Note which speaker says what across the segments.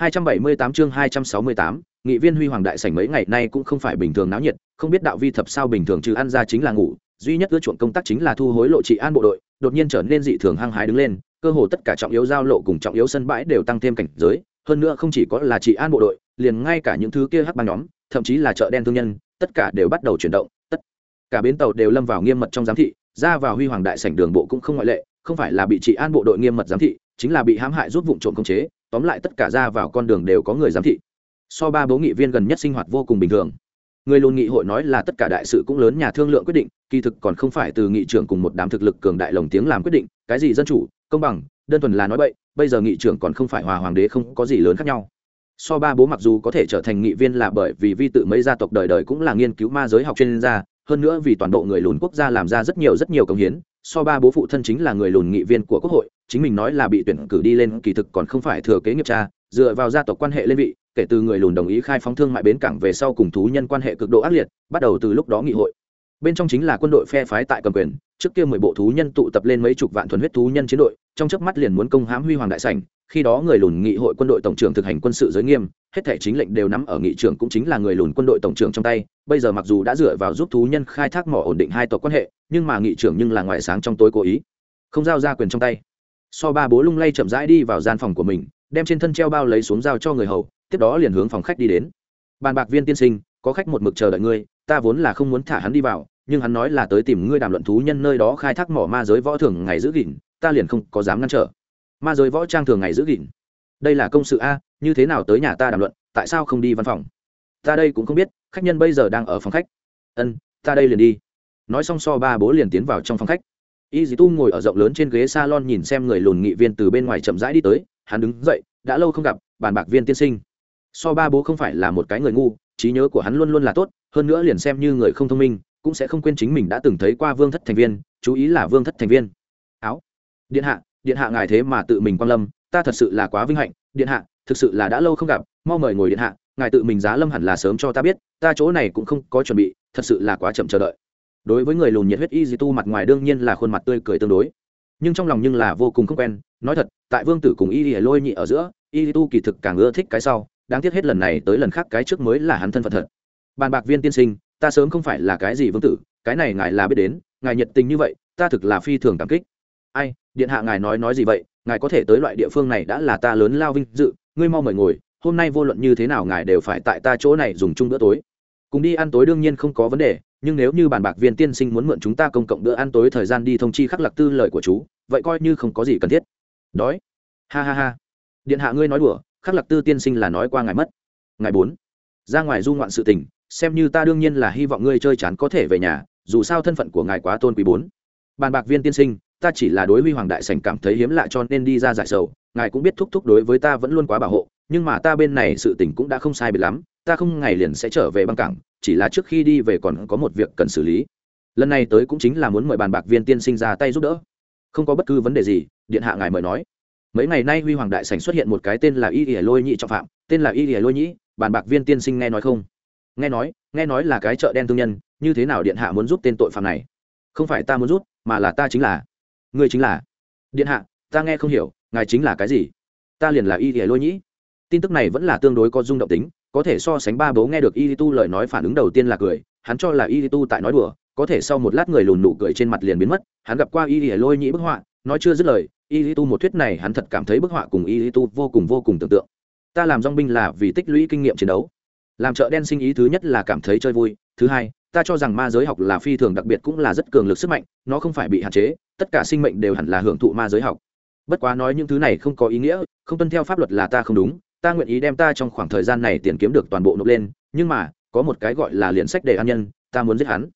Speaker 1: 278 chương 268, nghị viên huy hoàng đại sảnh mấy ngày nay cũng không phải bình thường náo nhiệt, không biết đạo vi thập sao bình thường trừ ăn ra chính là ngủ, duy nhất ưa chuộng công tác chính là thu hối lộ trị an bộ đội, đột nhiên trở nên dị thường hăng hái đứng lên, cơ hồ tất cả trọng yếu giao lộ cùng trọng yếu sân bãi đều tăng thêm cảnh giới, hơn nữa không chỉ có là trị an bộ đội, liền ngay cả những thứ kia hắc bang nhóm, thậm chí là chợ đen thương nhân, tất cả đều bắt đầu chuyển động, tất cả bến tàu đều lâm vào nghiêm mật trong giám thị, ra vào huy hoàng đại sảnh đường bộ cũng không ngoại lệ, không phải là bị trị an bộ đội nghiêm mật giám thị, chính là bị hãm hại rút vụn trộm công chế, tóm lại tất cả ra vào con đường đều có người giám thị. So ba bố nghị viên gần nhất sinh hoạt vô cùng bình thường. Người lùn nghị hội nói là tất cả đại sự cũng lớn nhà thương lượng quyết định kỳ thực còn không phải từ nghị trưởng cùng một đám thực lực cường đại lồng tiếng làm quyết định cái gì dân chủ công bằng đơn thuần là nói bậy bây giờ nghị trưởng còn không phải hòa hoàng đế không có gì lớn khác nhau. So ba bố mặc dù có thể trở thành nghị viên là bởi vì vi tự mấy gia tộc đời đời cũng là nghiên cứu ma giới học chuyên gia hơn nữa vì toàn bộ người lùn quốc gia làm ra rất nhiều rất nhiều công hiến so ba bố phụ thân chính là người lùn nghị viên của quốc hội chính mình nói là bị tuyển cử đi lên kỳ thực còn không phải thừa kế nghiệp cha, dựa vào gia tộc quan hệ lên vị, kể từ người lùn đồng ý khai phóng thương mại bến cảng về sau cùng thú nhân quan hệ cực độ ác liệt, bắt đầu từ lúc đó nghị hội. Bên trong chính là quân đội phe phái tại cầm quyền, trước kia mười bộ thú nhân tụ tập lên mấy chục vạn thuần huyết thú nhân chiến đội, trong chớp mắt liền muốn công hãm huy hoàng đại sảnh, khi đó người lùn nghị hội quân đội tổng trưởng thực hành quân sự giới nghiêm, hết thể chính lệnh đều nắm ở nghị trưởng cũng chính là người lùn quân đội tổng trưởng trong tay, bây giờ mặc dù đã dựa vào giúp thú nhân khai thác mỏ ổn định hai tộc quan hệ, nhưng mà nghị trưởng nhưng là ngoại sáng trong tối cố ý, không giao ra quyền trong tay so ba bố lung lay chậm rãi đi vào gian phòng của mình, đem trên thân treo bao lấy xuống giao cho người hầu, tiếp đó liền hướng phòng khách đi đến. Bàn bạc viên tiên sinh, có khách một mực chờ đợi ngươi, ta vốn là không muốn thả hắn đi vào, nhưng hắn nói là tới tìm ngươi đàm luận thú nhân nơi đó khai thác mỏ ma giới võ thường ngày giữ gìn, ta liền không có dám ngăn trở. Ma giới võ trang thường ngày giữ gìn. Đây là công sự a, như thế nào tới nhà ta đàm luận, tại sao không đi văn phòng? Ta đây cũng không biết, khách nhân bây giờ đang ở phòng khách. Ân, ta đây liền đi. Nói xong so ba bố liền tiến vào trong phòng khách y dì tu ngồi ở rộng lớn trên ghế s a lon nhìn xem người lùn nghị viên từ bên ngoài chậm rãi đi tới, hắn đứng dậy, đã lâu không gặp, bàn bạc viên tiên sinh. So ba bố không phải là một cái người ngu, trí nhớ của hắn luôn luôn là tốt, hơn nữa liền xem như người không thông minh, cũng sẽ không quên chính mình đã từng thấy qua vương thất thành viên, chú ý là vương thất thành viên. Áo. Điện hạ điện hạ ngài thế mà tự mình quan lâm, ta thật sự là quá vinh hạnh. Điện hạ, thực sự là đã lâu không gặp, mau mời ngồi điện hạ, ngài tự mình giá lâm hẳn là sớm cho ta biết, ta chỗ này cũng không có chuẩn bị, thật sự là quá chậm chờ đợi đối với người lùn nhiệt huyết y di tu mặt ngoài đương nhiên là khuôn mặt tươi cười tương đối. Nhưng trong lòng nhưng là vô cùng không quen, nói thật, tại vương tử cùng y di lôi nhị ở giữa, y di tu kỳ thực càng ưa thích cái sau, đáng tiếc hết lần này tới lần khác cái trước mới là hắn thân phận thật. Bàn bạc viên tiên sinh, ta sớm không phải là cái gì vương tử, cái này ngài là biết đến, ngài nhiệt tình như vậy, ta thực là phi thường cảm kích. Ai, điện hạ ngài nói nói gì vậy, ngài có thể tới loại địa phương này đã là ta lớn lao vinh dự, ngươi mau mời ngồi, hôm nay vô luận như thế nào ngài đều phải tại ta chỗ này dùng chung bữa tối. Cùng đi ăn tối đương nhiên không có vấn đề nhưng nếu như bàn bạc viên tiên sinh muốn mượn chúng ta công cộng bữa ăn tối thời gian đi thông chi khắc lạc tư lời của chú, vậy coi như không có gì cần thiết. Đói. Ha ha ha. Điện hạ ngươi nói đùa, khắc lạc tư tiên sinh là nói qua ngài mất. Ngài bốn. Ra ngoài du ngoạn sự tình, xem như ta đương nhiên là hy vọng ngươi chơi chán có thể về nhà, dù sao thân phận của ngài quá tôn quý bốn. Bàn bạc viên tiên sinh, ta chỉ là đối huy hoàng đại sành cảm thấy hiếm lạ cho nên đi ra giải sầu, ngài cũng biết thúc thúc đối với ta vẫn luôn quá bảo hộ, nhưng mà ta bên này sự tình cũng đã không sai biệt lắm, ta không ngày liền sẽ trở về băng cảng chỉ là trước khi đi về còn có một việc cần xử lý. Lần này tới cũng chính là muốn mời bàn bạc viên tiên sinh ra tay giúp đỡ. Không có bất cứ vấn đề gì, điện hạ ngài mời nói. Mấy ngày nay huy hoàng đại sảnh xuất hiện một cái tên là y ỉa lôi nhị trọng phạm, tên là y ỉa lôi nhị, bàn bạc viên tiên sinh nghe nói không? Nghe nói nghe nói là cái chợ đen thương nhân, như thế nào điện hạ muốn giúp tên tội phạm này? Không phải ta muốn giúp, mà là ta chính là. Ngươi chính là. Điện hạ, ta nghe không hiểu, ngài chính là cái gì? Ta liền là y ỉa lôi nhị. Tin tức này vẫn là tương đối có dung động tính có thể so sánh ba bố nghe được y tu lời nói phản ứng đầu tiên là cười, hắn cho là y tu tại nói đùa, có thể sau một lát người lùn nụ cười trên mặt liền biến mất, hắn gặp qua y lôi nhĩ bức họa, nói chưa dứt lời y tu một thuyết này hắn thật cảm thấy bức họa cùng y tu vô cùng vô cùng tưởng tượng. Ta làm dong binh là vì tích lũy kinh nghiệm chiến đấu. Làm chợ đen sinh ý thứ nhất là cảm thấy chơi vui, thứ hai, ta cho rằng ma giới học là phi thường đặc biệt cũng là rất cường lực sức mạnh, nó không phải bị hạn chế, tất cả sinh mệnh đều hẳn là hưởng thụ ma giới học. Bất quá nói những thứ này không có ý nghĩa, không tuân theo pháp luật là ta không đúng ta nguyện ý đem ta trong khoảng thời gian này tiền kiếm được toàn bộ nộp lên, nhưng mà, có một cái gọi là liền sách để an nhân, ta muốn giết hắn.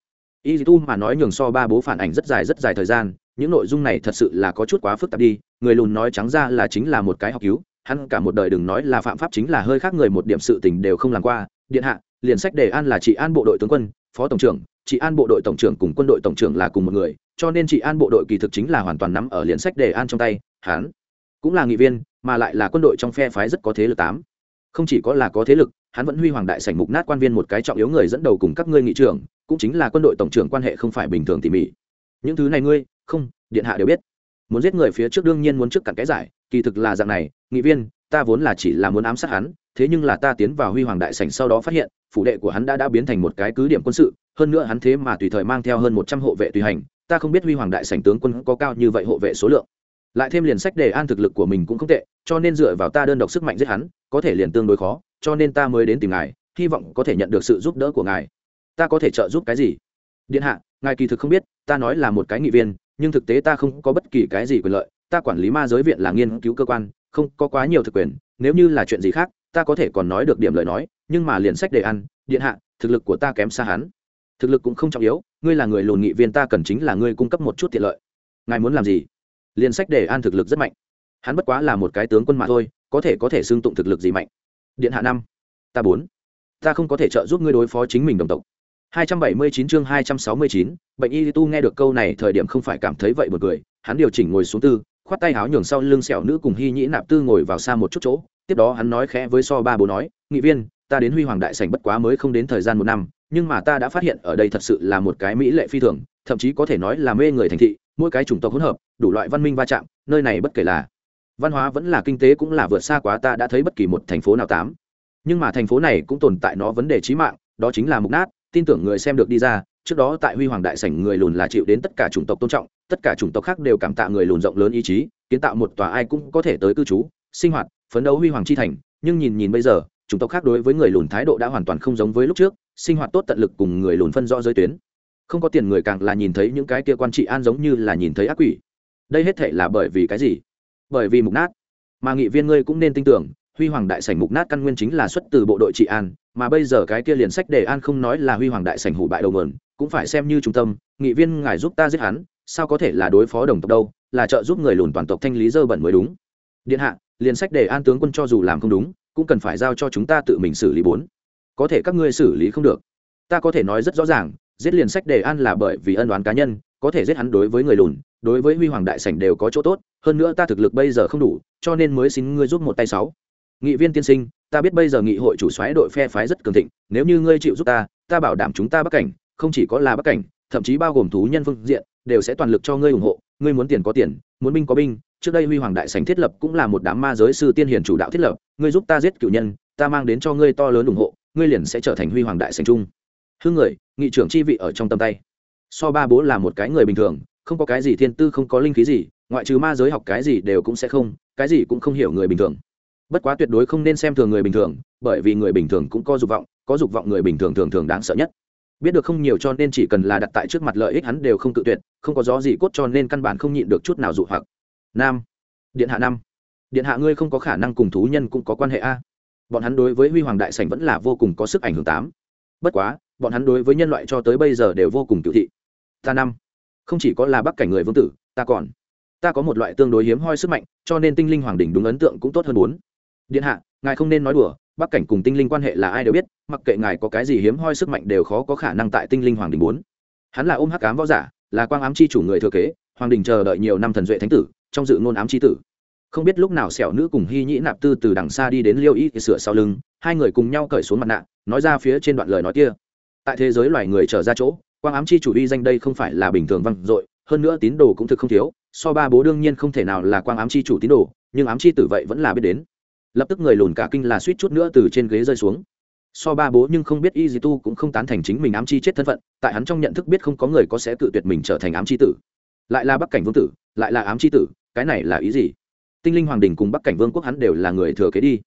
Speaker 1: Y tu mà nói nhường so ba bố phản ảnh rất dài rất dài thời gian, những nội dung này thật sự là có chút quá phức tạp đi, người lùn nói trắng ra là chính là một cái học cứu, hắn cả một đời đừng nói là phạm pháp chính là hơi khác người một điểm sự tình đều không làm qua. Điện hạ, liền sách đề an là chị an bộ đội tướng quân, phó tổng trưởng chị an bộ đội tổng trưởng cùng quân đội tổng trưởng là cùng một người, cho nên chị an bộ đội kỳ thực chính là hoàn toàn nắm ở liền sách đề an trong tay, hắn cũng là nghị viên mà lại là quân đội trong phe phái rất có thế lực tám. Không chỉ có là có thế lực, hắn vẫn huy hoàng đại sảnh mục nát quan viên một cái trọng yếu người dẫn đầu cùng các ngươi nghị trưởng, cũng chính là quân đội tổng trưởng quan hệ không phải bình thường tỉ mỉ. Những thứ này ngươi, không, điện hạ đều biết. Muốn giết người phía trước đương nhiên muốn trước cặn cái giải, kỳ thực là dạng này, nghị viên, ta vốn là chỉ là muốn ám sát hắn, thế nhưng là ta tiến vào huy hoàng đại sảnh sau đó phát hiện, phủ đệ của hắn đã đã biến thành một cái cứ điểm quân sự, hơn nữa hắn thế mà tùy thời mang theo hơn một trăm hộ vệ tùy hành, ta không biết huy hoàng đại sảnh tướng quân có cao như vậy hộ vệ số lượng lại thêm liền sách đề an thực lực của mình cũng không tệ, cho nên dựa vào ta đơn độc sức mạnh giết hắn, có thể liền tương đối khó, cho nên ta mới đến tìm ngài, hy vọng có thể nhận được sự giúp đỡ của ngài. Ta có thể trợ giúp cái gì? Điện hạ, ngài kỳ thực không biết, ta nói là một cái nghị viên, nhưng thực tế ta không có bất kỳ cái gì quyền lợi. Ta quản lý ma giới viện là nghiên cứu cơ quan, không có quá nhiều thực quyền, nếu như là chuyện gì khác, ta có thể còn nói được điểm lời nói, nhưng mà liền sách đề ăn điện hạ, thực lực của ta kém xa hắn. Thực lực cũng không trọng yếu, ngươi là người lùn nghị viên, ta cần chính là ngươi cung cấp một chút tiện lợi. Ngài muốn làm gì? Liền sách đề an thực lực rất mạnh. Hắn bất quá là một cái tướng quân mà thôi có thể có thể xưng tụng thực lực gì mạnh. Điện hạ năm ta bốn. Ta không có thể trợ giúp ngươi đối phó chính mình đồng tộc. 279 chương 269, bệnh y tu nghe được câu này thời điểm không phải cảm thấy vậy một người hắn điều chỉnh ngồi xuống tư khoát tay háo nhường sau lưng sẹo nữ cùng hy nhĩ nạp tư ngồi vào xa một chút chỗ tiếp đó hắn nói khẽ với so ba bố nói nghị viên ta đến huy hoàng đại sảnh bất quá mới không đến thời gian một năm nhưng mà ta đã phát hiện ở đây thật sự là một cái mỹ lệ phi thường thậm chí có thể nói là mê người thành thị, mỗi cái chủng tộc hỗn hợp, đủ loại văn minh va chạm, nơi này bất kể là văn hóa vẫn là kinh tế cũng là vượt xa quá ta đã thấy bất kỳ một thành phố nào tám. Nhưng mà thành phố này cũng tồn tại nó vấn đề chí mạng, đó chính là mục nát, tin tưởng người xem được đi ra, trước đó tại huy hoàng đại sảnh người lùn là chịu đến tất cả chủng tộc tôn trọng, tất cả chủng tộc khác đều cảm tạ người lùn rộng lớn ý chí, kiến tạo một tòa ai cũng có thể tới cư trú, sinh hoạt, phấn đấu huy hoàng chi thành. Nhưng nhìn nhìn bây giờ, chủng tộc khác đối với người lùn thái độ đã hoàn toàn không giống với lúc trước, sinh hoạt tốt tận lực cùng người lùn phân rõ giới tuyến không có tiền người càng là nhìn thấy những cái kia quan trị an giống như là nhìn thấy ác quỷ. Đây hết thể là bởi vì cái gì? Bởi vì mục nát. Mà nghị viên ngươi cũng nên tin tưởng, huy hoàng đại sảnh mục nát căn nguyên chính là xuất từ bộ đội trị an, mà bây giờ cái kia liền sách đề an không nói là huy hoàng đại sảnh hủ bại đầu mườn cũng phải xem như trung tâm, nghị viên ngài giúp ta giết hắn, sao có thể là đối phó đồng tộc đâu, là trợ giúp người lùn toàn tộc thanh lý dơ bẩn mới đúng. Điện hạ, liền sách đề an tướng quân cho dù làm không đúng, cũng cần phải giao cho chúng ta tự mình xử lý bốn. Có thể các ngươi xử lý không được. Ta có thể nói rất rõ ràng giết liền sách đề an là bởi vì ân đoán cá nhân, có thể giết hắn đối với người lùn, đối với huy hoàng đại sảnh đều có chỗ tốt, hơn nữa ta thực lực bây giờ không đủ, cho nên mới xin ngươi giúp một tay sáu. Nghị viên tiên sinh, ta biết bây giờ nghị hội chủ xoáy đội phe phái rất cường thịnh, nếu như ngươi chịu giúp ta ta bảo đảm chúng ta bắc cảnh, không chỉ có là bắc cảnh, thậm chí bao gồm thú nhân phương diện, đều sẽ toàn lực cho ngươi ủng hộ, ngươi muốn tiền có tiền, muốn binh có binh, trước đây huy hoàng đại sảnh thiết lập cũng là một đám ma giới sư tiên hiền chủ đạo thiết lập, ngươi giúp ta giết cựu nhân, ta mang đến cho ngươi to lớn ủng hộ, ngươi liền sẽ trở thành huy hoàng đại sảnh trung hương người, nghị trưởng chi vị ở trong tầm tay. So ba bố là một cái người bình thường, không có cái gì thiên tư, không có linh khí gì, ngoại trừ ma giới học cái gì đều cũng sẽ không, cái gì cũng không hiểu người bình thường. Bất quá tuyệt đối không nên xem thường người bình thường, bởi vì người bình thường cũng có dục vọng, có dục vọng người bình thường thường thường đáng sợ nhất. Biết được không nhiều cho nên chỉ cần là đặt tại trước mặt lợi ích hắn đều không tự tuyệt, không có gió gì cốt cho nên căn bản không nhịn được chút nào dụ hoặc. Nam, điện hạ năm. Điện hạ ngươi không có khả năng cùng thú nhân cũng có quan hệ a. Bọn hắn đối với huy hoàng đại sảnh vẫn là vô cùng có sức ảnh hưởng tám. Bất quá bọn hắn đối với nhân loại cho tới bây giờ đều vô cùng cựu thị. Ta năm, không chỉ có là bắc cảnh người vương tử, ta còn, ta có một loại tương đối hiếm hoi sức mạnh, cho nên tinh linh hoàng đỉnh đúng ấn tượng cũng tốt hơn bốn. Điện hạ, ngài không nên nói đùa, bắc cảnh cùng tinh linh quan hệ là ai đều biết, mặc kệ ngài có cái gì hiếm hoi sức mạnh đều khó có khả năng tại tinh linh hoàng đình bốn. Hắn là ôm hắc ám võ giả, là quang ám chi chủ người thừa kế, hoàng đình chờ đợi nhiều năm thần duệ thánh tử, trong dự ngôn ám chi tử. Không biết lúc nào sẹo nữ cùng hy nhĩ nạp tư từ đằng xa đi đến liêu y sửa sau lưng, hai người cùng nhau cởi xuống mặt nạ, nói ra phía trên đoạn lời nói kia tại thế giới loài người trở ra chỗ, quang ám chi chủ uy danh đây không phải là bình thường văng dội, hơn nữa tín đồ cũng thực không thiếu, so ba bố đương nhiên không thể nào là quang ám chi chủ tín đồ, nhưng ám chi tử vậy vẫn là biết đến. Lập tức người lùn cả kinh là suýt chút nữa từ trên ghế rơi xuống. So ba bố nhưng không biết y dì tu cũng không tán thành chính mình ám chi chết thân phận, tại hắn trong nhận thức biết không có người có sẽ tự tuyệt mình trở thành ám chi tử. Lại là bắc cảnh vương tử, lại là ám chi tử, cái này là ý gì? Tinh linh hoàng đình cùng bắc cảnh vương quốc hắn đều là người thừa kế đi.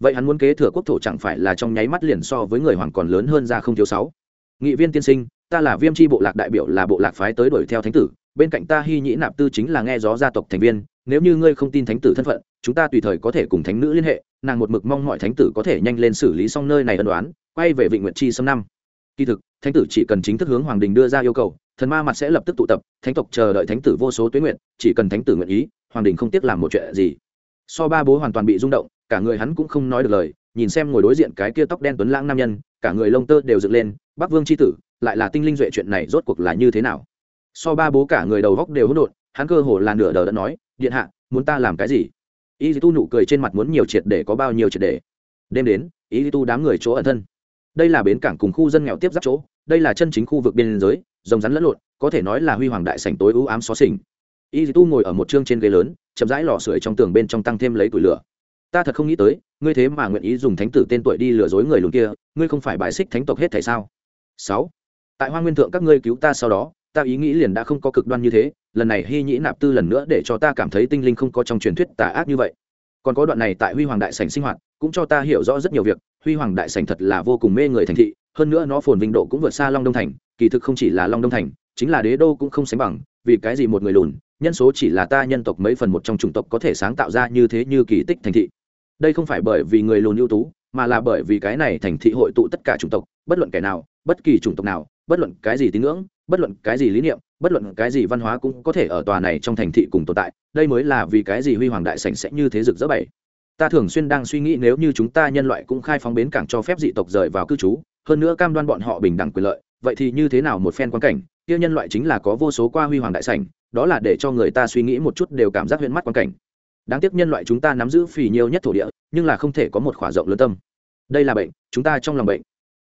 Speaker 1: Vậy hắn muốn kế thừa quốc thổ chẳng phải là trong nháy mắt liền so với người hoàng còn lớn hơn ra không thiếu sáu? Nghị viên tiên sinh, ta là viêm Tri bộ lạc đại biểu là bộ lạc phái tới đuổi theo thánh tử, bên cạnh ta hy nhĩ nạp tư chính là nghe gió gia tộc thành viên, nếu như ngươi không tin thánh tử thân phận, chúng ta tùy thời có thể cùng thánh nữ liên hệ, nàng một mực mong mọi thánh tử có thể nhanh lên xử lý xong nơi này ân đoán quay về vịnh nguyện chi xâm năm. Kỳ thực, thánh tử chỉ cần chính thức hướng hoàng đình đưa ra yêu cầu, thần ma mặt sẽ lập tức tụ tập, thánh tộc chờ đợi thánh tử vô số tuyến nguyện, chỉ cần thánh tử nguyện ý, hoàng đình không tiếc làm một chuyện gì. So ba bố hoàn toàn bị rung động, cả người hắn cũng không nói được lời, nhìn xem ngồi đối diện cái kia tóc đen tuấn lãng nam nhân cả người lông tơ đều dựng lên, bắc vương c h i tử, lại là tinh linh duệ chuyện này rốt cuộc là như thế nào? So ba bố cả người đầu góc đều hỗn độn, hắn cơ hồ là nửa đờ đã nói, điện hạ, muốn ta làm cái gì? Y tu nụ cười trên mặt muốn nhiều triệt để có bao nhiêu triệt để. Đêm đến, y tu đám người chỗ ẩn thân. Đây là bến cảng cùng khu dân nghèo tiếp giáp chỗ, đây là chân chính khu vực biên giới, rồng rắn lẫn lộn, có thể nói là huy hoàng đại sảnh tối ưu ám xó xỉnh. Y tu ngồi ở một chương trên ghế lớn, chậm rãi lò sưởi trong tường bên trong tăng thêm lấy củi lửa ta thật không nghĩ tới, ngươi thế mà nguyện ý dùng thánh tử tên tuổi đi lừa dối người lùn kia, ngươi không phải bài xích thánh tộc hết tại sao? Sáu, tại hoa nguyên thượng các ngươi cứu ta sau đó, ta ý nghĩ liền đã không có cực đoan như thế, lần này hy nhĩ nạp tư lần nữa để cho ta cảm thấy tinh linh không có trong truyền thuyết tà ác như vậy. Còn có đoạn này tại huy hoàng đại sảnh sinh hoạt, cũng cho ta hiểu rõ rất nhiều việc, huy hoàng đại sảnh thật là vô cùng mê người thành thị, hơn nữa nó phồn vinh độ cũng vượt xa long đông thành, kỳ thực không chỉ là long đông thành, chính là đế đô cũng không sánh bằng, vì cái gì một người lùn, nhân số chỉ là ta nhân tộc mấy phần một trong chủng tộc có thể sáng tạo ra như thế như kỳ tích thành thị đây không phải bởi vì người lùn ưu tú, mà là bởi vì cái này thành thị hội tụ tất cả chủng tộc, bất luận kẻ nào, bất kỳ chủng tộc nào, bất luận cái gì tín ngưỡng, bất luận cái gì lý niệm, bất luận cái gì văn hóa cũng có thể ở tòa này trong thành thị cùng tồn tại. Đây mới là vì cái gì huy hoàng đại sảnh sẽ như thế rực rỡ bảy. Ta thường xuyên đang suy nghĩ nếu như chúng ta nhân loại cũng khai phóng bến cảng cho phép dị tộc rời vào cư trú, hơn nữa cam đoan bọn họ bình đẳng quyền lợi, vậy thì như thế nào một phen quan cảnh? Kia nhân loại chính là có vô số qua huy hoàng đại sảnh, đó là để cho người ta suy nghĩ một chút đều cảm giác huyễn mắt quan cảnh đáng tiếc nhân loại chúng ta nắm giữ phì nhiều nhất thổ địa, nhưng là không thể có một khỏa rộng lớn tâm. Đây là bệnh, chúng ta trong lòng bệnh.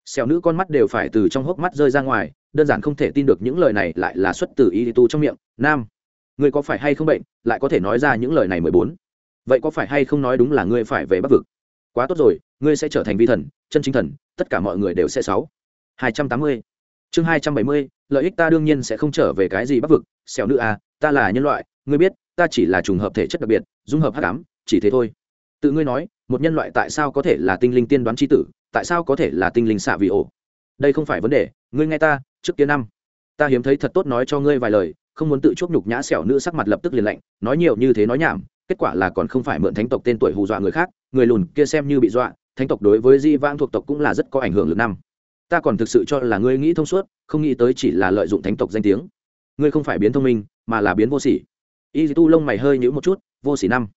Speaker 1: Xẻo nữ con mắt đều phải từ trong hốc mắt rơi ra ngoài, đơn giản không thể tin được những lời này lại là xuất từ y tu trong miệng. Nam, ngươi có phải hay không bệnh, lại có thể nói ra những lời này mười bốn? Vậy có phải hay không nói đúng là ngươi phải về bắc vực? Quá tốt rồi, ngươi sẽ trở thành vi thần, chân chính thần, tất cả mọi người đều sẽ sáu. Hai trăm tám mươi. Chương hai trăm bảy mươi, lợi ích ta đương nhiên sẽ không trở về cái gì bắc vực. Xẻo nữ à ta là nhân loại, ngươi biết, ta chỉ là trùng hợp thể chất đặc biệt dung hợp hắc ám, chỉ thế thôi. Tự ngươi nói, một nhân loại tại sao có thể là tinh linh tiên đoán c tử, tại sao có thể là tinh linh xạ vị ổ? Đây không phải vấn đề, ngươi nghe ta, trước kia năm, ta hiếm thấy thật tốt nói cho ngươi vài lời, không muốn tự chuốc nhục nhã xẻo nữ sắc mặt lập tức liền lạnh, nói nhiều như thế nói nhảm, kết quả là còn không phải mượn thánh tộc tên tuổi hù dọa người khác, người lùn kia xem như bị dọa, thánh tộc đối với di vãng thuộc tộc cũng là rất có ảnh hưởng lực năm. Ta còn thực sự cho là ngươi nghĩ thông suốt, không nghĩ tới chỉ là lợi dụng thánh tộc danh tiếng. Ngươi không phải biến thông minh, mà là biến vô sỉ. Y tu lông mày hơi nhữ một chút vô sỉ năm.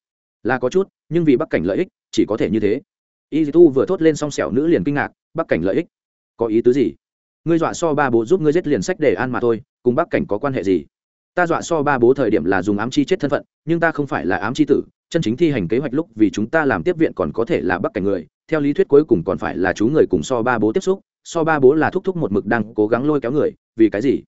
Speaker 1: Là có chút, nhưng vì bắc cảnh lợi ích, chỉ có thể như thế. Y tu vừa thốt lên xong sẹo nữ liền kinh ngạc, bắc cảnh lợi ích? Có ý tứ gì? Ngươi dọa so ba bố giúp ngươi giết liền sách để an mà thôi, cùng bắc cảnh có quan hệ gì? Ta dọa so ba bố thời điểm là dùng ám chi chết thân phận, nhưng ta không phải là ám chi tử, chân chính thi hành kế hoạch lúc vì chúng ta làm tiếp viện còn có thể là bắc cảnh người. Theo lý thuyết cuối cùng còn phải là chú người cùng so ba bố tiếp xúc, so ba bố là thúc thúc một mực đang cố gắng lôi kéo người. Vì cái gì?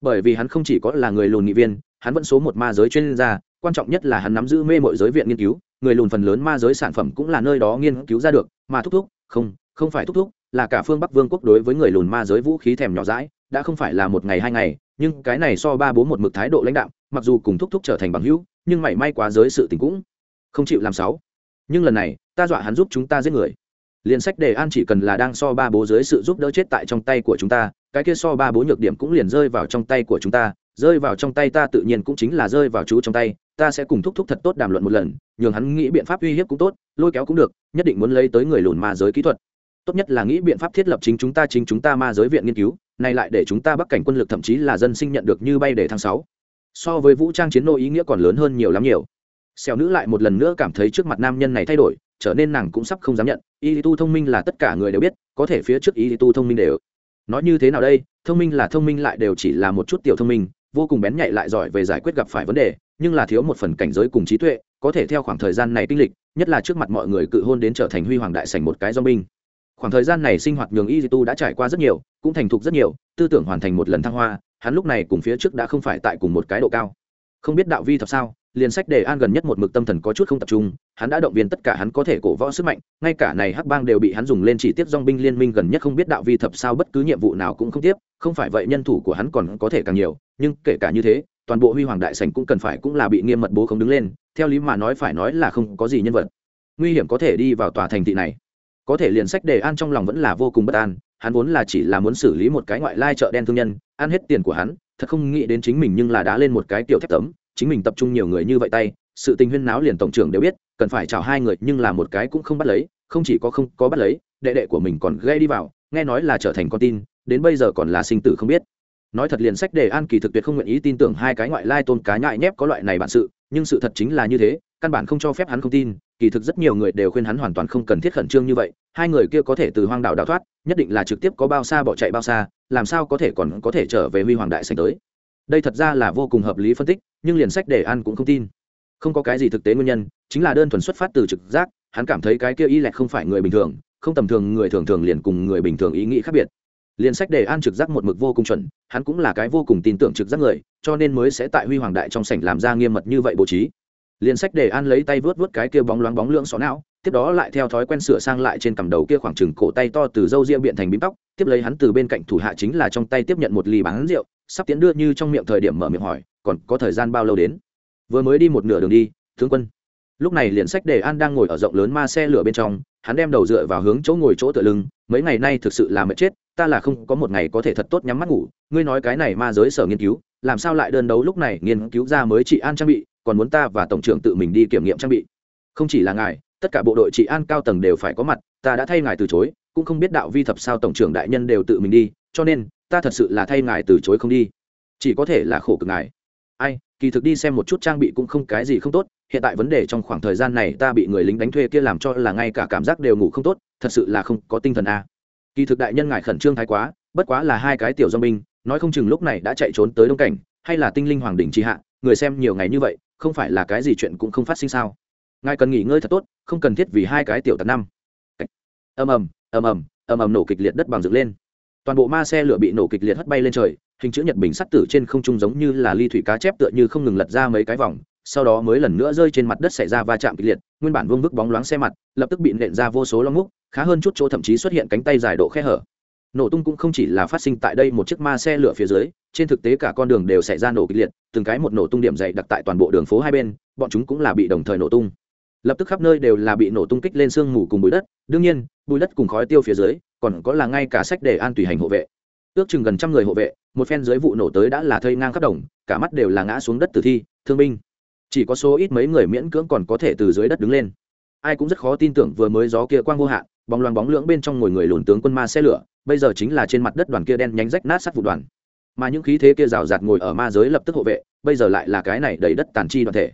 Speaker 1: Bởi vì hắn không chỉ có là người lùn nghị viên, hắn vẫn số một ma giới chuyên gia quan trọng nhất là hắn nắm giữ mê mọi giới viện nghiên cứu, người lùn phần lớn ma giới sản phẩm cũng là nơi đó nghiên cứu ra được, mà thúc thúc, không không phải thúc thúc, là cả phương bắc vương quốc đối với người lùn ma giới vũ khí thèm nhỏ rãi đã không phải là một ngày hai ngày, nhưng cái này so ba bố một mực thái độ lãnh đạo mặc dù cùng thúc thúc trở thành bằng hữu, nhưng mảy may quá giới sự tình cũng không chịu làm sáu. Nhưng lần này, ta dọa hắn giúp chúng ta giết người. Liền sách đề an chỉ cần là đang so ba bố dưới sự giúp đỡ chết tại trong tay của chúng ta, cái kia so ba bố nhược điểm cũng liền rơi vào trong tay của chúng ta rơi vào trong tay ta tự nhiên cũng chính là rơi vào chú trong tay, ta sẽ cùng thúc thúc thật tốt đàm luận một lần, nhường hắn nghĩ biện pháp uy hiếp cũng tốt, lôi kéo cũng được, nhất định muốn lấy tới người lùn ma giới kỹ thuật. Tốt nhất là nghĩ biện pháp thiết lập chính chúng ta chính chúng ta ma giới viện nghiên cứu, này lại để chúng ta bắc cảnh quân lực thậm chí là dân sinh nhận được như bay để tháng sáu. So với vũ trang chiến nô ý nghĩa còn lớn hơn nhiều lắm nhiều. Xèo nữ lại một lần nữa cảm thấy trước mặt nam nhân này thay đổi, trở nên nàng cũng sắp không dám nhận. Y tu thông minh là tất cả người đều biết, có thể phía trước y tu thông minh đều. Nói như thế nào đây? Thông minh là thông minh lại đều chỉ là một chút tiểu thông minh vô cùng bén nhạy lại giỏi về giải quyết gặp phải vấn đề, nhưng là thiếu một phần cảnh giới cùng trí tuệ, có thể theo khoảng thời gian này kinh lịch, nhất là trước mặt mọi người cự hôn đến trở thành huy hoàng đại sảnh một cái do binh khoảng thời gian này sinh hoạt nhường y tu đã trải qua rất nhiều, cũng thành thục rất nhiều, tư tưởng hoàn thành một lần thăng hoa, hắn lúc này cùng phía trước đã không phải tại cùng một cái độ cao. Không biết đạo vi thật sao, liền sách đề an gần nhất một mực tâm thần có chút không tập trung, hắn đã động viên tất cả hắn có thể cổ võ sức mạnh, ngay cả này hắc bang đều bị hắn dùng lên chỉ tiếp dong binh liên minh gần nhất không biết đạo vi thập sao bất cứ nhiệm vụ nào cũng không tiếp, không phải vậy nhân thủ của hắn còn có thể càng nhiều nhưng kể cả như thế, toàn bộ huy hoàng đại sảnh cũng cần phải cũng là bị nghiêm mật bố không đứng lên, theo lý mà nói phải nói là không có gì nhân vật. Nguy hiểm có thể đi vào tòa thành thị này. Có thể liền sách đề an trong lòng vẫn là vô cùng bất an, hắn vốn là chỉ là muốn xử lý một cái ngoại lai chợ đen thương nhân, ăn hết tiền của hắn, thật không nghĩ đến chính mình nhưng là đã lên một cái tiểu thép tấm, chính mình tập trung nhiều người như vậy tay, sự tình huyên náo liền tổng trưởng đều biết, cần phải chào hai người nhưng là một cái cũng không bắt lấy, không chỉ có không có bắt lấy, đệ đệ của mình còn gây đi vào, nghe nói là trở thành con tin, đến bây giờ còn là sinh tử không biết nói thật liền sách đề an kỳ thực tuyệt không nguyện ý tin tưởng hai cái ngoại lai tôn cá nhại nhép có loại này bản sự, nhưng sự thật chính là như thế, căn bản không cho phép hắn không tin, kỳ thực rất nhiều người đều khuyên hắn hoàn toàn không cần thiết khẩn trương như vậy, hai người kia có thể từ hoang đảo đào thoát, nhất định là trực tiếp có bao xa bỏ chạy bao xa, làm sao có thể còn có thể trở về huy hoàng đại sành tới. Đây thật ra là vô cùng hợp lý phân tích, nhưng liền sách đề an cũng không tin. Không có cái gì thực tế nguyên nhân, chính là đơn thuần xuất phát từ trực giác, hắn cảm thấy cái kia y lẹt không phải người bình thường, không tầm thường người thường thường liền cùng người bình thường ý nghĩ khác biệt liền sách đề an trực giác một mực vô cùng chuẩn, hắn cũng là cái vô cùng tin tưởng trực giác người, cho nên mới sẽ tại huy hoàng đại trong sảnh làm ra nghiêm mật như vậy bố trí. Liền sách đề an lấy tay vớt vớt cái kia bóng loáng bóng lưỡng xó não, tiếp đó lại theo thói quen sửa sang lại trên cầm đầu kia khoảng chừng cổ tay to từ râu ria biện thành bím tóc, tiếp lấy hắn từ bên cạnh thủ hạ chính là trong tay tiếp nhận một ly bán rượu, sắp tiến đưa như trong miệng thời điểm mở miệng hỏi, còn có thời gian bao lâu đến? Vừa mới đi một nửa đường đi, tướng quân. Lúc này liền sách đề an đang ngồi ở rộng lớn ma xe lửa bên trong, hắn đem đầu dựa vào hướng chỗ ngồi chỗ tựa lưng, mấy ngày nay thực sự là mệt chết ta là không có một ngày có thể thật tốt nhắm mắt ngủ, ngươi nói cái này ma giới sở nghiên cứu, làm sao lại đơn đấu lúc này nghiên cứu ra mới trị an trang bị, còn muốn ta và tổng trưởng tự mình đi kiểm nghiệm trang bị? Không chỉ là ngài, tất cả bộ đội trị an cao tầng đều phải có mặt, ta đã thay ngài từ chối, cũng không biết đạo vi thập sao tổng trưởng đại nhân đều tự mình đi, cho nên, ta thật sự là thay ngài từ chối không đi. Chỉ có thể là khổ cực ngài. Ai, kỳ thực đi xem một chút trang bị cũng không cái gì không tốt, hiện tại vấn đề trong khoảng thời gian này ta bị người lính đánh thuê kia làm cho là ngay cả cảm giác đều ngủ không tốt, thật sự là không có tinh thần a kỳ thực đại nhân ngài khẩn trương thái quá, bất quá là hai cái tiểu do binh, nói không chừng lúc này đã chạy trốn tới đông cảnh, hay là tinh linh hoàng đỉnh tri hạ, người xem nhiều ngày như vậy, không phải là cái gì chuyện cũng không phát sinh sao? Ngài cần nghỉ ngơi thật tốt, không cần thiết vì hai cái tiểu tật năm. Ầm ầm ầm ầm ầm ầm nổ kịch liệt đất bằng dựng lên. Toàn bộ ma xe lửa bị nổ kịch liệt hất bay lên trời, hình chữ nhật bình sắt tử trên không trung giống như là ly thủy cá chép tựa như không ngừng lật ra mấy cái vòng sau đó mới lần nữa rơi trên mặt đất xảy ra va chạm kịch liệt, nguyên bản vương vức bóng loáng xe mặt, lập tức bị nện ra vô số lóng múc, khá hơn chút chỗ thậm chí xuất hiện cánh tay dài độ khe hở. Nổ tung cũng không chỉ là phát sinh tại đây một chiếc ma xe lửa phía dưới, trên thực tế cả con đường đều xảy ra nổ kịch liệt, từng cái một nổ tung điểm dày đặc tại toàn bộ đường phố hai bên, bọn chúng cũng là bị đồng thời nổ tung. Lập tức khắp nơi đều là bị nổ tung kích lên sương mù cùng bụi đất, đương nhiên, bụi đất cùng khói tiêu phía dưới, còn có là ngay cả sách để an tùy hành hộ vệ. Ước chừng gần trăm người hộ vệ, một phen dưới vụ nổ tới đã là thây ngang khắp đồng, cả mắt đều là ngã xuống đất tử thi, thương binh chỉ có số ít mấy người miễn cưỡng còn có thể từ dưới đất đứng lên. Ai cũng rất khó tin tưởng vừa mới gió kia quang vô hạn, bóng loáng bóng lưỡng bên trong ngồi người lùn tướng quân ma xe lửa, bây giờ chính là trên mặt đất đoàn kia đen nhánh rách nát sắt vụ đoàn. Mà những khí thế kia rào rạt ngồi ở ma giới lập tức hộ vệ, bây giờ lại là cái này đầy đất tàn chi đoàn thể.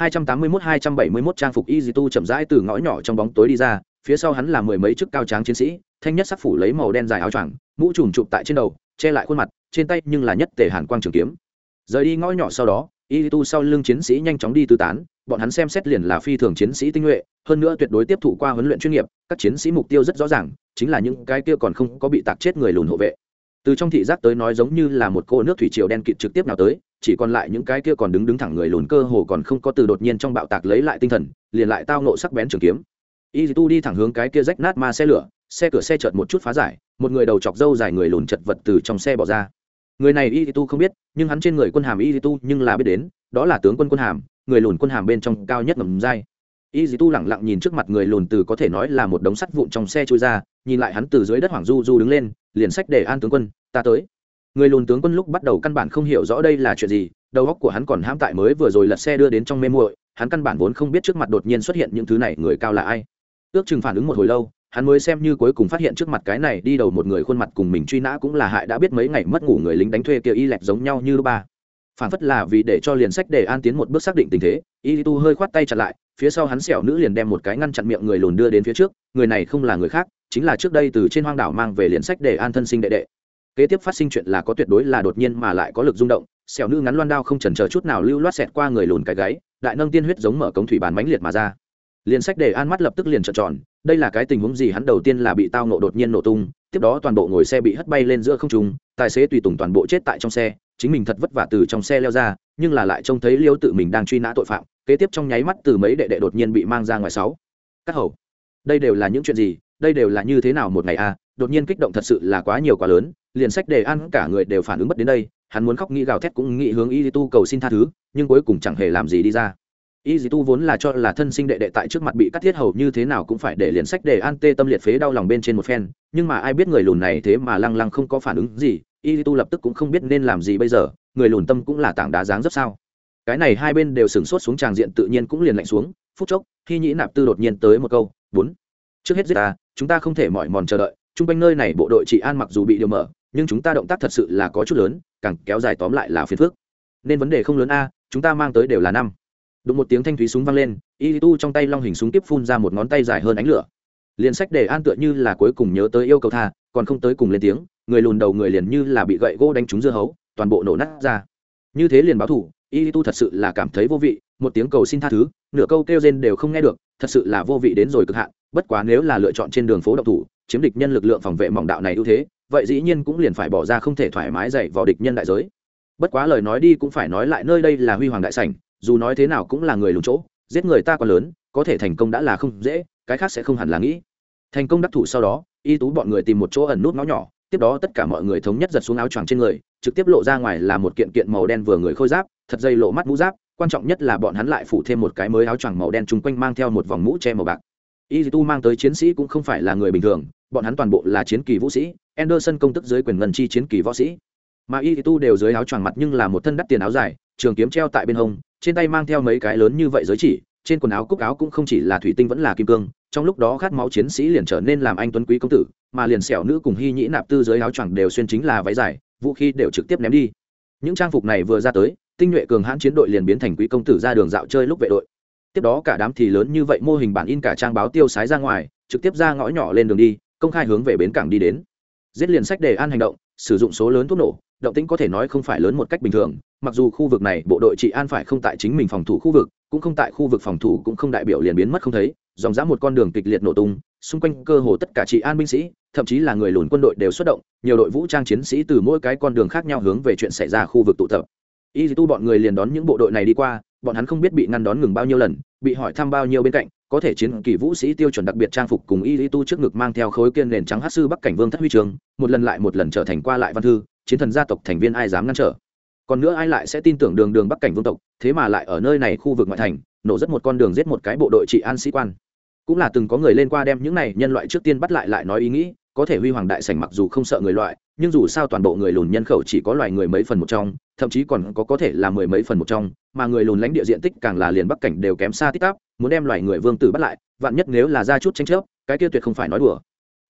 Speaker 1: 281-271 trang phục y tu chậm rãi từ ngõ nhỏ trong bóng tối đi ra, phía sau hắn là mười mấy chức cao tráng chiến sĩ, thanh nhất sắc phủ lấy màu đen dài áo choàng, mũ trùm chụp tại trên đầu, che lại khuôn mặt, trên tay nhưng là nhất tể hàn quang trường kiếm. Rời đi ngõ nhỏ sau đó y tu sau lưng chiến sĩ nhanh chóng đi tư tán, bọn hắn xem xét liền là phi thường chiến sĩ tinh nhuệ, hơn nữa tuyệt đối tiếp thụ qua huấn luyện chuyên nghiệp, các chiến sĩ mục tiêu rất rõ ràng, chính là những cái kia còn không có bị tạc chết người lùn hộ vệ. Từ trong thị giác tới nói giống như là một cô nước thủy triều đen kịt trực tiếp nào tới, chỉ còn lại những cái kia còn đứng đứng thẳng người lùn cơ hồ còn không có từ đột nhiên trong bạo tạc lấy lại tinh thần, liền lại tao nộ sắc bén trường kiếm. Y tu đi thẳng hướng cái kia rách nát ma xe lửa, xe cửa xe chợt một chút phá giải, một người đầu chọc dâu dài người lùn chật vật từ trong xe bỏ ra người này y tu không biết, nhưng hắn trên người quân hàm y tu nhưng là biết đến, đó là tướng quân quân hàm, người lùn quân hàm bên trong cao nhất ngầm dai y tu lẳng lặng nhìn trước mặt người lùn từ có thể nói là một đống sắt vụn trong xe trôi ra, nhìn lại hắn từ dưới đất hoàng du du đứng lên, liền sách để an tướng quân, ta tới. Người lùn tướng quân lúc bắt đầu căn bản không hiểu rõ đây là chuyện gì, đầu óc của hắn còn hãm tại mới vừa rồi lật xe đưa đến trong mê muội, hắn căn bản vốn không biết trước mặt đột nhiên xuất hiện những thứ này, người cao là ai. Ước chừng phản ứng một hồi lâu hắn mới xem như cuối cùng phát hiện trước mặt cái này đi đầu một người khuôn mặt cùng mình truy nã cũng là hại đã biết mấy ngày mất ngủ người lính đánh thuê kia y lẹt giống nhau như ba. Phản phất là vì để cho liền sách để an tiến một bước xác định tình thế, y tu hơi khoát tay chặt lại, phía sau hắn xẻo nữ liền đem một cái ngăn chặn miệng người lùn đưa đến phía trước, người này không là người khác, chính là trước đây từ trên hoang đảo mang về liền sách để an thân sinh đệ đệ. Kế tiếp phát sinh chuyện là có tuyệt đối là đột nhiên mà lại có lực rung động xẻo nữ ngắn loan đao không chần chờ chút nào lưu loát xẹt qua người lùn cái gáy, đại nâng tiên huyết giống mở cống thủy bàn mãnh liệt mà ra liền sách để an mắt lập tức liền trợn tròn đây là cái tình huống gì hắn đầu tiên là bị tao nộ đột nhiên nổ tung tiếp đó toàn bộ ngồi xe bị hất bay lên giữa không trung tài xế tùy tùng toàn bộ chết tại trong xe chính mình thật vất vả từ trong xe leo ra nhưng là lại trông thấy liêu tự mình đang truy nã tội phạm kế tiếp trong nháy mắt từ mấy đệ đệ đột nhiên bị mang ra ngoài sáu. Các hầu. Đây đều là những chuyện gì? Đây đều là như thế nào một ngày a? À, đột nhiên kích động thật sự là quá nhiều quá lớn liền sách đề ăn cả người đều phản ứng bất đến đây hắn muốn khóc nghĩ gào thét cũng nghĩ hướng y tu cầu xin tha thứ nhưng cuối cùng chẳng hề làm gì đi ra y dì tu vốn là cho là thân sinh đệ đệ tại trước mặt bị cắt thiết hầu như thế nào cũng phải để liền sách để an tê tâm liệt phế đau lòng bên trên một phen, nhưng mà ai biết người lùn này thế mà lăng lăng không có phản ứng gì y dì tu lập tức cũng không biết nên làm gì bây giờ, người lùn tâm cũng là tảng đá dáng rất sao. Cái này hai bên đều sửng sốt xuống tràng diện tự nhiên cũng liền lạnh xuống, phút chốc khi nhĩ nạp tư đột nhiên tới một câu, bốn, trước hết giết ta, chúng ta không thể mỏi mòn chờ đợi chung quanh nơi này bộ đội trị an mặc dù bị điều mở, nhưng chúng ta động tác thật sự là có chút lớn, càng kéo dài tóm lại là phiền phức. Nên vấn đề không lớn a, chúng ta mang tới đều là năm đụng một tiếng thanh thúy súng vang lên, y tu trong tay long hình súng tiếp phun ra một ngón tay dài hơn ánh lửa. Liền sách để an tựa như là cuối cùng nhớ tới yêu cầu tha, còn không tới cùng lên tiếng, người lùn đầu người liền như là bị gậy gỗ đánh trúng dưa hấu, toàn bộ nổ nát ra. Như thế liền báo thủ, y tu thật sự là cảm thấy vô vị, một tiếng cầu xin tha thứ, nửa câu kêu rên đều không nghe được, thật sự là vô vị đến rồi cực hạn, bất quá nếu là lựa chọn trên đường phố độc thủ, chiếm địch nhân lực lượng phòng vệ mỏng đạo này ưu thế, vậy dĩ nhiên cũng liền phải bỏ ra không thể thoải mái dạy vào địch nhân đại giới. Bất quá lời nói đi cũng phải nói lại, nơi đây là huy hoàng đại sảnh dù nói thế nào cũng là người lùn chỗ, giết người ta quá lớn, có thể thành công đã là không dễ, cái khác sẽ không hẳn là nghĩ. Thành công đắc thủ sau đó, y tú bọn người tìm một chỗ ẩn nút ngõ nhỏ, tiếp đó tất cả mọi người thống nhất giật xuống áo choàng trên người, trực tiếp lộ ra ngoài là một kiện kiện màu đen vừa người khôi giáp, thật dây lộ mắt mũ giáp, quan trọng nhất là bọn hắn lại phủ thêm một cái mới áo choàng màu đen chung quanh mang theo một vòng mũ che màu bạc. Y tu mang tới chiến sĩ cũng không phải là người bình thường, bọn hắn toàn bộ là chiến kỳ vũ sĩ, anderson công tức dưới quyền ngân chi chiến kỳ võ sĩ. Mà y tu đều dưới áo choàng mặt nhưng là một thân đắt tiền áo dài trường kiếm treo tại bên hông, trên tay mang theo mấy cái lớn như vậy giới chỉ, trên quần áo cúc áo cũng không chỉ là thủy tinh vẫn là kim cương, trong lúc đó khát máu chiến sĩ liền trở nên làm anh tuấn quý công tử, mà liền xẻo nữ cùng hy nhĩ nạp tư dưới áo choàng đều xuyên chính là váy dài, vũ khí đều trực tiếp ném đi. Những trang phục này vừa ra tới, tinh nhuệ cường hãn chiến đội liền biến thành quý công tử ra đường dạo chơi lúc vệ đội. Tiếp đó cả đám thì lớn như vậy mô hình bản in cả trang báo tiêu sái ra ngoài, trực tiếp ra ngõ nhỏ lên đường đi, công khai hướng về bến cảng đi đến giết liền sách đề an hành động, sử dụng số lớn thuốc nổ, động tĩnh có thể nói không phải lớn một cách bình thường, mặc dù khu vực này bộ đội trị an phải không tại chính mình phòng thủ khu vực, cũng không tại khu vực phòng thủ cũng không đại biểu liền biến mất không thấy, dòng dã một con đường kịch liệt nổ tung, xung quanh cơ hồ tất cả trị an binh sĩ, thậm chí là người lùn quân đội đều xuất động, nhiều đội vũ trang chiến sĩ từ mỗi cái con đường khác nhau hướng về chuyện xảy ra khu vực tụ tập. Y tu bọn người liền đón những bộ đội này đi qua bọn hắn không biết bị ngăn đón ngừng bao nhiêu lần, bị hỏi thăm bao nhiêu bên cạnh, có thể chiến kỳ vũ sĩ tiêu chuẩn đặc biệt trang phục cùng y tu trước ngực mang theo khối kiên nền trắng hát sư bắc cảnh vương thất huy trường, một lần lại một lần trở thành qua lại văn thư, chiến thần gia tộc thành viên ai dám ngăn trở. Còn nữa ai lại sẽ tin tưởng đường đường bắc cảnh vương tộc, thế mà lại ở nơi này khu vực ngoại thành, nổ rất một con đường giết một cái bộ đội trị an sĩ quan. Cũng là từng có người lên qua đem những này nhân loại trước tiên bắt lại lại nói ý nghĩ, có thể huy hoàng đại sảnh mặc dù không sợ người loại nhưng dù sao toàn bộ người lùn nhân khẩu chỉ có loài người mấy phần một trong, thậm chí còn có có thể là mười mấy phần một trong, mà người lùn lãnh địa diện tích càng là liền bắc cảnh đều kém xa tích tắp muốn đem loài người vương tử bắt lại, vạn nhất nếu là ra chút tranh chấp, cái kia tuyệt không phải nói đùa.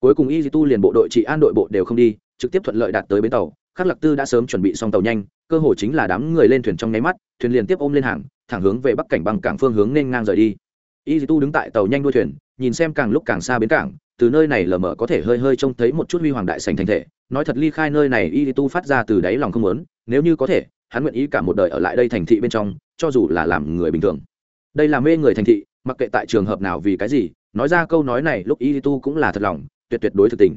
Speaker 1: Cuối cùng y tu liền bộ đội trị an đội bộ đều không đi, trực tiếp thuận lợi đạt tới bến tàu, khắc lạc tư đã sớm chuẩn bị xong tàu nhanh, cơ hội chính là đám người lên thuyền trong nháy mắt, thuyền liền tiếp ôm lên hàng, thẳng hướng về bắc cảnh bằng cảng phương hướng nên ngang rời đi. Y tu đứng tại tàu nhanh đuôi thuyền, nhìn xem càng lúc càng xa bến cảng từ nơi này lờ mờ có thể hơi hơi trông thấy một chút huy hoàng đại sành thành thể. Nói thật ly khai nơi này y tu phát ra từ đáy lòng không lớn nếu như có thể hắn nguyện ý cả một đời ở lại đây thành thị bên trong cho dù là làm người bình thường. Đây là mê người thành thị mặc kệ tại trường hợp nào vì cái gì nói ra câu nói này lúc y tu cũng là thật lòng tuyệt tuyệt đối thực tình.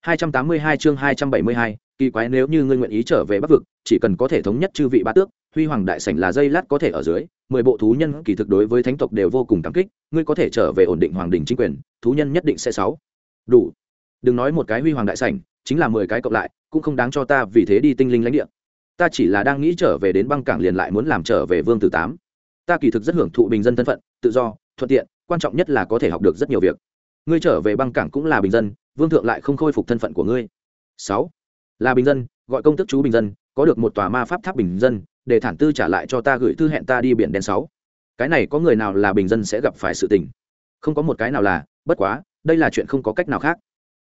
Speaker 1: 282 chương 272, kỳ quái nếu như ngươi nguyện ý trở về bắc vực chỉ cần có thể thống nhất chư vị ba tước huy hoàng đại sảnh là dây lát có thể ở dưới, mười bộ thú nhân kỳ thực đối với thánh tộc đều vô cùng cảm kích, ngươi có thể trở về ổn định hoàng đình chính quyền, thú nhân nhất định sẽ sáu. Đủ. Đừng nói một cái huy hoàng đại sảnh, chính là mười cái cộng lại, cũng không đáng cho ta vì thế đi tinh linh lãnh địa. Ta chỉ là đang nghĩ trở về đến băng cảng liền lại muốn làm trở về vương tử tám. Ta kỳ thực rất hưởng thụ bình dân thân phận, tự do, thuận tiện, quan trọng nhất là có thể học được rất nhiều việc. Ngươi trở về băng cảng cũng là bình dân, vương thượng lại không khôi phục thân phận của ngươi. Sáu. Là bình dân, gọi công tức chú bình dân, có được một tòa ma pháp tháp bình dân để thản tư trả lại cho ta gửi thư hẹn ta đi biển đen sáu. Cái này có người nào là bình dân sẽ gặp phải sự tình. Không có một cái nào là, bất quá, đây là chuyện không có cách nào khác.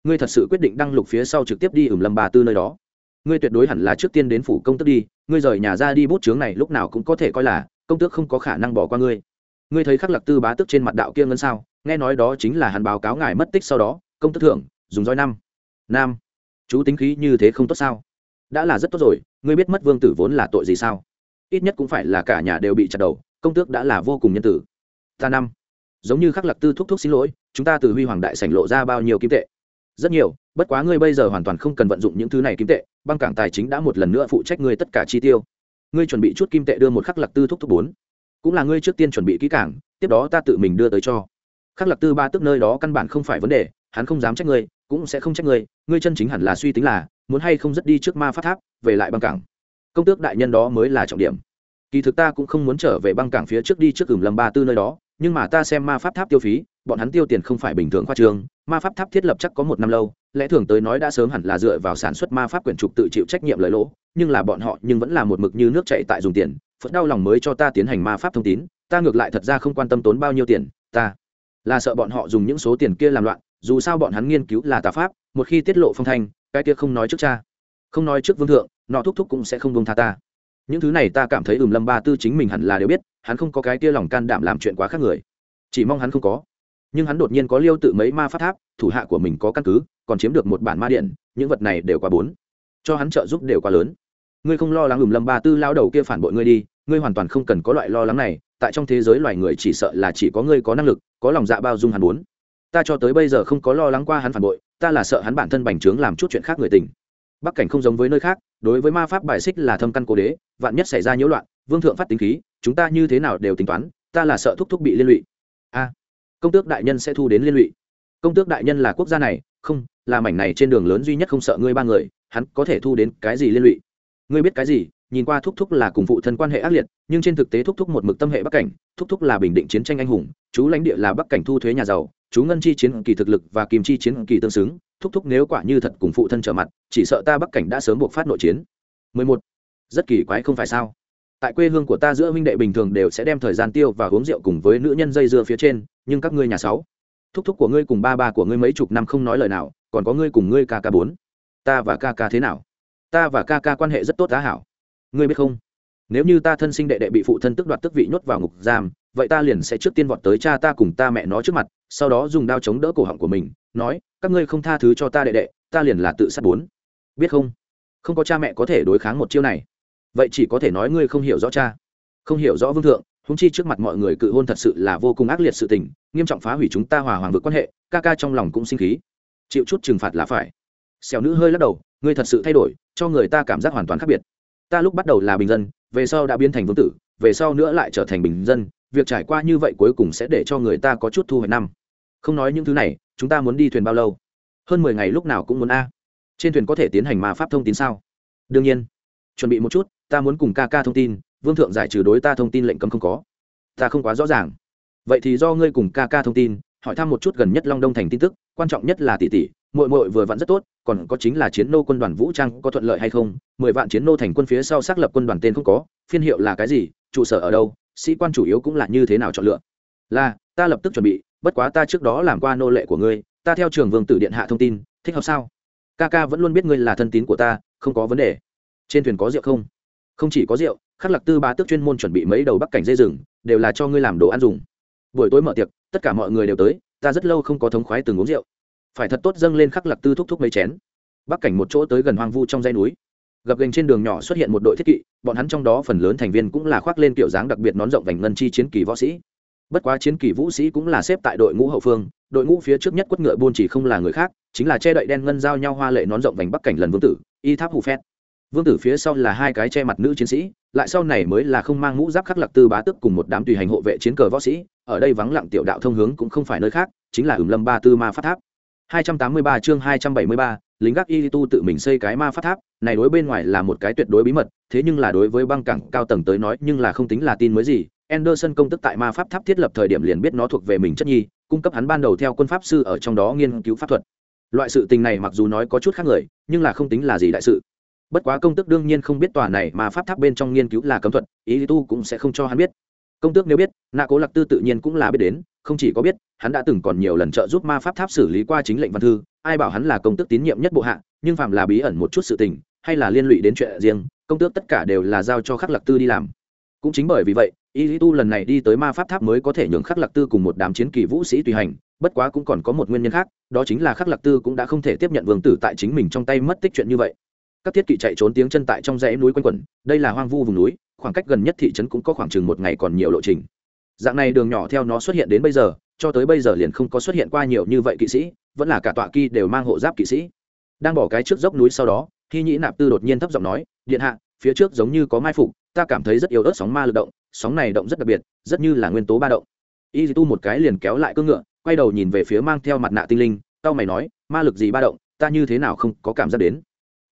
Speaker 1: Ngươi thật sự quyết định đăng lục phía sau trực tiếp đi ửm lâm bà tư nơi đó. Ngươi tuyệt đối hẳn là trước tiên đến phủ công tước đi, ngươi rời nhà ra đi bút chướng này lúc nào cũng có thể coi là, công tước không có khả năng bỏ qua ngươi. Ngươi thấy khắc lạc tư bá tức trên mặt đạo kia ngân sao, nghe nói đó chính là hắn báo cáo ngài mất tích sau đó, công tước thưởng, dùng roi năm. Nam, chú tính khí như thế không tốt sao? Đã là rất tốt rồi, ngươi biết mất vương tử vốn là tội gì sao? Ít nhất cũng phải là cả nhà đều bị chặt đầu, công tước đã là vô cùng nhân tử. Ta năm, giống như khắc lạc tư thúc thúc xin lỗi, chúng ta từ huy hoàng đại sảnh lộ ra bao nhiêu kim tệ? Rất nhiều, bất quá ngươi bây giờ hoàn toàn không cần vận dụng những thứ này kim tệ, băng cảng tài chính đã một lần nữa phụ trách ngươi tất cả chi tiêu. Ngươi chuẩn bị chút kim tệ đưa một khắc lạc tư thúc thúc bốn. Cũng là ngươi trước tiên chuẩn bị kỹ cảng tiếp đó ta tự mình đưa tới cho. Khắc lạc tư ba tức nơi đó căn bản không phải vấn đề, hắn không dám trách ngươi, cũng sẽ không trách ngươi ngươi chân chính hẳn là suy tính là, muốn hay không dứt đi trước ma phát tháp, về lại băng cảng công tước đại nhân đó mới là trọng điểm. Kỳ thực ta cũng không muốn trở về băng cảng phía trước đi trước gửm lâm ba tư nơi đó, nhưng mà ta xem ma pháp tháp tiêu phí, bọn hắn tiêu tiền không phải bình thường khoa trường, ma pháp tháp thiết lập chắc có một năm lâu, lẽ thường tới nói đã sớm hẳn là dựa vào sản xuất ma pháp quyển trục tự chịu trách nhiệm lợi lỗ, nhưng là bọn họ nhưng vẫn là một mực như nước chạy tại dùng tiền phật đau lòng mới cho ta tiến hành ma pháp thông tín, ta ngược lại thật ra không quan tâm tốn bao nhiêu tiền, ta là sợ bọn họ dùng những số tiền kia làm loạn, dù sao bọn hắn nghiên cứu là tà pháp, một khi tiết lộ phong thanh, cái kia không nói trước cha không nói trước vương thượng, nọ thúc thúc cũng sẽ không bông tha ta. Những thứ này ta cảm thấy ừm lâm ba tư chính mình hẳn là đều biết, hắn không có cái kia lòng can đảm làm chuyện quá khác người. Chỉ mong hắn không có. Nhưng hắn đột nhiên có liêu tự mấy ma pháp tháp, thủ hạ của mình có căn cứ, còn chiếm được một bản ma điện, những vật này đều quá bốn. Cho hắn trợ giúp đều quá lớn. Ngươi không lo lắng ừm lâm ba tư lao đầu kia phản bội ngươi đi, ngươi hoàn toàn không cần có loại lo lắng này, tại trong thế giới loài người chỉ sợ là chỉ có ngươi có năng lực, có lòng dạ bao dung hắn muốn ta cho tới bây giờ không có lo lắng qua hắn phản bội, ta là sợ hắn bản thân bành trướng làm chút chuyện khác người tình bắc cảnh không giống với nơi khác, đối với ma pháp bài xích là thâm căn cố đế, vạn nhất xảy ra nhiễu loạn, vương thượng phát tính khí, chúng ta như thế nào đều tính toán, ta là sợ thúc thúc bị liên lụy. A, công tước đại nhân sẽ thu đến liên lụy. Công tước đại nhân là quốc gia này, không, là mảnh này trên đường lớn duy nhất không sợ ngươi ba người, hắn có thể thu đến cái gì liên lụy? Ngươi biết cái gì? Nhìn qua thúc thúc là cùng phụ thân quan hệ ác liệt, nhưng trên thực tế thúc thúc một mực tâm hệ bắc cảnh, thúc thúc là bình định chiến tranh anh hùng, chú lãnh địa là bắc cảnh thu thuế nhà giàu, chú ngân chi chiến kỳ thực lực và kim chi chiến kỳ tương xứng thúc thúc nếu quả như thật cùng phụ thân trở mặt, chỉ sợ ta bắc cảnh đã sớm buộc phát nội chiến. 11. rất kỳ quái không phải sao? Tại quê hương của ta giữa huynh đệ bình thường đều sẽ đem thời gian tiêu và uống rượu cùng với nữ nhân dây dưa phía trên, nhưng các ngươi nhà sáu, thúc thúc của ngươi cùng ba ba của ngươi mấy chục năm không nói lời nào, còn có ngươi cùng ngươi ca ca bốn. Ta và ca ca thế nào? Ta và ca ca quan hệ rất tốt giá hảo. Ngươi biết không? Nếu như ta thân sinh đệ đệ bị phụ thân tức đoạt tức vị nhốt vào ngục giam, vậy ta liền sẽ trước tiên vọt tới cha ta cùng ta mẹ nó trước mặt sau đó dùng đao chống đỡ cổ họng của mình, nói, các ngươi không tha thứ cho ta đệ đệ, ta liền là tự sát bốn. Biết không? Không có cha mẹ có thể đối kháng một chiêu này. Vậy chỉ có thể nói ngươi không hiểu rõ cha. Không hiểu rõ vương thượng húng chi trước mặt mọi người cự hôn thật sự là vô cùng ác liệt sự tình, nghiêm trọng phá hủy chúng ta hòa hoàng vực quan hệ, ca ca trong lòng cũng sinh khí. Chịu chút trừng phạt là phải. Xẻo nữ hơi lắc đầu, ngươi thật sự thay đổi, cho người ta cảm giác hoàn toàn khác biệt. Ta lúc bắt đầu là bình dân, về sau đã biến thành vương tử, về sau nữa lại trở thành bình dân, việc trải qua như vậy cuối cùng sẽ để cho người ta có chút thu hoạch năm không nói những thứ này, chúng ta muốn đi thuyền bao lâu? Hơn mười ngày lúc nào cũng muốn a. Trên thuyền có thể tiến hành mà pháp thông tin sao? Đương nhiên. Chuẩn bị một chút, ta muốn cùng ca ca thông tin, vương thượng giải trừ đối ta thông tin lệnh cấm không có. Ta không quá rõ ràng. Vậy thì do ngươi cùng ca ca thông tin, hỏi thăm một chút gần nhất long đông thành tin tức, quan trọng nhất là tỷ tỷ, muội muội vừa vặn rất tốt, còn có chính là chiến nô quân đoàn vũ trang có thuận lợi hay không? Mười vạn chiến nô thành quân phía sau xác lập quân đoàn tên không có, phiên hiệu là cái gì, trụ sở ở đâu, sĩ quan chủ yếu cũng là như thế nào chọn lựa? Là, ta lập tức chuẩn bị bất quá ta trước đó làm qua nô lệ của ngươi, ta theo trường vương tử điện hạ thông tin, thích hợp sao? Ca ca vẫn luôn biết ngươi là thân tín của ta, không có vấn đề. Trên thuyền có rượu không? Không chỉ có rượu, khắc lạc tư ba tước chuyên môn chuẩn bị mấy đầu bắc cảnh dây rừng, đều là cho ngươi làm đồ ăn dùng. Buổi tối mở tiệc, tất cả mọi người đều tới, ta rất lâu không có thống khoái từng uống rượu. Phải thật tốt dâng lên khắc lạc tư thúc thúc mấy chén. Bắc cảnh một chỗ tới gần hoang vu trong dãy núi. Gập gành trên đường nhỏ xuất hiện một đội thiết kỵ, bọn hắn trong đó phần lớn thành viên cũng là khoác lên kiểu dáng đặc biệt nón rộng vành ngân chi chiến kỳ võ sĩ bất quá chiến kỳ vũ sĩ cũng là xếp tại đội ngũ hậu phương đội ngũ phía trước nhất quất ngựa buôn chỉ không là người khác chính là che đậy đen ngân giao nhau hoa lệ nón rộng vành bắc cảnh lần vương tử y tháp hù phét. Vương tử phía sau là hai cái che mặt nữ chiến sĩ lại sau này mới là không mang mũ giáp khắc lạc tư bá tức cùng một đám tùy hành hộ vệ chiến cờ võ sĩ ở đây vắng lặng tiểu đạo thông hướng cũng không phải nơi khác chính là ửng lâm ba tư ma phát tháp. 283 chương 273, lính gác y tu tự mình xây cái ma phát tháp này đối bên ngoài là một cái tuyệt đối bí mật thế nhưng là đối với băng cảng cao tầng tới nói nhưng là không tính là tin mới gì Anderson công tức tại ma pháp tháp thiết lập thời điểm liền biết nó thuộc về mình chất nhi, cung cấp hắn ban đầu theo quân pháp sư ở trong đó nghiên cứu pháp thuật. Loại sự tình này mặc dù nói có chút khác người, nhưng là không tính là gì đại sự. Bất quá công tước đương nhiên không biết tòa này mà pháp tháp bên trong nghiên cứu là cấm thuật, ý tu cũng sẽ không cho hắn biết. Công tước nếu biết nạ cố lạc tư tự nhiên cũng là biết đến, không chỉ có biết, hắn đã từng còn nhiều lần trợ giúp ma pháp tháp xử lý qua chính lệnh văn thư, ai bảo hắn là công tước tín nhiệm nhất bộ hạ, nhưng phạm là bí ẩn một chút sự tình, hay là liên lụy đến chuyện riêng, công tước tất cả đều là giao cho khắc lạc tư đi làm cũng chính bởi vì vậy y tu lần này đi tới ma pháp tháp mới có thể nhường khắc lạc tư cùng một đám chiến kỳ vũ sĩ tùy hành, bất quá cũng còn có một nguyên nhân khác, đó chính là khắc lạc tư cũng đã không thể tiếp nhận vương tử tại chính mình trong tay mất tích chuyện như vậy. Các thiết kỵ chạy trốn tiếng chân tại trong dãy núi quanh quẩn, đây là hoang vu vùng núi, khoảng cách gần nhất thị trấn cũng có khoảng chừng một ngày còn nhiều lộ trình. Dạng này đường nhỏ theo nó xuất hiện đến bây giờ, cho tới bây giờ liền không có xuất hiện qua nhiều như vậy kỵ sĩ, vẫn là cả tọa kỳ đều mang hộ giáp kỵ sĩ. Đang bỏ cái trước dốc núi sau đó khi nhĩ nạp tư đột nhiên thấp giọng nói, điện hạ, phía trước giống như có mai phục ta cảm thấy rất yếu ớt sóng ma lực động, sóng này động rất đặc biệt, rất như là nguyên tố ba động. Y tu một cái liền kéo lại cưỡng ngựa, quay đầu nhìn về phía mang theo mặt nạ tinh linh, tao mày nói, ma lực gì ba động, ta như thế nào không có cảm giác đến?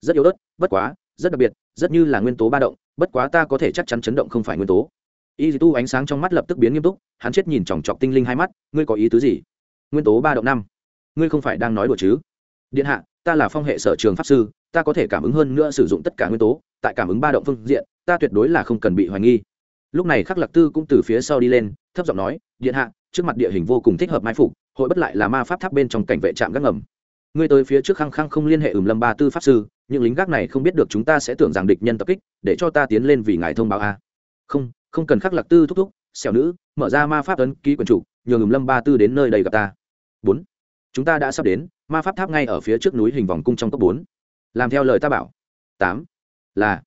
Speaker 1: Rất yếu ớt, bất quá, rất đặc biệt, rất như là nguyên tố ba động, bất quá ta có thể chắc chắn chấn động không phải nguyên tố. Y tu ánh sáng trong mắt lập tức biến nghiêm túc, hắn chết nhìn chòng chọc tinh linh hai mắt, ngươi có ý tứ gì? Nguyên tố ba động năm, ngươi không phải đang nói đùa chứ? Điện hạ, ta là phong hệ sở trường pháp sư ta có thể cảm ứng hơn nữa sử dụng tất cả nguyên tố, tại cảm ứng ba động phương diện, ta tuyệt đối là không cần bị hoài nghi. Lúc này khắc lạc tư cũng từ phía sau đi lên, thấp giọng nói, điện hạ, trước mặt địa hình vô cùng thích hợp mai phục, hội bất lại là ma pháp tháp bên trong cảnh vệ trạm gác ngầm. Ngươi tới phía trước khăng khăng không liên hệ ửm lâm ba tư pháp sư, những lính gác này không biết được chúng ta sẽ tưởng rằng địch nhân tập kích, để cho ta tiến lên vì ngài thông báo a. Không không cần. Khắc lạc tư thúc thúc, xẻo nữ, mở ra ma pháp ấn ký quần chủ, nhường ửm lâm ba tư đến nơi đây gặp ta. Bốn, chúng ta đã sắp đến, ma pháp tháp ngay ở phía trước núi hình vòng cung trong cấp bốn làm theo lời ta bảo. Tám, là,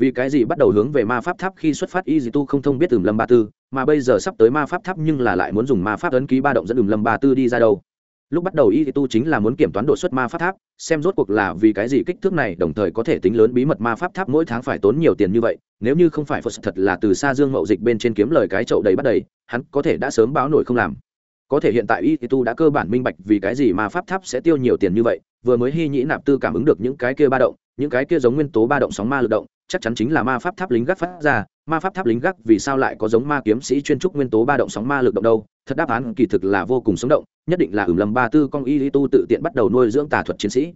Speaker 1: vì cái gì bắt đầu hướng về ma pháp tháp khi xuất phát y dì tu không thông biết ửm lâm ba tư, mà bây giờ sắp tới ma pháp tháp nhưng là lại muốn dùng ma pháp ấn ký ba động dẫn đường lâm ba tư đi ra đâu. Lúc bắt đầu y tu chính là muốn kiểm toán đột xuất ma pháp tháp, xem rốt cuộc là vì cái gì kích thước này, đồng thời có thể tính lớn bí mật ma pháp tháp mỗi tháng phải tốn nhiều tiền như vậy. Nếu như không phải phật thật là từ xa dương mậu dịch bên trên kiếm lời cái chậu đầy bắt đầy, hắn có thể đã sớm báo nổi không làm. Có thể hiện tại y tu đã cơ bản minh bạch vì cái gì mà pháp tháp sẽ tiêu nhiều tiền như vậy vừa mới hy nhĩ nạp tư cảm ứng được những cái kia ba động, những cái kia giống nguyên tố ba động sóng ma lực động, chắc chắn chính là ma pháp tháp lính gác phát ra. Ma pháp tháp lính gác vì sao lại có giống ma kiếm sĩ chuyên trúc nguyên tố ba động sóng ma lực động đâu? Thật đáp án kỳ thực là vô cùng sống động, nhất định là ửng lầm ba tư con y tu tự tiện bắt đầu nuôi dưỡng tà thuật chiến sĩ.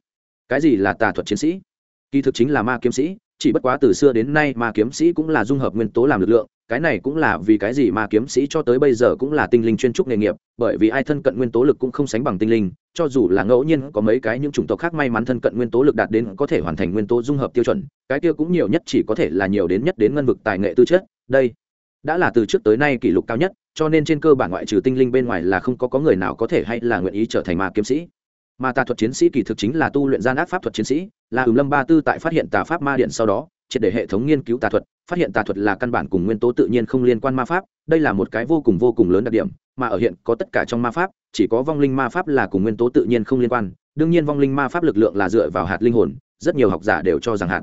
Speaker 1: Cái gì là tà thuật chiến sĩ? Kỳ thực chính là ma kiếm sĩ, chỉ bất quá từ xưa đến nay ma kiếm sĩ cũng là dung hợp nguyên tố làm lực lượng cái này cũng là vì cái gì mà kiếm sĩ cho tới bây giờ cũng là tinh linh chuyên trúc nghề nghiệp, bởi vì ai thân cận nguyên tố lực cũng không sánh bằng tinh linh, cho dù là ngẫu nhiên có mấy cái những chủng tộc khác may mắn thân cận nguyên tố lực đạt đến có thể hoàn thành nguyên tố dung hợp tiêu chuẩn, cái kia cũng nhiều nhất chỉ có thể là nhiều đến nhất đến ngân vực tài nghệ tư chất, đây đã là từ trước tới nay kỷ lục cao nhất, cho nên trên cơ bản ngoại trừ tinh linh bên ngoài là không có có người nào có thể hay là nguyện ý trở thành ma kiếm sĩ. Mà tà thuật chiến sĩ kỳ thực chính là tu luyện gian ác pháp thuật chiến sĩ, là ừm lâm ba tư tại phát hiện tà pháp ma điện sau đó triệt để hệ thống nghiên cứu tà thuật, phát hiện tà thuật là căn bản cùng nguyên tố tự nhiên không liên quan ma pháp, đây là một cái vô cùng vô cùng lớn đặc điểm, mà ở hiện có tất cả trong ma pháp, chỉ có vong linh ma pháp là cùng nguyên tố tự nhiên không liên quan, đương nhiên vong linh ma pháp lực lượng là dựa vào hạt linh hồn, rất nhiều học giả đều cho rằng hạt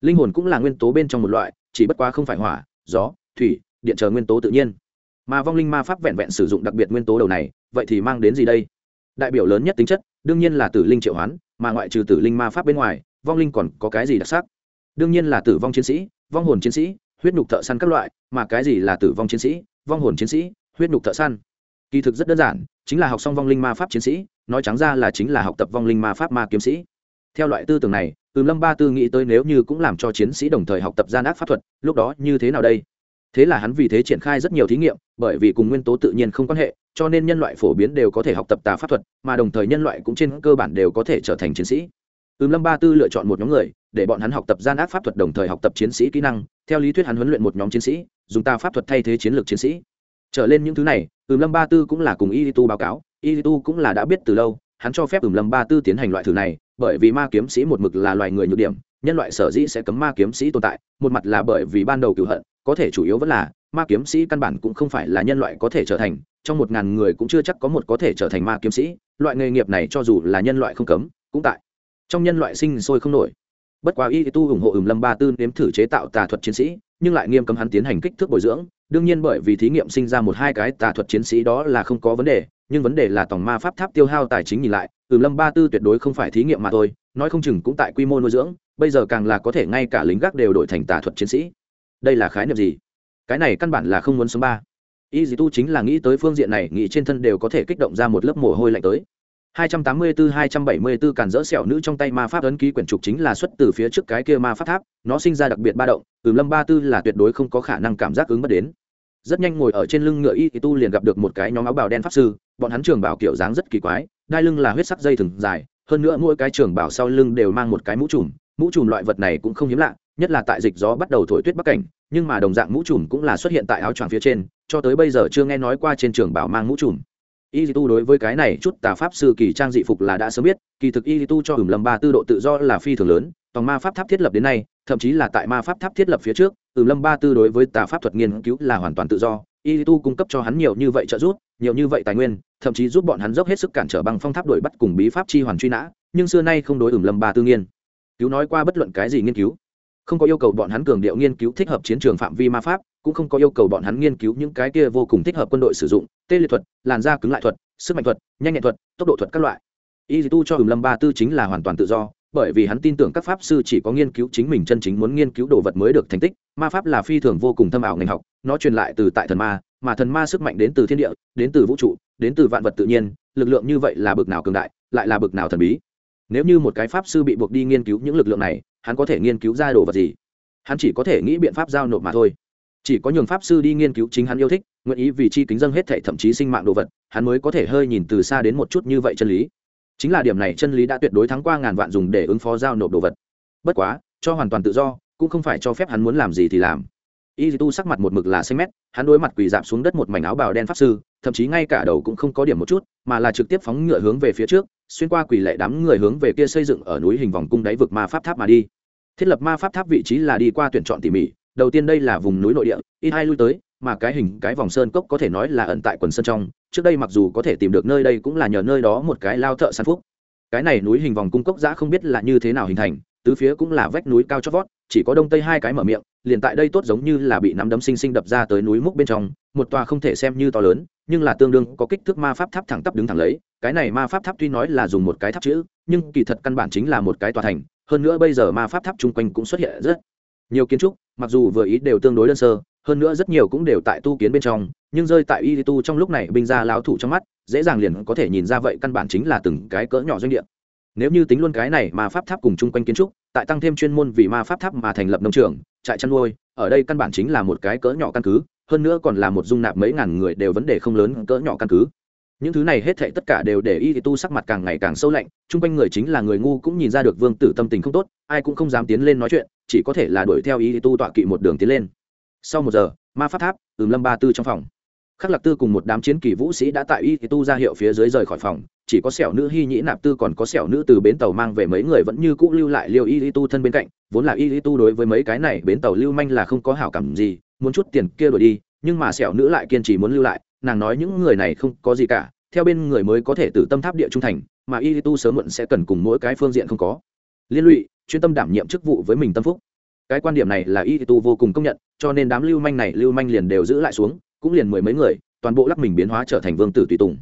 Speaker 1: linh hồn cũng là nguyên tố bên trong một loại, chỉ bất quá không phải hỏa, gió, thủy, điện chờ nguyên tố tự nhiên. Mà vong linh ma pháp vẹn vẹn sử dụng đặc biệt nguyên tố đầu này, vậy thì mang đến gì đây? Đại biểu lớn nhất tính chất, đương nhiên là tử linh triệu hoán, mà ngoại trừ tử linh ma pháp bên ngoài, vong linh còn có cái gì đặc sắc? Đương nhiên là tử vong chiến sĩ, vong hồn chiến sĩ, huyết nhục thợ săn các loại, mà cái gì là tử vong chiến sĩ, vong hồn chiến sĩ, huyết nhục thợ săn. Kỳ thực rất đơn giản, chính là học xong vong linh ma pháp chiến sĩ, nói trắng ra là chính là học tập vong linh ma pháp ma kiếm sĩ. Theo loại tư tưởng này từ lâm ba tư nghĩ tới nếu như cũng làm cho chiến sĩ đồng thời học tập gian ác pháp thuật, lúc đó như thế nào đây? Thế là hắn vì thế triển khai rất nhiều thí nghiệm, bởi vì cùng nguyên tố tự nhiên không quan hệ, cho nên nhân loại phổ biến đều có thể học tập tà pháp thuật, mà đồng thời nhân loại cũng trên cơ bản đều có thể trở thành chiến sĩ. Ừm lâm ba tư lựa chọn một nhóm người để bọn hắn học tập gian ác pháp thuật đồng thời học tập chiến sĩ kỹ năng. Theo lý thuyết hắn huấn luyện một nhóm chiến sĩ, dùng ta pháp thuật thay thế chiến lược chiến sĩ. Trở lên những thứ này, ừm lâm ba tư cũng là cùng y tu báo cáo. Y tu cũng là đã biết từ lâu, hắn cho phép ừm lâm ba tư tiến hành loại thử này, bởi vì ma kiếm sĩ một mực là loài người nhược điểm, nhân loại sở dĩ sẽ cấm ma kiếm sĩ tồn tại, một mặt là bởi vì ban đầu cựu hận, có thể chủ yếu vẫn là ma kiếm sĩ căn bản cũng không phải là nhân loại có thể trở thành, trong một ngàn người cũng chưa chắc có một có thể trở thành ma kiếm sĩ, loại nghề nghiệp này cho dù là nhân loại không cấm, cũng tại. Trong nhân loại sinh sôi không nổi bất quá y tu ủng hộ ừm lâm ba tư nếm thử chế tạo tà thuật chiến sĩ, nhưng lại nghiêm cấm hắn tiến hành kích thước bồi dưỡng. Đương nhiên bởi vì thí nghiệm sinh ra một hai cái tà thuật chiến sĩ đó là không có vấn đề, nhưng vấn đề là tổng ma pháp tháp tiêu hao tài chính nhìn lại, ừm lâm ba tư tuyệt đối không phải thí nghiệm mà thôi, nói không chừng cũng tại quy mô nuôi dưỡng, bây giờ càng là có thể ngay cả lính gác đều đổi thành tà thuật chiến sĩ. Đây là khái niệm gì? Cái này căn bản là không muốn số ba. Y dì tu chính là nghĩ tới phương diện này, nghĩ trên thân đều có thể kích động ra một lớp mồ hôi lạnh tới. 284-274 càn rỡ sẹo nữ trong tay ma pháp ấn ký quyển trục chính là xuất từ phía trước cái kia ma pháp tháp, nó sinh ra đặc biệt ba động, ừm lâm ba tư là tuyệt đối không có khả năng cảm giác ứng bất đến. Rất nhanh ngồi ở trên lưng ngựa y thì tu liền gặp được một cái nhóm áo bào đen pháp sư, bọn hắn trường bảo kiểu dáng rất kỳ quái, đai lưng là huyết sắc dây thừng dài, hơn nữa mỗi cái trường bảo sau lưng đều mang một cái mũ trùm mũ trùm loại vật này cũng không hiếm lạ, nhất là tại dịch gió bắt đầu thổi tuyết bắc cảnh, nhưng mà đồng dạng mũ trùm cũng là xuất hiện tại áo choàng phía trên, cho tới bây giờ chưa nghe nói qua trên trường bảo mang mũ trùm y tu đối với cái này chút tà pháp sư kỳ trang dị phục là đã sớm biết, kỳ thực y tu cho ửng lâm ba tư độ tự do là phi thường lớn, tòng ma pháp tháp thiết lập đến nay, thậm chí là tại ma pháp tháp thiết lập phía trước ửng lâm ba tư đối với tà pháp thuật nghiên cứu là hoàn toàn tự do. Y tu cung cấp cho hắn nhiều như vậy trợ giúp, nhiều như vậy tài nguyên, thậm chí giúp bọn hắn dốc hết sức cản trở bằng phong tháp đuổi bắt cùng bí pháp chi hoàn truy nã, nhưng xưa nay không đối ửng lâm ba tư nghiên. Cứu nói qua bất luận cái gì nghiên cứu không có yêu cầu bọn hắn cường điệu nghiên cứu thích hợp chiến trường phạm vi ma pháp, cũng không có yêu cầu bọn hắn nghiên cứu những cái kia vô cùng thích hợp quân đội sử dụng, tê liệt thuật, làn da cứng lại thuật, sức mạnh thuật, nhanh nhẹn thuật, tốc độ thuật các loại. Y tu cho hùm lâm ba tư chính là hoàn toàn tự do, bởi vì hắn tin tưởng các pháp sư chỉ có nghiên cứu chính mình chân chính muốn nghiên cứu đồ vật mới được thành tích, ma pháp là phi thường vô cùng thâm ảo ngành học, nó truyền lại từ tại thần ma, mà thần ma sức mạnh đến từ thiên địa, đến từ vũ trụ, đến từ vạn vật tự nhiên, lực lượng như vậy là bực nào cường đại, lại là bực nào thần bí. Nếu như một cái pháp sư bị buộc đi nghiên cứu những lực lượng này hắn có thể nghiên cứu ra đồ vật gì? Hắn chỉ có thể nghĩ biện pháp giao nộp mà thôi. Chỉ có nhường pháp sư đi nghiên cứu chính hắn yêu thích, nguyện ý vì chi kính dân hết thệ thậm chí sinh mạng đồ vật, hắn mới có thể hơi nhìn từ xa đến một chút như vậy chân lý. Chính là điểm này chân lý đã tuyệt đối thắng qua ngàn vạn dùng để ứng phó giao nộp đồ vật. Bất quá, cho hoàn toàn tự do, cũng không phải cho phép hắn muốn làm gì thì làm. Y tu sắc mặt một mực là xanh mét, hắn đối mặt quỳ dạp xuống đất một mảnh áo bào đen pháp sư, thậm chí ngay cả đầu cũng không có điểm một chút, mà là trực tiếp phóng ngựa hướng về phía trước, xuyên qua quỳ lệ đám người hướng về kia xây dựng ở núi hình vòng cung đáy vực ma pháp tháp mà đi thiết lập ma pháp tháp vị trí là đi qua tuyển chọn tỉ mỉ, đầu tiên đây là vùng núi nội địa, ít hai lui tới, mà cái hình cái vòng sơn cốc có thể nói là ẩn tại quần sơn trong, trước đây mặc dù có thể tìm được nơi đây cũng là nhờ nơi đó một cái lao thợ săn phúc. Cái này núi hình vòng cung cốc giã không biết là như thế nào hình thành, tứ phía cũng là vách núi cao chót vót, chỉ có đông tây hai cái mở miệng, liền tại đây tốt giống như là bị nắm đấm sinh sinh đập ra tới núi múc bên trong, một tòa không thể xem như to lớn, nhưng là tương đương có kích thước ma pháp tháp thẳng tắp đứng thẳng lấy. Cái này ma pháp tháp tuy nói là dùng một cái tháp chữ, nhưng kỳ thật căn bản chính là một cái tòa thành hơn nữa bây giờ ma pháp tháp chung quanh cũng xuất hiện rất nhiều kiến trúc, mặc dù vừa ý đều tương đối đơn sơ, hơn nữa rất nhiều cũng đều tại tu kiến bên trong, nhưng rơi tại y tu trong lúc này binh ra láo thủ trong mắt, dễ dàng liền có thể nhìn ra vậy căn bản chính là từng cái cỡ nhỏ doanh địa. Nếu như tính luôn cái này mà pháp tháp cùng chung quanh kiến trúc, tại tăng thêm chuyên môn vì ma pháp tháp mà thành lập nông trường, trại chăn nuôi, ở đây căn bản chính là một cái cỡ nhỏ căn cứ, hơn nữa còn là một dung nạp mấy ngàn người đều vấn đề không lớn cỡ nhỏ căn cứ những thứ này hết thệ tất cả đều để y tu sắc mặt càng ngày càng sâu lạnh, chung quanh người chính là người ngu cũng nhìn ra được vương tử tâm tình không tốt, ai cũng không dám tiến lên nói chuyện, chỉ có thể là đuổi theo y tu tọa kỵ một đường tiến lên. Sau một giờ, ma pháp tháp ừm lâm ba tư trong phòng. Khắc lạc tư cùng một đám chiến kỳ vũ sĩ đã tại y tu ra hiệu phía dưới rời khỏi phòng, chỉ có sẹo nữ hy nhĩ nạp tư còn có sẹo nữ từ bến tàu mang về mấy người vẫn như cũ lưu lại liêu y tu thân bên cạnh, vốn là y tu đối với mấy cái này bến tàu lưu manh là không có hảo cảm gì, muốn chút tiền kia đổi đi, nhưng mà sẹo nữ lại kiên trì muốn lưu lại nàng nói những người này không có gì cả, theo bên người mới có thể từ tâm tháp địa trung thành, mà y tu sớm muộn sẽ cần cùng mỗi cái phương diện không có. Liên lụy, chuyên tâm đảm nhiệm chức vụ với mình tâm phúc. Cái quan điểm này là y tu vô cùng công nhận, cho nên đám lưu manh này lưu manh liền đều giữ lại xuống, cũng liền mười mấy người, toàn bộ lắc mình biến hóa trở thành vương tử tùy tùng.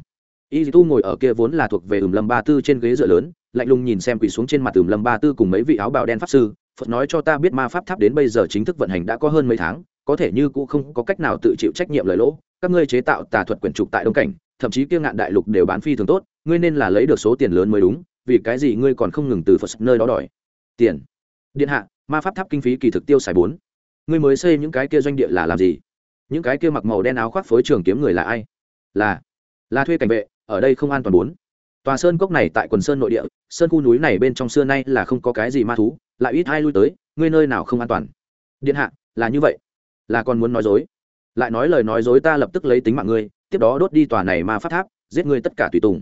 Speaker 1: Y tu ngồi ở kia vốn là thuộc về ừm lâm ba tư trên ghế dựa lớn, lạnh lùng nhìn xem quỳ xuống trên mặt ừm lâm ba tư cùng mấy vị áo bào đen pháp sư, phật nói cho ta biết ma pháp tháp đến bây giờ chính thức vận hành đã có hơn mấy tháng có thể như cũng không có cách nào tự chịu trách nhiệm lời lỗ, các ngươi chế tạo tà thuật quyển trục tại đông cảnh, thậm chí kia ngạn đại lục đều bán phi thường tốt, ngươi nên là lấy được số tiền lớn mới đúng, vì cái gì ngươi còn không ngừng từ phật nơi đó đòi? Tiền. Điện hạ, ma pháp tháp kinh phí kỳ thực tiêu xài bốn. Ngươi mới xây những cái kia doanh địa là làm gì? Những cái kia mặc màu đen áo khoác phối trường kiếm người là ai? Là là thuê cảnh vệ, ở đây không an toàn bốn. Tòa sơn cốc này tại quần sơn nội địa, sơn khu núi này bên trong xưa nay là không có cái gì ma thú, lại ít ai lui tới, ngươi nơi nào không an toàn? Điện hạ, là như vậy là còn muốn nói dối. Lại nói lời nói dối ta lập tức lấy tính mạng ngươi, tiếp đó đốt đi tòa này ma phát tháp, giết ngươi tất cả tùy tùng.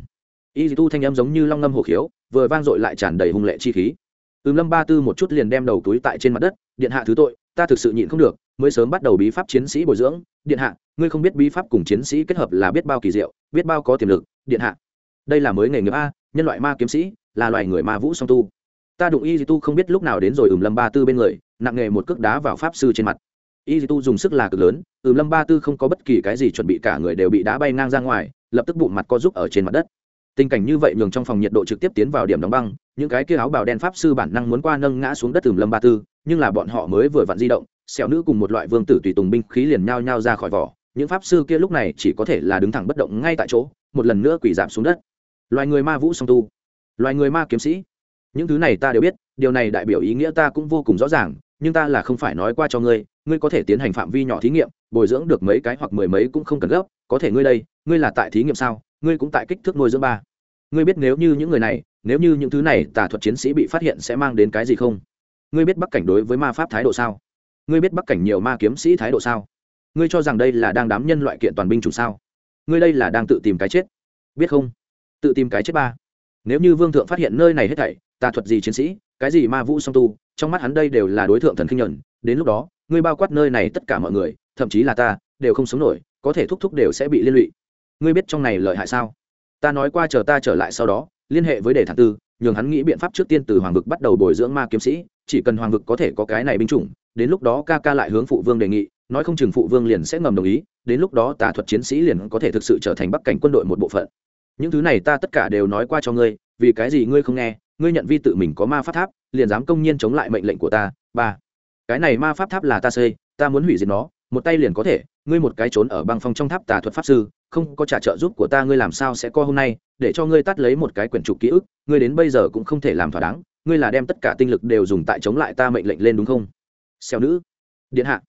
Speaker 1: Y tu thanh âm giống như long ngâm hồ khiếu, vừa vang dội lại tràn đầy hung lệ chi khí. Ừm lâm ba tư một chút liền đem đầu túi tại trên mặt đất, điện hạ thứ tội, ta thực sự nhịn không được, mới sớm bắt đầu bí pháp chiến sĩ bồi dưỡng. Điện hạ, ngươi không biết bí pháp cùng chiến sĩ kết hợp là biết bao kỳ diệu, biết bao có tiềm lực. Điện hạ, đây là mới nghề nghiệp a, nhân loại ma kiếm sĩ, là loài người ma vũ song tu. Ta đụng y tu không biết lúc nào đến rồi ừm lâm ba tư bên người, nặng nghề một cước đá vào pháp sư trên mặt y tu dùng sức là cực lớn ừm lâm ba tư không có bất kỳ cái gì chuẩn bị, cả người đều bị đá bay ngang ra ngoài, lập tức bụng mặt co giúp ở trên mặt đất. Tình cảnh như vậy nhường trong phòng nhiệt độ trực tiếp tiến vào điểm đóng băng, những cái kia áo bào đen pháp sư bản năng muốn qua nâng ngã xuống đất ừm lâm ba tư, nhưng là bọn họ mới vừa vặn di động, xẻo nữ cùng một loại vương tử tùy tùng binh khí liền nhao nhao ra khỏi vỏ, những pháp sư kia lúc này chỉ có thể là đứng thẳng bất động ngay tại chỗ, một lần nữa quỳ giảm xuống đất. Loài người ma vũ song tu, loài người ma kiếm sĩ, những thứ này ta đều biết, điều này đại biểu ý nghĩa ta cũng vô cùng rõ ràng, nhưng ta là không phải nói qua cho ngươi ngươi có thể tiến hành phạm vi nhỏ thí nghiệm, bồi dưỡng được mấy cái hoặc mười mấy cũng không cần gấp, có thể ngươi đây, ngươi là tại thí nghiệm sao, ngươi cũng tại kích thước nuôi dưỡng ba. Ngươi biết nếu như những người này, nếu như những thứ này tà thuật chiến sĩ bị phát hiện sẽ mang đến cái gì không? Ngươi biết bắc cảnh đối với ma pháp thái độ sao? Ngươi biết bắc cảnh nhiều ma kiếm sĩ thái độ sao? Ngươi cho rằng đây là đang đám nhân loại kiện toàn binh chủ sao? Ngươi đây là đang tự tìm cái chết. Biết không? Tự tìm cái chết ba. Nếu như vương thượng phát hiện nơi này hết thảy, tà thuật gì chiến sĩ, cái gì ma vũ song tu, trong mắt hắn đây đều là đối tượng thần kinh nhuận đến lúc đó ngươi bao quát nơi này tất cả mọi người, thậm chí là ta, đều không sống nổi, có thể thúc thúc đều sẽ bị liên lụy. Ngươi biết trong này lợi hại sao? Ta nói qua chờ ta trở lại sau đó, liên hệ với đề Thản tư, nhường hắn nghĩ biện pháp trước tiên từ hoàng vực bắt đầu bồi dưỡng ma kiếm sĩ, chỉ cần hoàng vực có thể có cái này binh chủng, đến lúc đó ca ca lại hướng phụ vương đề nghị, nói không chừng phụ vương liền sẽ ngầm đồng ý, đến lúc đó tà thuật chiến sĩ liền có thể thực sự trở thành bắc cảnh quân đội một bộ phận. Những thứ này ta tất cả đều nói qua cho ngươi, vì cái gì ngươi không nghe, ngươi nhận vi tự mình có ma pháp tháp, liền dám công nhiên chống lại mệnh lệnh của ta, ba cái này ma pháp tháp là ta xây ta muốn hủy diệt nó một tay liền có thể ngươi một cái trốn ở băng phong trong tháp tà thuật pháp sư không có trả trợ giúp của ta ngươi làm sao sẽ co hôm nay để cho ngươi tắt lấy một cái quyển trục ký ức ngươi đến bây giờ cũng không thể làm thỏa đáng ngươi là đem tất cả tinh lực đều dùng tại chống lại ta mệnh lệnh lên đúng không? Xeo nữ. Điện hạ.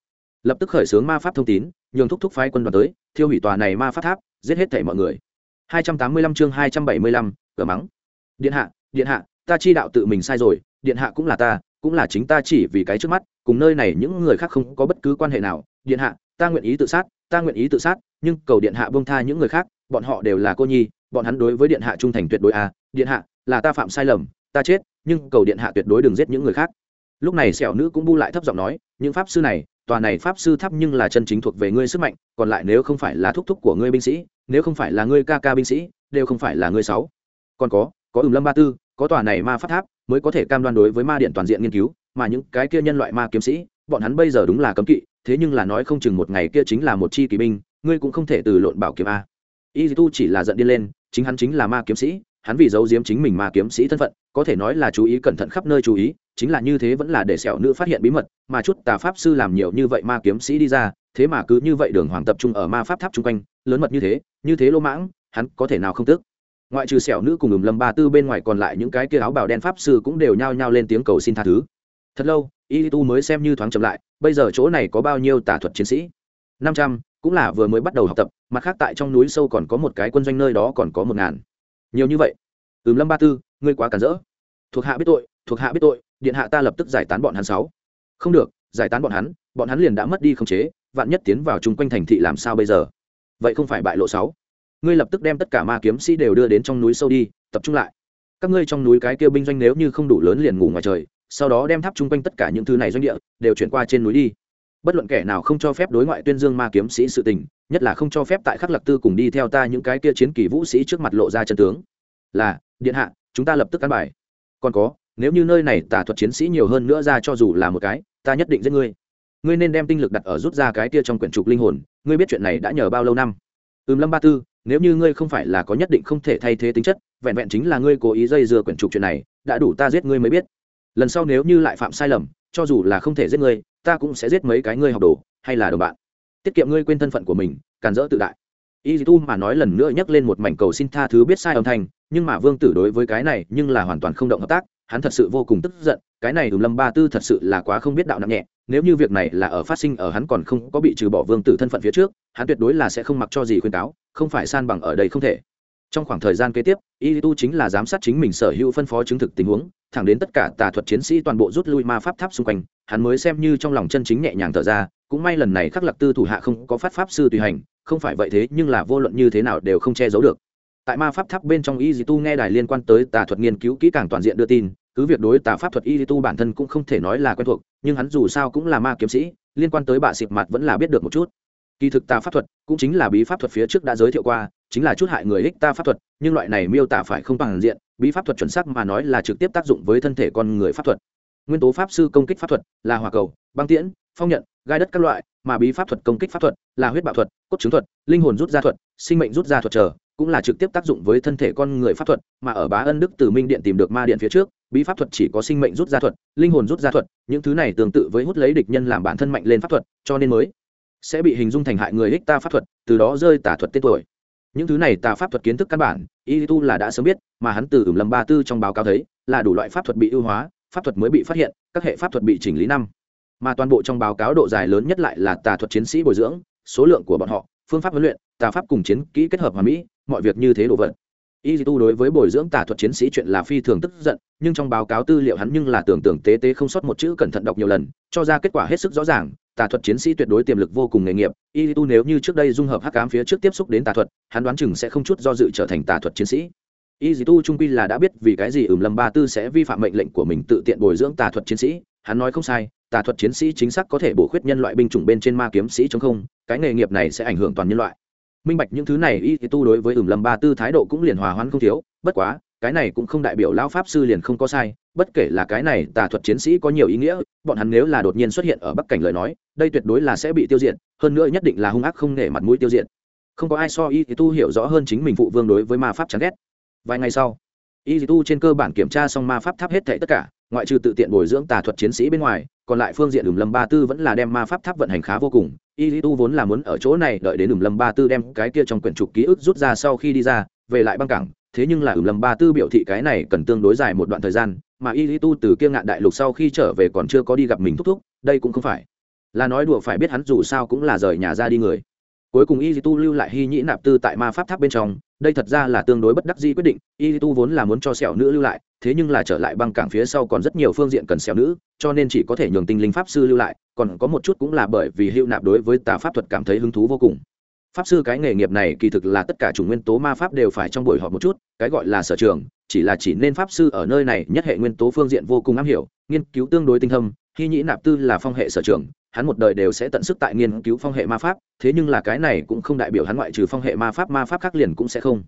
Speaker 1: Lập tức khởi xướng ma pháp thông tín nhường thúc thúc phái quân đoàn tới thiêu hủy tòa này ma pháp tháp giết hết thảy mọi người. 285 chương 275, cờ mắng. Điện hạ điện hạ ta chi đạo tự mình sai rồi điện hạ cũng là ta cũng là chính ta chỉ vì cái trước mắt, cùng nơi này những người khác không có bất cứ quan hệ nào. Điện hạ, ta nguyện ý tự sát, ta nguyện ý tự sát, nhưng cầu điện hạ bông tha những người khác, bọn họ đều là cô nhi, bọn hắn đối với điện hạ trung thành tuyệt đối à. Điện hạ, là ta phạm sai lầm, ta chết, nhưng cầu điện hạ tuyệt đối đừng giết những người khác. Lúc này sẹo nữ cũng bu lại thấp giọng nói, những pháp sư này, tòa này pháp sư thấp nhưng là chân chính thuộc về ngươi sức mạnh, còn lại nếu không phải là thúc thúc của ngươi binh sĩ, nếu không phải là ngươi ca ca binh sĩ, đều không phải là ngươi sáu. Còn có có ừm lâm ba tư, có tòa này ma pháp tháp mới có thể cam đoan đối với ma điện toàn diện nghiên cứu, mà những cái kia nhân loại ma kiếm sĩ, bọn hắn bây giờ đúng là cấm kỵ, thế nhưng là nói không chừng một ngày kia chính là một chi kỵ binh, ngươi cũng không thể từ lộn bảo kiếm a. Y tu chỉ là giận điên lên, chính hắn chính là ma kiếm sĩ, hắn vì giấu giếm chính mình ma kiếm sĩ thân phận, có thể nói là chú ý cẩn thận khắp nơi chú ý, chính là như thế vẫn là để sẹo nữ phát hiện bí mật, mà chút tà pháp sư làm nhiều như vậy ma kiếm sĩ đi ra, thế mà cứ như vậy đường hoàng tập trung ở ma pháp tháp chung quanh, lớn mật như thế như thế lỗ mãng, hắn có thể nào không tức? Ngoại trừ sẹo nữ cùng ừm lâm ba tư bên ngoài còn lại những cái kia áo bào đen pháp sư cũng đều nhao nhao lên tiếng cầu xin tha thứ. Thật lâu, y tu mới xem như thoáng chậm lại, bây giờ chỗ này có bao nhiêu tà thuật chiến sĩ? Năm trăm, cũng là vừa mới bắt đầu học tập, mặt khác tại trong núi sâu còn có một cái quân doanh nơi đó còn có một ngàn. Nhiều như vậy. Ừm lâm ba tư, ngươi quá cản rỡ. Thuộc hạ biết tội, thuộc hạ biết tội, điện hạ ta lập tức giải tán bọn hắn sáu. Không được, giải tán bọn hắn bọn hắn liền đã mất đi khống chế, vạn nhất tiến vào chung quanh thành thị làm sao bây giờ? Vậy không phải bại lộ sáu ngươi lập tức đem tất cả ma kiếm sĩ đều đưa đến trong núi sâu đi, tập trung lại. Các ngươi trong núi cái kia binh doanh nếu như không đủ lớn liền ngủ ngoài trời, sau đó đem tháp chung quanh tất cả những thứ này doanh địa đều chuyển qua trên núi đi. Bất luận kẻ nào không cho phép đối ngoại tuyên dương ma kiếm sĩ sự tình, nhất là không cho phép tại khắc lạc tư cùng đi theo ta những cái kia chiến kỳ vũ sĩ trước mặt lộ ra chân tướng. Là, điện hạ, chúng ta lập tức cán bài. Còn có, nếu như nơi này tả thuật chiến sĩ nhiều hơn nữa ra cho dù là một cái, ta nhất định giết ngươi. Ngươi nên đem tinh lực đặt ở rút ra cái kia trong quyển trục linh hồn, ngươi biết chuyện này đã nhờ bao lâu năm? Ừm lâm ba tư, nếu như ngươi không phải là có nhất định không thể thay thế tính chất, vẹn vẹn chính là ngươi cố ý dây dưa quyển trục chuyện này, đã đủ ta giết ngươi mới biết. Lần sau nếu như lại phạm sai lầm, cho dù là không thể giết ngươi, ta cũng sẽ giết mấy cái ngươi học đồ, hay là đồng bạn. Tiết kiệm ngươi quên thân phận của mình, càn dỡ tự đại. Y tu mà nói lần nữa nhắc lên một mảnh cầu xin tha thứ biết sai âm thanh, nhưng mà vương tử đối với cái này nhưng là hoàn toàn không động hợp tác hắn thật sự vô cùng tức giận, cái này đùm lâm ba tư thật sự là quá không biết đạo nặng nhẹ, nếu như việc này là ở phát sinh ở hắn còn không có bị trừ bỏ vương tử thân phận phía trước, hắn tuyệt đối là sẽ không mặc cho gì khuyên cáo, không phải san bằng ở đây không thể. Trong khoảng thời gian kế tiếp, y tu chính là giám sát chính mình sở hữu phân phó chứng thực tình huống, thẳng đến tất cả tà thuật chiến sĩ toàn bộ rút lui ma pháp tháp xung quanh, hắn mới xem như trong lòng chân chính nhẹ nhàng thở ra, cũng may lần này khắc lạc tư thủ hạ không có phát pháp sư tùy hành, không phải vậy thế nhưng là vô luận như thế nào đều không che giấu được tại ma pháp tháp bên trong y tu nghe đài liên quan tới tà thuật nghiên cứu kỹ càng toàn diện đưa tin, cứ việc đối tà pháp thuật y tu bản thân cũng không thể nói là quen thuộc, nhưng hắn dù sao cũng là ma kiếm sĩ, liên quan tới bạ xịt mặt vẫn là biết được một chút. Kỳ thực tà pháp thuật cũng chính là bí pháp thuật phía trước đã giới thiệu qua, chính là chút hại người ích ta pháp thuật, nhưng loại này miêu tả phải không bằng diện, bí pháp thuật chuẩn xác mà nói là trực tiếp tác dụng với thân thể con người pháp thuật. Nguyên tố pháp sư công kích pháp thuật là hòa cầu, băng tiễn, phong nhận, gai đất các loại, mà bí pháp thuật công kích pháp thuật là huyết bạo thuật, cốt chứng thuật, linh hồn rút ra thuật, sinh mệnh rút ra thuật trở cũng là trực tiếp tác dụng với thân thể con người pháp thuật, mà ở bá ân đức từ minh điện tìm được ma điện phía trước, bí pháp thuật chỉ có sinh mệnh rút ra thuật, linh hồn rút ra thuật, những thứ này tương tự với hút lấy địch nhân làm bản thân mạnh lên pháp thuật, cho nên mới sẽ bị hình dung thành hại người hích ta pháp thuật, từ đó rơi tả thuật tên tuổi. Những thứ này tà pháp thuật kiến thức căn bản, y tu là đã sớm biết, mà hắn từ ửng lâm ba tư trong báo cáo thấy, là đủ loại pháp thuật bị ưu hóa, pháp thuật mới bị phát hiện, các hệ pháp thuật bị chỉnh lý năm. Mà toàn bộ trong báo cáo độ dài lớn nhất lại là tà thuật chiến sĩ bồi dưỡng, số lượng của bọn họ, phương pháp huấn luyện, tà pháp cùng chiến kỹ kết hợp hòa mỹ mọi việc như thế đồ vật. Y tu đối với bồi dưỡng tà thuật chiến sĩ chuyện là phi thường tức giận, nhưng trong báo cáo tư liệu hắn nhưng là tưởng tượng tế tế không sót một chữ cẩn thận đọc nhiều lần, cho ra kết quả hết sức rõ ràng, tà thuật chiến sĩ tuyệt đối tiềm lực vô cùng nghề nghiệp. Y tu nếu như trước đây dung hợp hắc ám phía trước tiếp xúc đến tà thuật, hắn đoán chừng sẽ không chút do dự trở thành tà thuật chiến sĩ. Y tu trung quy là đã biết vì cái gì ừm lâm ba tư sẽ vi phạm mệnh lệnh của mình tự tiện bồi dưỡng tà thuật chiến sĩ, hắn nói không sai, tà thuật chiến sĩ chính xác có thể bổ khuyết nhân loại binh chủng bên trên ma kiếm sĩ chống không, cái nghề nghiệp này sẽ ảnh hưởng toàn nhân loại minh bạch những thứ này y tu đối với ửm lâm ba tư thái độ cũng liền hòa hoãn không thiếu, bất quá, cái này cũng không đại biểu lão pháp sư liền không có sai, bất kể là cái này tà thuật chiến sĩ có nhiều ý nghĩa, bọn hắn nếu là đột nhiên xuất hiện ở bắc cảnh lời nói, đây tuyệt đối là sẽ bị tiêu diệt, hơn nữa nhất định là hung ác không nể mặt mũi tiêu diệt. Không có ai so y tu hiểu rõ hơn chính mình phụ vương đối với ma pháp chán ghét. Vài ngày sau, y tu trên cơ bản kiểm tra xong ma pháp tháp hết thảy tất cả, ngoại trừ tự tiện bồi dưỡng tà thuật chiến sĩ bên ngoài, còn lại phương diện ửm lâm ba tư vẫn là đem ma pháp tháp vận hành khá vô cùng y tu vốn là muốn ở chỗ này đợi đến ửng lâm ba tư đem cái kia trong quyển trục ký ức rút ra sau khi đi ra, về lại băng cảng. Thế nhưng là ửng lâm ba tư biểu thị cái này cần tương đối dài một đoạn thời gian, mà y tu từ kia ngạn đại lục sau khi trở về còn chưa có đi gặp mình thúc thúc, đây cũng không phải. Là nói đùa phải biết hắn dù sao cũng là rời nhà ra đi người. Cuối cùng y tu lưu lại hy nhĩ nạp tư tại ma pháp tháp bên trong, đây thật ra là tương đối bất đắc di quyết định. Y tu vốn là muốn cho sẹo nữ lưu lại thế nhưng là trở lại băng cảng phía sau còn rất nhiều phương diện cần xẻo nữ, cho nên chỉ có thể nhường tinh linh pháp sư lưu lại, còn có một chút cũng là bởi vì hữu nạp đối với tà pháp thuật cảm thấy hứng thú vô cùng. Pháp sư cái nghề nghiệp này kỳ thực là tất cả chủ nguyên tố ma pháp đều phải trong buổi họp một chút, cái gọi là sở trường, chỉ là chỉ nên pháp sư ở nơi này nhất hệ nguyên tố phương diện vô cùng am hiểu, nghiên cứu tương đối tinh thâm, khi nhĩ nạp tư là phong hệ sở trường, hắn một đời đều sẽ tận sức tại nghiên cứu phong hệ ma pháp, thế nhưng là cái này cũng không đại biểu hắn ngoại trừ phong hệ ma pháp ma pháp khác liền cũng sẽ không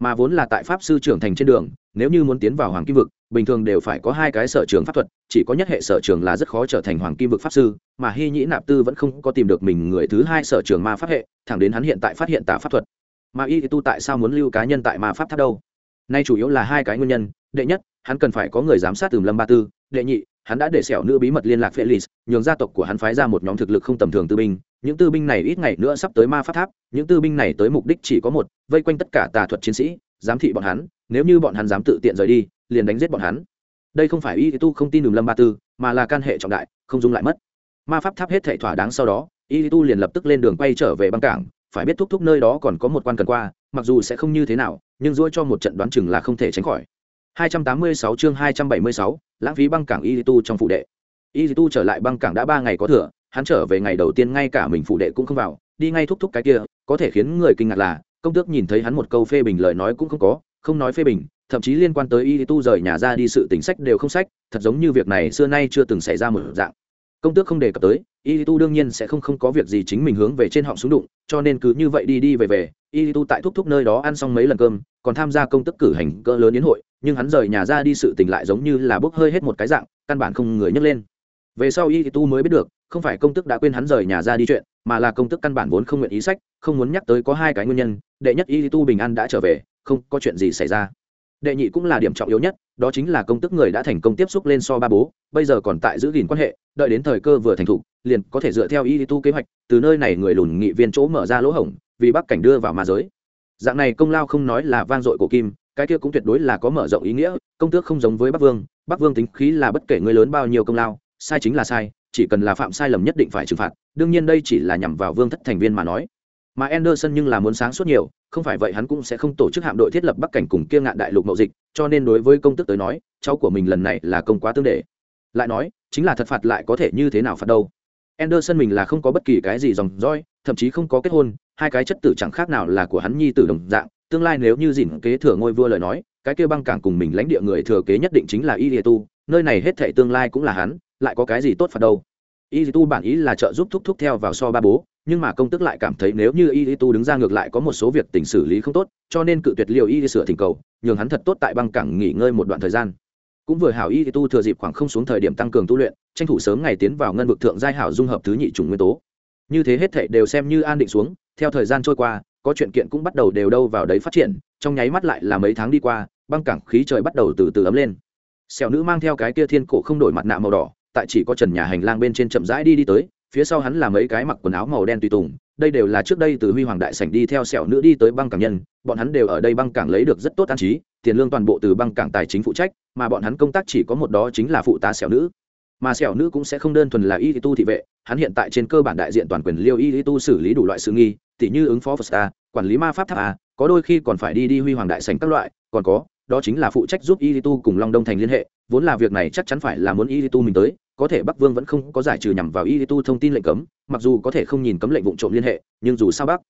Speaker 1: mà vốn là tại pháp sư trưởng thành trên đường, nếu như muốn tiến vào hoàng kim vực, bình thường đều phải có hai cái sở trường pháp thuật, chỉ có nhất hệ sở trường là rất khó trở thành hoàng kim vực pháp sư, mà hy nhĩ nạp tư vẫn không có tìm được mình người thứ hai sở trường ma pháp hệ, thẳng đến hắn hiện tại phát hiện tà pháp thuật. Mà y tu tại sao muốn lưu cá nhân tại ma pháp tháp đâu? Nay chủ yếu là hai cái nguyên nhân, đệ nhất, hắn cần phải có người giám sát từ lâm ba tư, đệ nhị hắn đã để sẹo nữ bí mật liên lạc felix, nhường gia tộc của hắn phái ra một nhóm thực lực không tầm thường tư binh. Những tư binh này ít ngày nữa sắp tới ma pháp tháp, những tư binh này tới mục đích chỉ có một, vây quanh tất cả tà thuật chiến sĩ, giám thị bọn hắn, nếu như bọn hắn dám tự tiện rời đi, liền đánh giết bọn hắn. Đây không phải y tu không tin đường lâm ba tư, mà là can hệ trọng đại, không dung lại mất. Ma pháp tháp hết thảy thỏa đáng sau đó, y tu liền lập tức lên đường quay trở về băng cảng. Phải biết thúc thúc nơi đó còn có một quan cần qua, mặc dù sẽ không như thế nào, nhưng dỗi cho một trận đoán chừng là không thể tránh khỏi. 286 chương 276, lãng phí băng cảng y tu trong phụ đệ. Y tu trở lại băng cảng đã ba ngày có thừa hắn trở về ngày đầu tiên ngay cả mình phụ đệ cũng không vào đi ngay thúc thúc cái kia có thể khiến người kinh ngạc là công tước nhìn thấy hắn một câu phê bình lời nói cũng không có không nói phê bình thậm chí liên quan tới y tu rời nhà ra đi sự tính sách đều không sách thật giống như việc này xưa nay chưa từng xảy ra một dạng. Công tước không đề cập tới y tu đương nhiên sẽ không không có việc gì chính mình hướng về trên họng xuống đụng cho nên cứ như vậy đi đi về về y tu tại thúc thúc nơi đó ăn xong mấy lần cơm còn tham gia công tức cử hành cỡ lớn yến hội nhưng hắn rời nhà ra đi sự tình lại giống như là bốc hơi hết một cái dạng, căn bản không người nhấc lên. Về sau y tu mới biết được, không phải công tức đã quên hắn rời nhà ra đi chuyện, mà là công tức căn bản vốn không nguyện ý sách, không muốn nhắc tới có hai cái nguyên nhân, đệ nhất y tu bình an đã trở về, không có chuyện gì xảy ra. Đệ nhị cũng là điểm trọng yếu nhất, đó chính là công tức người đã thành công tiếp xúc lên so ba bố, bây giờ còn tại giữ gìn quan hệ, đợi đến thời cơ vừa thành thục, liền có thể dựa theo y tu kế hoạch, từ nơi này người lùn nghị viên chỗ mở ra lỗ hổng, vì bắc cảnh đưa vào ma giới. Dạng này công lao không nói là vang dội của kim cái kia cũng tuyệt đối là có mở rộng ý nghĩa công tước không giống với bắc vương bắc vương tính khí là bất kể người lớn bao nhiêu công lao sai chính là sai chỉ cần là phạm sai lầm nhất định phải trừng phạt đương nhiên đây chỉ là nhằm vào vương thất thành viên mà nói mà Anderson nhưng là muốn sáng suốt nhiều, không phải vậy hắn cũng sẽ không tổ chức hạm đội thiết lập Bắc cảnh cùng kia ngạn đại lục mậu dịch, cho nên đối với công tức tới nói, cháu của mình lần này là công quá tương để. Lại nói, chính là thật phạt lại có thể như thế nào phạt đâu. Anderson mình là không có bất kỳ cái gì dòng dõi, thậm chí không có kết hôn, hai cái chất tử chẳng khác nào là của hắn nhi tử đồng dạng, tương lai nếu như dỉn kế thừa ngôi vua lời nói, cái kia băng cảng cùng mình lãnh địa người thừa kế nhất định chính là Ilietu, nơi này hết thệ tương lai cũng là hắn, lại có cái gì tốt phạt đâu. Ilietu bản ý là trợ giúp thúc thúc theo vào so ba bố, nhưng mà công tức lại cảm thấy nếu như y tu đứng ra ngược lại có một số việc tình xử lý không tốt cho nên cự tuyệt liều y sửa thỉnh cầu nhường hắn thật tốt tại băng cảng nghỉ ngơi một đoạn thời gian cũng vừa hảo y tu thừa dịp khoảng không xuống thời điểm tăng cường tu luyện tranh thủ sớm ngày tiến vào ngân vực thượng giai hảo dung hợp thứ nhị chủng nguyên tố như thế hết thệ đều xem như an định xuống theo thời gian trôi qua có chuyện kiện cũng bắt đầu đều đâu vào đấy phát triển, trong nháy mắt lại là mấy tháng đi qua, băng cảng khí trời bắt đầu từ từ ấm lên. Xẻo nữ mang theo cái kia thiên cổ không đổi mặt nạ màu đỏ, tại chỉ có trần nhà hành lang bên trên chậm rãi đi đi tới, phía sau hắn là mấy cái mặc quần áo màu đen tùy tùng, đây đều là trước đây từ huy hoàng đại sảnh đi theo sẹo nữ đi tới băng cảng nhân, bọn hắn đều ở đây băng cảng lấy được rất tốt an trí, tiền lương toàn bộ từ băng cảng tài chính phụ trách, mà bọn hắn công tác chỉ có một đó chính là phụ tá sẹo nữ. Mà sẹo nữ cũng sẽ không đơn thuần là y tu thị vệ, hắn hiện tại trên cơ bản đại diện toàn quyền liêu y tu xử lý đủ loại sự nghi tỉ như ứng phó phật a quản lý ma pháp tháp a có đôi khi còn phải đi đi huy hoàng đại sảnh các loại còn có đó chính là phụ trách giúp y tu cùng long đông thành liên hệ vốn là việc này chắc chắn phải là muốn y tu mình tới có thể bắc vương vẫn không có giải trừ nhằm vào y tu thông tin lệnh cấm mặc dù có thể không nhìn cấm lệnh vụ trộm liên hệ nhưng dù sao bắc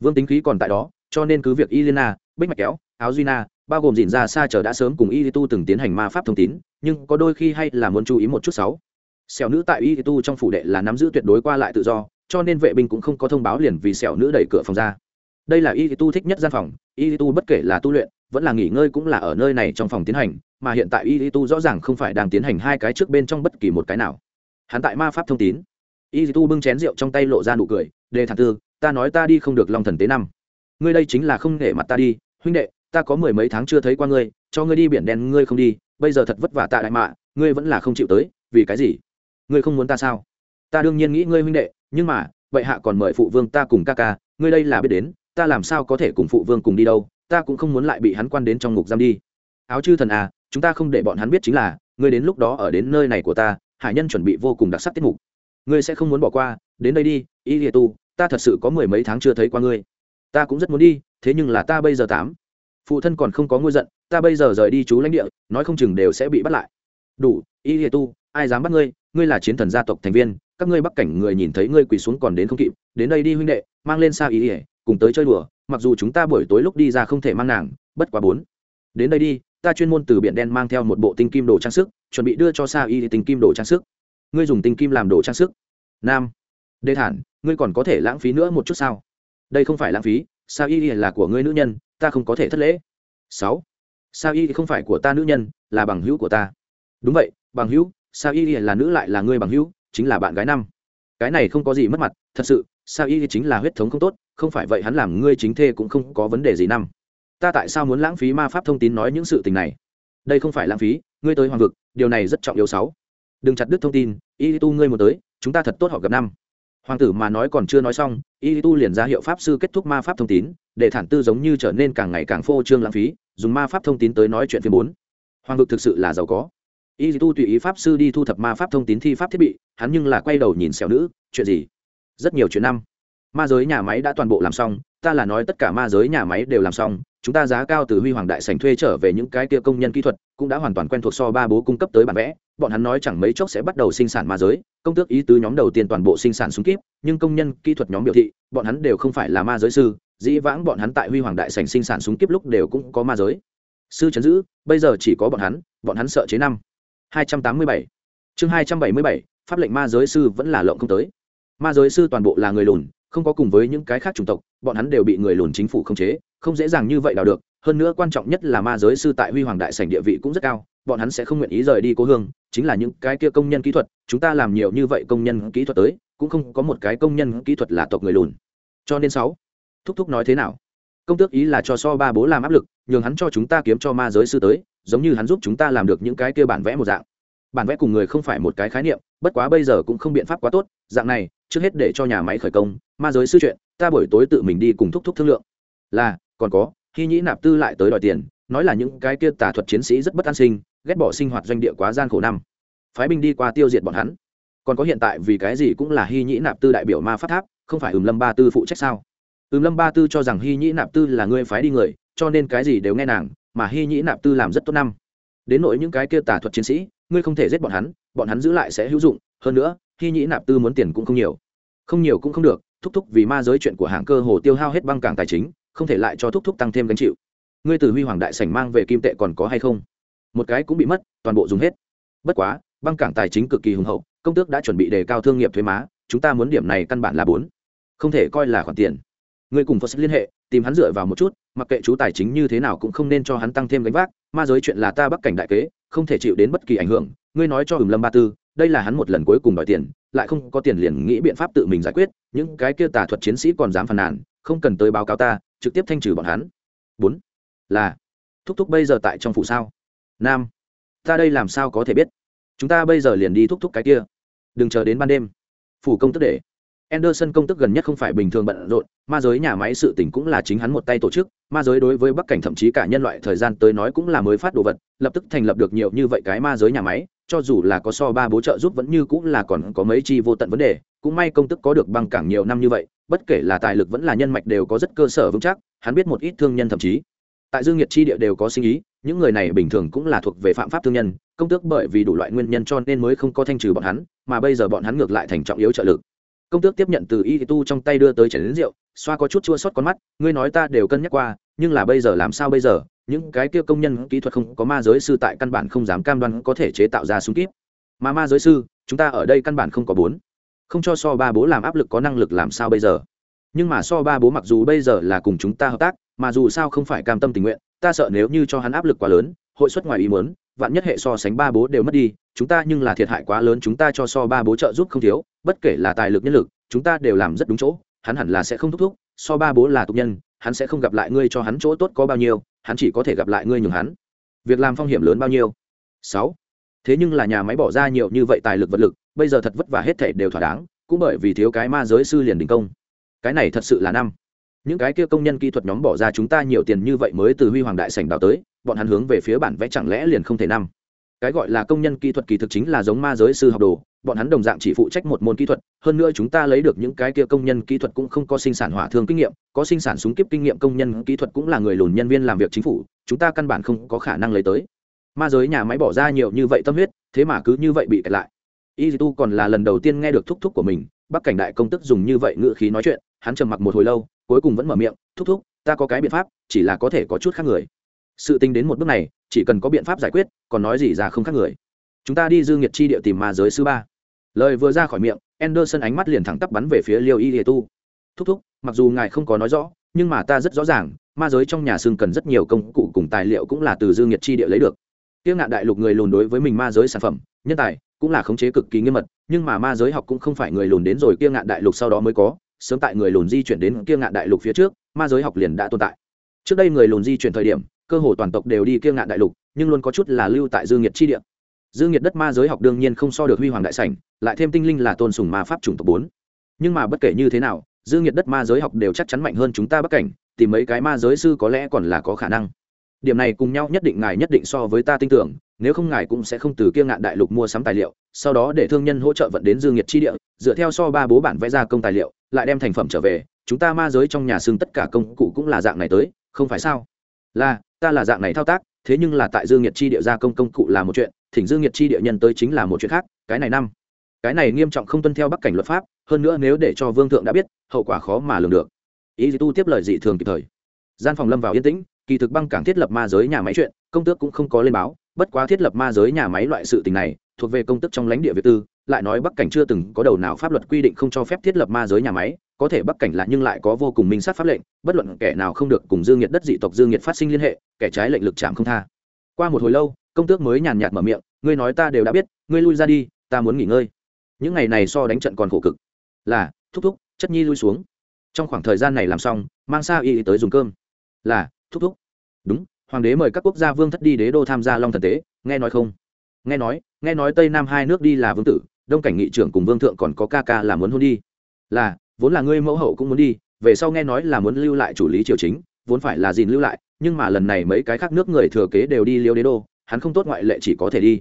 Speaker 1: vương tính khí còn tại đó cho nên cứ việc Ilena, Bích Mạch Kéo, Áo Duyna, bao gồm dìn ra xa chờ đã sớm cùng Y từng tiến hành ma pháp thông tín, nhưng có đôi khi hay là muốn chú ý một chút sáu. Xèo nữ tại Y trong phủ đệ là nắm giữ tuyệt đối qua lại tự do, cho nên vệ binh cũng không có thông báo liền vì sẹo nữ đẩy cửa phòng ra. Đây là Y Tu thích nhất gian phòng, Y Tu bất kể là tu luyện, vẫn là nghỉ ngơi cũng là ở nơi này trong phòng tiến hành, mà hiện tại y tu rõ ràng không phải đang tiến hành hai cái trước bên trong bất kỳ một cái nào. Hắn tại ma pháp thông tín. Y tu bưng chén rượu trong tay lộ ra nụ cười đề thản tư ta nói ta đi không được lòng thần tế năm. Ngươi đây chính là không để mặt ta đi huynh đệ ta có mười mấy tháng chưa thấy qua ngươi cho ngươi đi biển đen ngươi không đi bây giờ thật vất vả tạ đại mạ ngươi vẫn là không chịu tới vì cái gì? Ngươi không muốn ta sao? Ta đương nhiên nghĩ ngươi huynh đệ nhưng mà, vậy hạ còn mời phụ vương ta cùng ca ca, ngươi đây là biết đến, ta làm sao có thể cùng phụ vương cùng đi đâu, ta cũng không muốn lại bị hắn quan đến trong ngục giam đi. Áo chư thần à chúng ta không để bọn hắn biết chính là, ngươi đến lúc đó ở đến nơi này của ta hải nhân chuẩn bị vô cùng đặc sắc tiết mục. Ngươi sẽ không muốn bỏ qua, đến đây đi, y lìa tu, ta thật sự có mười mấy tháng chưa thấy qua ngươi. Ta cũng rất muốn đi, thế nhưng là ta bây giờ tám. Phụ thân còn không có ngôi giận, ta bây giờ rời đi chú lãnh địa, nói không chừng đều sẽ bị bắt lại. Đủ, y lìa tu, ai dám bắt ngươi? Ngươi là chiến thần gia tộc thành viên các ngươi bắc cảnh người nhìn thấy ngươi quỳ xuống còn đến không kịp, đến đây đi huynh đệ, mang lên xa ý ỉa cùng tới chơi đùa, mặc dù chúng ta buổi tối lúc đi ra không thể mang nàng, bất quá bốn. Đến đây đi, ta chuyên môn từ biển đen mang theo một bộ tinh kim đồ trang sức, chuẩn bị đưa cho xa y tinh kim đồ trang sức. Ngươi dùng tinh kim làm đồ trang sức. Nam. Đề thản, ngươi còn có thể lãng phí nữa một chút sao? Đây không phải lãng phí sa y là của ngươi nữ nhân, ta không có thể thất lễ. Sáu. Sao y không phải của ta nữ nhân, là bằng hữu của ta. Đúng vậy, bằng hữu, sao y là nữ lại là ngươi bằng hữu chính là bạn gái năm. Cái này không có gì mất mặt, thật sự sao y chính là huyết thống không tốt, không phải vậy hắn làm ngươi chính thê cũng không có vấn đề gì năm. Ta tại sao muốn lãng phí ma pháp thông tin nói những sự tình này? Đây không phải lãng phí, ngươi tới hoàng vực, điều này rất trọng yếu sáu. Đừng chặt đứt thông tin y tu ngươi một tới, chúng ta thật tốt họ gặp năm. Hoàng tử mà nói còn chưa nói xong y tu liền ra hiệu pháp sư kết thúc ma pháp thông tin để thản tư giống như trở nên càng ngày càng phô trương lãng phí, dùng ma pháp thông tin tới nói chuyện phiên bốn. Hoàng vực thực sự là giàu có y tu tùy ý pháp sư đi thu thập ma pháp thông tin thi pháp thiết bị, hắn nhưng là quay đầu nhìn xẻo nữ, chuyện gì? Rất nhiều chuyện năm. Ma giới nhà máy đã toàn bộ làm xong, ta là nói tất cả ma giới nhà máy đều làm xong, chúng ta giá cao từ huy hoàng đại sành thuê trở về những cái kia công nhân kỹ thuật, cũng đã hoàn toàn quen thuộc so ba bố cung cấp tới bản vẽ, bọn hắn nói chẳng mấy chốc sẽ bắt đầu sinh sản ma giới, công tước ý tứ nhóm đầu tiên toàn bộ sinh sản súng kíp, nhưng công nhân kỹ thuật nhóm biểu thị, bọn hắn đều không phải là ma giới sư, dĩ vãng bọn hắn tại huy hoàng đại sành sinh sản súng kíp lúc đều cũng có ma giới. Sư chấn giữ, bây giờ chỉ có bọn hắn bọn hắn sợ chế năm. 287 chương 277 pháp lệnh ma giới sư vẫn là lộng không tới. Ma giới sư toàn bộ là người lùn, không có cùng với những cái khác chủng tộc, bọn hắn đều bị người lùn chính phủ khống chế, không dễ dàng như vậy đào được. Hơn nữa quan trọng nhất là ma giới sư tại huy hoàng đại sảnh địa vị cũng rất cao, bọn hắn sẽ không nguyện ý rời đi cố hương, chính là những cái kia công nhân kỹ thuật, chúng ta làm nhiều như vậy công nhân kỹ thuật tới, cũng không có một cái công nhân kỹ thuật là tộc người lùn. Cho nên sáu, thúc thúc nói thế nào? Công tước ý là cho so ba bố làm áp lực, nhường hắn cho chúng ta kiếm cho ma giới sư tới, giống như hắn giúp chúng ta làm được những cái kia bản vẽ một dạng. Bản vẽ cùng người không phải một cái khái niệm, bất quá bây giờ cũng không biện pháp quá tốt, dạng này, trước hết để cho nhà máy khởi công, ma giới sư chuyện, ta buổi tối tự mình đi cùng thúc thúc thương lượng. Là, còn có khi nhĩ nạp tư lại tới đòi tiền, nói là những cái kia tà thuật chiến sĩ rất bất an sinh, ghét bỏ sinh hoạt doanh địa quá gian khổ năm. Phái binh đi qua tiêu diệt bọn hắn. Còn có hiện tại vì cái gì cũng là hy nhĩ nạp tư đại biểu ma phát tháp, không phải ừm lâm ba tư phụ trách sao? Ừm lâm ba tư cho rằng hy nhĩ nạp tư là người phái đi người, cho nên cái gì đều nghe nàng, mà hy nhĩ nạp tư làm rất tốt năm. Đến nỗi những cái kia tà thuật chiến sĩ, ngươi không thể giết bọn hắn bọn hắn giữ lại sẽ hữu dụng, hơn nữa, hy nhĩ nạp tư muốn tiền cũng không nhiều. Không nhiều cũng không được, thúc thúc vì ma giới chuyện của hãng cơ hồ tiêu hao hết băng cảng tài chính, không thể lại cho thúc thúc tăng thêm gánh chịu. Ngươi từ huy hoàng đại sảnh mang về kim tệ còn có hay không? Một cái cũng bị mất, toàn bộ dùng hết. Bất quá, băng cảng tài chính cực kỳ hùng hậu, công tước đã chuẩn bị đề cao thương nghiệp thuế má, chúng ta muốn điểm này căn bản là bốn. Không thể coi là khoản tiền ngươi cùng phật liên hệ, tìm hắn dựa vào một chút, mặc kệ chú tài chính như thế nào cũng không nên cho hắn tăng thêm gánh vác, ma giới chuyện là ta bắc cảnh đại kế, không thể chịu đến bất kỳ ảnh hưởng. Ngươi nói cho ừm lâm ba tư, đây là hắn một lần cuối cùng đòi tiền, lại không có tiền liền nghĩ biện pháp tự mình giải quyết, những cái kia tà thuật chiến sĩ còn dám phàn nàn, không cần tới báo cáo ta, trực tiếp thanh trừ bọn hắn. Bốn, là, thúc thúc bây giờ tại trong phủ sao? Nam, ta đây làm sao có thể biết? Chúng ta bây giờ liền đi thúc thúc cái kia. Đừng chờ đến ban đêm. Phủ công tức để. Anderson công tức gần nhất không phải bình thường bận rộn, ma giới nhà máy sự tình cũng là chính hắn một tay tổ chức, ma giới đối với Bắc cảnh thậm chí cả nhân loại thời gian tới nói cũng là mới phát đồ vật, lập tức thành lập được nhiều như vậy cái ma giới nhà máy, cho dù là có so ba bố trợ giúp vẫn như cũng là còn có mấy chi vô tận vấn đề, cũng may công tức có được băng cảng nhiều năm như vậy, bất kể là tài lực vẫn là nhân mạch đều có rất cơ sở vững chắc, hắn biết một ít thương nhân thậm chí. Tại dương nhiệt chi địa đều có sinh ý, những người này bình thường cũng là thuộc về phạm pháp thương nhân, công tước bởi vì đủ loại nguyên nhân cho nên mới không có thanh trừ bọn hắn, mà bây giờ bọn hắn ngược lại thành trọng yếu trợ lực công tước tiếp nhận từ y tu trong tay đưa tới chảy đến rượu, xoa có chút chua xót con mắt, ngươi nói ta đều cân nhắc qua, nhưng là bây giờ làm sao bây giờ? Những cái kia công nhân kỹ thuật không có ma giới sư tại căn bản không dám cam đoan có thể chế tạo ra súng kíp. Mà ma giới sư, chúng ta ở đây căn bản không có bốn. Không cho so ba bố làm áp lực có năng lực làm sao bây giờ? Nhưng mà so ba bố mặc dù bây giờ là cùng chúng ta hợp tác, mà dù sao không phải cam tâm tình nguyện, ta sợ nếu như cho hắn áp lực quá lớn, hội suất ngoài ý muốn, vạn nhất hệ so sánh ba bố đều mất đi, chúng ta nhưng là thiệt hại quá lớn, chúng ta cho so ba bố trợ giúp không thiếu bất kể là tài lực nhân lực, chúng ta đều làm rất đúng chỗ, hắn hẳn là sẽ không thúc thúc, so ba bố là tục nhân, hắn sẽ không gặp lại ngươi cho hắn chỗ tốt có bao nhiêu, hắn chỉ có thể gặp lại ngươi nhường hắn. Việc làm phong hiểm lớn bao nhiêu? Sáu. Thế nhưng là nhà máy bỏ ra nhiều như vậy tài lực vật lực, bây giờ thật vất vả hết thể đều thỏa đáng, cũng bởi vì thiếu cái ma giới sư liền đình công. Cái này thật sự là năm. Những cái kia công nhân kỹ thuật nhóm bỏ ra chúng ta nhiều tiền như vậy mới từ huy hoàng đại sảnh đào tới, bọn hắn hướng về phía bản vẽ chẳng lẽ liền không thể năm? Cái gọi là công nhân kỹ thuật kỳ thực chính là giống ma giới sư học đồ, bọn hắn đồng dạng chỉ phụ trách một môn kỹ thuật, hơn nữa chúng ta lấy được những cái kia công nhân kỹ thuật cũng không có sinh sản hỏa thương kinh nghiệm, có sinh sản súng kíp kinh nghiệm công nhân kỹ thuật cũng là người lùn nhân viên làm việc chính phủ, chúng ta căn bản không có khả năng lấy tới. Ma giới nhà máy bỏ ra nhiều như vậy tâm huyết, thế mà cứ như vậy bị kẹt lại. Y tu còn là lần đầu tiên nghe được thúc thúc của mình, bắc cảnh đại công tức dùng như vậy ngữ khí nói chuyện, hắn trầm mặc một hồi lâu, cuối cùng vẫn mở miệng, thúc thúc, ta có cái biện pháp, chỉ là có thể có chút khác người sự tình đến một bước này, chỉ cần có biện pháp giải quyết, còn nói gì ra không khác người. Chúng ta đi dương nghiệt chi địa tìm ma giới sư ba. Lời vừa ra khỏi miệng, anderson ánh mắt liền thẳng tắp bắn về phía liêu y địa tu. Thúc thúc, mặc dù ngài không có nói rõ, nhưng mà ta rất rõ ràng, ma giới trong nhà xương cần rất nhiều công cụ cùng tài liệu cũng là từ dương nghiệt chi địa lấy được. Tiêu ngạn đại lục người lùn đối với mình ma giới sản phẩm, nhân tài, cũng là khống chế cực kỳ nghiêm mật, nhưng mà ma giới học cũng không phải người lùn đến rồi kia ngạn đại lục sau đó mới có, sớm tại người lùn di chuyển đến kia ngạn đại lục phía trước, ma giới học liền đã tồn tại. Trước đây người lùn di chuyển thời điểm cơ hồ toàn tộc đều đi kia ngạn đại lục, nhưng luôn có chút là lưu tại dương nhiệt chi địa. Dương nhiệt đất ma giới học đương nhiên không so được huy hoàng đại sảnh, lại thêm tinh linh là tôn sùng ma pháp chủng tộc bốn. Nhưng mà bất kể như thế nào dương nhiệt đất ma giới học đều chắc chắn mạnh hơn chúng ta bắc cảnh, tìm mấy cái ma giới sư có lẽ còn là có khả năng. Điểm này cùng nhau nhất định ngài nhất định so với ta tin tưởng, nếu không ngài cũng sẽ không từ kia ngạn đại lục mua sắm tài liệu, sau đó để thương nhân hỗ trợ vận đến dương nhiệt chi địa, dựa theo so ba bố bản vẽ ra công tài liệu, lại đem thành phẩm trở về, chúng ta ma giới trong nhà xương tất cả công cụ cũng là dạng này tới, không phải sao? Là ta là dạng này thao tác, thế nhưng là tại dương nhiệt chi địa gia công công cụ là một chuyện, thỉnh dương nhiệt chi địa nhân tới chính là một chuyện khác, cái này năm. Cái này nghiêm trọng không tuân theo bắc cảnh luật pháp, hơn nữa nếu để cho vương thượng đã biết, hậu quả khó mà lường được. Ý tu tiếp lời dị thường kịp thời. Gian phòng lâm vào yên tĩnh, kỳ thực băng cảng thiết lập ma giới nhà máy chuyện, công tước cũng không có lên báo, bất quá thiết lập ma giới nhà máy loại sự tình này, thuộc về công tức trong lãnh địa việt tư, lại nói bắc cảnh chưa từng có đầu nào pháp luật quy định không cho phép thiết lập ma giới nhà máy có thể bắc cảnh là nhưng lại có vô cùng minh sát pháp lệnh, bất luận kẻ nào không được cùng dương nhiệt đất dị tộc dương nhiệt phát sinh liên hệ, kẻ trái lệnh lực chạm không tha. Qua một hồi lâu, công tước mới nhàn nhạt mở miệng, ngươi nói ta đều đã biết, ngươi lui ra đi, ta muốn nghỉ ngơi. Những ngày này so đánh trận còn khổ cực. Là, thúc thúc, chất nhi lui xuống. Trong khoảng thời gian này làm xong, mang sa y tới dùng cơm. Là, thúc thúc. Đúng, hoàng đế mời các quốc gia vương thất đi đế đô tham gia long thần tế, nghe nói không? Nghe nói nghe nói tây nam hai nước đi là vương tử, đông cảnh nghị trưởng cùng vương thượng còn có ca ca là muốn hôn đi. Là vốn là ngươi mẫu hậu cũng muốn đi, về sau nghe nói là muốn lưu lại chủ lý triều chính, vốn phải là gìn lưu lại, nhưng mà lần này mấy cái khác nước người thừa kế đều đi liêu đế đô, hắn không tốt ngoại lệ chỉ có thể đi.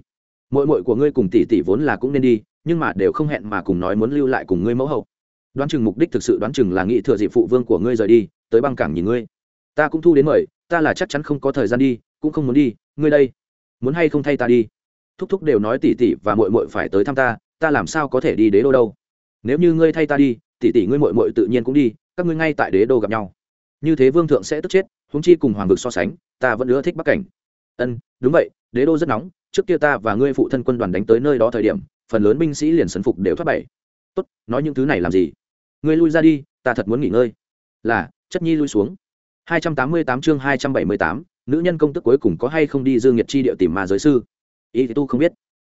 Speaker 1: Mội mội của ngươi cùng tỷ tỷ vốn là cũng nên đi, nhưng mà đều không hẹn mà cùng nói muốn lưu lại cùng ngươi mẫu hậu. Đoán chừng mục đích thực sự đoán chừng là nghị thừa dịp phụ vương của ngươi rời đi, tới băng cảng nhìn ngươi. Ta cũng thu đến mời, ta là chắc chắn không có thời gian đi, cũng không muốn đi, ngươi đây, muốn hay không thay ta đi? Thúc thúc đều nói tỷ tỷ và mội mội phải tới thăm ta ta làm sao có thể đi đế đô đâu? Nếu như ngươi thay ta đi tỷ tỷ ngươi muội muội tự nhiên cũng đi các ngươi ngay tại đế đô gặp nhau. Như thế vương thượng sẽ tức chết húng chi cùng hoàng vực so sánh ta vẫn ưa thích bắc cảnh. Ân đúng vậy đế đô rất nóng trước kia ta và ngươi phụ thân quân đoàn đánh tới nơi đó thời điểm phần lớn binh sĩ liền sấn phục đều thoát bảy tốt nói những thứ này làm gì? Ngươi lui ra đi ta thật muốn nghỉ ngơi. Là chất nhi lui xuống. 288 chương 278, nữ nhân công tức cuối cùng có hay không đi dương nhiệt chi địa tìm ma giới sư? Y tu không biết.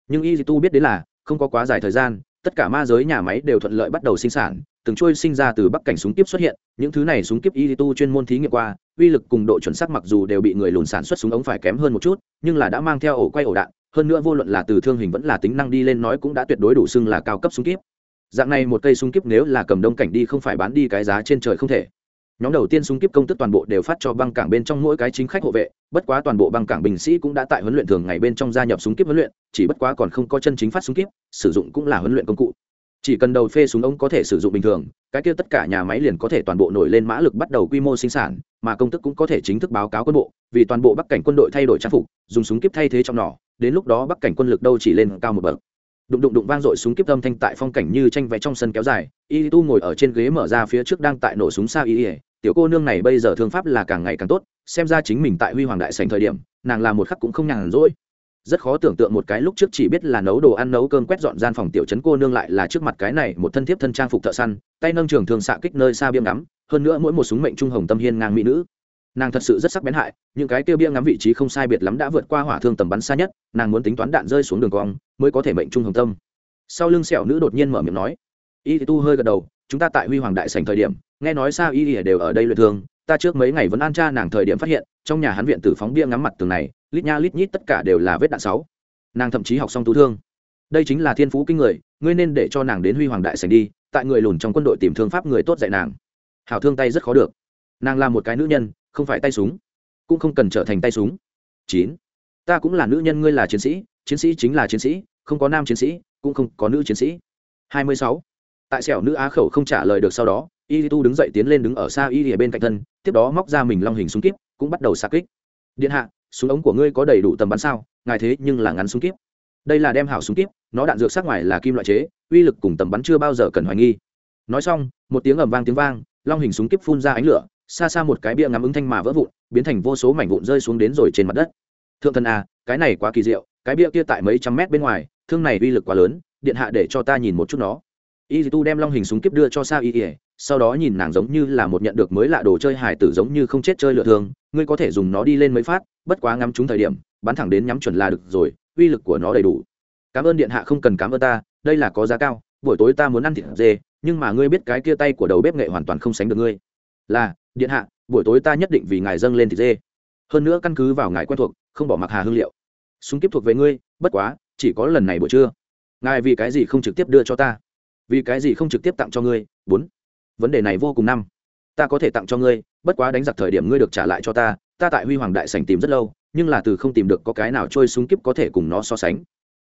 Speaker 1: Nhưng y tu biết đến là không có quá dài thời gian tất cả ma giới nhà máy đều thuận lợi bắt đầu sinh sản từng trôi sinh ra từ bắc cảnh súng kiếp xuất hiện những thứ này súng kiếp y tu chuyên môn thí nghiệm qua uy lực cùng độ chuẩn xác mặc dù đều bị người lùn sản xuất súng ống phải kém hơn một chút nhưng là đã mang theo ổ quay ổ đạn hơn nữa vô luận là từ thương hình vẫn là tính năng đi lên nói cũng đã tuyệt đối đủ xưng là cao cấp súng kiếp. dạng này một cây súng kiếp nếu là cầm đông cảnh đi không phải bán đi cái giá trên trời không thể nhóm đầu tiên súng kiếp công tức toàn bộ đều phát cho băng cảng bên trong mỗi cái chính khách hộ vệ bất quá toàn bộ băng cảng binh sĩ cũng đã tại huấn luyện thường ngày bên trong gia nhập súng kiếp huấn luyện chỉ bất quá còn không có chân chính phát súng kiếp, sử dụng cũng là huấn luyện công cụ chỉ cần đầu phê súng ống có thể sử dụng bình thường, cái kia tất cả nhà máy liền có thể toàn bộ nổi lên mã lực bắt đầu quy mô sinh sản, mà công tức cũng có thể chính thức báo cáo quân bộ, vì toàn bộ bắc cảnh quân đội thay đổi trang phục, dùng súng kíp thay thế trong nỏ, đến lúc đó bắc cảnh quân lực đâu chỉ lên cao một bậc. Đụng đụng đụng vang dội súng kíp âm thanh tại phong cảnh như tranh vẽ trong sân kéo dài, y tu ngồi ở trên ghế mở ra phía trước đang tại nổ súng xa y tiểu cô nương này bây giờ thương pháp là càng ngày càng tốt, xem ra chính mình tại huy hoàng đại sành thời điểm, nàng là một khắc cũng không nhàn rỗi rất khó tưởng tượng một cái lúc trước chỉ biết là nấu đồ ăn, nấu cơm quét dọn gian phòng tiểu trấn cô nương lại là trước mặt cái này một thân thiếp thân trang phục thợ săn, tay nâng trường thường xạ kích nơi xa biêm ngắm, hơn nữa mỗi một súng mệnh trung hồng tâm hiên ngang mỹ nữ. Nàng thật sự rất sắc bén hại, những cái tiêu bia ngắm vị trí không sai biệt lắm đã vượt qua hỏa thương tầm bắn xa nhất, nàng muốn tính toán đạn rơi xuống đường cong mới có thể mệnh trung hồng tâm. Sau lưng sẹo nữ đột nhiên mở miệng nói, y tu hơi gật đầu, chúng ta tại huy hoàng đại sành thời điểm, nghe nói sao y đều ở đây luyện thương ta trước mấy ngày vẫn an cha nàng thời điểm phát hiện, trong nhà hắn viện tử phóng bia ngắm mặt tường này, lít nha lít nhít tất cả đều là vết đạn sáu. Nàng thậm chí học xong tú thương. Đây chính là thiên phú kinh người, ngươi nên để cho nàng đến huy hoàng đại sành đi, tại người lùn trong quân đội tìm thương pháp người tốt dạy nàng. Hảo thương tay rất khó được. Nàng là một cái nữ nhân, không phải tay súng, cũng không cần trở thành tay súng. Chín. Ta cũng là nữ nhân, ngươi là chiến sĩ chiến sĩ chính là chiến sĩ, không có nam chiến sĩ, cũng không có nữ chiến sĩ. Hai mươi sáu. Tại sẹo nữ á khẩu không trả lời được sau đó y tu đứng dậy tiến lên đứng ở xa y ở bên cạnh thân, tiếp đó móc ra mình long hình súng kíp, cũng bắt đầu xa kích. Điện hạ, súng ống của ngươi có đầy đủ tầm bắn sao? Ngài thế nhưng là ngắn súng kíp. Đây là đem hảo súng kíp, nó đạn dược sát ngoài là kim loại chế, uy lực cùng tầm bắn chưa bao giờ cần hoài nghi. Nói xong, một tiếng ầm vang tiếng vang, long hình súng kíp phun ra ánh lửa, xa xa một cái bia ngắm ứng thanh mà vỡ vụn, biến thành vô số mảnh vụn rơi xuống đến rồi trên mặt đất. Thượng thần à cái này quá kỳ diệu, cái bia kia tại mấy trăm mét bên ngoài, thương này uy lực quá lớn, điện hạ để cho ta nhìn một chút nó. Y tu đem long hình súng kíp đưa cho sa y ỉa sau đó nhìn nàng giống như là một nhận được mới lạ đồ chơi hải tử giống như không chết chơi lựa thường, ngươi có thể dùng nó đi lên mấy phát, bất quá ngắm trúng thời điểm, bắn thẳng đến nhắm chuẩn là được rồi, uy lực của nó đầy đủ. Cảm ơn điện hạ không cần cảm ơn ta, đây là có giá cao, buổi tối ta muốn ăn thịt dê, nhưng mà ngươi biết cái kia tay của đầu bếp nghệ hoàn toàn không sánh được ngươi. Là, điện hạ, buổi tối ta nhất định vì ngài dâng lên thịt dê. Hơn nữa căn cứ vào ngài quen thuộc, không bỏ mặc hà hương liệu. Súng kiếp thuộc về ngươi, bất quá, chỉ có lần này buổi trưa. Ngài vì cái gì không trực tiếp đưa cho ta? Vì cái gì không trực tiếp tặng cho ngươi? Bốn vấn đề này vô cùng năm. Ta có thể tặng cho ngươi, bất quá đánh giặc thời điểm ngươi được trả lại cho ta ta tại huy hoàng đại sảnh tìm rất lâu, nhưng là từ không tìm được có cái nào trôi súng kiếp có thể cùng nó so sánh.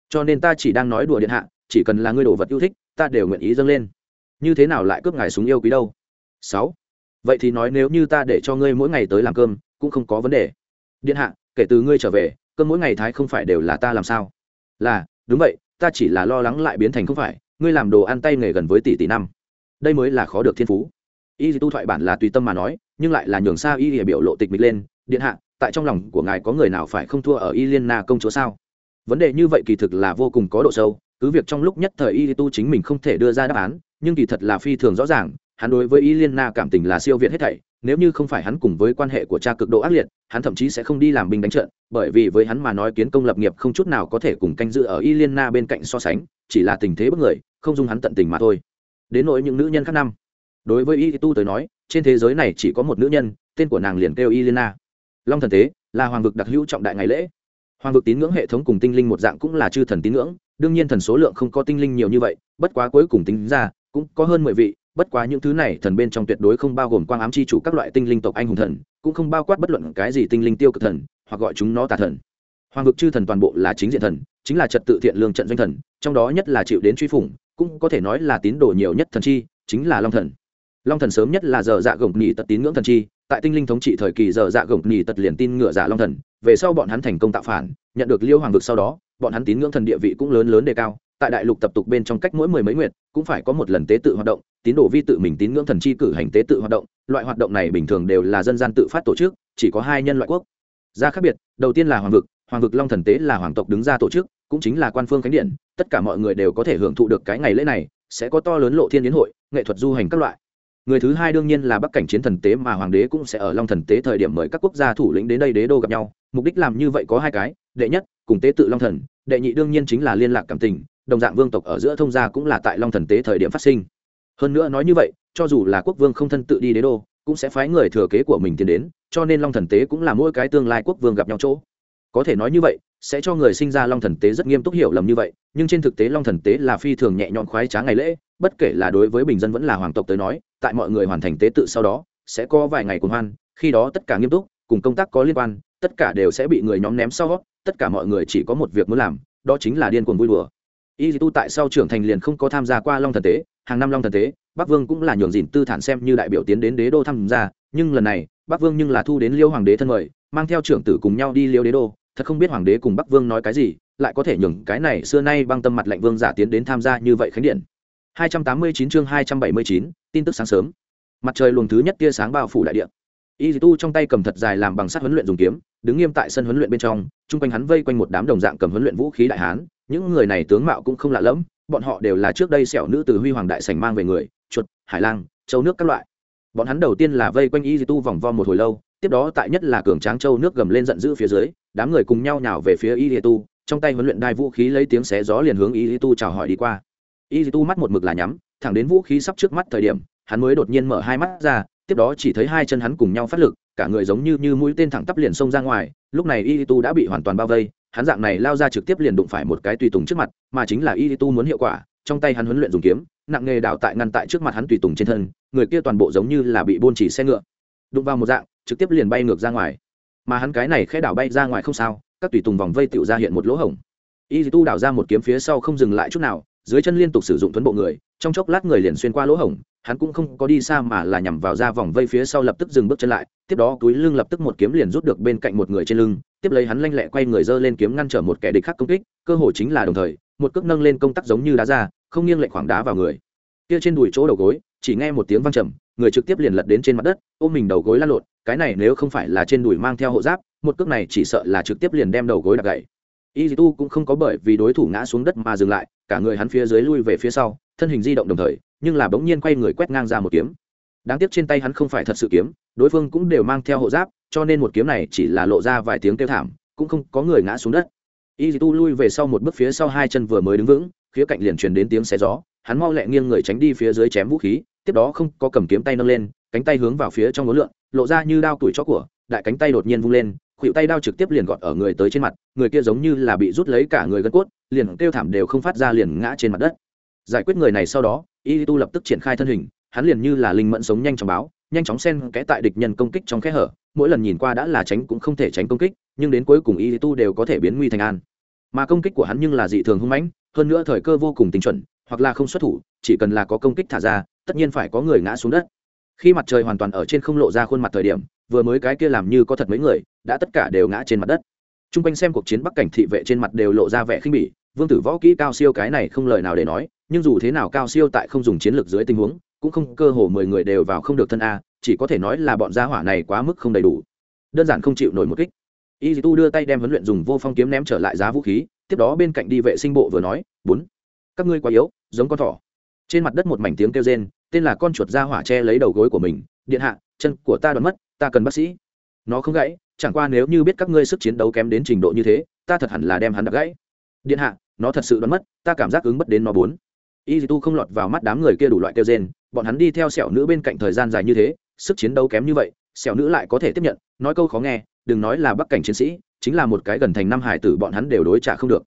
Speaker 1: Cho nên ta chỉ đang nói đùa điện hạ, chỉ cần là ngươi đồ vật yêu thích, ta đều nguyện ý dâng lên. Như thế nào lại cướp ngài súng yêu quý đâu? Sáu. Vậy thì nói nếu như ta để cho ngươi mỗi ngày tới làm cơm, cũng không có vấn đề. Điện hạ, kể từ ngươi trở về, cơm mỗi ngày thái không phải đều là ta làm sao? Là, đúng vậy, ta chỉ là lo lắng lại biến thành không phải, ngươi làm đồ ăn tay nghề gần với tỷ tỷ năm đây mới là khó được thiên phú. Y tu thoại bản là tùy tâm mà nói, nhưng lại là nhường xa y địa biểu lộ tịch mịch lên, điện hạ, tại trong lòng của ngài có người nào phải không thua ở y liên na công chúa sao? Vấn đề như vậy kỳ thực là vô cùng có độ sâu, cứ việc trong lúc nhất thời y tu chính mình không thể đưa ra đáp án, nhưng kỳ thật là phi thường rõ ràng, hắn đối với y liên na cảm tình là siêu việt hết thảy, nếu như không phải hắn cùng với quan hệ của cha cực độ ác liệt, hắn thậm chí sẽ không đi làm binh đánh trận, bởi vì với hắn mà nói kiến công lập nghiệp không chút nào có thể cùng canh dự ở y liên na bên cạnh so sánh, chỉ là tình thế bất người, không dung hắn tận tình mà thôi đến nỗi những nữ nhân khác năm. Đối với y tu tới nói, trên thế giới này chỉ có một nữ nhân, tên của nàng liền kêu y long thần tế là hoàng vực đặc hữu trọng đại ngày lễ. Hoàng vực tín ngưỡng hệ thống cùng tinh linh một dạng cũng là chư thần tín ngưỡng, đương nhiên thần số lượng không có tinh linh nhiều như vậy, bất quá cuối cùng tính ra, cũng có hơn mười vị, bất quá những thứ này thần bên trong tuyệt đối không bao gồm quang ám chi chủ các loại tinh linh tộc anh hùng thần, cũng không bao quát bất luận cái gì tinh linh tiêu cực thần, hoặc gọi chúng nó tà thần. Hoàng vực chư thần toàn bộ là chính diện thần, chính là trật tự thiện lương trận doanh thần, trong đó nhất là chịu đến truy phủng cũng có thể nói là tín đồ nhiều nhất thần chi, chính là long thần. Long thần sớm nhất là giờ dạ gồng nhì tật tín ngưỡng thần chi, tại tinh linh thống trị thời kỳ giờ dạ gồng nhì tật liền tin ngựa giả long thần, về sau bọn hắn thành công tạo phản, nhận được liêu hoàng vực sau đó, bọn hắn tín ngưỡng thần địa vị cũng lớn lớn đề cao, tại đại lục tập tục bên trong cách mỗi mười mấy nguyện cũng phải có một lần tế tự hoạt động, tín đồ vi tự mình tín ngưỡng thần chi cử hành tế tự hoạt động, loại hoạt động này bình thường đều là dân gian tự phát tổ chức, chỉ có hai nhân loại quốc. Gia khác biệt, đầu tiên là hoàng vực hoàng vực long thần tế là hoàng tộc đứng ra tổ chức cũng chính là quan phương khánh điện, tất cả mọi người đều có thể hưởng thụ được cái ngày lễ này, sẽ có to lớn lộ thiên yến hội, nghệ thuật du hành các loại. Người thứ hai đương nhiên là bắc cảnh chiến thần tế mà hoàng đế cũng sẽ ở long thần tế thời điểm mời các quốc gia thủ lĩnh đến đây đế đô gặp nhau, mục đích làm như vậy có hai cái, đệ nhất, cùng tế tự long thần, đệ nhị đương nhiên chính là liên lạc cảm tình, đồng dạng vương tộc ở giữa thông gia cũng là tại long thần tế thời điểm phát sinh. Hơn nữa nói như vậy, cho dù là quốc vương không thân tự đi đế đô, cũng sẽ phái người thừa kế của mình tiến đến, cho nên long thần tế cũng là mỗi cái tương lai quốc vương gặp nhau chỗ. Có thể nói như vậy sẽ cho người sinh ra long thần tế rất nghiêm túc hiểu lầm như vậy, nhưng trên thực tế long thần tế là phi thường nhẹ nhõm khoái trá ngày lễ, bất kể là đối với bình dân vẫn là hoàng tộc tới nói, tại mọi người hoàn thành tế tự sau đó, sẽ có vài ngày cuồng hoan, khi đó tất cả nghiêm túc, cùng công tác có liên quan, tất cả đều sẽ bị người nhóm ném sau, tất cả mọi người chỉ có một việc muốn làm, đó chính là điên cuồng vui đùa. Y tu tại sau trưởng thành liền không có tham gia qua long thần tế, hàng năm long thần tế, bắc vương cũng là nhường dìn tư thản xem như đại biểu tiến đến đế đô tham gia, nhưng lần này, bắc vương nhưng là thu đến liêu hoàng đế thân mời, mang theo trưởng tử cùng nhau đi liêu đế đô thật không biết hoàng đế cùng bắc vương nói cái gì lại có thể nhường cái này xưa nay băng tâm mặt lệnh vương giả tiến đến tham gia như vậy khánh điện. 289 chương 279, tin tức sáng sớm. Mặt trời luồng thứ nhất tia sáng bao phủ đại địa. Y tu trong tay cầm thật dài làm bằng sắt huấn luyện dùng kiếm đứng nghiêm tại sân huấn luyện bên trong chung quanh hắn vây quanh một đám đồng dạng cầm huấn luyện vũ khí đại hán những người này tướng mạo cũng không lạ lẫm bọn họ đều là trước đây sẹo nữ từ huy hoàng đại sành mang về người chuột hải lang châu nước các loại. Bọn hắn đầu tiên là vây quanh y tu vòng vo một hồi lâu tiếp đó tại nhất là cường tráng châu nước gầm lên giận dữ phía dưới đám người cùng nhau nhào về phía y tu, trong tay huấn luyện đai vũ khí lấy tiếng xé gió liền hướng y tu chào hỏi đi qua. Y tu mắt một mực là nhắm, thẳng đến vũ khí sắp trước mắt thời điểm, hắn mới đột nhiên mở hai mắt ra, tiếp đó chỉ thấy hai chân hắn cùng nhau phát lực, cả người giống như như mũi tên thẳng tắp liền xông ra ngoài, lúc này y tu đã bị hoàn toàn bao vây, hắn dạng này lao ra trực tiếp liền đụng phải một cái tùy tùng trước mặt, mà chính là y tu muốn hiệu quả, trong tay hắn huấn luyện dùng kiếm, nặng nghề đảo tại ngăn tại trước mặt hắn tùy tùng trên thân, người kia toàn bộ giống như là bị bôn chỉ xe ngựa. Đụng vào một dạng, trực tiếp liền bay ngược ra ngoài mà hắn cái này khẽ đảo bay ra ngoài không sao, các tùy tùng vòng vây tựu ra hiện một lỗ hổng. Y tu đảo ra một kiếm phía sau không dừng lại chút nào, dưới chân liên tục sử dụng tuấn bộ người, trong chốc lát người liền xuyên qua lỗ hổng, hắn cũng không có đi xa mà là nhằm vào ra vòng vây phía sau lập tức dừng bước chân lại, tiếp đó túi lưng lập tức một kiếm liền rút được bên cạnh một người trên lưng, tiếp lấy hắn lanh lẹ quay người dơ lên kiếm ngăn trở một kẻ địch khác công kích, cơ hội chính là đồng thời, một cước nâng lên công tắc giống như đá ra, không nghiêng lệch khoảng đá vào người. Kia trên đùi chỗ đầu gối, chỉ nghe một tiếng văng trầm người trực tiếp liền lật đến trên mặt đất, ôm mình đầu gối lăn lộn, cái này nếu không phải là trên đùi mang theo hộ giáp, một cước này chỉ sợ là trực tiếp liền đem đầu gối đập gậy y tu cũng không có bởi vì đối thủ ngã xuống đất mà dừng lại, cả người hắn phía dưới lui về phía sau, thân hình di động đồng thời, nhưng là bỗng nhiên quay người quét ngang ra một kiếm. Đáng tiếc trên tay hắn không phải thật sự kiếm, đối phương cũng đều mang theo hộ giáp, cho nên một kiếm này chỉ là lộ ra vài tiếng kêu thảm, cũng không có người ngã xuống đất. Y tu lui về sau một bước phía sau hai chân vừa mới đứng vững, khía cạnh liền truyền đến tiếng xe gió, hắn mau lẹ nghiêng người tránh đi phía dưới chém vũ khí tiếp đó không có cầm kiếm tay nâng lên, cánh tay hướng vào phía trong ngốn lượn, lộ ra như đao tuổi chó của, đại cánh tay đột nhiên vung lên khuỵu tay đao trực tiếp liền gọt ở người tới trên mặt, người kia giống như là bị rút lấy cả người gân cốt, liền kêu thảm đều không phát ra liền ngã trên mặt đất. Giải quyết người này sau đó, y tu lập tức triển khai thân hình, hắn liền như là linh mẫn sống nhanh chóng báo, nhanh chóng xen kẽ tại địch nhân công kích trong kẽ hở, mỗi lần nhìn qua đã là tránh cũng không thể tránh công kích, nhưng đến cuối cùng y tu đều có thể biến nguy thành an. Mà công kích của hắn nhưng là dị thường hung mãnh, hơn nữa thời cơ vô cùng tinh chuẩn, hoặc là không xuất thủ chỉ cần là có công kích thả ra, tất nhiên phải có người ngã xuống đất. Khi mặt trời hoàn toàn ở trên không lộ ra khuôn mặt thời điểm, vừa mới cái kia làm như có thật mấy người, đã tất cả đều ngã trên mặt đất. T r u n g quanh xem cuộc chiến bắc cảnh thị vệ trên mặt đều lộ ra vẻ khinh bỉ, vương tử võ kỹ cao siêu cái này không lời nào để nói, nhưng dù thế nào cao siêu tại không dùng chiến lược dưới tình huống, cũng không cơ hồ mười người đều vào không được thân a, chỉ có thể nói là bọn gia hỏa này quá mức không đầy đủ. Đơn giản không chịu nổi một kích. Y tu đưa tay đem huấn luyện dùng vô phong kiếm ném trở lại giá vũ khí, tiếp đó bên cạnh đi vệ sinh bộ vừa nói, bốn, các ngươi quá yếu, giống con thỏ trên mặt đất một mảnh tiếng kêu rên, tên là con chuột ra hỏa che lấy đầu gối của mình, điện hạ, chân của ta đoán mất, ta cần bác sĩ. Nó không gãy, chẳng qua nếu như biết các ngươi sức chiến đấu kém đến trình độ như thế, ta thật hẳn là đem hắn đập gãy. Điện hạ, nó thật sự đoán mất, ta cảm giác ứng bất đến nó bốn. Y tu không lọt vào mắt đám người kia đủ loại kêu rên, bọn hắn đi theo sẹo nữ bên cạnh thời gian dài như thế, sức chiến đấu kém như vậy, sẹo nữ lại có thể tiếp nhận, nói câu khó nghe, đừng nói là bắc cảnh chiến sĩ, chính là một cái gần thành năm hải tử bọn hắn đều đối trả không được.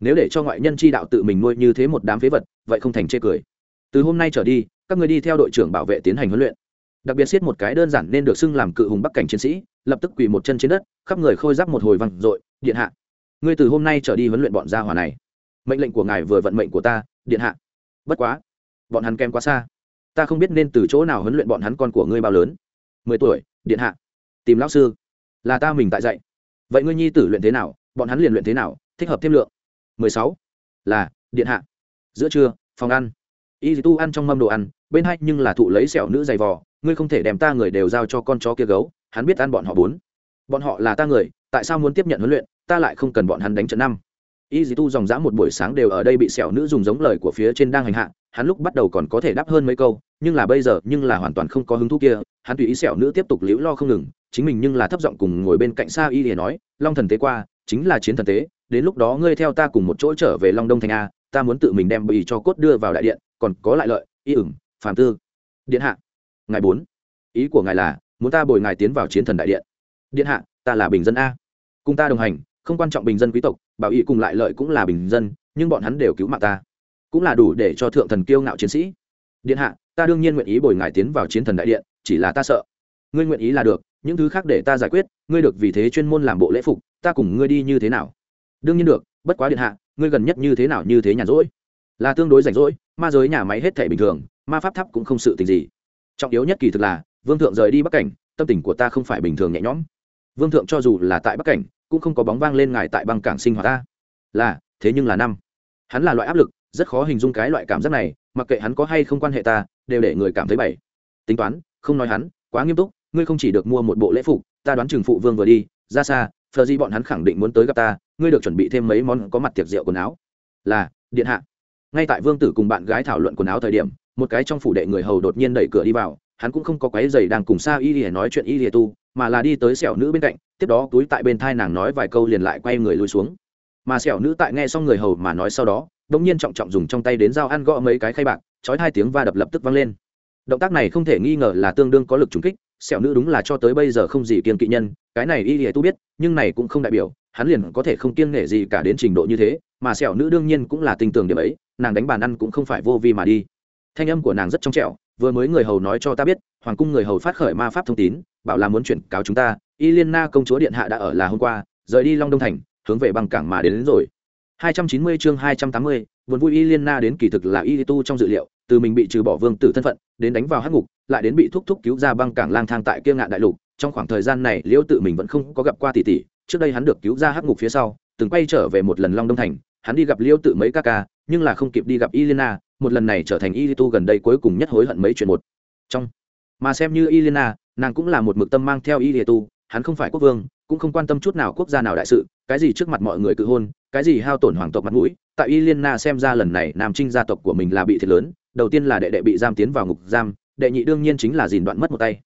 Speaker 1: Nếu để cho ngoại nhân chi đạo tự mình nuôi như thế một đám phế vật, vậy không thành chê cười từ hôm nay trở đi, các người đi theo đội trưởng bảo vệ tiến hành huấn luyện. Đặc biệt siết một cái đơn giản nên được xưng làm cự hùng bắc cảnh chiến sĩ, lập tức quỳ một chân trên đất, khắp người khôi giáp một hồi văng dội, điện hạ, ngươi từ hôm nay trở đi huấn luyện bọn gia hỏa này. Mệnh lệnh của ngài vừa vận mệnh của ta, điện hạ. Bất quá, bọn hắn kém quá xa. Ta không biết nên từ chỗ nào huấn luyện bọn hắn con của ngươi bao lớn. Mười tuổi, điện hạ. Tìm lão sư. Là ta mình tại dạy. Vậy ngươi nhi tử luyện thế nào? Bọn hắn liền luyện thế nào? Thích hợp thêm lượng. Mười sáu, là, điện hạ. Giữa trưa, phòng ăn y tu ăn trong mâm đồ ăn, bên hai nhưng là thụ lấy sẹo nữ dày vò, ngươi không thể đem ta người đều giao cho con chó kia gấu, hắn biết ăn bọn họ bốn. Bọn họ là ta người, tại sao muốn tiếp nhận huấn luyện, ta lại không cần bọn hắn đánh trận năm. Y dì tu dòng dã một buổi sáng đều ở đây bị sẹo nữ dùng giống lời của phía trên đang hành hạ, hắn lúc bắt đầu còn có thể đáp hơn mấy câu, nhưng là bây giờ nhưng là hoàn toàn không có hứng thú kia, hắn tùy ý sẹo nữ tiếp tục liễu lo không ngừng, chính mình nhưng là thấp giọng cùng ngồi bên cạnh xa y để nói, long thần tế qua, chính là chiến thần tế, đến lúc đó ngươi theo ta cùng một chỗ trở về long đông thành a ta muốn tự mình đem bì cho cốt đưa vào đại điện, còn có lại lợi, y ửng, phàm tư. Điện hạ. Ngài bốn. Ý của ngài là, muốn ta bồi ngài tiến vào chiến thần đại điện. Điện hạ, ta là bình dân a. Cùng ta đồng hành, không quan trọng bình dân quý tộc, bảo y cùng lại lợi cũng là bình dân, nhưng bọn hắn đều cứu mạng ta. Cũng là đủ để cho thượng thần kiêu ngạo chiến sĩ. Điện hạ, ta đương nhiên nguyện ý bồi ngài tiến vào chiến thần đại điện, chỉ là ta sợ. Ngươi nguyện ý là được, những thứ khác để ta giải quyết, ngươi được vì thế chuyên môn làm bộ lễ phục, ta cùng ngươi đi như thế nào? Đương nhiên được, bất quá điện hạ ngươi gần nhất như thế nào như thế nhàn rỗi? Là tương đối rảnh rỗi, ma giới nhà máy hết thể bình thường, ma pháp tháp cũng không sự tình gì. Trọng yếu nhất kỳ thực là, vương thượng rời đi bắc cảnh, tâm tình của ta không phải bình thường nhẹ nhõm. Vương thượng cho dù là tại bắc cảnh, cũng không có bóng vang lên ngài tại băng cảng sinh hoạt ta. Là, thế nhưng là năm. Hắn là loại áp lực, rất khó hình dung cái loại cảm giác này, mặc kệ hắn có hay không quan hệ ta, đều để người cảm thấy bảy tính toán, không nói hắn, quá nghiêm túc, ngươi không chỉ được mua một bộ lễ phục, ta đoán trường phụ vương vừa đi, ra xa phờ gì bọn hắn khẳng định muốn tới gặp ta, ngươi được chuẩn bị thêm mấy món có mặt tiệc rượu quần áo. Là, điện hạ. Ngay tại vương tử cùng bạn gái thảo luận quần áo thời điểm, một cái trong phủ đệ người hầu đột nhiên đẩy cửa đi vào, hắn cũng không có quái giày đang cùng xa y lìa nói chuyện y lìa tu, mà là đi tới sẹo nữ bên cạnh, tiếp đó túi tại bên thai nàng nói vài câu liền lại quay người lùi xuống. Mà sẹo nữ tại nghe xong người hầu mà nói sau đó đ ỗ n g nhiên trọng trọng dùng trong tay đến dao ăn gõ mấy cái khay bạc trói hai tiếng va đập lập tức vang lên. Động tác này không thể nghi ngờ là tương đương có lực trúng kích sẹo nữ đúng là cho tới bây giờ không gì kiên kỵ nhân cái này y lìa tu biết nhưng này cũng không đại biểu hắn liền có thể không kiêng nể gì cả đến trình độ như thế mà sẹo nữ đương nhiên cũng là tình tưởng điểm ấy nàng đánh bàn ăn cũng không phải vô vi mà đi. Thanh âm của nàng rất trong trẻo vừa mới người hầu nói cho ta biết hoàng cung người hầu phát khởi ma pháp thông tín bảo là muốn chuyển cáo chúng ta y liên na công chúa điện hạ đã ở là hôm qua rời đi long đông thành hướng về bằng cảng mà đến, đến rồi. 290 chương 280, vốn vui y liên na đến kỳ thực là y tu trong dự liệu, từ mình bị trừ bỏ vương tử thân phận, đến đánh vào hắc ngục, lại đến bị thúc thúc cứu ra băng cảng lang thang tại kia ngạn đại lục. Trong khoảng thời gian này, liễu tự mình vẫn không có gặp qua tỷ tỷ. Trước đây hắn được cứu ra hắc ngục phía sau, từng quay trở về một lần long đông thành. Hắn đi gặp liễu tự mấy ca ca, nhưng là không kịp đi gặp y liên na một lần này trở thành y tu gần đây cuối cùng nhất hối hận mấy chuyện một. Trong, mà xem như y liên nàng cũng là một mực tâm mang theo y tu hắn không phải quốc vương, cũng không quan tâm chút nào quốc gia nào đại sự, cái gì trước mặt mọi người cự hôn, cái gì hao tổn hoàng tộc mặt mũi. Tại y liên xem ra lần này nam trinh gia tộc của mình là bị thiệt lớn, đầu tiên là đệ đệ bị giam tiến vào ngục giam, đệ nhị đương nhiên chính là dìn đoạn mất một tay.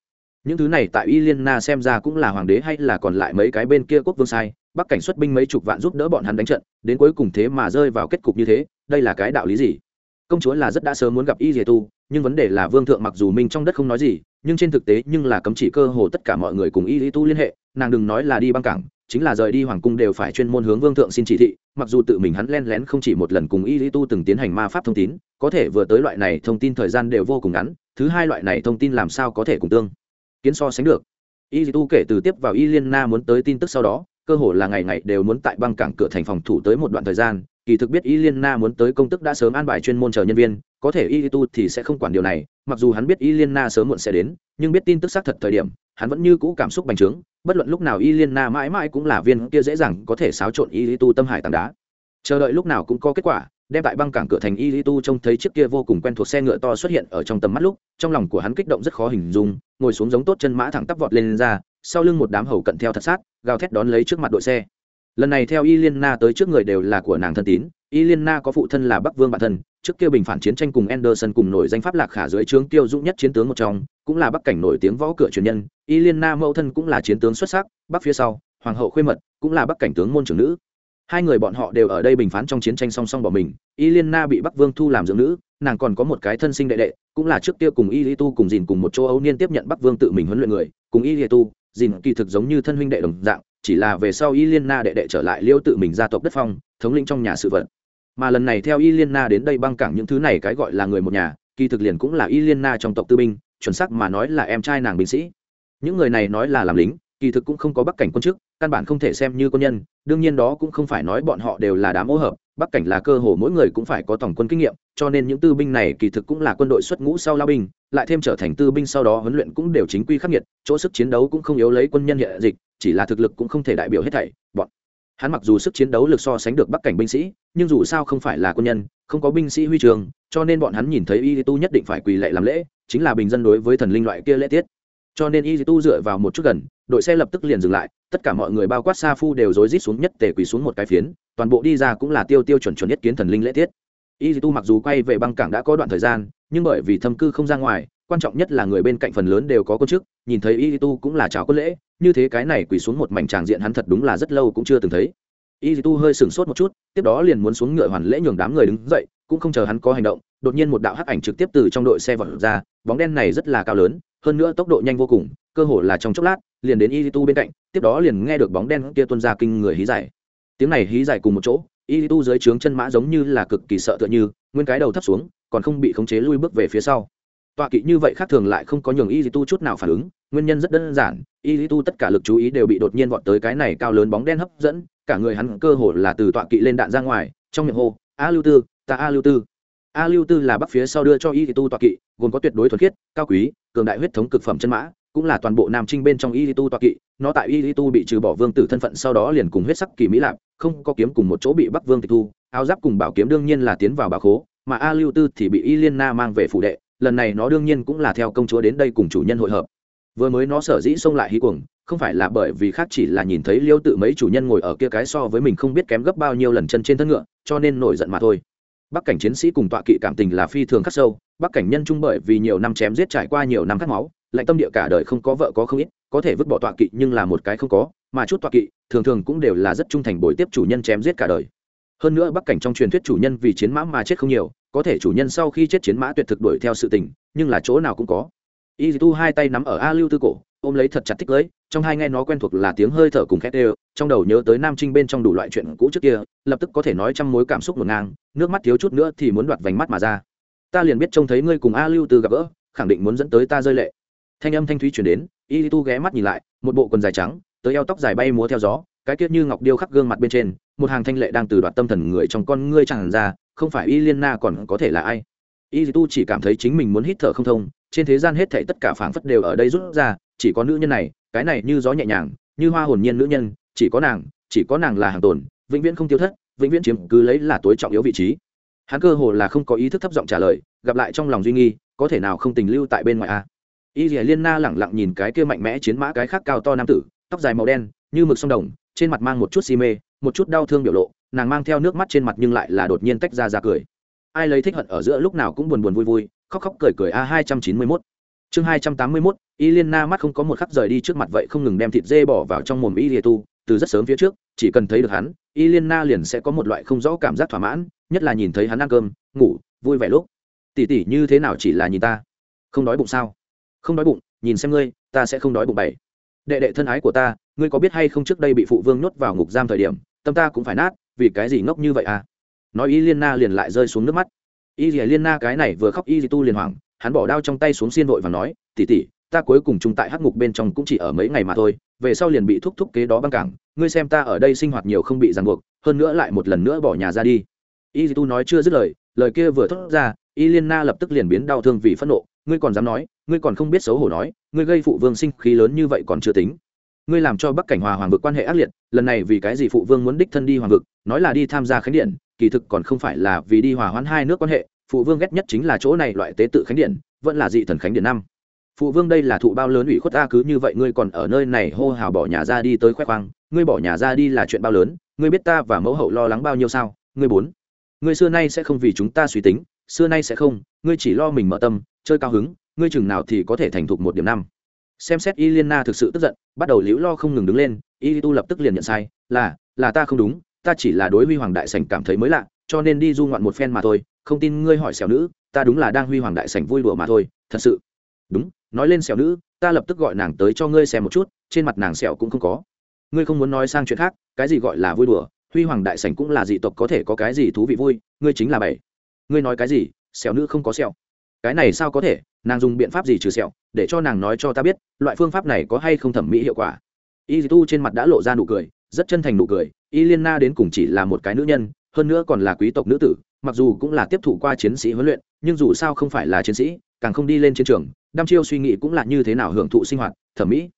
Speaker 1: Những thứ này tại y liên na xem ra cũng là hoàng đế hay là còn lại mấy cái bên kia quốc vương sai, bắc cảnh xuất binh mấy chục vạn giúp đỡ bọn hắn đánh trận, đến cuối cùng thế mà rơi vào kết cục như thế, đây là cái đạo lý gì? Công chúa là rất đã sớm muốn gặp y dìa tu nhưng vấn đề là vương thượng mặc dù minh trong đất không nói gì, nhưng trên thực tế nhưng là cấm chỉ cơ hồ tất cả mọi người cùng y lý tu liên hệ, nàng đừng nói là đi băng cảng, chính là rời đi hoàng cung đều phải chuyên môn hướng vương thượng xin chỉ thị, mặc dù tự mình hắn len lén không chỉ một lần cùng y lý tu từng tiến hành ma pháp thông tin có thể vừa tới loại này thông tin thời gian đều vô cùng ngắn, thứ hai loại này thông tin làm sao có thể cùng tương kiến so sánh được. Y lý tu kể từ tiếp vào y liên na muốn tới tin tức sau đó, cơ hồ là ngày ngày đều muốn tại băng cảng cửa thành phòng thủ tới một đoạn thời gian kỳ thực biết y liên na muốn tới công tức đã sớm an bài chuyên môn chờ nhân viên có thể y tu thì sẽ không quản điều này mặc dù hắn biết y liên na sớm muộn sẽ đến nhưng biết tin tức xác thật thời điểm hắn vẫn như cũ cảm xúc bành trướng bất luận lúc nào y liên na mãi mãi cũng là viên kia dễ dàng có thể xáo trộn y tu tâm hải tảng đá. Chờ đợi lúc nào cũng có kết quả đem tại băng cảng cửa thành y tu trông thấy chiếc kia vô cùng quen thuộc xe ngựa to xuất hiện ở trong tầm mắt lúc trong lòng của hắn kích động rất khó hình dung ngồi xuống giống tốt chân mã thẳng tắp vọt lên, lên ra sau lưng một đám hầu cận theo thật sát gào thét đón lấy trước mặt đội xe lần này theo y liên na tới trước người đều là của nàng thân tín. Y liên na có phụ thân là bắc vương bản thân, trước kia bình phản chiến tranh cùng anderson cùng nổi danh pháp lạc khả dưới trướng tiêu dũng nhất chiến tướng một trong, cũng là bắc cảnh nổi tiếng võ cửa truyền nhân. Y liên na mẫu thân cũng là chiến tướng xuất sắc, bắc phía sau, hoàng hậu khuê mật, cũng là bắc cảnh tướng môn trưởng nữ. Hai người bọn họ đều ở đây bình phán trong chiến tranh song song bỏ mình. Y liên na bị bắc vương thu làm dưỡng nữ, nàng còn có một cái thân sinh đệ đệ, cũng là trước kia cùng y li tu cùng dìn cùng một châu âu niên tiếp nhận bắc vương tự mình huấn luyện người, cùng y li tu, dìn kỳ thực giống như thân huynh đệ đồng dạng chỉ là về sau y liên na đệ đệ trở lại liêu tự mình gia tộc đất phong, thống lĩnh trong nhà sự vật. Mà lần này theo y liên na đến đây băng cảng những thứ này cái gọi là người một nhà, kỳ thực liền cũng là y liên na trong tộc tư binh, chuẩn xác mà nói là em trai nàng binh sĩ. Những người này nói là làm lính, kỳ thực cũng không có bắc cảnh quân chức, căn bản không thể xem như quân nhân, đương nhiên đó cũng không phải nói bọn họ đều là đám ô hợp, bắc cảnh là cơ hồ mỗi người cũng phải có tổng quân kinh nghiệm, cho nên những tư binh này kỳ thực cũng là quân đội xuất ngũ sau lao binh, lại thêm trở thành tư binh sau đó huấn luyện cũng đều chính quy khắc nghiệt, chỗ sức chiến đấu cũng không yếu lấy quân nhân hiện dịch chỉ là thực lực cũng không thể đại biểu hết thảy, bọn hắn mặc dù sức chiến đấu lực so sánh được bắc cảnh binh sĩ, nhưng dù sao không phải là quân nhân, không có binh sĩ huy trường, cho nên bọn hắn nhìn thấy y tu nhất định phải quỳ lệ làm lễ, chính là bình dân đối với thần linh loại kia lễ tiết. Cho nên y tu dựa vào một chút gần, đội xe lập tức liền dừng lại, tất cả mọi người bao quát sa phu đều rối rít xuống nhất tề quỳ xuống một cái phiến, toàn bộ đi ra cũng là tiêu tiêu chuẩn chuẩn nhất kiến thần linh lễ tiết. Y tu mặc dù quay về băng cảng đã có đoạn thời gian nhưng bởi vì thâm cư không ra ngoài, quan trọng nhất là người bên cạnh phần lớn đều có quân chức, nhìn thấy y tu cũng là chào quân lễ, như thế cái này quỳ xuống một mảnh tràng diện hắn thật đúng là rất lâu cũng chưa từng thấy. Y tu hơi sửng sốt một chút, tiếp đó liền muốn xuống ngựa hoàn lễ nhường đám người đứng dậy, cũng không chờ hắn có hành động, đột nhiên một đạo hắc ảnh trực tiếp từ trong đội xe vọt ra, bóng đen này rất là cao lớn, hơn nữa tốc độ nhanh vô cùng, cơ hồ là trong chốc lát, liền đến y tu bên cạnh, tiếp đó liền nghe được bóng đen kia tuôn ra kinh người hí dài. Tiếng này hí dài cùng một chỗ y tu dưới trướng chân mã giống như là cực kỳ sợ tựa như nguyên cái đầu thấp xuống, còn không bị khống chế lui bước về phía sau. Tọa kỵ như vậy khác thường lại không có nhường y tu chút nào phản ứng, nguyên nhân rất đơn giản, y tu tất cả lực chú ý đều bị đột nhiên vọt tới cái này cao lớn bóng đen hấp dẫn, cả người hắn cơ hồ là từ tọa kỵ lên đạn ra ngoài, trong miệng hô, a lưu tư, ta a lưu tư. A lưu tư là bắc phía sau đưa cho y tu tọa kỵ, gồm có tuyệt đối thuần khiết, cao quý, cường đại huyết thống cực phẩm chân mã, cũng là toàn bộ nam trinh bên trong y tu tọa kỵ, nó tại y tu bị trừ bỏ vương tử thân phận sau đó liền cùng huyết sắc kỳ mỹ lạp, không có kiếm cùng một chỗ bị bắc vương tịch thu áo giáp cùng bảo kiếm đương nhiên là tiến vào bảo khố, mà a lưu tư thì bị y liên na mang về phủ đệ, lần này nó đương nhiên cũng là theo công chúa đến đây cùng chủ nhân hội hợp. Vừa mới nó sở dĩ xông lại hí cuồng, không phải là bởi vì khác chỉ là nhìn thấy liêu tự mấy chủ nhân ngồi ở kia cái so với mình không biết kém gấp bao nhiêu lần chân trên thân ngựa, cho nên nổi giận mà thôi. Bắc cảnh chiến sĩ cùng tọa kỵ cảm tình là phi thường khắc sâu, bắc cảnh nhân trung bởi vì nhiều năm chém giết trải qua nhiều năm khát máu, lạnh tâm địa cả đời không có vợ có không ít, có thể vứt bỏ tọa kỵ nhưng là một cái không có, mà chút tọa kỵ, thường thường cũng đều là rất trung thành bồi tiếp chủ nhân chém giết cả đời hơn nữa bắc cảnh trong truyền thuyết chủ nhân vì chiến mã mà chết không nhiều, có thể chủ nhân sau khi chết chiến mã tuyệt thực đuổi theo sự tình, nhưng là chỗ nào cũng có. Y tu hai tay nắm ở a lưu tư cổ, ôm lấy thật chặt thích lưới trong hai nghe nó quen thuộc là tiếng hơi thở cùng khét đều, trong đầu nhớ tới nam trinh bên trong đủ loại chuyện cũ trước kia, lập tức có thể nói trăm mối cảm xúc ngổn ngang, nước mắt thiếu chút nữa thì muốn đoạt vành mắt mà ra. Ta liền biết trông thấy ngươi cùng a lưu tư gặp gỡ, khẳng định muốn dẫn tới ta rơi lệ. Thanh âm thanh thúy chuyển đến y tu ghé mắt nhìn lại, một bộ quần dài trắng, tới eo tóc dài bay múa theo gió, cái tiết như ngọc điêu khắc gương mặt bên trên một hàng thanh lệ đang từ đoạt tâm thần người trong con ngươi chẳng ra, không phải y liên na còn có thể là ai? Y tu chỉ cảm thấy chính mình muốn hít thở không thông, trên thế gian hết thảy tất cả phảng phất đều ở đây rút ra, chỉ có nữ nhân này, cái này như gió nhẹ nhàng, như hoa hồn nhiên nữ nhân, chỉ có nàng, chỉ có nàng là hàng tồn, vĩnh viễn không tiêu thất, vĩnh viễn chiếm cứ lấy là tối trọng yếu vị trí. Hắn cơ hồ là không có ý thức thấp giọng trả lời, gặp lại trong lòng duy nghi có thể nào không tình lưu tại bên ngoài à? a y dìa liên na lẳng lặng nhìn cái kia mạnh mẽ chiến mã cái khác cao to nam tử, tóc dài màu đen, như mực sông đồng, trên mặt mang một chút si mê một chút đau thương biểu lộ, nàng mang theo nước mắt trên mặt nhưng lại là đột nhiên tách ra ra cười. Ai lấy thích hận ở giữa lúc nào cũng buồn buồn vui vui, khóc khóc cười cười a hai trăm chín mươi mốt. Chương hai trăm tám mươi mốt y liên na mắt không có một khắc rời đi trước mặt vậy không ngừng đem thịt dê bỏ vào trong mồm y lìa tu từ rất sớm phía trước, chỉ cần thấy được hắn y liên na liền sẽ có một loại không rõ cảm giác thỏa mãn, nhất là nhìn thấy hắn ăn cơm, ngủ, vui vẻ lúc. Tỉ tỉ như thế nào chỉ là nhìn ta? Không đói bụng sao? Không đói bụng, nhìn xem ngươi, ta sẽ không đói bụng bảy. Đệ đệ thân ái của ta, ngươi có biết hay không trước đây bị phụ vương nhốt vào ngục giam thời điểm tâm ta cũng phải nát, vì cái gì ngốc như vậy à? Nói y liên na liền lại rơi xuống nước mắt. Y dì liên na cái này vừa khóc y dì tu liền hoảng, hắn bỏ đao trong tay xuống xiên vội và nói tỉ tỉ ta cuối cùng chung tại hắc ngục bên trong cũng chỉ ở mấy ngày mà thôi, về sau liền bị thúc thúc kế đó băng cảng, ngươi xem ta ở đây sinh hoạt nhiều không bị ràng buộc, hơn nữa lại một lần nữa bỏ nhà ra đi. Y dì tu nói chưa dứt lời lời kia vừa thốt ra, y liên na lập tức liền biến đau thương vì phẫn nộ, ngươi còn dám nói, ngươi còn không biết xấu hổ nói, ngươi gây phụ vương sinh khí lớn như vậy còn chưa tính ngươi làm cho bắc cảnh hòa hoàng vực quan hệ ác liệt, lần này vì cái gì phụ vương muốn đích thân đi hoàng vực, nói là đi tham gia khánh điện, kỳ thực còn không phải là vì đi hòa hoãn hai nước quan hệ, phụ vương ghét nhất chính là chỗ này loại tế tự khánh điện, vẫn là dị thần khánh điện năm. Phụ vương đây là thụ bao lớn ủy khuất ta cứ như vậy ngươi còn ở nơi này hô hào bỏ nhà ra đi tới khoe khoang, ngươi bỏ nhà ra đi là chuyện bao lớn, ngươi biết ta và mẫu hậu lo lắng bao nhiêu sao? Ngươi bốn, ngươi xưa nay sẽ không vì chúng ta suy tính, xưa nay sẽ không, ngươi chỉ lo mình mở tâm, chơi cao hứng, ngươi chừng nào thì có thể thành thục một điểm năm xem xét y liên na thực sự tức giận, bắt đầu liễu lo không ngừng đứng lên y tu lập tức liền nhận sai, là là ta không đúng, ta chỉ là đối huy hoàng đại sảnh cảm thấy mới lạ, cho nên đi du ngoạn một phen mà thôi, không tin ngươi hỏi xẻo nữ, ta đúng là đang huy hoàng đại sảnh vui đùa mà thôi, thật sự. Đúng, nói lên xẻo nữ, ta lập tức gọi nàng tới cho ngươi xem một chút, trên mặt nàng xẻo cũng không có. Ngươi không muốn nói sang chuyện khác, cái gì gọi là vui đùa, huy hoàng đại sảnh cũng là dị tộc có thể có cái gì thú vị vui, ngươi chính là bảy. Ngươi nói cái gì, xẻo nữ không có xẻo. Cái này sao có thể nàng dùng biện pháp gì trừ sẹo, để cho nàng nói cho ta biết, loại phương pháp này có hay không thẩm mỹ hiệu quả? Y tu trên mặt đã lộ ra nụ cười, rất chân thành nụ cười, y liên na đến cùng chỉ là một cái nữ nhân, hơn nữa còn là quý tộc nữ tử, mặc dù cũng là tiếp thụ qua chiến sĩ huấn luyện, nhưng dù sao không phải là chiến sĩ, càng không đi lên chiến trường, đăm chiêu suy nghĩ cũng là như thế nào hưởng thụ sinh hoạt, thẩm mỹ.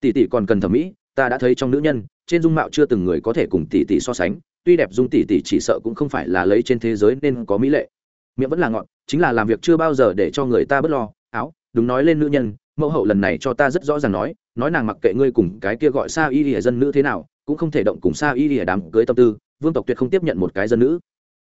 Speaker 1: Tỷ tỷ còn cần thẩm mỹ, ta đã thấy trong nữ nhân, trên dung mạo chưa từng người có thể cùng tỷ tỷ so sánh, tuy đẹp dung tỷ tỷ chỉ sợ cũng không phải là lấy trên thế giới nên có mỹ lệ miệng vẫn là ngọn chính là làm việc chưa bao giờ để cho người ta bớt lo. Áo, đúng nói lên nữ nhân, mẫu hậu lần này cho ta rất rõ ràng nói nói nàng mặc kệ ngươi cùng cái kia gọi xa y ỉa dân nữ thế nào, cũng không thể động cùng xa y ỉa đám cưới tâm tư, vương tộc tuyệt không tiếp nhận một cái dân nữ.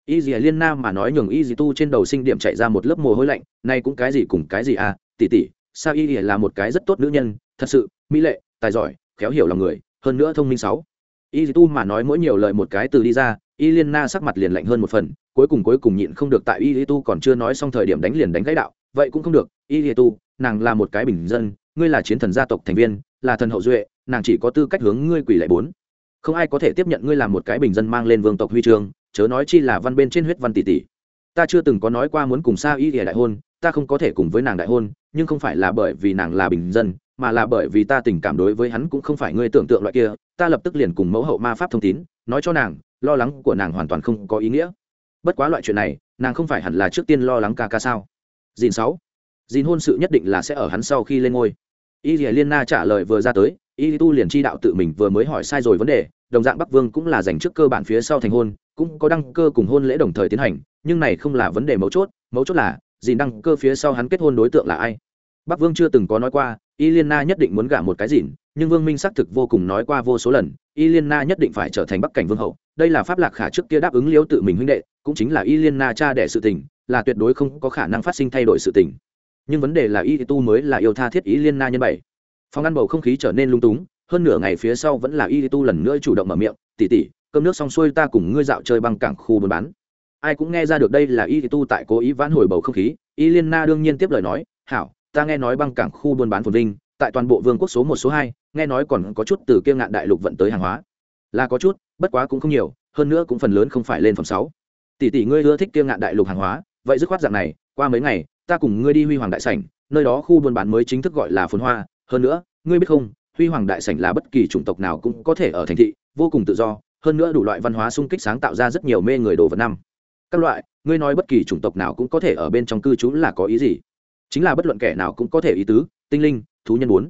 Speaker 1: Y dì liên nam mà nói nhường y dì tu trên đầu sinh điểm chạy ra một lớp mồ hôi lạnh, nay cũng cái gì cùng cái gì à tỉ tỉ sao y ỉa là một cái rất tốt nữ nhân, thật sự, mỹ lệ, tài giỏi, khéo hiểu lòng người, hơn nữa thông minh sáu. Y dì tu mà nói mỗi nhiều lời một cái từ đi ra y liên na sắc mặt liền lạnh hơn một phần, cuối cùng cuối cùng nhịn không được tại y tu còn chưa nói xong thời điểm đánh liền đánh gãy đạo, vậy cũng không được y tu nàng là một cái bình dân, ngươi là chiến thần gia tộc thành viên, là thần hậu duệ, nàng chỉ có tư cách hướng ngươi quỷ lệ bốn. Không ai có thể tiếp nhận ngươi làm một cái bình dân mang lên vương tộc huy chương, chớ nói chi là văn bên trên huyết văn tỷ tỷ. Ta chưa từng có nói qua muốn cùng sa y ỉa đại hôn, ta không có thể cùng với nàng đại hôn, nhưng không phải là bởi vì nàng là bình dân, mà là bởi vì ta tình cảm đối với hắn cũng không phải ngươi tưởng tượng loại kia, ta lập tức liền cùng mẫu hậu ma pháp thông tín, nói cho nàng lo lắng của nàng hoàn toàn không có ý nghĩa. Bất quá loại chuyện này, nàng không phải hẳn là trước tiên lo lắng ca ca sao? Dìn sáu. Dìn hôn sự nhất định là sẽ ở hắn sau khi lên ngôi. Y lìa liên na trả lời vừa ra tới, y tu liền chi đạo tự mình vừa mới hỏi sai rồi vấn đề, đồng dạng bắc vương cũng là dành trước cơ bản phía sau thành hôn, cũng có đăng cơ cùng hôn lễ đồng thời tiến hành, nhưng này không là vấn đề mấu chốt mấu chốt là, dìn đăng cơ phía sau hắn kết hôn đối tượng là ai? Bắc vương chưa từng có nói qua, y liên na nhất định muốn gả một cái dìn nhưng vương minh xác thực vô cùng nói qua vô số lần, y liên na nhất định phải trở thành bắc cảnh vương hậu, đây là pháp lạc khả trước kia đáp ứng liễu tự mình huynh đệ, cũng chính là y liên na cha đẻ sự tình, là tuyệt đối không có khả năng phát sinh thay đổi sự tình. Nhưng vấn đề là y tu mới là yêu tha thiết y liên na nhân bảy. Phòng ăn bầu không khí trở nên lung túng, hơn nửa ngày phía sau vẫn là y tu lần nữa chủ động mở miệng tỉ tỉ cơm nước xong xuôi ta cùng ngươi dạo chơi băng cảng khu buôn bán. Ai cũng nghe ra được đây là y tu tại cố ý vãn hồi bầu không khí, y liên na đương nhiên tiếp lời nói, hảo, ta nghe nói băng cảng khu buôn bán phồn vinh tại toàn bộ vương quốc số một, số hai, nghe nói còn có chút từ kia ngạn đại lục vận tới hàng hóa. Là có chút, bất quá cũng không nhiều, hơn nữa cũng phần lớn không phải lên phẩm sáu. Tỷ tỷ ngươi ưa thích kia ngạn đại lục hàng hóa, vậy dứt khoát dạng này, qua mấy ngày, ta cùng ngươi đi huy hoàng đại sảnh, nơi đó khu buôn bán mới chính thức gọi là phồn hoa. Hơn nữa, ngươi biết không, huy hoàng đại sảnh là bất kỳ chủng tộc nào cũng có thể ở thành thị, vô cùng tự do, hơn nữa đủ loại văn hóa sung kích sáng tạo ra rất nhiều mê người đồ vật năm. Các loại, ngươi nói bất kỳ chủng tộc nào cũng có thể ở bên trong cư trú là có ý gì? Chính là bất luận kẻ nào cũng có thể ý tứ, tinh linh thú nhân muốn.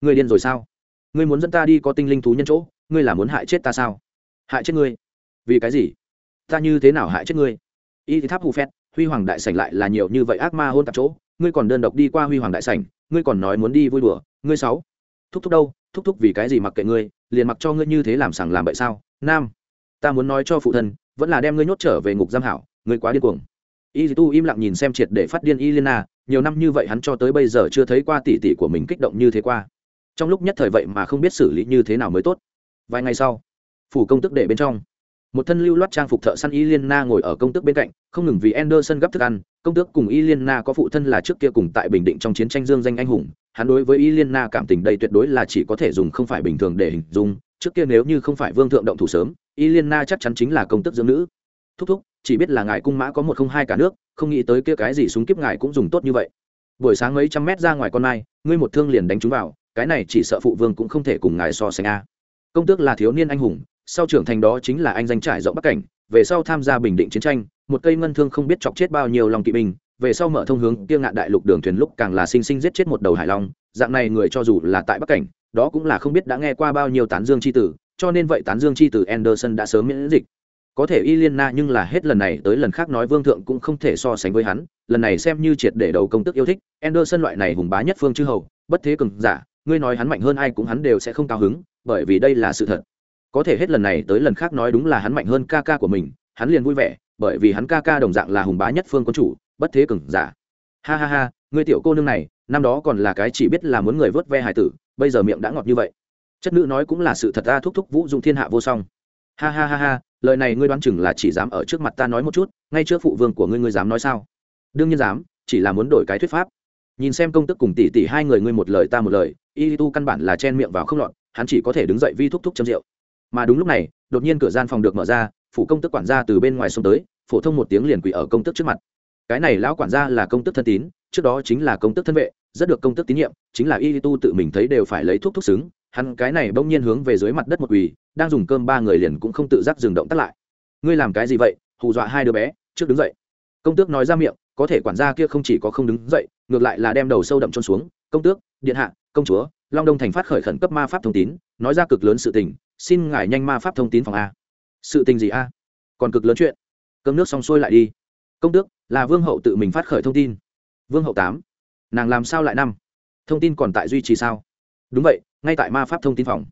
Speaker 1: Ngươi điên rồi sao? Ngươi muốn dẫn ta đi có tinh linh thú nhân chỗ, ngươi là muốn hại chết ta sao? Hại chết ngươi? Vì cái gì? Ta như thế nào hại chết ngươi? Y thì tháp hù phét, huy hoàng đại sảnh lại là nhiều như vậy ác ma hôn tạp chỗ, ngươi còn đơn độc đi qua huy hoàng đại sảnh, ngươi còn nói muốn đi vui đùa, ngươi sáu. Thúc thúc đâu? Thúc thúc vì cái gì mặc kệ ngươi, liền mặc cho ngươi như thế làm sằng làm bậy sao? Nam, ta muốn nói cho phụ thân, vẫn là đem ngươi nhốt trở về ngục giam hảo, ngươi quá điên cuồng y tu im lặng nhìn xem triệt để phát điên y liên na nhiều năm như vậy hắn cho tới bây giờ chưa thấy qua tỷ tỷ của mình kích động như thế qua. Trong lúc nhất thời vậy mà không biết xử lý như thế nào mới tốt. Vài ngày sau, phủ công tức để bên trong. Một thân lưu loát trang phục thợ săn y liên na ngồi ở công tước bên cạnh, không ngừng vì anderson gấp thức ăn. Công tước cùng y liên na có phụ thân là trước kia cùng tại bình định trong chiến tranh dương danh anh hùng. Hắn đối với y liên na cảm tình đây tuyệt đối là chỉ có thể dùng không phải bình thường để hình dung. Trước kia nếu như không phải vương thượng động thủ sớm y liên na chắc chắn chính là công tước dưỡng nữ. Thúc thúc chỉ biết là ngài cung mã có một không hai cả nước, không nghĩ tới kia cái gì súng kiếp ngài cũng dùng tốt như vậy. Buổi sáng mấy trăm mét ra ngoài con mai, ngươi một thương liền đánh trúng vào, cái này chỉ sợ phụ vương cũng không thể cùng ngài so sánh a. Công tước là thiếu niên anh hùng, sau trưởng thành đó chính là anh danh trải rộng bắc cảnh, về sau tham gia bình định chiến tranh, một cây ngân thương không biết chọc chết bao nhiêu lòng kỵ binh, về sau mở thông hướng kia ngạn đại lục đường thuyền lúc càng là sinh sinh giết chết một đầu hải long, dạng này người cho dù là tại bắc cảnh, đó cũng là không biết đã nghe qua bao nhiêu tán dương c h i tử, cho nên vậy tán dương c h i tử anderson đã sớm miễn dịch có thể y liên na nhưng là hết lần này tới lần khác nói vương thượng cũng không thể so sánh với hắn, lần này xem như triệt để đầu công tức yêu thích, anderson loại này hùng bá nhất phương chư hầu, bất thế cường giả, ngươi nói hắn mạnh hơn ai cũng hắn đều sẽ không cao hứng, bởi vì đây là sự thật. Có thể hết lần này tới lần khác nói đúng là hắn mạnh hơn ca ca của mình, hắn liền vui vẻ, bởi vì hắn ca ca đồng dạng là hùng bá nhất phương quân chủ, bất thế cường giả. Ha ha ha, ngươi tiểu cô nương này, năm đó còn là cái chỉ biết là muốn người vớt ve hải tử, bây giờ miệng đã ngọt như vậy. Chất nữ nói cũng là sự thật ta thúc thúc vũ dụng thiên hạ vô song. Ha ha ha ha lời này ngươi đoán chừng là chỉ dám ở trước mặt ta nói một chút, ngay trước phụ vương của ngươi ngươi dám nói sao? Đương nhiên dám, chỉ là muốn đổi cái thuyết pháp. Nhìn xem công tức cùng tỷ tỷ hai người ngươi một lời ta một lời, y tu căn bản là chen miệng vào không lọt, hắn chỉ có thể đứng dậy vi thúc thúc châm rượu. Mà đúng lúc này, đột nhiên cửa gian phòng được mở ra, phủ công tức quản gia từ bên ngoài xông tới, phổ thông một tiếng liền quỳ ở công tức trước mặt. Cái này lão quản gia là công tức thân tín, trước đó chính là công tức thân vệ, rất được công tức tín nhiệm, chính là y tu tự mình thấy đều phải lấy thuốc thuốc xứng, hắn cái này bỗng nhiên hướng về dưới mặt đất một quỳ đang dùng cơm ba người liền cũng không tự giác dừng động tắt lại. Ngươi làm cái gì vậy? Hù dọa hai đứa bé, trước đứng dậy. Công tước nói ra miệng, có thể quản gia kia không chỉ có không đứng dậy, ngược lại là đem đầu sâu đậm trôn xuống. Công tước, điện hạ, công chúa, long đông thành phát khởi khẩn cấp ma pháp thông tín, nói ra cực lớn sự tình, xin ngài nhanh ma pháp thông tín phòng a. Sự tình gì a? Còn cực lớn chuyện. Cơm nước xong xuôi lại đi. Công tước, là vương hậu tự mình phát khởi thông tin. Vương hậu tám, nàng làm sao lại năm? Thông tin còn tại duy trì sao? Đúng vậy, ngay tại ma pháp thông tin phòng.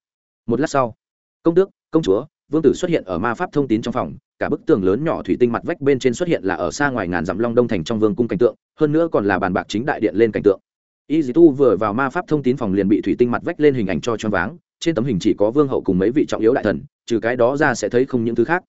Speaker 1: Một lát sau công tước, công chúa, vương tử xuất hiện ở ma pháp thông tin trong phòng, cả bức tường lớn nhỏ thủy tinh mặt vách bên trên xuất hiện là ở xa ngoài ngàn dặm long đông thành trong vương cung cảnh tượng, hơn nữa còn là bàn bạc chính đại điện lên cảnh tượng. Y dì tu vừa vào ma pháp thông tin phòng liền bị thủy tinh mặt vách lên hình ảnh cho choáng váng, trên tấm hình chỉ có vương hậu cùng mấy vị trọng yếu đại thần, trừ cái đó ra sẽ thấy không những thứ khác.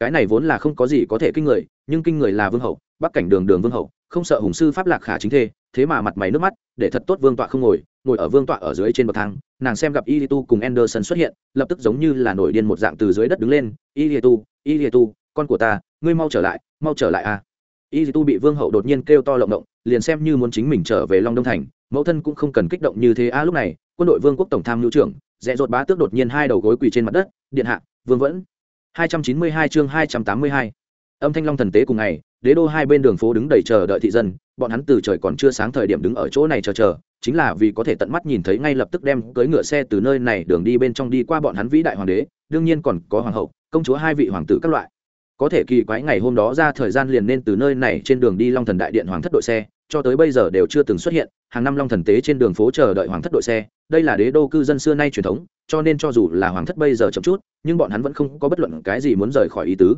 Speaker 1: Cái này vốn là không có gì có thể kinh người, nhưng kinh người là vương hậu, bắc cảnh đường đường vương hậu, không sợ hùng sư pháp lạc khả chính thê, thế mà mặt mày nước mắt, để thật tốt vương tọa không ngồi ngồi ở vương tọa ở dưới trên bậc thang, nàng xem gặp y tu cùng anderson xuất hiện, lập tức giống như là nổi điên một dạng từ dưới đất đứng lên y tu y tu con của ta, ngươi mau trở lại, mau trở lại a à. y tu bị vương hậu đột nhiên kêu to lộng động, liền xem như muốn chính mình trở về long đông thành, mẫu thân cũng không cần kích động như thế a lúc này, quân đội vương quốc tổng tham mưu trưởng dẹ dột bá tước đột nhiên hai đầu gối quỳ trên mặt đất, điện hạ, vương vẫn 292 chương 282. âm thanh long thần tế cùng ngày, đế đô hai bên đường phố đứng đầy chờ đợi thị dân bọn hắn từ trời còn chưa sáng thời điểm đứng ở chỗ này chờ chờ, chính là vì có thể tận mắt nhìn thấy ngay lập tức đem cưỡi ngựa xe từ nơi này đường đi bên trong đi qua bọn hắn vĩ đại hoàng đế, đương nhiên còn có hoàng hậu, công chúa hai vị hoàng tử các loại. Có thể kỳ quái ngày hôm đó ra thời gian liền nên từ nơi này trên đường đi long thần đại điện hoàng thất đội xe, cho tới bây giờ đều chưa từng xuất hiện, hàng năm long thần tế trên đường phố chờ đợi hoàng thất đội xe, đây là đế đô cư dân xưa nay truyền thống, cho nên cho dù là hoàng thất bây giờ chậm chút, nhưng bọn hắn vẫn không có bất luận cái gì muốn rời khỏi ý tứ.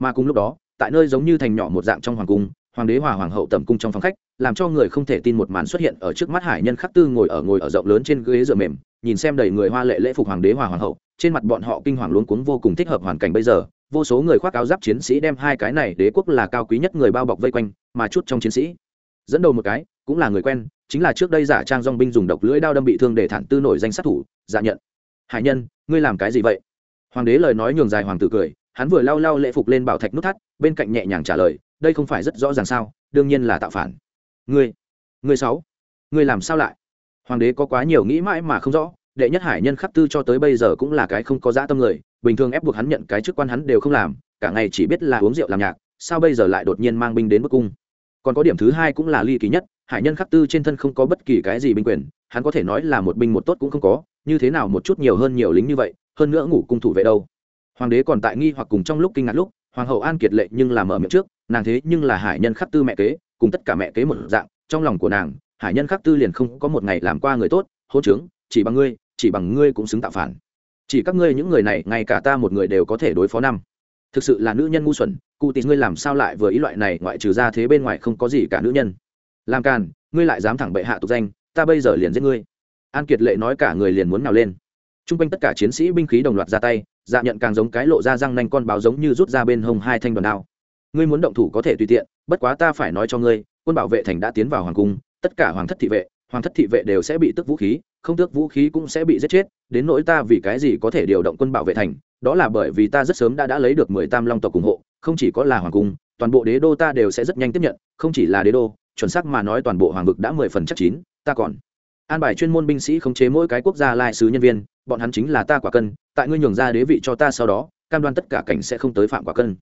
Speaker 1: Mà cùng lúc đó, tại nơi giống như thành nhỏ một dạng trong hoàng cung hoàng đế hòa hoàng hậu tầm cung trong phòng khách, làm cho người không thể tin một màn xuất hiện ở trước mắt hải nhân khắc tư ngồi ở ngồi ở rộng lớn trên ghế dựa mềm, nhìn xem đầy người hoa lệ lễ phục hoàng đế hòa hoàng hậu, trên mặt bọn họ kinh hoàng luống cuống vô cùng thích hợp hoàn cảnh bây giờ, vô số người khoác áo giáp chiến sĩ đem hai cái này đế quốc là cao quý nhất người bao bọc vây quanh, mà chút trong chiến sĩ, dẫn đầu một cái, cũng là người quen, chính là trước đây giả trang dong binh dùng độc lưỡi đao đâm bị thương để thản tư nổi danh sát thủ, giả nhận. Hải nhân, ngươi làm cái gì vậy? Hoàng đế lời nói nhường dài hoàng tử cười, hắn vừa lau lau lễ phục lên bảo thạch nút thắt, bên cạnh nhẹ nhàng trả lời đây không phải rất rõ ràng sao, đương nhiên là tạo phản. Ngươi ngươi sáu, ngươi làm sao lại? Hoàng đế có quá nhiều nghĩ mãi mà không rõ, đệ nhất hải nhân khắc tư cho tới bây giờ cũng là cái không có dã tâm người, bình thường ép buộc hắn nhận cái chức quan hắn đều không làm, cả ngày chỉ biết là uống rượu làm nhạc, sao bây giờ lại đột nhiên mang binh đến bức cung? Còn có điểm thứ hai cũng là ly kỳ nhất, hải nhân khắc tư trên thân không có bất kỳ cái gì binh quyền, hắn có thể nói là một binh một tốt cũng không có, như thế nào một chút nhiều hơn nhiều lính như vậy, hơn nữa ngủ cung thủ vệ đâu? Hoàng đế còn tại nghi hoặc cùng trong lúc kinh ngạc lúc hoàng hậu an kiệt lệ nhưng là mở miệng trước, nàng thế nhưng là hải nhân khắc tư mẹ kế, cùng tất cả mẹ kế một dạng, trong lòng của nàng, hải nhân khắc tư liền không có một ngày làm qua người tốt hỗ trướng, chỉ bằng ngươi, chỉ bằng ngươi cũng xứng tạo phản. Chỉ các ngươi những người này, ngay cả ta một người đều có thể đối phó năm. Thực sự là nữ nhân ngu xuẩn, cụ tịt ngươi làm sao lại vừa ý loại này, ngoại trừ ra thế bên ngoài không có gì cả nữ nhân. Làm càn, ngươi lại dám thẳng bệ hạ tục danh, ta bây giờ liền giết ngươi. An kiệt lệ nói cả người liền muốn nào lên. T r u n g quanh tất cả chiến sĩ binh khí đồng loạt ra tay dạ nhận càng giống cái lộ ra răng nanh con báo giống như rút ra bên hông hai thanh đoàn đao. Ngươi muốn động thủ có thể tùy tiện, bất quá ta phải nói cho ngươi, quân bảo vệ thành đã tiến vào hoàng cung, tất cả hoàng thất thị vệ, hoàng thất thị vệ đều sẽ bị tước vũ khí, không tước vũ khí cũng sẽ bị giết chết, đến nỗi ta vì cái gì có thể điều động quân bảo vệ thành, đó là bởi vì ta rất sớm đã đã lấy được mười tam long tộc ủng hộ, không chỉ có là hoàng cung, toàn bộ đế đô ta đều sẽ rất nhanh tiếp nhận, không chỉ là đế đô, chuẩn xác mà nói toàn bộ hoàng vực đã mười phần chắc chín, ta còn an bài chuyên môn binh sĩ khống chế mỗi cái quốc gia lai sứ nhân viên, bọn hắn chính là ta quả cân, tại ngươi nhường ra đế vị cho ta sau đó, cam đoan tất cả cảnh sẽ không tới phạm quả cân.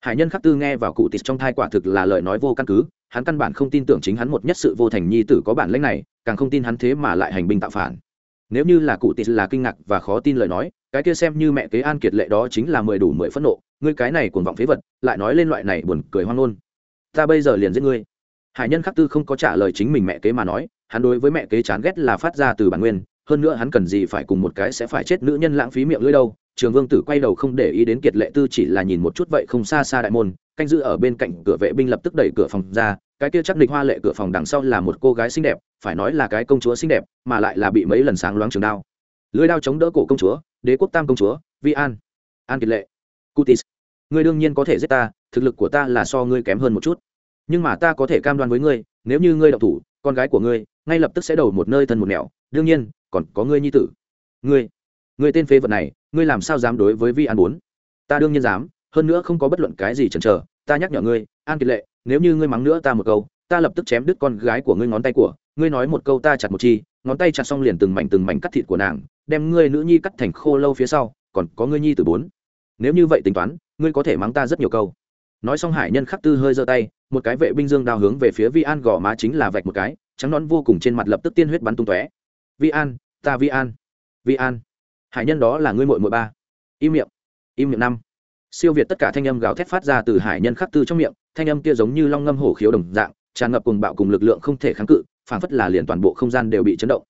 Speaker 1: Hải nhân khắc tư nghe vào cụ tịt trong thai quả thực là lời nói vô căn cứ, hắn căn bản không tin tưởng chính hắn một nhất sự vô thành nhi tử có bản lãnh này, càng không tin hắn thế mà lại hành binh tạo phản. Nếu như là cụ tịt là kinh ngạc và khó tin lời nói, cái kia xem như mẹ kế an kiệt lệ đó chính là mười đủ mười phẫn nộ, ngươi cái này cuồng vọng phế vật, lại nói lên loại này buồn cười hoang ngôn. Ta bây giờ liền giết ngươi. Hải nhân khắc tư không có trả lời chính mình mẹ kế mà nói hắn đối với mẹ kế chán ghét là phát ra từ bản nguyên, hơn nữa hắn cần gì phải cùng một cái sẽ phải chết nữ nhân lãng phí miệng lưỡi đâu. Trường vương tử quay đầu không để ý đến kiệt lệ tư chỉ là nhìn một chút vậy không xa xa đại môn, canh giữ ở bên cạnh cửa vệ binh lập tức đẩy cửa phòng ra, cái kia chắc địch hoa lệ cửa phòng đằng sau là một cô gái xinh đẹp, phải nói là cái công chúa xinh đẹp, mà lại là bị mấy lần sáng loáng trường đao. Lưỡi đao chống đỡ cổ công chúa, đế quốc tam công chúa, vi an. An kiệt lệ. Cutis. Ngươi đương nhiên có thể giết ta, thực lực của ta là so ngươi kém hơn một chút. Nhưng mà ta có thể cam đoan với ngươi, nếu như ngươi đậu thủ, con gái của ngươi ngay lập tức sẽ đầu một nơi thân một nẻo đương nhiên, còn có ngươi nhi tử. Ngươi ngươi tên phế vật này, ngươi làm sao dám đối với vi an bốn? Ta đương nhiên dám, hơn nữa không có bất luận cái gì chần chờ, ta nhắc nhở ngươi, an kiệt lệ, nếu như ngươi mắng nữa ta một câu, ta lập tức chém đứt con gái của ngươi ngón tay của, ngươi nói một câu ta chặt một chi, ngón tay chặt xong liền từng mảnh từng mảnh cắt thịt của nàng, đem ngươi nữ nhi cắt thành khô lâu phía sau, còn có ngươi nhi từ bốn. Nếu như vậy tính toán, ngươi có thể mắng ta rất nhiều câu. Nói xong hải nhân khắc tư hơi giơ tay, một cái vệ binh dương đao hướng về phía vi an gò má chính là vạch một cái trắng nón vô cùng trên mặt lập tức tiên huyết bắn tung tóe. Vi an, ta vi an. Vi an. Hải nhân đó là ngươi mội mội ba. Im miệng. Im miệng năm. Siêu việt tất cả thanh âm gào thét phát ra từ hải nhân khắc tư trong miệng, thanh âm kia giống như long ngâm hổ khiếu đồng dạng, tràn ngập cùng bạo cùng lực lượng không thể kháng cự, phảng phất là liền toàn bộ không gian đều bị chấn động.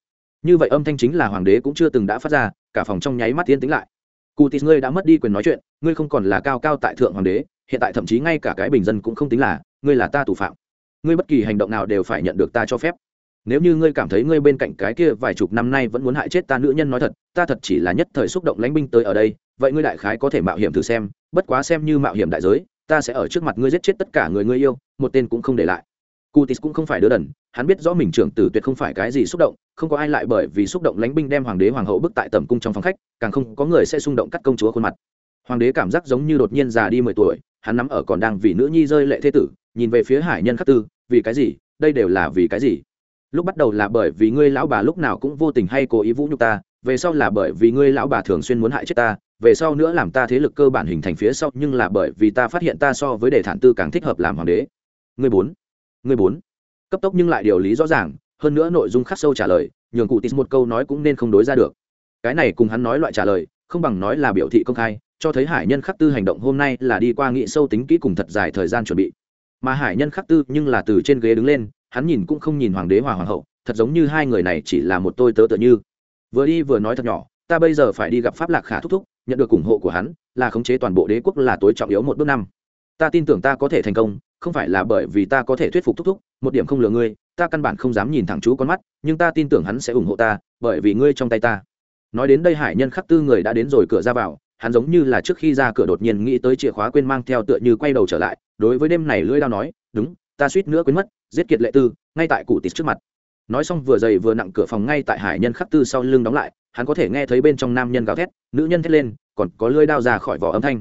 Speaker 1: Như vậy âm thanh chính là hoàng đế cũng chưa từng đã phát ra, cả phòng trong nháy mắt tiến tính lại. Cụ ngươi đã mất đi quyền nói chuyện, ngươi không còn là cao cao tại thượng hoàng đế, hiện tại thậm chí ngay cả cái bình dân cũng không tính là, ngươi là ta tù phạm ngươi bất kỳ hành động nào đều phải nhận được ta cho phép nếu như ngươi cảm thấy ngươi bên cạnh cái kia vài chục năm nay vẫn muốn hại chết ta nữ nhân nói thật ta thật chỉ là nhất thời xúc động lãnh binh tới ở đây vậy ngươi đại khái có thể mạo hiểm thử xem bất quá xem như mạo hiểm đại giới ta sẽ ở trước mặt ngươi giết chết tất cả người ngươi yêu một tên cũng không để lại Cutis cũng không phải đứa đần, hắn biết rõ mình trưởng tử tuyệt không phải cái gì xúc động, không có ai lại bởi vì xúc động lãnh binh đem hoàng đế hoàng hậu bức tại tầm cung trong phòng khách, càng không có người sẽ xung động cắt công chúa khuôn mặt. Hoàng đế cảm giác giống như đột nhiên già đi mười tuổi, hắn nắm ở còn đang vì nữ nhi rơi lệ thế tử, nhìn về phía Hải Nhân Khắc Tư, vì cái gì? Đây đều là vì cái gì? Lúc bắt đầu là bởi vì ngươi lão bà lúc nào cũng vô tình hay cố ý vũ nhục ta, về sau là bởi vì ngươi lão bà thường xuyên muốn hại chết ta, về sau nữa làm ta thế lực cơ bản hình thành phía sau, nhưng là bởi vì ta phát hiện ta so với đề thản tư càng thích hợp làm hoàng đế. Ngươi bốn ngươi bốn cấp tốc nhưng lại điều lý rõ ràng hơn nữa nội dung khắc sâu trả lời nhường cụ tít một câu nói cũng nên không đối ra được cái này cùng hắn nói loại trả lời không bằng nói là biểu thị công khai cho thấy hải nhân khắc tư hành động hôm nay là đi qua nghị sâu tính kỹ cùng thật dài thời gian chuẩn bị mà hải nhân khắc tư nhưng là từ trên ghế đứng lên, hắn nhìn cũng không nhìn hoàng đế hòa hoàng hậu, thật giống như hai người này chỉ là một tôi tớ tựa như. Vừa đi vừa nói thật nhỏ, ta bây giờ phải đi gặp pháp lạc khả thúc thúc, nhận được ủng hộ của hắn, là khống chế toàn bộ đế quốc là tối trọng yếu một bước năm. Ta tin tưởng ta có thể thành công, không phải là bởi vì ta có thể thuyết phục thúc thúc, một điểm không lừa ngươi, ta căn bản không dám nhìn thẳng chú con mắt, nhưng ta tin tưởng hắn sẽ ủng hộ ta, bởi vì ngươi trong tay ta. Nói đến đây hải nhân khắc tư người đã đến rồi, cửa ra vào, hắn giống như là trước khi ra cửa đột nhiên nghĩ tới chìa khóa quên mang theo tựa như quay đầu trở lại đối với đêm này lưỡi đao nói, đúng, ta suýt nữa quên mất, giết kiệt lệ tư, ngay tại cụ tịt trước mặt. Nói xong vừa dày vừa nặng cửa phòng ngay tại hải nhân khắc tư sau lưng đóng lại, hắn có thể nghe thấy bên trong nam nhân gào thét, nữ nhân thét lên, còn có lưỡi đao ra khỏi vỏ âm thanh.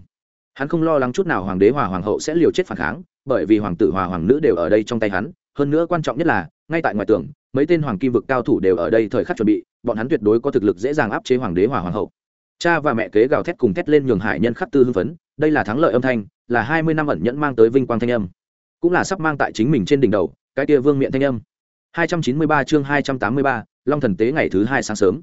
Speaker 1: Hắn không lo lắng chút nào hoàng đế hòa hoàng hậu sẽ liều chết phản kháng, bởi vì hoàng tử hòa hoàng nữ đều ở đây trong tay hắn, hơn nữa quan trọng nhất là, ngay tại ngoài tường, mấy tên hoàng kim vực cao thủ đều ở đây thời khắc chuẩn bị, bọn hắn tuyệt đối có thực lực dễ dàng áp chế hoàng đế hòa hoàng hậu. Cha và mẹ kế gào thét cùng thét lên nhường hải nhân khắc tư hưng phấn, đây là thắng lợi âm thanh là hai mươi năm ẩn nhẫn mang tới vinh quang thanh âm, cũng là sắp mang tại chính mình trên đỉnh đầu, cái kia vương miện thanh âm. Hai trăm chín mươi ba chương hai trăm tám mươi ba, long thần tế ngày thứ hai sáng sớm.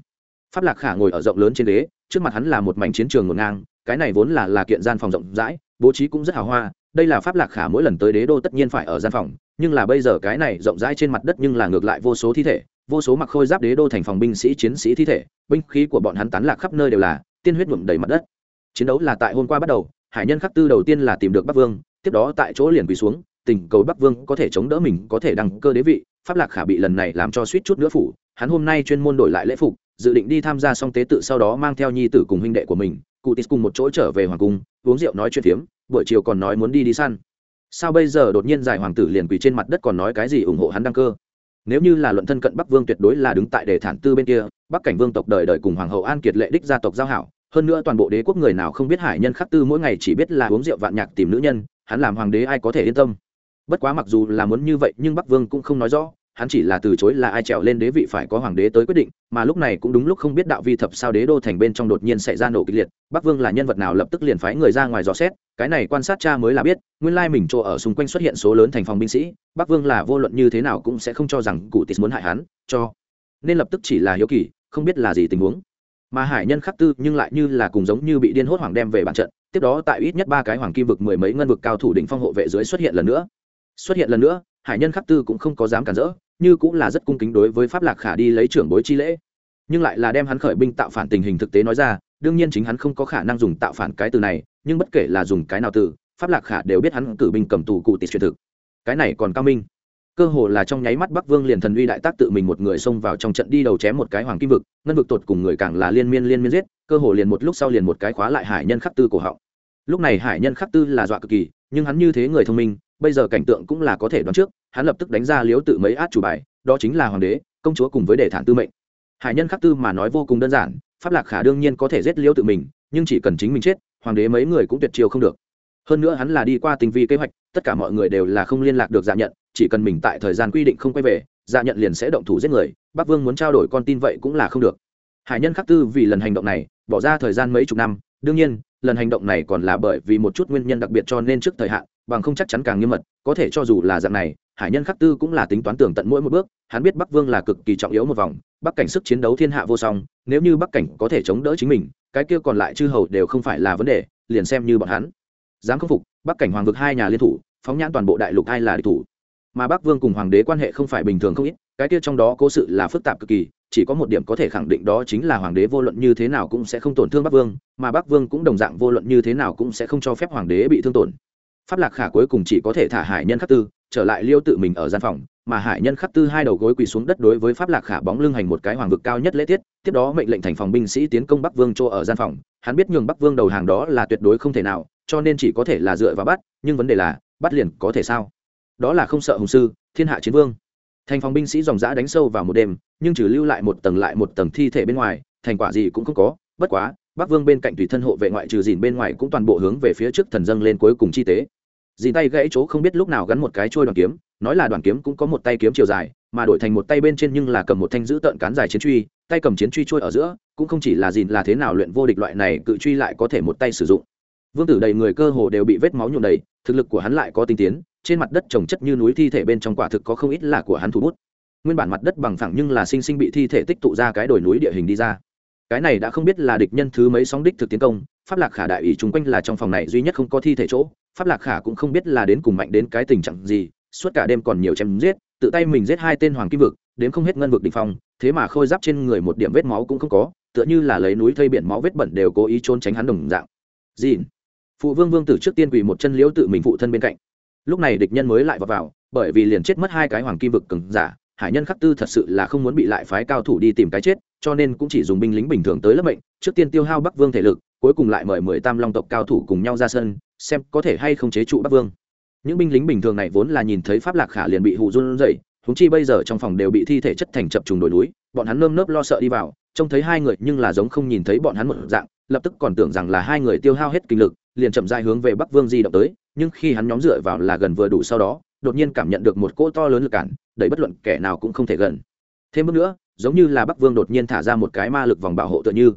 Speaker 1: Pháp lạc khả ngồi ở rộng lớn trên ghế, trước mặt hắn là một mảnh chiến trường ngổn ngang, cái này vốn là là kiện gian phòng rộng rãi, bố trí cũng rất hào hoa, đây là pháp lạc khả mỗi lần tới đế đô tất nhiên phải ở gian phòng, nhưng là bây giờ cái này rộng rãi trên mặt đất nhưng là ngược lại vô số thi thể, vô số mặc khôi giáp đế đô thành phòng binh sĩ chiến sĩ thi thể, binh khí của bọn hắn tán lạc khắp nơi đều là, tiên huyết nhuộm đầy mặt đất. Chiến đấu là tại hôm qua bắt đầu hải nhân khắc tư đầu tiên là tìm được bắc vương, tiếp đó tại chỗ liền quỳ xuống, tình cầu bắc vương có thể chống đỡ mình, có thể đăng cơ đế vị, pháp lạc khả bị lần này làm cho suýt chút nữa phủ, hắn hôm nay chuyên môn đổi lại lễ phục, dự định đi tham gia xong tế tự sau đó mang theo nhi tử cùng huynh đệ của mình, cụ tis cùng một chỗ trở về hoàng cung, uống rượu nói chuyện phiếm, buổi chiều còn nói muốn đi đi săn. Sao bây giờ đột nhiên giải hoàng tử liền quỳ trên mặt đất còn nói cái gì ủng hộ hắn đăng cơ? Nếu như là luận thân cận bắc vương tuyệt đối là đứng tại đề thản tư bên kia, bắc cảnh vương tộc đời đời cùng hoàng hậu an kiệt lệ đích gia tộc giao hảo hơn nữa toàn bộ đế quốc người nào không biết hải nhân khắc tư mỗi ngày chỉ biết là uống rượu vạn nhạc tìm nữ nhân, hắn làm hoàng đế ai có thể yên tâm. Bất quá mặc dù là muốn như vậy, nhưng bắc vương cũng không nói rõ, hắn chỉ là từ chối là ai trèo lên đế vị phải có hoàng đế tới quyết định, mà lúc này cũng đúng lúc không biết đạo vi thập sao đế đô thành bên trong đột nhiên xảy ra nổ kịch liệt, bắc vương là nhân vật nào lập tức liền phái người ra ngoài dò xét, cái này quan sát cha mới là biết, nguyên lai mình chỗ ở xung quanh xuất hiện số lớn thành phòng binh sĩ, bắc vương là vô luận như thế nào cũng sẽ không cho rằng cụ tis muốn hại hắn, cho nên lập tức chỉ là hiếu kỳ, không biết là gì tình huống mà hải nhân khắc tư nhưng lại như là cùng giống như bị điên hốt hoàng đem về bàn trận. Tiếp đó tại ít nhất ba cái hoàng kim vực mười mấy ngân vực cao thủ đỉnh phong hộ vệ dưới xuất hiện lần nữa. Xuất hiện lần nữa, hải nhân khắc tư cũng không có dám cản rỡ, như cũng là rất cung kính đối với pháp lạc khả đi lấy trưởng bối chi lễ. Nhưng lại là đem hắn khởi binh tạo phản tình hình thực tế nói ra, đương nhiên chính hắn không có khả năng dùng tạo phản cái từ này, nhưng bất kể là dùng cái nào từ, pháp lạc khả đều biết hắn cử binh cầm tù cụ tịt truyền thực. Cái này còn cao minh cơ hồ là trong nháy mắt bắc vương liền thần uy đại tác tự mình một người xông vào trong trận đi đầu chém một cái hoàng kim vực, ngân vực tột cùng người càng là liên miên liên miên giết, cơ hồ liền một lúc sau liền một cái khóa lại hải nhân khắc tư cổ họng. Lúc này hải nhân khắc tư là dọa cực kỳ, nhưng hắn như thế người thông minh, bây giờ cảnh tượng cũng là có thể đoán trước, hắn lập tức đánh ra liếu tự mấy át chủ bài, đó chính là hoàng đế, công chúa cùng với đề thản tư mệnh. Hải nhân khắc tư mà nói vô cùng đơn giản, pháp lạc khả đương nhiên có thể giết liêu tự mình, nhưng chỉ cần chính mình chết, hoàng đế mấy người cũng tuyệt chiêu không được. Hơn nữa hắn là đi qua tình vi kế hoạch, tất cả mọi người đều là không liên lạc được dạ nhận chỉ cần mình tại thời gian quy định không quay về dạ nhận liền sẽ động thủ giết người, bắc vương muốn trao đổi con tin vậy cũng là không được. Hải nhân khắc tư vì lần hành động này, bỏ ra thời gian mấy chục năm, đương nhiên, lần hành động này còn là bởi vì một chút nguyên nhân đặc biệt cho nên trước thời hạn, bằng không chắc chắn càng nghiêm mật, có thể cho dù là dạng này, hải nhân khắc tư cũng là tính toán tường tận mỗi một bước, hắn biết bắc vương là cực kỳ trọng yếu một vòng, bắc cảnh sức chiến đấu thiên hạ vô song, nếu như bắc cảnh có thể chống đỡ chính mình, cái kia còn lại chư hầu đều không phải là vấn đề, liền xem như bọn hắn. Dám khắc phục, bắc cảnh hoàng vực hai nhà liên thủ, phóng nhãn toàn bộ đại lục ai là địch thủ? Mà bắc vương cùng hoàng đế quan hệ không phải bình thường không ít, cái kia trong đó cố sự là phức tạp cực kỳ, chỉ có một điểm có thể khẳng định đó chính là hoàng đế vô luận như thế nào cũng sẽ không tổn thương bắc vương, mà bắc vương cũng đồng dạng vô luận như thế nào cũng sẽ không cho phép hoàng đế bị thương tổn. Pháp lạc khả cuối cùng chỉ có thể thả hải nhân khắc tư, trở lại liêu tự mình ở gian phòng, mà hải nhân khắc tư hai đầu gối quỳ xuống đất đối với pháp lạc khả bóng lưng hành một cái hoàng vực cao nhất lễ tiết, tiếp đó mệnh lệnh thành phòng binh sĩ tiến công bắc vương chỗ ở gian phòng. Hắn biết nhường bắc vương đầu hàng đó là tuyệt đối không thể nào, cho nên chỉ có thể là dựa vào bắt, nhưng vấn đề là, bắt liền có thể sao? Đó là không sợ hùng sư, thiên hạ chiến vương. Thành phòng binh sĩ dòng giã đánh sâu vào một đêm, nhưng chỉ lưu lại một tầng lại một tầng thi thể bên ngoài, thành quả gì cũng không có. Bất quá, bắc vương bên cạnh tùy thân hộ vệ ngoại trừ dìn bên ngoài cũng toàn bộ hướng về phía trước thần dâng lên cuối cùng chi tế. Dìn tay gãy chỗ không biết lúc nào gắn một cái trôi đoàn kiếm, nói là đoàn kiếm cũng có một tay kiếm chiều dài, mà đổi thành một tay bên trên nhưng là cầm một thanh giữ tợn cán dài chiến truy, tay cầm chiến truy trôi ở giữa, cũng không chỉ là dìn là thế nào luyện vô địch loại này, cự truy lại có thể một tay sử dụng. Vương tử đầy người cơ hồ đều bị vết máu nhuộm đầy thực lực của hắn lại có tinh tiến, trên mặt đất trồng chất như núi thi thể bên trong quả thực có không ít là của hắn thủ bút. Nguyên bản mặt đất bằng phẳng nhưng là sinh sinh bị thi thể tích tụ ra cái đồi núi địa hình đi ra. Cái này đã không biết là địch nhân thứ mấy sóng đích thực tiến công, pháp lạc khả đại ý chung quanh là trong phòng này duy nhất không có thi thể chỗ, pháp lạc khả cũng không biết là đến cùng mạnh đến cái tình trạng gì, suốt cả đêm còn nhiều chém giết, tự tay mình giết hai tên hoàng kim vực, đến không hết ngân vực đ phong, thế mà khôi giáp trên người một điểm vết máu cũng không có, tựa như là lấy núi thây biển máu vết bẩn đều cố ý trốn tránh hắn đồng dạng. Dìn phụ vương vương tử trước tiên quỳ một chân liễu tự mình phụ thân bên cạnh. Lúc này địch nhân mới lại vào, vào bởi vì liền chết mất hai cái hoàng kim vực cứng giả hải nhân khắc tư thật sự là không muốn bị lại phái cao thủ đi tìm cái chết cho nên cũng chỉ dùng binh lính bình thường tới lớp mệnh trước tiên tiêu hao bắc vương thể lực cuối cùng lại mời mười tam long tộc cao thủ cùng nhau ra sân xem có thể hay không chế trụ bắc vương. Những binh lính bình thường này vốn là nhìn thấy pháp lạc khả liền bị hụ run dậy húng chi bây giờ trong phòng đều bị thi thể chất thành chập trùng đồi núi bọn hắn nơm nớp lo sợ đi vào trông thấy hai người nhưng là giống không nhìn thấy bọn hắn một dạng lập tức còn tưởng rằng là hai người tiêu hao hết kinh lực, liền chậm dài hướng về bắc vương di động tới, nhưng khi hắn nhóm dựa vào là gần vừa đủ sau đó, đột nhiên cảm nhận được một cỗ to lớn lực cản đẩy bất luận kẻ nào cũng không thể gần. Thêm bước nữa, giống như là bắc vương đột nhiên thả ra một cái ma lực vòng bảo hộ tựa như.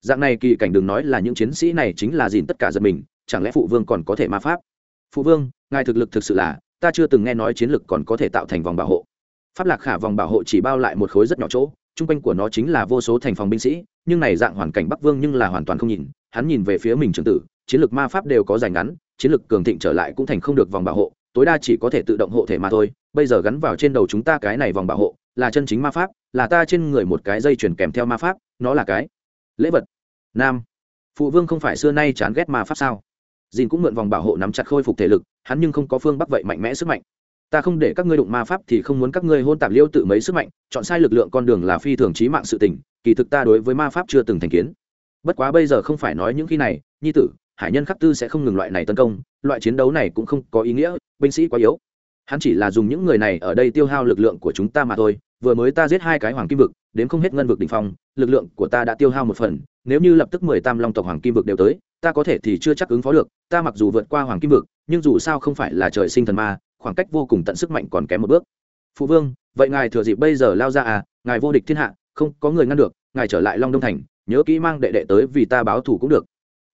Speaker 1: Dạng này kỳ cảnh đừng nói là những chiến sĩ này chính là dìn tất cả giật mình, chẳng lẽ phụ vương còn có thể ma pháp? Phụ vương, ngài thực lực thực sự là, ta chưa từng nghe nói chiến lực còn có thể tạo thành vòng bảo hộ. Pháp lạc khả vòng bảo hộ chỉ bao lại một khối rất nhỏ chỗ chung quanh của nó chính là vô số thành phòng binh sĩ, nhưng này dạng hoàn cảnh bắc vương nhưng là hoàn toàn không nhìn. Hắn nhìn về phía mình trường tử, chiến lược ma pháp đều có giành ngắn, chiến lược cường thịnh trở lại cũng thành không được vòng bảo hộ, tối đa chỉ có thể tự động hộ thể mà thôi. Bây giờ gắn vào trên đầu chúng ta cái này vòng bảo hộ, là chân chính ma pháp, là ta trên người một cái dây chuyển kèm theo ma pháp, nó là cái lễ vật. Nam. Phụ vương không phải xưa nay chán ghét ma pháp sao? Dìn cũng mượn vòng bảo hộ nắm chặt khôi phục thể lực, hắn nhưng không có phương bắc vậy mạnh mẽ sức mạnh ta không để các ngươi đụng ma pháp thì không muốn các ngươi hôn tạp liêu tự mấy sức mạnh, chọn sai lực lượng con đường là phi thường trí mạng sự tình, kỳ thực ta đối với ma pháp chưa từng thành kiến. Bất quá bây giờ không phải nói những khi này, nhi tử, hải nhân khắc tư sẽ không ngừng loại này tấn công, loại chiến đấu này cũng không có ý nghĩa, binh sĩ quá yếu. Hắn chỉ là dùng những người này ở đây tiêu hao lực lượng của chúng ta mà thôi, vừa mới ta giết hai cái hoàng kim vực đến không hết ngân vực đ ỉ n h phong, lực lượng của ta đã tiêu hao một phần, nếu như lập tức mười tam long tộc hoàng kim vực đều tới, ta có thể thì chưa chắc ứng phó được, ta mặc dù vượt qua hoàng kim vực, nhưng dù sao không phải là trời sinh thần ma khoảng cách vô cùng tận sức mạnh còn kém một bước. Phụ vương, vậy ngài thừa dịp bây giờ lao ra à ngài vô địch thiên hạ, không có người ngăn được, ngài trở lại long đông thành, nhớ kỹ mang đệ đệ tới vì ta báo thù cũng được.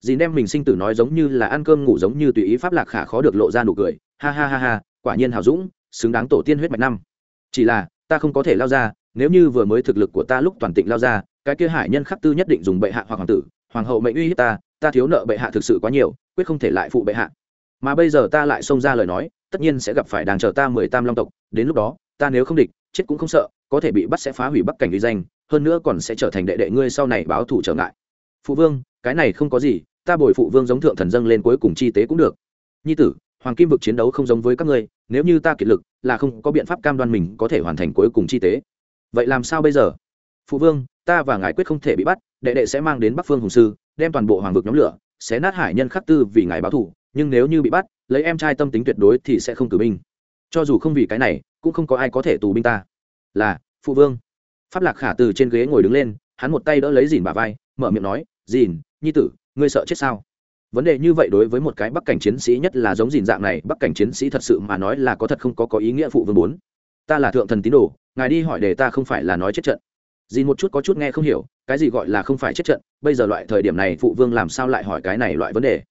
Speaker 1: Dì đem mình sinh tử nói giống như là ăn cơm ngủ giống như tùy ý pháp lạc khả khó được lộ ra nụ cười. Ha ha ha ha, quả nhiên hào dũng, xứng đáng tổ tiên huyết mạch năm. Chỉ là, ta không có thể lao ra, nếu như vừa mới thực lực của ta lúc toàn tịnh lao ra, cái kia hải nhân khắc tư nhất định dùng bệ hạ hoặc hoàng tử, hoàng hậu mệnh uy hiếp ta ta thiếu nợ bệ hạ thực sự quá nhiều, quyết không thể lại phụ bệ hạ. Mà bây giờ ta lại xông ra lời nói tất nhiên sẽ gặp phải đàng chờ ta mười tam long tộc, đến lúc đó, ta nếu không địch, chết cũng không sợ, có thể bị bắt sẽ phá hủy bắc cảnh uy danh, hơn nữa còn sẽ trở thành đệ đệ ngươi sau này báo thủ trở ngại. Phụ vương, cái này không có gì, ta bồi phụ vương giống thượng thần dâng lên cuối cùng chi tế cũng được. Nhi tử, hoàng kim vực chiến đấu không giống với các ngươi, nếu như ta kiệt lực, là không có biện pháp cam đoan mình có thể hoàn thành cuối cùng chi tế. Vậy làm sao bây giờ? Phụ vương, ta và ngài quyết không thể bị bắt, đệ đệ sẽ mang đến bắc phương hùng sư, đem toàn bộ hoàng vực nhóm lửa sẽ nát hải nhân khắc tư vì ngài báo thủ nhưng nếu như bị bắt lấy em trai tâm tính tuyệt đối thì sẽ không cử binh. Cho dù không vì cái này, cũng không có ai có thể tù binh ta. Là, phụ vương. Pháp lạc khả từ trên ghế ngồi đứng lên, hắn một tay đỡ lấy dìn bà vai, mở miệng nói, dìn, nhi tử, ngươi sợ chết sao? Vấn đề như vậy đối với một cái bắc cảnh chiến sĩ nhất là giống dìn dạng này, bắc cảnh chiến sĩ thật sự mà nói là có thật không có có ý nghĩa phụ vương bốn ta là thượng thần tín đồ, ngài đi hỏi để ta không phải là nói chết trận. Dìn một chút có chút nghe không hiểu, cái gì gọi là không phải chết trận, bây giờ loại thời điểm này phụ vương làm sao lại hỏi cái này loại vấn đề?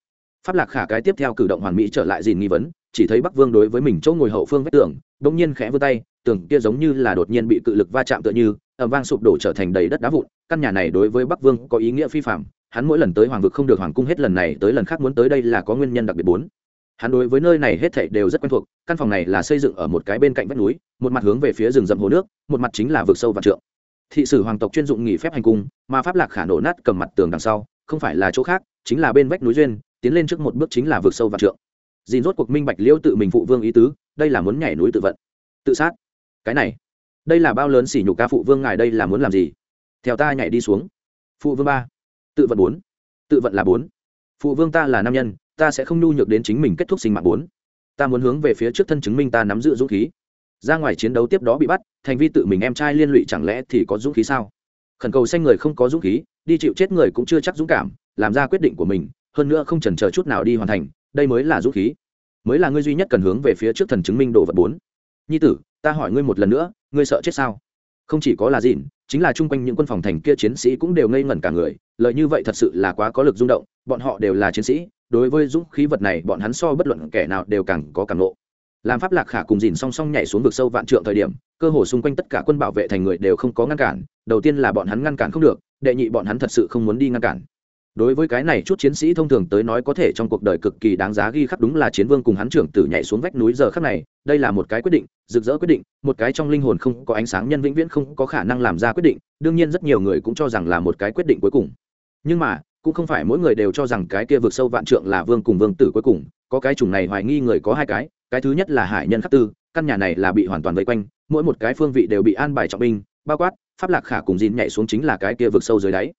Speaker 1: Pháp lạc khả cái tiếp theo cử động hoàn mỹ trở lại dìn nghi vấn, chỉ thấy bắc vương đối với mình chỗ ngồi hậu phương vách tường, bỗng nhiên khẽ vươn tay, tường kia giống như là đột nhiên bị cự lực va chạm tựa như ẩm vang sụp đổ trở thành đầy đất đá vụn. Căn nhà này đối với bắc vương có ý nghĩa phi phạm hắn mỗi lần tới hoàng vực không được hoàng cung hết lần này tới lần khác muốn tới đây là có nguyên nhân đặc biệt bốn. Hắn đối với nơi này hết thảy đều rất quen thuộc, căn phòng này là xây dựng ở một cái bên cạnh vách núi, một mặt hướng về phía rừng rậm hồ nước, một mặt chính là vực sâu và trượng. Thị sử hoàng tộc chuyên dụng nghỉ phép hành cung, mà pháp lạc khả nổ nát cầm mặt tường đằng sau, không phải là chỗ khác, chính là bên vách núi duyên tiến lên trước một bước chính là vượt sâu và trượng. Dìn rốt cuộc minh bạch liêu tự mình phụ vương ý tứ, đây là muốn nhảy núi tự vận. Tự sát? Cái này, đây là bao lớn xỉ nhục ca phụ vương ngài đây là muốn làm gì? Theo ta nhảy đi xuống. Phụ vương ba, tự vận bốn, tự vận là bốn. Phụ vương ta là nam nhân, ta sẽ không nhu nhược đến chính mình kết thúc sinh mạng bốn. Ta muốn hướng về phía trước thân chứng minh ta nắm giữ dũng khí. Ra ngoài chiến đấu tiếp đó bị bắt, thành vi tự mình em trai liên lụy chẳng lẽ thì có dũng khí sao? Khẩn cầu xanh người không có dũng khí, đi chịu chết người cũng chưa chắc dũng cảm, làm ra quyết định của mình hơn nữa không chần chờ chút nào đi hoàn thành, đây mới là dũng khí. Mới là ngươi duy nhất cần hướng về phía trước thần chứng minh đồ vật bốn. Nhi tử, ta hỏi ngươi một lần nữa, ngươi sợ chết sao? Không chỉ có là dịn chính là chung quanh những quân phòng thành kia chiến sĩ cũng đều ngây ngẩn cả người lợi như vậy thật sự là quá có lực rung động, bọn họ đều là chiến sĩ, đối với dũng khí vật này bọn hắn so bất luận kẻ nào đều càng có càng nộ làm pháp lạc khả cùng dìn song song nhảy xuống vực sâu vạn trượng thời điểm, cơ hồ xung quanh tất cả quân bảo vệ thành người đều không có ngăn cản, đầu tiên là bọn hắn ngăn cản không được, đệ nhị bọn hắn thật sự không muốn đi ngăn cản đối với cái này chút chiến sĩ thông thường tới nói có thể trong cuộc đời cực kỳ đáng giá ghi khắc đúng là chiến vương cùng hắn trưởng tử nhảy xuống vách núi giờ khắc này, đây là một cái quyết định, rực rỡ quyết định, một cái trong linh hồn không có ánh sáng nhân vĩnh viễn không có khả năng làm ra quyết định, đương nhiên rất nhiều người cũng cho rằng là một cái quyết định cuối cùng. Nhưng mà, cũng không phải mỗi người đều cho rằng cái kia vượt sâu vạn trượng là vương cùng vương tử cuối cùng, có cái chủng này hoài nghi người có hai cái cái thứ nhất là hải nhân khắc tư, căn nhà này là bị hoàn toàn vây quanh, mỗi một cái phương vị đều bị an bài trọng binh, bao quát, pháp lạc khả cùng dìn nhảy xuống chính là cái kia vực sâu dưới đáy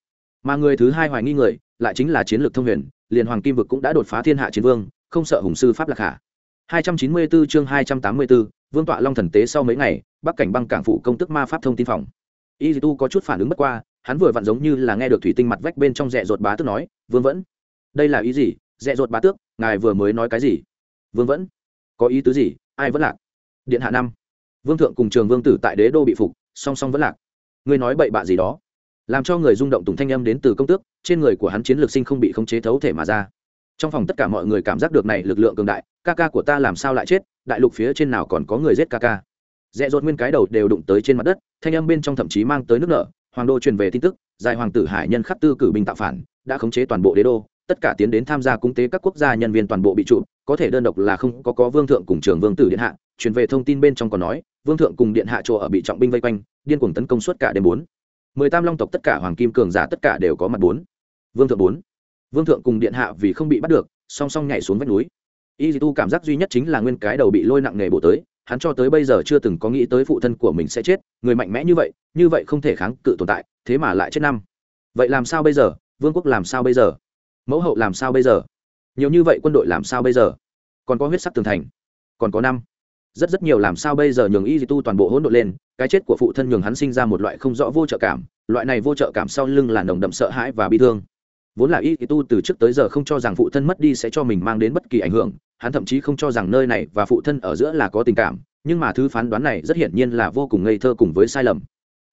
Speaker 1: mà người thứ hai hoài nghi người lại chính là chiến lược thông huyền liền hoàng kim vực cũng đã đột phá thiên hạ chiến vương không sợ hùng sư pháp lạc khả. 294 chương 284, vương tọa long thần tế sau mấy ngày bắc cảnh băng cảng phụ công tức ma pháp thông tin phòng. Y tu có chút phản ứng bất qua hắn vừa vặn giống như là nghe được thủy tinh mặt vách bên trong rẽ rột bá tước nói vương vẫn đây là ý gì? Rẽ rột bá tước ngài vừa mới nói cái gì? Vương vẫn có ý tứ gì? Ai vẫn lạc? Điện hạ năm. Vương thượng cùng trường vương tử tại đế đô bị phục song song vẫn lạc. Ngươi nói bậy bạ gì đó? Làm cho người rung động tùng thanh âm đến từ công tước, trên người của hắn chiến lược sinh không bị khống chế thấu thể mà ra. Trong phòng tất cả mọi người cảm giác được này lực lượng cường đại, ca ca của ta làm sao lại chết, đại lục phía trên nào còn có người giết ca ca. Dẹ dột nguyên cái đầu đều đụng tới trên mặt đất, thanh âm bên trong thậm chí mang tới nước nở, hoàng đô truyền về tin tức dài hoàng tử hải nhân khắc tư cử binh tạo phản, đã khống chế toàn bộ đế đô, tất cả tiến đến tham gia cung tế các quốc gia nhân viên toàn bộ bị trụ, có thể đơn độc là không có có vương thượng cùng trường vương tử điện hạ, truyền về thông tin bên trong còn nói, vương thượng cùng điện hạ chỗ ở bị trọng binh vây quanh, điên cuồng tấn công suốt cả đêm bốn mười tam long tộc tất cả hoàng kim cường giả tất cả đều có mặt bốn. Vương thượng bốn. Vương thượng cùng điện hạ vì không bị bắt được, song song nhảy xuống vách núi. Y tu cảm giác duy nhất chính là nguyên cái đầu bị lôi nặng nề bổ tới, hắn cho tới bây giờ chưa từng có nghĩ tới phụ thân của mình sẽ chết, người mạnh mẽ như vậy như vậy không thể kháng cự tồn tại, thế mà lại chết năm. Vậy làm sao bây giờ? Vương quốc làm sao bây giờ? Mẫu hậu làm sao bây giờ? Nhiều như vậy quân đội làm sao bây giờ? Còn có huyết sắc tường thành, còn có năm rất rất nhiều làm sao bây giờ nhường y tu toàn bộ hỗn độn lên, cái chết của phụ thân nhường hắn sinh ra một loại không rõ vô trợ cảm, loại này vô trợ cảm sau lưng là nồng đậm sợ hãi và bi thương. Vốn là y tu từ trước tới giờ không cho rằng phụ thân mất đi sẽ cho mình mang đến bất kỳ ảnh hưởng, hắn thậm chí không cho rằng nơi này và phụ thân ở giữa là có tình cảm, nhưng mà thứ phán đoán này rất hiển nhiên là vô cùng ngây thơ cùng với sai lầm.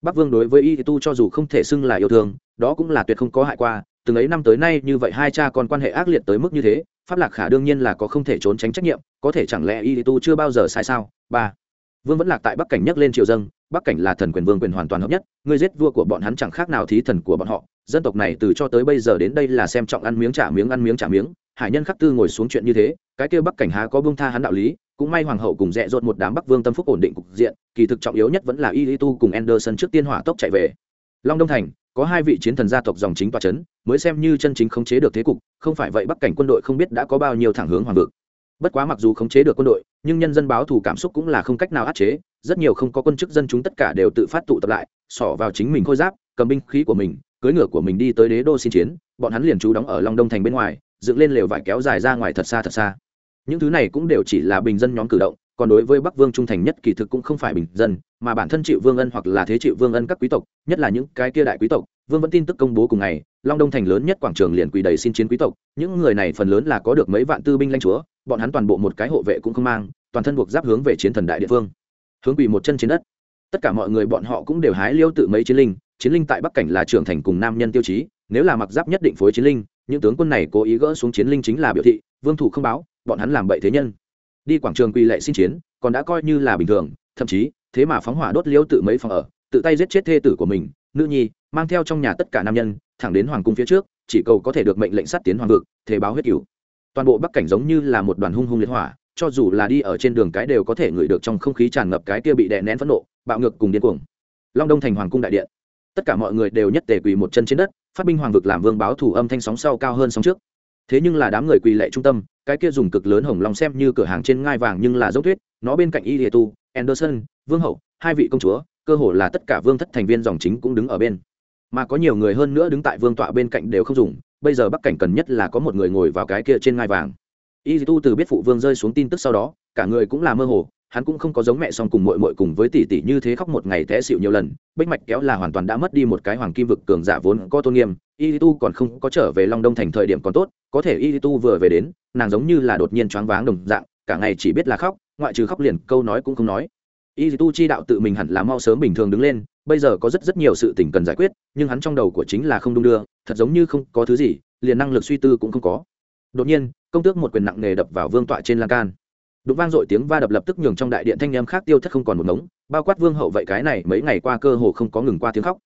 Speaker 1: Bắc vương đối với y tu cho dù không thể xưng là yêu thương, đó cũng là tuyệt không có hại qua từng ấy năm tới nay như vậy hai cha con quan hệ ác liệt tới mức như thế, pháp lạc khả đương nhiên là có không thể trốn tránh trách nhiệm, có thể chẳng lẽ y tu chưa bao giờ sai sao? Ba. Vương vẫn lạc tại bắc cảnh nhắc lên triều dâng, bắc cảnh là thần quyền vương quyền hoàn toàn hợp nhất người giết vua của bọn hắn chẳng khác nào thí thần của bọn họ. Dân tộc này từ cho tới bây giờ đến đây là xem trọng ăn miếng trả miếng, ăn miếng trả miếng. Hải nhân khắc tư ngồi xuống chuyện như thế, cái kia bắc cảnh há có bông tha hắn đạo lý, cũng may hoàng hậu cùng dẹ dột một đám bắc vương tâm phúc ổn định cục diện, kỳ thực trọng yếu nhất vẫn là y tu cùng anderson trước tiên hỏa tốc chạy về. Long đông thành có hai vị chiến thần gia tộc dòng chính tòa c h ấ n mới xem như chân chính khống chế được thế cục, không phải vậy bắc cảnh quân đội không biết đã có bao nhiêu thẳng hướng hoàng vực. Bất quá mặc dù khống chế được quân đội, nhưng nhân dân báo thù cảm xúc cũng là không cách nào áp chế, rất nhiều không có quân chức dân chúng tất cả đều tự phát tụ tập lại, xỏ vào chính mình khôi giáp, cầm binh khí của mình, cưỡi ngựa của mình đi tới đế đô xin chiến, bọn hắn liền trú đóng ở long đông thành bên ngoài, dựng lên lều vải kéo dài ra ngoài thật xa thật xa. Những thứ này cũng đều chỉ là bình dân nhóm cử động còn đối với bắc vương trung thành nhất kỳ thực cũng không phải bình dân, mà bản thân chịu vương ân hoặc là thế chịu vương ân các quý tộc, nhất là những cái kia đại quý tộc, vương vẫn tin tức công bố cùng ngày, long đông thành lớn nhất quảng trường liền quỳ đầy xin chiến quý tộc, những người này phần lớn là có được mấy vạn tư binh lãnh chúa, bọn hắn toàn bộ một cái hộ vệ cũng không mang, toàn thân buộc giáp hướng về chiến thần đại địa phương hướng quỳ một chân trên đất. Tất cả mọi người bọn họ cũng đều hái liêu tự mấy chiến linh chiến linh tại bắc cảnh là trưởng thành cùng nam nhân tiêu chí, nếu là mặc giáp nhất định phối chiến linh, những tướng quân này cố ý gỡ xuống chiến linh chính là biểu thị, vương thủ không báo, bọn hắn làm bậy thế nhân đi quảng trường quỳ lệ xin chiến, còn đã coi như là bình thường, thậm chí, thế mà phóng hỏa đốt liêu tự mấy phòng ở, tự tay giết chết thê tử của mình, nữ nhi, mang theo trong nhà tất cả nam nhân, thẳng đến hoàng cung phía trước, chỉ cầu có thể được mệnh lệnh sát tiến hoàng vực, thế báo huyết cửu. Toàn bộ bắc cảnh giống như là một đoàn hung hung liệt hỏa, cho dù là đi ở trên đường cái đều có thể ngửi được trong không khí tràn ngập cái kia bị đè nén phẫn nộ, bạo ngược cùng điên cuồng. Long đông thành hoàng cung đại điện. Tất cả mọi người đều nhất tề quỳ một chân trên đất, phát binh hoàng vực làm vương báo thủ âm thanh sóng sau cao hơn sóng trước thế nhưng là đám người quỳ lệ trung tâm, cái kia dùng cực lớn hồng long xem như cửa hàng trên ngai vàng nhưng là dốc thuyết nó bên cạnh y tu, anderson, vương hậu, hai vị công chúa, cơ hồ là tất cả vương thất thành viên dòng chính cũng đứng ở bên. Mà có nhiều người hơn nữa đứng tại vương tọa bên cạnh đều không dùng, bây giờ bắc cảnh cần nhất là có một người ngồi vào cái kia trên ngai vàng. Y tu từ biết phụ vương rơi xuống tin tức sau đó, cả người cũng là mơ hồ, hắn cũng không có giống mẹ song cùng mội mội cùng với tỷ tỷ như thế khóc một ngày té xịu nhiều lần, bích mạch kéo là hoàn toàn đã mất đi một cái hoàng kim vực cường giả vốn có tôn nghiêm, y tu còn không có trở về long đông thành thời điểm còn tốt có thể y tu vừa về đến, nàng giống như là đột nhiên choáng váng đồng dạng, cả ngày chỉ biết là khóc, ngoại trừ khóc liền, câu nói cũng không nói. Y tu chi đạo tự mình hẳn là mau sớm bình thường đứng lên, bây giờ có rất rất nhiều sự tình cần giải quyết, nhưng hắn trong đầu của chính là không đung đưa, thật giống như không có thứ gì, liền năng lực suy tư cũng không có. Đột nhiên, công tước một quyền nặng nề đập vào vương tọa trên lan can. Đụng vang dội tiếng va đập lập tức nhường trong đại điện thanh em khác tiêu thất không còn một ngống, bao quát vương hậu vậy cái này mấy ngày qua cơ hồ không có ngừng qua tiếng khóc.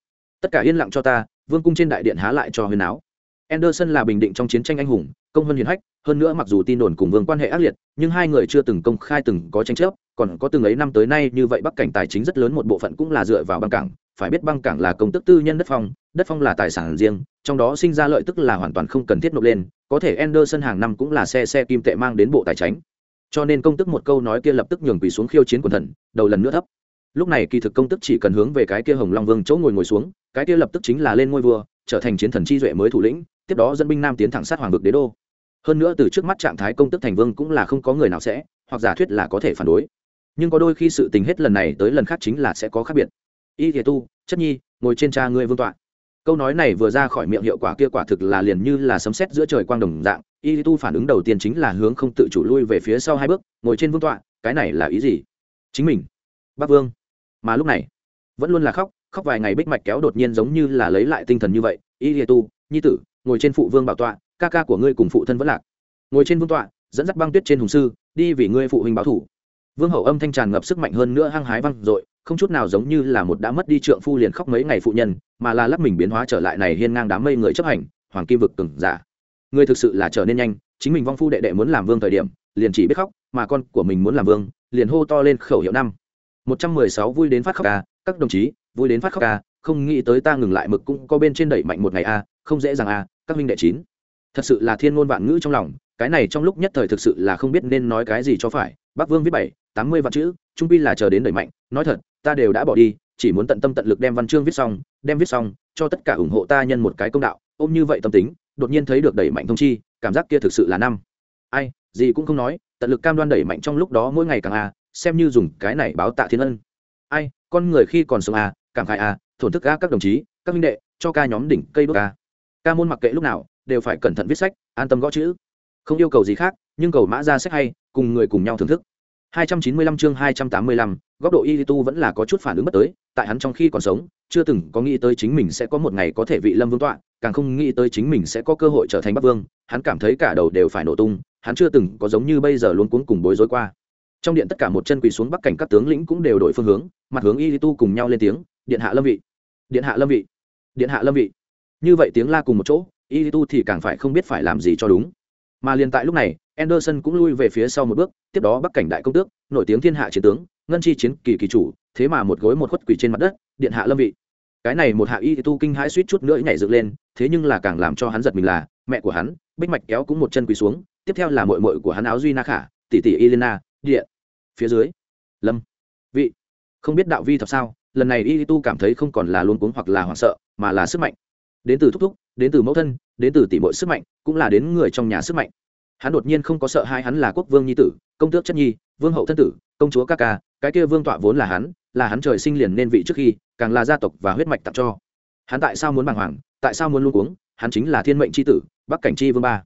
Speaker 1: Tất cả yên lặng cho ta, vương cung trên đại điện há lại cho huyền áo anderson là bình định trong chiến tranh anh hùng, công hơn hiền hách, hơn nữa mặc dù tin đồn cùng vương quan hệ ác liệt, nhưng hai người chưa từng công khai từng có tranh chấp, còn có từng ấy năm tới nay như vậy bắc cảnh tài chính rất lớn một bộ phận cũng là dựa vào băng cảng. Phải biết băng cảng là công tức tư nhân đất phong đất phong là tài sản riêng, trong đó sinh ra lợi tức là hoàn toàn không cần thiết nộp lên, có thể anderson hàng năm cũng là xe xe kim tệ mang đến bộ tài chính. Cho nên công tức một câu nói kia lập tức nhường quỳ xuống khiêu chiến quần thần, đầu lần nữa thấp. Lúc này kỳ thực công tức chỉ cần hướng về cái kia hồng long vương chỗ ngồi ngồi xuống, cái kia lập tức chính là lên ngôi vua, trở thành chiến thần chi duệ mới thủ lĩnh tiếp đó dẫn binh nam tiến thẳng sát hoàng vực đế đô. Hơn nữa từ trước mắt trạng thái công tức thành vương cũng là không có người nào sẽ, hoặc giả thuyết là có thể phản đối. Nhưng có đôi khi sự tình hết lần này tới lần khác chính là sẽ có khác biệt. Y thể tu, chất nhi, ngồi trên cha ngươi vương tọa. Câu nói này vừa ra khỏi miệng hiệu quả kia quả thực là liền như là sấm sét giữa trời quang đồng dạng. Y tu phản ứng đầu tiên chính là hướng không tự chủ lui về phía sau hai bước, ngồi trên vương tọa, cái này là ý gì? Chính mình. Bắc vương. Mà lúc này, vẫn luôn là khóc khóc vài ngày bích mạch kéo đột nhiên giống như là lấy lại tinh thần như vậy. Y tu, nhi tử ngồi trên phụ vương bảo tọa, ca ca của ngươi cùng phụ thân vẫn lạc. Ngồi trên vương tọa, dẫn dắt băng tuyết trên hùng sư, đi vì ngươi phụ huynh báo thủ. Vương hậu âm thanh tràn ngập sức mạnh hơn nữa hăng hái văng dội, không chút nào giống như là một đã mất đi trượng phu liền khóc mấy ngày phụ nhân, mà là lắp mình biến hóa trở lại này hiên ngang đám mây người chấp hành, hoàng kim vực cừng giả. Người thực sự là trở nên nhanh, chính mình vong phu đệ đệ muốn làm vương thời điểm, liền chỉ biết khóc, mà con của mình muốn làm vương, liền hô to lên khẩu hiệu năm. Một trăm mười sáu vui đến phát khóc ca các đồng chí, vui đến phát khóc ca không nghĩ tới ta ngừng lại mực cũng có bên trên đẩy mạnh một ngày a không dễ dàng a các minh đệ chín. Thật sự là thiên ngôn vạn ngữ trong lòng, cái này trong lúc nhất thời thực sự là không biết nên nói cái gì cho phải. Bắc vương viết bảy, tám mươi vạn chữ, trung pi là chờ đến đẩy mạnh. Nói thật, ta đều đã bỏ đi, chỉ muốn tận tâm tận lực đem văn chương viết xong, đem viết xong, cho tất cả ủng hộ ta nhân một cái công đạo. Ôm như vậy tâm tính, đột nhiên thấy được đẩy mạnh thông chi, cảm giác kia thực sự là năm. Ai, gì cũng không nói, tận lực cam đoan đẩy mạnh trong lúc đó mỗi ngày càng à xem như dùng cái này báo tạ thiên ân. Ai, con người khi còn sống à cảm khai à thổn thức ga các đồng chí, các minh đệ, cho ca nhóm đỉnh cây đốt ca ca môn mặc kệ lúc nào đều phải cẩn thận viết sách an tâm gõ chữ. Không yêu cầu gì khác nhưng cầu mã ra sách hay cùng người cùng nhau thưởng thức. 295 chương 285, góc độ y tu vẫn là có chút phản ứng bất tới tại hắn trong khi còn sống chưa từng có nghĩ tới chính mình sẽ có một ngày có thể vị lâm vương tọa càng không nghĩ tới chính mình sẽ có cơ hội trở thành bắc vương hắn cảm thấy cả đầu đều phải nổ tung hắn chưa từng có giống như bây giờ luôn cuống cùng bối rối qua. Trong điện tất cả một chân quỳ xuống bắc cảnh các tướng lĩnh cũng đều đổi phương hướng mặt hướng y tu cùng nhau lên tiếng điện hạ lâm vị điện hạ lâm vị điện hạ lâm vị như vậy tiếng la cùng một chỗ y tu thì càng phải không biết phải làm gì cho đúng. Mà liền tại lúc này, anderson cũng lui về phía sau một bước, tiếp đó bắc cảnh đại công tước, nổi tiếng thiên hạ chiến tướng, ngân chi chiến kỳ kỳ chủ, thế mà một gối một khuất quỳ trên mặt đất, điện hạ lâm vị. Cái này một hạ y tu kinh hãi suýt chút nữa nhảy dựng lên, thế nhưng là càng làm cho hắn giật mình là, mẹ của hắn, bích mạch kéo cũng một chân quỳ xuống, tiếp theo là mội mội của hắn áo duy na khả, tỷ tỷ elena điện phía dưới. Lâm, vị, không biết đạo vi thật sao, lần này y tu cảm thấy không còn là luôn cuống hoặc là hoảng sợ, mà là sức mạnh đến từ thúc thúc, đến từ mẫu thân, đến từ tỷ bội sức mạnh, cũng là đến người trong nhà sức mạnh. Hắn đột nhiên không có sợ hai hắn là quốc vương nhi tử, công tước chất nhi, vương hậu thân tử, công chúa ca ca, cái kia vương tọa vốn là hắn là hắn trời sinh liền nên vị trước khi, càng là gia tộc và huyết mạch tặng cho. Hắn tại sao muốn bàng hoàng, tại sao muốn luôn cuống, hắn chính là thiên mệnh c h i tử, bắc cảnh chi vương ba.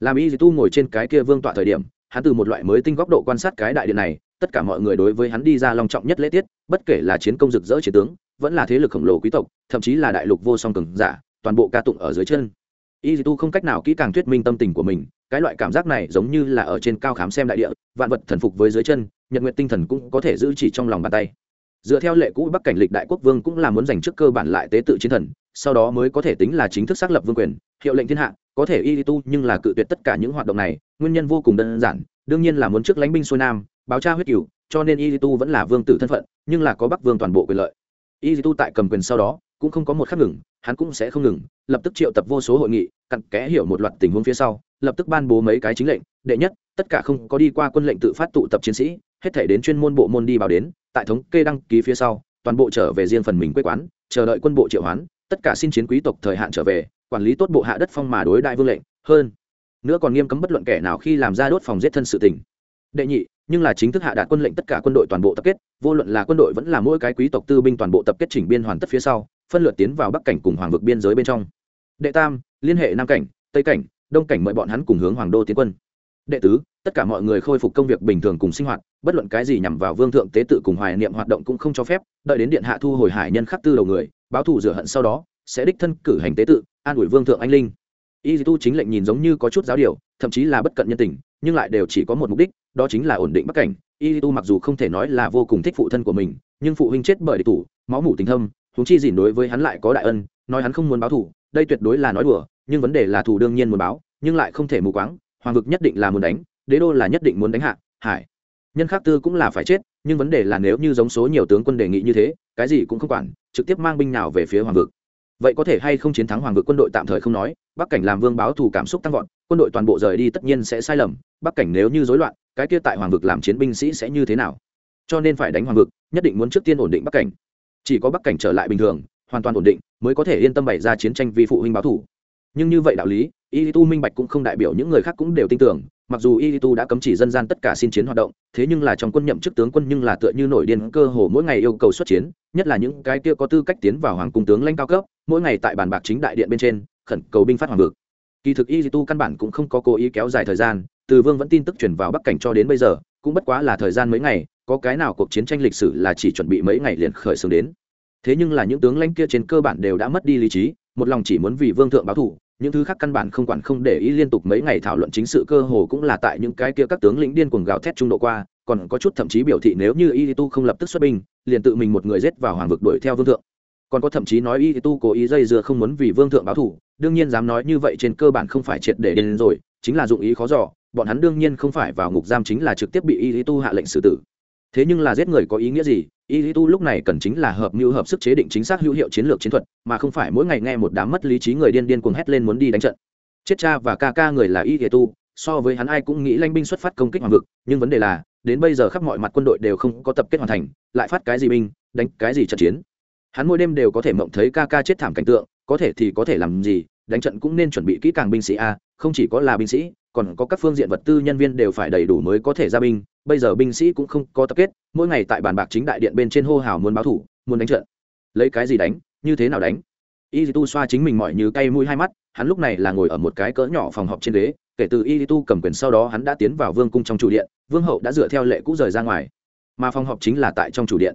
Speaker 1: Làm y tu ngồi trên cái kia vương tọa thời điểm, hắn từ một loại mới tinh góc độ quan sát cái đại điện này, tất cả mọi người đối với hắn đi ra long trọng nhất lễ tiết, bất kể là chiến công rực rỡ chiến tướng, vẫn là thế lực khổng lồ quý tộc, thậm chí là đại lục vô song cường giả toàn bộ ca tụng ở dưới chân. Y tu không cách nào kỹ càng thuyết minh tâm tình của mình, cái loại cảm giác này giống như là ở trên cao khám xem đại địa, vạn vật thần phục với dưới chân, nhật nguyện tinh thần cũng có thể giữ chỉ trong lòng bàn tay. Dựa theo lệ cũ bắc cảnh lịch đại quốc vương cũng là muốn giành trước cơ bản lại tế tự chiến thần, sau đó mới có thể tính là chính thức xác lập vương quyền, hiệu lệnh thiên hạ, có thể y tu nhưng là cự tuyệt tất cả những hoạt động này, nguyên nhân vô cùng đơn giản, đương nhiên là muốn trước lãnh binh xuôi nam, báo tra huyết cửu, cho nên y tu vẫn là vương tử thân phận, nhưng là có bắc vương toàn bộ quyền lợi y tu tại cầm quyền sau đó, cũng không có một khắc ngừng, hắn cũng sẽ không ngừng, lập tức triệu tập vô số hội nghị, cặn kẽ hiểu một loạt tình huống phía sau, lập tức ban bố mấy cái chính lệnh. Đệ nhất, tất cả không có đi qua quân lệnh tự phát tụ tập chiến sĩ, hết thể đến chuyên môn bộ môn đi báo đến, tại thống kê đăng ký phía sau, toàn bộ trở về riêng phần mình quê quán, chờ đợi quân bộ triệu hoán, tất cả xin chiến quý tộc thời hạn trở về, quản lý tốt bộ hạ đất phong mà đối đại vương lệnh. Hơn, nữa còn nghiêm cấm bất luận kẻ nào khi làm ra đốt phòng giết thân sự tình. Đệ nhị nhưng là chính thức hạ đạt quân lệnh tất cả quân đội toàn bộ tập kết, vô luận là quân đội vẫn là mỗi cái quý tộc tư binh toàn bộ tập kết chỉnh biên hoàn tất phía sau, phân lượt tiến vào bắc cảnh cùng hoàng vực biên giới bên trong. Đệ tam, liên hệ nam cảnh, tây cảnh, đông cảnh mời bọn hắn cùng hướng hoàng đô tiến quân. Đệ tứ, tất cả mọi người khôi phục công việc bình thường cùng sinh hoạt, bất luận cái gì nhằm vào vương thượng tế tự cùng hoài niệm hoạt động cũng không cho phép, đợi đến điện hạ thu hồi hải nhân khắc tư đầu người, báo thù rửa hận sau đó, sẽ đích thân cử hành tế tự, an ủi vương thượng anh linh. Y tu chính lệnh nhìn giống như có chút giáo điều, thậm chí là bất cận nhân tình nhưng lại đều chỉ có một mục đích, đó chính là ổn định bắc cảnh. Y tu mặc dù không thể nói là vô cùng thích phụ thân của mình, nhưng phụ huynh chết bởi địch thủ, máu mủ tình thâm, huống chi dìn đối với hắn lại có đại ân, nói hắn không muốn báo thù, đây tuyệt đối là nói đùa, nhưng vấn đề là thủ đương nhiên muốn báo, nhưng lại không thể mù quáng, hoàng vực nhất định là muốn đánh, đế đô là nhất định muốn đánh hạ, hải. Nhân khác tư cũng là phải chết, nhưng vấn đề là nếu như giống số nhiều tướng quân đề nghị như thế, cái gì cũng không quản, trực tiếp mang binh nào về phía hoàng vực vậy có thể hay không chiến thắng hoàng vực quân đội tạm thời không nói, bắc cảnh làm vương báo thù cảm xúc tăng vọt, quân đội toàn bộ rời đi tất nhiên sẽ sai lầm, bắc cảnh nếu như rối loạn, cái kia tại hoàng vực làm chiến binh sĩ sẽ như thế nào? Cho nên phải đánh hoàng vực, nhất định muốn trước tiên ổn định bắc cảnh. Chỉ có bắc cảnh trở lại bình thường, hoàn toàn ổn định, mới có thể yên tâm bày ra chiến tranh vì phụ huynh báo thù. Nhưng như vậy đạo lý, y tu minh bạch cũng không đại biểu những người khác cũng đều tin tưởng, mặc dù y tu đã cấm chỉ dân gian tất cả xin chiến hoạt động, thế nhưng là trong quân nhậm chức tướng quân nhưng là tựa như nổi điên, cơ hồ mỗi ngày yêu cầu xuất chiến, nhất là những cái kia có tư cách tiến vào hoàng cung tướng lãnh cao cấp mỗi ngày tại bàn bạc chính đại điện bên trên, khẩn cầu binh phát hoàng vực kỳ thực y tu căn bản cũng không có cố ý kéo dài thời gian, từ vương vẫn tin tức truyền vào bắc cảnh cho đến bây giờ, cũng bất quá là thời gian mấy ngày, có cái nào cuộc chiến tranh lịch sử là chỉ chuẩn bị mấy ngày liền khởi xướng đến. Thế nhưng là những tướng lãnh kia trên cơ bản đều đã mất đi lý trí, một lòng chỉ muốn vì vương thượng báo thù, những thứ khác căn bản không quản, không để ý liên tục mấy ngày thảo luận chính sự cơ hồ cũng là tại những cái kia các tướng lĩnh điên cuồng gào thét trung độ qua, còn có chút thậm chí biểu thị nếu như y tu không lập tức xuất binh, liền tự mình một người giết vào hoàng vực đuổi theo vương thượng còn có thậm chí nói y tu cố ý dây dưa không muốn vì vương thượng báo thù đương nhiên dám nói như vậy trên cơ bản không phải triệt để đến rồi, chính là dụng ý khó dò, bọn hắn đương nhiên không phải vào ngục giam chính là trực tiếp bị y tu hạ lệnh xử tử. Thế nhưng là giết người có ý nghĩa gì? Y tu lúc này cần chính là hợp mưu hợp sức chế định chính xác hữu hiệu chiến lược chiến thuật, mà không phải mỗi ngày nghe một đám mất lý trí người điên điên cuồng hét lên muốn đi đánh trận. Chết cha và ca ca người là y tu, so với hắn ai cũng nghĩ lanh binh xuất phát công kích hoàng vực, nhưng vấn đề là, đến bây giờ khắp mọi mặt quân đội đều không có tập kết hoàn thành, lại phát cái gì binh, đánh cái gì trận chiến hắn mỗi đêm đều có thể mộng thấy ca ca chết thảm cảnh tượng, có thể thì có thể làm gì, đánh trận cũng nên chuẩn bị kỹ càng binh sĩ a, không chỉ có là binh sĩ, còn có các phương diện vật tư nhân viên đều phải đầy đủ mới có thể ra binh. Bây giờ binh sĩ cũng không có tập kết, mỗi ngày tại bàn bạc chính đại điện bên trên hô hào muốn báo thủ, muốn đánh trận. Lấy cái gì đánh, như thế nào đánh? Y tu xoa chính mình mọi như cay mũi hai mắt, hắn lúc này là ngồi ở một cái cỡ nhỏ phòng họp trên ghế, kể từ y tu cầm quyền sau đó hắn đã tiến vào vương cung trong chủ điện, vương hậu đã dựa theo lệ cũ rời ra ngoài. Mà phòng họp chính là tại trong chủ điện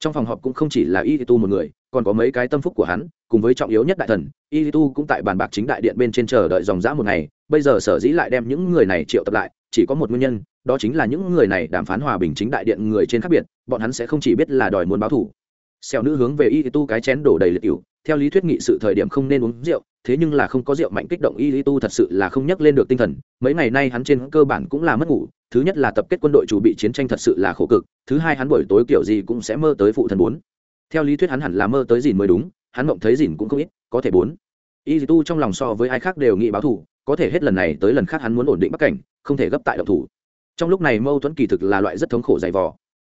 Speaker 1: trong phòng họp cũng không chỉ là y tu một người, còn có mấy cái tâm phúc của hắn, cùng với trọng yếu nhất đại thần, y tu cũng tại bàn bạc chính đại điện bên trên chờ đợi dòng dã một ngày, bây giờ sở dĩ lại đem những người này triệu tập lại, chỉ có một nguyên nhân, đó chính là những người này đàm phán hòa bình chính đại điện người trên khác biệt, bọn hắn sẽ không chỉ biết là đòi muốn báo thủ. Xẻo nữ hướng về y tu cái chén đổ đầy liệt cựu theo lý thuyết nghị sự thời điểm không nên uống rượu, thế nhưng là không có rượu mạnh kích động y tu thật sự là không nhắc lên được tinh thần, mấy ngày nay hắn trên cơ bản cũng là mất ngủ thứ nhất là tập kết quân đội chuẩn bị chiến tranh thật sự là khổ cực thứ hai hắn buổi tối kiểu gì cũng sẽ mơ tới phụ thần bốn theo lý thuyết hắn hẳn là mơ tới dìn mới đúng hắn mộng thấy dìn cũng không ít có thể bốn y tu trong lòng so với ai khác đều nghĩ báo thủ có thể hết lần này tới lần khác hắn muốn ổn định bắc cảnh không thể gấp tại động thủ trong lúc này mâu thuẫn kỳ thực là loại rất thống khổ dày vò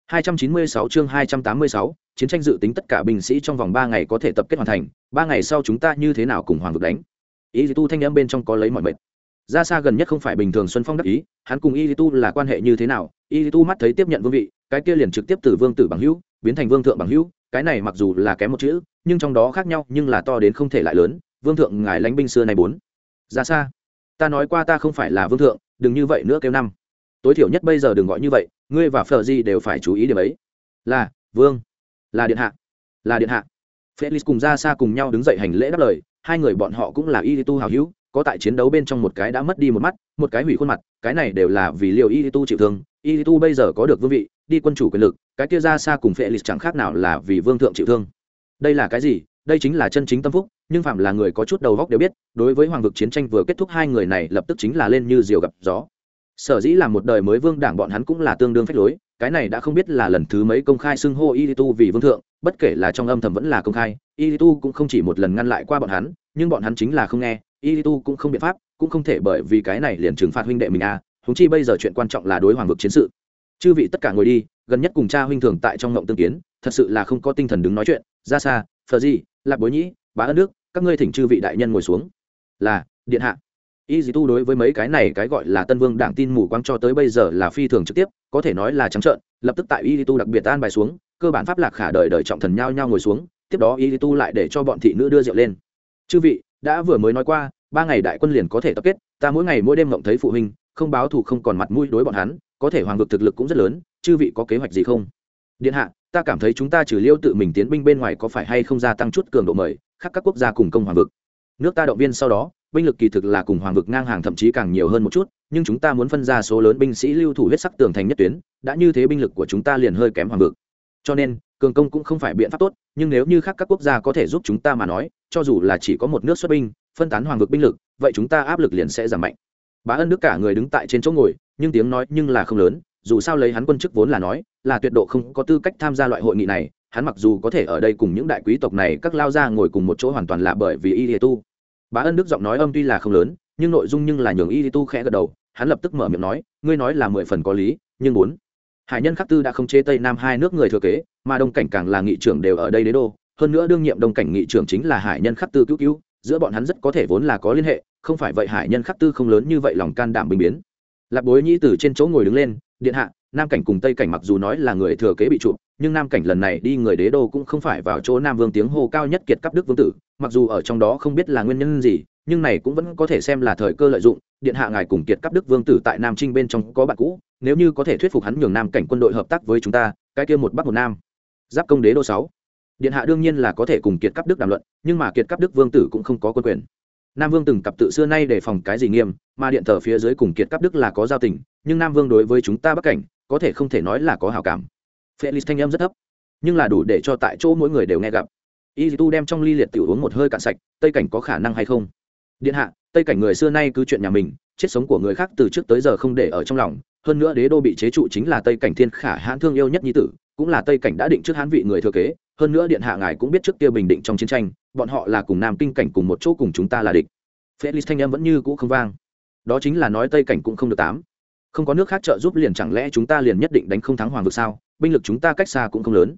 Speaker 1: 296 chương 286, chiến tranh dự tính tất cả binh sĩ trong vòng 3 ngày có thể tập kết hoàn thành, 3 ngày sau chúng ta như thế nào cùng hoàng vực đánh. Ý tu thanh âm bên trong có lấy mọi mệt. Ra xa gần nhất không phải bình thường Xuân Phong đắc ý, hắn cùng Y tu là quan hệ như thế nào? Y tu mắt thấy tiếp nhận vương vị, cái kia liền trực tiếp từ vương tử bằng hữu, biến thành vương thượng bằng hữu, cái này mặc dù là kém một chữ, nhưng trong đó khác nhau, nhưng là to đến không thể lại lớn, vương thượng ngài lãnh binh xưa này bốn. Ra xa, ta nói qua ta không phải là vương thượng, đừng như vậy nữa kêu năm. Tối thiểu nhất bây giờ đừng gọi như vậy, ngươi và phở di đều phải chú ý điểm ấy là vương là điện hạ là điện hạ felix cùng ra xa cùng nhau đứng dậy hành lễ đáp lời hai người bọn họ cũng là y tu hào hữu có tại chiến đấu bên trong một cái đã mất đi một mắt, một cái hủy khuôn mặt, cái này đều là vì liệu y tu chịu thương. Y tu bây giờ có được vương vị, đi quân chủ quyền lực, cái kia ra xa cùng felix chẳng khác nào là vì vương thượng chịu thương. Đây là cái gì? Đây chính là chân chính tâm phúc, nhưng phạm là người có chút đầu góc đều biết, đối với hoàng vực chiến tranh vừa kết thúc hai người này lập tức chính là lên như diều gặp gió. Sở dĩ là một đời mới vương đảng bọn hắn cũng là tương đương phách lối, cái này đã không biết là lần thứ mấy công khai xưng hô y tu vì vương thượng, bất kể là trong âm thầm vẫn là công khai, y tu cũng không chỉ một lần ngăn lại qua bọn hắn, nhưng bọn hắn chính là không nghe y tu cũng không biện pháp, cũng không thể bởi vì cái này liền trừng phạt huynh đệ mình à húng chi bây giờ chuyện quan trọng là đối hoàng vực chiến sự. Chư vị tất cả ngồi đi, gần nhất cùng cha huynh thường tại trong ngộng tương kiến, thật sự là không có tinh thần đứng nói chuyện. Ra xa, phờ gì lạc bối nhĩ, bá ân nước các ngươi thỉnh chư vị đại nhân ngồi xuống. Là, điện hạ. Y dì tu đối với mấy cái này cái gọi là tân vương đảng tin mù quáng cho tới bây giờ là phi thường trực tiếp, có thể nói là trắng trợn, lập tức tại y dì tu đặc biệt an bài xuống, cơ bản pháp lạc khả đời đời trọng thần nhao nhao ngồi xuống, tiếp đó y dì tu lại để cho bọn thị nữ đưa rượu lên. Chư vị đã vừa mới nói qua, ba ngày đại quân liền có thể tập kết, ta mỗi ngày mỗi đêm ngộng thấy phụ huynh, không báo thù không còn mặt mũi đối bọn hắn, có thể hoàng vực thực lực cũng rất lớn, chư vị có kế hoạch gì không? Điện hạ, ta cảm thấy chúng ta trừ liêu tự mình tiến binh bên ngoài có phải hay không gia tăng chút cường độ mời, khác các quốc gia cùng công hoàng vực. Nước ta động viên sau đó, binh lực kỳ thực là cùng hoàng vực ngang hàng thậm chí càng nhiều hơn một chút, nhưng chúng ta muốn phân ra số lớn binh sĩ lưu thủ huyết sắc tường thành nhất tuyến, đã như thế binh lực của chúng ta liền hơi kém hoàng vực. Cho nên, cường công cũng không phải biện pháp tốt, nhưng nếu như khác các quốc gia có thể giúp chúng ta mà nói cho dù là chỉ có một nước xuất binh, phân tán hoàng vực binh lực, vậy chúng ta áp lực liền sẽ giảm mạnh. Bá ân đức cả người đứng tại trên chỗ ngồi, nhưng tiếng nói nhưng là không lớn, dù sao lấy hắn quân chức vốn là nói, là tuyệt độ không có tư cách tham gia loại hội nghị này, hắn mặc dù có thể ở đây cùng những đại quý tộc này, các lao ra ngồi cùng một chỗ hoàn toàn là bởi vì y tu. Bá ân đức giọng nói âm tuy là không lớn, nhưng nội dung nhưng là nhường y tu khẽ gật đầu, hắn lập tức mở miệng nói, ngươi nói là mười phần có lý, nhưng bốn. Hải nhân khắc tư đã không chế tây nam hai nước người thừa kế, mà đông cảnh càng là nghị trưởng đều ở đây đế đô hơn nữa đương nhiệm đông cảnh nghị trưởng chính là hải nhân khắc tư cứu cứu, giữa bọn hắn rất có thể vốn là có liên hệ, không phải vậy hải nhân khắc tư không lớn như vậy lòng can đảm bình biến. Lạp bối nhĩ từ trên chỗ ngồi đứng lên, điện hạ, nam cảnh cùng tây cảnh mặc dù nói là người thừa kế bị chụp nhưng nam cảnh lần này đi người đế đô cũng không phải vào chỗ nam vương tiếng hô cao nhất kiệt cấp đức vương tử, mặc dù ở trong đó không biết là nguyên nhân gì, nhưng này cũng vẫn có thể xem là thời cơ lợi dụng, điện hạ ngài cùng kiệt cấp đức vương tử tại nam trinh bên trong có bạn cũ, nếu như có thể thuyết phục hắn nhường nam cảnh quân đội hợp tác với chúng ta, cái kia một bắc một nam. Giáp công đế đô sáu điện hạ đương nhiên là có thể cùng kiệt cấp đức đàm luận, nhưng mà kiệt cấp đức vương tử cũng không có quân quyền. Nam vương từng cặp tự xưa nay để phòng cái gì nghiêm, mà điện thờ phía dưới cùng kiệt cấp đức là có giao tình, nhưng nam vương đối với chúng ta bắc cảnh, có thể không thể nói là có hào cảm. Felix thanh âm rất thấp, nhưng là đủ để cho tại chỗ mỗi người đều nghe gặp. Y tu đem trong ly liệt tiểu uống một hơi cạn sạch, tây cảnh có khả năng hay không? Điện hạ, tây cảnh người xưa nay cứ chuyện nhà mình, chết sống của người khác từ trước tới giờ không để ở trong lòng. Hơn nữa đế đô bị chế trụ chính là tây cảnh thiên khả hãn thương yêu nhất nhi tử, cũng là tây cảnh đã định trước hãn vị người thừa kế hơn nữa điện hạ ngài cũng biết trước kia bình định trong chiến tranh, bọn họ là cùng nam kinh cảnh cùng một chỗ cùng chúng ta là địch. Felix thanh em vẫn như cũ không vang. Đó chính là nói tây cảnh cũng không được tám. Không có nước khác trợ giúp liền chẳng lẽ chúng ta liền nhất định đánh không thắng hoàng vực sao? Binh lực chúng ta cách xa cũng không lớn.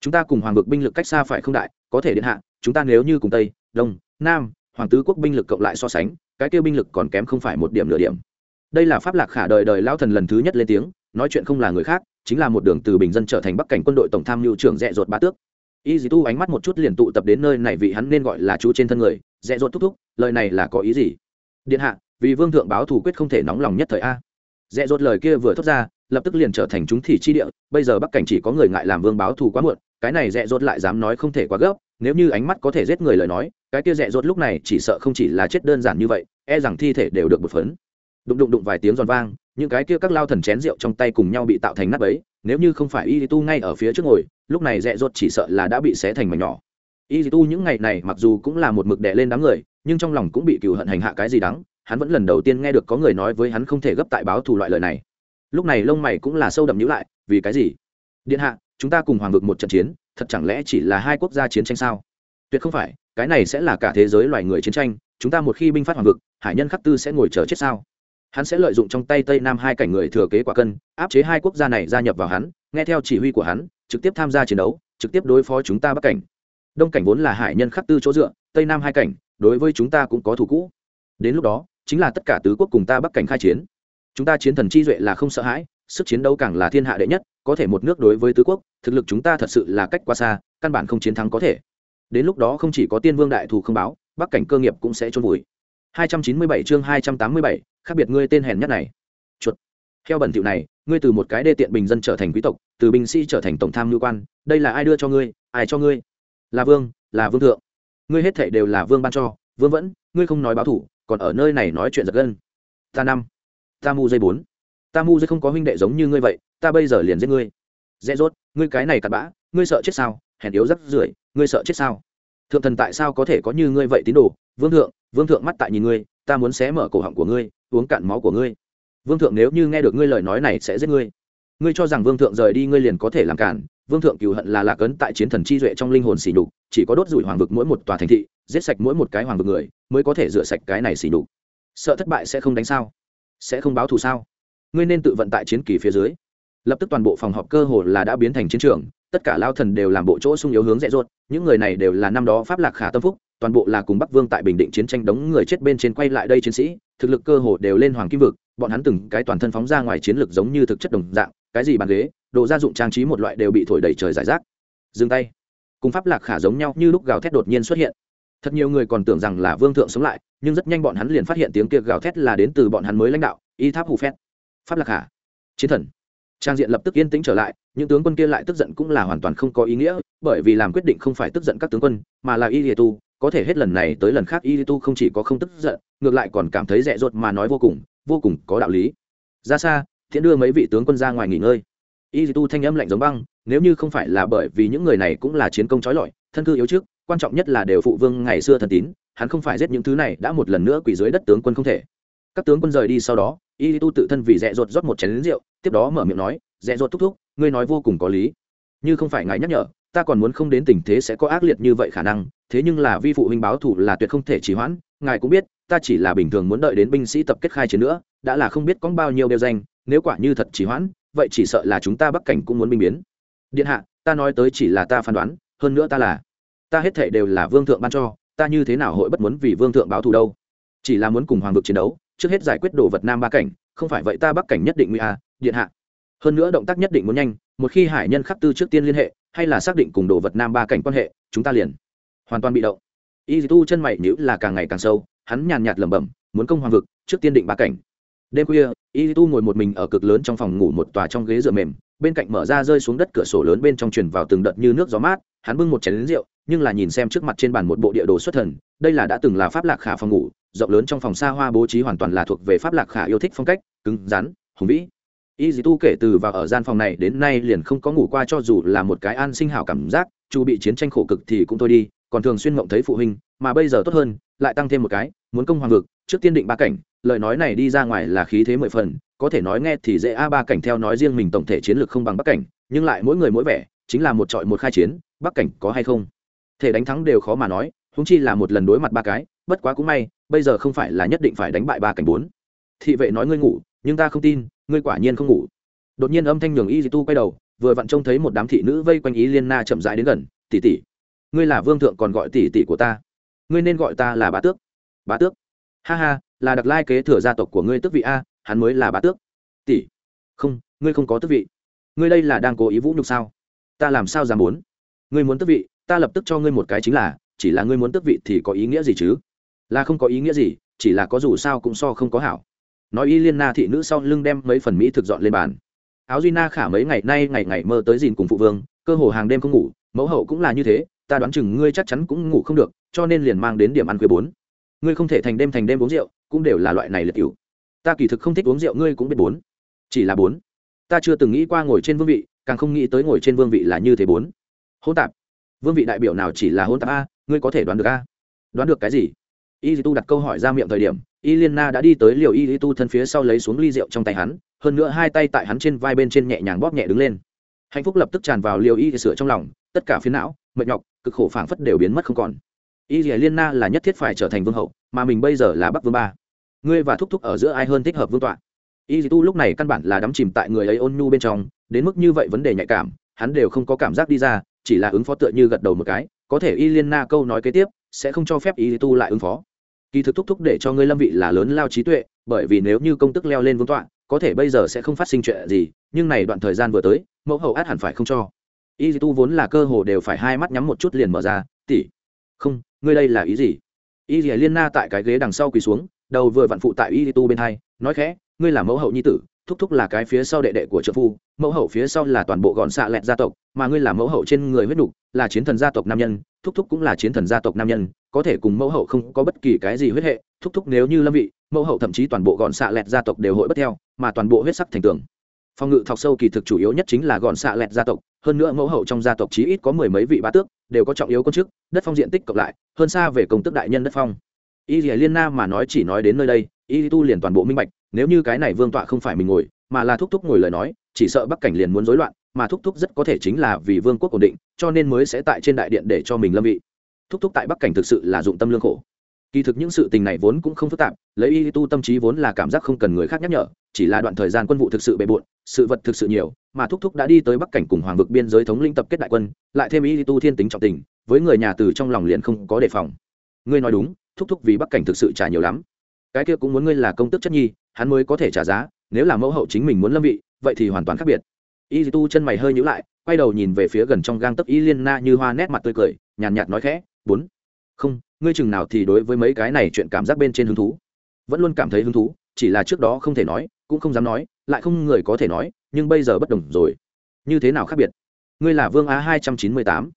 Speaker 1: Chúng ta cùng hoàng vực binh lực cách xa phải không đại? Có thể điện hạ, chúng ta nếu như cùng tây, đông, nam, hoàng tứ quốc binh lực cộng lại so sánh, cái kêu binh lực còn kém không phải một điểm nửa điểm. Đây là pháp lạc khả đời đời lao thần lần thứ nhất lên tiếng, nói chuyện không là người khác, chính là một đường từ bình dân trở thành bắc cảnh quân đội tổng tham mưu trưởng rẽ ruột ba tước y dì tu ánh mắt một chút liền tụ tập đến nơi này vì hắn nên gọi là chú trên thân người, dẹ dột thúc thúc, lời này là có ý gì? Điện hạ, vì vương thượng báo thủ quyết không thể nóng lòng nhất thời a. Dẹ dột lời kia vừa thốt ra, lập tức liền trở thành chúng thị chi địa, bây giờ bắc cảnh chỉ có người ngại làm vương báo thù quá muộn, cái này dẹ dột lại dám nói không thể quá gấp, nếu như ánh mắt có thể giết người lời nói, cái kia dẹ dột lúc này chỉ sợ không chỉ là chết đơn giản như vậy e rằng thi thể đều được một phấn. Đụng đụng đụng vài tiếng giòn vang, những cái kia các lao thần chén rượu trong tay cùng nhau bị tạo thành nắp ấy nếu như không phải y tu ngay ở phía trước ngồi, lúc này dẹ ruột chỉ sợ là đã bị xé thành mảnh nhỏ. Y tu những ngày này mặc dù cũng là một mực đè lên đám người, nhưng trong lòng cũng bị cừu hận hành hạ cái gì đắng, hắn vẫn lần đầu tiên nghe được có người nói với hắn không thể gấp tại báo thù loại lời này. Lúc này lông mày cũng là sâu đậm nhữ lại, vì cái gì? Điện hạ, chúng ta cùng hoàng vực một trận chiến, thật chẳng lẽ chỉ là hai quốc gia chiến tranh sao? Tuyệt không phải, cái này sẽ là cả thế giới loài người chiến tranh, chúng ta một khi binh phát hoàng vực, hải nhân khắc tư sẽ ngồi chờ chết sao? Hắn sẽ lợi dụng trong tay tây nam hai cảnh người thừa kế quả cân, áp chế hai quốc gia này gia nhập vào hắn, nghe theo chỉ huy của hắn, trực tiếp tham gia chiến đấu, trực tiếp đối phó chúng ta bắc cảnh. Đông cảnh vốn là hải nhân khắc tư chỗ dựa, tây nam hai cảnh, đối với chúng ta cũng có thủ cũ. Đến lúc đó, chính là tất cả tứ quốc cùng ta bắc cảnh khai chiến. Chúng ta chiến thần chi duệ là không sợ hãi, sức chiến đấu càng là thiên hạ đệ nhất, có thể một nước đối với tứ quốc, thực lực chúng ta thật sự là cách quá xa, căn bản không chiến thắng có thể. Đến lúc đó không chỉ có tiên vương đại thù không báo, bắc cảnh cơ nghiệp cũng sẽ trôn vùi. 297 chương 287, khác biệt ngươi tên hèn nhất này. Chuột. Theo bẩn tiểu này ngươi từ một cái đê tiện bình dân trở thành quý tộc từ binh sĩ trở thành tổng tham lưu quan đây là ai đưa cho ngươi ai cho ngươi? Là vương là vương thượng. Ngươi hết thảy đều là vương ban cho vương vẫn ngươi không nói báo thủ còn ở nơi này nói chuyện giật gân. Ta năm ta mu dây bốn. Ta mu dây không có huynh đệ giống như ngươi vậy ta bây giờ liền giết ngươi. Dễ dốt ngươi cái này cặn bã ngươi sợ chết sao? Hèn yếu rất rưởi ngươi sợ chết sao? Thượng thần tại sao có thể có như ngươi vậy tín đồ? Vương thượng vương thượng mắt tại nhìn ngươi, ta muốn xé mở cổ họng của ngươi, uống cạn máu của ngươi. Vương thượng nếu như nghe được ngươi lời nói này sẽ giết ngươi. Ngươi cho rằng vương thượng rời đi ngươi liền có thể làm cản, vương thượng cựu hận là lạc ấn tại chiến thần chi duệ trong linh hồn xỉ đục chỉ có đốt rủi hoàng vực mỗi một tòa thành thị, giết sạch mỗi một cái hoàng vực người, mới có thể rửa sạch cái này xỉ đục sợ thất bại sẽ không đánh sao? Sẽ không báo thù sao? Ngươi nên tự vận tại chiến kỳ phía dưới. Lập tức toàn bộ phòng họp cơ hồ là đã biến thành chiến trường tất cả lao thần đều làm bộ chỗ sung yếu hướng dễ ruột những người này đều là năm đó pháp lạc khả tâm phúc, toàn bộ là cùng bắc vương tại bình định chiến tranh đống người chết bên trên quay lại đây chiến sĩ, thực lực cơ hồ đều lên hoàng kim vực, bọn hắn từng cái toàn thân phóng ra ngoài chiến lực giống như thực chất đồng dạng, cái gì bàn ghế, đồ gia dụng trang trí một loại đều bị thổi đầy trời giải rác. Dừng tay. Cùng pháp lạc khả giống nhau như lúc gào thét đột nhiên xuất hiện. Thật nhiều người còn tưởng rằng là vương thượng sống lại, nhưng rất nhanh bọn hắn liền phát hiện tiếng kia gào thét là đến từ bọn hắn mới lãnh đạo, y tháp hù phét. Pháp lạc khả. Chiến thần trang diện lập tức yên tĩnh trở lại, những tướng quân kia lại tức giận cũng là hoàn toàn không có ý nghĩa, bởi vì làm quyết định không phải tức giận các tướng quân, mà là y lìa tu. Có thể hết lần này tới lần khác y tu không chỉ có không tức giận, ngược lại còn cảm thấy rẻ ruột mà nói vô cùng vô cùng có đạo lý. Ra xa, thiện đưa mấy vị tướng quân ra ngoài nghỉ ngơi. Y tu thanh âm lạnh giống băng, nếu như không phải là bởi vì những người này cũng là chiến công trói lọi, thân cư yếu trước, quan trọng nhất là đều phụ vương ngày xưa thần tín, hắn không phải giết những thứ này, đã một lần nữa quỳ dưới đất tướng quân không thể. Các tướng quân rời đi sau đó y tu tự thân vì dẹ ruột rót một chén lính rượu, tiếp đó mở miệng nói, dẹ ruột thúc thúc, ngươi nói vô cùng có lý. Như không phải ngài nhắc nhở, ta còn muốn không đến tình thế sẽ có ác liệt như vậy khả năng, thế nhưng là vi phụ huynh báo thủ là tuyệt không thể trì hoãn, ngài cũng biết, ta chỉ là bình thường muốn đợi đến binh sĩ tập kết khai chiến nữa, đã là không biết có bao nhiêu đeo danh, nếu quả như thật trì hoãn, vậy chỉ sợ là chúng ta bắc cảnh cũng muốn binh biến. Điện hạ, ta nói tới chỉ là ta phán đoán, hơn nữa ta là, ta hết thể đều là vương thượng ban cho, ta như thế nào hội bất muốn vì vương thượng báo thù đâu? Chỉ là muốn cùng hoàng vực chiến đấu trước hết giải quyết đồ vật nam ba cảnh, không phải vậy ta bắc cảnh nhất định nguy à điện hạ. Hơn nữa động tác nhất định muốn nhanh, một khi hải nhân khắc tư trước tiên liên hệ, hay là xác định cùng đồ vật nam ba cảnh quan hệ, chúng ta liền hoàn toàn bị động. Y tu chân mày nhữ là càng ngày càng sâu, hắn nhàn nhạt lẩm bẩm, muốn công hoàng vực, trước tiên định ba cảnh đêm khuya y tu ngồi một mình ở cực lớn trong phòng ngủ một tòa trong ghế dựa mềm, bên cạnh mở ra rơi xuống đất cửa sổ lớn bên trong truyền vào từng đợt như nước gió mát, hắn bưng một chén lính rượu, nhưng là nhìn xem trước mặt trên bàn một bộ địa đồ xuất thần, đây là đã từng là pháp lạc khả phòng ngủ, rộng lớn trong phòng xa hoa bố trí hoàn toàn là thuộc về pháp lạc khả yêu thích phong cách, cứng, rắn, hùng vĩ. Y dì tu kể từ vào ở gian phòng này đến nay liền không có ngủ qua cho dù là một cái an sinh hảo cảm giác, chu bị chiến tranh khổ cực thì cũng thôi đi, còn thường xuyên mộng thấy phụ huynh, mà bây giờ tốt hơn, lại tăng thêm một cái, muốn công hoàng vực, trước tiên định ba cảnh lời nói này đi ra ngoài là khí thế mười phần, có thể nói nghe thì dễ a ba cảnh theo nói riêng mình tổng thể chiến lược không bằng bắc cảnh, nhưng lại mỗi người mỗi vẻ, chính là một trọi một khai chiến, bắc cảnh có hay không? Thể đánh thắng đều khó mà nói húng chi là một lần đối mặt ba cái, bất quá cũng may, bây giờ không phải là nhất định phải đánh bại ba cảnh bốn. Thị vệ nói ngươi ngủ, nhưng ta không tin, ngươi quả nhiên không ngủ. Đột nhiên âm thanh nhường y di tu quay đầu, vừa vặn trông thấy một đám thị nữ vây quanh ý liên na chậm rãi đến gần, tỷ tỷ, ngươi là vương thượng còn gọi tỷ tỷ của ta. Ngươi nên gọi ta là bá tước. Bá tước? Ha ha là đặc lai kế thừa gia tộc của ngươi tước vị a, hắn mới là bá tước. Tỷ, không, ngươi không có tước vị. Ngươi đây là đang cố ý vũ nhục sao? Ta làm sao dám muốn? Ngươi muốn tước vị, ta lập tức cho ngươi một cái chính là, chỉ là ngươi muốn tước vị thì có ý nghĩa gì chứ? Là không có ý nghĩa gì, chỉ là có dù sao cũng so không có hảo. Nói y liên na thị nữ sau lưng đem mấy phần mỹ thực dọn lên bàn. Áo duy na khả mấy ngày nay ngày ngày mơ tới dìn cùng phụ vương, cơ hồ hàng đêm không ngủ, mẫu hậu cũng là như thế, ta đoán chừng ngươi chắc chắn cũng ngủ không được, cho nên liền mang đến điểm ăn khuya bốn ngươi không thể thành đêm thành đêm uống rượu, cũng đều là loại này liệt cựu ta kỳ thực không thích uống rượu, ngươi cũng biết bốn. Chỉ là bốn. Ta chưa từng nghĩ qua ngồi trên vương vị, càng không nghĩ tới ngồi trên vương vị là như thế bốn. Hôn tạp. Vương vị đại biểu nào chỉ là hôn tạp a, ngươi có thể đoán được a. Đoán được cái gì? Y tu đặt câu hỏi ra miệng thời điểm, y liên na đã đi tới liều y tu thân phía sau lấy xuống ly rượu trong tay hắn, hơn nữa hai tay tại hắn trên vai bên trên nhẹ nhàng bóp nhẹ đứng lên. Hạnh phúc lập tức tràn vào liều y sửa trong lòng, tất cả phiến não, mệt nhọc, cực khổ phảng phất đều biến mất không còn y liên na là nhất thiết phải trở thành vương hậu, mà mình bây giờ là bắc vương ba. Ngươi và thúc thúc ở giữa ai hơn thích hợp vương tọa? Y tu lúc này căn bản là đắm chìm tại người ấy ôn nhu bên trong, đến mức như vậy vấn đề nhạy cảm, hắn đều không có cảm giác đi ra, chỉ là ứng phó tựa như gật đầu một cái, có thể y liên na câu nói kế tiếp, sẽ không cho phép y tu lại ứng phó. Kỳ thực thúc thúc để cho ngươi lâm vị là lớn lao trí tuệ, bởi vì nếu như công tức leo lên vương tọa, có thể bây giờ sẽ không phát sinh chuyện gì, nhưng này đoạn thời gian vừa tới, mẫu hậu át hẳn phải không cho. Y tu vốn là cơ hồ đều phải hai mắt nhắm một chút liền mở ra tỉ không, ngươi đây là ý gì? Y dì liên na tại cái ghế đằng sau quỳ xuống, đầu vừa vặn phụ tại y tu bên hai, nói khẽ, ngươi là mẫu hậu nhi tử, thúc thúc là cái phía sau đệ đệ của trợ phu, mẫu hậu phía sau là toàn bộ gọn xạ lẹt gia tộc, mà ngươi là mẫu hậu trên người huyết đục là chiến thần gia tộc nam nhân, thúc thúc cũng là chiến thần gia tộc nam nhân, có thể cùng mẫu hậu không có bất kỳ cái gì huyết hệ, thúc thúc nếu như lâm vị, mẫu hậu thậm chí toàn bộ gọn xạ lẹt gia tộc đều hội bất theo, mà toàn bộ huyết sắc thành tường phòng ngự thọc sâu kỳ thực chủ yếu nhất chính là gọn xạ lẹt gia tộc, hơn nữa mẫu hậu trong gia tộc chí ít có mười mấy vị bá tước, đều có trọng yếu công chức, đất phong diện tích cộng lại, hơn xa về công tức đại nhân đất phong. Y dì liên na mà nói chỉ nói đến nơi đây, y tu liền toàn bộ minh bạch, nếu như cái này vương tọa không phải mình ngồi, mà là thúc thúc ngồi lời nói, chỉ sợ bắc cảnh liền muốn rối loạn, mà thúc thúc rất có thể chính là vì vương quốc ổn định, cho nên mới sẽ tại trên đại điện để cho mình lâm vị. Thúc thúc tại bắc cảnh thực sự là dụng tâm lương khổ kỳ thực những sự tình này vốn cũng không phức tạp, lấy y tu tâm trí vốn là cảm giác không cần người khác nhắc nhở, chỉ là đoạn thời gian quân vụ thực sự bề bộn, sự vật thực sự nhiều, mà thúc thúc đã đi tới bắc cảnh cùng hoàng vực biên giới thống lĩnh tập kết đại quân, lại thêm y tu thiên tính trọng tình, với người nhà từ trong lòng liền không có đề phòng. Ngươi nói đúng, thúc thúc vì bắc cảnh thực sự trả nhiều lắm. Cái kia cũng muốn ngươi là công tức chất nhi, hắn mới có thể trả giá, nếu là mẫu hậu chính mình muốn lâm vị, vậy thì hoàn toàn khác biệt. Y tu chân mày hơi nhữ lại, quay đầu nhìn về phía gần trong gang tấc y liên na như hoa nét mặt tươi cười, nhàn nhạt nói khẽ, bốn. Không ngươi chừng nào thì đối với mấy cái này chuyện cảm giác bên trên hứng thú. Vẫn luôn cảm thấy hứng thú, chỉ là trước đó không thể nói, cũng không dám nói, lại không người có thể nói, nhưng bây giờ bất đồng rồi. Như thế nào khác biệt? Ngươi là vương á hai trăm chín mươi tám.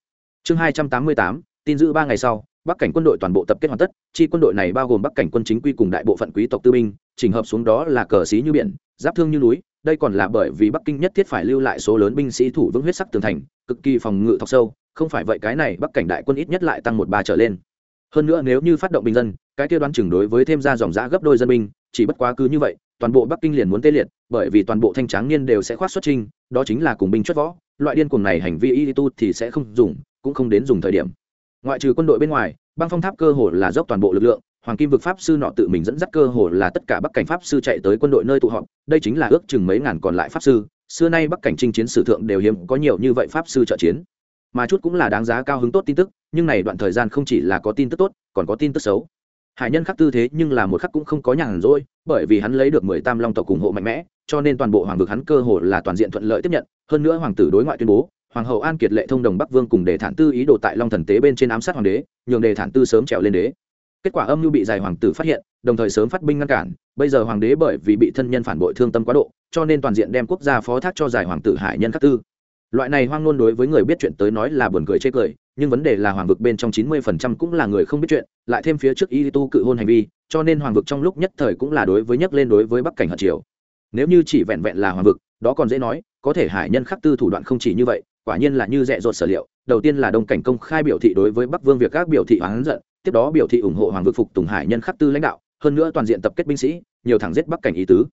Speaker 1: Chương hai trăm tám mươi tám, tin giữ ba ngày sau, bắc cảnh quân đội toàn bộ tập kết hoàn tất, chi quân đội này bao gồm bắc cảnh quân chính quy cùng đại bộ phận quý tộc tư binh, chỉnh hợp xuống đó là cờ xí như biển, giáp thương như núi, đây còn là bởi vì bắc kinh nhất thiết phải lưu lại số lớn binh sĩ thủ vững huyết sắc tường thành, cực kỳ phòng ngự thọc sâu, không phải vậy cái này bắc cảnh đại quân ít nhất lại tăng một ba trở lên hơn nữa nếu như phát động bình dân, cái kia đoán chừng đối với thêm ra dòng giã gấp đôi dân binh, chỉ bất quá cứ như vậy, toàn bộ bắc kinh liền muốn tê liệt, bởi vì toàn bộ thanh tráng niên đều sẽ khoát xuất trinh đó chính là cùng binh chốt võ, loại điên cuồng này hành vi y tu thì sẽ không dùng, cũng không đến dùng thời điểm. Ngoại trừ quân đội bên ngoài, băng phong tháp cơ hồ là dốc toàn bộ lực lượng, hoàng kim vực pháp sư nọ tự mình dẫn dắt cơ hồ là tất cả bắc cảnh pháp sư chạy tới quân đội nơi tụ họp, đây chính là ước chừng mấy ngàn còn lại pháp sư, xưa nay bắc cảnh chinh chiến sử thượng đều hiếm có nhiều như vậy pháp sư trợ chiến mà chút cũng là đáng giá cao hứng tốt tin tức, nhưng này đoạn thời gian không chỉ là có tin tức tốt, còn có tin tức xấu. Hải nhân khắc tư thế nhưng là một khắc cũng không có nhàn rỗi, bởi vì hắn lấy được mười tam long tộc ủng hộ mạnh mẽ, cho nên toàn bộ hoàng vực hắn cơ hồ là toàn diện thuận lợi tiếp nhận. Hơn nữa hoàng tử đối ngoại tuyên bố, hoàng hậu an kiệt lệ thông đồng bắc vương cùng đề thản tư ý đồ tại long thần tế bên trên ám sát hoàng đế, nhường đề thản tư sớm trèo lên đế. Kết quả âm mưu bị giải hoàng tử phát hiện, đồng thời sớm phát binh ngăn cản, bây giờ hoàng đế bởi vì bị thân nhân phản bội thương tâm quá độ, cho nên toàn diện đem quốc gia phó thác cho giải hoàng tử hải nhân khắc tư loại này hoang ngôn đối với người biết chuyện tới nói là buồn cười chê cười, nhưng vấn đề là hoàng vực bên trong chín mươi phần trăm cũng là người không biết chuyện, lại thêm phía trước y tu cự hôn hành vi, cho nên hoàng vực trong lúc nhất thời cũng là đối với nhắc lên đối với bắc cảnh hận triều nếu như chỉ vẹn vẹn là hoàng vực, đó còn dễ nói, có thể hải nhân khắc tư thủ đoạn không chỉ như vậy, quả nhiên là như dẹ dột sở liệu. Đầu tiên là đông cảnh công khai biểu thị đối với bắc vương việc các biểu thị oán giận, tiếp đó biểu thị ủng hộ hoàng vực phục tùng hải nhân khắc tư lãnh đạo, hơn nữa toàn diện tập kết binh sĩ, nhiều thẳng giết bắc cảnh ý tứ.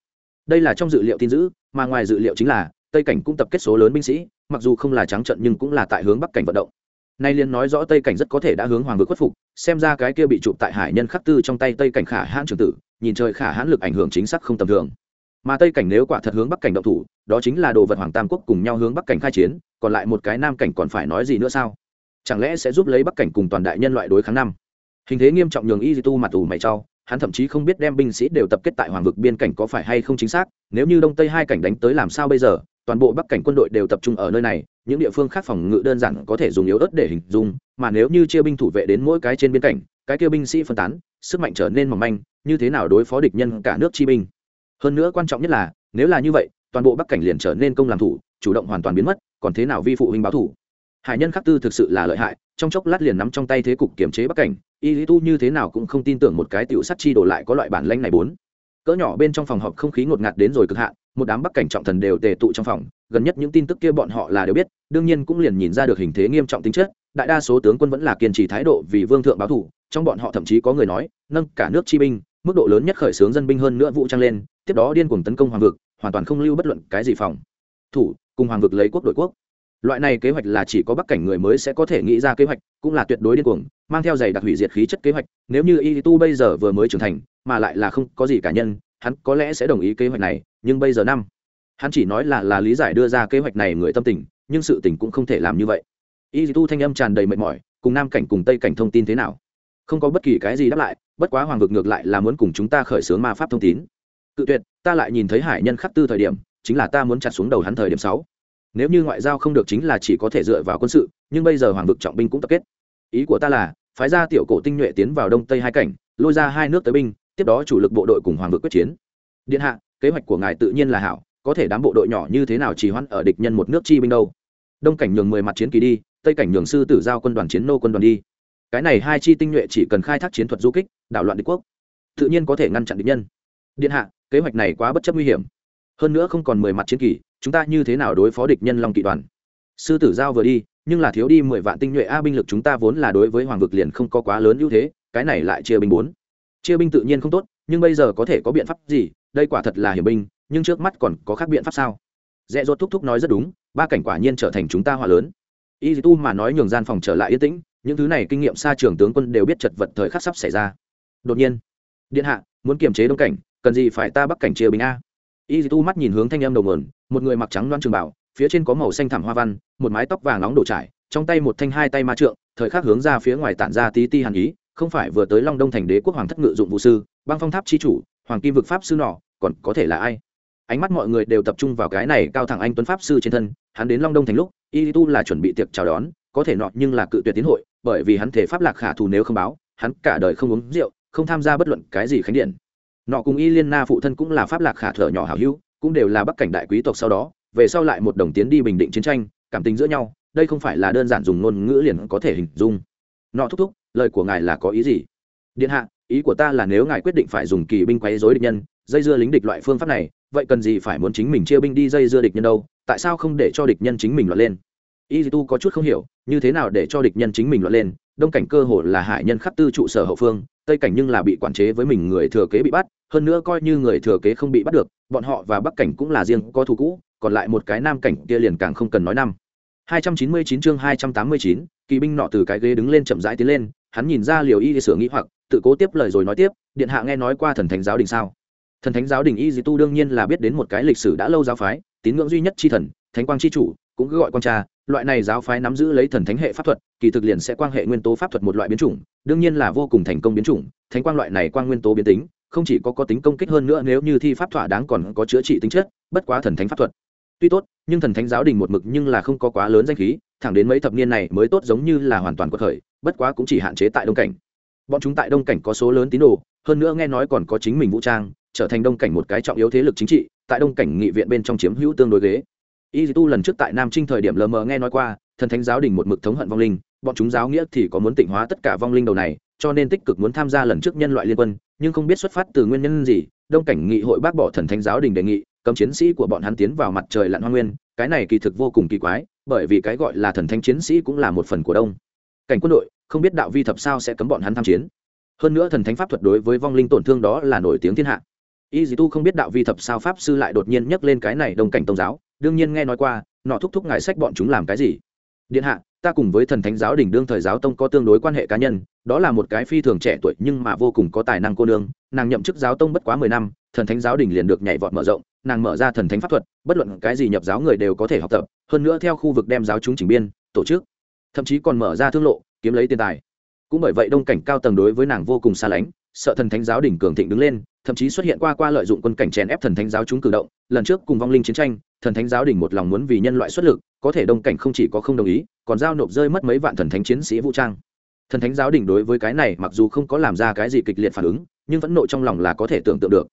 Speaker 1: Đây là trong dự liệu tin giữ, mà ngoài dự liệu chính là tây cảnh cũng tập kết số lớn binh sĩ, mặc dù không là trắng trận nhưng cũng là tại hướng bắc cảnh vận động. Nay liền nói rõ tây cảnh rất có thể đã hướng hoàng vực khuất phục, xem ra cái kia bị chụp tại hải nhân khắc tư trong tay tây cảnh khả hãn trường tử, nhìn trời khả hãn lực ảnh hưởng chính xác không tầm thường. Mà tây cảnh nếu quả thật hướng bắc cảnh động thủ, đó chính là đồ vật hoàng tam quốc cùng nhau hướng bắc cảnh khai chiến, còn lại một cái nam cảnh còn phải nói gì nữa sao? Chẳng lẽ sẽ giúp lấy bắc cảnh cùng toàn đại nhân loại đối kháng năm? Hình thế nghiêm trọng nhường y tu mặt ủ mày trao hắn thậm chí không biết đem binh sĩ đều tập kết tại hoàng vực biên cảnh có phải hay không chính xác, nếu như đông tây hai cảnh đánh tới làm sao bây giờ toàn bộ bắc cảnh quân đội đều tập trung ở nơi này, những địa phương khác phòng ngự đơn giản có thể dùng yếu ớt để hình dung, mà nếu như chia binh thủ vệ đến mỗi cái trên biên cảnh, cái kia binh sĩ phân tán, sức mạnh trở nên mỏng manh, như thế nào đối phó địch nhân cả nước chi binh? Hơn nữa quan trọng nhất là, nếu là như vậy, toàn bộ bắc cảnh liền trở nên công làm thủ, chủ động hoàn toàn biến mất, còn thế nào vi phụ huynh báo thủ? Hải nhân khắc tư thực sự là lợi hại, trong chốc lát liền nắm trong tay thế cục kiểm chế bắc cảnh, y lý tu như thế nào cũng không tin tưởng một cái tiểu sắt chi đổ lại có loại bản lanh này bốn. Cỡ nhỏ bên trong phòng họp không khí ngột ngạt đến rồi cực hạn một đám bắc cảnh trọng thần đều tề tụ trong phòng, gần nhất những tin tức kia bọn họ là đều biết, đương nhiên cũng liền nhìn ra được hình thế nghiêm trọng tính chất, đại đa số tướng quân vẫn là kiên trì thái độ vì vương thượng báo thủ, trong bọn họ thậm chí có người nói, nâng cả nước chi binh, mức độ lớn nhất khởi xướng dân binh hơn nữa vũ trang lên, tiếp đó điên cuồng tấn công hoàng vực, hoàn toàn không lưu bất luận cái gì phòng. Thủ, cùng hoàng vực lấy quốc đội quốc. Loại này kế hoạch là chỉ có bắc cảnh người mới sẽ có thể nghĩ ra kế hoạch, cũng là tuyệt đối điên cuồng, mang theo giày đặc hủy diệt khí chất kế hoạch, nếu như y tu bây giờ vừa mới trưởng thành, mà lại là không có gì cá nhân hắn có lẽ sẽ đồng ý kế hoạch này, nhưng bây giờ năm, hắn chỉ nói là là lý giải đưa ra kế hoạch này người tâm tình, nhưng sự tình cũng không thể làm như vậy. Y tu thanh âm tràn đầy mệt mỏi, cùng nam cảnh cùng tây cảnh thông tin thế nào? Không có bất kỳ cái gì đáp lại, bất quá hoàng vực ngược lại là muốn cùng chúng ta khởi xướng ma pháp thông tín. Cự tuyệt, ta lại nhìn thấy hải nhân khắc tư thời điểm, chính là ta muốn chặt xuống đầu hắn thời điểm sáu. Nếu như ngoại giao không được chính là chỉ có thể dựa vào quân sự, nhưng bây giờ hoàng vực trọng binh cũng tập kết. Ý của ta là, phái ra tiểu cổ tinh nhuệ tiến vào đông tây hai cảnh, lôi ra hai nước tới binh tiếp đó chủ lực bộ đội cùng hoàng vực quyết chiến. Điện hạ, kế hoạch của ngài tự nhiên là hảo, có thể đám bộ đội nhỏ như thế nào chỉ hoãn ở địch nhân một nước chi binh đâu? Đông cảnh nhường mười mặt chiến kỳ đi, tây cảnh nhường sư tử giao quân đoàn chiến nô quân đoàn đi. Cái này hai chi tinh nhuệ chỉ cần khai thác chiến thuật du kích, đảo loạn địch quốc, tự nhiên có thể ngăn chặn địch nhân. Điện hạ, kế hoạch này quá bất chấp nguy hiểm. Hơn nữa không còn mười mặt chiến kỳ, chúng ta như thế nào đối phó địch nhân long kỵ đoàn? Sư tử giao vừa đi, nhưng là thiếu đi mười vạn tinh nhuệ a binh lực chúng ta vốn là đối với hoàng vực liền không có quá lớn ưu thế, cái này lại chia binh bốn chia binh tự nhiên không tốt, nhưng bây giờ có thể có biện pháp gì? Đây quả thật là hiểm binh, nhưng trước mắt còn có khác biện pháp sao? Dẹ dốt thúc thúc nói rất đúng, ba cảnh quả nhiên trở thành chúng ta hòa lớn. Y tu mà nói nhường gian phòng trở lại yên tĩnh, những thứ này kinh nghiệm xa trường tướng quân đều biết chật vật thời khắc sắp xảy ra. Đột nhiên, điện hạ, muốn kiềm chế đông cảnh, cần gì phải ta bắc cảnh chia binh a? Y tu mắt nhìn hướng thanh âm đầu mườn một người mặc trắng loan trường bảo, phía trên có màu xanh thảm hoa văn, một mái tóc vàng nóng đổ trải, trong tay một thanh hai tay ma trượng, thời khắc hướng ra phía ngoài tản ra tí ti hàn ý không phải vừa tới long đông thành đế quốc hoàng thất ngự dụng vũ sư, băng phong tháp chi chủ, hoàng kim vực pháp sư nọ, còn có thể là ai? Ánh mắt mọi người đều tập trung vào cái này cao thẳng anh tuấn pháp sư trên thân, hắn đến long đông thành lúc y tu là chuẩn bị tiệc chào đón, có thể nọ nhưng là cự tuyệt tiến hội, bởi vì hắn thể pháp lạc khả thù nếu không báo, hắn cả đời không uống rượu, không tham gia bất luận cái gì khánh điện. Nọ cùng y liên na phụ thân cũng là pháp lạc khả thở nhỏ hảo hữu, cũng đều là bắc cảnh đại quý tộc sau đó, về sau lại một đồng tiến đi bình định chiến tranh, cảm tình giữa nhau, đây không phải là đơn giản dùng ngôn ngữ liền có thể hình dung. Nọ thúc thúc lời của ngài là có ý gì? Điện hạ ý của ta là nếu ngài quyết định phải dùng kỳ binh quấy dối địch nhân dây dưa lính địch loại phương pháp này vậy cần gì phải muốn chính mình chia binh đi dây dưa địch nhân đâu? Tại sao không để cho địch nhân chính mình loạn lên? Y tu có chút không hiểu như thế nào để cho địch nhân chính mình loạn lên? Đông cảnh cơ hồ là hải nhân khắp tư trụ sở hậu phương tây cảnh nhưng là bị quản chế với mình người thừa kế bị bắt hơn nữa coi như người thừa kế không bị bắt được bọn họ và bắc cảnh cũng là riêng có thù cũ còn lại một cái nam cảnh kia liền càng không cần nói năm. 299 chương 289, kỳ binh nọ từ cái ghế đứng lên chậm rãi tiến lên hắn nhìn ra liều y sửa nghĩ hoặc, tự cố tiếp lời rồi nói tiếp, điện hạ nghe nói qua thần thánh giáo đình sao? Thần thánh giáo đình y di tu đương nhiên là biết đến một cái lịch sử đã lâu giáo phái, tín ngưỡng duy nhất chi thần, thánh quang chi chủ, cũng cứ gọi quang cha, loại này giáo phái nắm giữ lấy thần thánh hệ pháp thuật, kỳ thực liền sẽ quan hệ nguyên tố pháp thuật một loại biến chủng, đương nhiên là vô cùng thành công biến chủng, thánh quang loại này quang nguyên tố biến tính, không chỉ có có tính công kích hơn nữa nếu như thi pháp thỏa đáng còn có chữa trị tính chất, bất quá thần thánh pháp thuật. Tuy tốt, nhưng thần thánh giáo đình một mực nhưng là không có quá lớn danh khí thẳng đến mấy thập niên này mới tốt giống như là hoàn toàn quật khởi bất quá cũng chỉ hạn chế tại đông cảnh. Bọn chúng tại đông cảnh có số lớn tín đồ, hơn nữa nghe nói còn có chính mình vũ trang, trở thành đông cảnh một cái trọng yếu thế lực chính trị, tại đông cảnh nghị viện bên trong chiếm hữu tương đối ghế. Y tu lần trước tại nam trinh thời điểm lờ mờ nghe nói qua, thần thánh giáo đình một mực thống hận vong linh, bọn chúng giáo nghĩa thì có muốn tịnh hóa tất cả vong linh đầu này, cho nên tích cực muốn tham gia lần trước nhân loại liên quân, nhưng không biết xuất phát từ nguyên nhân gì, đông cảnh nghị hội bác bỏ thần thánh giáo đình đề nghị, cấm chiến sĩ của bọn hắn tiến vào mặt trời lặn hoa nguyên, cái này kỳ thực vô cùng kỳ quái bởi vì cái gọi là thần thánh chiến sĩ cũng là một phần của đông. Cảnh quân đội, không biết đạo vi thập sao sẽ cấm bọn hắn tham chiến. Hơn nữa thần thánh pháp thuật đối với vong linh tổn thương đó là nổi tiếng thiên hạ. Y dì tu không biết đạo vi thập sao pháp sư lại đột nhiên nhắc lên cái này đông cảnh tôn giáo, đương nhiên nghe nói qua, nọ thúc thúc ngài sách bọn chúng làm cái gì? Điện hạ ta cùng với thần thánh giáo đình đương thời giáo tông có tương đối quan hệ cá nhân, đó là một cái phi thường trẻ tuổi nhưng mà vô cùng có tài năng cô nương. Nàng nhậm chức giáo tông bất quá mười năm, thần thánh giáo đình liền được nhảy vọt mở rộng, nàng mở ra thần thánh pháp thuật, bất luận cái gì nhập giáo người đều có thể học tập, hơn nữa theo khu vực đem giáo chúng chỉnh biên, tổ chức, thậm chí còn mở ra thương lộ, kiếm lấy tiền tài. Cũng bởi vậy đông cảnh cao tầng đối với nàng vô cùng xa lánh sợ thần thánh giáo đỉnh cường thịnh đứng lên, thậm chí xuất hiện qua qua lợi dụng quân cảnh chèn ép thần thánh giáo chúng cử động. Lần trước cùng vong linh chiến tranh, thần thánh giáo đỉnh một lòng muốn vì nhân loại xuất lực, có thể đông cảnh không chỉ có không đồng ý, còn giao nộp rơi mất mấy vạn thần thánh chiến sĩ vũ trang. Thần thánh giáo đỉnh đối với cái này mặc dù không có làm ra cái gì kịch liệt phản ứng, nhưng vẫn nội trong lòng là có thể tưởng tượng được.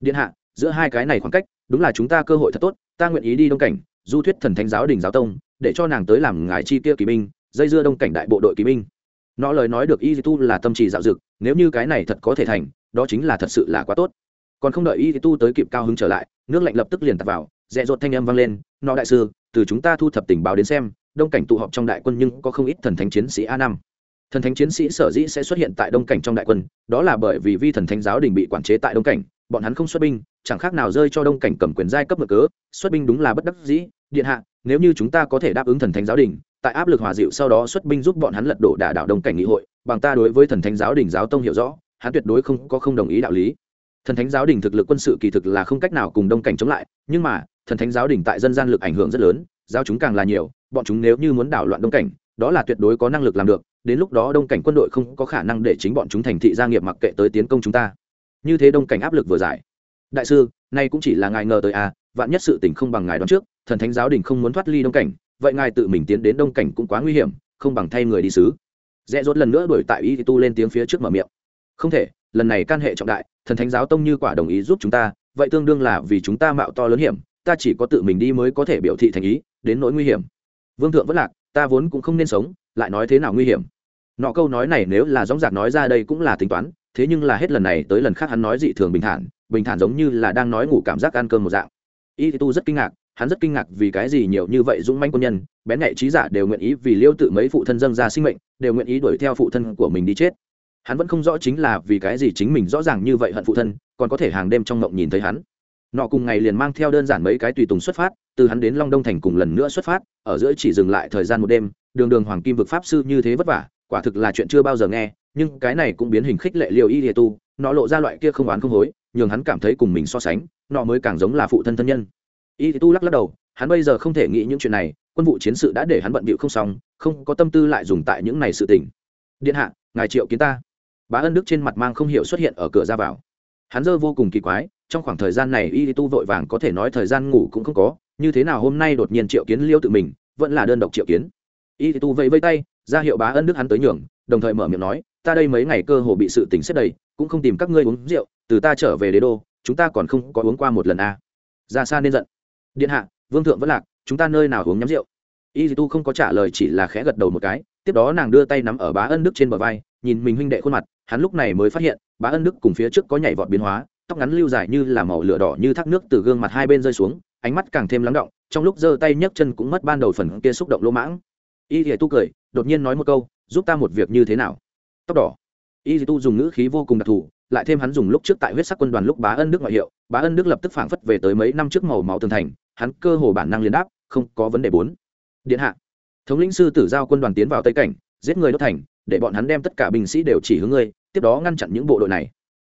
Speaker 1: Điện hạ, giữa hai cái này khoảng cách, đúng là chúng ta cơ hội thật tốt, ta nguyện ý đi đông cảnh, du thuyết thần thánh giáo đình giáo tông, để cho nàng tới làm ngài chi kia kỳ binh, dây dưa đông cảnh đại bộ đội kỳ binh nó lời nói được y tu là tâm trì dạo dực, nếu như cái này thật có thể thành, đó chính là thật sự là quá tốt. Còn không đợi y tu tới kịp cao hứng trở lại, nước lạnh lập tức liền tạt vào dẹ dột thanh âm vang lên, nó đại sư, từ chúng ta thu thập tình báo đến xem, đông cảnh tụ họp trong đại quân nhưng có không ít thần thánh chiến sĩ a năm. Thần thánh chiến sĩ sở dĩ sẽ xuất hiện tại đông cảnh trong đại quân, đó là bởi vì vi thần thánh giáo đình bị quản chế tại đông cảnh, bọn hắn không xuất binh, chẳng khác nào rơi cho đông cảnh cầm quyền giai cấp mở cớ, xuất binh đúng là bất đắc dĩ điện hạ, nếu như chúng ta có thể đáp ứng thần thánh giáo đình, tại áp lực hòa dịu sau đó xuất binh giúp bọn hắn lật đổ đả đảo đông cảnh nghị hội, bằng ta đối với thần thánh giáo đình giáo tông hiểu rõ, hắn tuyệt đối không có không đồng ý đạo lý. Thần thánh giáo đình thực lực quân sự kỳ thực là không cách nào cùng đông cảnh chống lại, nhưng mà, thần thánh giáo đình tại dân gian lực ảnh hưởng rất lớn, giáo chúng càng là nhiều, bọn chúng nếu như muốn đảo loạn đông cảnh, đó là tuyệt đối có năng lực làm được, đến lúc đó đông cảnh quân đội không có khả năng để chính bọn chúng thành thị gia nghiệp mặc kệ tới tiến công chúng ta. Như thế đông cảnh áp lực vừa giải. Đại sư, nay cũng chỉ là ngài ngờ tới à vạn nhất sự tình không bằng ngài đoán trước thần thánh giáo đình không muốn thoát ly đông cảnh, vậy ngài tự mình tiến đến đông cảnh cũng quá nguy hiểm, không bằng thay người đi sứ Rẽ rốt lần nữa đuổi tại y tu lên tiếng phía trước mở miệng. Không thể, lần này can hệ trọng đại, thần thánh giáo tông như quả đồng ý giúp chúng ta, vậy tương đương là vì chúng ta mạo to lớn hiểm, ta chỉ có tự mình đi mới có thể biểu thị thành ý, đến nỗi nguy hiểm. Vương thượng vất lạc, ta vốn cũng không nên sống, lại nói thế nào nguy hiểm? Nọ câu nói này nếu là dóng dạc nói ra đây cũng là tính toán, thế nhưng là hết lần này tới lần khác hắn nói dị thường bình thản bình thản giống như là đang nói ngủ cảm giác ăn cơm một dạng. Y tu rất kinh ngạc hắn rất kinh ngạc vì cái gì nhiều như vậy dũng manh quân nhân, bén nhạy trí giả đều nguyện ý vì liêu tự mấy phụ thân dâng ra sinh mệnh, đều nguyện ý đuổi theo phụ thân của mình đi chết. Hắn vẫn không rõ chính là vì cái gì chính mình rõ ràng như vậy hận phụ thân, còn có thể hàng đêm trong mộng nhìn thấy hắn. Nọ cùng ngày liền mang theo đơn giản mấy cái tùy tùng xuất phát, từ hắn đến long đông thành cùng lần nữa xuất phát, ở giữa chỉ dừng lại thời gian một đêm, đường đường hoàng kim vực pháp sư như thế vất vả, quả thực là chuyện chưa bao giờ nghe, nhưng cái này cũng biến hình khích lệ liều y địa tu, nọ lộ ra loại kia không oán không hối, nhường hắn cảm thấy cùng mình so sánh, nọ mới càng giống là phụ thân thân nhân y tu lắc lắc đầu, hắn bây giờ không thể nghĩ những chuyện này, quân vụ chiến sự đã để hắn bận bịu không xong, không có tâm tư lại dùng tại những này sự tình. Điện hạ, ngài triệu kiến ta. Bá ân đức trên mặt mang không hiểu xuất hiện ở cửa ra vào. Hắn dơ vô cùng kỳ quái, trong khoảng thời gian này y tu vội vàng có thể nói thời gian ngủ cũng không có, như thế nào hôm nay đột nhiên triệu kiến liêu tự mình, vẫn là đơn độc triệu kiến. Y tu vẫy vây tay, ra hiệu bá ân đức hắn tới nhường, đồng thời mở miệng nói, ta đây mấy ngày cơ hồ bị sự tỉnh xếp đầy, cũng không tìm các ngươi uống rượu, từ ta trở về đế đô, chúng ta còn không có uống qua một lần a à. ra xa nên giận điện hạ, vương thượng vẫn lạc, chúng ta nơi nào uống nhắm rượu? Y tu không có trả lời, chỉ là khẽ gật đầu một cái, tiếp đó nàng đưa tay nắm ở bá ân đức trên bờ vai, nhìn mình huynh đệ khuôn mặt, hắn lúc này mới phát hiện, bá ân đức cùng phía trước có nhảy vọt biến hóa, tóc ngắn lưu dài như là màu lửa đỏ như thác nước từ gương mặt hai bên rơi xuống, ánh mắt càng thêm lắng động, trong lúc giơ tay nhấc chân cũng mất ban đầu phần kia xúc động lỗ mãng. Y thì tu cười, đột nhiên nói một câu, giúp ta một việc như thế nào? Tóc đỏ. Y thì tu dùng ngữ khí vô cùng đặc thù, lại thêm hắn dùng lúc trước tại huyết sắc quân đoàn lúc bá ân đức ngoại hiệu, bá ân đức lập tức phảng phất về tới mấy năm trước màu máu tường thành hắn cơ hồ bản năng liên đáp, không có vấn đề bốn. Điện hạ. Thống lĩnh sư tử giao quân đoàn tiến vào tây cảnh, giết người đốt thành, để bọn hắn đem tất cả binh sĩ đều chỉ hướng ngươi, tiếp đó ngăn chặn những bộ đội này.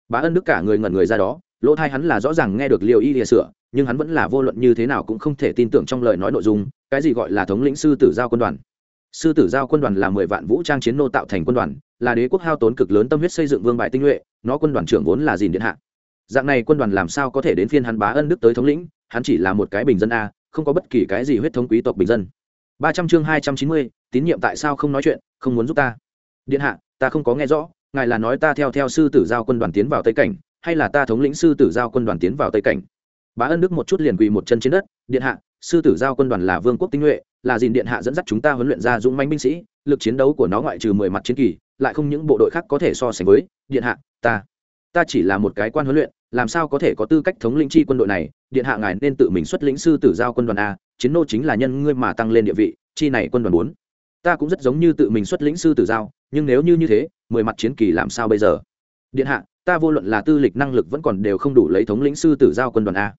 Speaker 1: Bá ân đức cả người ngẩn người ra đó, lỗ thai hắn là rõ ràng nghe được liều y lìa sửa, nhưng hắn vẫn là vô luận như thế nào cũng không thể tin tưởng trong lời nói nội dung, cái gì gọi là thống lĩnh sư tử giao quân đoàn. Sư tử giao quân đoàn là mười vạn vũ trang chiến nô tạo thành quân đoàn, là đế quốc hao tốn cực lớn tâm huyết xây dựng vương bại tinh nhuệ, nó quân đoàn trưởng vốn là dìn điện hạ. Dạng này quân đoàn làm sao có thể đến phiên hắn bá ân đức tới thống lĩnh hắn chỉ là một cái bình dân a, không có bất kỳ cái gì huyết thống quý tộc bình dân. Ba trăm chương hai trăm chín mươi, tín nhiệm tại sao không nói chuyện, không muốn giúp ta? Điện hạ, ta không có nghe rõ, ngài là nói ta theo theo sư tử giao quân đoàn tiến vào tây cảnh, hay là ta thống lĩnh sư tử giao quân đoàn tiến vào tây cảnh? Bá ân đức một chút liền quỳ một chân trên đất, điện hạ, sư tử giao quân đoàn là vương quốc tinh nhuệ, là dìn điện hạ dẫn dắt chúng ta huấn luyện ra dũng manh binh sĩ, lực chiến đấu của nó ngoại trừ mười mặt chiến kỳ, lại không những bộ đội khác có thể so sánh với, điện hạ, ta ta chỉ là một cái quan huấn luyện, làm sao có thể có tư cách thống lĩnh chi quân đội này? Điện hạ ngài nên tự mình xuất lĩnh sư tử giao quân đoàn a, chiến nô chính là nhân ngươi mà tăng lên địa vị, chi này quân đoàn bốn. Ta cũng rất giống như tự mình xuất lĩnh sư tử giao, nhưng nếu như như thế, mười mặt chiến kỳ làm sao bây giờ? Điện hạ, ta vô luận là tư lịch năng lực vẫn còn đều không đủ lấy thống lĩnh sư tử giao quân đoàn a.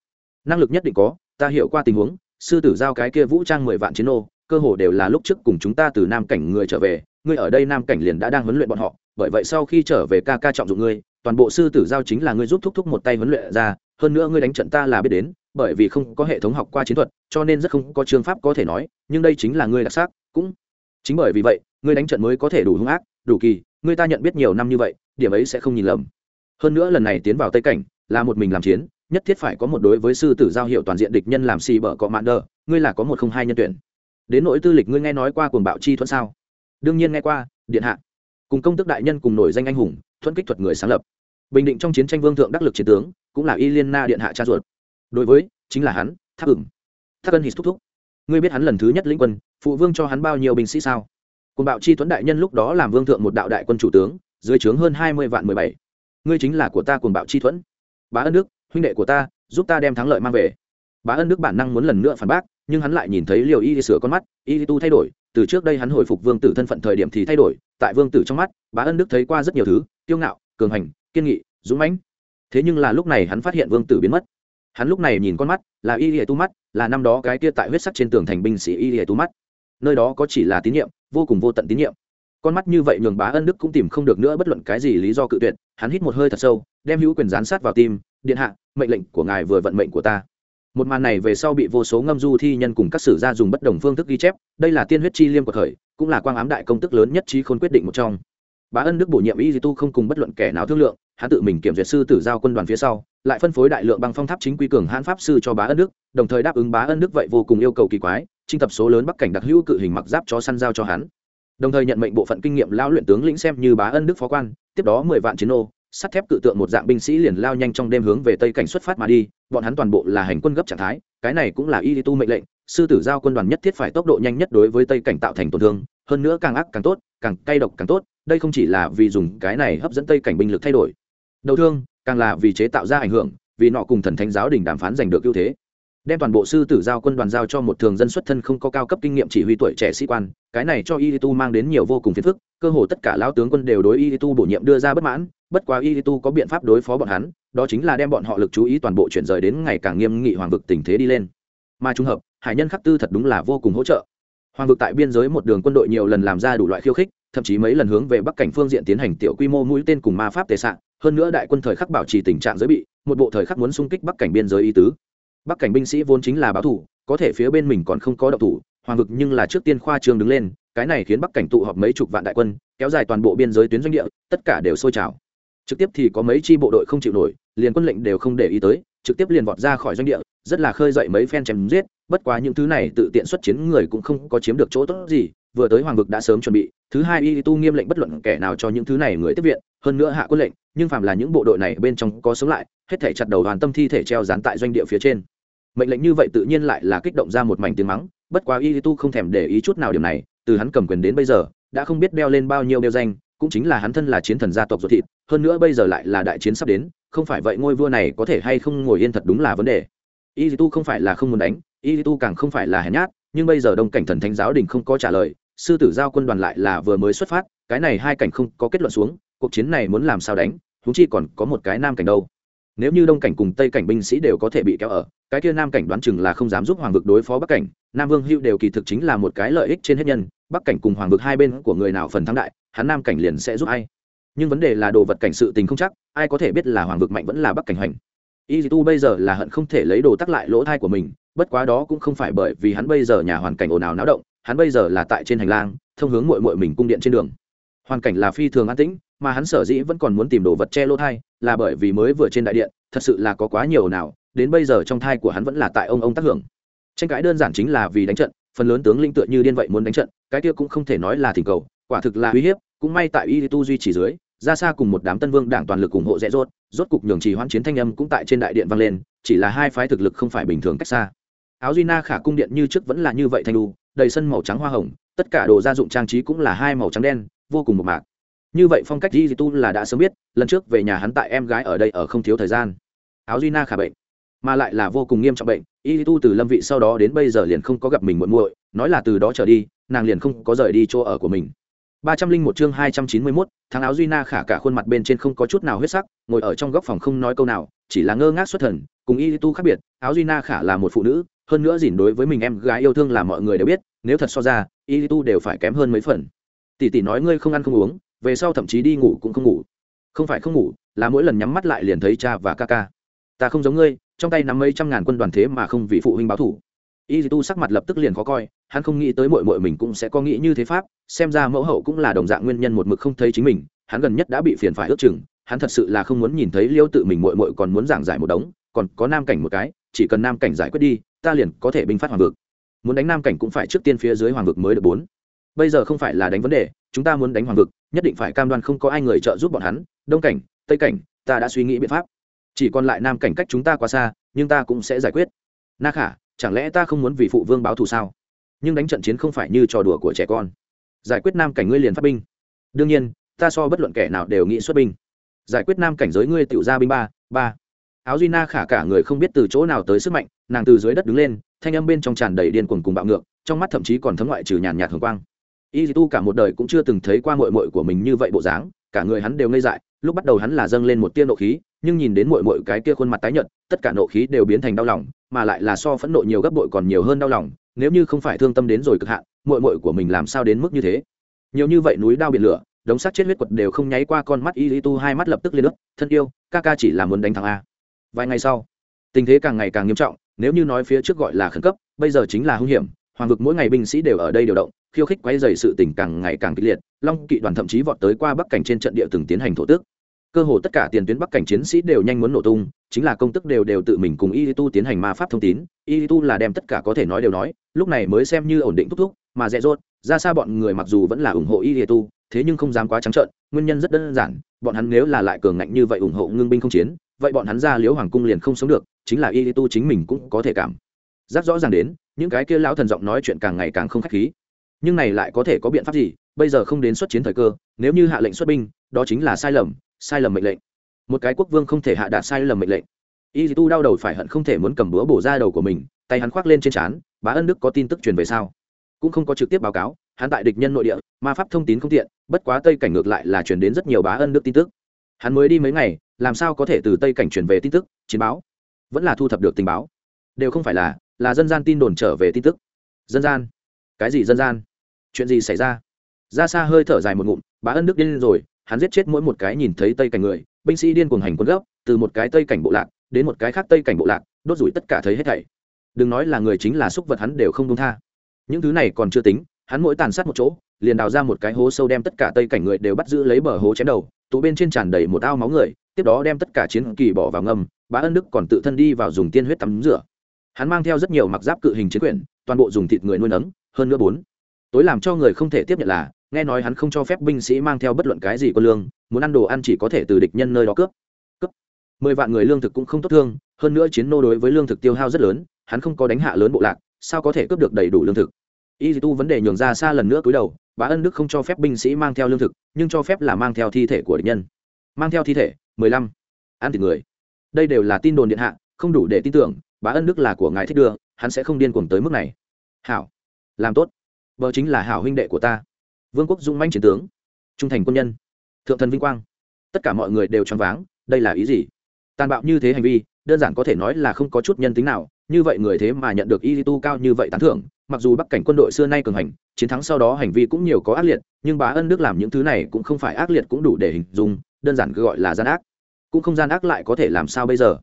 Speaker 1: Năng lực nhất định có, ta hiểu qua tình huống, sư tử giao cái kia vũ trang mười vạn chiến nô, cơ hồ đều là lúc trước cùng chúng ta từ nam cảnh người trở về, ngươi ở đây nam cảnh liền đã đang huấn luyện bọn họ, bởi vậy sau khi trở về ca ca trọng dụng ngươi toàn bộ sư tử giao chính là ngươi giúp thúc thúc một tay huấn luyện ra, hơn nữa ngươi đánh trận ta là biết đến, bởi vì không có hệ thống học qua chiến thuật, cho nên rất không có chương pháp có thể nói, nhưng đây chính là ngươi đặc sắc, cũng chính bởi vì vậy, ngươi đánh trận mới có thể đủ hung ác, đủ kỳ, ngươi ta nhận biết nhiều năm như vậy, điểm ấy sẽ không nhìn lầm. Hơn nữa lần này tiến vào tây cảnh, là một mình làm chiến, nhất thiết phải có một đối với sư tử giao hiệu toàn diện địch nhân làm xì bở cọ mạn đờ, ngươi là có một không hai nhân tuyển. Đến nỗi tư lịch ngươi nghe nói qua cuồng bạo chi thuẫn sao? Đương nhiên nghe qua, điện hạ cùng công tức đại nhân cùng nổi danh anh hùng, thuẫn kích thuật người sáng lập. Bình định trong chiến tranh vương thượng đắc lực chiến tướng, cũng là y liên na điện hạ cha ruột. Đối với, chính là hắn tháp ửng. Tháp ân hít thúc thúc. Ngươi biết hắn lần thứ nhất lĩnh quân, phụ vương cho hắn bao nhiêu binh sĩ sao? Cùng bạo chi tuấn đại nhân lúc đó làm vương thượng một đạo đại quân chủ tướng, dưới trướng hơn hai mươi vạn mười bảy. Ngươi chính là của ta cùng bạo chi thuẫn. Bá ân đức, huynh đệ của ta, giúp ta đem thắng lợi mang về. Bá ân đức bản năng muốn lần nữa phản bác nhưng hắn lại nhìn thấy liều y sửa con mắt, y tu thay đổi, từ trước đây hắn hồi phục vương tử thân phận thời điểm thì thay đổi, tại vương tử trong mắt, bá ân đức thấy qua rất nhiều thứ, kiêu ngạo, cường hành, kiên nghị, dũng mãnh. Thế nhưng là lúc này hắn phát hiện vương tử biến mất. Hắn lúc này nhìn con mắt, là y lìa tu mắt, là năm đó cái kia tại huyết sắc trên tường thành binh sĩ y lìa tu mắt. Nơi đó có chỉ là tín nhiệm, vô cùng vô tận tín nhiệm. Con mắt như vậy nhường bá ân đức cũng tìm không được nữa bất luận cái gì lý do cự tuyệt, hắn hít một hơi thật sâu, đem hữu quyền gián sát vào tim, điện hạ, mệnh lệnh của ngài vừa vận mệnh của ta một màn này về sau bị vô số ngâm du thi nhân cùng các sử gia dùng bất đồng phương thức ghi chép, đây là tiên huyết chi liêm của thời, cũng là quang ám đại công tức lớn nhất trí khôn quyết định một trong. Bá ân đức bổ nhiệm y di tu không cùng bất luận kẻ nào thương lượng, hắn tự mình kiểm duyệt sư tử giao quân đoàn phía sau, lại phân phối đại lượng băng phong tháp chính quy cường hãn pháp sư cho bá ân đức, đồng thời đáp ứng bá ân đức vậy vô cùng yêu cầu kỳ quái trinh tập số lớn bắc cảnh đặc hữu cự hình mặc giáp cho săn giao cho hắn. Đồng thời nhận mệnh bộ phận kinh nghiệm lao luyện tướng lĩnh xem như bá ân đức phó quan, tiếp đó mười vạn chiến ô sắt thép cự tượng một dạng binh sĩ liền lao nhanh trong đêm hướng về tây cảnh xuất phát mà đi, bọn hắn toàn bộ là hành quân gấp trạng thái, cái này cũng là y tu mệnh lệnh, sư tử giao quân đoàn nhất thiết phải tốc độ nhanh nhất đối với tây cảnh tạo thành tổn thương, hơn nữa càng ác càng tốt, càng cay độc càng tốt, đây không chỉ là vì dùng cái này hấp dẫn tây cảnh binh lực thay đổi. Đầu thương, càng là vì chế tạo ra ảnh hưởng, vì nọ cùng thần thánh giáo đình đàm phán giành được ưu thế. Đem toàn bộ sư tử giao quân đoàn giao cho một thường dân xuất thân không có cao cấp kinh nghiệm chỉ huy tuổi trẻ sĩ quan, cái này cho y tu mang đến nhiều vô cùng phiền phức, cơ hồ tất cả lão tướng quân đều đối y tu bổ nhiệm đưa ra bất mãn bất quá y tu có biện pháp đối phó bọn hắn, đó chính là đem bọn họ lực chú ý toàn bộ chuyển rời đến ngày càng nghiêm nghị hoàng vực tình thế đi lên. Mà trùng hợp, hải nhân khắc tư thật đúng là vô cùng hỗ trợ. Hoàng vực tại biên giới một đường quân đội nhiều lần làm ra đủ loại khiêu khích, thậm chí mấy lần hướng về bắc cảnh phương diện tiến hành tiểu quy mô mũi tên cùng ma pháp tề sạn hơn nữa đại quân thời khắc bảo trì tình trạng giới bị, một bộ thời khắc muốn xung kích bắc cảnh biên giới y tứ. Bắc cảnh binh sĩ vốn chính là báo thủ, có thể phía bên mình còn không có độc thủ, hoàng vực nhưng là trước tiên khoa trương đứng lên, cái này khiến bắc cảnh tụ họp mấy chục vạn đại quân, kéo dài toàn bộ biên giới tuyến doanh địa, tất cả đều sôi trào trực tiếp thì có mấy chi bộ đội không chịu nổi, liền quân lệnh đều không để ý tới, trực tiếp liền vọt ra khỏi doanh địa, rất là khơi dậy mấy phen chém giết, bất quá những thứ này tự tiện xuất chiến người cũng không có chiếm được chỗ tốt gì, vừa tới hoàng vực đã sớm chuẩn bị, thứ hai y tu nghiêm lệnh bất luận kẻ nào cho những thứ này người tiếp viện, hơn nữa hạ quân lệnh, nhưng phàm là những bộ đội này bên trong có sống lại, hết thể chặt đầu đoàn tâm thi thể treo dán tại doanh địa phía trên. Mệnh lệnh như vậy tự nhiên lại là kích động ra một mảnh tiếng mắng, bất quá y tu không thèm để ý chút nào điểm này, từ hắn cầm quyền đến bây giờ, đã không biết đeo lên bao nhiêu đeo danh cũng chính là hắn thân là chiến thần gia tộc ruột thịt, hơn nữa bây giờ lại là đại chiến sắp đến, không phải vậy ngôi vua này có thể hay không ngồi yên thật đúng là vấn đề. Y tu không phải là không muốn đánh y tu càng không phải là hèn nhát, nhưng bây giờ đông cảnh thần thánh giáo đình không có trả lời, sư tử giao quân đoàn lại là vừa mới xuất phát, cái này hai cảnh không có kết luận xuống, cuộc chiến này muốn làm sao đánh thú chi còn có một cái nam cảnh đâu. Nếu như đông cảnh cùng tây cảnh binh sĩ đều có thể bị kéo ở, cái kia nam cảnh đoán chừng là không dám giúp hoàng vực đối phó bắc cảnh, nam vương hữu đều kỳ thực chính là một cái lợi ích trên hết nhân, bắc cảnh cùng hoàng vực hai bên của người nào phần thắng đại hắn nam cảnh liền sẽ giúp ai? Nhưng vấn đề là đồ vật cảnh sự tình không chắc, ai có thể biết là hoàng vực mạnh vẫn là bắc cảnh hoành? Y tu bây giờ là hận không thể lấy đồ tắc lại lỗ thai của mình, bất quá đó cũng không phải bởi vì hắn bây giờ nhà hoàn cảnh ồn ào náo động, hắn bây giờ là tại trên hành lang, thông hướng mội mội mình cung điện trên đường. Hoàn cảnh là phi thường an tĩnh, mà hắn sở dĩ vẫn còn muốn tìm đồ vật che lỗ thai, là bởi vì mới vừa trên đại điện, thật sự là có quá nhiều nào đến bây giờ trong thai của hắn vẫn là tại ông ông tác hưởng. Tranh cãi đơn giản chính là vì đánh trận, phần lớn tướng linh tựa như điên vậy muốn đánh trận, cái kia cũng không thể nói là thỉnh cầu quả thực là uy hiếp, cũng may tại y tu duy trì dưới, ra xa cùng một đám tân vương đảng toàn lực ủng hộ rẽ rốt rốt cục nhường trì hoãn chiến thanh âm cũng tại trên đại điện vang lên, chỉ là hai phái thực lực không phải bình thường cách xa. Áo duy na khả cung điện như trước vẫn là như vậy thanh đu đầy sân màu trắng hoa hồng, tất cả đồ gia dụng trang trí cũng là hai màu trắng đen, vô cùng một mạc. Như vậy phong cách di tu là đã sớm biết, lần trước về nhà hắn tại em gái ở đây ở không thiếu thời gian. Áo duy na khả bệnh, mà lại là vô cùng nghiêm trọng bệnh, y tu từ lâm vị sau đó đến bây giờ liền không có gặp mình muộn muội, nói là từ đó trở đi, nàng liền không có rời đi chỗ ở của mình ba trăm linh một chương hai trăm chín mươi mốt, tháng áo duy na khả cả khuôn mặt bên trên không có chút nào huyết sắc, ngồi ở trong góc phòng không nói câu nào, chỉ là ngơ ngác xuất thần, cùng y tu khác biệt, áo duy na khả là một phụ nữ, hơn nữa dỉn đối với mình em gái yêu thương là mọi người đều biết, nếu thật so ra, y tu đều phải kém hơn mấy phần. Tỷ tỷ nói ngươi không ăn không uống, về sau thậm chí đi ngủ cũng không ngủ. Không phải không ngủ, là mỗi lần nhắm mắt lại liền thấy cha và ca ca. Ta không giống ngươi, trong tay nắm mấy trăm ngàn quân đoàn thế mà không vì phụ huynh báo thủ. Y tu sắc mặt lập tức liền khó coi, hắn không nghĩ tới mội mội mình cũng sẽ có nghĩ như thế pháp xem ra mẫu hậu cũng là đồng dạng nguyên nhân một mực không thấy chính mình, hắn gần nhất đã bị phiền phải ước chừng, hắn thật sự là không muốn nhìn thấy liêu tự mình mội mội còn muốn giảng giải một đống, còn có nam cảnh một cái, chỉ cần nam cảnh giải quyết đi, ta liền có thể binh phát hoàng vực. Muốn đánh nam cảnh cũng phải trước tiên phía dưới hoàng vực mới được bốn. Bây giờ không phải là đánh vấn đề, chúng ta muốn đánh hoàng vực, nhất định phải cam đoan không có ai người trợ giúp bọn hắn, đông cảnh, tây cảnh, ta đã suy nghĩ biện pháp. Chỉ còn lại nam cảnh cách chúng ta quá xa, nhưng ta cũng sẽ giải quyết. Na khả, chẳng lẽ ta không muốn vì phụ vương báo thù sao? Nhưng đánh trận chiến không phải như trò đùa của trẻ con giải quyết nam cảnh ngươi liền phát binh. Đương nhiên, ta so bất luận kẻ nào đều nghĩ xuất binh. Giải quyết nam cảnh giới ngươi tự ra binh ba ba. Áo duy na khả cả người không biết từ chỗ nào tới sức mạnh, nàng từ dưới đất đứng lên, thanh âm bên trong tràn đầy điên cuồng cùng bạo ngược, trong mắt thậm chí còn thấm ngoại trừ nhàn nhạt hồng quang. Y tu cả một đời cũng chưa từng thấy qua mội mội của mình như vậy bộ dáng, cả người hắn đều ngây dại, lúc bắt đầu hắn là dâng lên một tia nộ khí, nhưng nhìn đến mội mội cái kia khuôn mặt tái nhợt, tất cả nộ khí đều biến thành đau lòng, mà lại là so phẫn nộ nhiều gấp bội còn nhiều hơn đau lòng nếu như không phải thương tâm đến rồi cực hạn mội mội của mình làm sao đến mức như thế? Nhiều như vậy núi đao biển lửa, đống sắt chết huyết quật đều không nháy qua con mắt y tu hai mắt lập tức lên nước thân yêu, ca ca chỉ là muốn đánh thắng a. Vài ngày sau, tình thế càng ngày càng nghiêm trọng, nếu như nói phía trước gọi là khẩn cấp, bây giờ chính là hung hiểm, hoàng vực mỗi ngày binh sĩ đều ở đây điều động, khiêu khích quay dày sự tình càng ngày càng kịch liệt, long kỵ đoàn thậm chí vọt tới qua bắc cảnh trên trận địa từng tiến hành thổ tước. Cơ hồ tất cả tiền tuyến bắc cảnh chiến sĩ đều nhanh muốn nổ tung, chính là công tức đều đều tự mình cùng y tu tiến hành ma pháp thông tín y tu là đem tất cả có thể nói đều nói lúc này mới xem như ổn định thúc thúc, mà dễ dốt ra xa bọn người mặc dù vẫn là ủng hộ y tu, thế nhưng không dám quá trắng trợn, nguyên nhân rất đơn giản, bọn hắn nếu là lại cường ngạnh như vậy ủng hộ ngưng binh không chiến, vậy bọn hắn ra Liễu hoàng cung liền không sống được, chính là y tu chính mình cũng có thể cảm giác rõ ràng đến, những cái kia lão thần giọng nói chuyện càng ngày càng không khách khí. Nhưng này lại có thể có biện pháp gì, bây giờ không đến xuất chiến thời cơ, nếu như hạ lệnh xuất binh, đó chính là sai lầm sai lầm mệnh lệnh. Một cái quốc vương không thể hạ đạt sai lầm mệnh lệnh. Y tu đau đầu phải hận không thể muốn cầm búa bổ ra đầu của mình, tay hắn khoác lên trên trán bá ân đức có tin tức truyền về sao? Cũng không có trực tiếp báo cáo, hắn tại địch nhân nội địa, ma pháp thông tín không tiện, bất quá tây cảnh ngược lại là truyền đến rất nhiều bá ân đức tin tức. Hắn mới đi mấy ngày, làm sao có thể từ tây cảnh truyền về tin tức, chiến báo? Vẫn là thu thập được tình báo. Đều không phải là là dân gian tin đồn trở về tin tức. Dân gian? Cái gì dân gian? Chuyện gì xảy ra? Ra xa hơi thở dài một ngụm, bá ân đức điên rồi, hắn giết chết mỗi một cái nhìn thấy tây cảnh người, binh sĩ điên cuồng hành quân gấp, từ một cái tây cảnh bộ lạc đến một cái khác tây cảnh bộ lạc, đốt rủi tất cả thấy hết thảy đừng nói là người chính là xúc vật hắn đều không đông tha. Những thứ này còn chưa tính, hắn mỗi tàn sát một chỗ, liền đào ra một cái hố sâu đem tất cả tây cảnh người đều bắt giữ lấy bờ hố chém đầu, tụ bên trên tràn đầy một ao máu người, tiếp đó đem tất cả chiến kỳ bỏ vào ngâm bá ân đức còn tự thân đi vào dùng tiên huyết tắm rửa. Hắn mang theo rất nhiều mặc giáp cự hình chiến quyển toàn bộ dùng thịt người nuôi nấng, hơn nữa bốn. Tối làm cho người không thể tiếp nhận là, nghe nói hắn không cho phép binh sĩ mang theo bất luận cái gì có lương, muốn ăn đồ ăn chỉ có thể từ địch nhân nơi đó cướp. Cướp. Mười vạn người lương thực cũng không tốt thương, hơn nữa chiến nô đối với lương thực tiêu hao rất lớn hắn không có đánh hạ lớn bộ lạc, sao có thể cướp được đầy đủ lương thực? Y tu vấn đề nhường ra xa lần nữa cúi đầu bá ân đức không cho phép binh sĩ mang theo lương thực, nhưng cho phép là mang theo thi thể của địch nhân. Mang theo thi thể, mười lăm. Ăn thịt người. Đây đều là tin đồn điện hạ, không đủ để tin tưởng bá ân đức là của ngài thích đưa, hắn sẽ không điên cuồng tới mức này. Hảo. Làm tốt. Vợ chính là hảo huynh đệ của ta. Vương quốc dũng manh chiến tướng. Trung thành quân nhân. Thượng thần vinh quang. Tất cả mọi người đều choáng váng, đây là ý gì? Tàn bạo như thế hành vi, đơn giản có thể nói là không có chút nhân tính nào như vậy người thế mà nhận được y tu cao như vậy tán thưởng, mặc dù bắc cảnh quân đội xưa nay cường hành, chiến thắng sau đó hành vi cũng nhiều có ác liệt, nhưng bá ân đức làm những thứ này cũng không phải ác liệt cũng đủ để hình dung, đơn giản cứ gọi là gian ác. Cũng không gian ác lại có thể làm sao bây giờ?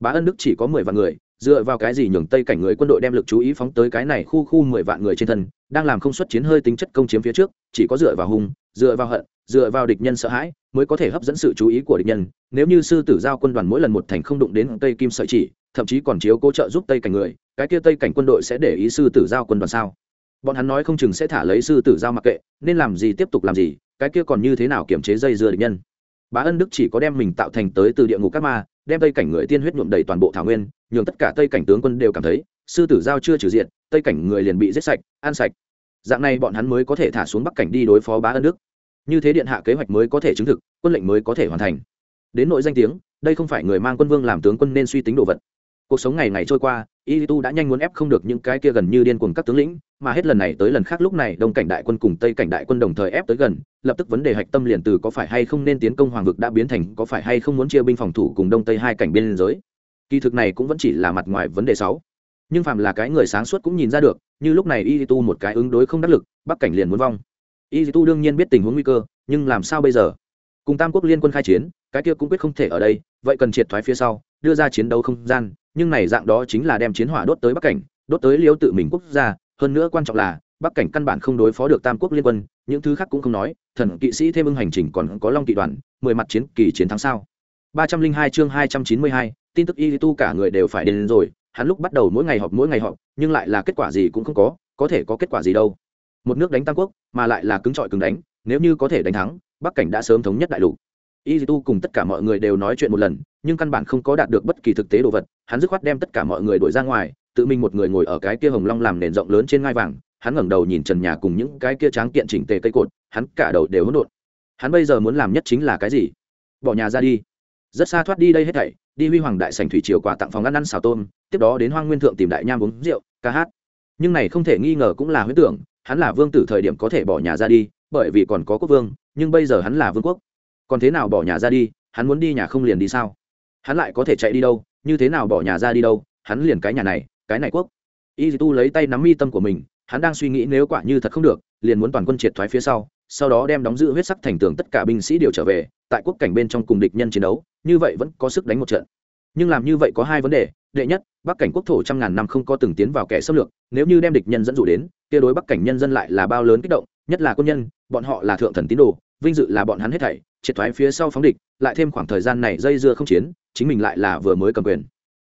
Speaker 1: Bá ân đức chỉ có mười vạn người, dựa vào cái gì nhường tây cảnh người quân đội đem lực chú ý phóng tới cái này khu khu mười vạn người trên thân, đang làm không xuất chiến hơi tính chất công chiếm phía trước, chỉ có dựa vào hung, dựa vào hận dựa vào địch nhân sợ hãi mới có thể hấp dẫn sự chú ý của địch nhân. Nếu như sư tử giao quân đoàn mỗi lần một thành không đụng đến tây kim sợi chỉ, thậm chí còn chiếu cố trợ giúp tây cảnh người, cái kia tây cảnh quân đội sẽ để ý sư tử giao quân đoàn sao? Bọn hắn nói không chừng sẽ thả lấy sư tử giao mặc kệ, nên làm gì tiếp tục làm gì, cái kia còn như thế nào kiểm chế dây dưa địch nhân? Bá ân đức chỉ có đem mình tạo thành tới từ địa ngục các ma, đem tây cảnh người tiên huyết nhuộm đầy toàn bộ thảo nguyên, nhường tất cả tây cảnh tướng quân đều cảm thấy, sư tử giao chưa trừ diện tây cảnh người liền bị giết sạch, ăn sạch. Dạng này bọn hắn mới có thể thả xuống bắc cảnh đi đối phó bá ân đức như thế điện hạ kế hoạch mới có thể chứng thực, quân lệnh mới có thể hoàn thành. Đến nội danh tiếng, đây không phải người mang quân vương làm tướng quân nên suy tính đồ vật. Cuộc sống ngày ngày trôi qua y tu đã nhanh muốn ép không được những cái kia gần như điên cuồng các tướng lĩnh, mà hết lần này tới lần khác lúc này, đông cảnh đại quân cùng tây cảnh đại quân đồng thời ép tới gần, lập tức vấn đề hạch tâm liền từ có phải hay không nên tiến công hoàng vực đã biến thành, có phải hay không muốn chia binh phòng thủ cùng đông tây hai cảnh biên giới. Kỳ thực này cũng vẫn chỉ là mặt ngoài vấn đề sáu. Nhưng phạm là cái người sáng suốt cũng nhìn ra được, như lúc này y tu một cái ứng đối không đắc lực, bắc cảnh liền muốn vong y tu đương nhiên biết tình huống nguy cơ, nhưng làm sao bây giờ? Cùng tam quốc liên quân khai chiến, cái kia cũng quyết không thể ở đây, vậy cần triệt thoái phía sau, đưa ra chiến đấu không gian, nhưng này dạng đó chính là đem chiến hỏa đốt tới bắc cảnh, đốt tới liêu tự mình quốc gia, hơn nữa quan trọng là, bắc cảnh căn bản không đối phó được tam quốc liên quân, những thứ khác cũng không nói, thần kỵ sĩ thêm ưng hành trình còn có long kỵ đoàn, mười mặt chiến kỳ chiến thắng sao? Ba trăm linh hai chương hai trăm chín mươi hai, tin tức y tu cả người đều phải đến rồi, hắn lúc bắt đầu mỗi ngày họp mỗi ngày họp, nhưng lại là kết quả gì cũng không có có thể có kết quả gì đâu một nước đánh tam quốc, mà lại là cứng trọi cứng đánh, nếu như có thể đánh thắng, bắc cảnh đã sớm thống nhất đại lục. Y tu cùng tất cả mọi người đều nói chuyện một lần, nhưng căn bản không có đạt được bất kỳ thực tế đồ vật, hắn dứt khoát đem tất cả mọi người đuổi ra ngoài, tự mình một người ngồi ở cái kia hồng long làm nền rộng lớn trên ngai vàng, hắn ngẩng đầu nhìn trần nhà cùng những cái kia tráng kiện chỉnh tề cây cột, hắn cả đầu đều hỗn độn. Hắn bây giờ muốn làm nhất chính là cái gì? Bỏ nhà ra đi. Rất xa thoát đi đây hết thảy, đi huy hoàng đại sành thủy triều quà tặng phòng ăn ăn xào tôm, tiếp đó đến hoang nguyên thượng tìm đại nham uống rượu, ca hát. Nhưng này không thể nghi ngờ cũng là huyết tưởng hắn là vương tử thời điểm có thể bỏ nhà ra đi, bởi vì còn có quốc vương, nhưng bây giờ hắn là vương quốc. Còn thế nào bỏ nhà ra đi, hắn muốn đi nhà không liền đi sao? Hắn lại có thể chạy đi đâu, như thế nào bỏ nhà ra đi đâu, hắn liền cái nhà này, cái này quốc. Y tu lấy tay nắm mi tâm của mình, hắn đang suy nghĩ nếu quả như thật không được, liền muốn toàn quân triệt thoái phía sau sau đó đem đóng giữ huyết sắc thành tường tất cả binh sĩ đều trở về, tại quốc cảnh bên trong cùng địch nhân chiến đấu, như vậy vẫn có sức đánh một trận. Nhưng làm như vậy có hai vấn đề. Đệ nhất, bắc cảnh quốc thổ trăm ngàn năm không có từng tiến vào kẻ xâm lược, nếu như đem địch nhân dẫn dụ đến kia đối bắc cảnh nhân dân lại là bao lớn kích động, nhất là quân nhân, bọn họ là thượng thần tín đồ, vinh dự là bọn hắn hết thảy, triệt thoái phía sau phóng địch, lại thêm khoảng thời gian này dây dưa không chiến, chính mình lại là vừa mới cầm quyền.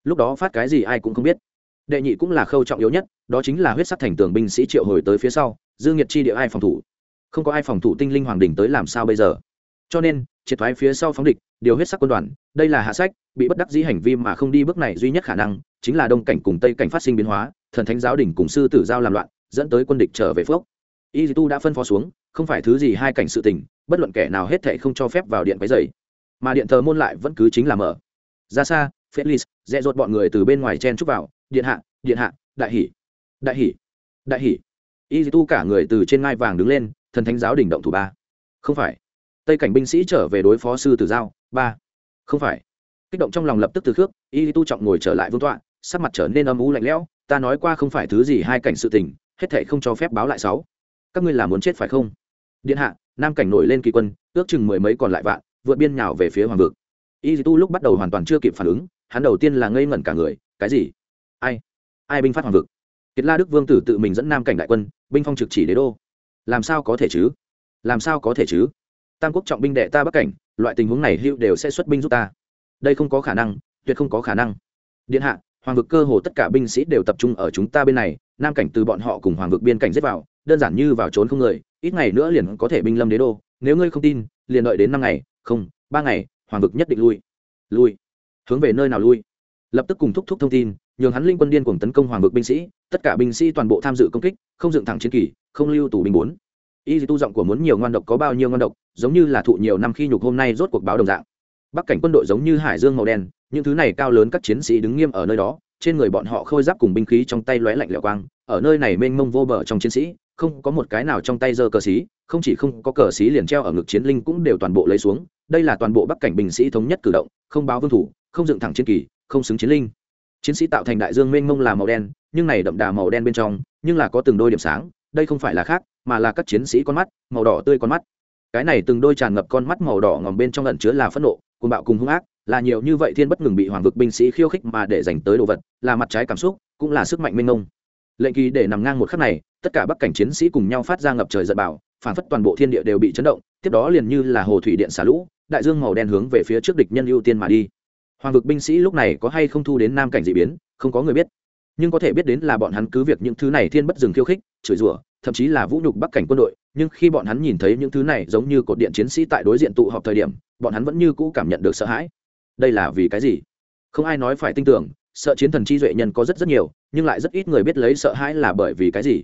Speaker 1: Lúc đó phát cái gì ai cũng không biết. Đệ nhị cũng là khâu trọng yếu nhất, đó chính là huyết sắc thành tường binh sĩ triệu hồi tới phía sau, dư nghiệt chi địa ai phòng thủ? Không có ai phòng thủ tinh linh hoàng đình tới làm sao bây giờ? Cho nên, triệt thoái phía sau phóng địch, điều huyết sắc quân đoàn, đây là hạ sách, bị bất đắc dĩ hành vi mà không đi bước này duy nhất khả năng, chính là đông cảnh cùng tây cảnh phát sinh biến hóa, thần thánh giáo đình cùng sư tử giao làm loạn dẫn tới quân địch trở về phước. Y tu đã phân phó xuống, không phải thứ gì hai cảnh sự tình, bất luận kẻ nào hết thệ không cho phép vào điện cái dày mà điện thờ môn lại vẫn cứ chính là mở. Ra xa felix dẹ dột bọn người từ bên ngoài chen chúc vào, điện hạ điện hạ, đại hỷ đại hỷ đại hỷ. Y tu cả người từ trên ngai vàng đứng lên, thần thánh giáo đỉnh động thủ ba. Không phải. Tây cảnh binh sĩ trở về đối phó sư tử giao, ba. Không phải. Kích động trong lòng lập tức từ khước y tu trọng ngồi trở lại vương tọa, sắc mặt trở nên âm u lạnh lẽo, ta nói qua không phải thứ gì hai cảnh sự tình hết thệ không cho phép báo lại sáu. Các ngươi là muốn chết phải không? Điện hạ, nam cảnh nổi lên kỳ quân, ước chừng mười mấy còn lại vạn, vượt biên nhào về phía hoàng vực. Y tu lúc bắt đầu hoàn toàn chưa kịp phản ứng, hắn đầu tiên là ngây ngẩn cả người, cái gì? Ai? Ai binh phát hoàng vực? Kiệt la đức vương tử tự mình dẫn nam cảnh đại quân, binh phong trực chỉ đế đô. Làm sao có thể chứ? Làm sao có thể chứ? Tam quốc trọng binh đệ ta bắc cảnh, loại tình huống này hữu đều sẽ xuất binh giúp ta. Đây không có khả năng, tuyệt không có khả năng. Điện hạ hoàng vực cơ hồ tất cả binh sĩ đều tập trung ở chúng ta bên này, nam cảnh từ bọn họ cùng hoàng vực biên cảnh giết vào, đơn giản như vào trốn không người, ít ngày nữa liền có thể binh lâm đế đô. Nếu ngươi không tin, liền đợi đến năm ngày, không, ba ngày, hoàng vực nhất định lui. Lui. Hướng về nơi nào lui? Lập tức cùng thúc thúc thông tin, nhường hắn linh quân điên cùng tấn công hoàng vực binh sĩ, tất cả binh sĩ toàn bộ tham dự công kích, không dựng thẳng chiến kỳ, không lưu tù binh bốn. Y tu giọng của muốn nhiều ngoan độc có bao nhiêu ngoan độc, giống như là thụ nhiều năm khi nhục hôm nay rốt cuộc báo đồng dạng. Bắc cảnh quân đội giống như hải dương màu đen những thứ này cao lớn các chiến sĩ đứng nghiêm ở nơi đó, trên người bọn họ khôi giáp cùng binh khí trong tay lóe lạnh lẽo quang, ở nơi này mênh mông vô bờ trong chiến sĩ, không có một cái nào trong tay giơ cờ xí, không chỉ không có cờ xí liền treo ở ngực chiến linh cũng đều toàn bộ lấy xuống, đây là toàn bộ bắc cảnh binh sĩ thống nhất cử động, không báo vương thủ, không dựng thẳng chiến kỳ, không xứng chiến linh. Chiến sĩ tạo thành đại dương mênh mông là màu đen, nhưng này đậm đà màu đen bên trong, nhưng là có từng đôi điểm sáng, đây không phải là khác, mà là các chiến sĩ con mắt, màu đỏ tươi con mắt. Cái này từng đôi tràn ngập con mắt màu đỏ ngòm bên trong lẩn chứa là phẫn nộ, cuồng bạo cùng hung ác là nhiều như vậy thiên bất ngừng bị hoàng vực binh sĩ khiêu khích mà để dành tới đồ vật, là mặt trái cảm xúc, cũng là sức mạnh mênh mông. Lệnh kỳ để nằm ngang một khắc này, tất cả bắc cảnh chiến sĩ cùng nhau phát ra ngập trời giận bảo phản phất toàn bộ thiên địa đều bị chấn động, tiếp đó liền như là hồ thủy điện xả lũ, đại dương màu đen hướng về phía trước địch nhân ưu tiên mà đi. Hoàng vực binh sĩ lúc này có hay không thu đến nam cảnh d ị biến, không có người biết. Nhưng có thể biết đến là bọn hắn cứ việc những thứ này thiên bất dừng khiêu khích, chửi rủa, thậm chí là vũ nhục bắc cảnh quân đội, nhưng khi bọn hắn nhìn thấy những thứ này giống như cột điện chiến sĩ tại đối diện tụ họp thời điểm, bọn hắn vẫn như cũ cảm nhận được sợ hãi đây là vì cái gì? Không ai nói phải tin tưởng, sợ chiến thần chi duệ nhân có rất rất nhiều, nhưng lại rất ít người biết lấy sợ hãi là bởi vì cái gì.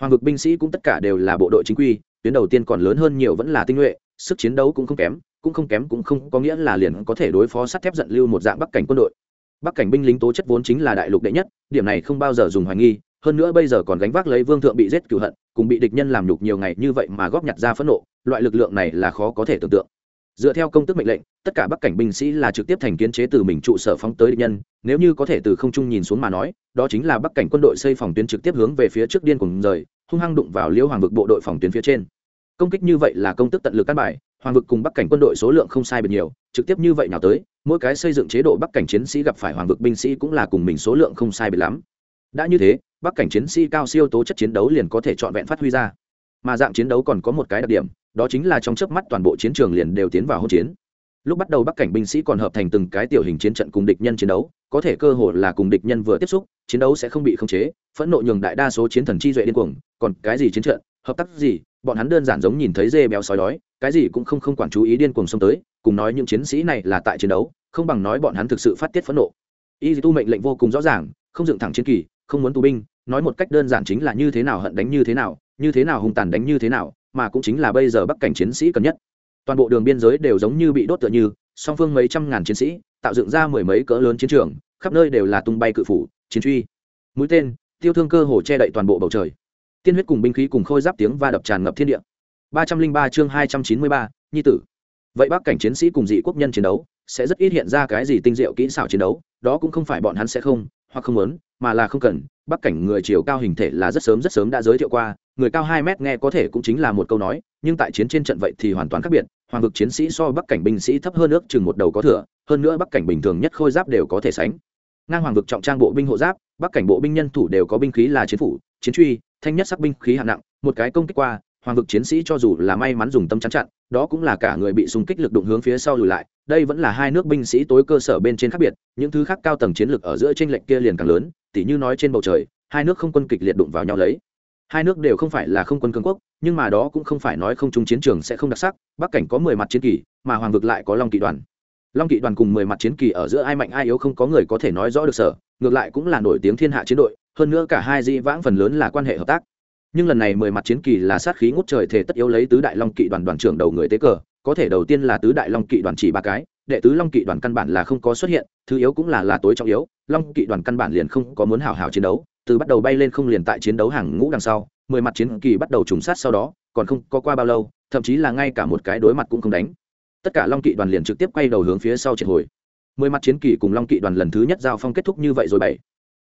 Speaker 1: Hoàng vực binh sĩ cũng tất cả đều là bộ đội chính quy, tuyến đầu tiên còn lớn hơn nhiều vẫn là tinh nhuệ, sức chiến đấu cũng không kém, cũng không kém cũng không có nghĩa là liền có thể đối phó sắt thép giận lưu một dạng bắc cảnh quân đội. Bắc cảnh binh lính tố chất vốn chính là đại lục đệ nhất, điểm này không bao giờ dùng hoài nghi, hơn nữa bây giờ còn gánh vác lấy vương thượng bị giết cửu hận, cùng bị địch nhân làm nhục nhiều ngày như vậy mà góp nhặt ra phẫn nộ, loại lực lượng này là khó có thể tưởng tượng dựa theo công tức mệnh lệnh, tất cả bắc cảnh binh sĩ là trực tiếp thành kiến chế từ mình trụ sở phóng tới địch nhân. Nếu như có thể từ không trung nhìn xuống mà nói, đó chính là bắc cảnh quân đội xây phòng tuyến trực tiếp hướng về phía trước điên cùng rời, hung hăng đụng vào liễu hoàng vực bộ đội phòng tuyến phía trên. Công kích như vậy là công tức tận lực cắt bài, hoàng vực cùng bắc cảnh quân đội số lượng không sai biệt nhiều, trực tiếp như vậy nào tới, mỗi cái xây dựng chế độ bắc cảnh chiến sĩ gặp phải hoàng vực binh sĩ cũng là cùng mình số lượng không sai biệt lắm. Đã như thế, bắc cảnh chiến sĩ cao siêu tố chất chiến đấu liền có thể trọn vẹn phát huy ra mà dạng chiến đấu còn có một cái đặc điểm, đó chính là trong chớp mắt toàn bộ chiến trường liền đều tiến vào hỗn chiến. Lúc bắt đầu bắc cảnh binh sĩ còn hợp thành từng cái tiểu hình chiến trận cùng địch nhân chiến đấu, có thể cơ hội là cùng địch nhân vừa tiếp xúc, chiến đấu sẽ không bị khống chế, phẫn nộ nhường đại đa số chiến thần chi duệ điên cuồng, còn cái gì chiến trận, hợp tác gì, bọn hắn đơn giản giống nhìn thấy dê béo sói đói, cái gì cũng không không quản chú ý điên cuồng xông tới, cùng nói những chiến sĩ này là tại chiến đấu, không bằng nói bọn hắn thực sự phát tiết phẫn nộ. Y tu mệnh lệnh vô cùng rõ ràng, không dựng thẳng chiến kỳ, không muốn tù binh, nói một cách đơn giản chính là như thế nào hận đánh như thế nào như thế nào hung tàn đánh như thế nào, mà cũng chính là bây giờ bắc cảnh chiến sĩ cần nhất. Toàn bộ đường biên giới đều giống như bị đốt tựa như, song phương mấy trăm ngàn chiến sĩ, tạo dựng ra mười mấy cỡ lớn chiến trường, khắp nơi đều là tung bay cự phủ, chiến truy. Mũi tên, tiêu thương cơ hồ che đậy toàn bộ bầu trời. Tiên huyết cùng binh khí cùng khôi giáp tiếng va đập tràn ngập thiên địa. Ba trăm linh ba chương hai trăm chín mươi ba, nhi tử. Vậy bắc cảnh chiến sĩ cùng dị quốc nhân chiến đấu, sẽ rất ít hiện ra cái gì tinh diệu kỹ xảo chiến đấu, đó cũng không phải bọn hắn sẽ không, hoặc không muốn, mà là không cần. Bắc cảnh người chiều cao hình thể là rất sớm rất sớm đã giới thiệu qua người cao hai mét nghe có thể cũng chính là một câu nói, nhưng tại chiến trên trận vậy thì hoàn toàn khác biệt, hoàng vực chiến sĩ so bắc cảnh binh sĩ thấp hơn ước chừng một đầu có thừa, hơn nữa bắc cảnh bình thường nhất khôi giáp đều có thể sánh. Ngang hoàng vực trọng trang bộ binh hộ giáp, bắc cảnh bộ binh nhân thủ đều có binh khí là chiến phủ, chiến truy, thanh nhất sắc binh khí hạng nặng, một cái công kích qua, hoàng vực chiến sĩ cho dù là may mắn dùng tâm chắn chặn, đó cũng là cả người bị xung kích lực đụng hướng phía sau lùi lại, đây vẫn là hai nước binh sĩ tối cơ sở bên trên khác biệt, những thứ khác cao tầng chiến lược ở giữa tranh lệch kia liền càng lớn, tỉ như nói trên bầu trời, hai nước không quân kịch liệt đụng vào nhau lấy hai nước đều không phải là không quân cường quốc, nhưng mà đó cũng không phải nói không chung chiến trường sẽ không đặc sắc. Bắc cảnh có mười mặt chiến kỳ, mà hoàng vực lại có long kỵ đoàn. Long kỵ đoàn cùng mười mặt chiến kỳ ở giữa ai mạnh ai yếu không có người có thể nói rõ được sở, ngược lại cũng là nổi tiếng thiên hạ chiến đội, hơn nữa cả hai di vãng phần lớn là quan hệ hợp tác. Nhưng lần này mười mặt chiến kỳ là sát khí ngút trời thể tất yếu lấy tứ đại long kỵ đoàn đoàn trưởng đầu người tế cờ, có thể đầu tiên là tứ đại long kỵ đoàn chỉ ba cái, đệ tứ long kỵ đoàn căn bản là không có xuất hiện, thứ yếu cũng là là tối trọng yếu, long kỵ đoàn căn bản liền không có muốn hảo hảo chiến đấu từ bắt đầu bay lên không liền tại chiến đấu hàng ngũ đằng sau, mười mặt chiến kỳ bắt đầu trùng sát sau đó, còn không có qua bao lâu, thậm chí là ngay cả một cái đối mặt cũng không đánh. Tất cả long kỵ đoàn liền trực tiếp quay đầu hướng phía sau triệt hồi. Mười mặt chiến kỳ cùng long kỵ đoàn lần thứ nhất giao phong kết thúc như vậy rồi bảy.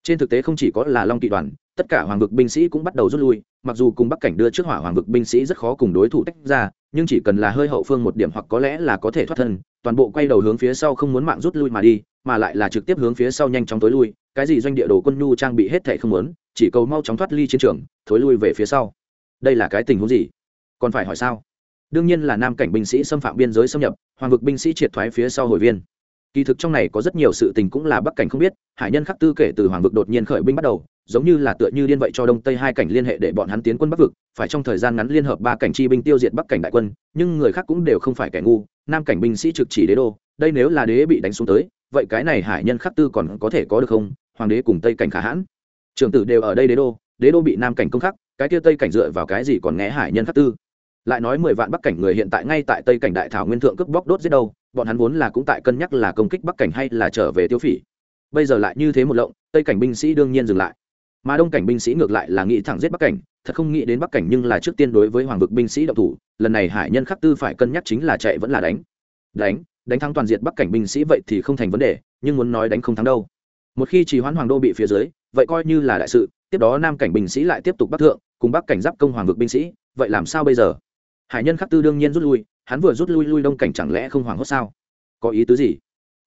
Speaker 1: Trên thực tế không chỉ có là long kỵ đoàn, tất cả hoàng vực binh sĩ cũng bắt đầu rút lui, mặc dù cùng bắc cảnh đưa trước hỏa hoàng vực binh sĩ rất khó cùng đối thủ tách ra, nhưng chỉ cần là hơi hậu phương một điểm hoặc có lẽ là có thể thoát thân, toàn bộ quay đầu hướng phía sau không muốn mạng rút lui mà đi, mà lại là trực tiếp hướng phía sau nhanh chóng tối lui cái gì doanh địa đồ quân nhu trang bị hết thảy không muốn, chỉ cầu mau chóng thoát ly chiến trường, thối lui về phía sau. Đây là cái tình huống gì? Còn phải hỏi sao? Đương nhiên là nam cảnh binh sĩ xâm phạm biên giới xâm nhập, hoàng vực binh sĩ triệt thoái phía sau hồi viên. Kỳ thực trong này có rất nhiều sự tình cũng là bắc cảnh không biết, hải nhân khắc tư kể từ hoàng vực đột nhiên khởi binh bắt đầu, giống như là tựa như điên vậy cho đông tây hai cảnh liên hệ để bọn hắn tiến quân bắc vực, phải trong thời gian ngắn liên hợp ba cảnh chi binh tiêu diệt bắc cảnh đại quân, nhưng người khác cũng đều không phải kẻ ngu, nam cảnh binh sĩ trực chỉ đế đô, đây nếu là đế bị đánh xuống tới, vậy cái này hải nhân khắc tư còn có thể có được không? Hoàng đế cùng tây cảnh khả hãn. Trường tử đều ở đây đế đô đế đô bị nam cảnh công khắc, cái kia tây cảnh dựa vào cái gì còn nghe hải nhân khắc tư? Lại nói mười vạn bắc cảnh người hiện tại ngay tại tây cảnh đại thảo nguyên thượng cướp bóc đốt giết đâu, bọn hắn vốn là cũng tại cân nhắc là công kích bắc cảnh hay là trở về tiêu phỉ. Bây giờ lại như thế một lộng, tây cảnh binh sĩ đương nhiên dừng lại. Mà đông cảnh binh sĩ ngược lại là nghĩ thẳng giết bắc cảnh, thật không nghĩ đến bắc cảnh nhưng là trước tiên đối với hoàng vực binh sĩ đậu thủ, lần này hải nhân khắc tư phải cân nhắc chính là chạy vẫn là đánh. Đánh đánh thắng toàn diện bắc cảnh binh sĩ vậy thì không thành vấn đề, nhưng muốn nói đánh không thắng đâu một khi trì hoãn hoàng đô bị phía dưới, vậy coi như là đại sự, tiếp đó nam cảnh binh sĩ lại tiếp tục bắc thượng, cùng bắc cảnh giáp công hoàng vực binh sĩ, vậy làm sao bây giờ? Hải nhân khắc tư đương nhiên rút lui, hắn vừa rút lui lui đông cảnh chẳng lẽ không hoàng hốt sao? Có ý tứ gì?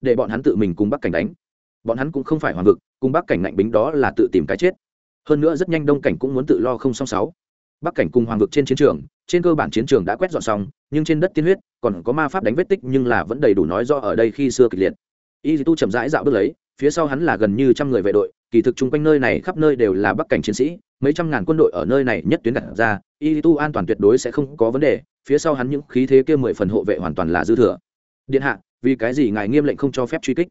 Speaker 1: Để bọn hắn tự mình cùng bắc cảnh đánh. Bọn hắn cũng không phải hoàng vực, cùng bắc cảnh ngạnh bính đó là tự tìm cái chết. Hơn nữa rất nhanh đông cảnh cũng muốn tự lo không song sáu. Bắc cảnh cùng hoàng vực trên chiến trường, trên cơ bản chiến trường đã quét dọn xong, nhưng trên đất tiên huyết, còn có ma pháp đánh vết tích nhưng là vẫn đầy đủ nói do ở đây khi xưa kịch liệt. Y tu chậm rãi dạo bước lấy phía sau hắn là gần như trăm người vệ đội, kỳ thực chung quanh nơi này khắp nơi đều là bắc cảnh chiến sĩ, mấy trăm ngàn quân đội ở nơi này nhất tuyến đặt ra, y tu an toàn tuyệt đối sẽ không có vấn đề, phía sau hắn những khí thế kia mười phần hộ vệ hoàn toàn là dư thừa. Điện hạ, vì cái gì ngài nghiêm lệnh không cho phép truy kích?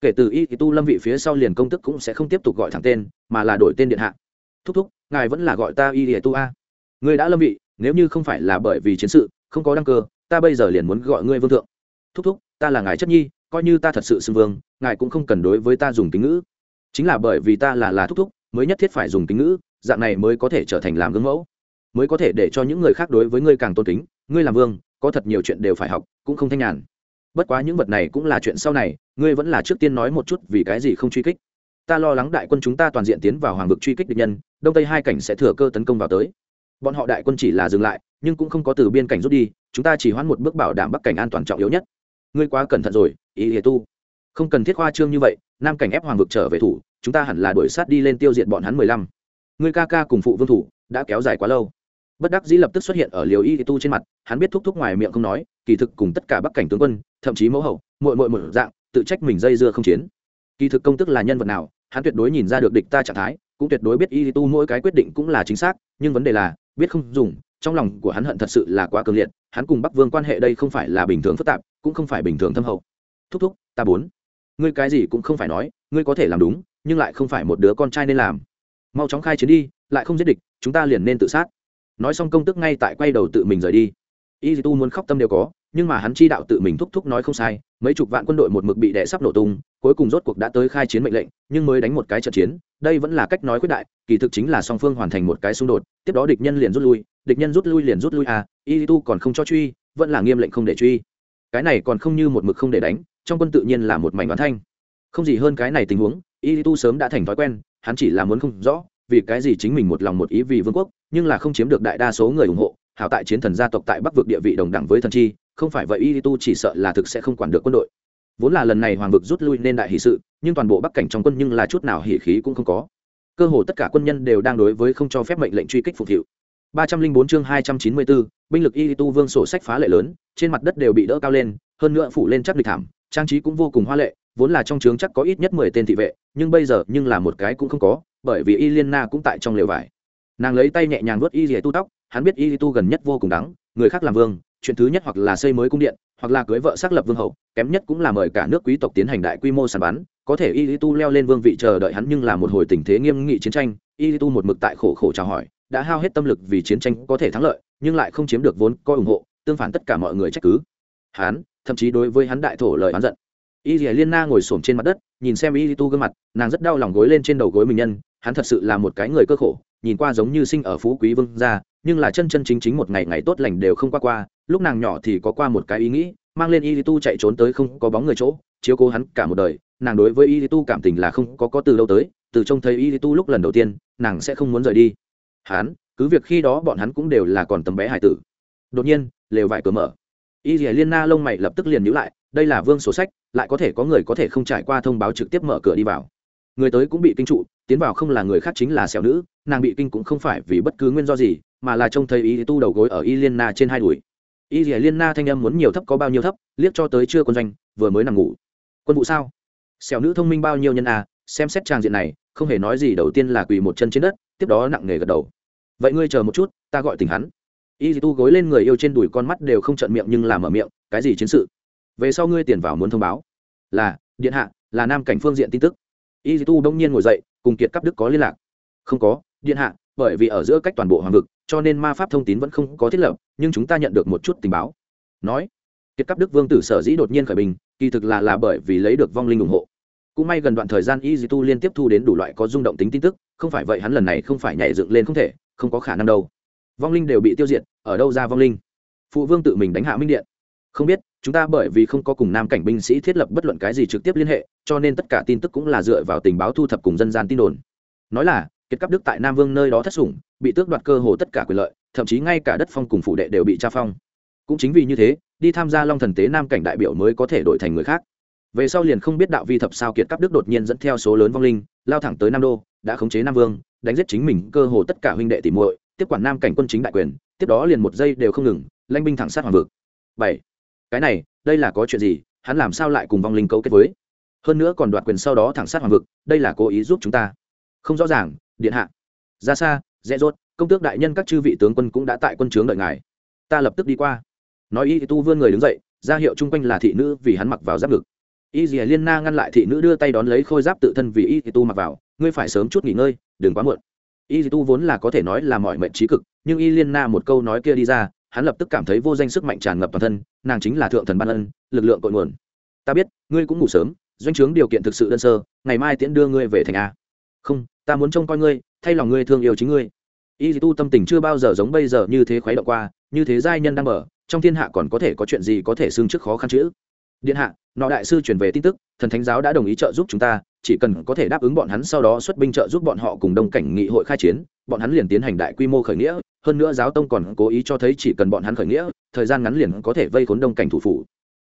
Speaker 1: Kể từ y tu lâm vị phía sau liền công tức cũng sẽ không tiếp tục gọi thẳng tên, mà là đổi tên điện hạ. Thúc thúc, ngài vẫn là gọi ta y tu a. Người đã lâm vị, nếu như không phải là bởi vì chiến sự, không có đăng cơ, ta bây giờ liền muốn gọi ngươi vương thượng. Thúc thúc, ta là ngài chất nhi coi như ta thật sự xưng vương, ngài cũng không cần đối với ta dùng kính ngữ. Chính là bởi vì ta là là thúc thúc, mới nhất thiết phải dùng kính ngữ, dạng này mới có thể trở thành làm gương mẫu. Mới có thể để cho những người khác đối với ngươi càng tôn kính, ngươi làm vương, có thật nhiều chuyện đều phải học, cũng không thanh nhàn. Bất quá những vật này cũng là chuyện sau này, ngươi vẫn là trước tiên nói một chút vì cái gì không truy kích. Ta lo lắng đại quân chúng ta toàn diện tiến vào hoàng vực truy kích địch nhân, đông tây hai cảnh sẽ thừa cơ tấn công vào tới. Bọn họ đại quân chỉ là dừng lại, nhưng cũng không có từ biên cảnh rút đi, chúng ta chỉ hoãn một bước bảo đảm bắc cảnh an toàn trọng yếu nhất ngươi quá cẩn thận rồi, ý hệ tu. Không cần thiết khoa trương như vậy, nam cảnh ép hoàng vực trở về thủ, chúng ta hẳn là đuổi sát đi lên tiêu diệt bọn hắn mười lăm. Ngươi ca ca cùng phụ vương thủ, đã kéo dài quá lâu. Bất đắc dĩ lập tức xuất hiện ở liều y tu trên mặt, hắn biết thúc thúc ngoài miệng không nói, kỳ thực cùng tất cả bắc cảnh tướng quân, thậm chí mẫu hậu mội mội một dạng, tự trách mình dây dưa không chiến. Kỳ thực công tức là nhân vật nào, hắn tuyệt đối nhìn ra được địch ta trạng thái, cũng tuyệt đối biết y tu mỗi cái quyết định cũng là chính xác, nhưng vấn đề là, biết không dùng trong lòng của hắn hận thật sự là quá cường liệt, hắn cùng bắc vương quan hệ đây không phải là bình thường phức tạp, cũng không phải bình thường thâm hậu. Thúc thúc, ta bốn. Ngươi cái gì cũng không phải nói, ngươi có thể làm đúng, nhưng lại không phải một đứa con trai nên làm. Mau chóng khai chiến đi, lại không giết địch, chúng ta liền nên tự sát. Nói xong công tức ngay tại quay đầu tự mình rời đi. Y tu muốn khóc tâm đều có, nhưng mà hắn chi đạo tự mình thúc thúc nói không sai, mấy chục vạn quân đội một mực bị đè sắp nổ tung, cuối cùng rốt cuộc đã tới khai chiến mệnh lệnh, nhưng mới đánh một cái trận chiến, đây vẫn là cách nói quyết đại, kỳ thực chính là song phương hoàn thành một cái xung đột, tiếp đó địch nhân liền rút lui địch nhân rút lui liền rút lui à y tu còn không cho truy, vẫn là nghiêm lệnh không để truy. Cái này còn không như một mực không để đánh, trong quân tự nhiên là một mảnh đoán thanh. Không gì hơn cái này tình huống, y tu sớm đã thành thói quen, hắn chỉ là muốn không rõ, vì cái gì chính mình một lòng một ý vì vương quốc, nhưng là không chiếm được đại đa số người ủng hộ, hảo tại chiến thần gia tộc tại bắc vực địa vị đồng đẳng với thần chi, không phải vậy y tu chỉ sợ là thực sẽ không quản được quân đội. Vốn là lần này hoàng vực rút lui nên đại hỷ sự, nhưng toàn bộ bắc cảnh trong quân nhưng là chút nào hỉ khí cũng không có. Cơ hồ tất cả quân nhân đều đang đối với không cho phép mệnh lệnh truy kích phục hiệu ba trăm linh bốn chương hai trăm chín mươi bốn, binh lực y tu vương sổ sách phá lệ lớn, trên mặt đất đều bị đỡ cao lên, hơn nữa phủ lên chắc lịch thảm, trang trí cũng vô cùng hoa lệ, vốn là trong trướng chắc có ít nhất mười tên thị vệ, nhưng bây giờ nhưng là một cái cũng không có, bởi vì y cũng tại trong lều vải. Nàng lấy tay nhẹ nhàng vuốt y tu tóc, hắn biết y tu gần nhất vô cùng đắng, người khác làm vương, chuyện thứ nhất hoặc là xây mới cung điện, hoặc là cưới vợ xác lập vương hậu, kém nhất cũng là mời cả nước quý tộc tiến hành đại quy mô săn bắn, có thể y tu leo lên vương vị chờ đợi hắn nhưng là một hồi tình thế nghiêm nghị chiến tranh, y tu một mực tại khổ khổ chào hỏi đã hao hết tâm lực vì chiến tranh có thể thắng lợi, nhưng lại không chiếm được vốn coi ủng hộ, tương phản tất cả mọi người trách cứ. Hắn thậm chí đối với hắn đại thổ lời hắn giận. Y dì liên na ngồi s trên mặt đất, nhìn xem y tu gương mặt, nàng rất đau lòng gối lên trên đầu gối mình nhân, hắn thật sự là một cái người cơ khổ, nhìn qua giống như sinh ở phú quý vương gia, nhưng là chân chân chính chính một ngày ngày tốt lành đều không qua qua, lúc nàng nhỏ thì có qua một cái ý nghĩ, mang lên y tu chạy trốn tới không có bóng người chỗ, chiếu cố hắn cả một đời, nàng đối với y tu cảm tình là không có có từ lâu tới, từ trông thấy y tu lúc lần đầu tiên, nàng sẽ không muốn rời đi hắn cứ việc khi đó bọn hắn cũng đều là còn tầm bé hải tử. Đột nhiên lều vải cửa mở. Y dì liên na lông mày lập tức liền nhữ lại đây là vương sổ sách lại có thể có người có thể không trải qua thông báo trực tiếp mở cửa đi vào. Người tới cũng bị kinh trụ tiến vào không là người khác chính là xẻo nữ nàng bị kinh cũng không phải vì bất cứ nguyên do gì mà là trông thấy y tu đầu gối ở y liên na trên hai đùi. Y dì liên na thanh âm muốn nhiều thấp có bao nhiêu thấp liếc cho tới chưa quân doanh vừa mới nằm ngủ. Quân vụ sao? Xẻo nữ thông minh bao nhiêu nhân a à, xem xét trang diện này không hề nói gì đầu tiên là quỳ một chân trên đất tiếp đó nặng nề gật đầu vậy ngươi chờ một chút, ta gọi tình hắn. Y tu gối lên người yêu trên đùi con mắt đều không trận miệng nhưng làm ở miệng, cái gì chiến sự? Về sau ngươi tiền vào muốn thông báo. Là, điện hạ, là nam cảnh phương diện tin tức. Y tu đông nhiên ngồi dậy, cùng kiệt cấp đức có liên lạc. Không có, điện hạ, bởi vì ở giữa cách toàn bộ hoàng vực, cho nên ma pháp thông tín vẫn không có thiết lập, nhưng chúng ta nhận được một chút tình báo. Nói, kiệt cấp đức vương tử sở dĩ đột nhiên khởi bình, kỳ thực là là bởi vì lấy được vong linh ủng hộ. Cũng may gần đoạn thời gian y tu liên tiếp thu đến đủ loại có rung động tính tin tức, không phải vậy hắn lần này không phải nhảy dựng lên không thể không có khả năng đâu. Vong linh đều bị tiêu diệt, ở đâu ra vong linh? Phụ vương tự mình đánh hạ minh điện. Không biết, chúng ta bởi vì không có cùng nam cảnh binh sĩ thiết lập bất luận cái gì trực tiếp liên hệ, cho nên tất cả tin tức cũng là dựa vào tình báo thu thập cùng dân gian tin đồn. Nói là, kiệt cấp đức tại nam vương nơi đó thất sủng, bị tước đoạt cơ hồ tất cả quyền lợi, thậm chí ngay cả đất phong cùng phủ đệ đều bị tra phong. Cũng chính vì như thế, đi tham gia long thần tế nam cảnh đại biểu mới có thể đổi thành người khác. Về sau liền không biết đạo vi thập sao kiệt cấp đức đột nhiên dẫn theo số lớn vong linh, lao thẳng tới nam đô, đã khống chế nam vương đánh giết chính mình, cơ hồ tất cả huynh đệ tỉ muội, tiếp quản nam cảnh quân chính đại quyền, tiếp đó liền một giây đều không ngừng lãnh binh thẳng sát hoàng vực. Bảy. Cái này, đây là có chuyện gì? Hắn làm sao lại cùng vong linh cấu kết với? Hơn nữa còn đoạt quyền sau đó thẳng sát hoàng vực, đây là cố ý giúp chúng ta. Không rõ ràng, điện hạ. Ra xa, dễ dốt, công tước đại nhân các chư vị tướng quân cũng đã tại quân trướng đợi ngài. Ta lập tức đi qua. Nói y tu vươn người đứng dậy, ra hiệu chung quanh là thị nữ vì hắn mặc vào giáp ngực. Y dì liên na ngăn lại thị nữ đưa tay đón lấy khôi giáp tự thân vì y tu mặc vào, ngươi phải sớm chút nghỉ ngơi đừng quá muộn. Y tu vốn là có thể nói là mọi mệnh trí cực, nhưng y liên na một câu nói kia đi ra, hắn lập tức cảm thấy vô danh sức mạnh tràn ngập toàn thân, nàng chính là thượng thần ban ân, lực lượng cội nguồn. Ta biết, ngươi cũng ngủ sớm, doanh trướng điều kiện thực sự đơn sơ, ngày mai tiễn đưa ngươi về thành a. Không, ta muốn trông coi ngươi, thay lòng ngươi thương yêu chính ngươi. Y tu tâm tình chưa bao giờ giống bây giờ như thế khuấy động qua, như thế giai nhân đang mở, trong thiên hạ còn có thể có chuyện gì có thể xương trước khó khăn chữ điện hạ, nọ đại sư truyền về tin tức, thần thánh giáo đã đồng ý trợ giúp chúng ta chỉ cần có thể đáp ứng bọn hắn sau đó xuất binh trợ giúp bọn họ cùng đông cảnh nghị hội khai chiến, bọn hắn liền tiến hành đại quy mô khởi nghĩa, hơn nữa giáo tông còn cố ý cho thấy chỉ cần bọn hắn khởi nghĩa, thời gian ngắn liền có thể vây khốn đông cảnh thủ phủ.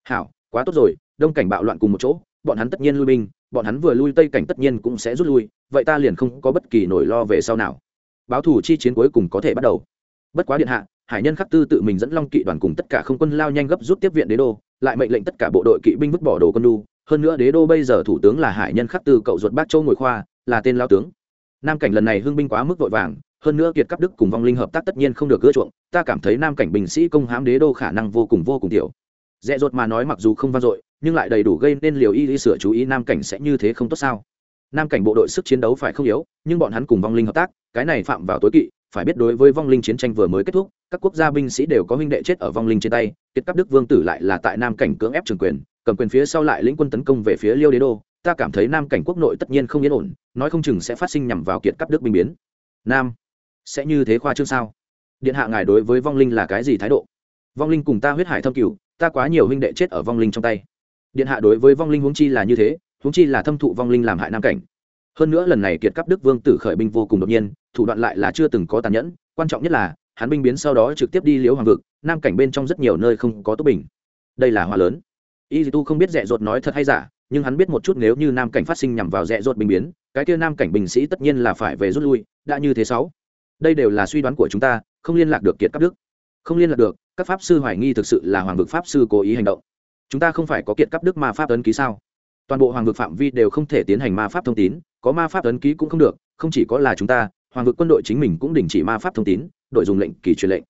Speaker 1: Hảo, quá tốt rồi, đông cảnh bạo loạn cùng một chỗ, bọn hắn tất nhiên lui binh, bọn hắn vừa lui tây cảnh tất nhiên cũng sẽ rút lui, vậy ta liền không có bất kỳ nỗi lo về sau nào. Báo thủ chi chiến cuối cùng có thể bắt đầu. Bất quá điện hạ, hải nhân khắc tư tự mình dẫn long kỵ đoàn cùng tất cả không quân lao nhanh gấp rút tiếp viện đế đô, lại mệnh lệnh tất cả bộ đội kỵ binh vứt bỏ đồ quân đu hơn nữa đế đô bây giờ thủ tướng là hải nhân khắc tư, cậu ruột bác châu ngồi khoa, là tên lao tướng. Nam cảnh lần này hưng binh quá mức vội vàng, hơn nữa kiệt cấp đức cùng vong linh hợp tác tất nhiên không được ưa chuộng, ta cảm thấy nam cảnh binh sĩ công hãm đế đô khả năng vô cùng vô cùng tiểu. Dẹ dột mà nói mặc dù không vang dội, nhưng lại đầy đủ gây nên liều y y sửa chú ý nam cảnh sẽ như thế không tốt sao? Nam cảnh bộ đội sức chiến đấu phải không yếu, nhưng bọn hắn cùng vong linh hợp tác, cái này phạm vào tối kỵ, phải biết đối với vong linh chiến tranh vừa mới kết thúc, các quốc gia binh sĩ đều có huynh đệ chết ở vong linh trên tay, kiệt cấp đức vương tử lại là tại nam cảnh cưỡng ép trường quyền cầm quyền phía sau lại lĩnh quân tấn công về phía liêu đế đô. Ta cảm thấy nam cảnh quốc nội tất nhiên không yên ổn, nói không chừng sẽ phát sinh nhằm vào kiệt cắp đức binh biến. Nam, sẽ như thế khoa trương sao? Điện hạ ngài đối với vong linh là cái gì thái độ? Vong linh cùng ta huyết hải thâm cửu, ta quá nhiều huynh đệ chết ở vong linh trong tay. Điện hạ đối với vong linh huống chi là như thế, huống chi là thâm thụ vong linh làm hại nam cảnh. Hơn nữa lần này kiệt cắp đức vương tử khởi binh vô cùng đột nhiên, thủ đoạn lại là chưa từng có tàn nhẫn, quan trọng nhất là, hắn binh biến sau đó trực tiếp đi liễu hoàng vực, nam cảnh bên trong rất nhiều nơi không có tốt bình đây là hoa lớn y tu không biết rẻ rột nói thật hay giả, nhưng hắn biết một chút nếu như nam cảnh phát sinh nhằm vào rẽ rột bình biến, cái kia nam cảnh bình sĩ tất nhiên là phải về rút lui, đã như thế sáu. Đây đều là suy đoán của chúng ta, không liên lạc được kiệt các đức. Không liên lạc được, các pháp sư hoài nghi thực sự là hoàng vực pháp sư cố ý hành động. Chúng ta không phải có kiệt cấp đức ma pháp ấn ký sao? Toàn bộ hoàng vực phạm vi đều không thể tiến hành ma pháp thông tín, có ma pháp ấn ký cũng không được, không chỉ có là chúng ta, hoàng vực quân đội chính mình cũng đình chỉ ma pháp thông tín, đội dùng lệnh, kỳ truyền lệnh.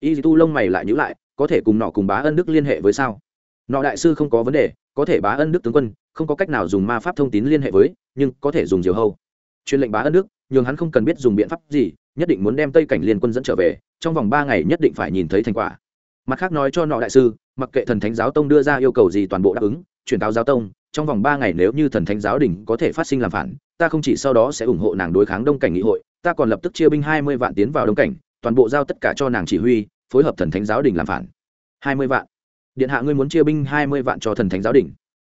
Speaker 1: Y tu lông mày lại nhữ lại, có thể cùng nọ cùng bá ân đức liên hệ với sao? Nọ đại sư không có vấn đề, có thể bá ân đức tướng quân, không có cách nào dùng ma pháp thông tín liên hệ với, nhưng có thể dùng diều hâu. Truyền lệnh bá ân đức, nhường hắn không cần biết dùng biện pháp gì, nhất định muốn đem tây cảnh liên quân dẫn trở về, trong vòng ba ngày nhất định phải nhìn thấy thành quả. Mặt khác nói cho nọ đại sư, mặc kệ thần thánh giáo tông đưa ra yêu cầu gì toàn bộ đáp ứng, truyền cáo giáo tông, trong vòng ba ngày nếu như thần thánh giáo đình có thể phát sinh làm phản, ta không chỉ sau đó sẽ ủng hộ nàng đối kháng đông cảnh nghị hội, ta còn lập tức chia binh hai mươi vạn tiến vào đông cảnh, toàn bộ giao tất cả cho nàng chỉ huy, phối hợp thần thánh giáo đình làm phản. Hai mươi vạn điện hạ ngươi muốn chia binh hai mươi vạn cho thần thánh giáo đình.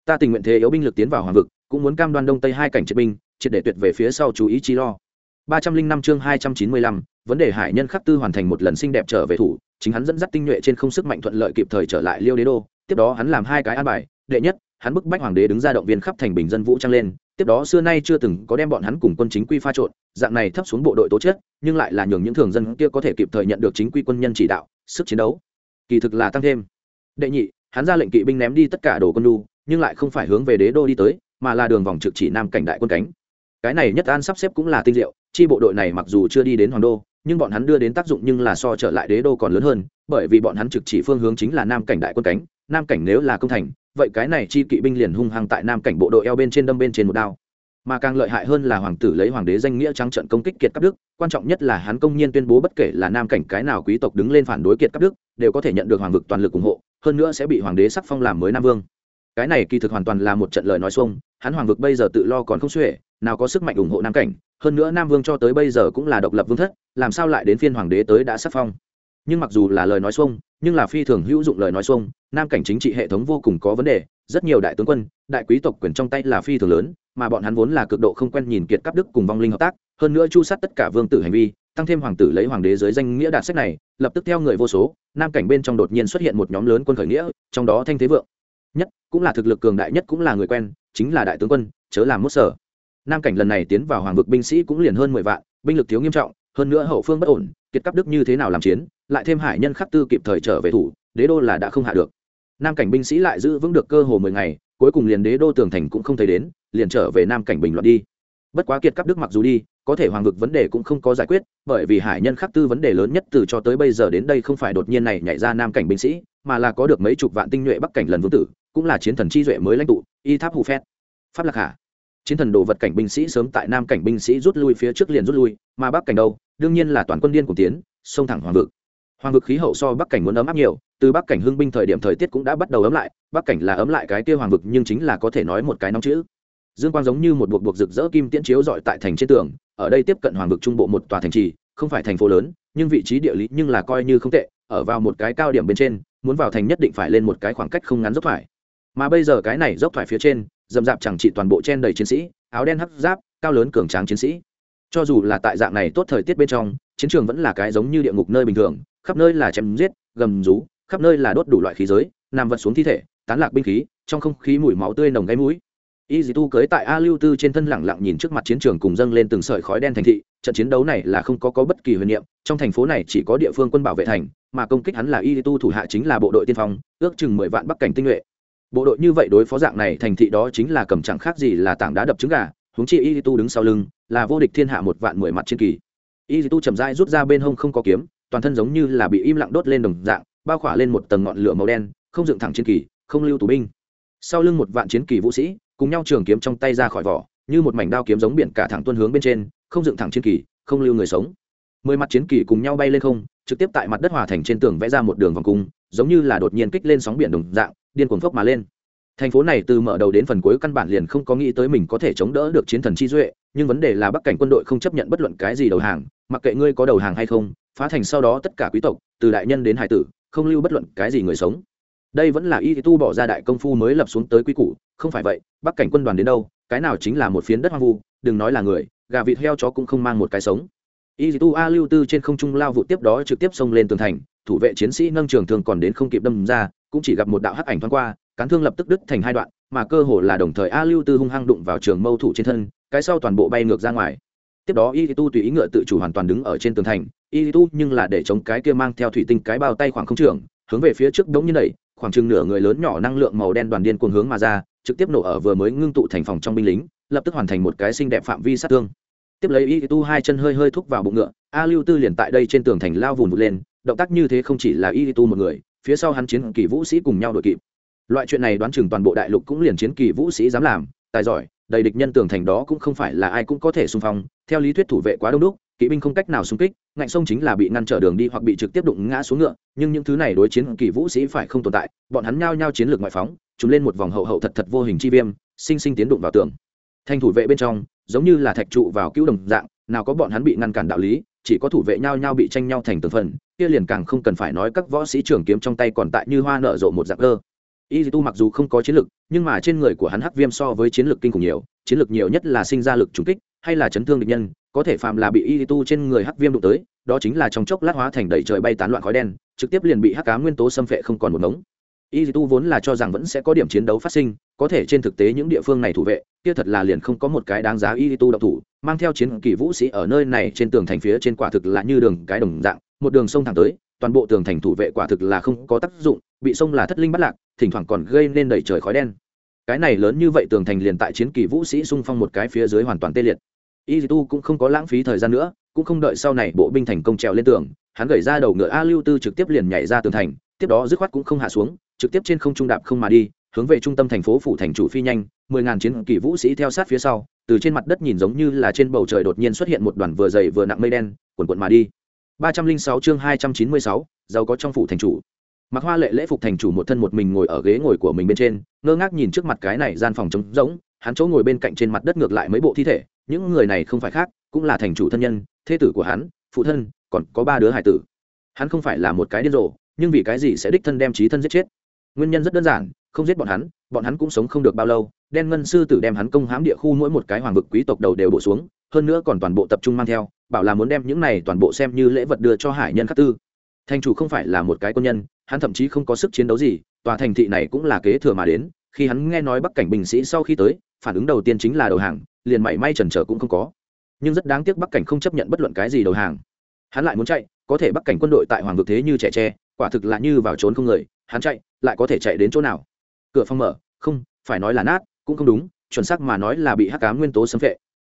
Speaker 1: Ta tình nguyện thế yếu binh lực tiến vào hoàng vực, cũng muốn cam đoan đông tây hai cảnh triệt binh, triệt để tuyệt về phía sau chú ý chi lo. Ba trăm linh năm chương hai trăm chín mươi lăm, vấn đề hải nhân khắc tư hoàn thành một lần xinh đẹp trở về thủ, chính hắn dẫn dắt tinh nhuệ trên không sức mạnh thuận lợi kịp thời trở lại liêu đế đô. Tiếp đó hắn làm hai cái an bài, đệ nhất, hắn bức bách hoàng đế đứng ra động viên khắp thành bình dân vũ trang lên. Tiếp đó xưa nay chưa từng có đem bọn hắn cùng quân chính quy pha trộn, dạng này thấp xuống bộ đội tố chất, nhưng lại là nhường những thường dân kia có thể kịp thời nhận được chính quy quân nhân chỉ đạo, sức chiến đấu. Kỳ thực là tăng thêm đệ nhị, hắn ra lệnh kỵ binh ném đi tất cả đồ quân lu nhưng lại không phải hướng về đế đô đi tới, mà là đường vòng trực chỉ nam cảnh đại quân cánh. Cái này nhất an sắp xếp cũng là tinh diệu, chi bộ đội này mặc dù chưa đi đến hoàng đô, nhưng bọn hắn đưa đến tác dụng nhưng là so trở lại đế đô còn lớn hơn, bởi vì bọn hắn trực chỉ phương hướng chính là nam cảnh đại quân cánh, nam cảnh nếu là công thành, vậy cái này chi kỵ binh liền hung hăng tại nam cảnh bộ đội eo bên trên đâm bên trên một đao. Mà càng lợi hại hơn là hoàng tử lấy hoàng đế danh nghĩa trắng trận công kích kiệt cấp đức, quan trọng nhất là hắn công nhiên tuyên bố bất kể là nam cảnh cái nào quý tộc đứng lên phản đối kiệt cấp đức, đều có thể nhận được hoàng vực toàn lực ủng hộ hơn nữa sẽ bị hoàng đế sắc phong làm mới nam vương. Cái này kỳ thực hoàn toàn là một trận lời nói xuông, hắn hoàng vực bây giờ tự lo còn không xuể, nào có sức mạnh ủng hộ nam cảnh, hơn nữa nam vương cho tới bây giờ cũng là độc lập vương thất, làm sao lại đến phiên hoàng đế tới đã sắc phong? Nhưng mặc dù là lời nói xuông, nhưng là phi thường hữu dụng lời nói xuông, nam cảnh chính trị hệ thống vô cùng có vấn đề, rất nhiều đại tướng quân, đại quý tộc quyền trong tay là phi thường lớn, mà bọn hắn vốn là cực độ không quen nhìn kiệt cấp đức cùng vong linh hợp tác, hơn nữa chu sát tất cả vương tử hành vi tăng thêm hoàng tử lấy hoàng đế dưới danh nghĩa đạt sách này, lập tức theo người vô số, nam cảnh bên trong đột nhiên xuất hiện một nhóm lớn quân khởi nghĩa, trong đó thanh thế vượng nhất cũng là thực lực cường đại nhất cũng là người quen, chính là đại tướng quân, chớ làm mốt sở. Nam cảnh lần này tiến vào hoàng vực binh sĩ cũng liền hơn mười vạn, binh lực thiếu nghiêm trọng, hơn nữa hậu phương bất ổn, kiệt cấp đức như thế nào làm chiến, lại thêm hải nhân khắc tư kịp thời trở về thủ, đế đô là đã không hạ được. Nam cảnh binh sĩ lại giữ vững được cơ hồ mười ngày, cuối cùng liền đế đô tường thành cũng không thấy đến, liền trở về nam cảnh bình luận đi. Bất quá kiệt cấp đức mặc dù đi có thể hoàng vực vấn đề cũng không có giải quyết, bởi vì hải nhân khắc tư vấn đề lớn nhất từ cho tới bây giờ đến đây không phải đột nhiên này nhảy ra nam cảnh binh sĩ, mà là có được mấy chục vạn tinh nhuệ bắc cảnh lần vương tử, cũng là chiến thần chi duệ mới lãnh tụ, y tháp hù phét. Pháp lạc hà. Chiến thần đồ vật cảnh binh sĩ sớm tại nam cảnh binh sĩ rút lui phía trước liền rút lui, mà bắc cảnh đâu? Đương nhiên là toàn quân điên của tiến, xông thẳng hoàng vực. Hoàng vực khí hậu so bắc cảnh muốn ấm áp nhiều, từ bắc cảnh hưng binh thời điểm thời tiết cũng đã bắt đầu ấm lại, bắc cảnh là ấm lại cái kia hoàng vực nhưng chính là có thể nói một cái nóng chữ dương quang giống như một buộc buộc rực rỡ kim tiễn chiếu dọi tại thành trên tường, ở đây tiếp cận hoàng vực trung bộ một tòa thành trì, không phải thành phố lớn, nhưng vị trí địa lý nhưng là coi như không tệ, ở vào một cái cao điểm bên trên, muốn vào thành nhất định phải lên một cái khoảng cách không ngắn dốc thoải. Mà bây giờ cái này dốc thoải phía trên dầm dạp chẳng trị toàn bộ chen đầy chiến sĩ, áo đen hấp giáp, cao lớn cường tráng chiến sĩ. Cho dù là tại dạng này tốt thời tiết bên trong, chiến trường vẫn là cái giống như địa ngục nơi bình thường, khắp nơi là chém giết, gầm rú, khắp nơi là đốt đủ loại khí giới, nằm vật xuống thi thể, tán lạc binh khí, trong không khí mùi máu tươi nồng gáy mũi y dì tu cưới tại a lưu tư trên thân lẳng lặng nhìn trước mặt chiến trường cùng dâng lên từng sợi khói đen thành thị trận chiến đấu này là không có, có bất kỳ huyền niệm trong thành phố này chỉ có địa phương quân bảo vệ thành mà công kích hắn là y dì tu thủ hạ chính là bộ đội tiên phong ước chừng mười vạn bắc cảnh tinh nhuệ. Bộ đội như vậy đối phó dạng này thành thị đó chính là cầm chẳng khác gì là tảng đá đập trứng gà huống chi y tu đứng sau lưng là vô địch thiên hạ một vạn mười mặt trên kỳ. Y tu chậm rãi rút ra bên hông không có kiếm toàn thân giống như là bị im lặng đốt lên đồng dạng bao khỏa lên một tầng ngọn lửa màu đen không dựng thẳng chiến kỳ không lưu tù binh. Sau lưng một vạn chiến kỳ vũ sĩ cùng nhau trường kiếm trong tay ra khỏi vỏ, như một mảnh đao kiếm giống biển cả thẳng tuân hướng bên trên, không dựng thẳng chiến kỳ, không lưu người sống. Mười mặt chiến kỳ cùng nhau bay lên không, trực tiếp tại mặt đất hòa thành trên tường vẽ ra một đường vòng cung, giống như là đột nhiên kích lên sóng biển đồng dạng, điên cuồng phốc mà lên. Thành phố này từ mở đầu đến phần cuối căn bản liền không có nghĩ tới mình có thể chống đỡ được chiến thần chi duệ, nhưng vấn đề là bắc cảnh quân đội không chấp nhận bất luận cái gì đầu hàng, mặc kệ ngươi có đầu hàng hay không, phá thành sau đó tất cả quý tộc, từ đại nhân đến hải tử, không lưu bất luận cái gì người sống đây vẫn là y tu bỏ ra đại công phu mới lập xuống tới quy củ, không phải vậy, bắc cảnh quân đoàn đến đâu, cái nào chính là một phiến đất hoang vu, đừng nói là người, gà vịt heo chó cũng không mang một cái sống. Y tu a lưu tư trên không trung lao vụ tiếp đó trực tiếp xông lên tường thành, thủ vệ chiến sĩ nâng trường thường còn đến không kịp đâm ra, cũng chỉ gặp một đạo hắc ảnh thoáng qua, cán thương lập tức đứt thành hai đoạn, mà cơ hồ là đồng thời a lưu tư hung hăng đụng vào trường mâu thủ trên thân, cái sau toàn bộ bay ngược ra ngoài. Tiếp đó y tu tùy ý ngựa tự chủ hoàn toàn đứng ở trên tường thành, y tu nhưng là để chống cái kia mang theo thủy tinh cái bao tay khoảng không trường, hướng về phía trước đống như đẩy khoảng chừng nửa người lớn nhỏ năng lượng màu đen đoàn điên cuồng hướng mà ra, trực tiếp nổ ở vừa mới ngưng tụ thành phòng trong binh lính, lập tức hoàn thành một cái xinh đẹp phạm vi sát thương. Tiếp lấy y tu hai chân hơi hơi thúc vào bụng ngựa, a lưu tư liền tại đây trên tường thành lao vùn vụt lên, động tác như thế không chỉ là y tu một người, phía sau hắn chiến kỳ vũ sĩ cùng nhau đội kịp. Loại chuyện này đoán chừng toàn bộ đại lục cũng liền chiến kỳ vũ sĩ dám làm, tài giỏi, đầy địch nhân tường thành đó cũng không phải là ai cũng có thể xung phong, theo lý thuyết thủ vệ quá đông đúc kỵ binh không cách nào xung kích, ngạnh sông chính là bị ngăn trở đường đi hoặc bị trực tiếp đụng ngã xuống ngựa, nhưng những thứ này đối chiến kỳ vũ sĩ phải không tồn tại, bọn hắn nhao nhao chiến lược ngoại phóng chúng lên một vòng hậu hậu thật thật vô hình chi viêm, sinh sinh tiến đụng vào tường. Thành thủ vệ bên trong, giống như là thạch trụ vào cứu đồng dạng, nào có bọn hắn bị ngăn cản đạo lý, chỉ có thủ vệ nhao nhao bị tranh nhau thành từng phần, kia liền càng không cần phải nói các võ sĩ trưởng kiếm trong tay còn tại như hoa nở rộ một dạng cơ. Y tu mặc dù không có chiến lực nhưng mà trên người của hắn hắc viêm so với chiến lực kinh khủng nhiều, chiến lực nhiều nhất là sinh ra lực trùng kích hay là chấn thương địch nhân, có thể phạm là bị y tu trên người hắc viêm đụng tới, đó chính là trong chốc lát hóa thành đầy trời bay tán loạn khói đen, trực tiếp liền bị hắc cá nguyên tố xâm phệ không còn một ngống. Y tu vốn là cho rằng vẫn sẽ có điểm chiến đấu phát sinh, có thể trên thực tế những địa phương này thủ vệ, kia thật là liền không có một cái đáng giá y tu độc thủ, mang theo chiến kỳ vũ sĩ ở nơi này trên tường thành phía trên quả thực là như đường cái đồng dạng, một đường sông thẳng tới, toàn bộ tường thành thủ vệ quả thực là không có tác dụng, bị sông là thất linh bắt lạc, thỉnh thoảng còn gây nên đầy trời khói đen. Cái này lớn như vậy tường thành liền tại chiến kỳ vũ sĩ xung phong một cái phía dưới hoàn toàn tê liệt y tu cũng không có lãng phí thời gian nữa, cũng không đợi sau này bộ binh thành công trèo lên tường, hắn gẩy ra đầu ngựa a lưu tư trực tiếp liền nhảy ra tường thành, tiếp đó dứt khoát cũng không hạ xuống, trực tiếp trên không trung đạp không mà đi, hướng về trung tâm thành phố phủ thành chủ phi nhanh, mười ngàn chiến kỵ vũ sĩ theo sát phía sau, từ trên mặt đất nhìn giống như là trên bầu trời đột nhiên xuất hiện một đoàn vừa dày vừa nặng mây đen quần quận mà đi. Ba trăm linh sáu chương hai trăm chín mươi sáu, giàu có trong phủ thành chủ. Mặc hoa lệ lễ phục thành chủ một thân một mình ngồi ở ghế ngồi của mình bên trên, ngơ ngác nhìn trước mặt cái này gian phòng trống rỗng, hắn chỗ ngồi bên cạnh trên mặt đất ngược lại mấy bộ thi thể những người này không phải khác, cũng là thành chủ thân nhân thế tử của hắn, phụ thân, còn có ba đứa hải tử. Hắn không phải là một cái điên rồ, nhưng vì cái gì sẽ đích thân đem trí thân giết chết? Nguyên nhân rất đơn giản, không giết bọn hắn bọn hắn cũng sống không được bao lâu, đen ngân sư tử đem hắn công hãm địa khu mỗi một cái hoàng vực quý tộc đầu đều bổ xuống, hơn nữa còn toàn bộ tập trung mang theo, bảo là muốn đem những này toàn bộ xem như lễ vật đưa cho hải nhân khắc tư. Thành chủ không phải là một cái quân nhân, hắn thậm chí không có sức chiến đấu gì, tòa thành thị này cũng là kế thừa mà đến, khi hắn nghe nói bắc cảnh binh sĩ sau khi tới, phản ứng đầu tiên chính là đầu hàng liền mảy may trần trở cũng không có. Nhưng rất đáng tiếc bắc cảnh không chấp nhận bất luận cái gì đầu hàng. Hắn lại muốn chạy, có thể bắc cảnh quân đội tại hoàng vực thế như trẻ tre, quả thực là như vào trốn không người, hắn chạy, lại có thể chạy đến chỗ nào? Cửa phòng mở, không, phải nói là nát, cũng không đúng, chuẩn xác mà nói là bị hắc cám nguyên tố xâm phệ.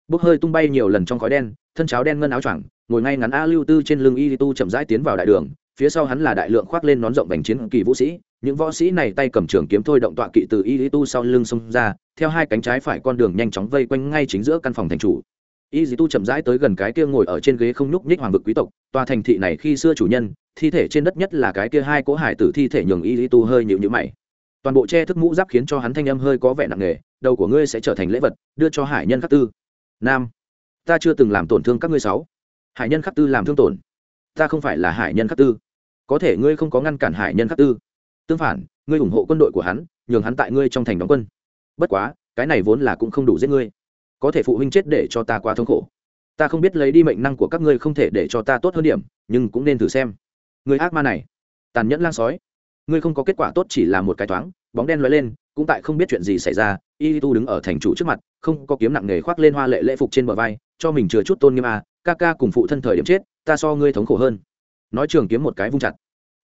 Speaker 1: Bốc hơi tung bay nhiều lần trong khói đen, thân cháo đen ngân áo choàng, ngồi ngay ngắn a lưu tư trên lưng y tu chậm rãi tiến vào đại đường, phía sau hắn là đại lượng khoác lên nón rộng bành chiến kỳ vũ sĩ, những võ sĩ này tay cầm trường kiếm thôi động tọa kỵ từ y tu sau lưng xông ra theo hai cánh trái phải con đường nhanh chóng vây quanh ngay chính giữa căn phòng thành chủ. Y tu chậm rãi tới gần cái kia ngồi ở trên ghế không nhúc nhích hoàng vực quý tộc, tòa thành thị này khi xưa chủ nhân, thi thể trên đất nhất là cái kia hai cỗ hải tử thi thể nhường y tu hơi nhịu nhữ mày. Toàn bộ che thức mũ giáp khiến cho hắn thanh âm hơi có vẻ nặng nề, đầu của ngươi sẽ trở thành lễ vật, đưa cho hải nhân khắc tư. Nam, ta chưa từng làm tổn thương các ngươi sáu. Hải nhân khắc tư làm thương tổn. Ta không phải là hải nhân khắc tư. Có thể ngươi không có ngăn cản hải nhân khắc tư. Tương phản, ngươi ủng hộ quân đội của hắn, nhường hắn tại ngươi trong thành đóng quân bất quá, cái này vốn là cũng không đủ giết ngươi. Có thể phụ huynh chết để cho ta quá thống khổ. Ta không biết lấy đi mệnh năng của các ngươi không thể để cho ta tốt hơn điểm, nhưng cũng nên thử xem. Người ác ma này, tàn nhẫn lang sói. Ngươi không có kết quả tốt chỉ là một cái thoáng, bóng đen lóe lên, cũng tại không biết chuyện gì xảy ra y tu đứng ở thành chủ trước mặt, không có kiếm nặng nghề khoác lên hoa lệ lễ phục trên bờ vai, cho mình chừa chút tôn nghiêm à ca ca cùng phụ thân thời điểm chết, ta so ngươi thống khổ hơn. Nói trường kiếm một cái vung chặt.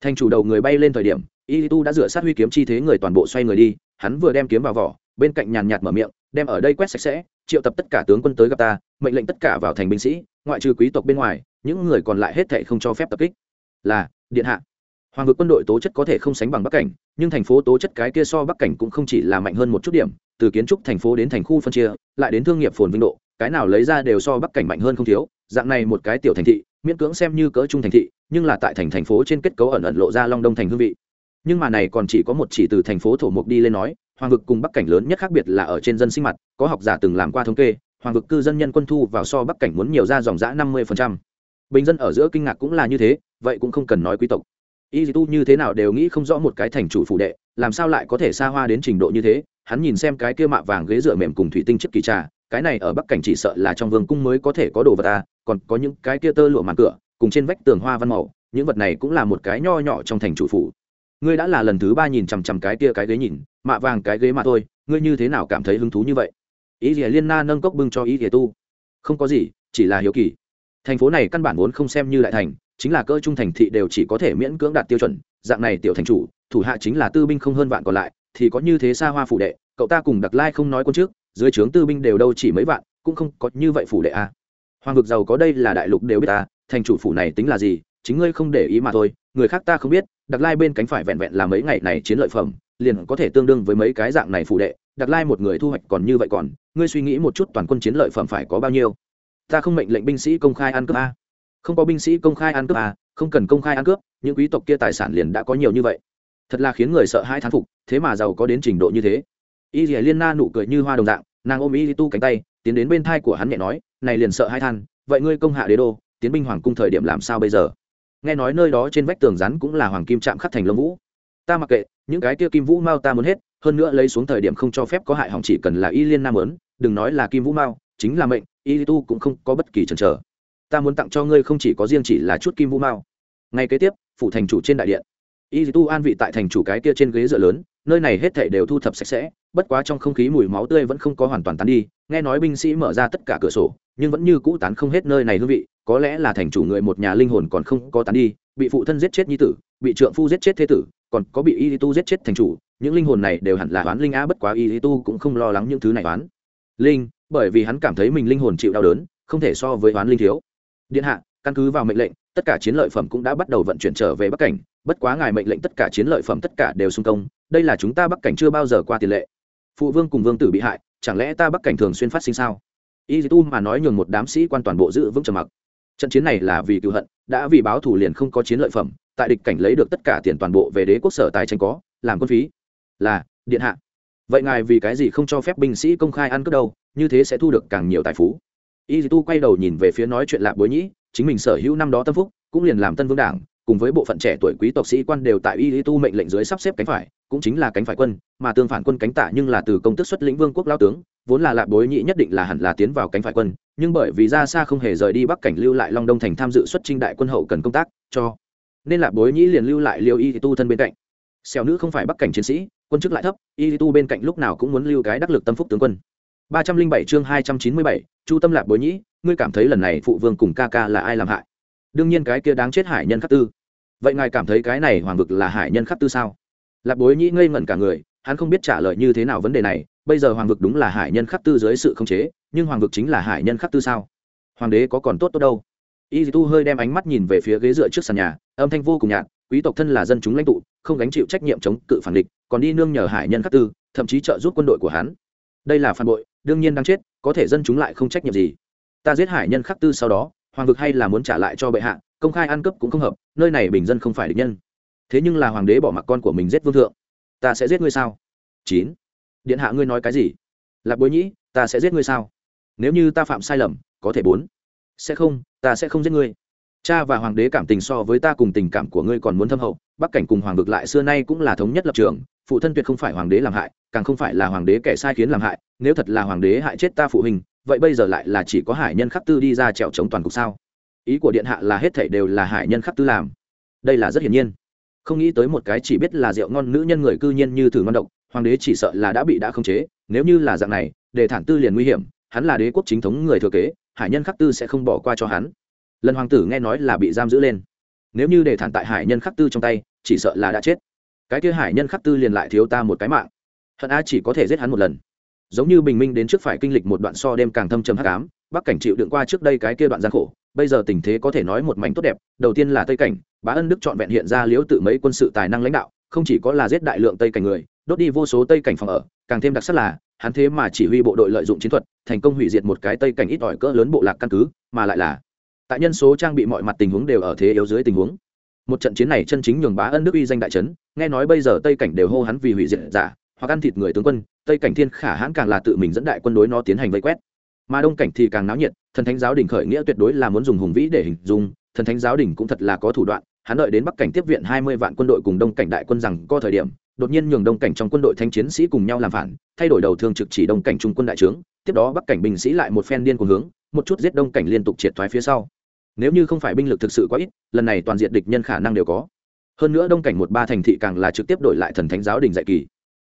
Speaker 1: Thành chủ đầu người bay lên thời điểm y tu đã rửa sát huy kiếm chi thế người toàn bộ xoay người đi, hắn vừa đem kiếm vào vỏ bên cạnh nhàn nhạt mở miệng, đem ở đây quét sạch sẽ, triệu tập tất cả tướng quân tới gặp ta, mệnh lệnh tất cả vào thành binh sĩ, ngoại trừ quý tộc bên ngoài, những người còn lại hết thệ không cho phép tập kích. Là, điện hạ. Hoàng vực quân đội tố chất có thể không sánh bằng bắc cảnh, nhưng thành phố tố chất cái kia so bắc cảnh cũng không chỉ là mạnh hơn một chút điểm, từ kiến trúc thành phố đến thành khu phân chia, lại đến thương nghiệp phồn vinh độ, cái nào lấy ra đều so bắc cảnh mạnh hơn không thiếu, dạng này một cái tiểu thành thị, miễn cưỡng xem như cỡ trung thành thị, nhưng là tại thành thành phố trên kết cấu ẩn ẩn lộ ra long đông thành hương vị. Nhưng mà này còn chỉ có một chỉ từ thành phố thổ mục đi lên nói hoàng vực cùng bắc cảnh lớn nhất khác biệt là ở trên dân sinh mặt có học giả từng làm qua thống kê hoàng vực cư dân nhân quân thu vào so bắc cảnh muốn nhiều ra dòng giã năm mươi bình dân ở giữa kinh ngạc cũng là như thế vậy cũng không cần nói quý tộc. Y tu như thế nào đều nghĩ không rõ một cái thành chủ phụ đệ làm sao lại có thể xa hoa đến trình độ như thế? Hắn nhìn xem cái kia mạ vàng ghế dựa mềm cùng thủy tinh chiếc kỳ trà cái này ở bắc cảnh chỉ sợ là trong vương cung mới có thể có đồ vật ta à, còn có những cái kia tơ lụa màn cửa cùng trên vách tường hoa văn màu những vật này cũng là một cái nho nhỏ trong thành chủ phủ. Ngươi đã là lần thứ ba nhìn chằm chằm cái kia cái ghế nhìn mạ vàng cái ghế mà thôi, ngươi như thế nào cảm thấy hứng thú như vậy? Ý rỉa liên na nâng cốc bưng cho ý rỉa tu. Không có gì, chỉ là hiếu kỳ. Thành phố này căn bản vốn không xem như đại thành, chính là cơ trung thành thị đều chỉ có thể miễn cưỡng đạt tiêu chuẩn, dạng này tiểu thành chủ, thủ hạ chính là tư binh không hơn vạn còn lại, thì có như thế xa hoa phủ đệ, cậu ta cùng đặc lai không nói quân trước, dưới trướng tư binh đều đâu chỉ mấy vạn, cũng không có như vậy phủ đệ a à. hoàng vực giàu có đây là đại lục đều biết ta thành chủ phủ này tính là gì chính ngươi không để ý mà thôi, người khác ta không biết đặc lai bên cánh phải vẹn vẹn là mấy ngày này chiến lợi phẩm, liền có thể tương đương với mấy cái dạng này phụ đệ đặc lai một người thu hoạch còn như vậy còn, ngươi suy nghĩ một chút toàn quân chiến lợi phẩm phải có bao nhiêu? Ta không mệnh lệnh binh sĩ công khai ăn cướp a. Không có binh sĩ công khai ăn cướp a không cần công khai ăn cướp, những quý tộc kia tài sản liền đã có nhiều như vậy. Thật là khiến người sợ hai thán phục, thế mà giàu có đến trình độ như thế. Y dì liên na nụ cười như hoa đồng dạng, nàng ôm y tu cánh tay, tiến đến bên thai của hắn nhẹ nói, này liền sợ hai than, vậy ngươi công hạ đế đô, tiến binh hoàng cung thời điểm làm sao bây giờ? Nghe nói nơi đó trên vách tường rắn cũng là hoàng kim chạm khắc thành lông vũ. Ta mặc kệ, những cái kia kim vũ mao ta muốn hết, hơn nữa lấy xuống thời điểm không cho phép có hại hỏng chỉ cần là y liên nam lớn đừng nói là kim vũ mao chính là mệnh, y tu cũng không có bất kỳ chần chờ. Ta muốn tặng cho ngươi không chỉ có riêng chỉ là chút kim vũ mao ngay kế tiếp phụ thành chủ trên đại điện. Y tu an vị tại thành chủ cái kia trên ghế dựa lớn nơi này hết thảy đều thu thập sạch sẽ, bất quá trong không khí mùi máu tươi vẫn không có hoàn toàn tán đi, nghe nói binh sĩ mở ra tất cả cửa sổ, nhưng vẫn như cũ tán không hết nơi này hương vị, có lẽ là thành chủ người một nhà linh hồn còn không có tán đi, bị phụ thân giết chết nhi tử, bị trượng phu giết chết thế tử, còn có bị y tu giết chết thành chủ, những linh hồn này đều hẳn là oán linh á, bất quá y tu cũng không lo lắng những thứ này oán. Linh, bởi vì hắn cảm thấy mình linh hồn chịu đau đớn, không thể so với oán linh thiếu. Điện hạ căn cứ vào mệnh lệnh, tất cả chiến lợi phẩm cũng đã bắt đầu vận chuyển trở về bắc cảnh. Bất quá ngài mệnh lệnh tất cả chiến lợi phẩm tất cả đều xung công, đây là chúng ta bắc cảnh chưa bao giờ qua tiền lệ. Phụ vương cùng vương tử bị hại, chẳng lẽ ta bắc cảnh thường xuyên phát sinh sao? Y tu mà nói nhường một đám sĩ quan toàn bộ giữ vững trầm mặc. Trận chiến này là vì cựu hận, đã vì báo thù liền không có chiến lợi phẩm, tại địch cảnh lấy được tất cả tiền toàn bộ về đế quốc sở tài tranh có, làm quân phí. Là, điện hạ. Vậy ngài vì cái gì không cho phép binh sĩ công khai ăn cướp đâu, như thế sẽ thu được càng nhiều tài phú. Y tu quay đầu nhìn về phía nói chuyện lạ bối nhĩ chính mình sở hữu năm đó tâm phúc, cũng liền làm tân vương đảng, cùng với bộ phận trẻ tuổi quý tộc sĩ quan đều tại y tu mệnh lệnh dưới sắp xếp cánh phải, cũng chính là cánh phải quân, mà tương phản quân cánh tả nhưng là từ công tức xuất lĩnh vương quốc lao tướng, vốn là lạp bối nhĩ nhất định là hẳn là tiến vào cánh phải quân, nhưng bởi vì ra xa không hề rời đi bắc cảnh lưu lại long đông thành tham dự xuất trinh đại quân hậu cần công tác, cho nên lạp bối nhĩ liền lưu lại liêu y tu thân bên cạnh. Xẻo nữ không phải bắc cảnh chiến sĩ, quân chức lại thấp, y tu bên cạnh lúc nào cũng muốn lưu cái đắc lực tâm phúc tướng quân. Ba trăm linh bảy chương hai trăm chín mươi bảy, chu tâm lạp bối nhĩ ngươi cảm thấy lần này phụ vương cùng ca ca là ai làm hại? Đương nhiên cái kia đáng chết hải nhân khắc tư. Vậy ngài cảm thấy cái này hoàng vực là hải nhân khắc tư sao? Lạp bối nhĩ ngây ngẩn cả người, hắn không biết trả lời như thế nào vấn đề này. Bây giờ hoàng vực đúng là hải nhân khắc tư dưới sự khống chế, nhưng hoàng vực chính là hải nhân khắc tư sao? Hoàng đế có còn tốt tốt đâu? Y tu hơi đem ánh mắt nhìn về phía ghế dựa trước sàn nhà, âm thanh vô cùng nhạt, quý tộc thân là dân chúng lãnh tụ, không gánh chịu trách nhiệm chống cự phản địch, còn đi nương nhờ hải nhân khắc tư, thậm chí trợ giúp quân đội của hắn. Đây là phản bội, đương nhiên đang chết, có thể dân chúng lại không trách nhiệm gì ta giết hải nhân khắc tư sau đó, hoàng vực hay là muốn trả lại cho bệ hạ, công khai ăn cướp cũng không hợp, nơi này bình dân không phải địch nhân. Thế nhưng là hoàng đế bỏ mặc con của mình giết vương thượng, ta sẽ giết ngươi sao? Chín. Điện hạ ngươi nói cái gì? Lạc bối nhĩ, ta sẽ giết ngươi sao? Nếu như ta phạm sai lầm, có thể bốn. Sẽ không, ta sẽ không giết ngươi. Cha và hoàng đế cảm tình so với ta cùng tình cảm của ngươi còn muốn thâm hậu, bắc cảnh cùng hoàng vực lại xưa nay cũng là thống nhất lập trường, phụ thân tuyệt không phải hoàng đế làm hại, càng không phải là hoàng đế kẻ sai khiến làm hại, nếu thật là hoàng đế hại chết ta phụ huynh vậy bây giờ lại là chỉ có hải nhân khắc tư đi ra trèo chống toàn cục sao? Ý của điện hạ là hết thảy đều là hải nhân khắc tư làm. Đây là rất hiển nhiên. Không nghĩ tới một cái chỉ biết là rượu ngon nữ nhân người cư nhiên như thử ngon độc, hoàng đế chỉ sợ là đã bị đã khống chế, nếu như là dạng này, để thản tư liền nguy hiểm, hắn là đế quốc chính thống người thừa kế, hải nhân khắc tư sẽ không bỏ qua cho hắn. Lần hoàng tử nghe nói là bị giam giữ lên. Nếu như để thản tại hải nhân khắc tư trong tay, chỉ sợ là đã chết. Cái kia hải nhân khắc tư liền lại thiếu ta một cái mạng. Hận a chỉ có thể giết hắn một lần giống như bình minh đến trước phải kinh lịch một đoạn so đêm càng thâm trầm hắc ám, bắc cảnh chịu đựng qua trước đây cái kia đoạn gian khổ, bây giờ tình thế có thể nói một mảnh tốt đẹp, đầu tiên là tây cảnh, bá ân đức trọn vẹn hiện ra liếu tự mấy quân sự tài năng lãnh đạo, không chỉ có là giết đại lượng tây cảnh người, đốt đi vô số tây cảnh phòng ở, càng thêm đặc sắc là, hắn thế mà chỉ huy bộ đội lợi dụng chiến thuật, thành công hủy diệt một cái tây cảnh ít ỏi cỡ lớn bộ lạc căn cứ, mà lại là, tại nhân số trang bị mọi mặt tình huống đều ở thế yếu dưới tình huống. Một trận chiến này chân chính nhường bá ân đức uy danh đại trấn nghe nói bây giờ tây cảnh đều hô hắn vì hủy diệt giả, hoặc ăn thịt người tướng quân tây cảnh thiên khả hãn càng là tự mình dẫn đại quân đối nó tiến hành vây quét. Mà đông cảnh thì càng náo nhiệt, thần thánh giáo đình khởi nghĩa tuyệt đối là muốn dùng hùng vĩ để hình dung, thần thánh giáo đình cũng thật là có thủ đoạn, hắn đợi đến bắc cảnh tiếp viện hai mươi vạn quân đội cùng đông cảnh đại quân rằng có thời điểm, đột nhiên nhường đông cảnh trong quân đội thanh chiến sĩ cùng nhau làm phản, thay đổi đầu thương trực chỉ đông cảnh trung quân đại trướng, tiếp đó bắc cảnh binh sĩ lại một phen điên cùng hướng, một chút giết đông cảnh liên tục triệt thoái phía sau. Nếu như không phải binh lực thực sự quá ít, lần này toàn diện địch nhân khả năng đều có. Hơn nữa đông cảnh một ba thành thị càng là trực tiếp đổi lại thần thánh giáo đình dạy kỳ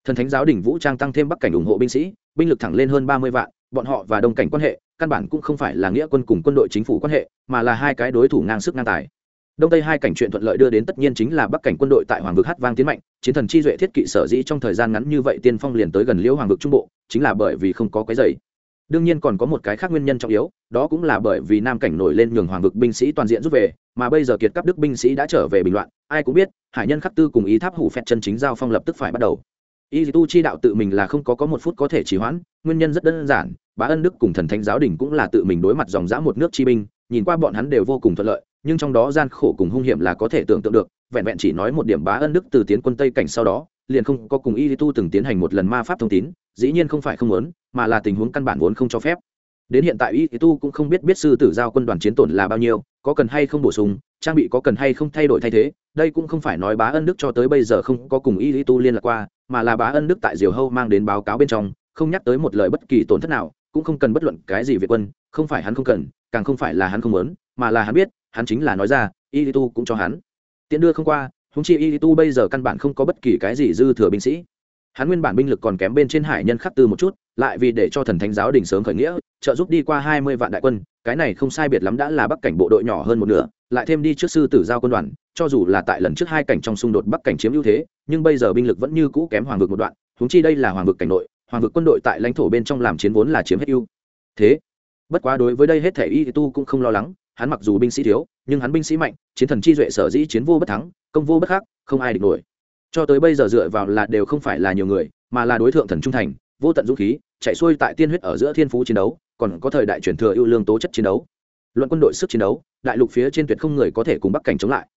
Speaker 1: thần thánh giáo đình vũ trang tăng thêm bắc cảnh ủng hộ binh sĩ, binh lực thẳng lên hơn ba mươi vạn, bọn họ và đông cảnh quan hệ, căn bản cũng không phải là nghĩa quân cùng quân đội chính phủ quan hệ, mà là hai cái đối thủ ngang sức ngang tài. Đông tây hai cảnh chuyện thuận lợi đưa đến tất nhiên chính là bắc cảnh quân đội tại hoàng vực hát vang tiến mạnh, chiến thần chi duệ thiết kỵ sở dĩ trong thời gian ngắn như vậy tiên phong liền tới gần liễu hoàng vực trung bộ, chính là bởi vì không có cái dày đương nhiên còn có một cái khác nguyên nhân trọng yếu, đó cũng là bởi vì nam cảnh nổi lên nhường hoàng vực binh sĩ toàn diện rút về, mà bây giờ kiệt cấp đức binh sĩ đã trở về bình loạn, ai cũng biết, hải nhân khắc tư cùng ý tháp hủ phẹt chân chính giao phong lập tức phải bắt đầu y tu chi đạo tự mình là không có có một phút có thể trì hoãn, nguyên nhân rất đơn giản, bá ân đức cùng thần thánh giáo đình cũng là tự mình đối mặt dòng dã một nước chi binh, nhìn qua bọn hắn đều vô cùng thuận lợi, nhưng trong đó gian khổ cùng hung hiểm là có thể tưởng tượng được, vẹn vẹn chỉ nói một điểm bá ân đức từ tiến quân tây cảnh sau đó, liền không có cùng y tu từng tiến hành một lần ma pháp thông tín, dĩ nhiên không phải không muốn, mà là tình huống căn bản vốn không cho phép. Đến hiện tại y tu cũng không biết biết sư tử giao quân đoàn chiến tổn là bao nhiêu, có cần hay không bổ sung trang bị có cần hay không thay đổi thay thế, đây cũng không phải nói bá ân đức cho tới bây giờ không có cùng y tu liên lạc qua, mà là bá ân đức tại diều hâu mang đến báo cáo bên trong, không nhắc tới một lời bất kỳ tổn thất nào, cũng không cần bất luận cái gì việt quân, không phải hắn không cần, càng không phải là hắn không muốn, mà là hắn biết, hắn chính là nói ra, y tu cũng cho hắn. Tiện đưa không qua húng chi y tu bây giờ căn bản không có bất kỳ cái gì dư thừa binh sĩ. Hắn nguyên bản binh lực còn kém bên trên hải nhân khắc tư một chút, lại vì để cho thần thánh giáo đình sớm khởi nghĩa, trợ giúp đi qua hai mươi vạn đại quân cái này không sai biệt lắm đã là bắc cảnh bộ đội nhỏ hơn một nửa, lại thêm đi trước sư tử giao quân đoàn, cho dù là tại lần trước hai cảnh trong xung đột bắc cảnh chiếm ưu thế, nhưng bây giờ binh lực vẫn như cũ kém hoàng vực một đoạn húng chi đây là hoàng vực cảnh nội, hoàng vực quân đội tại lãnh thổ bên trong làm chiến vốn là chiếm hết ưu thế. Bất quá đối với đây hết thể y tu cũng không lo lắng, hắn mặc dù binh sĩ thiếu, nhưng hắn binh sĩ mạnh, chiến thần chi duệ sở dĩ chiến vô bất thắng, công vô bất khắc, không ai địch nổi. Cho tới bây giờ dựa vào là đều không phải là nhiều người, mà là đối tượng thần trung thành, vô tận dũng khí, chạy xuôi tại tiên huyết ở giữa thiên phú chiến đấu còn có thời đại truyền thừa ưu lương tố chất chiến đấu. Luận quân đội sức chiến đấu, đại lục phía trên tuyệt không người có thể cùng bắc cảnh chống lại.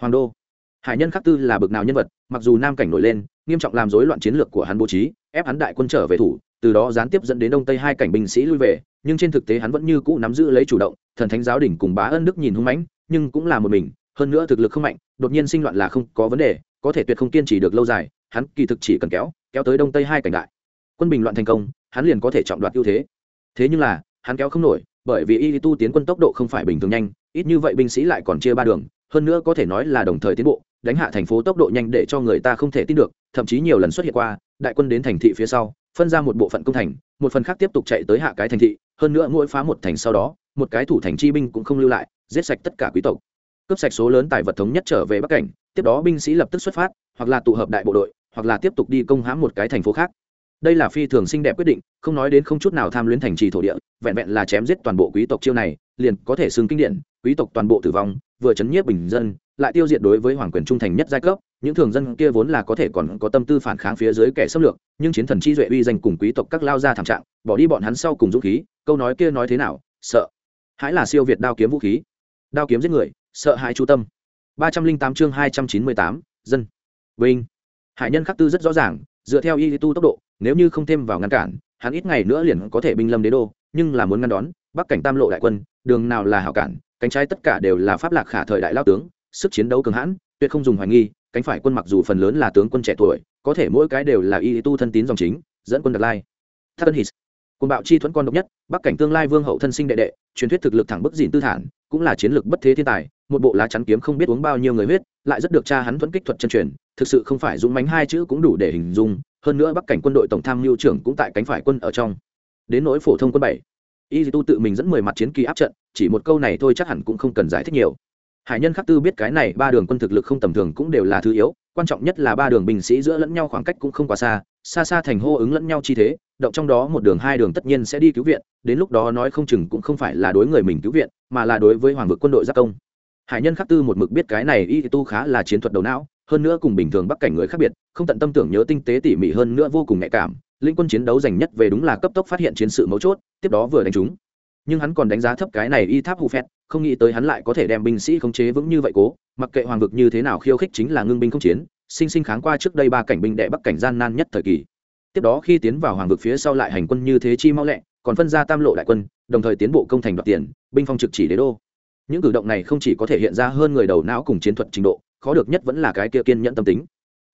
Speaker 1: Hoàng đô. Hải nhân khắc tư là bực nào nhân vật, mặc dù nam cảnh nổi lên, nghiêm trọng làm rối loạn chiến lược của hắn bố trí, ép hắn đại quân trở về thủ, từ đó gián tiếp dẫn đến đông tây hai cảnh binh sĩ lui về, nhưng trên thực tế hắn vẫn như cũ nắm giữ lấy chủ động, thần thánh giáo đỉnh cùng bá ân đức nhìn hung mãnh, nhưng cũng là một mình, hơn nữa thực lực không mạnh, đột nhiên sinh loạn là không có vấn đề, có thể tuyệt không kiên trì được lâu dài, hắn kỳ thực chỉ cần kéo kéo tới đông tây hai cảnh đại. Quân bình loạn thành công, hắn liền có thể trọng đoạt ưu thế thế nhưng là, hắn kéo không nổi, bởi vì y tu tiến quân tốc độ không phải bình thường nhanh, ít như vậy binh sĩ lại còn chia ba đường, hơn nữa có thể nói là đồng thời tiến bộ, đánh hạ thành phố tốc độ nhanh để cho người ta không thể tin được, thậm chí nhiều lần xuất hiện qua, đại quân đến thành thị phía sau, phân ra một bộ phận công thành, một phần khác tiếp tục chạy tới hạ cái thành thị, hơn nữa mỗi phá một thành sau đó, một cái thủ thành chi binh cũng không lưu lại, giết sạch tất cả quý tộc. Cướp sạch số lớn tài vật thống nhất trở về bắc cảnh, tiếp đó binh sĩ lập tức xuất phát, hoặc là tụ hợp đại bộ đội, hoặc là tiếp tục đi công hãm một cái thành phố khác đây là phi thường xinh đẹp quyết định, không nói đến không chút nào tham luyến thành trì thổ địa, vẹn vẹn là chém giết toàn bộ quý tộc chiêu này, liền có thể xưng kinh điển, quý tộc toàn bộ tử vong, vừa chấn nhiếp bình dân, lại tiêu diệt đối với hoàng quyền trung thành nhất giai cấp. Những thường dân kia vốn là có thể còn có tâm tư phản kháng phía dưới kẻ xâm lược, nhưng chiến thần chi duệ uy danh cùng quý tộc các lao ra thảm trạng, bỏ đi bọn hắn sau cùng dũng khí, câu nói kia nói thế nào? Sợ. Hãy là siêu việt đao kiếm vũ khí. Đao kiếm giết người, sợ hãi chú tâm. Ba trăm linh tám chương hai trăm chín mươi tám, dân. Vinh. Hải nhân khắc tư rất rõ ràng, dựa theo y tu tốc độ nếu như không thêm vào ngăn cản, hắn ít ngày nữa liền có thể binh lâm đế đô, nhưng là muốn ngăn đón, bắc cảnh tam lộ đại quân, đường nào là hảo cản, cánh trái tất cả đều là pháp lạc khả thời đại lao tướng, sức chiến đấu cường hãn, tuyệt không dùng hoài nghi, cánh phải quân mặc dù phần lớn là tướng quân trẻ tuổi, có thể mỗi cái đều là y tu thân tín dòng chính, dẫn quân đặc lai. Thất ân hít. Quân bạo chi thuẫn con độc nhất, bắc cảnh tương lai vương hậu thân sinh đệ đệ, truyền thuyết thực lực thẳng bức dìn tư thản, cũng là chiến lược bất thế thiên tài, một bộ lá chắn kiếm không biết uống bao nhiêu người huyết, lại rất được cha hắn thuẫn kích thuật chân truyền, thực sự không phải dũng mánh hai chữ cũng đủ để hình dung hơn nữa bắc cảnh quân đội tổng tham mưu trưởng cũng tại cánh phải quân ở trong. Đến nỗi phổ thông quân bảy, y tu tự mình dẫn mười mặt chiến kỳ áp trận, chỉ một câu này thôi chắc hẳn cũng không cần giải thích nhiều. Hải nhân khắc tư biết cái này ba đường quân thực lực không tầm thường cũng đều là thứ yếu, quan trọng nhất là ba đường binh sĩ giữa lẫn nhau khoảng cách cũng không quá xa xa xa thành hô ứng lẫn nhau chi thế, động trong đó một đường hai đường tất nhiên sẽ đi cứu viện, đến lúc đó nói không chừng cũng không phải là đối người mình cứu viện, mà là đối với hoàng vực quân đội giác công. Hải nhân khắc tư một mực biết cái này y tu khá là chiến thuật đầu não hơn nữa cùng bình thường bắc cảnh người khác biệt, không tận tâm tưởng nhớ tinh tế tỉ mỉ hơn nữa vô cùng nhạy cảm, linh quân chiến đấu dành nhất về đúng là cấp tốc phát hiện chiến sự mấu chốt, tiếp đó vừa đánh chúng. Nhưng hắn còn đánh giá thấp cái này y tháp hù phét không nghĩ tới hắn lại có thể đem binh sĩ khống chế vững như vậy cố, mặc kệ hoàng vực như thế nào khiêu khích chính là ngưng binh không chiến, sinh sinh kháng qua trước đây ba cảnh binh đệ bắc cảnh gian nan nhất thời kỳ. Tiếp đó khi tiến vào hoàng vực phía sau lại hành quân như thế chi mau lẹ, còn phân ra tam lộ đại quân, đồng thời tiến bộ công thành đoạt tiền, binh phong trực chỉ đế đô. Những cử động này không chỉ có thể hiện ra hơn người đầu não cùng chiến thuật trình độ khó được nhất vẫn là cái kia kiên nhẫn tâm tính.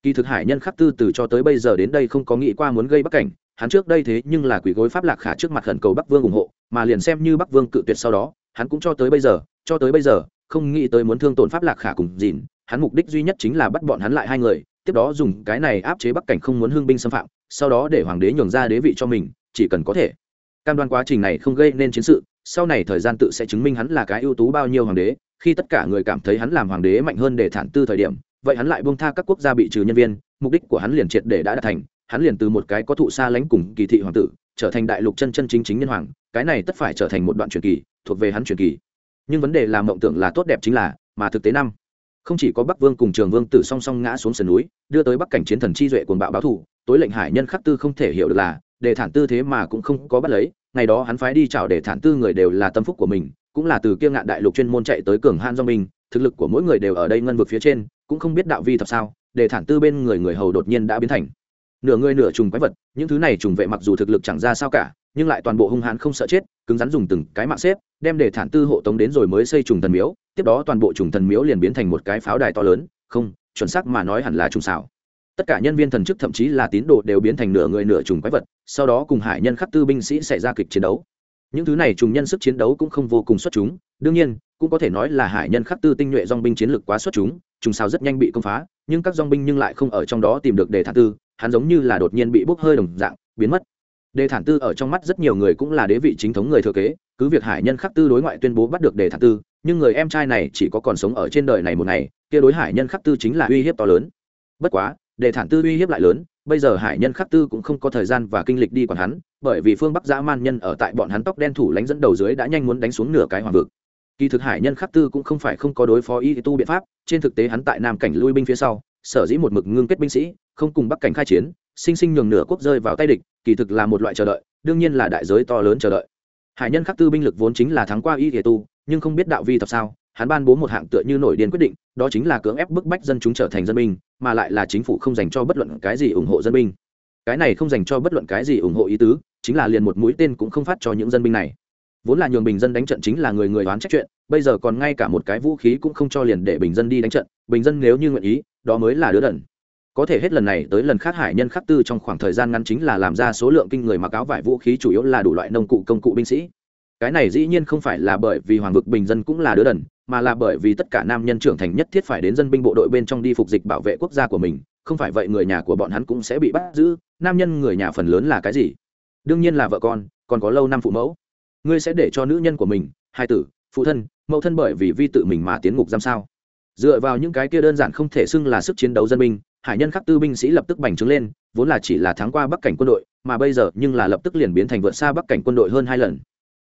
Speaker 1: Kỳ thực hải nhân khắc tư từ cho tới bây giờ đến đây không có nghĩ qua muốn gây bắc cảnh, hắn trước đây thế nhưng là quỷ gối pháp lạc khả trước mặt khẩn cầu bắc vương ủng hộ, mà liền xem như bắc vương cự tuyệt sau đó, hắn cũng cho tới bây giờ, cho tới bây giờ, không nghĩ tới muốn thương tổn pháp lạc khả cùng dìn hắn mục đích duy nhất chính là bắt bọn hắn lại hai người, tiếp đó dùng cái này áp chế bắc cảnh không muốn hương binh xâm phạm, sau đó để hoàng đế nhường ra đế vị cho mình, chỉ cần có thể. Cam đoan quá trình này không gây nên chiến sự, sau này thời gian tự sẽ chứng minh hắn là cái ưu tú bao nhiêu hoàng đế khi tất cả người cảm thấy hắn làm hoàng đế mạnh hơn để thản tư thời điểm, vậy hắn lại buông tha các quốc gia bị trừ nhân viên, mục đích của hắn liền triệt để đã đạt thành, hắn liền từ một cái có thụ xa lánh cùng kỳ thị hoàng tử, trở thành đại lục chân chân chính chính nhân hoàng, cái này tất phải trở thành một đoạn truyền kỳ, thuộc về hắn truyền kỳ. Nhưng vấn đề là mộng tưởng là tốt đẹp chính là, mà thực tế năm, không chỉ có bắc vương cùng trường vương tử song song ngã xuống sườn núi, đưa tới bắc cảnh chiến thần chi duệ cuồng bạo báo thủ tối lệnh hải nhân khắc tư không thể hiểu được là, để thản tư thế mà cũng không có bắt lấy, ngày đó hắn phái đi chào để thản tư người đều là tâm phúc của mình cũng là từ kia ngạn đại lục chuyên môn chạy tới cường han do mình, thực lực của mỗi người đều ở đây ngân vực phía trên, cũng không biết đạo vi thật sao, để thản tư bên người người hầu đột nhiên đã biến thành. Nửa người nửa trùng quái vật, những thứ này trùng vệ mặc dù thực lực chẳng ra sao cả, nhưng lại toàn bộ hung hãn không sợ chết, cứng rắn dùng từng cái mạng xếp, đem để thản tư hộ tống đến rồi mới xây trùng thần miếu, tiếp đó toàn bộ trùng thần miếu liền biến thành một cái pháo đài to lớn, không, chuẩn xác mà nói hẳn là trùng xảo. Tất cả nhân viên thần chức thậm chí là tín đồ đều biến thành nửa người nửa trùng quái vật, sau đó cùng hải nhân khắc tư binh sĩ xảy ra kịch chiến đấu những thứ này trùng nhân sức chiến đấu cũng không vô cùng xuất chúng, đương nhiên, cũng có thể nói là hải nhân khắc tư tinh nhuệ dong binh chiến lược quá xuất chúng, trùng sao rất nhanh bị công phá, nhưng các dong binh nhưng lại không ở trong đó tìm được đề thản tư, hắn giống như là đột nhiên bị bốc hơi đồng dạng, biến mất. Đề thản tư ở trong mắt rất nhiều người cũng là đế vị chính thống người thừa kế, cứ việc hải nhân khắc tư đối ngoại tuyên bố bắt được đề thản tư, nhưng người em trai này chỉ có còn sống ở trên đời này một ngày, kia đối hải nhân khắc tư chính là uy hiếp to lớn. Bất quá, đề thản tư uy hiếp lại lớn bây giờ hải nhân khắc tư cũng không có thời gian và kinh lịch đi còn hắn, bởi vì phương bắc dã man nhân ở tại bọn hắn tóc đen thủ lánh dẫn đầu dưới đã nhanh muốn đánh xuống nửa cái hoàng vực. Kỳ thực hải nhân khắc tư cũng không phải không có đối phó y tu biện pháp, trên thực tế hắn tại nam cảnh lui binh phía sau, sở dĩ một mực ngưng kết binh sĩ, không cùng bắc cảnh khai chiến, sinh sinh nhường nửa quốc rơi vào tay địch, kỳ thực là một loại chờ đợi, đương nhiên là đại giới to lớn chờ đợi. Hải nhân khắc tư binh lực vốn chính là thắng qua y thể tu, nhưng không biết đạo vi tập sao, hắn ban bố một hạng tựa như nổi điên quyết định, đó chính là cưỡng ép bức bách dân chúng trở thành dân binh mà lại là chính phủ không dành cho bất luận cái gì ủng hộ dân binh. Cái này không dành cho bất luận cái gì ủng hộ ý tứ, chính là liền một mũi tên cũng không phát cho những dân binh này. Vốn là nhường bình dân đánh trận chính là người người đoán trách chuyện, bây giờ còn ngay cả một cái vũ khí cũng không cho liền để bình dân đi đánh trận, bình dân nếu như nguyện ý, đó mới là đứa đần. Có thể hết lần này tới lần khác hải nhân khắc tư trong khoảng thời gian ngắn chính là làm ra số lượng kinh người mặc áo vải vũ khí chủ yếu là đủ loại nông cụ công cụ binh sĩ cái này dĩ nhiên không phải là bởi vì hoàng vực bình dân cũng là đứa đần, mà là bởi vì tất cả nam nhân trưởng thành nhất thiết phải đến dân binh bộ đội bên trong đi phục dịch bảo vệ quốc gia của mình, không phải vậy người nhà của bọn hắn cũng sẽ bị bắt giữ, nam nhân người nhà phần lớn là cái gì? Đương nhiên là vợ con, còn có lâu năm phụ mẫu. Ngươi sẽ để cho nữ nhân của mình, hai tử, phụ thân, mẫu thân bởi vì vi tự mình mà tiến ngục giam sao? Dựa vào những cái kia đơn giản không thể xưng là sức chiến đấu dân binh, hải nhân khắc tư binh sĩ lập tức bành trướng lên, vốn là chỉ là thắng qua bắc cảnh quân đội, mà bây giờ nhưng là lập tức liền biến thành vượt xa bắc cảnh quân đội hơn hai lần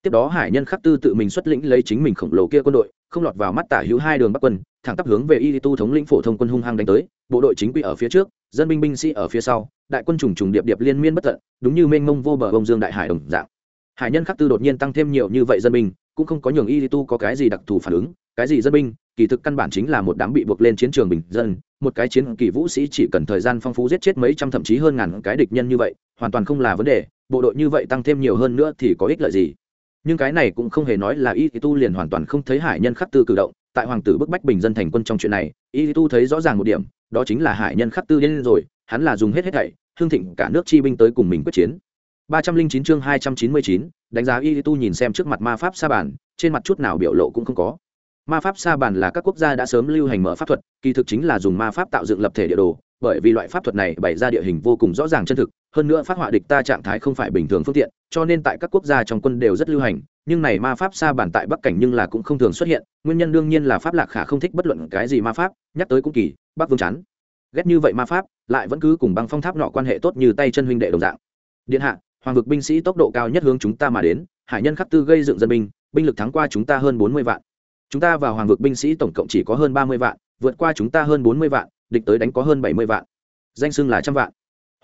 Speaker 1: tiếp đó hải nhân khắc tư tự mình xuất lĩnh lấy chính mình khổng lồ kia quân đội, không lọt vào mắt tả hữu hai đường bắc quân, thẳng tắp hướng về y tu thống lĩnh phổ thông quân hung hăng đánh tới, bộ đội chính quy ở phía trước, dân binh binh sĩ ở phía sau, đại quân trùng trùng điệp điệp liên miên bất tận, đúng như mênh mông vô bờ bông dương đại hải đồng dạng. Hải nhân khắc tư đột nhiên tăng thêm nhiều như vậy dân binh, cũng không có nhường y tu có cái gì đặc thù phản ứng, cái gì dân binh, kỳ thực căn bản chính là một đám bị buộc lên chiến trường bình dân, một cái chiến kỳ vũ sĩ chỉ cần thời gian phong phú giết chết mấy trăm thậm chí hơn ngàn cái địch nhân như vậy, hoàn toàn không là vấn đề, bộ đội như vậy tăng thêm nhiều hơn nữa thì có ích lợi gì? Nhưng cái này cũng không hề nói là y tu liền hoàn toàn không thấy hải nhân khắc tư cử động tại hoàng tử bức bách bình dân thành quân trong chuyện này y tu thấy rõ ràng một điểm đó chính là hải nhân khắc tư điên rồi hắn là dùng hết hết thảy hương thịnh cả nước chi binh tới cùng mình quyết chiến. Ba trăm linh chín chương hai trăm chín mươi chín đánh giá y tu nhìn xem trước mặt ma pháp sa Bàn, trên mặt chút nào biểu lộ cũng không có. Ma pháp sa Bàn là các quốc gia đã sớm lưu hành mở pháp thuật kỳ thực chính là dùng ma pháp tạo dựng lập thể địa đồ bởi vì loại pháp thuật này bày ra địa hình vô cùng rõ ràng chân thực hơn nữa phát họa địch ta trạng thái không phải bình thường phương tiện cho nên tại các quốc gia trong quân đều rất lưu hành, nhưng này ma pháp xa bản tại bắc cảnh nhưng là cũng không thường xuất hiện, nguyên nhân đương nhiên là pháp lạc khả không thích bất luận cái gì ma pháp, nhắc tới cũng kỳ, bắc vương chán. Ghét như vậy ma pháp, lại vẫn cứ cùng băng phong tháp nọ quan hệ tốt như tay chân huynh đệ đồng dạng. Điện hạ, hoàng vực binh sĩ tốc độ cao nhất hướng chúng ta mà đến, hải nhân khắc tư gây dựng dân binh binh lực thắng qua chúng ta hơn bốn mươi vạn. Chúng ta vào hoàng vực binh sĩ tổng cộng chỉ có hơn ba mươi vạn, vượt qua chúng ta hơn bốn mươi vạn, địch tới đánh có hơn bảy mươi vạn. Danh xưng là trăm vạn.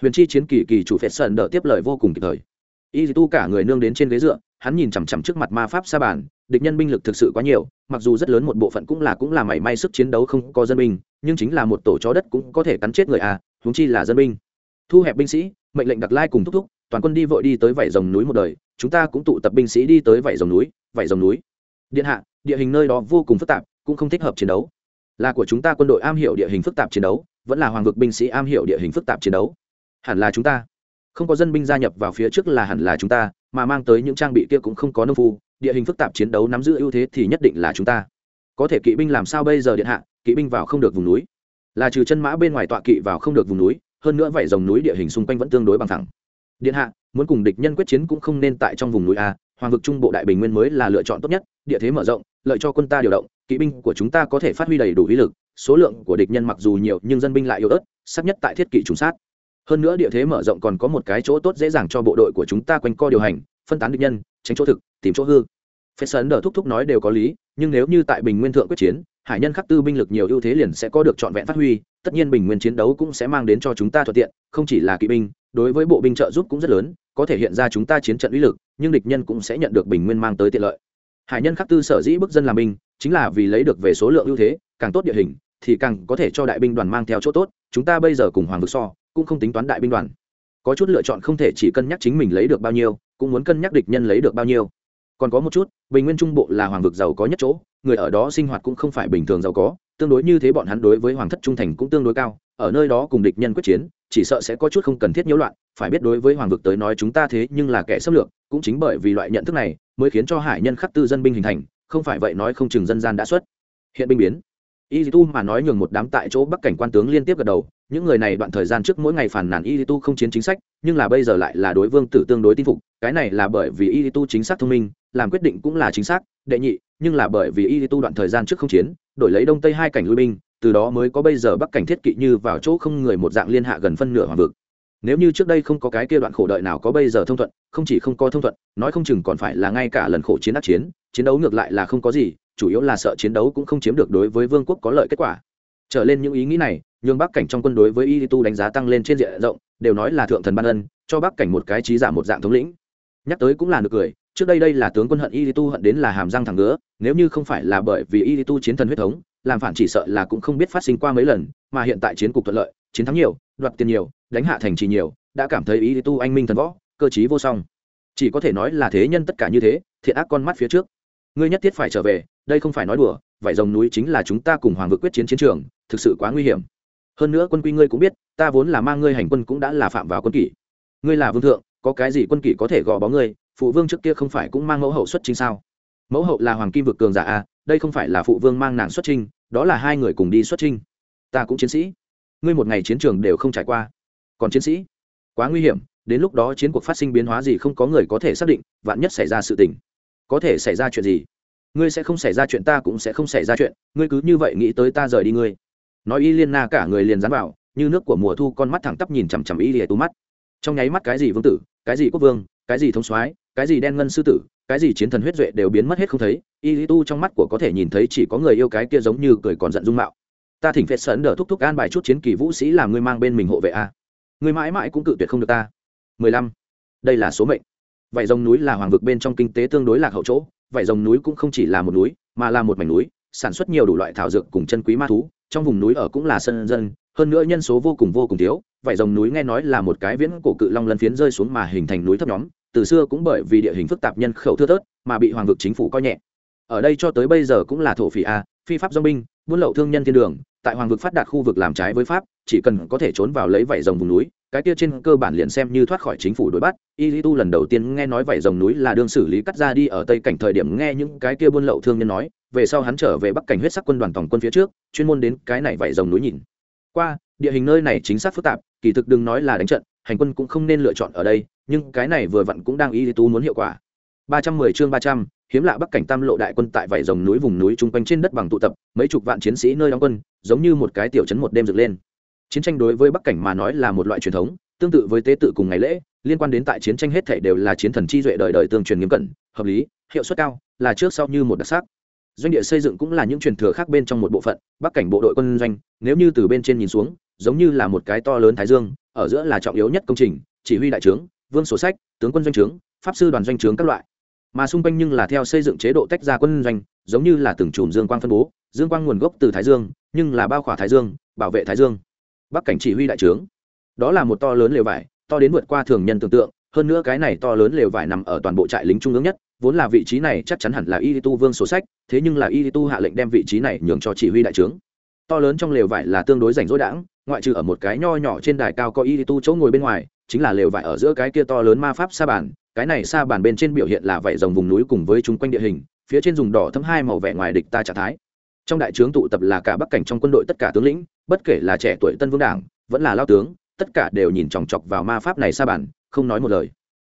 Speaker 1: Huyền chi chiến kỳ kỳ chủ phết sơn đỡ tiếp lời vô cùng kịp thời y tu cả người nương đến trên ghế dựa, hắn nhìn chằm chằm trước mặt ma pháp sa bàn, địch nhân binh lực thực sự quá nhiều, mặc dù rất lớn một bộ phận cũng là cũng là mảy may sức chiến đấu không có dân binh, nhưng chính là một tổ chó đất cũng có thể cắn chết người à huống chi là dân binh. Thu hẹp binh sĩ, mệnh lệnh đặc lai cùng thúc thúc, toàn quân đi vội đi tới vảy rồng núi một đời, chúng ta cũng tụ tập binh sĩ đi tới vảy rồng núi, vảy rồng núi. Điện hạ, địa hình nơi đó vô cùng phức tạp, cũng không thích hợp chiến đấu. Là của chúng ta quân đội am hiểu địa hình phức tạp chiến đấu, vẫn là hoàng vực binh sĩ am hiểu địa hình phức tạp chiến đấu. Hẳn là chúng ta không có dân binh gia nhập vào phía trước là hẳn là chúng ta, mà mang tới những trang bị kia cũng không có nông phu, địa hình phức tạp chiến đấu nắm giữ ưu thế thì nhất định là chúng ta. Có thể kỵ binh làm sao bây giờ điện hạ, kỵ binh vào không được vùng núi. Là trừ chân mã bên ngoài tọa kỵ vào không được vùng núi, hơn nữa vậy dòng núi địa hình xung quanh vẫn tương đối bằng thẳng. Điện hạ, muốn cùng địch nhân quyết chiến cũng không nên tại trong vùng núi a, hoàng vực trung bộ đại bình nguyên mới là lựa chọn tốt nhất, địa thế mở rộng, lợi cho quân ta điều động, kỵ binh của chúng ta có thể phát huy đầy đủ uy lực, số lượng của địch nhân mặc dù nhiều nhưng dân binh lại yếu ớt sắc nhất tại thiết kỵ trùng sát hơn nữa địa thế mở rộng còn có một cái chỗ tốt dễ dàng cho bộ đội của chúng ta quanh co điều hành, phân tán địch nhân, tránh chỗ thực, tìm chỗ hư. Phép sơn đờ thúc thúc nói đều có lý, nhưng nếu như tại bình nguyên thượng quyết chiến, hải nhân khắc tư binh lực nhiều ưu thế liền sẽ có được trọn vẹn phát huy, tất nhiên bình nguyên chiến đấu cũng sẽ mang đến cho chúng ta thuận tiện, không chỉ là kỵ binh, đối với bộ binh trợ giúp cũng rất lớn, có thể hiện ra chúng ta chiến trận uy lực, nhưng địch nhân cũng sẽ nhận được bình nguyên mang tới tiện lợi. Hải nhân khắc tư sở dĩ bức dân làm binh, chính là vì lấy được về số lượng ưu thế, càng tốt địa hình, thì càng có thể cho đại binh đoàn mang theo chỗ tốt, chúng ta bây giờ cùng hoàng vực so cũng không tính toán đại binh đoàn. Có chút lựa chọn không thể chỉ cân nhắc chính mình lấy được bao nhiêu, cũng muốn cân nhắc địch nhân lấy được bao nhiêu. Còn có một chút, bình nguyên trung bộ là hoàng vực giàu có nhất chỗ, người ở đó sinh hoạt cũng không phải bình thường giàu có, tương đối như thế bọn hắn đối với hoàng thất trung thành cũng tương đối cao, ở nơi đó cùng địch nhân quyết chiến, chỉ sợ sẽ có chút không cần thiết nhiễu loạn, phải biết đối với hoàng vực tới nói chúng ta thế nhưng là kẻ xâm lược, cũng chính bởi vì loại nhận thức này, mới khiến cho hải nhân khắc tư dân binh hình thành, không phải vậy nói không chừng dân gian đã xuất hiện binh biến. Y tu mà nói nhường một đám tại chỗ bắc cảnh quan tướng liên tiếp gật đầu những người này đoạn thời gian trước mỗi ngày phản nàn y tu không chiến chính sách, nhưng là bây giờ lại là đối vương tử tương đối tin phục. Cái này là bởi vì y tu chính xác thông minh, làm quyết định cũng là chính xác, đệ nhị, nhưng là bởi vì y tu đoạn thời gian trước không chiến, đổi lấy đông tây hai cảnh lui binh, từ đó mới có bây giờ bắc cảnh thiết kỵ như vào chỗ không người một dạng liên hạ gần phân nửa hoàng vực. Nếu như trước đây không có cái kia đoạn khổ đợi nào có bây giờ thông thuận, không chỉ không có thông thuận, nói không chừng còn phải là ngay cả lần khổ chiến đắc chiến chiến đấu ngược lại là không có gì, chủ yếu là sợ chiến đấu cũng không chiếm được đối với vương quốc có lợi kết quả. Trở lên những ý nghĩ này nhường bắc cảnh trong quân đối với y tu đánh giá tăng lên trên diện rộng, đều nói là thượng thần ban ân, cho bắc cảnh một cái trí giả một dạng thống lĩnh. Nhắc tới cũng là được cười, trước đây đây là tướng quân hận y tu hận đến là hàm răng thẳng ngứa, nếu như không phải là bởi vì y tu chiến thần huyết thống, làm phản chỉ sợ là cũng không biết phát sinh qua mấy lần, mà hiện tại chiến cục thuận lợi, chiến thắng nhiều, đoạt tiền nhiều, đánh hạ thành trì nhiều, đã cảm thấy y tu anh minh thần võ, cơ chí vô song. Chỉ có thể nói là thế nhân tất cả như thế, thiện ác con mắt phía trước. Ngươi nhất thiết phải trở về, đây không phải nói đùa, vải rồng núi chính là chúng ta cùng hoàng vực quyết chiến chiến trường, thực sự quá nguy hiểm hơn nữa quân quy ngươi cũng biết ta vốn là mang ngươi hành quân cũng đã là phạm vào quân kỷ. Ngươi là vương thượng có cái gì quân kỷ có thể gò bó ngươi phụ vương trước kia không phải cũng mang mẫu hậu xuất trình sao? Mẫu hậu là hoàng kim vực cường giả a à, đây không phải là phụ vương mang nàng xuất trình đó là hai người cùng đi xuất trình ta cũng chiến sĩ. Ngươi một ngày chiến trường đều không trải qua. Còn chiến sĩ? Quá nguy hiểm đến lúc đó chiến cuộc phát sinh biến hóa gì không có người có thể xác định vạn nhất xảy ra sự tình. Có thể xảy ra chuyện gì? Ngươi sẽ không xảy ra chuyện ta cũng sẽ không xảy ra chuyện ngươi cứ như vậy nghĩ tới ta rời đi ngươi nói y liên na cả người liền dán vào, như nước của mùa thu con mắt thẳng tắp nhìn chằm chằm y lìa tú mắt. Trong nháy mắt cái gì vương tử, cái gì quốc vương, cái gì thống soái, cái gì đen ngân sư tử, cái gì chiến thần huyết duệ đều biến mất hết không thấy, y lý tu trong mắt của có thể nhìn thấy chỉ có người yêu cái kia giống như cười còn giận dung mạo. Ta thỉnh phết sấn đỡ thúc thúc an bài chút chiến kỳ vũ sĩ làm ngươi mang bên mình hộ vệ a. Ngươi mãi mãi cũng cự tuyệt không được ta. Mười lăm. Đây là số mệnh. Vậy rồng núi là hoàng vực bên trong kinh tế tương đối lạc hậu chỗ vậy rồng núi cũng không chỉ là một núi, mà là một mảnh núi, sản xuất nhiều đủ loại thảo dược cùng chân quý ma thú trong vùng núi ở cũng là sân dân, hơn nữa nhân số vô cùng vô cùng thiếu, vải rồng núi nghe nói là một cái viễn cổ cự long lân phiến rơi xuống mà hình thành núi thấp nhóm, từ xưa cũng bởi vì địa hình phức tạp nhân khẩu thưa thớt mà bị hoàng vực chính phủ coi nhẹ. Ở đây cho tới bây giờ cũng là thổ phỉ a, phi pháp do binh, buôn lậu thương nhân thiên đường, tại hoàng vực phát đạt khu vực làm trái với pháp, chỉ cần có thể trốn vào lấy vảy rồng vùng núi cái kia trên cơ bản liền xem như thoát khỏi chính phủ đối bắt y lý tu lần đầu tiên nghe nói vảy rồng núi là đương xử lý cắt ra đi ở tây cảnh thời điểm nghe những cái kia buôn lậu thương nhân nói, về sau hắn trở về bắc cảnh huyết sắc quân đoàn tổng quân phía trước, chuyên môn đến cái này vảy rồng núi nhìn. Qua, địa hình nơi này chính xác phức tạp, kỳ thực đừng nói là đánh trận, hành quân cũng không nên lựa chọn ở đây, nhưng cái này vừa vặn cũng đang y lý tu muốn hiệu quả. Ba trăm mười chương ba trăm, hiếm lạ bắc cảnh tam lộ đại quân tại vảy rồng núi vùng núi trung quanh trên đất bằng tụ tập, mấy chục vạn chiến sĩ nơi đóng quân, giống như một cái tiểu trấn một đêm dựng lên chiến tranh đối với bắc cảnh mà nói là một loại truyền thống, tương tự với tế tự cùng ngày lễ, liên quan đến tại chiến tranh hết thảy đều là chiến thần chi duệ đời đời tương truyền nghiêm cẩn, hợp lý, hiệu suất cao, là trước sau như một đặc sắc. Doanh địa xây dựng cũng là những truyền thừa khác bên trong một bộ phận, bắc cảnh bộ đội quân doanh, nếu như từ bên trên nhìn xuống, giống như là một cái to lớn thái dương, ở giữa là trọng yếu nhất công trình, chỉ huy đại trướng, vương sổ sách, tướng quân doanh trướng, pháp sư đoàn doanh trướng các loại. Mà xung quanh nhưng là theo xây dựng chế độ tách ra quân doanh, giống như là từng chùm dương quang phân bố, dương quang nguồn gốc từ thái dương, nhưng là bao khỏa thái dương, bảo vệ thái dương bắc cảnh chỉ huy đại trướng. Đó là một to lớn lều vải, to đến vượt qua thường nhân tưởng tượng, hơn nữa cái này to lớn lều vải nằm ở toàn bộ trại lính trung ương nhất, vốn là vị trí này chắc chắn hẳn là y tu vương sổ sách, thế nhưng là y tu hạ lệnh đem vị trí này nhường cho chỉ huy đại trướng. To lớn trong lều vải là tương đối rảnh rỗi đãng, ngoại trừ ở một cái nho nhỏ trên đài cao có y tu chỗ ngồi bên ngoài, chính là lều vải ở giữa cái kia to lớn ma pháp sa bàn, cái này sa bàn bên trên biểu hiện là vảy rồng vùng núi cùng với chung quanh địa hình, phía trên dùng đỏ thấm hai màu vẻ ngoài địch ta trạng thái. Trong đại trướng tụ tập là cả bắc cảnh trong quân đội tất cả tướng lĩnh bất kể là trẻ tuổi tân vương đảng vẫn là lao tướng tất cả đều nhìn chòng chọc vào ma pháp này xa bản, không nói một lời.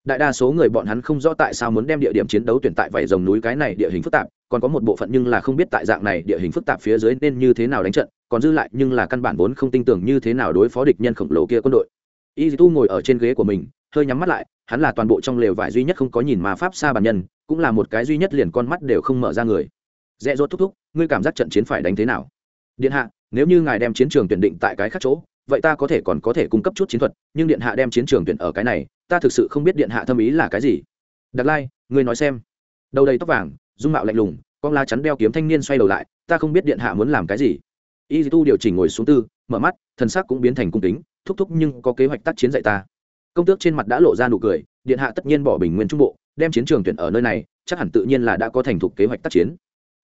Speaker 1: Đại đa số người bọn hắn không rõ tại sao muốn đem địa điểm chiến đấu tuyển tại vảy rồng núi cái này địa hình phức tạp còn có một bộ phận nhưng là không biết tại dạng này địa hình phức tạp phía dưới nên như thế nào đánh trận còn dư lại nhưng là căn bản vốn không tin tưởng như thế nào đối phó địch nhân khổng lồ kia quân đội. Y tu ngồi ở trên ghế của mình hơi nhắm mắt lại hắn là toàn bộ trong lều vải duy nhất không có nhìn ma pháp xa bản nhân cũng là một cái duy nhất liền con mắt đều không mở ra người. Dễ dốt thúc thúc ngươi cảm giác trận chiến phải đánh thế nào? Điện hạ nếu như ngài đem chiến trường tuyển định tại cái khác chỗ, vậy ta có thể còn có thể cung cấp chút chiến thuật, nhưng điện hạ đem chiến trường tuyển ở cái này, ta thực sự không biết điện hạ thâm ý là cái gì. Đặc lai, ngươi nói xem. Đầu đầy tóc vàng, dung mạo lạnh lùng, con la chắn đeo kiếm thanh niên xoay đầu lại, ta không biết điện hạ muốn làm cái gì. Y tu điều chỉnh ngồi xuống tư, mở mắt, thần sắc cũng biến thành cung kính, thúc thúc nhưng có kế hoạch tác chiến dạy ta. Công tước trên mặt đã lộ ra nụ cười, điện hạ tất nhiên bỏ bình nguyên trung bộ, đem chiến trường tuyển ở nơi này, chắc hẳn tự nhiên là đã có thành thục kế hoạch tác chiến.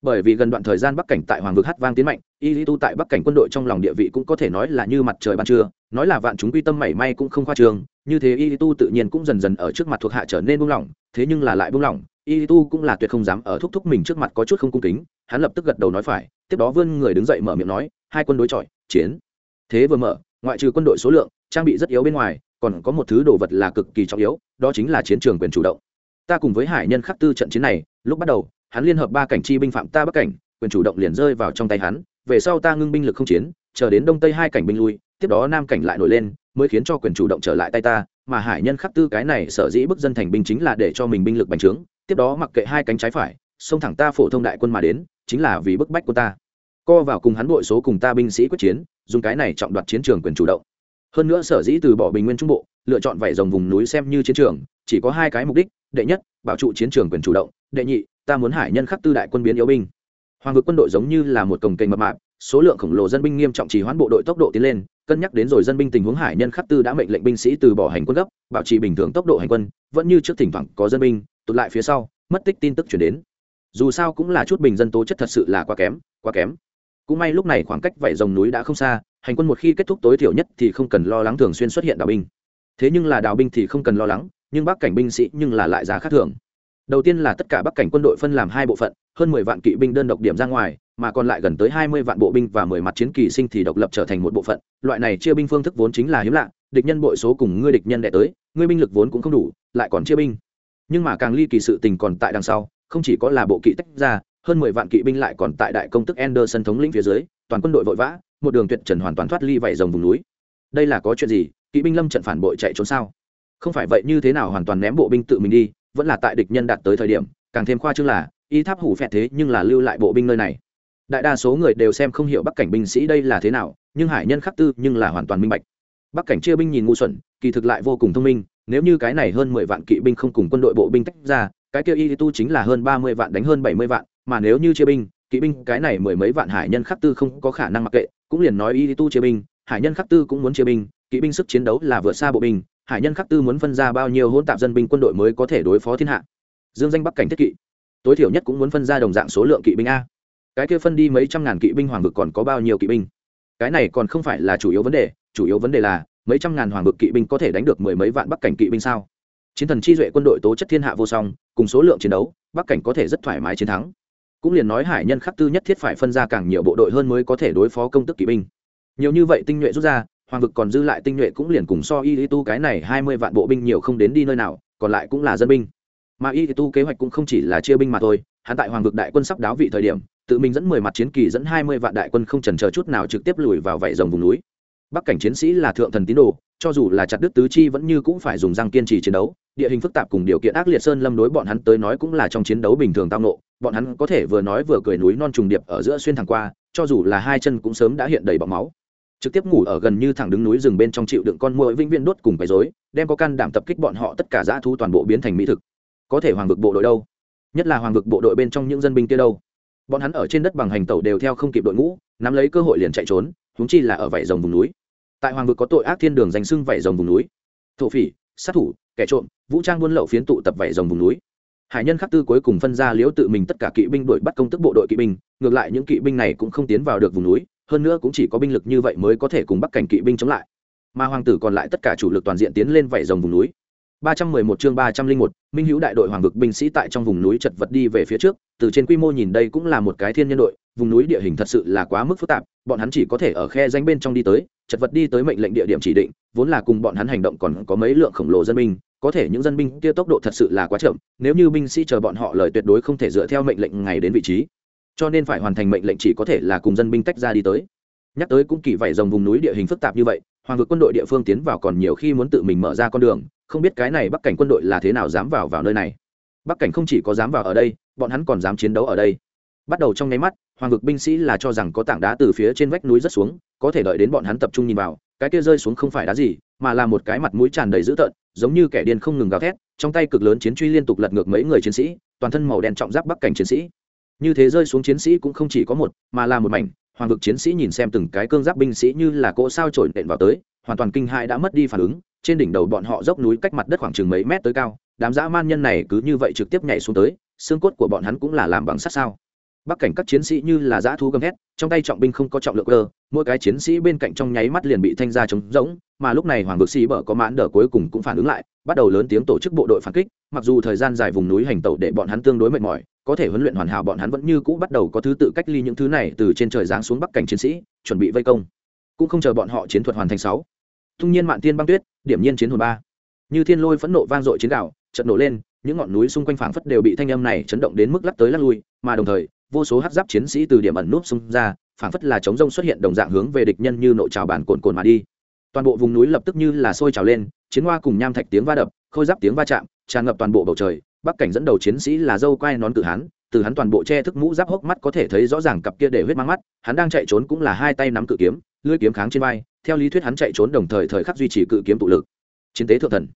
Speaker 1: Bởi vì gần đoạn thời gian bắc cảnh tại hoàng vực hát vang tiến mạnh y lý tu tại bắc cảnh quân đội trong lòng địa vị cũng có thể nói là như mặt trời ban trưa, nói là vạn chúng quy tâm mảy may cũng không khoa trường như thế y lý tu tự nhiên cũng dần dần ở trước mặt thuộc hạ trở nên buông lỏng, thế nhưng là lại buông lỏng y lý tu cũng là tuyệt không dám ở thúc thúc mình trước mặt có chút không cung kính, hắn lập tức gật đầu nói phải, tiếp đó vươn người đứng dậy mở miệng nói, hai quân đối chọi, chiến. Thế vừa mở, ngoại trừ quân đội số lượng, trang bị rất yếu bên ngoài, còn có một thứ đồ vật là cực kỳ trọng yếu, đó chính là chiến trường quyền chủ động. Ta cùng với hải nhân khắc tư trận chiến này, lúc bắt đầu, hắn liên hợp ba cảnh chi binh phạm ta bắc cảnh quyền chủ động liền rơi vào trong tay hắn, về sau ta ngưng binh lực không chiến, chờ đến đông tây hai cảnh binh lui, tiếp đó nam cảnh lại nổi lên, mới khiến cho quyền chủ động trở lại tay ta, mà hải nhân khắc tư cái này sở dĩ bức dân thành binh chính là để cho mình binh lực bành trướng, tiếp đó mặc kệ hai cánh trái phải, xông thẳng ta phổ thông đại quân mà đến, chính là vì bức bách của ta. Co vào cùng hắn bội số cùng ta binh sĩ quyết chiến, dùng cái này trọng đoạt chiến trường quyền chủ động. Hơn nữa sở dĩ từ bỏ bình nguyên trung bộ, lựa chọn vảy dòng vùng núi xem như chiến trường, chỉ có hai cái mục đích, đệ nhất, bảo trụ chiến trường quyền chủ động, đệ nhị, ta muốn hải nhân khắc tư đại quân biến yếu binh hoàng vực quân đội giống như là một cồng kềnh mập mạp, số lượng khổng lồ dân binh nghiêm trọng trì hoãn bộ đội tốc độ tiến lên, cân nhắc đến rồi dân binh tình huống hải nhân khắc tư đã mệnh lệnh binh sĩ từ bỏ hành quân gấp, bảo trì bình thường tốc độ hành quân, vẫn như trước thỉnh thoảng có dân binh, tụt lại phía sau, mất tích tin tức chuyển đến. Dù sao cũng là chút bình dân tố chất thật sự là quá kém quá kém. Cũng may lúc này khoảng cách vảy dòng núi đã không xa, hành quân một khi kết thúc tối thiểu nhất thì không cần lo lắng thường xuyên xuất hiện đào binh. Thế nhưng là đào binh thì không cần lo lắng, nhưng bắc cảnh binh sĩ nhưng là lại giá khác thường. Đầu tiên là tất cả bắc cảnh quân đội phân làm hai bộ phận hơn mười vạn kỵ binh đơn độc điểm ra ngoài mà còn lại gần tới hai mươi vạn bộ binh và mười mặt chiến kỳ sinh thì độc lập trở thành một bộ phận loại này chia binh phương thức vốn chính là hiếm lạ địch nhân bội số cùng ngươi địch nhân đệ tới ngươi binh lực vốn cũng không đủ lại còn chia binh nhưng mà càng ly kỳ sự tình còn tại đằng sau không chỉ có là bộ kỵ tách ra hơn mười vạn kỵ binh lại còn tại đại công tức Anderson thống lĩnh phía dưới, toàn quân đội vội vã, một đường tuyệt trần hoàn toàn thoát ly vảy rồng vùng núi. Đây là có chuyện gì? Kỵ binh lâm trận phản bội chạy trốn sao? Không phải vậy như thế nào hoàn toàn ném bộ binh tự mình đi, vẫn là tại địch nhân đạt tới thời điểm, càng thêm khoa trương là, y tháp hủ phẹt thế nhưng là lưu lại bộ binh nơi này. Đại đa số người đều xem không hiểu Bắc cảnh binh sĩ đây là thế nào, nhưng hải nhân khắc tư nhưng là hoàn toàn minh bạch. Bắc cảnh chia binh nhìn ngu xuẩn, kỳ thực lại vô cùng thông minh, nếu như cái này hơn mười vạn kỵ binh không cùng quân đội bộ binh tách ra, cái kia y tu chính là hơn ba mươi vạn đánh hơn bảy mươi vạn, mà nếu như chia binh kỵ binh cái này mười mấy vạn hải nhân khắc tư không có khả năng mặc kệ cũng liền nói y tu chia binh hải nhân khắc tư cũng muốn chia binh kỵ binh sức chiến đấu là vượt xa bộ binh hải nhân khắc tư muốn phân ra bao nhiêu hỗn tạp dân binh quân đội mới có thể đối phó thiên hạ dương danh bắc cảnh thiết kỵ tối thiểu nhất cũng muốn phân ra đồng dạng số lượng kỵ binh a. Cái kia phân đi mấy trăm ngàn kỵ binh hoàng vực còn có bao nhiêu kỵ binh? Cái này còn không phải là chủ yếu vấn đề, chủ yếu vấn đề là mấy trăm ngàn hoàng vực kỵ binh có thể đánh được mười mấy vạn bắc cảnh kỵ binh sao? Chiến thần chi duệ quân đội tố chất thiên hạ vô song, cùng số lượng chiến đấu, bắc cảnh có thể rất thoải mái chiến thắng. Cũng liền nói hải nhân khắc tư nhất thiết phải phân ra càng nhiều bộ đội hơn mới có thể đối phó công tức kỵ binh. Nhiều như vậy tinh nhuệ rút ra, hoàng vực còn dư lại tinh nhuệ cũng liền cùng so y tu cái này hai mươi vạn bộ binh nhiều không đến đi nơi nào, còn lại cũng là dân binh mà y tu kế hoạch cũng không chỉ là chia binh mà thôi, hắn tại hoàng vực đại quân sắp đáo vị thời điểm, tự mình dẫn mười mặt chiến kỳ, dẫn hai mươi vạn đại quân không trần chờ chút nào trực tiếp lùi vào vảy rồng vùng núi. Bắc cảnh chiến sĩ là thượng thần tín đồ, cho dù là chặt đứt tứ chi vẫn như cũng phải dùng răng kiên trì chiến đấu. Địa hình phức tạp cùng điều kiện ác liệt sơn lâm đối bọn hắn tới nói cũng là trong chiến đấu bình thường tao nộ bọn hắn có thể vừa nói vừa cười núi non trùng điệp ở giữa xuyên thẳng qua, cho dù là hai chân cũng sớm đã hiện đầy bọc máu. Trực tiếp ngủ ở gần như thẳng đứng núi rừng bên trong chịu đựng con muỗi vĩnh viễn đốt cùng bày rối, đem có can đảm tập kích bọn họ tất cả dã thú toàn bộ biến thành mỹ thực có thể hoàng vực bộ đội đâu. Nhất là hoàng vực bộ đội bên trong những dân binh kia đâu. Bọn hắn ở trên đất bằng hành tẩu đều theo không kịp đội ngũ, nắm lấy cơ hội liền chạy trốn húng chi là ở vảy rồng vùng núi. Tại hoàng vực có tội ác thiên đường danh sưng vảy rồng vùng núi. Thổ phỉ, sát thủ, kẻ trộm, vũ trang buôn lậu phiến tụ tập vảy rồng vùng núi. Hải nhân khắc tư cuối cùng phân ra liễu tự mình tất cả kỵ binh đội bắt công tức bộ đội kỵ binh, ngược lại những kỵ binh này cũng không tiến vào được vùng núi, hơn nữa cũng chỉ có binh lực như vậy mới có thể cùng bắc cảnh kỵ binh chống lại. Mà hoàng tử còn lại tất cả chủ lực toàn diện tiến lên vảy rồng vùng núi. 311 chương 301, Minh Hữu đại đội hoàng vực binh sĩ tại trong vùng núi chật vật đi về phía trước, từ trên quy mô nhìn đây cũng là một cái thiên nhân đội, vùng núi địa hình thật sự là quá mức phức tạp, bọn hắn chỉ có thể ở khe danh bên trong đi tới, chật vật đi tới mệnh lệnh địa điểm chỉ định, vốn là cùng bọn hắn hành động còn có mấy lượng khổng lồ dân binh, có thể những dân binh kia tốc độ thật sự là quá chậm, nếu như binh sĩ chờ bọn họ lời tuyệt đối không thể dựa theo mệnh lệnh ngày đến vị trí. Cho nên phải hoàn thành mệnh lệnh chỉ có thể là cùng dân binh tách ra đi tới. Nhắc tới cũng kỳ vậy dòng vùng núi địa hình phức tạp như vậy, hoàng vực quân đội địa phương tiến vào còn nhiều khi muốn tự mình mở ra con đường, không biết cái này bắc cảnh quân đội là thế nào dám vào vào nơi này. Bắc cảnh không chỉ có dám vào ở đây, bọn hắn còn dám chiến đấu ở đây. Bắt đầu trong nháy mắt, hoàng vực binh sĩ là cho rằng có tảng đá từ phía trên vách núi rất xuống, có thể đợi đến bọn hắn tập trung nhìn vào, cái kia rơi xuống không phải đá gì, mà là một cái mặt mũi tràn đầy dữ tợn, giống như kẻ điên không ngừng gào thét, trong tay cực lớn chiến truy liên tục lật ngược mấy người chiến sĩ, toàn thân màu đen trọng giáp bắc cảnh chiến sĩ. Như thế rơi xuống chiến sĩ cũng không chỉ có một, mà là một mảnh, hoàng vực chiến sĩ nhìn xem từng cái cương giáp binh sĩ như là cỗ sao trổi nện vào tới, hoàn toàn kinh hãi đã mất đi phản ứng trên đỉnh đầu bọn họ dốc núi cách mặt đất khoảng chừng mấy mét tới cao, đám dã man nhân này cứ như vậy trực tiếp nhảy xuống tới, xương cốt của bọn hắn cũng là làm bằng sắt sao. Bắc cảnh các chiến sĩ như là dã thú gầm thét, trong tay trọng binh không có trọng lượng cơ, mỗi cái chiến sĩ bên cạnh trong nháy mắt liền bị thanh ra trống rỗng, mà lúc này hoàng vực sĩ bở có mãn đỡ cuối cùng cũng phản ứng lại, bắt đầu lớn tiếng tổ chức bộ đội phản kích, mặc dù thời gian dài vùng núi hành tẩu để bọn hắn tương đối mệt mỏi, có thể huấn luyện hoàn hảo bọn hắn vẫn như cũ bắt đầu có thứ tự cách ly những thứ này từ trên trời giáng xuống bắc cảnh chiến sĩ, chuẩn bị vây công. Cũng không chờ bọn họ chiến thuật hoàn thành sáu tung nhiên mạn tiên băng tuyết, điểm nhiên chiến hồn ba. Như thiên lôi phẫn nộ vang dội chiến đạo trận nổ lên, những ngọn núi xung quanh phảng phất đều bị thanh âm này chấn động đến mức lắc tới lắc lui, mà đồng thời, vô số hắc giáp chiến sĩ từ điểm ẩn núp xung ra, phảng phất là chống rông xuất hiện đồng dạng hướng về địch nhân như nội trào bản cồn cồn mà đi. Toàn bộ vùng núi lập tức như là sôi trào lên, chiến hoa cùng nham thạch tiếng va đập, khôi giáp tiếng va chạm, tràn ngập toàn bộ bầu trời, bắc cảnh dẫn đầu chiến sĩ là dâu quai nón cự hán, từ hắn toàn bộ che thức mũ giáp hốc mắt có thể thấy rõ ràng cặp kia để huyết mang mắt, hắn đang chạy trốn cũng là hai tay nắm cự kiếm, lưỡi kiếm kháng trên vai theo lý thuyết hắn chạy trốn đồng thời thời khắc duy trì cự kiếm tụ lực. Chiến tế thượng thần.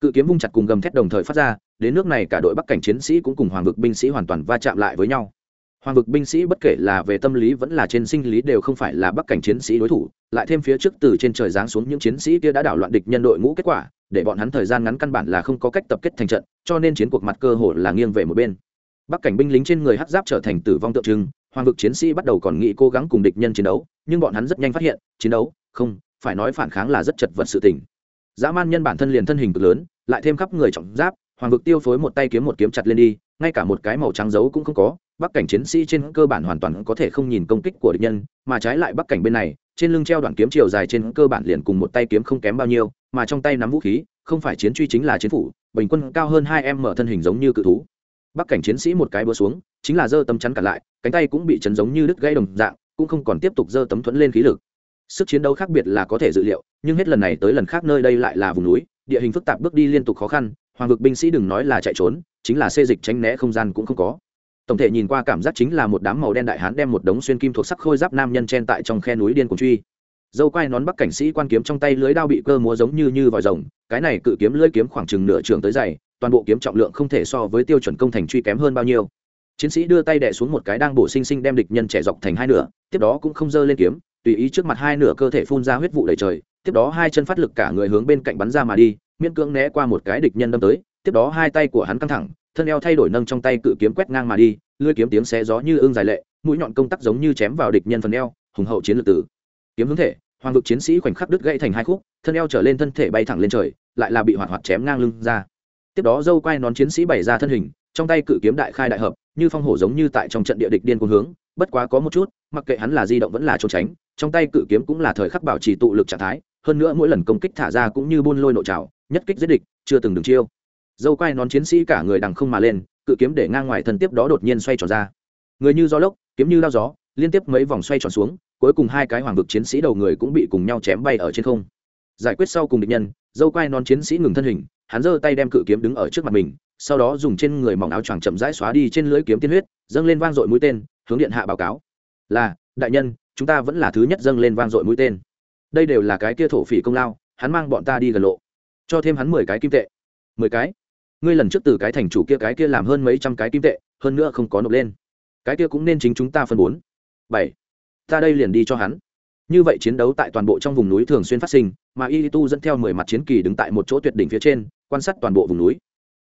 Speaker 1: Cự kiếm vung chặt cùng gầm thét đồng thời phát ra, đến nước này cả đội bắc cảnh chiến sĩ cũng cùng hoàng vực binh sĩ hoàn toàn va chạm lại với nhau. Hoàng vực binh sĩ bất kể là về tâm lý vẫn là trên sinh lý đều không phải là bắc cảnh chiến sĩ đối thủ, lại thêm phía trước từ trên trời giáng xuống những chiến sĩ kia đã đảo loạn địch nhân đội ngũ kết quả, để bọn hắn thời gian ngắn căn bản là không có cách tập kết thành trận, cho nên chiến cuộc mặt cơ hồ là nghiêng về một bên. Bắc cảnh binh lính trên người hát giáp trở thành tử vong tượng trưng, hoàng vực chiến sĩ bắt đầu còn nghĩ cố gắng cùng địch nhân chiến đấu, nhưng bọn hắn rất nhanh phát hiện, chiến đấu không, phải nói phản kháng là rất chật vật sự tình. Dã man nhân bản thân liền thân hình cực lớn, lại thêm khắp người trọng giáp, hoàng vực tiêu phối một tay kiếm một kiếm chặt lên đi, ngay cả một cái màu trắng dấu cũng không có, bắc cảnh chiến sĩ trên cơ bản hoàn toàn có thể không nhìn công kích của địch nhân, mà trái lại bắc cảnh bên này, trên lưng treo đoạn kiếm chiều dài trên cơ bản liền cùng một tay kiếm không kém bao nhiêu, mà trong tay nắm vũ khí, không phải chiến truy chính là chiến phủ, bình quân cao hơn hai em mở thân hình giống như cự thú. Bắc cảnh chiến sĩ một cái búa xuống, chính là giơ tấm chắn cả lại, cánh tay cũng bị chấn giống như đứt gãy đồng dạng, cũng không còn tiếp tục giơ tấm thuẫn lên khí lực sức chiến đấu khác biệt là có thể dự liệu, nhưng hết lần này tới lần khác nơi đây lại là vùng núi, địa hình phức tạp bước đi liên tục khó khăn, hoàng vực binh sĩ đừng nói là chạy trốn, chính là xê dịch tránh né không gian cũng không có. Tổng thể nhìn qua cảm giác chính là một đám màu đen đại hán đem một đống xuyên kim thuộc sắc khôi giáp nam nhân chen tại trong khe núi điên cùng truy. Dâu quai nón bắc cảnh sĩ quan kiếm trong tay lưới đao bị cơ múa giống như như vòi rồng, cái này cự kiếm lưới kiếm khoảng chừng nửa trường tới dày, toàn bộ kiếm trọng lượng không thể so với tiêu chuẩn công thành truy kém hơn bao nhiêu. Chiến sĩ đưa tay đẻ xuống một cái đang bổ sinh sinh đem địch nhân trẻ dọc thành hai nửa, tiếp đó cũng không dơ lên kiếm tùy ý trước mặt hai nửa cơ thể phun ra huyết vụ đầy trời, tiếp đó hai chân phát lực cả người hướng bên cạnh bắn ra mà đi, miễn cưỡng né qua một cái địch nhân đâm tới, tiếp đó hai tay của hắn căng thẳng, thân eo thay đổi nâng trong tay cự kiếm quét ngang mà đi, lưỡi kiếm tiếng xé gió như ương dài lệ, mũi nhọn công tắc giống như chém vào địch nhân phần eo, hùng hậu chiến lược tử. Kiếm hướng thể, hoàng vực chiến sĩ khoảnh khắc đứt gãy thành hai khúc, thân eo trở lên thân thể bay thẳng lên trời, lại là bị hoạt hoạt chém ngang lưng ra. Tiếp đó dâu quai nón chiến sĩ bày ra thân hình, trong tay cự kiếm đại khai đại hợp, như phong hổ giống như tại trong trận địa địch điên cuồng hướng bất quá có một chút, mặc kệ hắn là di động vẫn là trốn tránh, trong tay cự kiếm cũng là thời khắc bảo trì tụ lực trạng thái, hơn nữa mỗi lần công kích thả ra cũng như buôn lôi nội trào, nhất kích giết địch, chưa từng đứng chiêu. Dâu quai nón chiến sĩ cả người đằng không mà lên, cự kiếm để ngang ngoài thân tiếp đó đột nhiên xoay tròn ra. Người như gió lốc, kiếm như lao gió, liên tiếp mấy vòng xoay tròn xuống, cuối cùng hai cái hoàng vực chiến sĩ đầu người cũng bị cùng nhau chém bay ở trên không. Giải quyết sau cùng địch nhân, dâu quai nón chiến sĩ ngừng thân hình, hắn giơ tay đem cự kiếm đứng ở trước mặt mình, sau đó dùng trên người mỏng áo choàng chậm rãi xóa đi trên lưỡi kiếm tiên huyết, dâng lên vang dội mũi tên hướng điện hạ báo cáo. Là, đại nhân, chúng ta vẫn là thứ nhất dâng lên vang dội mũi tên. Đây đều là cái kia thổ phỉ công lao, hắn mang bọn ta đi gần lộ. Cho thêm hắn mười cái kim tệ. Mười cái? Ngươi lần trước từ cái thành chủ kia cái kia làm hơn mấy trăm cái kim tệ, hơn nữa không có nộp lên. Cái kia cũng nên chính chúng ta phân bốn. Bảy. Ta đây liền đi cho hắn. Như vậy chiến đấu tại toàn bộ trong vùng núi thường xuyên phát sinh, mà y tu dẫn theo mười mặt chiến kỳ đứng tại một chỗ tuyệt đỉnh phía trên, quan sát toàn bộ vùng núi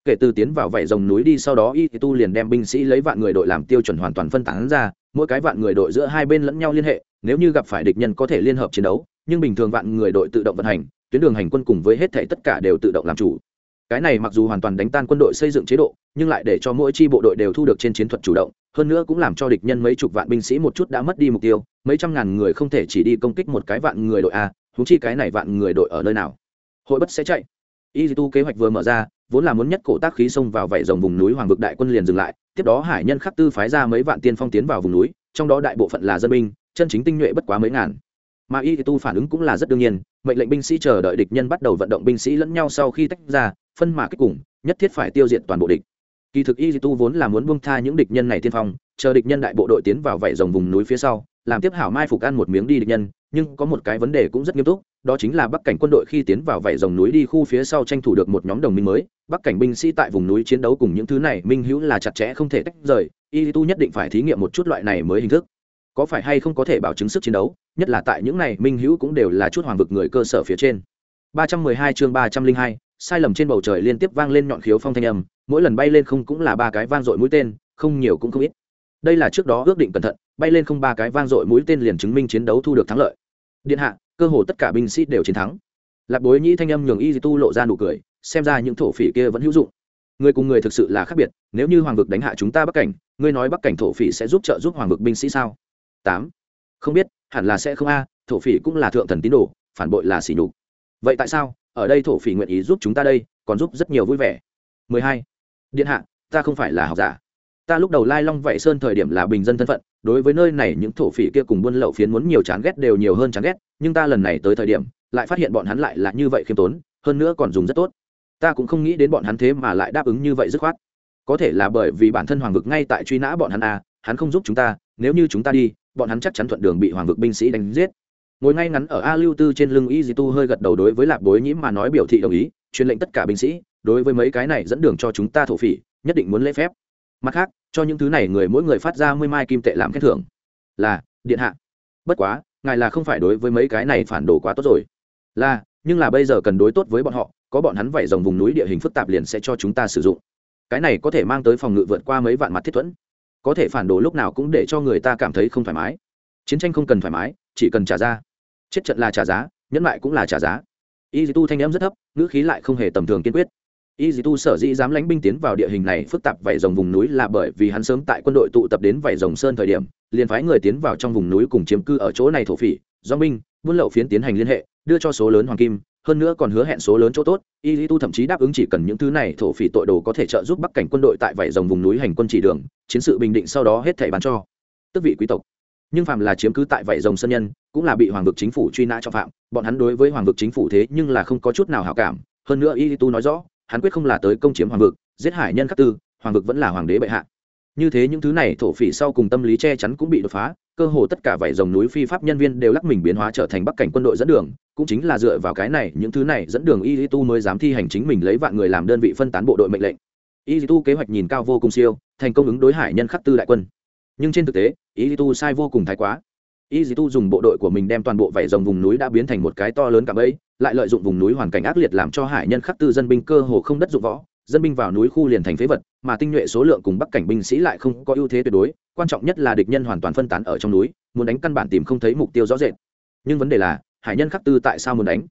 Speaker 1: kể từ tiến vào vảy rồng núi đi sau đó y tu liền đem binh sĩ lấy vạn người đội làm tiêu chuẩn hoàn toàn phân tán ra, mỗi cái vạn người đội giữa hai bên lẫn nhau liên hệ, nếu như gặp phải địch nhân có thể liên hợp chiến đấu, nhưng bình thường vạn người đội tự động vận hành, tuyến đường hành quân cùng với hết thể tất cả đều tự động làm chủ. Cái này mặc dù hoàn toàn đánh tan quân đội xây dựng chế độ, nhưng lại để cho mỗi chi bộ đội đều thu được trên chiến thuật chủ động, hơn nữa cũng làm cho địch nhân mấy chục vạn binh sĩ một chút đã mất đi mục tiêu, mấy trăm ngàn người không thể chỉ đi công kích một cái vạn người đội a thú chi cái này vạn người đội ở nơi nào? Hội bất sẽ chạy y tu kế hoạch vừa mở ra, vốn là muốn nhất cổ tác khí xông vào vảy rồng vùng núi hoàng vực đại quân liền dừng lại, tiếp đó hải nhân khắc tư phái ra mấy vạn tiên phong tiến vào vùng núi, trong đó đại bộ phận là dân binh, chân chính tinh nhuệ bất quá mấy ngàn. Mà y tu phản ứng cũng là rất đương nhiên, mệnh lệnh binh sĩ chờ đợi địch nhân bắt đầu vận động binh sĩ lẫn nhau sau khi tách ra, phân mà kết cùng, nhất thiết phải tiêu diệt toàn bộ địch. Kỳ thực y tu vốn là muốn buông tha những địch nhân này tiên phong, chờ địch nhân đại bộ đội tiến vào vảy rồng vùng núi phía sau, làm tiếp hảo mai phục ăn một miếng đi địch nhân, nhưng có một cái vấn đề cũng rất nghiêm túc đó chính là bắc cảnh quân đội khi tiến vào vảy rồng núi đi khu phía sau tranh thủ được một nhóm đồng minh mới bắc cảnh binh sĩ tại vùng núi chiến đấu cùng những thứ này minh hữu là chặt chẽ không thể tách rời y tu nhất định phải thí nghiệm một chút loại này mới hình thức. Có phải hay không có thể bảo chứng sức chiến đấu nhất là tại những này minh hữu cũng đều là chút hoàng vực người cơ sở phía trên. 312 chương 302, sai lầm trên bầu trời liên tiếp vang lên nhọn khiếu phong thanh âm mỗi lần bay lên không cũng là ba cái vang dội mũi tên không nhiều cũng không ít. Đây là trước đó ước định cẩn thận bay lên không ba cái vang dội mũi tên liền chứng minh chiến đấu thu được thắng lợi điện hạ, cơ hồ tất cả binh sĩ đều chiến thắng. Lạc bối nhĩ thanh âm nhường y tu lộ ra nụ cười, xem ra những thổ phỉ kia vẫn hữu dụng. Người cùng người thực sự là khác biệt, nếu như hoàng vực đánh hạ chúng ta bắc cảnh, ngươi nói bắc cảnh thổ phỉ sẽ giúp trợ giúp hoàng vực binh sĩ sao? Tám. Không biết, hẳn là sẽ không a, thổ phỉ cũng là thượng thần tín đồ, phản bội là xỉ nhục. Vậy tại sao, ở đây thổ phỉ nguyện ý giúp chúng ta đây, còn giúp rất nhiều vui vẻ. 12. điện hạ, ta không phải là học giả. Ta lúc đầu lai long vậy sơn thời điểm là bình dân thân phận đối với nơi này những thổ phỉ kia cùng buôn lậu phiến muốn nhiều chán ghét đều nhiều hơn chán ghét, nhưng ta lần này tới thời điểm, lại phát hiện bọn hắn lại là như vậy khiêm tốn, hơn nữa còn dùng rất tốt. Ta cũng không nghĩ đến bọn hắn thế mà lại đáp ứng như vậy dứt khoát. Có thể là bởi vì bản thân hoàng vực ngay tại truy nã bọn hắn à hắn không giúp chúng ta, nếu như chúng ta đi, bọn hắn chắc chắn thuận đường bị hoàng vực binh sĩ đánh giết. Ngồi ngay ngắn ở a lưu tư trên lưng y di tu hơi gật đầu đối với lạp bối nhiễm mà nói biểu thị đồng ý, truyền lệnh tất cả binh sĩ, đối với mấy cái này dẫn đường cho chúng ta thổ phỉ, nhất định muốn lễ phép mặt khác, cho những thứ này người mỗi người phát ra mươi mai kim tệ làm khen thưởng. Là, điện hạ. Bất quá, ngài là không phải đối với mấy cái này phản đồ quá tốt rồi. Là, nhưng là bây giờ cần đối tốt với bọn họ, có bọn hắn vẩy dòng vùng núi địa hình phức tạp liền sẽ cho chúng ta sử dụng. Cái này có thể mang tới phòng ngự vượt qua mấy vạn mặt thiết thuẫn. Có thể phản đồ lúc nào cũng để cho người ta cảm thấy không thoải mái. Chiến tranh không cần thoải mái, chỉ cần trả ra chết trận là trả giá, nhẫn lại cũng là trả giá. Y tu thanh em rất thấp, ngữ khí lại không hề tầm thường kiên quyết y dì tu sở dĩ dám lánh binh tiến vào địa hình này phức tạp vảy rồng vùng núi là bởi vì hắn sớm tại quân đội tụ tập đến vảy rồng sơn thời điểm, liền phái người tiến vào trong vùng núi cùng chiếm cư ở chỗ này thổ phỉ, do binh, buôn lậu phiến tiến hành liên hệ, đưa cho số lớn hoàng kim, hơn nữa còn hứa hẹn số lớn chỗ tốt. Y lý tu thậm chí đáp ứng chỉ cần những thứ này thổ phỉ tội đồ có thể trợ giúp bắc cảnh quân đội tại vảy rồng vùng núi hành quân chỉ đường, chiến sự bình định sau đó hết thảy bán cho tức vị quý tộc. Nhưng phạm là chiếm cứ tại vảy rồng sân nhân, cũng là bị hoàng vực chính phủ truy nã cho phạm, bọn hắn đối với hoàng vực chính phủ thế nhưng là không có chút nào hảo cảm. Hơn nữa y tu nói rõ hắn quyết không là tới công chiếm hoàng vực, giết hải nhân khắc tư, hoàng vực vẫn là hoàng đế bệ hạ. Như thế những thứ này thổ phỉ sau cùng tâm lý che chắn cũng bị đột phá, cơ hồ tất cả vảy rồng núi phi pháp nhân viên đều lắc mình biến hóa trở thành bắc cảnh quân đội dẫn đường, cũng chính là dựa vào cái này, những thứ này dẫn đường y tu mới dám thi hành chính mình lấy vạn người làm đơn vị phân tán bộ đội mệnh lệnh. Y tu kế hoạch nhìn cao vô cùng siêu, thành công ứng đối hải nhân khắc tư đại quân. Nhưng trên thực tế, y tu sai vô cùng thái quá y dì tu dùng bộ đội của mình đem toàn bộ vảy rồng vùng núi đã biến thành một cái to lớn cả bẫy, lại lợi dụng vùng núi hoàn cảnh ác liệt làm cho hải nhân khắc tư dân binh cơ hồ không đất dụng võ. Dân binh vào núi khu liền thành phế vật, mà tinh nhuệ số lượng cùng bắc cảnh binh sĩ lại không có ưu thế tuyệt đối, quan trọng nhất là địch nhân hoàn toàn phân tán ở trong núi, muốn đánh căn bản tìm không thấy mục tiêu rõ rệt. Nhưng vấn đề là, hải nhân khắc tư tại sao muốn đánh?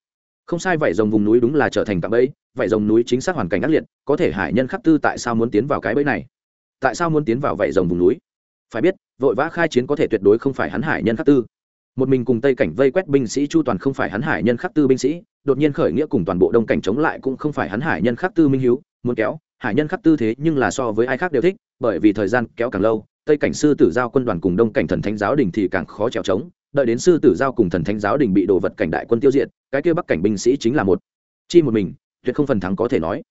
Speaker 1: Không sai, vảy rồng vùng núi đúng là trở thành cạm bẫy, vảy rồng núi chính xác hoàn cảnh ác liệt, có thể hải nhân khắc tư tại sao muốn tiến vào cái bẫy này? Tại sao muốn tiến vào vảy rồng vùng núi? Phải biết, vội vã khai chiến có thể tuyệt đối không phải hắn hải nhân khắc tư. Một mình cùng tây cảnh vây quét binh sĩ chu toàn không phải hắn hải nhân khắc tư binh sĩ, đột nhiên khởi nghĩa cùng toàn bộ đông cảnh chống lại cũng không phải hắn hải nhân khắc tư minh hiếu, muốn kéo, hải nhân khắc tư thế nhưng là so với ai khác đều thích, bởi vì thời gian kéo càng lâu, tây cảnh sư tử giao quân đoàn cùng đông cảnh thần thánh giáo đình thì càng khó trèo trống, đợi đến sư tử giao cùng thần thánh giáo đình bị đồ vật cảnh đại quân tiêu diệt, cái kia bắc cảnh binh sĩ chính là một. Chi một mình, tuyệt không phần thắng có thể nói.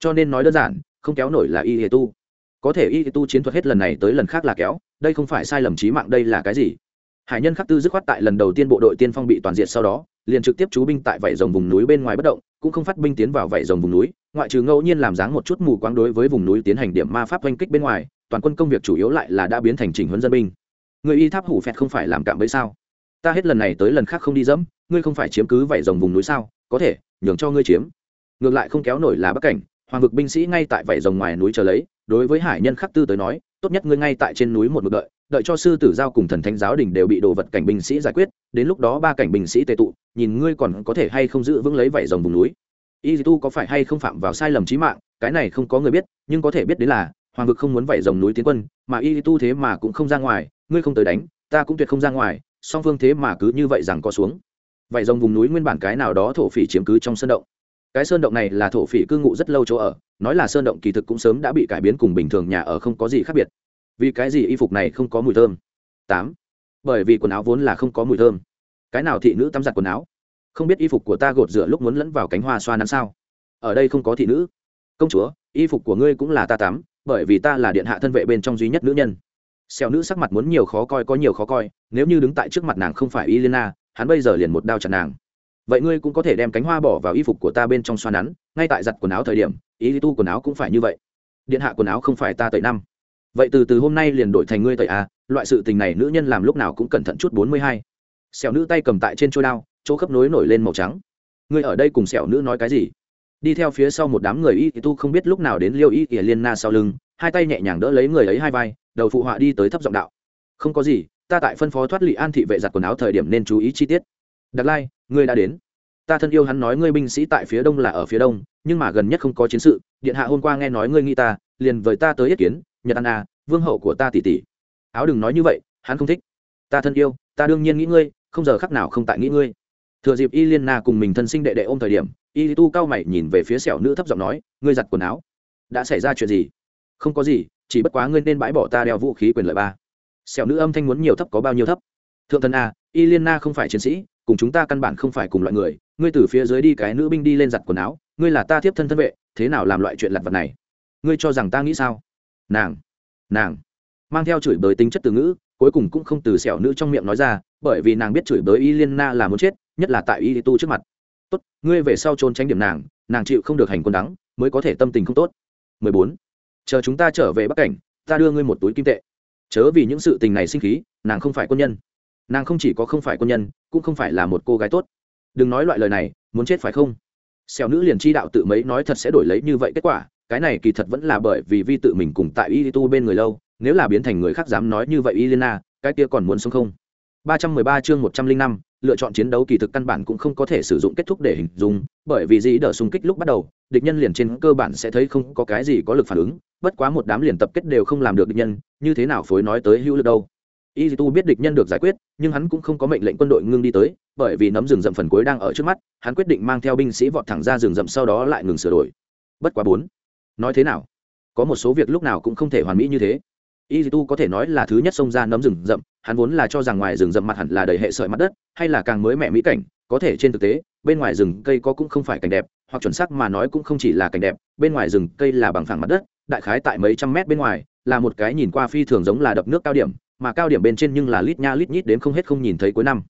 Speaker 1: Cho nên nói đơn giản, không kéo nổi là y hề tu. Có thể y tu chiến thuật hết lần này tới lần khác là kéo đây không phải sai lầm trí mạng đây là cái gì? Hải nhân khắc tư dứt khoát tại lần đầu tiên bộ đội tiên phong bị toàn diện sau đó, liền trực tiếp chú binh tại vảy rồng vùng núi bên ngoài bất động, cũng không phát binh tiến vào vảy rồng vùng núi, ngoại trừ ngẫu nhiên làm dáng một chút mù quáng đối với vùng núi tiến hành điểm ma pháp oanh kích bên ngoài, toàn quân công việc chủ yếu lại là đã biến thành chỉnh huấn dân binh. Người y tháp hủ phẹt không phải làm cạm bẫy sao? Ta hết lần này tới lần khác không đi dẫm, ngươi không phải chiếm cứ vảy rồng vùng núi sao? Có thể, nhường cho ngươi chiếm. Ngược lại không kéo nổi là bắc cảnh, hoàng vực binh sĩ ngay tại vảy rồng ngoài núi chờ lấy, đối với hải nhân khắc tư tới nói tốt nhất ngươi ngay tại trên núi một mực đợi đợi cho sư tử giao cùng thần thánh giáo đình đều bị đồ vật cảnh binh sĩ giải quyết, đến lúc đó ba cảnh binh sĩ tệ tụ, nhìn ngươi còn có thể hay không giữ vững lấy vảy rồng vùng núi. Y tu có phải hay không phạm vào sai lầm trí mạng, cái này không có người biết, nhưng có thể biết đến là, hoàng vực không muốn vảy rồng núi tiến quân, mà y tu thế mà cũng không ra ngoài, ngươi không tới đánh, ta cũng tuyệt không ra ngoài, song phương thế mà cứ như vậy rằng có xuống. Vảy rồng vùng núi nguyên bản cái nào đó thổ phỉ chiếm cứ trong sơn động. Cái sơn động này là thổ phỉ cư ngụ rất lâu chỗ ở nói là sơn động kỳ thực cũng sớm đã bị cải biến cùng bình thường nhà ở không có gì khác biệt. Vì cái gì y phục này không có mùi thơm? Tám. Bởi vì quần áo vốn là không có mùi thơm. Cái nào thị nữ tắm giặt quần áo? Không biết y phục của ta gột rửa lúc muốn lẫn vào cánh hoa xoa nắn sao? Ở đây không có thị nữ. Công chúa, y phục của ngươi cũng là ta tắm, bởi vì ta là điện hạ thân vệ bên trong duy nhất nữ nhân. Xẻo nữ sắc mặt muốn nhiều khó coi có nhiều khó coi, nếu như đứng tại trước mặt nàng không phải y lena hắn bây giờ liền một đao chặt nàng. Vậy ngươi cũng có thể đem cánh hoa bỏ vào y phục của ta bên trong xoa nắn, ngay tại giặt quần áo thời điểm ý tu quần áo cũng phải như vậy. Điện hạ quần áo không phải ta tẩy năm. Vậy từ từ hôm nay liền đổi thành ngươi tẩy à loại sự tình này nữ nhân làm lúc nào cũng cẩn thận chút bốn mươi hai. Sẹo nữ tay cầm tại trên trôi đao, chỗ khớp nối nổi lên màu trắng. Ngươi ở đây cùng sẹo nữ nói cái gì? Đi theo phía sau một đám người y tu không biết lúc nào đến liêu y ỉa liên na sau lưng, hai tay nhẹ nhàng đỡ lấy người ấy hai vai, đầu phụ họa đi tới thấp giọng đạo. Không có gì, ta tại phân phó thoát lị an thị vệ giặt quần áo thời điểm nên chú ý chi tiết. Đặc lai, ngươi đã đến ta thân yêu hắn nói ngươi binh sĩ tại phía đông là ở phía đông, nhưng mà gần nhất không có chiến sự, điện hạ hôm qua nghe nói ngươi nghĩ ta, liền với ta tới ý kiến, nhật an à vương hậu của ta tỷ tỷ. Áo đừng nói như vậy, hắn không thích. Ta thân yêu, ta đương nhiên nghĩ ngươi, không giờ khắc nào không tại nghĩ ngươi. Thừa dịp y liên na cùng mình thân sinh đệ đệ ôm thời điểm y tu cao mày nhìn về phía sẹo nữ thấp giọng nói, ngươi giặt quần áo. Đã xảy ra chuyện gì? Không có gì, chỉ bất quá ngươi nên bãi bỏ ta đeo vũ khí quyền lợi ba. Sẹo nữ âm thanh muốn nhiều thấp có bao nhiêu thấp? Thượng thần à, a y liên na không phải chiến sĩ cùng chúng ta căn bản không phải cùng loại người, ngươi từ phía dưới đi cái nữ binh đi lên giặt quần áo, ngươi là ta tiếp thân thân vệ, thế nào làm loại chuyện lặt vật này? Ngươi cho rằng ta nghĩ sao? Nàng nàng mang theo chửi bới tính chất từ ngữ, cuối cùng cũng không từ sẹo nữ trong miệng nói ra, bởi vì nàng biết chửi bới y liên na là muốn chết, nhất là tại y tu trước mặt. Tốt, ngươi về sau trốn tránh điểm nàng nàng chịu không được hành quân đắng, mới có thể tâm tình không tốt. 14. chờ chúng ta trở về bắc cảnh, ta đưa ngươi một túi kim tệ. Chớ vì những sự tình này sinh khí, nàng không phải quân nhân nàng không chỉ có không phải quân nhân cũng không phải là một cô gái tốt. Đừng nói loại lời này muốn chết phải không? Xẻo nữ liền chi đạo tự mấy nói thật sẽ đổi lấy như vậy kết quả cái này kỳ thật vẫn là bởi vì vi tự mình cùng tại y tu bên người lâu nếu là biến thành người khác dám nói như vậy y lena cái kia còn muốn sống không? 313 chương 105, lựa chọn chiến đấu kỳ thực căn bản cũng không có thể sử dụng kết thúc để hình dung bởi vì dĩ đỡ xung kích lúc bắt đầu địch nhân liền trên cơ bản sẽ thấy không có cái gì có lực phản ứng bất quá một đám liền tập kết đều không làm được địch nhân như thế nào phối nói tới hữu lực đâu? Y tu biết địch nhân được giải quyết, nhưng hắn cũng không có mệnh lệnh quân đội ngưng đi tới, bởi vì nấm rừng rậm phần cuối đang ở trước mắt, hắn quyết định mang theo binh sĩ vọt thẳng ra rừng rậm sau đó lại ngừng sửa đổi. Bất quá bốn. Nói thế nào? Có một số việc lúc nào cũng không thể hoàn mỹ như thế. Y tu có thể nói là thứ nhất xông ra nấm rừng rậm, hắn vốn là cho rằng ngoài rừng rậm mặt hẳn là đầy hệ sợi mặt đất, hay là càng mới mẹ mỹ cảnh, có thể trên thực tế, bên ngoài rừng cây có cũng không phải cảnh đẹp, hoặc chuẩn xác mà nói cũng không chỉ là cảnh đẹp, bên ngoài rừng cây là bằng phẳng mặt đất, đại khái tại mấy trăm mét bên ngoài, là một cái nhìn qua phi thường giống là đập nước cao điểm mà cao điểm bên trên nhưng là lít nha lít nhít đến không hết không nhìn thấy cuối năm.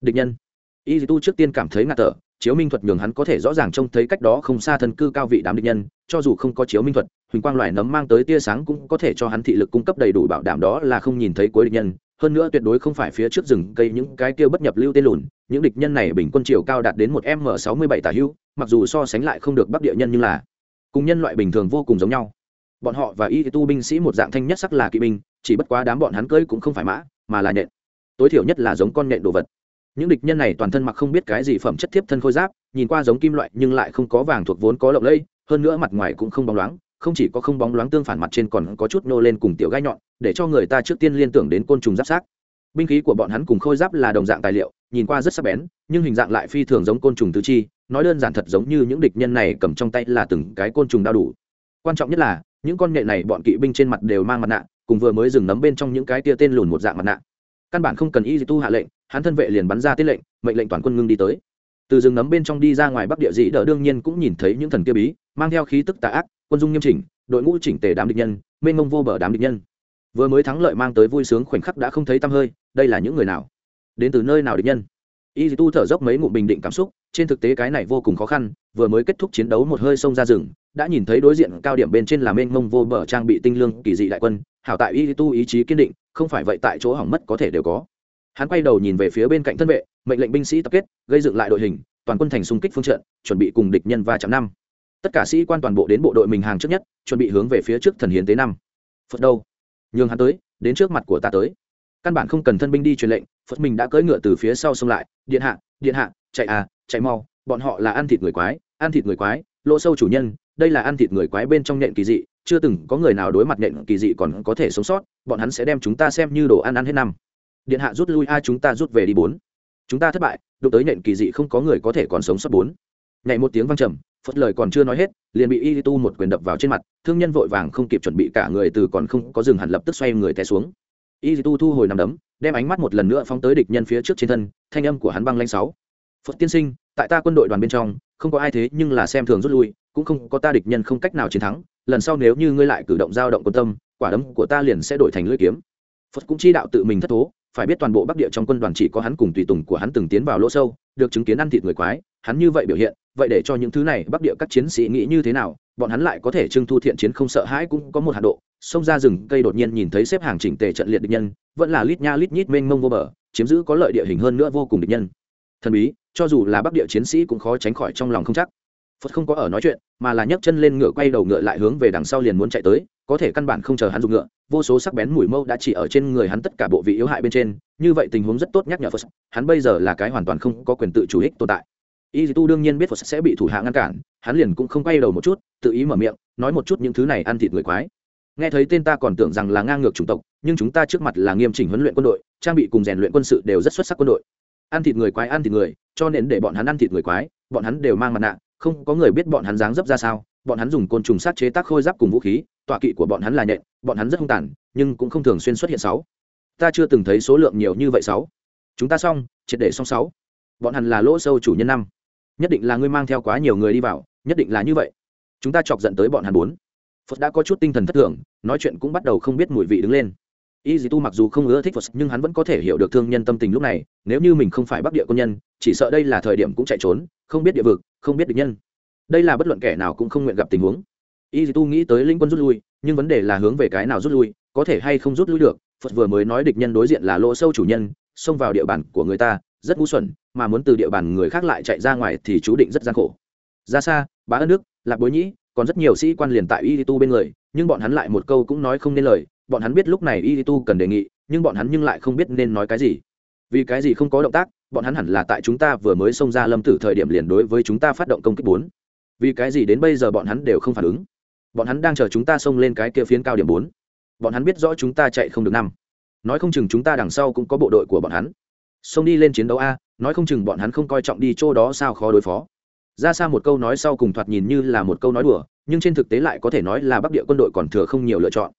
Speaker 1: Địch nhân. Y tu trước tiên cảm thấy ngạt thở, chiếu minh thuật nhường hắn có thể rõ ràng trông thấy cách đó không xa thân cư cao vị đám địch nhân, cho dù không có chiếu minh thuật, huỳnh quang loài nấm mang tới tia sáng cũng có thể cho hắn thị lực cung cấp đầy đủ bảo đảm đó là không nhìn thấy cuối địch nhân. Hơn nữa tuyệt đối không phải phía trước rừng cây những cái kia bất nhập lưu tên lùn, những địch nhân này bình quân chiều cao đạt đến một m sáu mươi bảy tả hữu, mặc dù so sánh lại không được bắc địa nhân nhưng là cùng nhân loại bình thường vô cùng giống nhau. Bọn họ và y tu binh sĩ một dạng thanh nhất sắc là kỵ binh chỉ bất quá đám bọn hắn cưỡi cũng không phải mã, mà là nện tối thiểu nhất là giống con nện đồ vật. Những địch nhân này toàn thân mặc không biết cái gì phẩm chất tiếp thân khôi giáp, nhìn qua giống kim loại nhưng lại không có vàng thuộc vốn có lộng lẫy, hơn nữa mặt ngoài cũng không bóng loáng, không chỉ có không bóng loáng tương phản mặt trên còn có chút nô lên cùng tiểu gai nhọn, để cho người ta trước tiên liên tưởng đến côn trùng giáp sát binh khí của bọn hắn cùng khôi giáp là đồng dạng tài liệu, nhìn qua rất sắc bén, nhưng hình dạng lại phi thường giống côn trùng tứ chi, nói đơn giản thật giống như những địch nhân này cầm trong tay là từng cái côn trùng đau đủ. Quan trọng nhất là, những con nhện này bọn kỵ binh trên mặt đều mang mặt nạ cùng vừa mới dừng nấm bên trong những cái tia tên lùn một dạng mặt nạ. Căn bản không cần y tu hạ lệnh, hắn thân vệ liền bắn ra tiết lệnh, mệnh lệnh toàn quân ngưng đi tới. Từ rừng nấm bên trong đi ra ngoài bắc địa dĩ đỡ đương nhiên cũng nhìn thấy những thần kia bí, mang theo khí tức tà ác, quân dung nghiêm chỉnh, đội ngũ chỉnh tề đám địch nhân, mênh mông vô bờ đám địch nhân. Vừa mới thắng lợi mang tới vui sướng khoảnh khắc đã không thấy tăm hơi, đây là những người nào? Đến từ nơi nào địch nhân? Y tu thở dốc mấy ngụm bình định cảm xúc, trên thực tế cái này vô cùng khó khăn, vừa mới kết thúc chiến đấu một hơi sông ra rừng, đã nhìn thấy đối diện cao điểm bên trên là mênh mông vô bờ trang bị tinh lương kỳ dị đại quân, hảo tại y tu ý chí kiên định, không phải vậy tại chỗ hỏng mất có thể đều có. Hắn quay đầu nhìn về phía bên cạnh thân vệ, mệnh lệnh binh sĩ tập kết, gây dựng lại đội hình, toàn quân thành xung kích phương trận, chuẩn bị cùng địch nhân va chạm năm. Tất cả sĩ quan toàn bộ đến bộ đội mình hàng trước nhất, chuẩn bị hướng về phía trước thần hiến tế năm. Phật đâu? Nhường hắn tới, đến trước mặt của ta tới căn bản không cần thân binh đi truyền lệnh, phật mình đã cưỡi ngựa từ phía sau xông lại, điện hạ điện hạ, chạy à chạy mau, bọn họ là ăn thịt người quái, ăn thịt người quái, lỗ sâu chủ nhân, đây là ăn thịt người quái bên trong nhện kỳ dị, chưa từng có người nào đối mặt nhện kỳ dị còn có thể sống sót, bọn hắn sẽ đem chúng ta xem như đồ ăn ăn hết năm. Điện hạ rút lui, a, chúng ta rút về đi bốn. Chúng ta thất bại, đụng tới nhện kỳ dị không có người có thể còn sống sót bốn. Nhảy một tiếng văng trầm, phật lời còn chưa nói hết, liền bị y tu một quyền đập vào trên mặt, thương nhân vội vàng không kịp chuẩn bị, cả người từ còn không có dừng hẳn lập tức xoay người té xuống y tu thu hồi nằm đấm, đem ánh mắt một lần nữa phóng tới địch nhân phía trước trên thân, thanh âm của hắn băng lanh sáu. Phật tiên sinh, tại ta quân đội đoàn bên trong, không có ai thế nhưng là xem thường rút lui, cũng không có ta địch nhân không cách nào chiến thắng, lần sau nếu như ngươi lại cử động dao động quân tâm, quả đấm của ta liền sẽ đổi thành lưỡi kiếm. Phật cũng chi đạo tự mình thất thố, phải biết toàn bộ bắc địa trong quân đoàn chỉ có hắn cùng tùy tùng của hắn từng tiến vào lỗ sâu, được chứng kiến ăn thịt người quái, hắn như vậy biểu hiện, vậy để cho những thứ này bắc địa các chiến sĩ nghĩ như thế nào, bọn hắn lại có thể trưng thu thiện chiến không sợ hãi cũng có một hạt độ xông ra rừng, cây đột nhiên nhìn thấy xếp hàng chỉnh tề trận liệt địch nhân, vẫn là lít nha lít nhít mênh mông vô bờ, chiếm giữ có lợi địa hình hơn nữa vô cùng địch nhân. Thần bí, cho dù là bắc địa chiến sĩ cũng khó tránh khỏi trong lòng không chắc. Phật không có ở nói chuyện, mà là nhấc chân lên ngựa quay đầu ngựa lại hướng về đằng sau liền muốn chạy tới, có thể căn bản không chờ hắn dùng ngựa, vô số sắc bén mùi mâu đã chỉ ở trên người hắn tất cả bộ vị yếu hại bên trên, như vậy tình huống rất tốt nhắc nhở phật, hắn bây giờ là cái hoàn toàn không có quyền tự chủ ích tồn tại. Y tu đương nhiên biết phật sẽ bị thủ hạ ngăn cản, hắn liền cũng không quay đầu một chút, tự ý mở miệng, nói một chút những thứ này ăn thịt người quái nghe thấy tên ta còn tưởng rằng là ngang ngược chủng tộc, nhưng chúng ta trước mặt là nghiêm chỉnh huấn luyện quân đội, trang bị cùng rèn luyện quân sự đều rất xuất sắc quân đội. Ăn thịt người quái ăn thịt người, cho nên để bọn hắn ăn thịt người quái, bọn hắn đều mang mặt nạ, không có người biết bọn hắn dáng dấp ra sao, bọn hắn dùng côn trùng sát chế tác khôi giáp cùng vũ khí, tọa kỵ của bọn hắn là nhện, bọn hắn rất hung tàn, nhưng cũng không thường xuyên xuất hiện sáu. Ta chưa từng thấy số lượng nhiều như vậy sáu. Chúng ta xong, triệt để xong sáu. Bọn hắn là lỗ sâu chủ nhân năm. Nhất định là ngươi mang theo quá nhiều người đi vào, nhất định là như vậy. Chúng ta chọc giận tới bọn hắn bốn phật đã có chút tinh thần thất thường, nói chuyện cũng bắt đầu không biết mùi vị đứng lên. Y dì tu mặc dù không ưa thích phật, nhưng hắn vẫn có thể hiểu được thương nhân tâm tình lúc này, nếu như mình không phải bắc địa công nhân, chỉ sợ đây là thời điểm cũng chạy trốn, không biết địa vực, không biết địch nhân. Đây là bất luận kẻ nào cũng không nguyện gặp tình huống. Y dì tu nghĩ tới linh quân rút lui, nhưng vấn đề là hướng về cái nào rút lui, có thể hay không rút lui được, phật vừa mới nói địch nhân đối diện là lỗ sâu chủ nhân, xông vào địa bàn của người ta, rất ngu xuẩn, mà muốn từ địa bàn người khác lại chạy ra ngoài thì chú định rất gian khổ. Ra xa, bá ân nước lạc bối nhĩ còn rất nhiều sĩ quan liền tại y tu bên người, nhưng bọn hắn lại một câu cũng nói không nên lời, bọn hắn biết lúc này y tu cần đề nghị, nhưng bọn hắn nhưng lại không biết nên nói cái gì. Vì cái gì không có động tác, bọn hắn hẳn là tại chúng ta vừa mới xông ra lâm tử thời điểm liền đối với chúng ta phát động công kích bốn. Vì cái gì đến bây giờ bọn hắn đều không phản ứng? Bọn hắn đang chờ chúng ta xông lên cái kia phiến cao điểm bốn. Bọn hắn biết rõ chúng ta chạy không được năm. Nói không chừng chúng ta đằng sau cũng có bộ đội của bọn hắn. Xông đi lên chiến đấu a, nói không chừng bọn hắn không coi trọng đi chỗ đó sao khó đối phó ra xa một câu nói sau cùng thoạt nhìn như là một câu nói đùa nhưng trên thực tế lại có thể nói là bắc địa quân đội còn thừa không nhiều lựa chọn.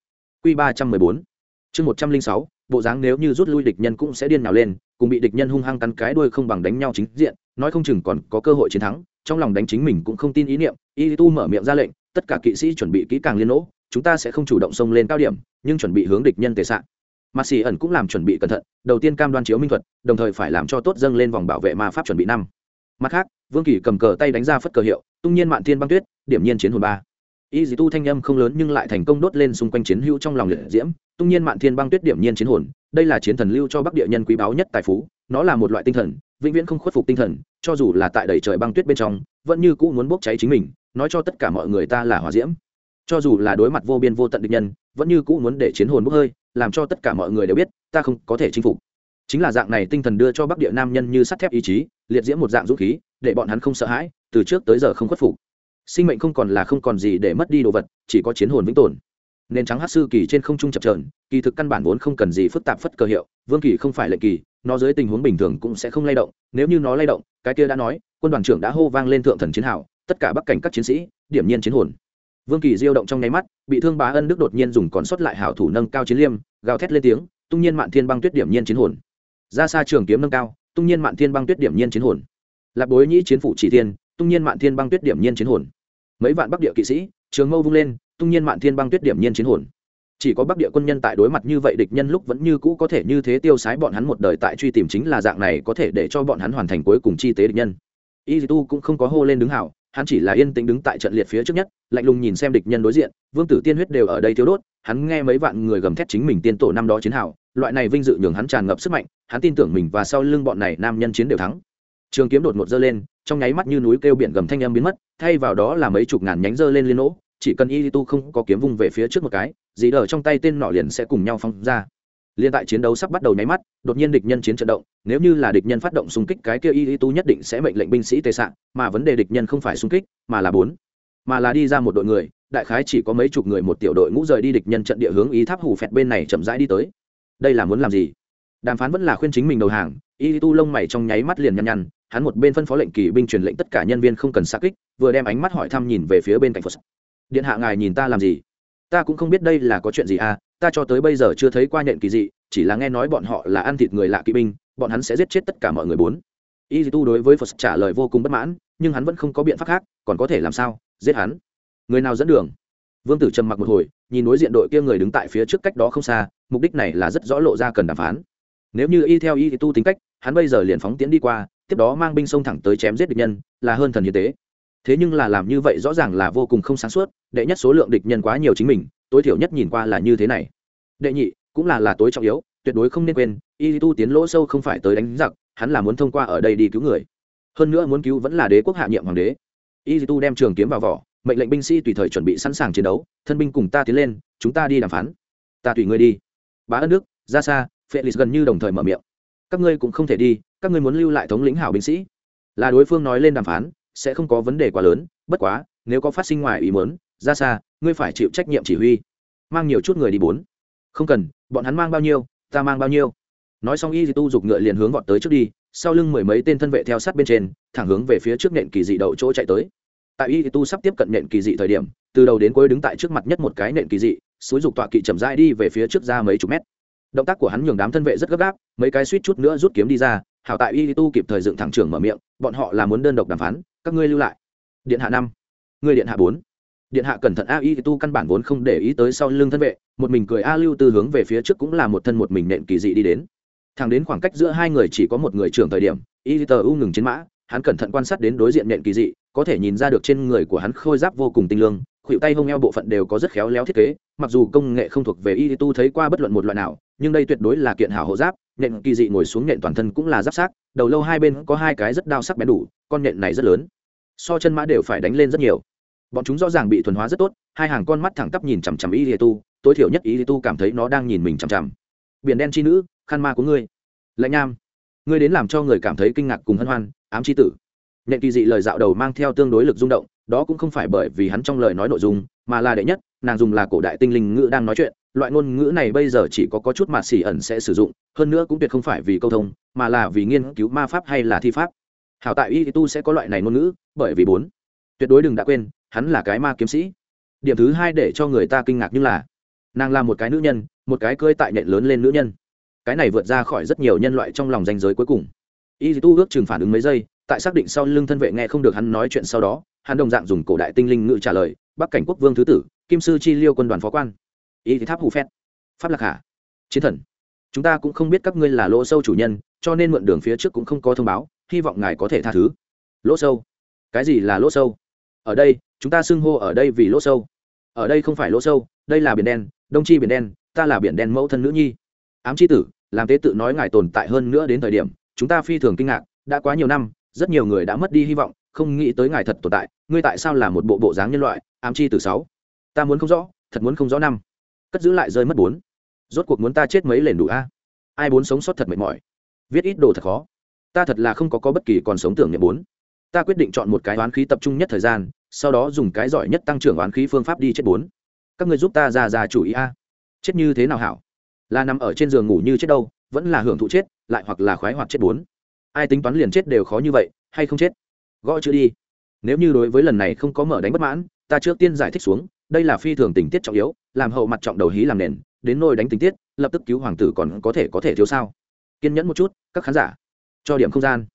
Speaker 1: Q ba trăm mười bốn chương một trăm linh sáu bộ dáng nếu như rút lui địch nhân cũng sẽ điên nào lên cùng bị địch nhân hung hăng cắn cái đuôi không bằng đánh nhau chính diện nói không chừng còn có cơ hội chiến thắng trong lòng đánh chính mình cũng không tin ý niệm y tu mở miệng ra lệnh tất cả kỵ sĩ chuẩn bị kỹ càng liên lỗ, chúng ta sẽ không chủ động xông lên cao điểm nhưng chuẩn bị hướng địch nhân tệ sạn. Mà xì ẩn cũng làm chuẩn bị cẩn thận đầu tiên cam đoan chiếu minh thuật đồng thời phải làm cho tốt dâng lên vòng bảo vệ ma pháp chuẩn bị năm mặt khác, vương kỳ cầm cờ tay đánh ra phất cờ hiệu, tung nhiên mạn thiên băng tuyết, điểm nhiên chiến hồn ba. Y dì tu thanh âm không lớn nhưng lại thành công đốt lên xung quanh chiến hữu trong lòng liệt diễm, tung nhiên mạn thiên băng tuyết điểm nhiên chiến hồn, đây là chiến thần lưu cho bắc địa nhân quý báu nhất tài phú, nó là một loại tinh thần, vĩnh viễn không khuất phục tinh thần, cho dù là tại đầy trời băng tuyết bên trong, vẫn như cũ muốn bốc cháy chính mình, nói cho tất cả mọi người ta là hỏa diễm. Cho dù là đối mặt vô biên vô tận địch nhân, vẫn như cũ muốn để chiến hồn bốc hơi, làm cho tất cả mọi người đều biết, ta không có thể chinh phục chính là dạng này tinh thần đưa cho bắc địa nam nhân như sắt thép ý chí, liệt diễm một dạng dũng khí, để bọn hắn không sợ hãi, từ trước tới giờ không khuất phục. Sinh mệnh không còn là không còn gì để mất đi đồ vật, chỉ có chiến hồn vĩnh tồn. Nên trắng hát sư kỳ trên không trung chập trờn kỳ thực căn bản vốn không cần gì phức tạp phất cơ hiệu, vương kỳ không phải lệnh kỳ, nó dưới tình huống bình thường cũng sẽ không lay động, nếu như nó lay động, cái kia đã nói, quân đoàn trưởng đã hô vang lên thượng thần chiến hào, tất cả bắc cảnh các chiến sĩ, điểm nhiên chiến hồn. Vương kỳ diêu động trong nháy mắt, bị thương bá ân đức đột nhiên dùng còn sót lại hảo thủ nâng cao chiến liêm, gào thét lên tiếng, tung nhiên mạn thiên băng tuyết điểm nhiên chiến hồn ra xa trường kiếm nâng cao, tung nhiên mạn thiên băng tuyết điểm nhiên chiến hồn. Lạc bối nhĩ chiến phủ chỉ thiên, tung nhiên mạn thiên băng tuyết điểm nhiên chiến hồn. Mấy vạn bắc địa kỵ sĩ, trường mâu vung lên, tung nhiên mạn thiên băng tuyết điểm nhiên chiến hồn. Chỉ có bắc địa quân nhân tại đối mặt như vậy địch nhân lúc vẫn như cũ có thể như thế tiêu sái bọn hắn một đời tại truy tìm chính là dạng này có thể để cho bọn hắn hoàn thành cuối cùng chi tế địch nhân. Y tu cũng không có hô lên đứng hảo, hắn chỉ là yên tĩnh đứng tại trận liệt phía trước nhất, lạnh lùng nhìn xem địch nhân đối diện, vương tử tiên huyết đều ở đây thiếu đốt, hắn nghe mấy vạn người gầm thét chính mình tiên tổ năm đó chiến hảo loại này vinh dự nhường hắn tràn ngập sức mạnh, hắn tin tưởng mình và sau lưng bọn này nam nhân chiến đều thắng. Trường kiếm đột ngột dơ lên, trong nháy mắt như núi kêu biển gầm thanh âm biến mất, thay vào đó là mấy chục ngàn nhánh dơ lên liên nỗ chỉ cần y tu không có kiếm vung về phía trước một cái, dì đờ trong tay tên nọ liền sẽ cùng nhau phong ra. Liên tại chiến đấu sắp bắt đầu nháy mắt, đột nhiên địch nhân chiến trận động, nếu như là địch nhân phát động xung kích cái kia y tu nhất định sẽ mệnh lệnh binh sĩ tê sạn mà vấn đề địch nhân không phải xung kích, mà là bốn. Mà là đi ra một đội người, đại khái chỉ có mấy chục người một tiểu đội ngũ rời đi địch nhân trận địa hướng ý tháp hủ phẹt bên này chậm rãi đi tới đây là muốn làm gì? Đàm phán vẫn là khuyên chính mình đầu hàng, y tu lông mày trong nháy mắt liền nhăn nhăn, hắn một bên phân phó lệnh kỳ binh truyền lệnh tất cả nhân viên không cần xa kích, vừa đem ánh mắt hỏi thăm nhìn về phía bên cạnh phật. Điện hạ ngài nhìn ta làm gì? Ta cũng không biết đây là có chuyện gì à ta cho tới bây giờ chưa thấy qua nhện kỳ dị, chỉ là nghe nói bọn họ là ăn thịt người lạ kỵ binh, bọn hắn sẽ giết chết tất cả mọi người bốn. Y tu đối với phật trả lời vô cùng bất mãn, nhưng hắn vẫn không có biện pháp khác, còn có thể làm sao? Giết hắn. Người nào dẫn đường? Vương tử trầm mặc một hồi, nhìn đối diện đội kia người đứng tại phía trước cách đó không xa mục đích này là rất rõ lộ ra cần đàm phán. Nếu như y theo y tu tính cách, hắn bây giờ liền phóng tiến đi qua, tiếp đó mang binh sông thẳng tới chém giết địch nhân, là hơn thần như tế. Thế nhưng là làm như vậy rõ ràng là vô cùng không sáng suốt, đệ nhất số lượng địch nhân quá nhiều chính mình, tối thiểu nhất nhìn qua là như thế này. Đệ nhị, cũng là là tối trọng yếu, tuyệt đối không nên quên, y tu tiến lỗ sâu không phải tới đánh giặc, hắn là muốn thông qua ở đây đi cứu người. Hơn nữa muốn cứu vẫn là đế quốc hạ nhiệm hoàng đế. Y tu đem trường kiếm vào vỏ, mệnh lệnh binh sĩ tùy thời chuẩn bị sẵn sàng chiến đấu, thân binh cùng ta tiến lên, chúng ta đi đàm phán. Ta tùy ngươi đi bá ân đức, ra xa, felix gần như đồng thời mở miệng. Các ngươi cũng không thể đi, các ngươi muốn lưu lại thống lĩnh hảo binh sĩ. Là đối phương nói lên đàm phán, sẽ không có vấn đề quá lớn, bất quá, nếu có phát sinh ngoài ý muốn, ra xa, ngươi phải chịu trách nhiệm chỉ huy. Mang nhiều chút người đi bốn. Không cần, bọn hắn mang bao nhiêu, ta mang bao nhiêu. Nói xong y tu giục ngựa liền hướng vọt tới trước đi, sau lưng mười mấy tên thân vệ theo sát bên trên, thẳng hướng về phía trước nện kỳ dị đậu chỗ chạy tới tại y tu sắp tiếp cận nện kỳ dị thời điểm, từ đầu đến cuối đứng tại trước mặt nhất một cái nện kỳ dị suối dục tọa kỵ chậm rãi đi về phía trước ra mấy chục mét. Động tác của hắn nhường đám thân vệ rất gấp gáp, mấy cái suýt chút nữa rút kiếm đi ra, hảo tại y tu kịp thời dựng thẳng trưởng mở miệng, bọn họ là muốn đơn độc đàm phán, các ngươi lưu lại. Điện hạ năm, ngươi điện hạ bốn. Điện hạ cẩn thận a y tu căn bản vốn không để ý tới sau lưng thân vệ, một mình cười a lưu tư hướng về phía trước cũng là một thân một mình nện kỳ dị đi đến. Thẳng đến khoảng cách giữa hai người chỉ có một người trưởng thời điểm y tờ u ngừng chiến mã, hắn cẩn thận quan sát đến đối diện nện kỳ dị có thể nhìn ra được trên người của hắn khôi giáp vô cùng tinh lương, khuỷu tay hông eo bộ phận đều có rất khéo léo thiết kế, mặc dù công nghệ không thuộc về y tu thấy qua bất luận một loại nào, nhưng đây tuyệt đối là kiện hảo hộ giáp nện kỳ dị ngồi xuống nện toàn thân cũng là giáp sát đầu lâu hai bên có hai cái rất đao sắc bén đủ, con nện này rất lớn, so chân mã đều phải đánh lên rất nhiều. Bọn chúng rõ ràng bị thuần hóa rất tốt, hai hàng con mắt thẳng tắp nhìn chằm chằm y tu, tối thiểu nhất y tu cảm thấy nó đang nhìn mình chằm chằm. Biển đen chi nữ khăn ma của ngươi. Lạnh nham, ngươi đến làm cho người cảm thấy kinh ngạc cùng hân hoan, ám chi tử nhện kỳ dị lời dạo đầu mang theo tương đối lực rung động, đó cũng không phải bởi vì hắn trong lời nói nội dung, mà là đệ nhất, nàng dùng là cổ đại tinh linh ngữ đang nói chuyện, loại ngôn ngữ này bây giờ chỉ có có chút mà xỉ ẩn sẽ sử dụng, hơn nữa cũng tuyệt không phải vì câu thông, mà là vì nghiên cứu ma pháp hay là thi pháp. Hảo tại y tu sẽ có loại này ngôn ngữ, bởi vì bốn, tuyệt đối đừng đã quên, hắn là cái ma kiếm sĩ. Điểm thứ hai để cho người ta kinh ngạc như là, nàng là một cái nữ nhân, một cái cơi tại nhện lớn lên nữ nhân. Cái này vượt ra khỏi rất nhiều nhân loại trong lòng danh giới cuối cùng. Y tu ước chừng phản ứng mấy giây tại xác định sau lưng thân vệ nghe không được hắn nói chuyện sau đó, hắn đồng dạng dùng cổ đại tinh linh ngự trả lời, bắc cảnh quốc vương thứ tử, kim sư chi liêu quân đoàn phó quan. Y thì tháp hù phét. Pháp lạc hạ chiến thần. Chúng ta cũng không biết các ngươi là lỗ sâu chủ nhân, cho nên mượn đường phía trước cũng không có thông báo, hy vọng ngài có thể tha thứ. Lỗ sâu? Cái gì là lỗ sâu? Ở đây, chúng ta xưng hô ở đây vì lỗ sâu. Ở đây không phải lỗ sâu, đây là biển đen, đông chi biển đen, ta là biển đen mẫu thân nữ nhi. Ám c h i tử, làm tế tự nói ngài tồn tại hơn nữa đến thời điểm, chúng ta phi thường kinh ngạc, đã quá nhiều năm rất nhiều người đã mất đi hy vọng, không nghĩ tới ngài thật tồn tại, ngươi tại sao là một bộ bộ dáng nhân loại, ám chi từ sáu? Ta muốn không rõ, thật muốn không rõ năm. Cất giữ lại rơi mất bốn. Rốt cuộc muốn ta chết mấy lần đủ a? Ai muốn sống sót thật mệt mỏi? Viết ít đồ thật khó. Ta thật là không có có bất kỳ còn sống tưởng niệm bốn. Ta quyết định chọn một cái oán khí tập trung nhất thời gian, sau đó dùng cái giỏi nhất tăng trưởng oán khí phương pháp đi chết bốn. Các người giúp ta ra ra chủ ý a. Chết như thế nào hảo? Là nằm ở trên giường ngủ như chết đâu, vẫn là hưởng thụ chết, lại hoặc là khoái hoặc chết bốn ai tính toán liền chết đều khó như vậy, hay không chết? Gõ chữ đi. Nếu như đối với lần này không có mở đánh bất mãn, ta trước tiên giải thích xuống, đây là phi thường tình tiết trọng yếu, làm hậu mặt trọng đầu hí làm nền, đến nôi đánh tình tiết, lập tức cứu hoàng tử còn có thể có thể thiếu sao? Kiên nhẫn một chút, các khán giả. Cho điểm không gian.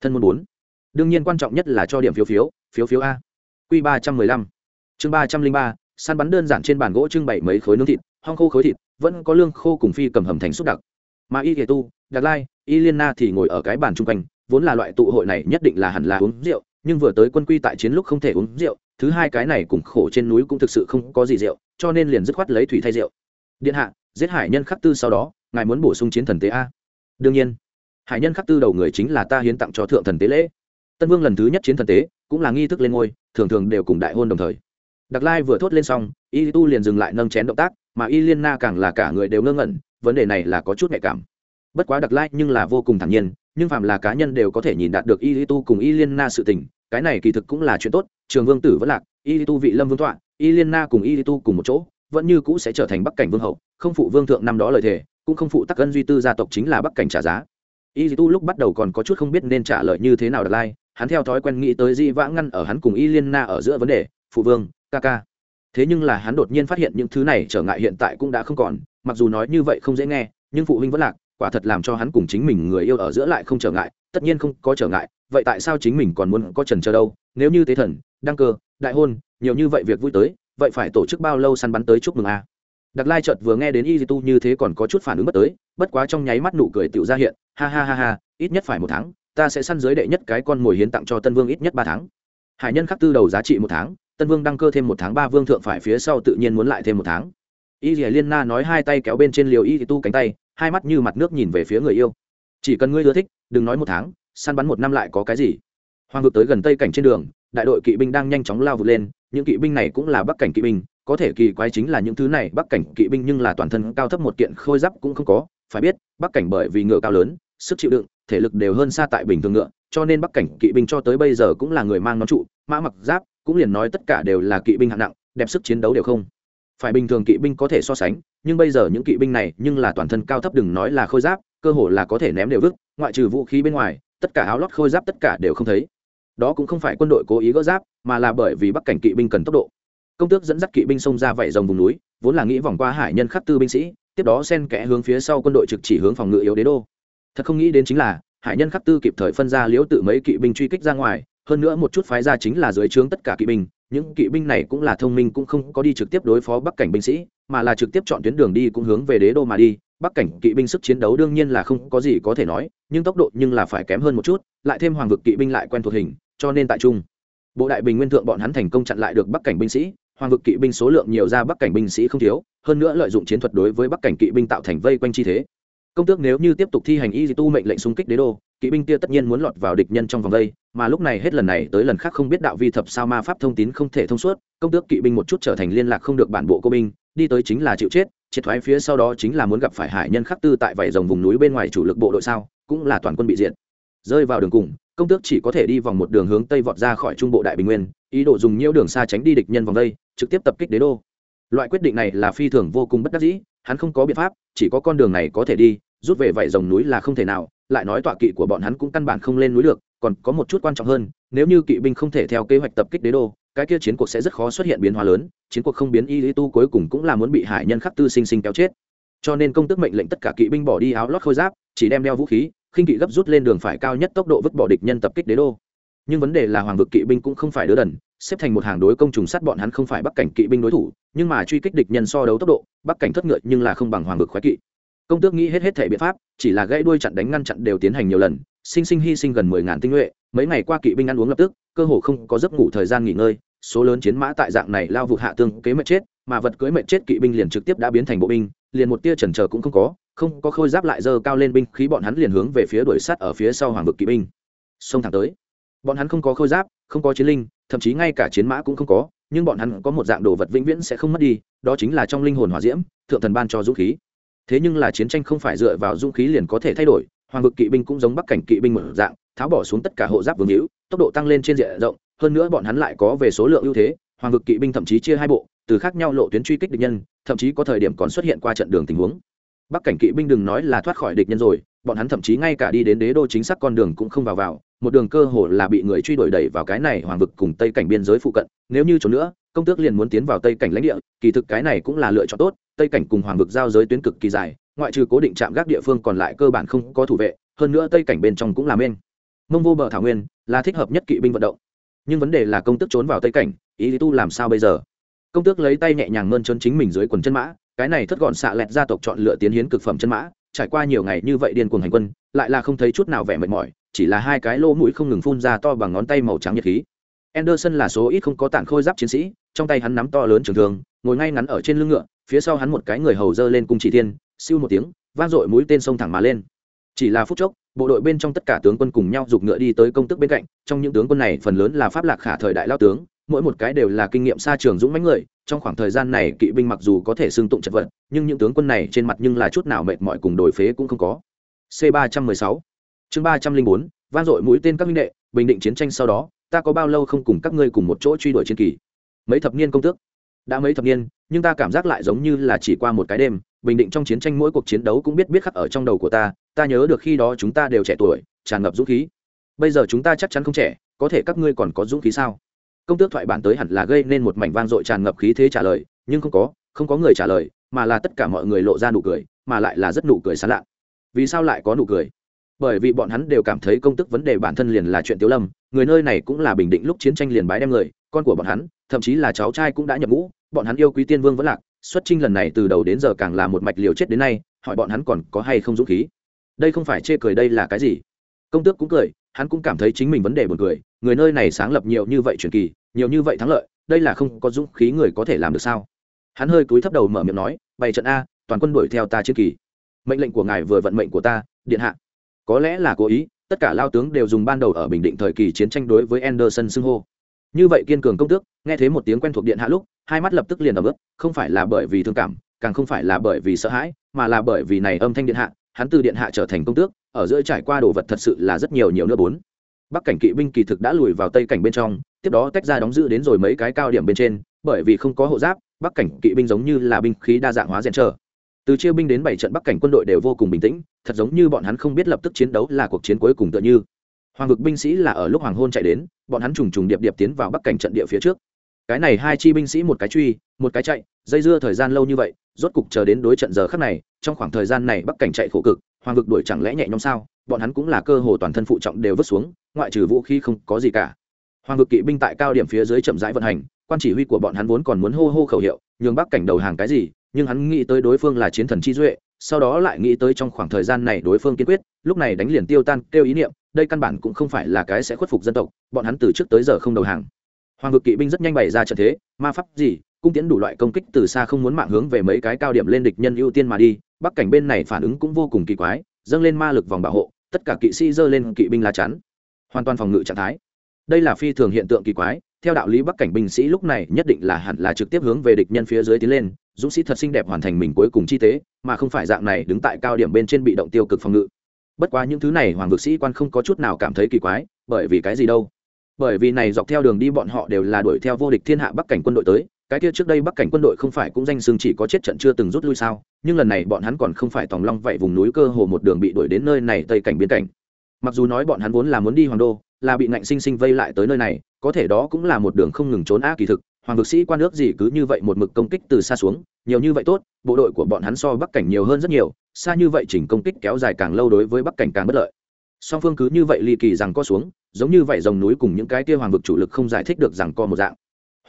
Speaker 1: Thân môn bốn. Đương nhiên quan trọng nhất là cho điểm phiếu phiếu phiếu phiếu a. Q ba trăm mười lăm. Chương ba trăm linh ba, săn bắn đơn giản trên bàn gỗ trưng bày mấy khối nướng thịt, hong khô khối thịt, vẫn có lương khô cùng phi cầm hầm thành xúc đặc. Mà y kể tu, đặc lai y liên na thì ngồi ở cái bàn chung quanh, vốn là loại tụ hội này nhất định là hẳn là uống rượu, nhưng vừa tới quân quy tại chiến lúc không thể uống rượu, thứ hai cái này cùng khổ trên núi cũng thực sự không có gì rượu, cho nên liền dứt khoát lấy thủy thay rượu. Điện hạ, giết hải nhân khắc tư sau đó, ngài muốn bổ sung chiến thần tế a. Đương nhiên, hải nhân khắc tư đầu người chính là ta hiến tặng cho thượng thần tế lễ. Tân vương lần thứ nhất chiến thần tế, cũng là nghi thức lên ngôi, thường thường đều cùng đại hôn đồng thời. Đặc lai vừa thốt lên xong, y tu liền dừng lại nâng chén động tác, mà y liên na càng là cả người đều ngơ ngẩn, vấn đề này là có chút nhạy cảm bất quá đặc lai nhưng là vô cùng thản nhiên, nhưng phạm là cá nhân đều có thể nhìn đạt được y tu cùng y liên na sự tình, cái này kỳ thực cũng là chuyện tốt, trường vương tử vẫn lạc, y tu vị lâm vương tọa, y liên na cùng y tu cùng một chỗ, vẫn như cũ sẽ trở thành bắc cảnh vương hậu, không phụ vương thượng năm đó lời thề, cũng không phụ tắc ân duy tư gia tộc chính là bắc cảnh trả giá. Y tu lúc bắt đầu còn có chút không biết nên trả lời như thế nào đặc lai, hắn theo thói quen nghĩ tới di vãng ngăn ở hắn cùng y liên na ở giữa vấn đề, phụ vương, ca ca. Thế nhưng là hắn đột nhiên phát hiện những thứ này trở ngại hiện tại cũng đã không còn, mặc dù nói như vậy không dễ nghe, nhưng phụ huynh vẫn lạc quả thật làm cho hắn cùng chính mình người yêu ở giữa lại không trở ngại, tất nhiên không có trở ngại, vậy tại sao chính mình còn muốn có trần chờ đâu? Nếu như tế thần, đăng cơ, đại hôn, nhiều như vậy việc vui tới, vậy phải tổ chức bao lâu săn bắn tới chúc mừng a? À? đặc lai chợt vừa nghe đến y tu như thế còn có chút phản ứng bất tới, bất quá trong nháy mắt nụ cười tựu ra hiện, ha ha ha ha, ít nhất phải một tháng, ta sẽ săn giới đệ nhất cái con mồi hiến tặng cho tân vương ít nhất ba tháng. Hải nhân khắc tư đầu giá trị một tháng, tân vương đăng cơ thêm một tháng, ba vương thượng phải phía sau tự nhiên muốn lại thêm một tháng. Y dìa liên na nói hai tay kéo bên trên liều y tu cánh tay hai mắt như mặt nước nhìn về phía người yêu. Chỉ cần ngươi ưa thích, đừng nói một tháng, săn bắn một năm lại có cái gì. Hoàng vực tới gần tây cảnh trên đường, đại đội kỵ binh đang nhanh chóng lao vượt lên, những kỵ binh này cũng là bắc cảnh kỵ binh, có thể kỳ quái chính là những thứ này bắc cảnh kỵ binh nhưng là toàn thân cao thấp một kiện khôi giáp cũng không có, phải biết, bắc cảnh bởi vì ngựa cao lớn, sức chịu đựng, thể lực đều hơn xa tại bình thường ngựa, cho nên bắc cảnh kỵ binh cho tới bây giờ cũng là người mang nón trụ, mã mặc giáp, cũng liền nói tất cả đều là kỵ binh hạng nặng, đẹp sức chiến đấu đều không phải bình thường kỵ binh có thể so sánh, nhưng bây giờ những kỵ binh này nhưng là toàn thân cao thấp đừng nói là khôi giáp, cơ hồ là có thể ném đều vứt, ngoại trừ vũ khí bên ngoài, tất cả áo lót khôi giáp tất cả đều không thấy. Đó cũng không phải quân đội cố ý gỡ giáp, mà là bởi vì bắc cảnh kỵ binh cần tốc độ. Công tước dẫn dắt kỵ binh xông ra vảy rồng vùng núi, vốn là nghĩ vòng qua hải nhân khắc tư binh sĩ, tiếp đó sen kẽ hướng phía sau quân đội trực chỉ hướng phòng ngự yếu đế đô. Thật không nghĩ đến chính là, hải nhân khắc tư kịp thời phân ra liễu tự mấy kỵ binh truy kích ra ngoài, hơn nữa một chút phái ra chính là dưới trướng tất cả kỵ binh những kỵ binh này cũng là thông minh, cũng không có đi trực tiếp đối phó bắc cảnh binh sĩ, mà là trực tiếp chọn tuyến đường đi cũng hướng về đế đô mà đi. Bắc cảnh kỵ binh sức chiến đấu đương nhiên là không có gì có thể nói, nhưng tốc độ nhưng là phải kém hơn một chút, lại thêm hoàng vực kỵ binh lại quen thuộc hình, cho nên tại trung, bộ đại bình nguyên thượng bọn hắn thành công chặn lại được bắc cảnh binh sĩ. Hoàng vực kỵ binh số lượng nhiều ra bắc cảnh binh sĩ không thiếu, hơn nữa lợi dụng chiến thuật đối với bắc cảnh kỵ binh tạo thành vây quanh chi thế. Công tước nếu như tiếp tục thi hành y tu mệnh lệnh xung kích đế đô kỵ binh kia tất nhiên muốn lọt vào địch nhân trong vòng vây mà lúc này hết lần này tới lần khác không biết đạo vi thập sao ma pháp thông tín không thể thông suốt, công tước kỵ binh một chút trở thành liên lạc không được bản bộ cô binh, đi tới chính là chịu chết, triệt thoái phía sau đó chính là muốn gặp phải hải nhân khắc tư tại vảy rồng vùng núi bên ngoài chủ lực bộ đội sao, cũng là toàn quân bị diệt. Rơi vào đường cùng, công tước chỉ có thể đi vòng một đường hướng tây vọt ra khỏi trung bộ đại bình nguyên, ý đồ dùng nhiễu đường xa tránh đi địch nhân vòng đây, trực tiếp tập kích đế đô. Loại quyết định này là phi thường vô cùng bất đắc dĩ, hắn không có biện pháp, chỉ có con đường này có thể đi, rút về vảy rồng núi là không thể nào lại nói tọa kỵ của bọn hắn cũng căn bản không lên núi được, còn có một chút quan trọng hơn, nếu như kỵ binh không thể theo kế hoạch tập kích đế đô, cái kia chiến cuộc sẽ rất khó xuất hiện biến hóa lớn, chiến cuộc không biến y lý tu cuối cùng cũng là muốn bị hải nhân khắc tư sinh sinh kéo chết. Cho nên công tức mệnh lệnh tất cả kỵ binh bỏ đi áo lót khôi giáp, chỉ đem đeo vũ khí, khinh kỵ gấp rút lên đường phải cao nhất tốc độ vứt bỏ địch nhân tập kích đế đô. Nhưng vấn đề là hoàng vực kỵ binh cũng không phải đứa đần, xếp thành một hàng đối công trùng sát bọn hắn không phải bắc cảnh kỵ binh đối thủ, nhưng mà truy kích địch nhân so đấu tốc độ, bắc cảnh thất ngựa nhưng là không bằng hoàng vực khoái kỵ. Công tước nghĩ hết hết thể biện pháp chỉ là gãy đuôi chặn đánh ngăn chặn đều tiến hành nhiều lần, sinh sinh hy sinh gần mười ngàn tinh nhuệ. Mấy ngày qua kỵ binh ăn uống lập tức, cơ hồ không có giấc ngủ thời gian nghỉ ngơi, số lớn chiến mã tại dạng này lao vụt hạ tương kế mệnh chết, mà vật cưới mệnh chết kỵ binh liền trực tiếp đã biến thành bộ binh, liền một tia chần chờ cũng không có không có khôi giáp lại dơ cao lên binh khí bọn hắn liền hướng về phía đuổi sắt ở phía sau hoàng vực kỵ binh. Xông thẳng tới. Bọn hắn không có khôi giáp, không có chiến linh, thậm chí ngay cả chiến mã cũng không có, nhưng bọn hắn có một dạng đồ vật vĩnh viễn sẽ không mất đi, đó chính là trong linh hồn hỏa diễm, thượng thần ban cho dũng khí thế nhưng là chiến tranh không phải dựa vào dũng khí liền có thể thay đổi, hoàng vực kỵ binh cũng giống bắc cảnh kỵ binh mở dạng, tháo bỏ xuống tất cả hộ giáp vương hữu, tốc độ tăng lên trên diện rộng, hơn nữa bọn hắn lại có về số lượng ưu thế, hoàng vực kỵ binh thậm chí chia hai bộ, từ khác nhau lộ tuyến truy kích địch nhân, thậm chí có thời điểm còn xuất hiện qua trận đường tình huống. Bắc cảnh kỵ binh đừng nói là thoát khỏi địch nhân rồi, bọn hắn thậm chí ngay cả đi đến đế đô chính xác con đường cũng không vào vào, một đường cơ hồ là bị người truy đuổi đẩy vào cái này hoàng vực cùng tây cảnh biên giới phụ cận, nếu như chỗ nữa công tước liền muốn tiến vào tây cảnh lãnh địa kỳ thực cái này cũng là lựa chọn tốt tây cảnh cùng hoàng vực giao giới tuyến cực kỳ dài ngoại trừ cố định trạm gác địa phương còn lại cơ bản không có thủ vệ hơn nữa tây cảnh bên trong cũng là men mông vô bờ thảo nguyên là thích hợp nhất kỵ binh vận động. Nhưng vấn đề là công tước trốn vào tây cảnh ý lý tu làm sao bây giờ? Công tước lấy tay nhẹ nhàng mơn trơn chính mình dưới quần chân mã cái này thất gọn xạ lẹt gia tộc chọn lựa tiến hiến cực phẩm chân mã trải qua nhiều ngày như vậy điên cuồng hành quân lại là không thấy chút nào vẻ mệt mỏi chỉ là hai cái lỗ mũi không ngừng phun ra to bằng ngón tay màu trắng nhiệt khí. Anderson là số ít không có tản khôi giáp chiến sĩ, trong tay hắn nắm to lớn trường thường, ngồi ngay ngắn ở trên lưng ngựa, phía sau hắn một cái người hầu dơ lên cung chỉ thiên, siêu một tiếng, vang dội mũi tên sông thẳng mà lên. Chỉ là phút chốc, bộ đội bên trong tất cả tướng quân cùng nhau giục ngựa đi tới công tức bên cạnh, trong những tướng quân này phần lớn là pháp lạc khả thời đại lao tướng, mỗi một cái đều là kinh nghiệm xa trường dũng mãnh người, trong khoảng thời gian này kỵ binh mặc dù có thể xương tụng chật vật, nhưng những tướng quân này trên mặt nhưng là chút nào mệt mỏi cùng đổi phế cũng không có. C316 Chương 304 vang dội mũi tên các minh đệ, bình định chiến tranh sau đó, ta có bao lâu không cùng các ngươi cùng một chỗ truy đuổi chiến kỳ mấy thập niên công tước. Đã mấy thập niên, nhưng ta cảm giác lại giống như là chỉ qua một cái đêm, bình định trong chiến tranh mỗi cuộc chiến đấu cũng biết biết khắc ở trong đầu của ta ta nhớ được khi đó chúng ta đều trẻ tuổi, tràn ngập dũng khí. Bây giờ chúng ta chắc chắn không trẻ, có thể các ngươi còn có dũng khí sao? Công tước thoại bản tới hẳn là gây nên một mảnh vang dội tràn ngập khí thế trả lời, nhưng không có không có người trả lời, mà là tất cả mọi người lộ ra nụ cười, mà lại là rất nụ cười sán lạ. Vì sao lại có nụ cười? Bởi vì bọn hắn đều cảm thấy công tức vấn đề bản thân liền là chuyện tiếu lâm, người nơi này cũng là bình định lúc chiến tranh liền bái đem người con của bọn hắn, thậm chí là cháu trai cũng đã nhập ngũ, bọn hắn yêu quý tiên vương vẫn lạc, xuất trinh lần này từ đầu đến giờ càng là một mạch liều chết đến nay, hỏi bọn hắn còn có hay không dũng khí. Đây không phải chê cười đây là cái gì? Công tước cũng cười, hắn cũng cảm thấy chính mình vấn đề buồn cười, người nơi này sáng lập nhiều như vậy truyền kỳ, nhiều như vậy thắng lợi, đây là không có dũng khí người có thể làm được sao? Hắn hơi cúi thấp đầu mở miệng nói, bày trận a, toàn quân đuổi theo ta chiến kỳ. Mệnh lệnh của ngài vừa vận mệnh của ta, điện hạ. Có lẽ là cố ý, tất cả lao tướng đều dùng ban đầu ở bình định thời kỳ chiến tranh đối với anderson xưng hô như vậy kiên cường công tước, nghe thấy một tiếng quen thuộc điện hạ lúc, hai mắt lập tức liền ẩm ướt, không phải là bởi vì thương cảm, càng không phải là bởi vì sợ hãi, mà là bởi vì này âm thanh điện hạ, hắn từ điện hạ trở thành công tước, ở giữa trải qua đồ vật thật sự là rất nhiều nhiều nữa bốn. Bắc cảnh kỵ binh kỳ thực đã lùi vào tây cảnh bên trong, tiếp đó tách ra đóng giữ đến rồi mấy cái cao điểm bên trên, bởi vì không có hộ giáp, bắc cảnh kỵ binh giống như là binh khí đa dạng hóa rèn trở. Từ chia binh đến bảy trận bắc cảnh quân đội đều vô cùng bình tĩnh, thật giống như bọn hắn không biết lập tức chiến đấu là cuộc chiến cuối cùng tựa như. Hoàng vực binh sĩ là ở lúc hoàng hôn chạy đến bọn hắn trùng trùng điệp điệp tiến vào bắc cảnh trận địa phía trước. Cái này hai chi binh sĩ một cái truy, một cái chạy, dây dưa thời gian lâu như vậy, rốt cục chờ đến đối trận giờ khắc này, trong khoảng thời gian này bắc cảnh chạy khổ cực, hoàng vực đuổi chẳng lẽ nhẹ nhõm sao? Bọn hắn cũng là cơ hồ toàn thân phụ trọng đều vứt xuống, ngoại trừ vũ khí không có gì cả. Hoàng vực kỵ binh tại cao điểm phía dưới chậm rãi vận hành, quan chỉ huy của bọn hắn vốn còn muốn hô hô khẩu hiệu, nhường bắc cảnh đầu hàng cái gì, nhưng hắn nghĩ tới đối phương là chiến thần chi duệ, sau đó lại nghĩ tới trong khoảng thời gian này đối phương kiên quyết, lúc này đánh liền tiêu tan, kêu ý niệm đây căn bản cũng không phải là cái sẽ khuất phục dân tộc, bọn hắn từ trước tới giờ không đầu hàng. Hoàng vực kỵ binh rất nhanh bày ra trận thế, ma pháp gì, cung tiến đủ loại công kích từ xa không muốn mạng hướng về mấy cái cao điểm lên địch nhân ưu tiên mà đi, bắc cảnh bên này phản ứng cũng vô cùng kỳ quái, dâng lên ma lực vòng bảo hộ, tất cả kỵ sĩ dơ lên kỵ binh lá chắn. Hoàn toàn phòng ngự trạng thái. Đây là phi thường hiện tượng kỳ quái, theo đạo lý bắc cảnh binh sĩ lúc này nhất định là hẳn là trực tiếp hướng về địch nhân phía dưới tiến lên, dũng sĩ thật xinh đẹp hoàn thành mình cuối cùng chi tế, mà không phải dạng này đứng tại cao điểm bên trên bị động tiêu cực phòng ngự bất quá những thứ này hoàng vực sĩ quan không có chút nào cảm thấy kỳ quái, bởi vì cái gì đâu? Bởi vì này dọc theo đường đi bọn họ đều là đuổi theo vô địch thiên hạ bắc cảnh quân đội tới, cái kia trước đây bắc cảnh quân đội không phải cũng danh xưng chỉ có chết trận chưa từng rút lui sao? Nhưng lần này bọn hắn còn không phải tòng long vậy vùng núi cơ hồ một đường bị đuổi đến nơi này tây cảnh biên cảnh. Mặc dù nói bọn hắn vốn là muốn đi hoàng đô, là bị ngạnh sinh sinh vây lại tới nơi này, có thể đó cũng là một đường không ngừng trốn á kỳ thực hoàng vực sĩ quan nước gì cứ như vậy một mực công kích từ xa xuống, nhiều như vậy tốt, bộ đội của bọn hắn so bắc cảnh nhiều hơn rất nhiều, xa như vậy chỉnh công kích kéo dài càng lâu đối với bắc cảnh càng bất lợi. Song phương cứ như vậy ly kỳ rằng co xuống, giống như vậy dòng núi cùng những cái kia hoàng vực chủ lực không giải thích được rằng co một dạng.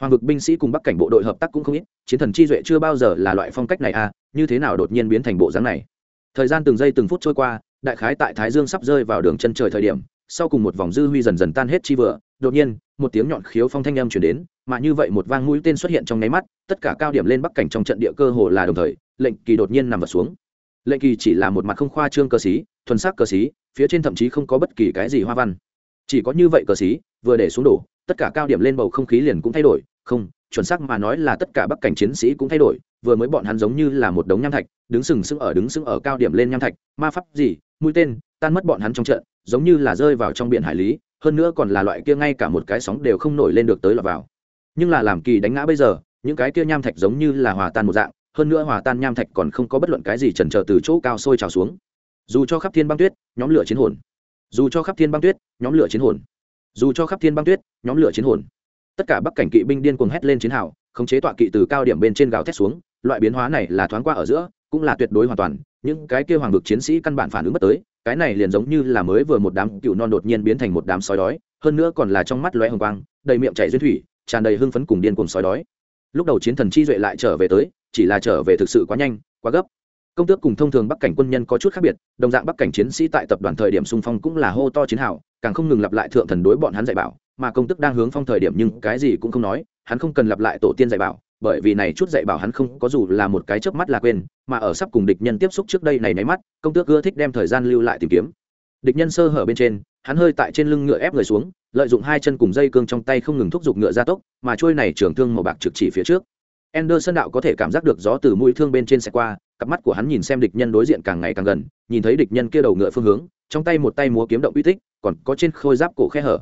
Speaker 1: Hoàng vực binh sĩ cùng bắc cảnh bộ đội hợp tác cũng không ít, chiến thần chi duệ chưa bao giờ là loại phong cách này à như thế nào đột nhiên biến thành bộ dáng này. Thời gian từng giây từng phút trôi qua, đại khái tại thái dương sắp rơi vào đường chân trời thời điểm, sau cùng một vòng dư huy dần dần tan hết chi vừa, đột nhiên một tiếng nhọn khiếu phong thanh âm chuyển đến mà như vậy một vang mũi tên xuất hiện trong nháy mắt tất cả cao điểm lên bắc cảnh trong trận địa cơ hồ là đồng thời lệnh kỳ đột nhiên nằm vật xuống. Lệnh kỳ chỉ là một mặt không khoa trương cơ sĩ, thuần sắc cơ sĩ, phía trên thậm chí không có bất kỳ cái gì hoa văn. Chỉ có như vậy cơ sĩ, vừa để xuống đổ tất cả cao điểm lên bầu không khí liền cũng thay đổi. Không chuẩn xác mà nói là tất cả bắc cảnh chiến sĩ cũng thay đổi vừa mới bọn hắn giống như là một đống nham thạch đứng sừng sững ở đứng sững ở cao điểm lên nham thạch ma pháp gì mũi tên tan mất bọn hắn trong trận giống như là rơi vào trong biển hải lý hơn nữa còn là loại kia ngay cả một cái sóng đều không nổi lên được tới lọt vào. Nhưng là làm kỳ đánh ngã bây giờ, những cái kia nham thạch giống như là hòa tan một dạng, hơn nữa hòa tan nham thạch còn không có bất luận cái gì chần trờ từ chỗ cao sôi trào xuống. Dù cho khắp thiên băng tuyết, nhóm lửa chiến hồn. Dù cho khắp thiên băng tuyết, nhóm lửa chiến hồn. Dù cho khắp thiên băng tuyết, nhóm lửa chiến hồn. Tất cả bắc cảnh kỵ binh điên cuồng hét lên chiến hào, khống chế tọa kỵ từ cao điểm bên trên gào thét xuống loại biến hóa này là thoáng qua ở giữa, cũng là tuyệt đối hoàn toàn, những cái kia hoàng vực chiến sĩ căn bản phản ứng bất tới, cái này liền giống như là mới vừa một đám cựu non đột nhiên biến thành một đám sói đói, hơn nữa còn là trong mắt lóe hồng quang, đầy miệng chảy duyên thủy, tràn đầy hưng phấn cùng điên cuồng sói đói. Lúc đầu chiến thần chi duệ lại trở về tới, chỉ là trở về thực sự quá nhanh, quá gấp. Công tước cùng thông thường bắc cảnh quân nhân có chút khác biệt, đồng dạng bắc cảnh chiến sĩ tại tập đoàn thời điểm xung phong cũng là hô to chiến hào, càng không ngừng lặp lại thượng thần đối bọn hắn dạy bảo, mà công tước đang hướng phong thời điểm nhưng cái gì cũng không nói, hắn không cần lặp lại tổ tiên dạy bảo bởi vì này chút dạy bảo hắn không có dù là một cái chớp mắt là quên mà ở sắp cùng địch nhân tiếp xúc trước đây này nháy mắt công tước ưa thích đem thời gian lưu lại tìm kiếm địch nhân sơ hở bên trên hắn hơi tại trên lưng ngựa ép người xuống lợi dụng hai chân cùng dây cương trong tay không ngừng thúc giục ngựa ra tốc mà chuôi này trường thương màu bạc trực chỉ phía trước Anderson đạo có thể cảm giác được gió từ mũi thương bên trên sẽ qua, cặp mắt của hắn nhìn xem địch nhân đối diện càng ngày càng gần, nhìn thấy địch nhân kia đầu ngựa phương hướng, trong tay một tay múa kiếm động uy tích, còn có trên khôi giáp cổ khe hở.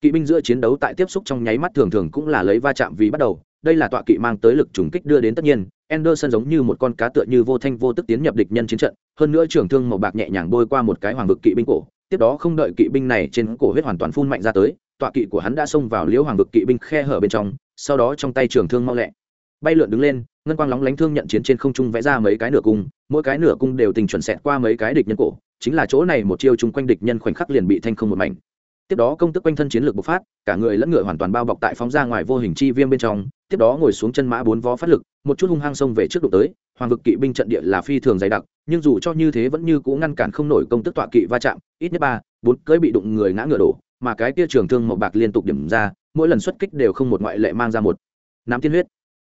Speaker 1: Kỵ binh giữa chiến đấu tại tiếp xúc trong nháy mắt thường thường cũng là lấy va chạm vì bắt đầu, đây là tọa kỵ mang tới lực trùng kích đưa đến tất nhiên, Anderson giống như một con cá tựa như vô thanh vô tức tiến nhập địch nhân chiến trận, hơn nữa trường thương màu bạc nhẹ nhàng bôi qua một cái hoàng vực kỵ binh cổ, tiếp đó không đợi kỵ binh này trên cổ huyết hoàn toàn phun mạnh ra tới, tọa kỵ của hắn đã xông vào liễu hoàng vực kỵ binh khe hở bên trong, sau đó trong tay trường thương mau lẹ. Bay lượn đứng lên ngân quang lóng lánh thương nhận chiến trên không trung vẽ ra mấy cái nửa cung mỗi cái nửa cung đều tình chuẩn xẹt qua mấy cái địch nhân cổ chính là chỗ này một chiêu chung quanh địch nhân khoảnh khắc liền bị thanh không một mảnh. Tiếp đó công tức quanh thân chiến lược bộc phát cả người lẫn ngựa hoàn toàn bao bọc tại phóng ra ngoài vô hình chi viêm bên trong tiếp đó ngồi xuống chân mã bốn vó phát lực, một chút hung hăng xông về trước đụng tới, hoàng vực kỵ binh trận địa là phi thường dày đặc, nhưng dù cho như thế vẫn như cũ ngăn cản không nổi công tức tọa kỵ va chạm, ít nhất ba, bốn cưỡi bị đụng người ngã ngựa đổ, mà cái kia trường thương màu bạc liên tục điểm ra, mỗi lần xuất kích đều không một ngoại lệ mang ra một nắm tiên huyết.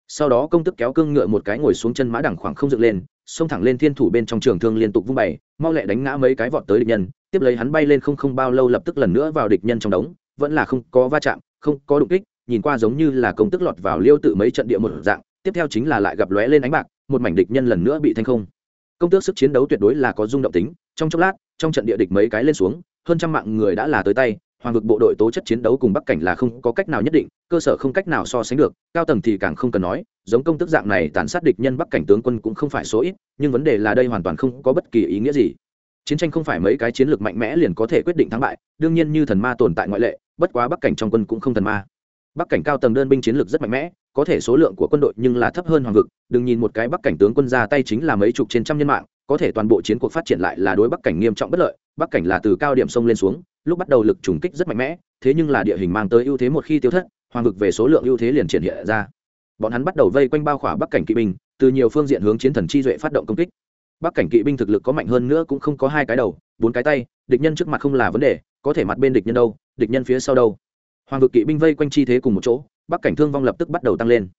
Speaker 1: Sau đó công tức kéo cương ngựa một cái ngồi xuống chân mã đẳng khoảng không dựng lên, xông thẳng lên thiên thủ bên trong trường thương liên tục vung bày, mau lẹ đánh ngã mấy cái vọt tới địch nhân, tiếp lấy hắn bay lên không không bao lâu lập tức lần nữa vào địch nhân trong đống, vẫn là không có va chạm, không có đụng kích nhìn qua giống như là công tức lọt vào liêu tự mấy trận địa một dạng, tiếp theo chính là lại gặp lóe lên ánh bạc, một mảnh địch nhân lần nữa bị thanh không. Công tước sức chiến đấu tuyệt đối là có dung động tính, trong chốc lát, trong trận địa địch mấy cái lên xuống, hơn trăm mạng người đã là tới tay, hoàng vực bộ đội tố chất chiến đấu cùng bắc cảnh là không có cách nào nhất định, cơ sở không cách nào so sánh được, cao tầng thì càng không cần nói, giống công tức dạng này tàn sát địch nhân bắc cảnh tướng quân cũng không phải số ít, nhưng vấn đề là đây hoàn toàn không có bất kỳ ý nghĩa gì. Chiến tranh không phải mấy cái chiến lược mạnh mẽ liền có thể quyết định thắng bại, đương nhiên như thần ma tồn tại ngoại lệ, bất quá bắc cảnh trong quân cũng không thần ma bắc cảnh cao tầng đơn binh chiến lược rất mạnh mẽ, có thể số lượng của quân đội nhưng là thấp hơn hoàng vực. Đừng nhìn một cái bắc cảnh tướng quân ra tay chính là mấy chục trên trăm nhân mạng, có thể toàn bộ chiến cuộc phát triển lại là đối bắc cảnh nghiêm trọng bất lợi. Bắc cảnh là từ cao điểm sông lên xuống, lúc bắt đầu lực trùng kích rất mạnh mẽ, thế nhưng là địa hình mang tới ưu thế một khi tiêu thất, hoàng vực về số lượng ưu thế liền triển hiện ra. Bọn hắn bắt đầu vây quanh bao khỏa bắc cảnh kỵ binh, từ nhiều phương diện hướng chiến thần chi duệ phát động công kích. Bắc cảnh kỵ binh thực lực có mạnh hơn nữa cũng không có hai cái đầu, bốn cái tay, địch nhân trước mặt không là vấn đề, có thể mặt bên địch nhân đâu, địch nhân phía sau đâu hoàng vực kỵ binh vây quanh chi thế cùng một chỗ, bắc cảnh thương vong lập tức bắt đầu tăng lên.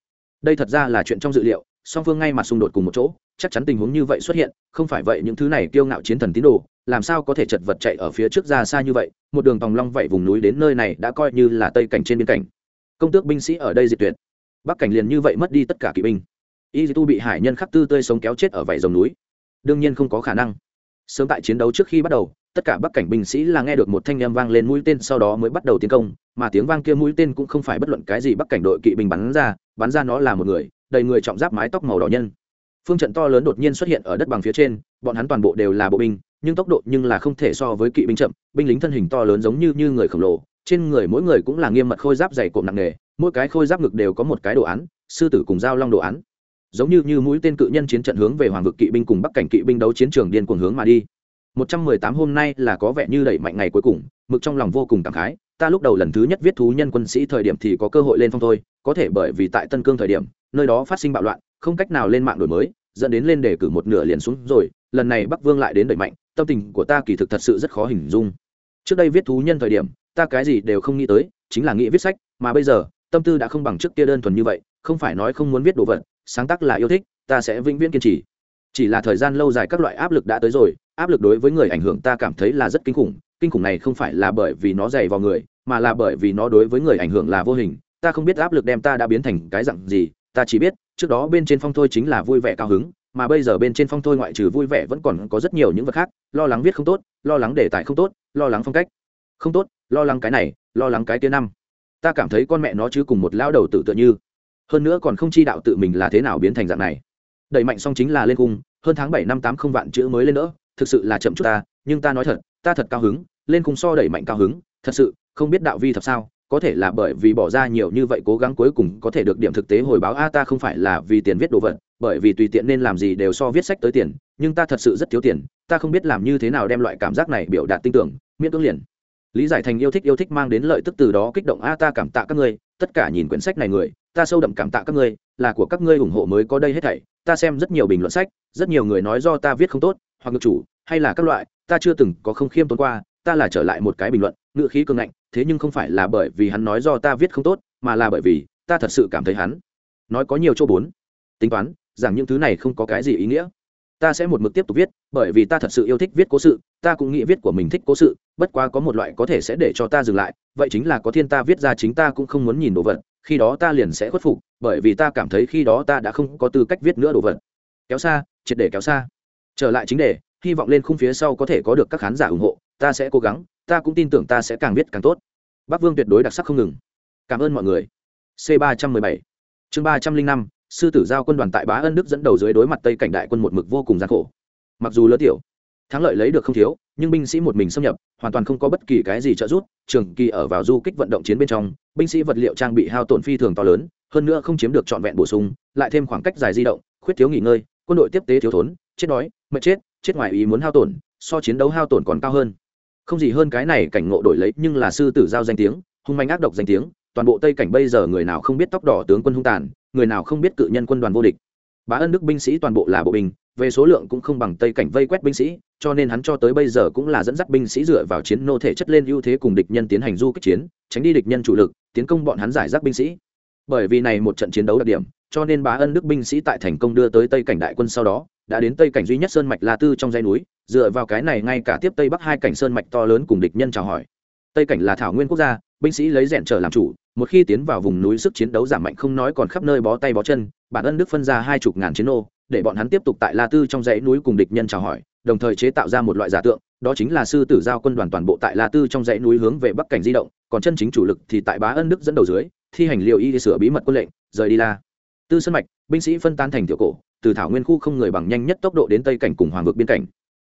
Speaker 1: Đây thật ra là chuyện trong dự liệu, song phương ngay mặt xung đột cùng một chỗ, chắc chắn tình huống như vậy xuất hiện, không phải vậy những thứ này kiêu ngạo chiến thần tín đồ, làm sao có thể chật vật chạy ở phía trước ra xa như vậy, một đường tòng long vậy vùng núi đến nơi này đã coi như là tây cảnh trên biên cảnh. Công tước binh sĩ ở đây diệt tuyệt. Bắc cảnh liền như vậy mất đi tất cả kỵ binh. Y tu bị hải nhân khắc tư tươi sống kéo chết ở vảy dòng núi. Đương nhiên không có khả năng. Sớm tại chiến đấu trước khi bắt đầu, tất cả bắc cảnh binh sĩ là nghe được một thanh âm vang lên mũi tên sau đó mới bắt đầu tiến công mà tiếng vang kia mũi tên cũng không phải bất luận cái gì bắc cảnh đội kỵ binh bắn ra bắn ra nó là một người, đầy người trọng giáp mái tóc màu đỏ nhân. Phương trận to lớn đột nhiên xuất hiện ở đất bằng phía trên, bọn hắn toàn bộ đều là bộ binh, nhưng tốc độ nhưng là không thể so với kỵ binh chậm, binh lính thân hình to lớn giống như như người khổng lồ, trên người mỗi người cũng là nghiêm mật khôi giáp dày cộm nặng nề, mỗi cái khôi giáp ngực đều có một cái đồ án, sư tử cùng dao long đồ án. Giống như như mũi tên cự nhân chiến trận hướng về hoàng vực kỵ binh cùng bắc cảnh kỵ binh đấu chiến trường điên cuồng hướng mà đi. Một trăm mười tám hôm nay là có vẻ như đẩy mạnh ngày cuối cùng, mực trong lòng vô cùng cảm khái ta lúc đầu lần thứ nhất viết thú nhân quân sĩ thời điểm thì có cơ hội lên phong thôi, có thể bởi vì tại tân cương thời điểm, nơi đó phát sinh bạo loạn, không cách nào lên mạng đổi mới, dẫn đến lên đề cử một nửa liền xuống rồi, lần này bắc vương lại đến đẩy mạnh, tâm tình của ta kỳ thực thật sự rất khó hình dung. Trước đây viết thú nhân thời điểm, ta cái gì đều không nghĩ tới, chính là nghĩ viết sách, mà bây giờ, tâm tư đã không bằng trước kia đơn thuần như vậy, không phải nói không muốn viết đồ vật, sáng tác là yêu thích, ta sẽ vĩnh viễn kiên trì. Chỉ là thời gian lâu dài các loại áp lực đã tới rồi, áp lực đối với người ảnh hưởng ta cảm thấy là rất kinh khủng kinh khủng này không phải là bởi vì nó dày vào người, mà là bởi vì nó đối với người ảnh hưởng là vô hình. Ta không biết áp lực đem ta đã biến thành cái dặn gì, ta chỉ biết, trước đó bên trên phong thôi chính là vui vẻ cao hứng, mà bây giờ bên trên phong thôi ngoại trừ vui vẻ vẫn còn có rất nhiều những vật khác, lo lắng viết không tốt, lo lắng đề tài không tốt, lo lắng phong cách không tốt, lo lắng cái này, lo lắng cái kia năm. Ta cảm thấy con mẹ nó chứ cùng một lao đầu tự tựa như. Hơn nữa còn không chi đạo tự mình là thế nào biến thành dạng này. Đẩy mạnh xong chính là lên cung, hơn tháng bảy năm tám không vạn chữ mới lên nữa, thực sự là chậm chút ta, nhưng ta nói thật ta thật cao hứng, lên cùng so đẩy mạnh cao hứng, thật sự, không biết đạo vi thật sao, có thể là bởi vì bỏ ra nhiều như vậy cố gắng cuối cùng có thể được điểm thực tế hồi báo, a, ta không phải là vì tiền viết đồ vật, bởi vì tùy tiện nên làm gì đều so viết sách tới tiền, nhưng ta thật sự rất thiếu tiền, ta không biết làm như thế nào đem loại cảm giác này biểu đạt tin tưởng, miễn cưỡng liền. Lý giải thành yêu thích yêu thích mang đến lợi tức từ đó kích động, a, ta cảm tạ các ngươi, tất cả nhìn quyển sách này người, ta sâu đậm cảm tạ các ngươi, là của các ngươi ủng hộ mới có đây hết thảy, ta xem rất nhiều bình luận sách, rất nhiều người nói do ta viết không tốt, hoặc ngược chủ hay là các loại, ta chưa từng có không khiêm tốn qua, ta là trở lại một cái bình luận ngự khí cường ngạnh, thế nhưng không phải là bởi vì hắn nói do ta viết không tốt, mà là bởi vì ta thật sự cảm thấy hắn nói có nhiều chỗ bốn. Tính toán, rằng những thứ này không có cái gì ý nghĩa. Ta sẽ một mực tiếp tục viết, bởi vì ta thật sự yêu thích viết cố sự, ta cũng nghĩ viết của mình thích cố sự, bất quá có một loại có thể sẽ để cho ta dừng lại, vậy chính là có thiên ta viết ra chính ta cũng không muốn nhìn đồ vật, khi đó ta liền sẽ khuất phục, bởi vì ta cảm thấy khi đó ta đã không có tư cách viết nữa đồ vật. Kéo xa, triệt để kéo xa. Trở lại chính đề hy vọng lên khung phía sau có thể có được các khán giả ủng hộ, ta sẽ cố gắng, ta cũng tin tưởng ta sẽ càng viết càng tốt. Bắc vương tuyệt đối đặc sắc không ngừng. Cảm ơn mọi người. C ba trăm mười bảy. Chương ba trăm linh năm, sư tử giao quân đoàn tại bá ân đức dẫn đầu dưới đối mặt tây cảnh đại quân một mực vô cùng gian khổ. Mặc dù lớn tiểu, thắng lợi lấy được không thiếu, nhưng binh sĩ một mình xâm nhập, hoàn toàn không có bất kỳ cái gì trợ giúp. Trường kỳ ở vào du kích vận động chiến bên trong, binh sĩ vật liệu trang bị hao tổn phi thường to lớn, hơn nữa không chiếm được trọn vẹn bổ sung, lại thêm khoảng cách dài di động, khuyết thiếu nghỉ ngơi, quân đội tiếp tế thiếu thốn, chết đói, mệt chết chết ngoài ý muốn hao tổn, so chiến đấu hao tổn còn cao hơn. Không gì hơn cái này cảnh ngộ đổi lấy, nhưng là sư tử giao danh tiếng, hung manh ác độc danh tiếng, toàn bộ tây cảnh bây giờ người nào không biết tóc đỏ tướng quân hung tàn, người nào không biết cự nhân quân đoàn vô địch. Bá ân đức binh sĩ toàn bộ là bộ binh, về số lượng cũng không bằng tây cảnh vây quét binh sĩ, cho nên hắn cho tới bây giờ cũng là dẫn dắt binh sĩ dựa vào chiến nô thể chất lên ưu thế cùng địch nhân tiến hành du kích chiến, tránh đi địch nhân chủ lực, tiến công bọn hắn giải rác binh sĩ. Bởi vì này một trận chiến đấu đặc điểm, cho nên bá ân đức binh sĩ tại thành công đưa tới tây cảnh đại quân sau đó đã đến tây cảnh duy nhất sơn mạch la tư trong dãy núi, dựa vào cái này ngay cả tiếp tây bắc hai cảnh sơn mạch to lớn cùng địch nhân chào hỏi. Tây cảnh là thảo nguyên quốc gia, binh sĩ lấy rèn trở làm chủ, một khi tiến vào vùng núi sức chiến đấu giảm mạnh không nói còn khắp nơi bó tay bó chân, bản ân đức phân ra hai chục ngàn chiến ô để bọn hắn tiếp tục tại la tư trong dãy núi cùng địch nhân chào hỏi, đồng thời chế tạo ra một loại giả tượng, đó chính là sư tử giao quân đoàn toàn bộ tại la tư trong dãy núi hướng về bắc cảnh di động, còn chân chính chủ lực thì tại bá ân đức dẫn đầu dưới, thi hành liệu y sửa bí mật quân lệnh, rời đi la tư sân mạch, binh sĩ phân tán thành tiểu cổ từ thảo nguyên khu không người bằng nhanh nhất tốc độ đến tây cảnh cùng hoàng vực biên cảnh.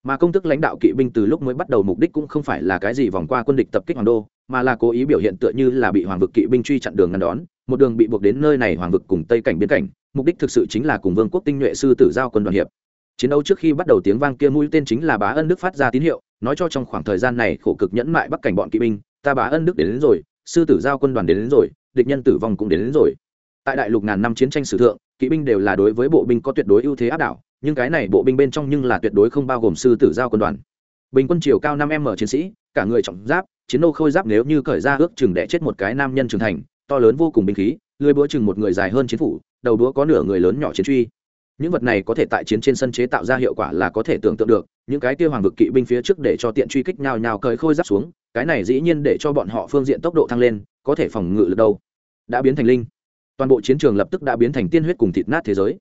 Speaker 1: Mà công tức lãnh đạo kỵ binh từ lúc mới bắt đầu mục đích cũng không phải là cái gì vòng qua quân địch tập kích hoàng đô mà là cố ý biểu hiện tựa như là bị hoàng vực kỵ binh truy chặn đường ngăn đón một đường bị buộc đến nơi này hoàng vực cùng tây cảnh biên cảnh mục đích thực sự chính là cùng vương quốc tinh nhuệ sư tử giao quân đoàn hiệp. Chiến đấu trước khi bắt đầu tiếng vang kia mũi tên chính là bá ân đức phát ra tín hiệu nói cho trong khoảng thời gian này khổ cực nhẫn mại bắc cảnh bọn kỵ binh ta bá ân đức đến, đến rồi sư tử giao quân đoàn đến, đến rồi địch nhân tử vong cũng đến, đến rồi. Tại đại lục ngàn năm chiến tranh sử thượng kỵ binh đều là đối với bộ binh có tuyệt đối ưu thế áp đảo, nhưng cái này bộ binh bên trong nhưng là tuyệt đối không bao gồm sư tử giao quân đoàn. Bình quân chiều cao năm m chiến sĩ, cả người trọng giáp, chiến nô khôi giáp nếu như cởi ra ước chừng đẻ chết một cái nam nhân trưởng thành, to lớn vô cùng binh khí, lưới búa chừng một người dài hơn chiến phủ, đầu đũa có nửa người lớn nhỏ chiến truy. Những vật này có thể tại chiến trên sân chế tạo ra hiệu quả là có thể tưởng tượng được, những cái kia hoàng vực kỵ binh phía trước để cho tiện truy kích nhào nhào cởi khôi giáp xuống, cái này dĩ nhiên để cho bọn họ phương diện tốc độ thăng lên, có thể phòng ngự được đâu. Đã biến thành linh toàn bộ chiến trường lập tức đã biến thành tiên huyết cùng thịt nát thế giới.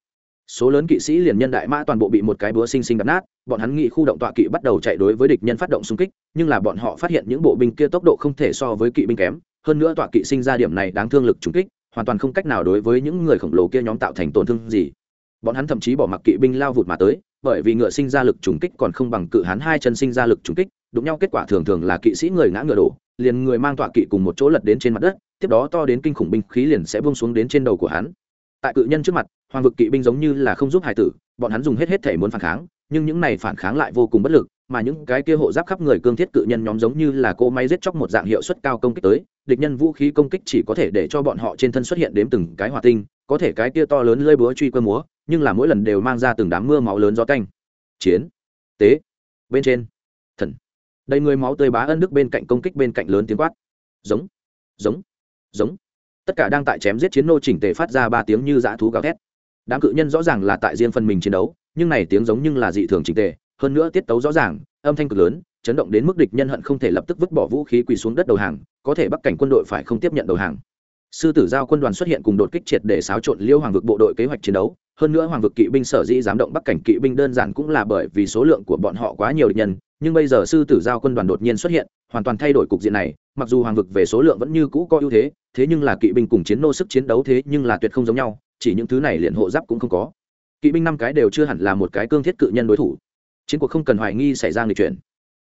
Speaker 1: Số lớn kỵ sĩ liền nhân đại mã toàn bộ bị một cái búa sinh sinh đập nát, bọn hắn nghĩ khu động tọa kỵ bắt đầu chạy đối với địch nhân phát động xung kích, nhưng là bọn họ phát hiện những bộ binh kia tốc độ không thể so với kỵ binh kém, hơn nữa tọa kỵ sinh ra điểm này đáng thương lực trúng kích, hoàn toàn không cách nào đối với những người khổng lồ kia nhóm tạo thành tổn thương gì. Bọn hắn thậm chí bỏ mặc kỵ binh lao vụt mà tới, bởi vì ngựa sinh ra lực trùng kích còn không bằng cự hắn hai chân sinh ra lực trùng kích, đụng nhau kết quả thường thường là kỵ sĩ người ngã ngựa đổ liền người mang tọa kỵ cùng một chỗ lật đến trên mặt đất, tiếp đó to đến kinh khủng binh khí liền sẽ buông xuống đến trên đầu của hắn. Tại cự nhân trước mặt, hoàng vực kỵ binh giống như là không giúp hải tử, bọn hắn dùng hết hết thể muốn phản kháng, nhưng những này phản kháng lại vô cùng bất lực, mà những cái kia hộ giáp khắp người cương thiết cự nhân nhóm giống như là cỗ máy giết chóc một dạng hiệu suất cao công kích tới, địch nhân vũ khí công kích chỉ có thể để cho bọn họ trên thân xuất hiện đếm từng cái hỏa tinh, có thể cái kia to lớn lơi búa truy cơ múa, nhưng là mỗi lần đều mang ra từng đám mưa máu lớn gió canh. Chiến. Tế. Bên trên. Thần đầy người máu tươi bá ân đức bên cạnh công kích bên cạnh lớn tiếng quát. Giống giống giống. Tất cả đang tại chém giết chiến nô chỉnh tề phát ra ba tiếng như dã thú gào thét. Đám cự nhân rõ ràng là tại riêng phần mình chiến đấu, nhưng này tiếng giống nhưng là dị thường chỉnh tề, hơn nữa tiết tấu rõ ràng, âm thanh cực lớn, chấn động đến mức địch nhân hận không thể lập tức vứt bỏ vũ khí quỳ xuống đất đầu hàng, có thể bắc cảnh quân đội phải không tiếp nhận đầu hàng. Sư tử giao quân đoàn xuất hiện cùng đột kích triệt để xáo trộn liêu hoàng vực bộ đội kế hoạch chiến đấu, hơn nữa hoàng vực kỵ binh sở dĩ dám động bắc cảnh kỵ binh đơn giản cũng là bởi vì số lượng của bọn họ quá nhiều địch nhân nhưng bây giờ sư tử giao quân đoàn đột nhiên xuất hiện, hoàn toàn thay đổi cục diện này, mặc dù hoàng vực về số lượng vẫn như cũ có ưu thế thế nhưng là kỵ binh cùng chiến nô sức chiến đấu thế nhưng là tuyệt không giống nhau, chỉ những thứ này liền hộ giáp cũng không có. Kỵ binh năm cái đều chưa hẳn là một cái cương thiết cự nhân đối thủ. Chiến cuộc không cần hoài nghi xảy ra người chuyển.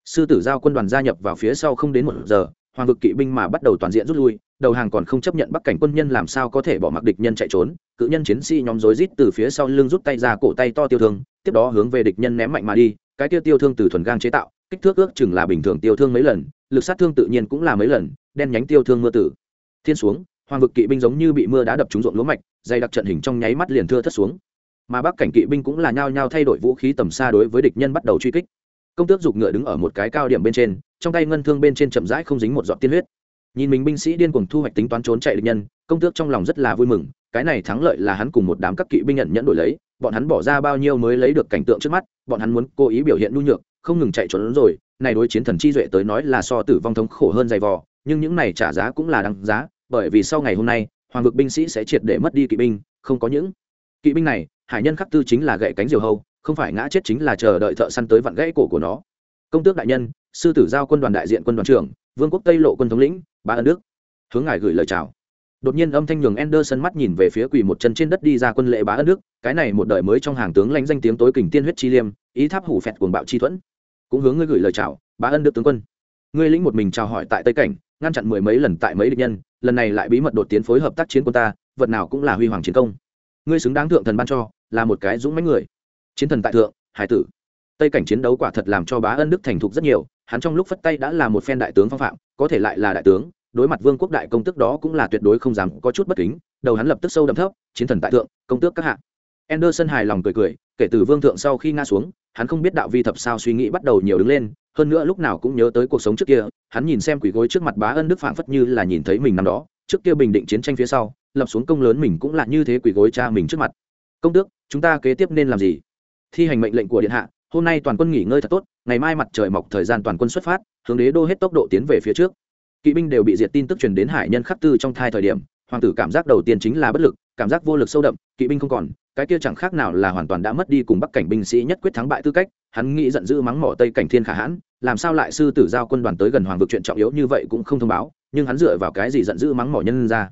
Speaker 1: Sư tử giao quân đoàn gia nhập vào phía sau không đến một giờ, hoàng vực kỵ binh mà bắt đầu toàn diện rút lui, đầu hàng còn không chấp nhận bắc cảnh quân nhân làm sao có thể bỏ mặc địch nhân chạy trốn, cự nhân chiến sĩ nhóm rối rít từ phía sau lưng rút tay ra, cổ tay to tiêu thương, tiếp đó hướng về địch nhân ném mạnh mà đi cái tiêu tiêu thương từ thuần gang chế tạo, kích thước ước chừng là bình thường tiêu thương mấy lần, lực sát thương tự nhiên cũng là mấy lần, đen nhánh tiêu thương mưa tử. Thiên xuống, hoàng vực kỵ binh giống như bị mưa đá đập trúng ruộng lúa mạch, dày đặc trận hình trong nháy mắt liền thưa thất xuống. Mà bắc cảnh kỵ binh cũng là nhao nhao thay đổi vũ khí tầm xa đối với địch nhân bắt đầu truy kích. Công tước giục ngựa đứng ở một cái cao điểm bên trên, trong tay ngân thương bên trên chậm rãi không dính một giọt tiên huyết. Nhìn mình binh sĩ điên cuồng thu hoạch tính toán trốn chạy địch nhân, công tước trong lòng rất là vui mừng cái này thắng lợi là hắn cùng một đám các kỵ binh nhận nhẫn đổi lấy, bọn hắn bỏ ra bao nhiêu mới lấy được cảnh tượng trước mắt, bọn hắn muốn cố ý biểu hiện nhu nhược, không ngừng chạy trốn rồi, này đối chiến thần chi duệ tới nói là so tử vong thống khổ hơn dày vò, nhưng những này trả giá cũng là đáng giá, bởi vì sau ngày hôm nay, hoàng vực binh sĩ sẽ triệt để mất đi kỵ binh, không có những kỵ binh này, hải nhân khắc tư chính là gậy cánh diều hâu, không phải ngã chết chính là chờ đợi thợ săn tới vặn gãy cổ của nó. Công tước đại nhân, sư tử giao quân đoàn đại diện quân đoàn trưởng, vương quốc tây lộ quân thống lĩnh, ba ân đức. Hướng ngài gửi lời chào đột nhiên âm thanh nhường Anderson mắt nhìn về phía quỳ một chân trên đất đi ra quân lệ bá ân đức cái này một đời mới trong hàng tướng lãnh danh tiếng tối kình tiên huyết chi liêm, ý tháp hủ phẹt cuồng bạo chi thuẫn. Cũng hướng ngươi gửi lời chào, bá ân đức tướng quân. Ngươi lĩnh một mình chào hỏi tại tây cảnh, ngăn chặn mười mấy lần tại mấy địch nhân, lần này lại bí mật đột tiến phối hợp tác chiến quân ta, vật nào cũng là huy hoàng chiến công. Ngươi xứng đáng thượng thần ban cho, là một cái dũng mãnh người. Chiến thần tại thượng, hải tử. Tây cảnh chiến đấu quả thật làm cho bá ân đức thành thục rất nhiều, hắn trong lúc phất tay đã là một phen đại tướng phong phạm, có thể lại là đại tướng đối mặt vương quốc đại công tước đó cũng là tuyệt đối không dám có chút bất kính đầu hắn lập tức sâu đậm thấp chiến thần tại thượng công tước các hạng Anderson hài lòng cười cười, kể từ vương thượng sau khi ngã xuống, hắn không biết đạo vi thập sao suy nghĩ bắt đầu nhiều đứng lên, hơn nữa lúc nào cũng nhớ tới cuộc sống trước kia, hắn nhìn xem quỷ gối trước mặt bá ân đức phảng phất như là nhìn thấy mình năm đó, trước kia bình định chiến tranh phía sau, lập xuống công lớn mình cũng là như thế quỷ gối cha mình trước mặt. Công tước, chúng ta kế tiếp nên làm gì? Thi hành mệnh lệnh của điện hạ, hôm nay toàn quân nghỉ ngơi thật tốt, ngày mai mặt trời mọc thời gian toàn quân xuất phát, hướng đế đô hết tốc độ tiến về phía trước. Kỵ binh đều bị diệt tin tức truyền đến hải nhân khắc tư trong thai thời điểm, hoàng tử cảm giác đầu tiên chính là bất lực, cảm giác vô lực sâu đậm, kỵ binh không còn, cái kia chẳng khác nào là hoàn toàn đã mất đi cùng bắc cảnh binh sĩ nhất quyết thắng bại tư cách hắn nghĩ giận dữ mắng mỏ tây cảnh thiên khả hãn làm sao lại sư tử giao quân đoàn tới gần hoàng vực chuyện trọng yếu như vậy cũng không thông báo nhưng hắn dựa vào cái gì giận dữ mắng mỏ nhân ra.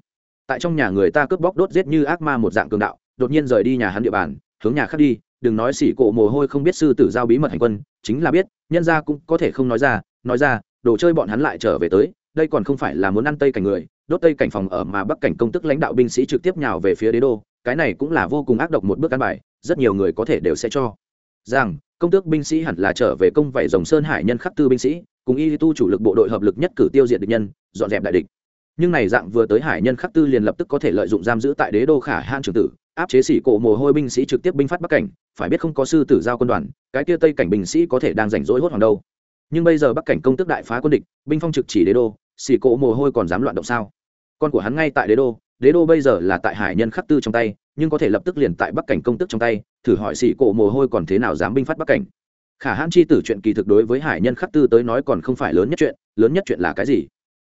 Speaker 1: Tại trong nhà người ta cướp bóc đốt giết như ác ma một dạng cường đạo đột nhiên rời đi nhà hắn địa bàn hướng nhà khác đi đừng nói xỉ cộ mồ hôi không biết sư tử giao bí mật hành quân chính là biết nhân ra cũng có thể không nói ra nói ra đồ chơi bọn hắn lại trở về tới đây còn không phải là muốn ăn tây cảnh người, đốt tây cảnh phòng ở mà bắc cảnh công tức lãnh đạo binh sĩ trực tiếp nhào về phía đế đô, cái này cũng là vô cùng ác độc một bước căn bài, rất nhiều người có thể đều sẽ cho. Rằng, công tước binh sĩ hẳn là trở về công vảy rồng sơn hải nhân khắc tư binh sĩ, cùng y tu chủ lực bộ đội hợp lực nhất cử tiêu diệt địch nhân, dọn dẹp đại địch. Nhưng này dạng vừa tới hải nhân khắc tư liền lập tức có thể lợi dụng giam giữ tại đế đô khả han trường tử, áp chế sĩ cổ mồ hôi binh sĩ trực tiếp binh phát bắc cảnh, phải biết không có sư tử giao quân đoàn, cái kia tây cảnh binh sĩ có thể đang rảnh rỗi hốt hoàng đâu. Nhưng bây giờ bắc cảnh công tức đại phá quân địch, binh phong trực chỉ đế đô Xì cổ mồ hôi còn dám loạn động sao? Con của hắn ngay tại đế đô đế đô bây giờ là tại hải nhân khắc tư trong tay, nhưng có thể lập tức liền tại bắc cảnh công tức trong tay, thử hỏi xì cổ mồ hôi còn thế nào dám binh phát bắc cảnh. Khả hãn chi tử chuyện kỳ thực đối với hải nhân khắc tư tới nói còn không phải lớn nhất chuyện, lớn nhất chuyện là cái gì?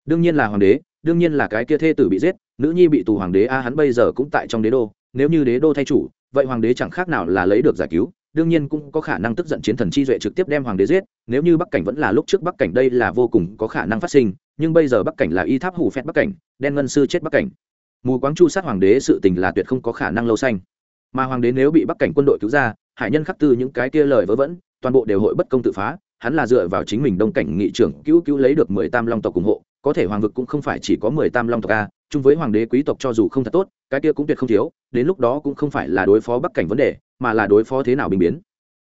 Speaker 1: Đương nhiên là hoàng đế, đương nhiên là cái kia thê tử bị giết, nữ nhi bị tù hoàng đế, a, hắn bây giờ cũng tại trong đế đô, nếu như đế đô thay chủ, vậy hoàng đế chẳng khác nào là lấy được giải cứu đương nhiên cũng có khả năng tức giận chiến thần chi duệ trực tiếp đem hoàng đế giết, nếu như bắc cảnh vẫn là lúc trước bắc cảnh đây là vô cùng có khả năng phát sinh, nhưng bây giờ bắc cảnh là y tháp hủ phép bắc cảnh, đen ngân sư chết bắc cảnh. Mù quáng chu sát hoàng đế sự tình là tuyệt không có khả năng lâu xanh. Mà hoàng đế nếu bị bắc cảnh quân đội cứu ra, hải nhân khắc tư những cái kia lời vớ vẩn, toàn bộ đều hội bất công tự phá, hắn là dựa vào chính mình đông cảnh nghị trưởng cứu cứu lấy được mười tam long tộc ủng hộ có thể hoàng vực cũng không phải chỉ có mười tam long tộc a, chung với hoàng đế quý tộc cho dù không thật tốt, cái kia cũng tuyệt không thiếu, đến lúc đó cũng không phải là đối phó bắc cảnh vấn đề, mà là đối phó thế nào bình biến.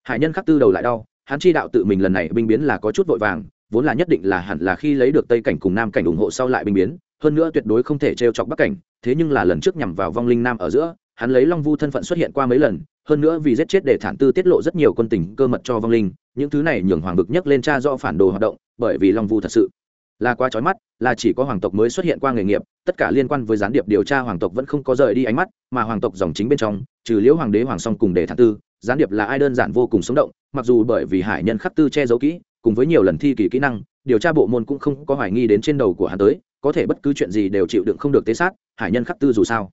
Speaker 1: Hải nhân khắc tư đầu lại đau, hắn chi đạo tự mình lần này binh biến là có chút vội vàng, vốn là nhất định là hẳn là khi lấy được tây cảnh cùng nam cảnh ủng hộ sau lại binh biến, hơn nữa tuyệt đối không thể trêu chọc bắc cảnh, thế nhưng là lần trước nhằm vào vong linh nam ở giữa, hắn lấy long vu thân phận xuất hiện qua mấy lần, hơn nữa vì giết chết để thản tư tiết lộ rất nhiều quân tình cơ mật cho vong linh, những thứ này nhường hoàng vực nhấc lên cha do phản đồ hoạt động, bởi vì long vu thật sự là quá trói mắt, là chỉ có hoàng tộc mới xuất hiện qua nghề nghiệp, tất cả liên quan với gián điệp điều tra hoàng tộc vẫn không có rời đi ánh mắt, mà hoàng tộc dòng chính bên trong, trừ liễu hoàng đế, hoàng song cùng đề thản tư, gián điệp là ai đơn giản vô cùng sống động, mặc dù bởi vì hải nhân khắc tư che giấu kỹ, cùng với nhiều lần thi kỳ kỹ năng, điều tra bộ môn cũng không có hoài nghi đến trên đầu của hắn tới, có thể bất cứ chuyện gì đều chịu đựng không được tế sát, hải nhân khắc tư dù sao.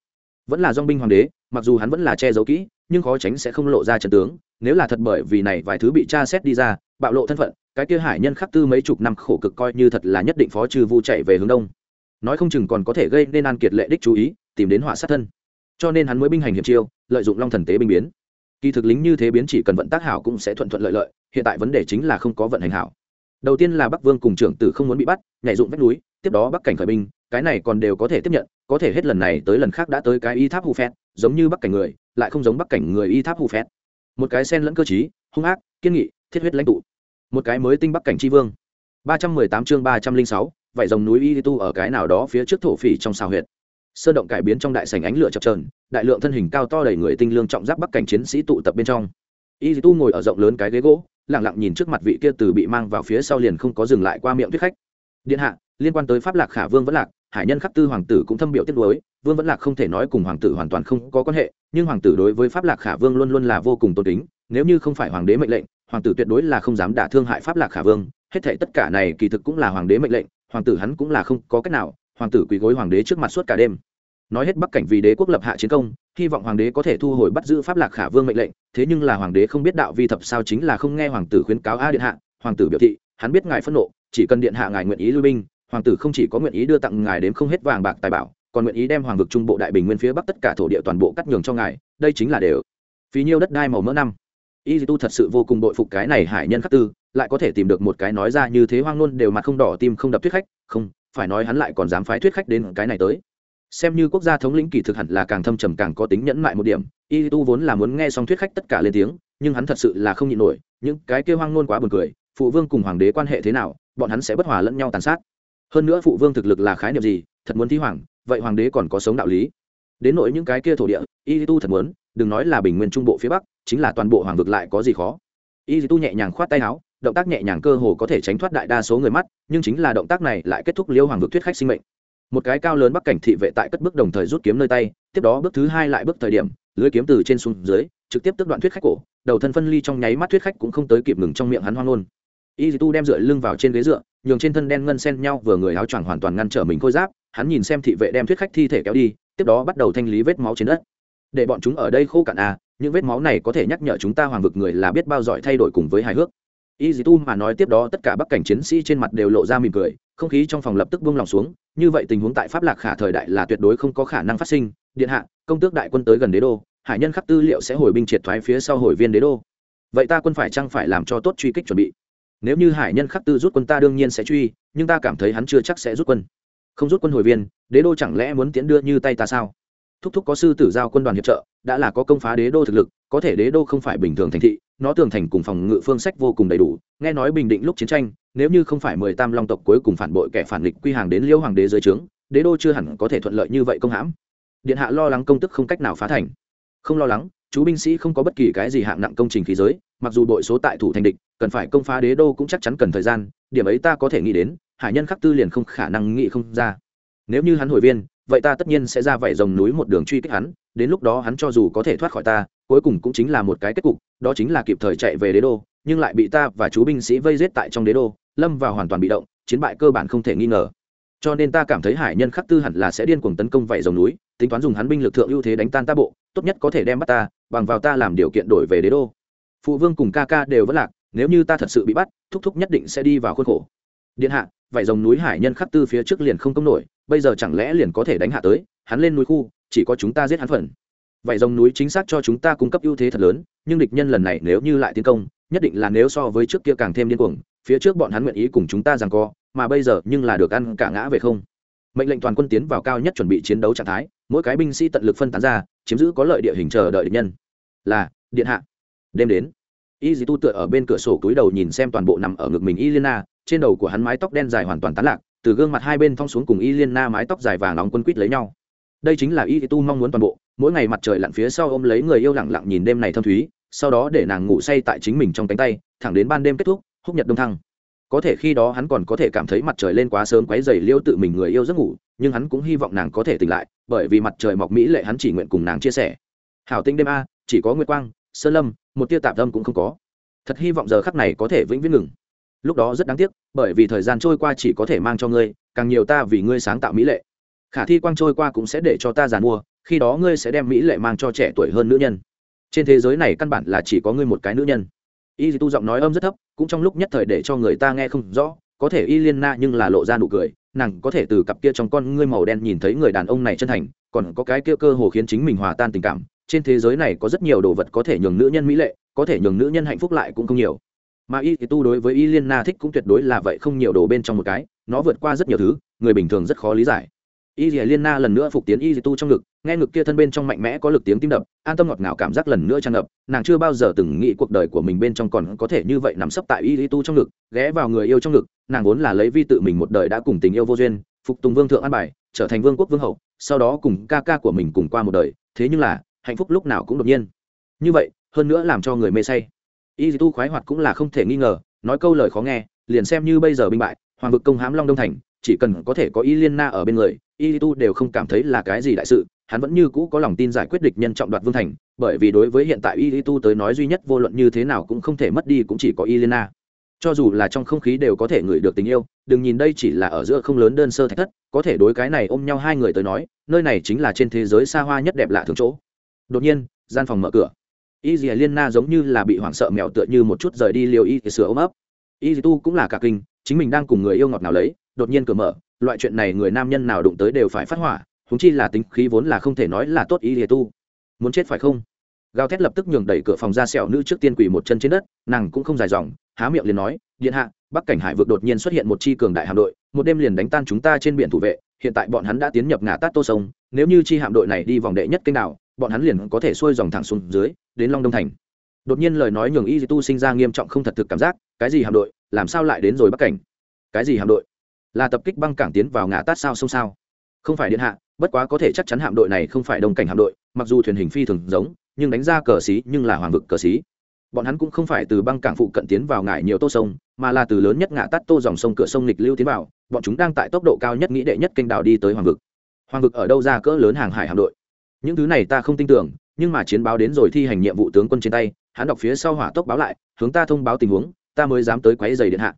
Speaker 1: Vẫn là dong binh hoàng đế, mặc dù hắn vẫn là che giấu kỹ, nhưng khó tránh sẽ không lộ ra trận tướng, nếu là thật bởi vì này vài thứ bị tra xét đi ra, bạo lộ thân phận cái kia hải nhân khắc tư mấy chục năm khổ cực coi như thật là nhất định phó trừ vu chạy về hướng đông. Nói không chừng còn có thể gây nên an kiệt lệ đích chú ý, tìm đến họa sát thân. Cho nên hắn mới binh hành hiểm chiêu, lợi dụng long thần tế binh biến. Kỳ thực lính như thế biến chỉ cần vận tác hảo cũng sẽ thuận thuận lợi lợi, hiện tại vấn đề chính là không có vận hành hảo. Đầu tiên là bắc vương cùng trưởng tử không muốn bị bắt, nhảy dụng vách núi, tiếp đó bắc cảnh khởi binh, cái này còn đều có thể tiếp nhận, có thể hết lần này tới lần khác đã tới cái y tháp hù phét giống như bắc cảnh người, lại không giống bắc cảnh người y tháp hù phét một cái sen lẫn cơ chí hung ác, kiên nghị, thiết huyết lãnh tụ một cái mới tinh bắc cảnh tri vương. ba trăm mười tám chương ba trăm linh sáu, vải rồng núi y tu ở cái nào đó phía trước thổ phỉ trong xào huyệt. Sơn động cải biến trong đại sảnh ánh lửa chập trờn đại lượng thân hình cao to đầy người tinh lương trọng giáp bắc cảnh chiến sĩ tụ tập bên trong. Y tu ngồi ở rộng lớn cái ghế gỗ lẳng lặng nhìn trước mặt vị kia từ bị mang vào phía sau liền không có dừng lại qua miệng thuyết khách. Điện hạ, liên quan tới pháp lạc khả vương vẫn lạc, hải nhân khắc tư hoàng tử cũng thâm biểu tiết đối vương vẫn lạc không thể nói cùng hoàng tử hoàn toàn không có quan hệ, nhưng hoàng tử đối với pháp lạc khả vương luôn luôn là vô cùng tôn kính nếu như không phải hoàng đế mệnh lệnh, hoàng tử tuyệt đối là không dám đả thương hại pháp lạc khả vương. Hết thể tất cả này kỳ thực cũng là hoàng đế mệnh lệnh, hoàng tử hắn cũng là không có cách nào, hoàng tử quỳ gối hoàng đế trước mặt suốt cả đêm. Nói hết bắc cảnh vì đế quốc lập hạ chiến công, hy vọng hoàng đế có thể thu hồi bắt giữ pháp lạc khả vương mệnh lệnh. Thế nhưng là hoàng đế không biết đạo vi thập sao chính là không nghe hoàng tử khuyến cáo a điện hạ, hoàng tử biểu thị, hắn biết ngài phẫn nộ, chỉ cần điện hạ ngài nguyện ý lưu binh, hoàng tử không chỉ có nguyện ý đưa tặng ngài đến không hết vàng bạc tài bảo, còn nguyện ý đem hoàng vực trung bộ đại bình nguyên phía bắc tất cả thổ địa toàn bộ cắt nhường cho ngài, đây chính là đều. Phí nhiêu đất đai màu mỡ năm y tu thật sự vô cùng bội phục cái này hải nhân khắc tư, lại có thể tìm được một cái nói ra như thế hoang nôn đều mặt không đỏ tim không đập thuyết khách, không, phải nói hắn lại còn dám phái thuyết khách đến cái này tới. Xem như quốc gia thống lĩnh kỳ thực hẳn là càng thâm trầm càng có tính nhẫn mại một điểm, y tu vốn là muốn nghe xong thuyết khách tất cả lên tiếng, nhưng hắn thật sự là không nhịn nổi, những cái kêu hoang nôn quá buồn cười, phụ vương cùng hoàng đế quan hệ thế nào, bọn hắn sẽ bất hòa lẫn nhau tàn sát. Hơn nữa phụ vương thực lực là khái niệm gì, thật muốn thi hoàng, vậy hoàng đế còn có sống đạo lý. Đến nỗi những cái kia thổ địa, y tu thật muốn, đừng nói là bình nguyên trung bộ phía bắc chính là toàn bộ hoàng vực lại có gì khó. Y tu nhẹ nhàng khoát tay áo, động tác nhẹ nhàng cơ hồ có thể tránh thoát đại đa số người mắt, nhưng chính là động tác này lại kết thúc liêu hoàng vực thuyết khách sinh mệnh. Một cái cao lớn bắc cảnh thị vệ tại cất bước đồng thời rút kiếm nơi tay, tiếp đó bước thứ hai lại bước thời điểm, lưới kiếm từ trên xuống dưới, trực tiếp tức đoạn thuyết khách cổ, đầu thân phân ly trong nháy mắt thuyết khách cũng không tới kịp ngừng trong miệng hắn hoang ngôn y tu đem dựa lưng vào trên ghế dựa, nhường trên thân đen ngân xen nhau vừa người áo choàng hoàn toàn ngăn trở mình khôi giáp, hắn nhìn xem thị vệ đem thuyết khách thi thể kéo đi, tiếp đó bắt đầu thanh lý vết máu trên đất. Để bọn chúng ở đây khô cạn à những vết máu này có thể nhắc nhở chúng ta hoàng vực người là biết bao giỏi thay đổi cùng với hài hước. Y dì tu mà nói tiếp đó tất cả bắc cảnh chiến sĩ trên mặt đều lộ ra mỉm cười, không khí trong phòng lập tức buông lòng xuống, như vậy tình huống tại pháp lạc khả thời đại là tuyệt đối không có khả năng phát sinh. Điện hạ, công tước đại quân tới gần đế đô, hải nhân khắc tư liệu sẽ hồi binh triệt thoái phía sau hồi viên đế đô. Vậy ta quân phải chăng phải làm cho tốt truy kích chuẩn bị? Nếu như hải nhân khắc tư rút quân ta đương nhiên sẽ truy, nhưng ta cảm thấy hắn chưa chắc sẽ rút quân. Không rút quân hồi viên, đế đô chẳng lẽ muốn tiến đưa như tay ta sao? Thúc thúc có sư tử giao quân đoàn hiệp trợ, đã là có công phá đế đô thực lực, có thể đế đô không phải bình thường thành thị, nó tường thành cùng phòng ngự phương sách vô cùng đầy đủ. Nghe nói bình định lúc chiến tranh, nếu như không phải mười tam long tộc cuối cùng phản bội kẻ phản địch quy hàng đến liêu hoàng đế dưới trướng, đế đô chưa hẳn có thể thuận lợi như vậy công hãm. Điện hạ lo lắng công tức không cách nào phá thành. Không lo lắng, chú binh sĩ không có bất kỳ cái gì hạng nặng công trình khí giới, mặc dù đội số tại thủ thành địch, cần phải công phá đế đô cũng chắc chắn cần thời gian, điểm ấy ta có thể nghĩ đến, hải nhân khắc tư liền không khả năng nghĩ không ra. Nếu như hắn hồi viên vậy ta tất nhiên sẽ ra vảy rồng núi một đường truy kích hắn, đến lúc đó hắn cho dù có thể thoát khỏi ta, cuối cùng cũng chính là một cái kết cục, đó chính là kịp thời chạy về đế đô, nhưng lại bị ta và chú binh sĩ vây giết tại trong đế đô, lâm vào hoàn toàn bị động, chiến bại cơ bản không thể nghi ngờ. Cho nên ta cảm thấy hải nhân khắc tư hẳn là sẽ điên cuồng tấn công vảy rồng núi, tính toán dùng hắn binh lực thượng ưu thế đánh tan ta bộ, tốt nhất có thể đem bắt ta, bằng vào ta làm điều kiện đổi về đế đô. Phụ vương cùng ca ca đều vẫn lạc, nếu như ta thật sự bị bắt, thúc thúc nhất định sẽ đi vào khuôn khổ. Điện hạ vảy rồng núi hải nhân khắc tư phía trước liền không công nổi, bây giờ chẳng lẽ liền có thể đánh hạ tới, hắn lên núi khu, chỉ có chúng ta giết hắn phần. Vậy rồng núi chính xác cho chúng ta cung cấp ưu thế thật lớn, nhưng địch nhân lần này nếu như lại tiến công, nhất định là nếu so với trước kia càng thêm điên cuồng, phía trước bọn hắn nguyện ý cùng chúng ta rằng co, mà bây giờ nhưng là được ăn cả ngã về không. Mệnh lệnh toàn quân tiến vào cao nhất chuẩn bị chiến đấu trạng thái, mỗi cái binh sĩ tận lực phân tán ra, chiếm giữ có lợi địa hình chờ đợi địch nhân. Là, điện hạ. Đêm đến y dì tu tựa ở bên cửa sổ cúi đầu nhìn xem toàn bộ nằm ở ngực mình y liên na, trên đầu của hắn mái tóc đen dài hoàn toàn tán lạc, từ gương mặt hai bên thong xuống cùng y liên na mái tóc dài vàng nóng quân quýt lấy nhau. Đây chính là y tu mong muốn toàn bộ, mỗi ngày mặt trời lặn phía sau ôm lấy người yêu lặng lặng nhìn đêm này thâm thúy, sau đó để nàng ngủ say tại chính mình trong cánh tay, thẳng đến ban đêm kết thúc, húc nhật đông thăng. Có thể khi đó hắn còn có thể cảm thấy mặt trời lên quá sớm quấy dày liêu tự mình người yêu giấc ngủ, nhưng hắn cũng hy vọng nàng có thể tỉnh lại, bởi vì mặt trời mọc mỹ lệ hắn chỉ nguyện cùng nàng chia sẻ. Hảo tinh đêm a, chỉ có nguyệt quang sơn lâm, một tia tạp tâm cũng không có. Thật hy vọng giờ khắc này có thể vĩnh viễn ngừng. Lúc đó rất đáng tiếc, bởi vì thời gian trôi qua chỉ có thể mang cho ngươi, càng nhiều ta vì ngươi sáng tạo mỹ lệ. Khả thi quang trôi qua cũng sẽ để cho ta giàn mua, khi đó ngươi sẽ đem mỹ lệ mang cho trẻ tuổi hơn nữ nhân. Trên thế giới này căn bản là chỉ có ngươi một cái nữ nhân. Y tu giọng nói âm rất thấp, cũng trong lúc nhất thời để cho người ta nghe không rõ, có thể y liên na nhưng là lộ ra nụ cười, nàng có thể từ cặp kia trong con ngươi màu đen nhìn thấy người đàn ông này chân thành, còn có cái kia cơ hồ khiến chính mình hòa tan tình cảm trên thế giới này có rất nhiều đồ vật có thể nhường nữ nhân mỹ lệ, có thể nhường nữ nhân hạnh phúc lại cũng không nhiều. Mà y tu đối với y liên na thích cũng tuyệt đối là vậy, không nhiều đồ bên trong một cái, nó vượt qua rất nhiều thứ, người bình thường rất khó lý giải. Y liên na lần nữa phục tiến y tu trong ngực, nghe ngực kia thân bên trong mạnh mẽ có lực tiếng tim đập, an tâm ngọt ngào cảm giác lần nữa tràn ngập, nàng chưa bao giờ từng nghĩ cuộc đời của mình bên trong còn có thể như vậy nằm sấp tại y tu trong ngực, ghé vào người yêu trong ngực, nàng vốn là lấy vi tự mình một đời đã cùng tình yêu vô duyên, phục tùng vương thượng an bài, trở thành vương quốc vương hậu, sau đó cùng ca ca của mình cùng qua một đời, thế nhưng là hạnh phúc lúc nào cũng đột nhiên. Như vậy, hơn nữa làm cho người mê say. Y tu khoái hoạt cũng là không thể nghi ngờ, nói câu lời khó nghe, liền xem như bây giờ binh bại, hoàng vực công hám long đông thành, chỉ cần có thể có y liên na ở bên người, y tu đều không cảm thấy là cái gì đại sự, hắn vẫn như cũ có lòng tin giải quyết địch nhân trọng đoạt vương thành, bởi vì đối với hiện tại y tu tới nói duy nhất vô luận như thế nào cũng không thể mất đi cũng chỉ có y liên na. Cho dù là trong không khí đều có thể ngửi được tình yêu, đừng nhìn đây chỉ là ở giữa không lớn đơn sơ thạch thất, có thể đối cái này ôm nhau hai người tới nói, nơi này chính là trên thế giới xa hoa nhất đẹp lạ thường chỗ đột nhiên, gian phòng mở cửa. Y dì liên na giống như là bị hoảng sợ mèo tựa như một chút rời đi liều y thì sửa ôm ấp. Y dì tu cũng là cả kinh, chính mình đang cùng người yêu ngọt nào lấy, đột nhiên cửa mở, loại chuyện này người nam nhân nào đụng tới đều phải phát hỏa húng chi là tính khí vốn là không thể nói là tốt y dì tu. Muốn chết phải không? Gào thét lập tức nhường đẩy cửa phòng ra sẹo nữ trước tiên quỳ một chân trên đất, nàng cũng không dài dòng, há miệng liền nói, điện hạ, bắc cảnh hải vực đột nhiên xuất hiện một chi cường đại hạm đội, một đêm liền đánh tan chúng ta trên biển thủ vệ, hiện tại bọn hắn đã tiến nhập ngã tát tô sông, nếu như chi hạm đội này đi vòng đệ nhất kênh nào bọn hắn liền có thể xuôi dòng thẳng xuống dưới, đến long đông thành. Đột nhiên lời nói nhường y tu sinh ra nghiêm trọng không thật thực cảm giác, cái gì hạm đội, làm sao lại đến rồi bắc cảnh? Cái gì hạm đội? Là tập kích băng cảng tiến vào ngã tát sao sông sao? Không phải điện hạ, bất quá có thể chắc chắn hạm đội này không phải đông cảnh hạm đội, mặc dù thuyền hình phi thường giống, nhưng đánh ra cờ xí nhưng là hoàng vực cờ xí. Bọn hắn cũng không phải từ băng cảng phụ cận tiến vào ngải nhiều tô sông, mà là từ lớn nhất ngã tát tô dòng sông cửa sông lịch lưu tiến vào, bọn chúng đang tại tốc độ cao nhất nghĩ đệ nhất kênh đào đi tới hoàng vực. Hoàng vực ở đâu ra cỡ lớn hàng hải hạm đội? Những thứ này ta không tin tưởng, nhưng mà chiến báo đến rồi thi hành nhiệm vụ tướng quân trên tay, hắn đọc phía sau hỏa tốc báo lại, hướng ta thông báo tình huống, ta mới dám tới quấy giày điện hạ.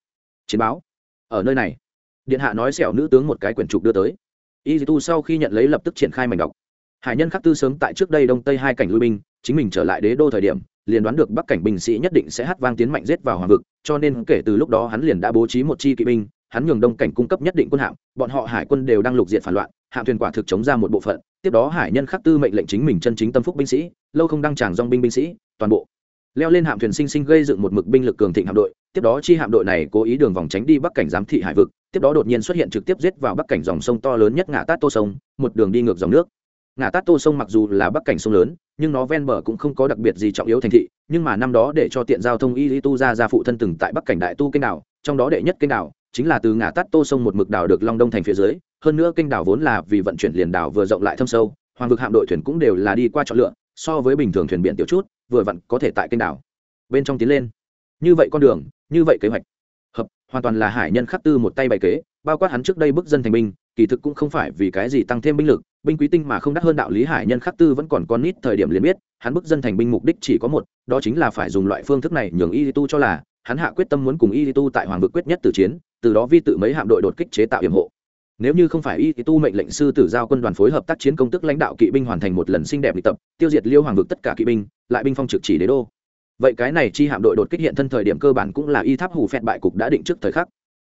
Speaker 1: Chiến báo? Ở nơi này. Điện hạ nói sẹo nữ tướng một cái quyển trục đưa tới. Y tu sau khi nhận lấy lập tức triển khai mảnh đọc. Hải nhân khắc tư sớm tại trước đây đông tây hai cảnh lui binh, chính mình trở lại đế đô thời điểm, liền đoán được bắc cảnh binh sĩ nhất định sẽ hát vang tiến mạnh giết vào hoàng vực, cho nên kể từ lúc đó hắn liền đã bố trí một chi kỵ binh hắn nhường đông cảnh cung cấp nhất định quân hạm, bọn họ hải quân đều đang lục diện phản loạn, hạm thuyền quả thực chống ra một bộ phận, tiếp đó hải nhân khắc tư mệnh lệnh chính mình chân chính tâm phúc binh sĩ, lâu không đăng tràng dong binh binh sĩ, toàn bộ leo lên hạm thuyền sinh sinh gây dựng một mực binh lực cường thịnh hạm đội, tiếp đó chi hạm đội này cố ý đường vòng tránh đi bắc cảnh giám thị hải vực, tiếp đó đột nhiên xuất hiện trực tiếp giết vào bắc cảnh dòng sông to lớn nhất ngã tát tô sông, một đường đi ngược dòng nước. Ngã tát tô sông mặc dù là bắc cảnh sông lớn, nhưng nó ven bờ cũng không có đặc biệt gì trọng yếu thành thị, nhưng mà năm đó để cho tiện giao thông y tu ra ra phụ thân từng tại bắc cảnh đại tu kênh đảo, trong đó đệ nhất kênh đảo chính là từ ngã tắt tô sông một mực đảo được long đông thành phía dưới, hơn nữa kênh đảo vốn là vì vận chuyển liền đảo vừa rộng lại thâm sâu, hoàng vực hạm đội thuyền cũng đều là đi qua chọn lựa, so với bình thường thuyền biển tiểu chút, vừa vặn có thể tại kênh đảo. Bên trong tiến lên. Như vậy con đường, như vậy kế hoạch. Hợp, hoàn toàn là hải nhân khắc tư một tay bày kế, bao quát hắn trước đây bức dân thành binh, kỳ thực cũng không phải vì cái gì tăng thêm binh lực, binh quý tinh mà không đắt hơn đạo lý hải nhân khắc tư vẫn còn con nít thời điểm liền biết, hắn bức dân thành binh mục đích chỉ có một, đó chính là phải dùng loại phương thức này nhường y tu cho là hắn hạ quyết tâm muốn cùng y tu tại hoàng vực quyết nhất từ chiến từ đó vi tự mấy hạm đội đột kích chế tạo hiểm hộ. Nếu như không phải y tu mệnh lệnh sư tử giao quân đoàn phối hợp tác chiến công tức lãnh đạo kỵ binh hoàn thành một lần xinh đẹp lịch tập tiêu diệt liêu hoàng vực tất cả kỵ binh lại binh phong trực chỉ đế đô. Vậy cái này chi hạm đội đột kích hiện thân thời điểm cơ bản cũng là y tháp hủ phẹt bại cục đã định trước thời khắc.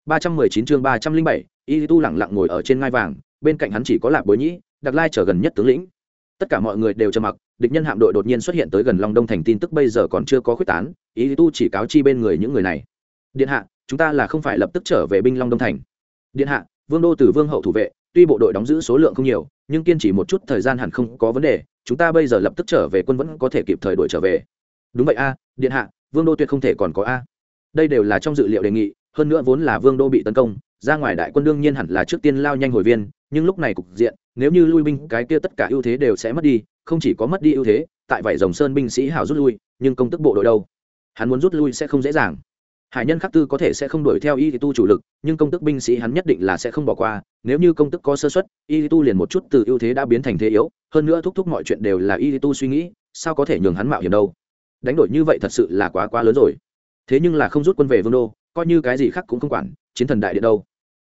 Speaker 1: 319 chương 307, y tu lẳng lặng ngồi ở trên ngai vàng bên cạnh hắn chỉ có lạc bối nhĩ đặc lai trở gần nhất tướng lĩnh tất cả mọi người đều trầm mặc, địch nhân hạm đội đột nhiên xuất hiện tới gần long đông thành tin tức bây giờ còn chưa có quyết tán, ý tu chỉ cáo chi bên người những người này. Điện hạ, chúng ta là không phải lập tức trở về binh long đông thành. Điện hạ, vương đô từ vương hậu thủ vệ, tuy bộ đội đóng giữ số lượng không nhiều, nhưng kiên trì một chút thời gian hẳn không có vấn đề, chúng ta bây giờ lập tức trở về quân vẫn có thể kịp thời đuổi trở về. Đúng vậy a, điện hạ, vương đô tuyệt không thể còn có a. Đây đều là trong dự liệu đề nghị, hơn nữa vốn là vương đô bị tấn công, ra ngoài đại quân đương nhiên hẳn là trước tiên lao nhanh hồi viên, nhưng lúc này cục diện nếu như lui binh, cái kia tất cả ưu thế đều sẽ mất đi, không chỉ có mất đi ưu thế, tại vậy dòng sơn binh sĩ hào rút lui, nhưng công tức bộ đội đâu? Hắn muốn rút lui sẽ không dễ dàng. Hải nhân khắc tư có thể sẽ không đuổi theo y tu chủ lực, nhưng công tức binh sĩ hắn nhất định là sẽ không bỏ qua, nếu như công tức có sơ xuất y tu liền một chút từ ưu thế đã biến thành thế yếu, hơn nữa thúc thúc mọi chuyện đều là y tu suy nghĩ, sao có thể nhường hắn mạo hiểm đâu? Đánh đổi như vậy thật sự là quá quá lớn rồi. Thế nhưng là không rút quân về vương đô, coi như cái gì khác cũng không quản, chiến thần đại điện đâu.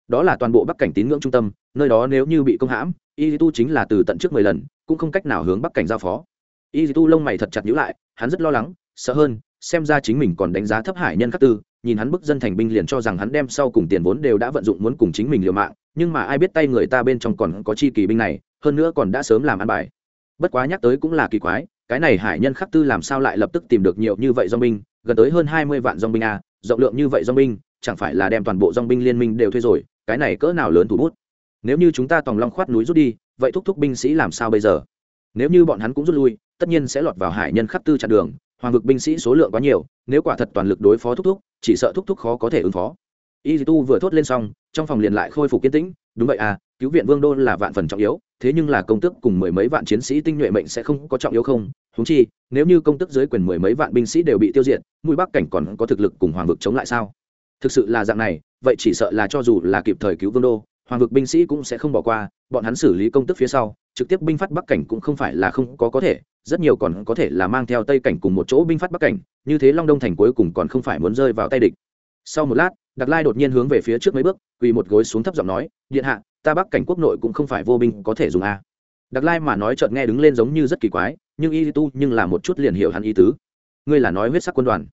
Speaker 1: Đó là toàn bộ bắc cảnh tín ngưỡng trung tâm, nơi đó nếu như bị công hãm y tu chính là từ tận trước mười lần, cũng không cách nào hướng bắc cảnh giao phó. Y tu lông mày thật chặt nhữ lại, hắn rất lo lắng, sợ hơn, xem ra chính mình còn đánh giá thấp hải nhân khắc tư, nhìn hắn bức dân thành binh liền cho rằng hắn đem sau cùng tiền vốn đều đã vận dụng muốn cùng chính mình liều mạng, nhưng mà ai biết tay người ta bên trong còn có chi kỳ binh này, hơn nữa còn đã sớm làm ăn bài. Bất quá nhắc tới cũng là kỳ quái, cái này hải nhân khắc tư làm sao lại lập tức tìm được nhiều như vậy dong binh, gần tới hơn hai mươi vạn dong binh a rộng lượng như vậy dong binh, chẳng phải là đem toàn bộ dong binh liên minh đều thuê rồi, cái này cỡ nào lớn thủ bút nếu như chúng ta tòng long khoát núi rút đi, vậy thúc thúc binh sĩ làm sao bây giờ? Nếu như bọn hắn cũng rút lui, tất nhiên sẽ lọt vào hải nhân khắp tư chặn đường, hoàng vực binh sĩ số lượng quá nhiều, nếu quả thật toàn lực đối phó thúc thúc, chỉ sợ thúc thúc khó có thể ứng phó. Y tu vừa thốt lên xong, trong phòng liền lại khôi phục kiên tĩnh, đúng vậy à cứu viện vương đô là vạn phần trọng yếu, thế nhưng là công tức cùng mười mấy vạn chiến sĩ tinh nhuệ mệnh sẽ không có trọng yếu không? Húng chi, nếu như công tức dưới quyền mười mấy vạn binh sĩ đều bị tiêu diệt, mũi bắc cảnh còn có thực lực cùng hoàng vực chống lại sao? Thực sự là dạng này, vậy chỉ sợ là cho dù là kịp thời cứu vương đô hoàng vực binh sĩ cũng sẽ không bỏ qua, bọn hắn xử lý công tức phía sau, trực tiếp binh phát bắc cảnh cũng không phải là không có có thể, rất nhiều còn có thể là mang theo tây cảnh cùng một chỗ binh phát bắc cảnh, như thế long đông thành cuối cùng còn không phải muốn rơi vào tay địch. Sau một lát đặc lai đột nhiên hướng về phía trước mấy bước, quỳ một gối xuống thấp giọng nói, điện hạ, ta bắc cảnh quốc nội cũng không phải vô binh có thể dùng a. Đặc lai mà nói chợt nghe đứng lên giống như rất kỳ quái, nhưng y tu nhưng là một chút liền hiểu hắn ý tứ. Ngươi là nói huyết sắc quân đoàn.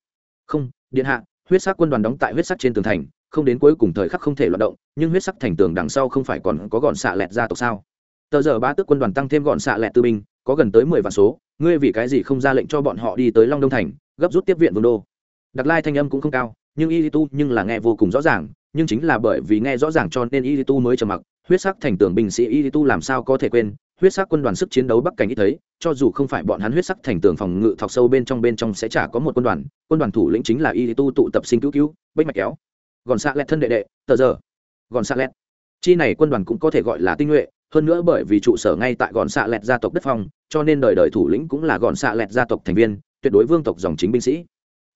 Speaker 1: Không, điện hạ huyết sắc quân đoàn đóng tại huyết sắc trên tường thành, không đến cuối cùng thời khắc không thể loạt động, nhưng huyết sắc thành tường đằng sau không phải còn có gọn xạ lẹt ra tộc sao? Tờ giờ ba tước quân đoàn tăng thêm gọn xạ lẹt tư binh, có gần tới mười vạn số, ngươi vì cái gì không ra lệnh cho bọn họ đi tới long đông thành, gấp rút tiếp viện vương đô? Đặc lai thanh âm cũng không cao, nhưng y tu nhưng là nghe vô cùng rõ ràng, nhưng chính là bởi vì nghe rõ ràng cho nên y tu mới trầm mặc, huyết sắc thành tường binh sĩ y tu làm sao có thể quên huyết sắc quân đoàn sức chiến đấu bắc cảnh ít thấy, cho dù không phải bọn hắn huyết sắc thành tường phòng ngự thọc sâu bên trong bên trong sẽ chả có một quân đoàn quân đoàn thủ lĩnh chính là y tu tụ tập sinh cứu cứu bách mạch kéo. Gòn xạ lẹt thân đệ đệ, tờ giờ. Gòn xạ lẹt. Chi này quân đoàn cũng có thể gọi là tinh nhuệ, hơn nữa bởi vì trụ sở ngay tại gòn xạ lẹt gia tộc đất phong, cho nên đời đời thủ lĩnh cũng là gòn xạ lẹt gia tộc thành viên, tuyệt đối vương tộc dòng chính binh sĩ.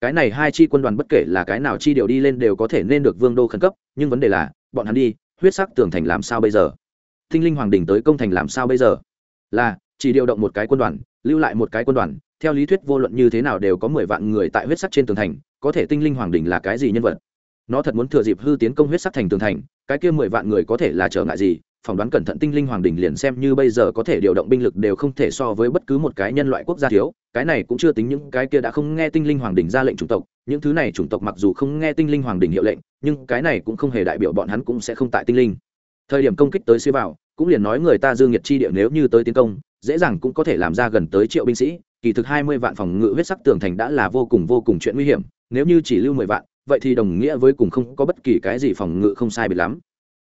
Speaker 1: Cái này hai chi quân đoàn bất kể là cái nào chi điều đi lên đều có thể nên được vương đô khẩn cấp, nhưng vấn đề là, bọn hắn đi, huyết sắc tường thành làm sao bây giờ? Tinh linh hoàng đình tới công thành làm sao bây giờ? Là, chỉ điều động một cái quân đoàn, lưu lại một cái quân đoàn, theo lý thuyết vô luận như thế nào đều có mười vạn người tại huyết sắc trên tường thành, có thể tinh linh hoàng đình là cái gì nhân vật? Nó thật muốn thừa dịp hư tiến công huyết sắc thành tường thành, cái kia mười vạn người có thể là trở ngại gì? Phỏng đoán cẩn thận tinh linh hoàng đình liền xem như bây giờ có thể điều động binh lực đều không thể so với bất cứ một cái nhân loại quốc gia thiếu, cái này cũng chưa tính những cái kia đã không nghe tinh linh hoàng đình ra lệnh chủng tộc, những thứ này chủng tộc mặc dù không nghe tinh linh hoàng đình hiệu lệnh, nhưng cái này cũng không hề đại biểu bọn hắn cũng sẽ không tại tinh linh thời điểm công kích tới suy vào, cũng liền nói người ta dương nhiệt chi địa nếu như tới tiến công, dễ dàng cũng có thể làm ra gần tới triệu binh sĩ, kỳ thực hai mươi vạn phòng ngự huyết sắc tường thành đã là vô cùng vô cùng chuyện nguy hiểm, nếu như chỉ lưu mười vạn, vậy thì đồng nghĩa với cùng không có bất kỳ cái gì phòng ngự không sai biệt lắm.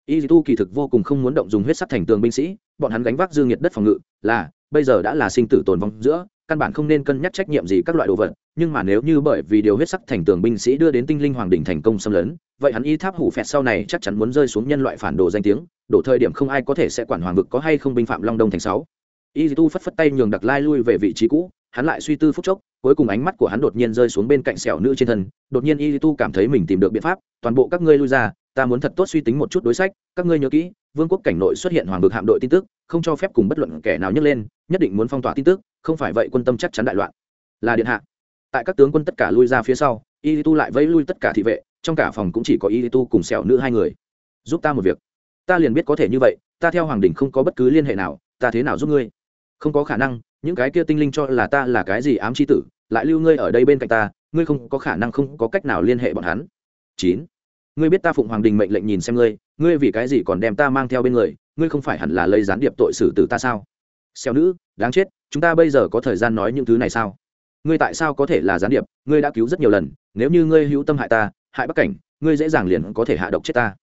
Speaker 1: Y tu kỳ thực vô cùng không muốn động dùng huyết sắc thành tường binh sĩ, bọn hắn gánh vác dương nhiệt đất phòng ngự, là, bây giờ đã là sinh tử tồn vong giữa căn bản không nên cân nhắc trách nhiệm gì các loại đồ vật, nhưng mà nếu như bởi vì điều huyết sắc thành tường binh sĩ đưa đến tinh linh hoàng đỉnh thành công xâm lấn, vậy hắn y tháp hủ phẹt sau này chắc chắn muốn rơi xuống nhân loại phản đồ danh tiếng, đổ thời điểm không ai có thể sẽ quản hoàng vực có hay không binh phạm long đông thành sáu. Y tu phất phất tay nhường đặc lai lui về vị trí cũ, hắn lại suy tư phút chốc, cuối cùng ánh mắt của hắn đột nhiên rơi xuống bên cạnh sẹo nữ trên thân, đột nhiên y tu cảm thấy mình tìm được biện pháp, toàn bộ các ngươi lui ra, ta muốn thật tốt suy tính một chút đối sách, các ngươi nhớ kỹ, vương quốc cảnh nội xuất hiện hoàng vực hạm đội tin tức không cho phép cùng bất luận kẻ nào nhấc lên, nhất định muốn phong tỏa tin tức, không phải vậy quân tâm chắc chắn đại loạn. Là điện hạ. Tại các tướng quân tất cả lui ra phía sau, y tu lại vẫy lui tất cả thị vệ, trong cả phòng cũng chỉ có y tu cùng sẹo nữ hai người. Giúp ta một việc. Ta liền biết có thể như vậy, ta theo hoàng đình không có bất cứ liên hệ nào, ta thế nào giúp ngươi? Không có khả năng, những cái kia tinh linh cho là ta là cái gì ám c h i tử, lại lưu ngươi ở đây bên cạnh ta, ngươi không có khả năng không có cách nào liên hệ bọn hắn. Chín. Ngươi biết ta phụng hoàng đình mệnh lệnh nhìn xem ngươi ngươi vì cái gì còn đem ta mang theo bên người ngươi không phải hẳn là lấy gián điệp tội xử từ ta sao? Xeo nữ, đáng chết, chúng ta bây giờ có thời gian nói những thứ này sao? Ngươi tại sao có thể là gián điệp? Ngươi đã cứu rất nhiều lần, nếu như ngươi hữu tâm hại ta, hại bắc cảnh, ngươi dễ dàng liền có thể hạ độc chết ta.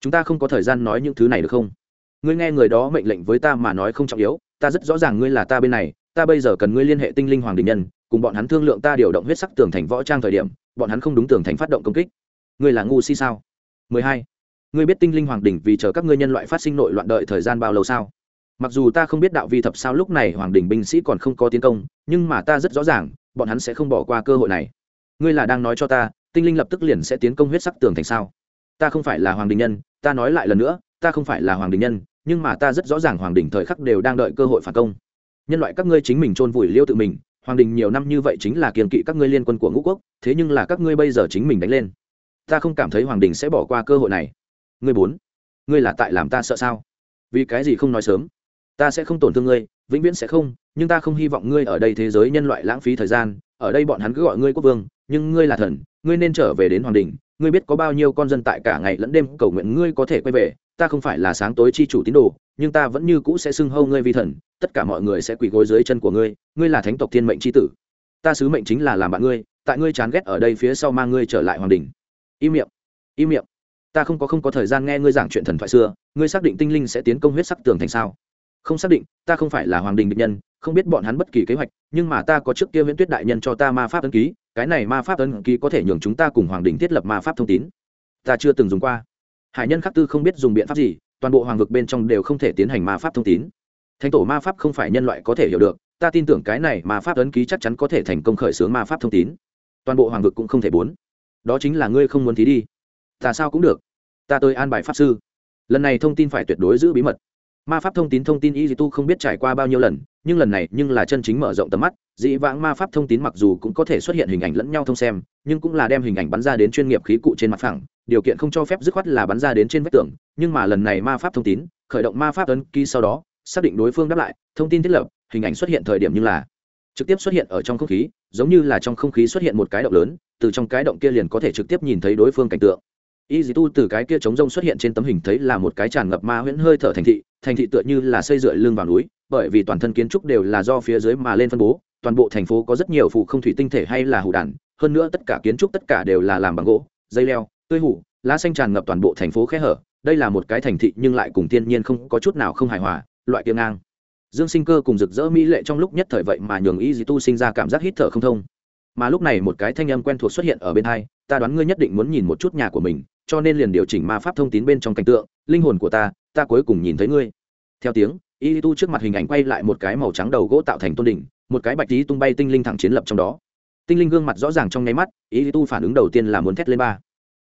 Speaker 1: Chúng ta không có thời gian nói những thứ này được không? Ngươi nghe người đó mệnh lệnh với ta mà nói không trọng yếu, ta rất rõ ràng ngươi là ta bên này, ta bây giờ cần ngươi liên hệ tinh linh hoàng đình nhân, cùng bọn hắn thương lượng ta điều động huyết sắc tường thành võ trang thời điểm, bọn hắn không đúng tường thành phát động công kích. Ngươi là ngu si sao? 12 ngươi biết tinh linh hoàng đỉnh vì chờ các ngươi nhân loại phát sinh nội loạn đợi thời gian bao lâu sao? Mặc dù ta không biết đạo vi thập sao lúc này hoàng đỉnh binh sĩ còn không có tiến công, nhưng mà ta rất rõ ràng, bọn hắn sẽ không bỏ qua cơ hội này. Ngươi là đang nói cho ta, tinh linh lập tức liền sẽ tiến công huyết sắc tường thành sao? Ta không phải là hoàng đình nhân, ta nói lại lần nữa, ta không phải là hoàng đình nhân, nhưng mà ta rất rõ ràng hoàng đình thời khắc đều đang đợi cơ hội phản công. Nhân loại các ngươi chính mình chôn vùi liêu tự mình, hoàng đình nhiều năm như vậy chính là kiềm kỵ các ngươi liên quân của ngũ quốc, thế nhưng là các ngươi bây giờ chính mình đánh lên. Ta không cảm thấy hoàng đình sẽ bỏ qua cơ hội này ngươi bốn, ngươi là tại làm ta sợ sao? Vì cái gì không nói sớm? Ta sẽ không tổn thương ngươi, vĩnh viễn sẽ không, nhưng ta không hy vọng ngươi ở đây thế giới nhân loại lãng phí thời gian, ở đây bọn hắn cứ gọi ngươi quốc vương, nhưng ngươi là thần, ngươi nên trở về đến hoàng đình ngươi biết có bao nhiêu con dân tại cả ngày lẫn đêm cầu nguyện ngươi có thể quay về, ta không phải là sáng tối chi chủ tín đồ, nhưng ta vẫn như cũ sẽ xưng hâu ngươi vi thần, tất cả mọi người sẽ quỳ gối dưới chân của ngươi ngươi là thánh tộc thiên mệnh c h i tử. Ta sứ mệnh chính là làm bạn ngươi, tại ngươi chán ghét ở đây phía sau mang ngươi trở lại hoàng đình im miệng im miệng ta không có không có thời gian nghe ngươi giảng chuyện thần thoại xưa, ngươi xác định tinh linh sẽ tiến công huyết sắc tường thành sao? Không xác định, ta không phải là hoàng đình định nhân, không biết bọn hắn bất kỳ kế hoạch, nhưng mà ta có trước kia viễn tuyết đại nhân cho ta ma pháp ấn ký, cái này ma pháp ấn ký có thể nhường chúng ta cùng hoàng đình thiết lập ma pháp thông tín. Ta chưa từng dùng qua. Hải nhân khắc tư không biết dùng biện pháp gì, toàn bộ hoàng vực bên trong đều không thể tiến hành ma pháp thông tín. Thánh tổ ma pháp không phải nhân loại có thể hiểu được, ta tin tưởng cái này ma pháp ấn ký chắc chắn có thể thành công khởi xướng ma pháp thông tín. Toàn bộ hoàng vực cũng không thể bốn. Đó chính là ngươi không muốn thí đi ta sao cũng được. Ta tới an bài pháp sư. Lần này thông tin phải tuyệt đối giữ bí mật. Ma pháp thông tin thông tin y tu không biết trải qua bao nhiêu lần, nhưng lần này nhưng là chân chính mở rộng tầm mắt. Dĩ vãng ma pháp thông tin mặc dù cũng có thể xuất hiện hình ảnh lẫn nhau thông xem, nhưng cũng là đem hình ảnh bắn ra đến chuyên nghiệp khí cụ trên mặt phẳng, điều kiện không cho phép dứt khoát là bắn ra đến trên vách tường. Nhưng mà lần này ma pháp thông tin khởi động ma pháp ấn ký sau đó, xác định đối phương đáp lại, thông tin thiết lập, hình ảnh xuất hiện thời điểm như là trực tiếp xuất hiện ở trong không khí, giống như là trong không khí xuất hiện một cái động lớn, từ trong cái động kia liền có thể trực tiếp nhìn thấy đối phương cảnh tượng y dì tu từ cái kia trống rông xuất hiện trên tấm hình thấy là một cái tràn ngập ma huyễn hơi thở thành thị thành thị tựa như là xây dựa lưng vào núi, bởi vì toàn thân kiến trúc đều là do phía dưới mà lên phân bố, toàn bộ thành phố có rất nhiều phụ không thủy tinh thể hay là hủ đàn, hơn nữa tất cả kiến trúc tất cả đều là làm bằng gỗ, dây leo, tươi hủ, lá xanh tràn ngập toàn bộ thành phố khe hở, đây là một cái thành thị nhưng lại cùng thiên nhiên không có chút nào không hài hòa, loại kiêng ngang. Dương sinh cơ cùng rực rỡ mỹ lệ trong lúc nhất thời vậy mà nhường y dì tu sinh ra cảm giác hít thở không thông. Mà lúc này một cái thanh âm quen thuộc xuất hiện ở bên hai, ta đoán ngươi nhất định muốn nhìn một chút nhà của mình cho nên liền điều chỉnh ma pháp thông tín bên trong cảnh tượng, linh hồn của ta ta cuối cùng nhìn thấy ngươi. Theo tiếng y tu trước mặt hình ảnh quay lại một cái màu trắng đầu gỗ tạo thành tôn đỉnh, một cái bạch tí tung bay tinh linh thẳng chiến lập trong đó. Tinh linh gương mặt rõ ràng trong nháy mắt y tu phản ứng đầu tiên là muốn thét lên ba.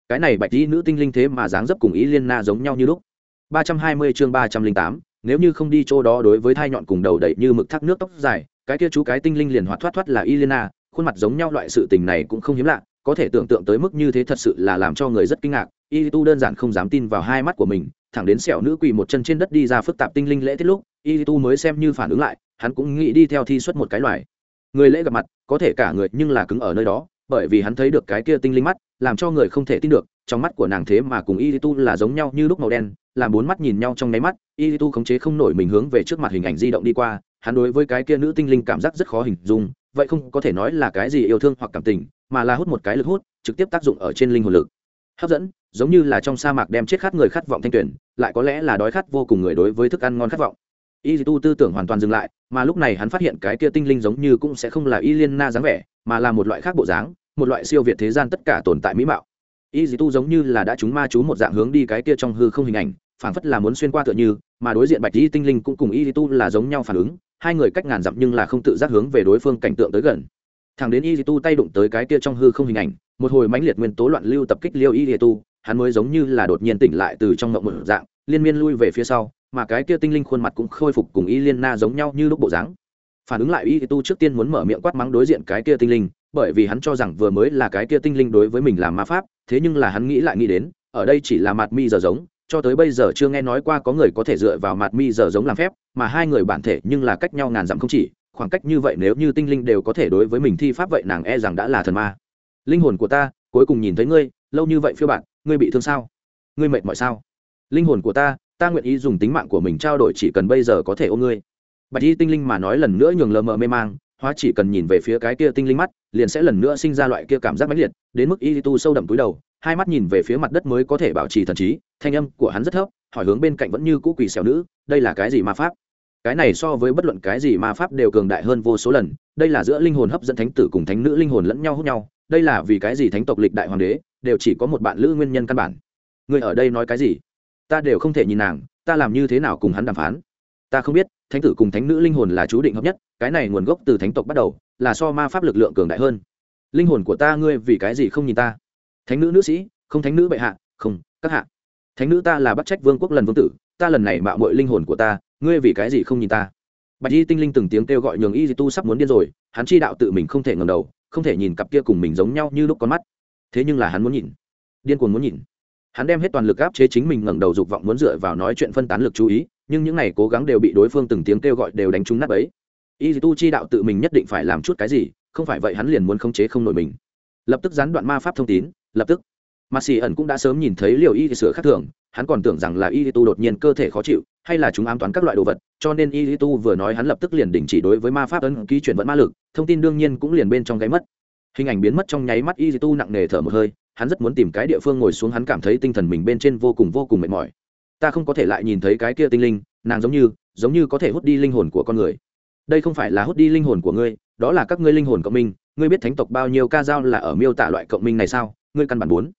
Speaker 1: Cái này bạch tí nữ tinh linh thế mà dáng dấp cùng ý liên na giống nhau như lúc. ba trăm hai mươi chương ba trăm linh tám, nếu như không đi chỗ đó đối với thai nhọn cùng đầu đẩy như mực thác nước tóc dài, cái kia chú cái tinh linh liền hoạt thoát thoát là y liên na khuôn mặt giống nhau loại sự tình này cũng không hiếm lạ có thể tưởng tượng tới mức như thế thật sự là làm cho người rất kinh ngạc. Y tu đơn giản không dám tin vào hai mắt của mình, thẳng đến sẹo nữ quỳ một chân trên đất đi ra phức tạp tinh linh lễ tiết lúc, y tu mới xem như phản ứng lại, hắn cũng nghĩ đi theo thi xuất một cái loài. Người lễ gặp mặt, có thể cả người nhưng là cứng ở nơi đó, bởi vì hắn thấy được cái kia tinh linh mắt, làm cho người không thể tin được, trong mắt của nàng thế mà cùng y tu là giống nhau như lúc màu đen, làm bốn mắt nhìn nhau trong nháy mắt, y tu khống chế không nổi mình hướng về trước mặt hình ảnh di động đi qua, hắn đối với cái kia nữ tinh linh cảm giác rất khó hình dung, vậy không có thể nói là cái gì yêu thương hoặc cảm tình mà là hút một cái lực hút, trực tiếp tác dụng ở trên linh hồn lực. Hấp dẫn, giống như là trong sa mạc đem chết khát người khát vọng thanh tuyển, lại có lẽ là đói khát vô cùng người đối với thức ăn ngon khát vọng. Y tu tư tưởng hoàn toàn dừng lại, mà lúc này hắn phát hiện cái kia tinh linh giống như cũng sẽ không là y liên na dáng vẻ, mà là một loại khác bộ dáng, một loại siêu việt thế gian tất cả tồn tại mỹ mạo. Y tu giống như là đã chúng ma chú một dạng hướng đi cái kia trong hư không hình ảnh, phảng phất là muốn xuyên qua tựa như, mà đối diện bạch y tinh linh cũng cùng y tu là giống nhau phản ứng, hai người cách ngàn dặm nhưng là không tự giác hướng về đối phương cảnh tượng tới gần thằng đến y tu tay đụng tới cái kia trong hư không hình ảnh, một hồi mãnh liệt nguyên tố loạn lưu tập kích liêu y tu, hắn mới giống như là đột nhiên tỉnh lại từ trong mộng một dạng, liên miên lui về phía sau, mà cái kia tinh linh khuôn mặt cũng khôi phục cùng y liên na giống nhau như lúc bộ dáng. Phản ứng lại y tu trước tiên muốn mở miệng quát mắng đối diện cái kia tinh linh, bởi vì hắn cho rằng vừa mới là cái kia tinh linh đối với mình làm ma pháp, thế nhưng là hắn nghĩ lại nghĩ đến, ở đây chỉ là mặt mi giờ giống, cho tới bây giờ chưa nghe nói qua có người có thể dựa vào mặt mi giờ giống làm phép, mà hai người bản thể nhưng là cách nhau ngàn dặm không chỉ khoảng cách như vậy nếu như tinh linh đều có thể đối với mình thi pháp vậy nàng e rằng đã là thần ma. Linh hồn của ta, cuối cùng nhìn thấy ngươi, lâu như vậy phiêu bạn ngươi bị thương sao? Ngươi mệt mỏi sao? Linh hồn của ta ta nguyện ý dùng tính mạng của mình trao đổi chỉ cần bây giờ có thể ôm ngươi. Bạch y tinh linh mà nói lần nữa nhường lờ mờ mê mang, hóa chỉ cần nhìn về phía cái kia tinh linh mắt, liền sẽ lần nữa sinh ra loại kia cảm giác mãnh liệt, đến mức y tu sâu đậm túi đầu, hai mắt nhìn về phía mặt đất mới có thể bảo trì thần trí, thanh âm của hắn rất thấp, hỏi hướng bên cạnh vẫn như cũ quỳ xẻo nữ, đây là cái gì ma pháp? Cái này so với bất luận cái gì ma pháp đều cường đại hơn vô số lần, đây là giữa linh hồn hấp dẫn thánh tử cùng thánh nữ linh hồn lẫn nhau hút nhau, đây là vì cái gì thánh tộc lịch đại hoàng đế đều chỉ có một bạn lữ nguyên nhân căn bản. Người ở đây nói cái gì? Ta đều không thể nhìn nàng, ta làm như thế nào cùng hắn đàm phán? Ta không biết, thánh tử cùng thánh nữ linh hồn là chú định hợp nhất, cái này nguồn gốc từ thánh tộc bắt đầu, là so ma pháp lực lượng cường đại hơn. Linh hồn của ta ngươi vì cái gì không nhìn ta? Thánh nữ nữ sĩ, không thánh nữ bệ hạ, không, các hạ. Thánh nữ ta là bắt trách vương quốc lần vương tử, ta lần này mạo mội linh hồn của ta ngươi vì cái gì không nhìn ta? Bạch y tinh linh từng tiếng kêu gọi nhường y di tu sắp muốn điên rồi, hắn chi đạo tự mình không thể ngầm đầu, không thể nhìn cặp kia cùng mình giống nhau như lúc con mắt. Thế nhưng là hắn muốn nhìn, điên cuồng muốn nhìn. Hắn đem hết toàn lực áp chế chính mình ngẩng đầu dục vọng muốn dựa vào nói chuyện phân tán lực chú ý, nhưng những n à y cố gắng đều bị đối phương từng tiếng kêu gọi đều đánh trúng nát ấy y tu chi đạo tự mình nhất định phải làm chút cái gì, không phải vậy hắn liền muốn khống chế không nổi mình. Lập tức gián đoạn ma pháp thông tín, lập tức mà xì ẩn cũng đã sớm nhìn thấy liều y sửa khác thường, hắn còn tưởng rằng là y tu đột nhiên cơ thể khó chịu, hay là chúng ám toán các loại đồ vật, cho nên y tu vừa nói hắn lập tức liền đình chỉ đối với ma pháp ấn ký chuyển vận ma lực, thông tin đương nhiên cũng liền bên trong gáy mất. Hình ảnh biến mất trong nháy mắt y tu nặng nề thở một hơi, hắn rất muốn tìm cái địa phương ngồi xuống hắn cảm thấy tinh thần mình bên trên vô cùng vô cùng mệt mỏi. Ta không có thể lại nhìn thấy cái kia tinh linh, nàng giống như giống như có thể hút đi linh hồn của con người. Đây không phải là hút đi linh hồn của ngươi, đó là các ngươi linh hồn cộng minh, ngươi biết thánh tộc bao nhiêu ca dao là ở miêu tả loại cộng minh này sao? Ngươi căn bản bốn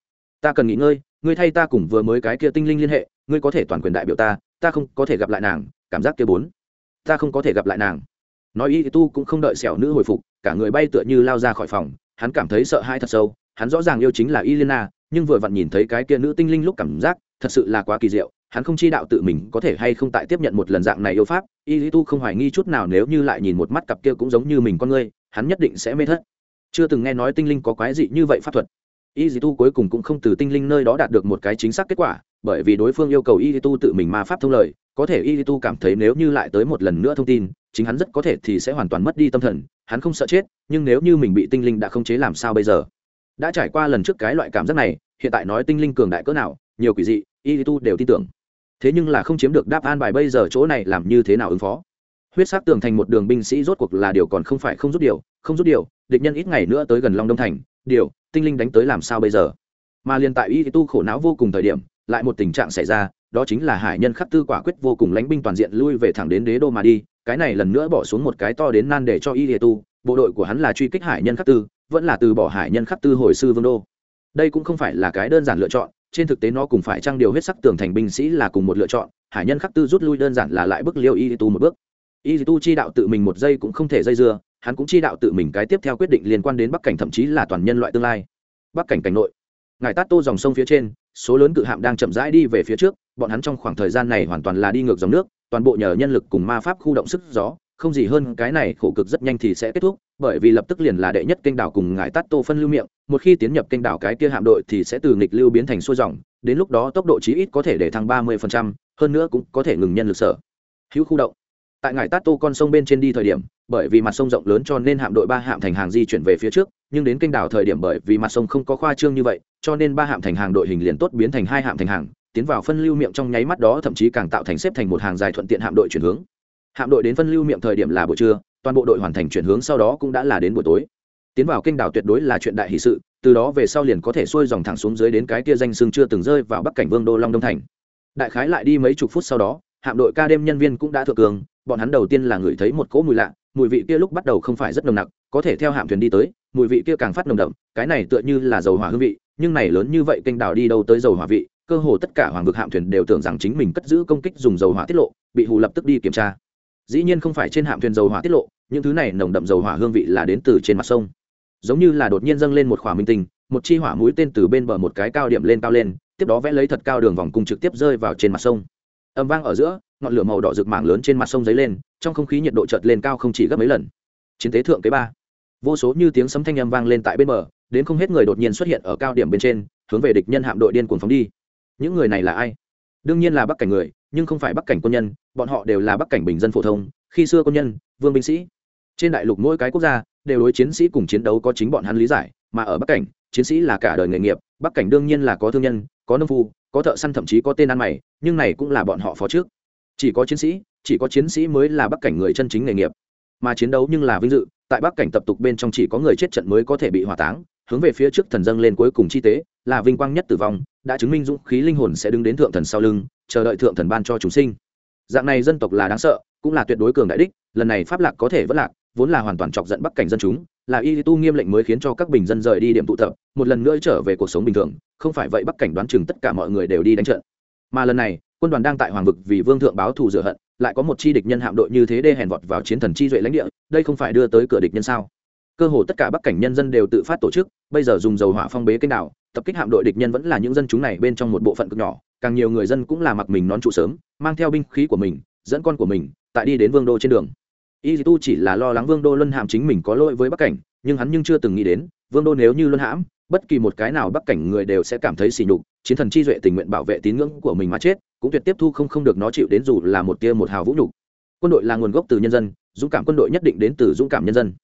Speaker 1: ta cần nghỉ ngơi ngươi thay ta cùng vừa mới cái kia tinh linh liên hệ ngươi có thể toàn quyền đại biểu ta ta không có thể gặp lại nàng cảm giác kia bốn ta không có thể gặp lại nàng nói y tu cũng không đợi xẻo nữ hồi phục cả người bay tựa như lao ra khỏi phòng hắn cảm thấy sợ hãi thật sâu hắn rõ ràng yêu chính là Ilena, nhưng vừa vặn nhìn thấy cái kia nữ tinh linh lúc cảm giác, thật sự là quá kỳ diệu, hắn không chi đạo tự mình có thể hay không tại tiếp nhận một lần dạng này yêu pháp, Ilitu không hoài nghi chút nào nếu như lại nhìn một mắt cặp kia cũng giống như mình con ngươi, hắn nhất định sẽ mê thất. Chưa từng nghe nói tinh linh có quái dị như vậy pháp thuật. Ilitu cuối cùng cũng không từ tinh linh nơi đó đạt được một cái chính xác kết quả, bởi vì đối phương yêu cầu Ilitu tự mình ma pháp thông lời, có thể Ilitu cảm thấy nếu như lại tới một lần nữa thông tin, chính hắn rất có thể thì sẽ hoàn toàn mất đi tâm thần, hắn không sợ chết, nhưng nếu như mình bị tinh linh đã không chế làm sao bây giờ? đã trải qua lần trước cái loại cảm giác này hiện tại nói tinh linh cường đại cỡ nào nhiều quỷ dị y tu đều tin tưởng thế nhưng là không chiếm được đáp an bài bây giờ chỗ này làm như thế nào ứng phó huyết sắc tường thành một đường binh sĩ rốt cuộc là điều còn không phải không rút điều không rút điều địch nhân ít ngày nữa tới gần long đông thành điều, tinh linh đánh tới làm sao bây giờ? Mà liền tại y tu khổ não vô cùng thời điểm, lại một tình trạng xảy ra, đó chính là hải nhân khắc tư quả quyết vô cùng lánh binh toàn diện lui về thẳng đến đế đô mà đi, cái này lần nữa bỏ xuống một cái to đến nan để cho y tu, bộ đội của hắn là truy kích hải nhân khắc tư, vẫn là từ bỏ hải nhân khắc tư hồi sư vương đô. Đây cũng không phải là cái đơn giản lựa chọn, trên thực tế nó cùng phải trang điều huyết sắc tường thành binh sĩ là cùng một lựa chọn, hải nhân khắc tư rút lui đơn giản là lại bước liêu y tu một bước. Y tu chi đạo tự mình một giây cũng không thể dây dưa hắn cũng chi đạo tự mình cái tiếp theo quyết định liên quan đến bắc cảnh thậm chí là toàn nhân loại tương lai. Bắc cảnh cảnh nội ngài tát tô dòng sông phía trên số lớn cự hạm đang chậm rãi đi về phía trước bọn hắn trong khoảng thời gian này hoàn toàn là đi ngược dòng nước toàn bộ nhờ nhân lực cùng ma pháp khu động sức gió không gì hơn cái này khổ cực rất nhanh thì sẽ kết thúc bởi vì lập tức liền là đệ nhất kênh đảo cùng ngải tát tô phân lưu miệng một khi tiến nhập kênh đảo cái kia hạm đội thì sẽ từ nghịch lưu biến thành xuôi dòng đến lúc đó tốc độ chí ít có thể để thăng ba mươi phần trăm, hơn nữa cũng có thể ngừng nhân lực sở. Hữu khu động tại ngải tát tô con sông bên trên đi thời điểm, bởi vì mặt sông rộng lớn cho nên hạm đội ba hạm thành hàng di chuyển về phía trước, nhưng đến kênh đảo thời điểm bởi vì mặt sông không có khoa trương như vậy, cho nên ba hạm thành hàng đội hình liền tốt biến thành hai hạm thành hàng, tiến vào phân lưu miệng trong nháy mắt đó thậm chí càng tạo thành xếp thành một hàng dài thuận tiện hạm đội chuyển hướng. Hạm đội đến phân lưu miệng thời điểm là buổi trưa, toàn bộ đội hoàn thành chuyển hướng sau đó cũng đã là đến buổi tối. Tiến vào kênh đảo tuyệt đối là chuyện đại hỷ sự, từ đó về sau liền có thể xuôi dòng thẳng xuống dưới đến cái kia danh sương chưa từng rơi vào bắc cảnh vương đô long đông thành. Đại khái lại đi mấy chục phút sau đó, hạm đội ca đêm nhân viên cũng đã thượng cường bọn hắn đầu tiên là ngửi thấy một cỗ mùi lạ, mùi vị kia lúc bắt đầu không phải rất nồng nặc, có thể theo hạm thuyền đi tới, mùi vị kia càng phát nồng đậm, cái này tựa như là dầu hỏa hương vị, nhưng này lớn như vậy kênh đảo đi đâu tới dầu hỏa vị, cơ hồ tất cả hoàng vực hạm thuyền đều tưởng rằng chính mình cất giữ công kích dùng dầu hỏa tiết lộ, bị hù lập tức đi kiểm tra. Dĩ nhiên không phải trên hạm thuyền dầu hỏa tiết lộ, những thứ này nồng đậm dầu hỏa hương vị là đến từ trên mặt sông. Giống như là đột nhiên dâng lên một khỏa minh tinh, một chi hỏa mũi tên từ bên bờ một cái cao điểm lên cao lên, tiếp đó vẽ lấy thật cao đường vòng cung trực tiếp rơi vào trên mặt sông. Âm vang ở giữa ngọn lửa màu đỏ rực mảng lớn trên mặt sông dấy lên, trong không khí nhiệt độ chợt lên cao không chỉ gấp mấy lần. Chiến tế thượng kế ba. Vô số như tiếng sấm thanh âm vang lên tại bên bờ, đến không hết người đột nhiên xuất hiện ở cao điểm bên trên, hướng về địch nhân hạm đội điên cuồng phóng đi. Những người này là ai? Đương nhiên là bắc cảnh người, nhưng không phải bắc cảnh quân nhân, bọn họ đều là bắc cảnh bình dân phổ thông, khi xưa quân nhân, vương binh sĩ. Trên đại lục mỗi cái quốc gia, đều đối chiến sĩ cùng chiến đấu có chính bọn hắn lý giải, mà ở bắc cảnh, chiến sĩ là cả đời nghề nghiệp, bắc cảnh đương nhiên là có thương nhân, có nông phu, có thợ săn thậm chí có tên ăn mày, nhưng này cũng là bọn họ phó trước chỉ có chiến sĩ, chỉ có chiến sĩ mới là bắc cảnh người chân chính nghề nghiệp. Mà chiến đấu nhưng là vinh dự, tại bắc cảnh tập tục bên trong chỉ có người chết trận mới có thể bị hỏa táng, hướng về phía trước thần dâng lên cuối cùng chi tế, là vinh quang nhất tử vong, đã chứng minh dũng khí linh hồn sẽ đứng đến thượng thần sau lưng, chờ đợi thượng thần ban cho chúng sinh. Dạng này dân tộc là đáng sợ, cũng là tuyệt đối cường đại đích, lần này pháp lạc có thể vẫn lạc, vốn là hoàn toàn chọc giận bắc cảnh dân chúng, là y tu nghiêm lệnh mới khiến cho các bình dân rời đi điểm tụ tập, một lần nữa trở về cuộc sống bình thường, không phải vậy bắc cảnh đoán chừng tất cả mọi người đều đi đánh trận. Mà lần này quân đoàn đang tại hoàng vực vì vương thượng báo thù rửa hận, lại có một chi địch nhân hạm đội như thế đê hèn vọt vào chiến thần chi duệ lãnh địa, đây không phải đưa tới cửa địch nhân sao? Cơ hồ tất cả bắc cảnh nhân dân đều tự phát tổ chức, bây giờ dùng dầu hỏa phong bế kênh đảo, tập kích hạm đội địch nhân vẫn là những dân chúng này bên trong một bộ phận cực nhỏ, càng nhiều người dân cũng là mặc mình nón trụ sớm, mang theo binh khí của mình, dẫn con của mình, tại đi đến vương đô trên đường. Y tu chỉ là lo lắng vương đô luân hãm chính mình có lỗi với bắc cảnh, nhưng hắn nhưng chưa từng nghĩ đến, vương đô nếu như luân hãm, bất kỳ một cái nào bắc cảnh người đều sẽ cảm thấy sỉ nhục, chiến thần chi duệ tình nguyện bảo vệ tín ngưỡng của mình mà chết cũng tuyệt tiếp thu không không được nó chịu đến dù là một tia một hào vũ nhục. Quân đội là nguồn gốc từ nhân dân dũng cảm quân đội nhất định đến từ dũng cảm nhân dân.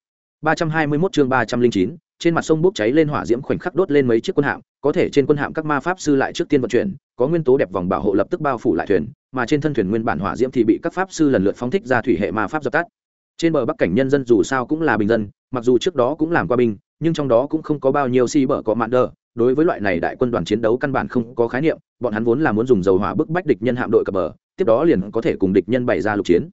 Speaker 1: 321 chương 309, trên mặt sông bốc cháy lên hỏa diễm khoảnh khắc đốt lên mấy chiếc quân hạm có thể trên quân hạm các ma pháp sư lại trước tiên vận chuyển có nguyên tố đẹp vòng bảo hộ lập tức bao phủ lại thuyền mà trên thân thuyền nguyên bản hỏa diễm thì bị các pháp sư lần lượt phóng thích ra thủy hệ ma pháp dập tắt. Trên bờ bắc cảnh nhân dân dù sao cũng là bình dân mặc dù trước đó cũng làm qua binh nhưng trong đó cũng không có bao nhiêu si bờ có mạn đờ. Đối với loại này đại quân đoàn chiến đấu căn bản không có khái niệm, bọn hắn vốn là muốn dùng dầu hỏa bức bách địch nhân hạm đội cập bờ, tiếp đó liền có thể cùng địch nhân bày ra lục chiến.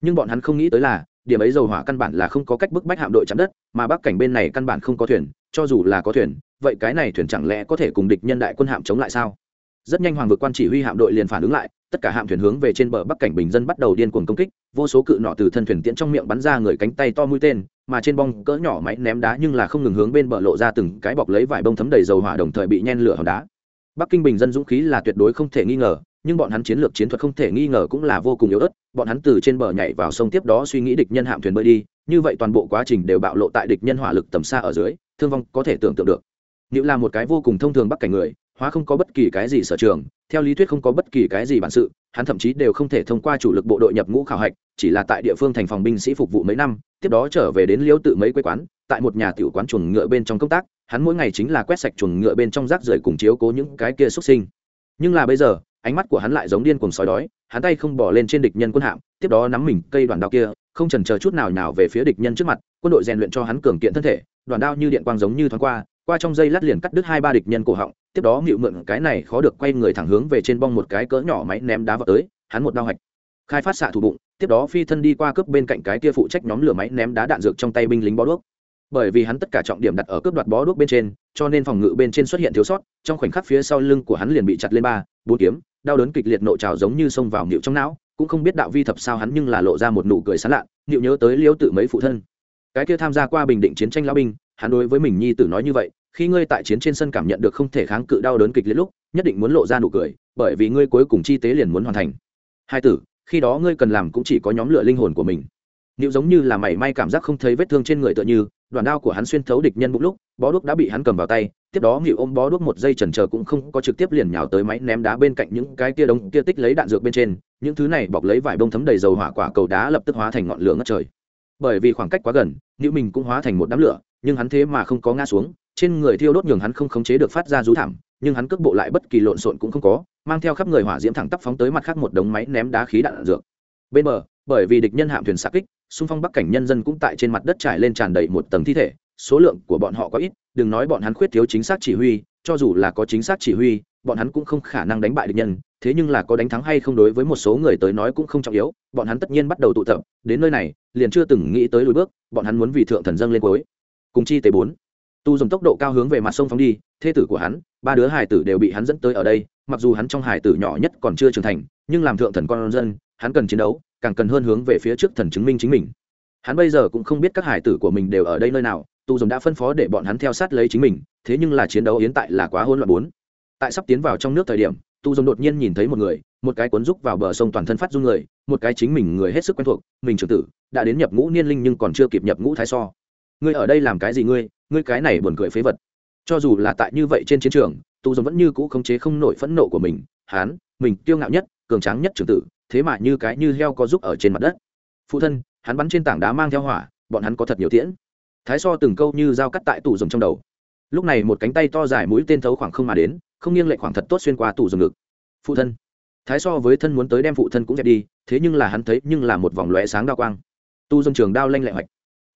Speaker 1: Nhưng bọn hắn không nghĩ tới là, điểm ấy dầu hỏa căn bản là không có cách bức bách hạm đội chạm đất, mà bắc cảnh bên này căn bản không có thuyền, cho dù là có thuyền, vậy cái này thuyền chẳng lẽ có thể cùng địch nhân đại quân hạm chống lại sao? Rất nhanh hoàng vực quan chỉ huy hạm đội liền phản ứng lại tất cả hạm thuyền hướng về trên bờ bắc cảnh bình dân bắt đầu điên cuồng công kích, vô số cự nọ từ thân thuyền tiễn trong miệng bắn ra người cánh tay to mũi tên, mà trên bong cỡ nhỏ máy ném đá nhưng là không ngừng hướng bên bờ lộ ra từng cái bọc lấy vải bông thấm đầy dầu hỏa đồng thời bị nhen lửa hòn đá. Bắc kinh bình dân dũng khí là tuyệt đối không thể nghi ngờ, nhưng bọn hắn chiến lược chiến thuật không thể nghi ngờ cũng là vô cùng yếu ớt, bọn hắn từ trên bờ nhảy vào sông tiếp đó suy nghĩ địch nhân hạm thuyền bơi đi, như vậy toàn bộ quá trình đều bạo lộ tại địch nhân hỏa lực tầm xa ở dưới, thương vong có thể tưởng tượng được. Nếu là một cái vô cùng thông thường bắc cảnh người hóa không có bất kỳ cái gì sở trường, theo lý thuyết không có bất kỳ cái gì bản sự, hắn thậm chí đều không thể thông qua chủ lực bộ đội nhập ngũ khảo hạch, chỉ là tại địa phương thành phòng binh sĩ phục vụ mấy năm, tiếp đó trở về đến liễu tự mấy quê quán, tại một nhà tiểu quán chuồng ngựa bên trong công tác, hắn mỗi ngày chính là quét sạch chuồng ngựa bên trong rác rưởi cùng chiếu cố những cái kia xuất sinh. Nhưng là bây giờ, ánh mắt của hắn lại giống điên cuồng sói đói, hắn tay không bỏ lên trên địch nhân quân hạm, tiếp đó nắm mình cây đoàn đao kia, không chần chờ chút nào nào về phía địch nhân trước mặt, quân đội rèn luyện cho hắn cường kiện thân thể đoàn đao như điện quang giống như thoáng qua qua trong dây lát liền cắt đứt hai ba địch nhân cổ họng, tiếp đó mịu mượn cái này khó được quay người thẳng hướng về trên bong một cái cỡ nhỏ máy ném đá vào tới, hắn một đau hạch, khai phát xạ thủ bụng, tiếp đó phi thân đi qua cướp bên cạnh cái kia phụ trách nhóm lửa máy ném đá đạn dược trong tay binh lính bó đuốc. Bởi vì hắn tất cả trọng điểm đặt ở cướp đoạt bó đuốc bên trên, cho nên phòng ngự bên trên xuất hiện thiếu sót, trong khoảnh khắc phía sau lưng của hắn liền bị chặt lên ba, bốn kiếm, đau đớn kịch liệt nộ trào giống như xông vào nịu trong não, cũng không biết đạo vi thập sao hắn nhưng là lộ ra một nụ cười sán lạ nịu nhớ tới liêu tự mấy phụ thân. Cái kia tham gia qua bình định chiến tranh lão binh, hắn đối với mình nhi tử nói như vậy khi ngươi tại chiến trên sân cảm nhận được không thể kháng cự đau đớn kịch liệt lúc, nhất định muốn lộ ra nụ cười, bởi vì ngươi cuối cùng chi tế liền muốn hoàn thành. Hai tử, khi đó ngươi cần làm cũng chỉ có nhóm lửa linh hồn của mình. Nếu giống như là mảy may cảm giác không thấy vết thương trên người tựa như, đoàn đao của hắn xuyên thấu địch nhân bụng lúc, bó đuốc đã bị hắn cầm vào tay, tiếp đó nghịu ôm bó đuốc một giây chần chờ cũng không có trực tiếp liền nhào tới máy ném đá bên cạnh những cái kia đống kia tích lấy đạn dược bên trên, những thứ này bọc lấy vải bông thấm đầy dầu hỏa quả cầu đá lập tức hóa thành ngọn lửa ngất trời. Bởi vì khoảng cách quá gần nữ mình cũng hóa thành một đám lửa, nhưng hắn thế mà không có ngã xuống trên người thiêu đốt nhường hắn không khống chế được phát ra rú thảm, nhưng hắn cước bộ lại bất kỳ lộn xộn cũng không có, mang theo khắp người hỏa diễm thẳng tắp phóng tới mặt khác một đống máy ném đá khí đạn dược. Bên bờ, bởi vì địch nhân hạm thuyền xạ kích, xung phong bắc cảnh nhân dân cũng tại trên mặt đất trải lên tràn đầy một tầng thi thể, số lượng của bọn họ có ít, đừng nói bọn hắn khuyết thiếu chính xác chỉ huy, cho dù là có chính xác chỉ huy, bọn hắn cũng không khả năng đánh bại địch nhân, thế nhưng là có đánh thắng hay không đối với một số người tới nói cũng không trọng yếu, bọn hắn tất nhiên bắt đầu tụ tập, đến nơi này, liền chưa từng nghĩ tới lùi bước, bọn hắn muốn vì thượng thần dâng lên cuối. Cùng chi tế bốn tu dùng tốc độ cao hướng về mặt sông phóng đi, thê tử của hắn, ba đứa hải tử đều bị hắn dẫn tới ở đây, mặc dù hắn trong hải tử nhỏ nhất còn chưa trưởng thành, nhưng làm thượng thần con dân, hắn cần chiến đấu, càng cần hơn hướng về phía trước thần chứng minh chính mình. Hắn bây giờ cũng không biết các hải tử của mình đều ở đây nơi nào, tu dùng đã phân phó để bọn hắn theo sát lấy chính mình, thế nhưng là chiến đấu yến tại là quá hỗn loạn bốn. Tại sắp tiến vào trong nước thời điểm, tu dùng đột nhiên nhìn thấy một người, một cái cuốn rúc vào bờ sông toàn thân phát run người, một cái chính mình người hết sức quen thuộc, mình trưởng tử, đã đến nhập ngũ niên linh nhưng còn chưa kịp nhập ngũ thái so ngươi ở đây làm cái gì ngươi ngươi cái này buồn cười phế vật. Cho dù là tại như vậy trên chiến trường, tu dùng vẫn như cũ khống chế không nổi phẫn nộ của mình, hán, mình kiêu ngạo nhất, cường tráng nhất trưởng tử, thế mà như cái như heo có giúp ở trên mặt đất. Phụ thân, hắn bắn trên tảng đá mang theo hỏa, bọn hắn có thật nhiều tiễn. Thái so từng câu như dao cắt tại tủ dùng trong đầu. Lúc này một cánh tay to dài mũi tên thấu khoảng không mà đến, không nghiêng lệ khoảng thật tốt xuyên qua tủ dùng ngực. Phụ thân, thái so với thân muốn tới đem phụ thân cũng dẹp đi, thế nhưng là hắn thấy nhưng là một vòng lóe sáng đao quang. Tu dùng trường đao lanh lệ hoạch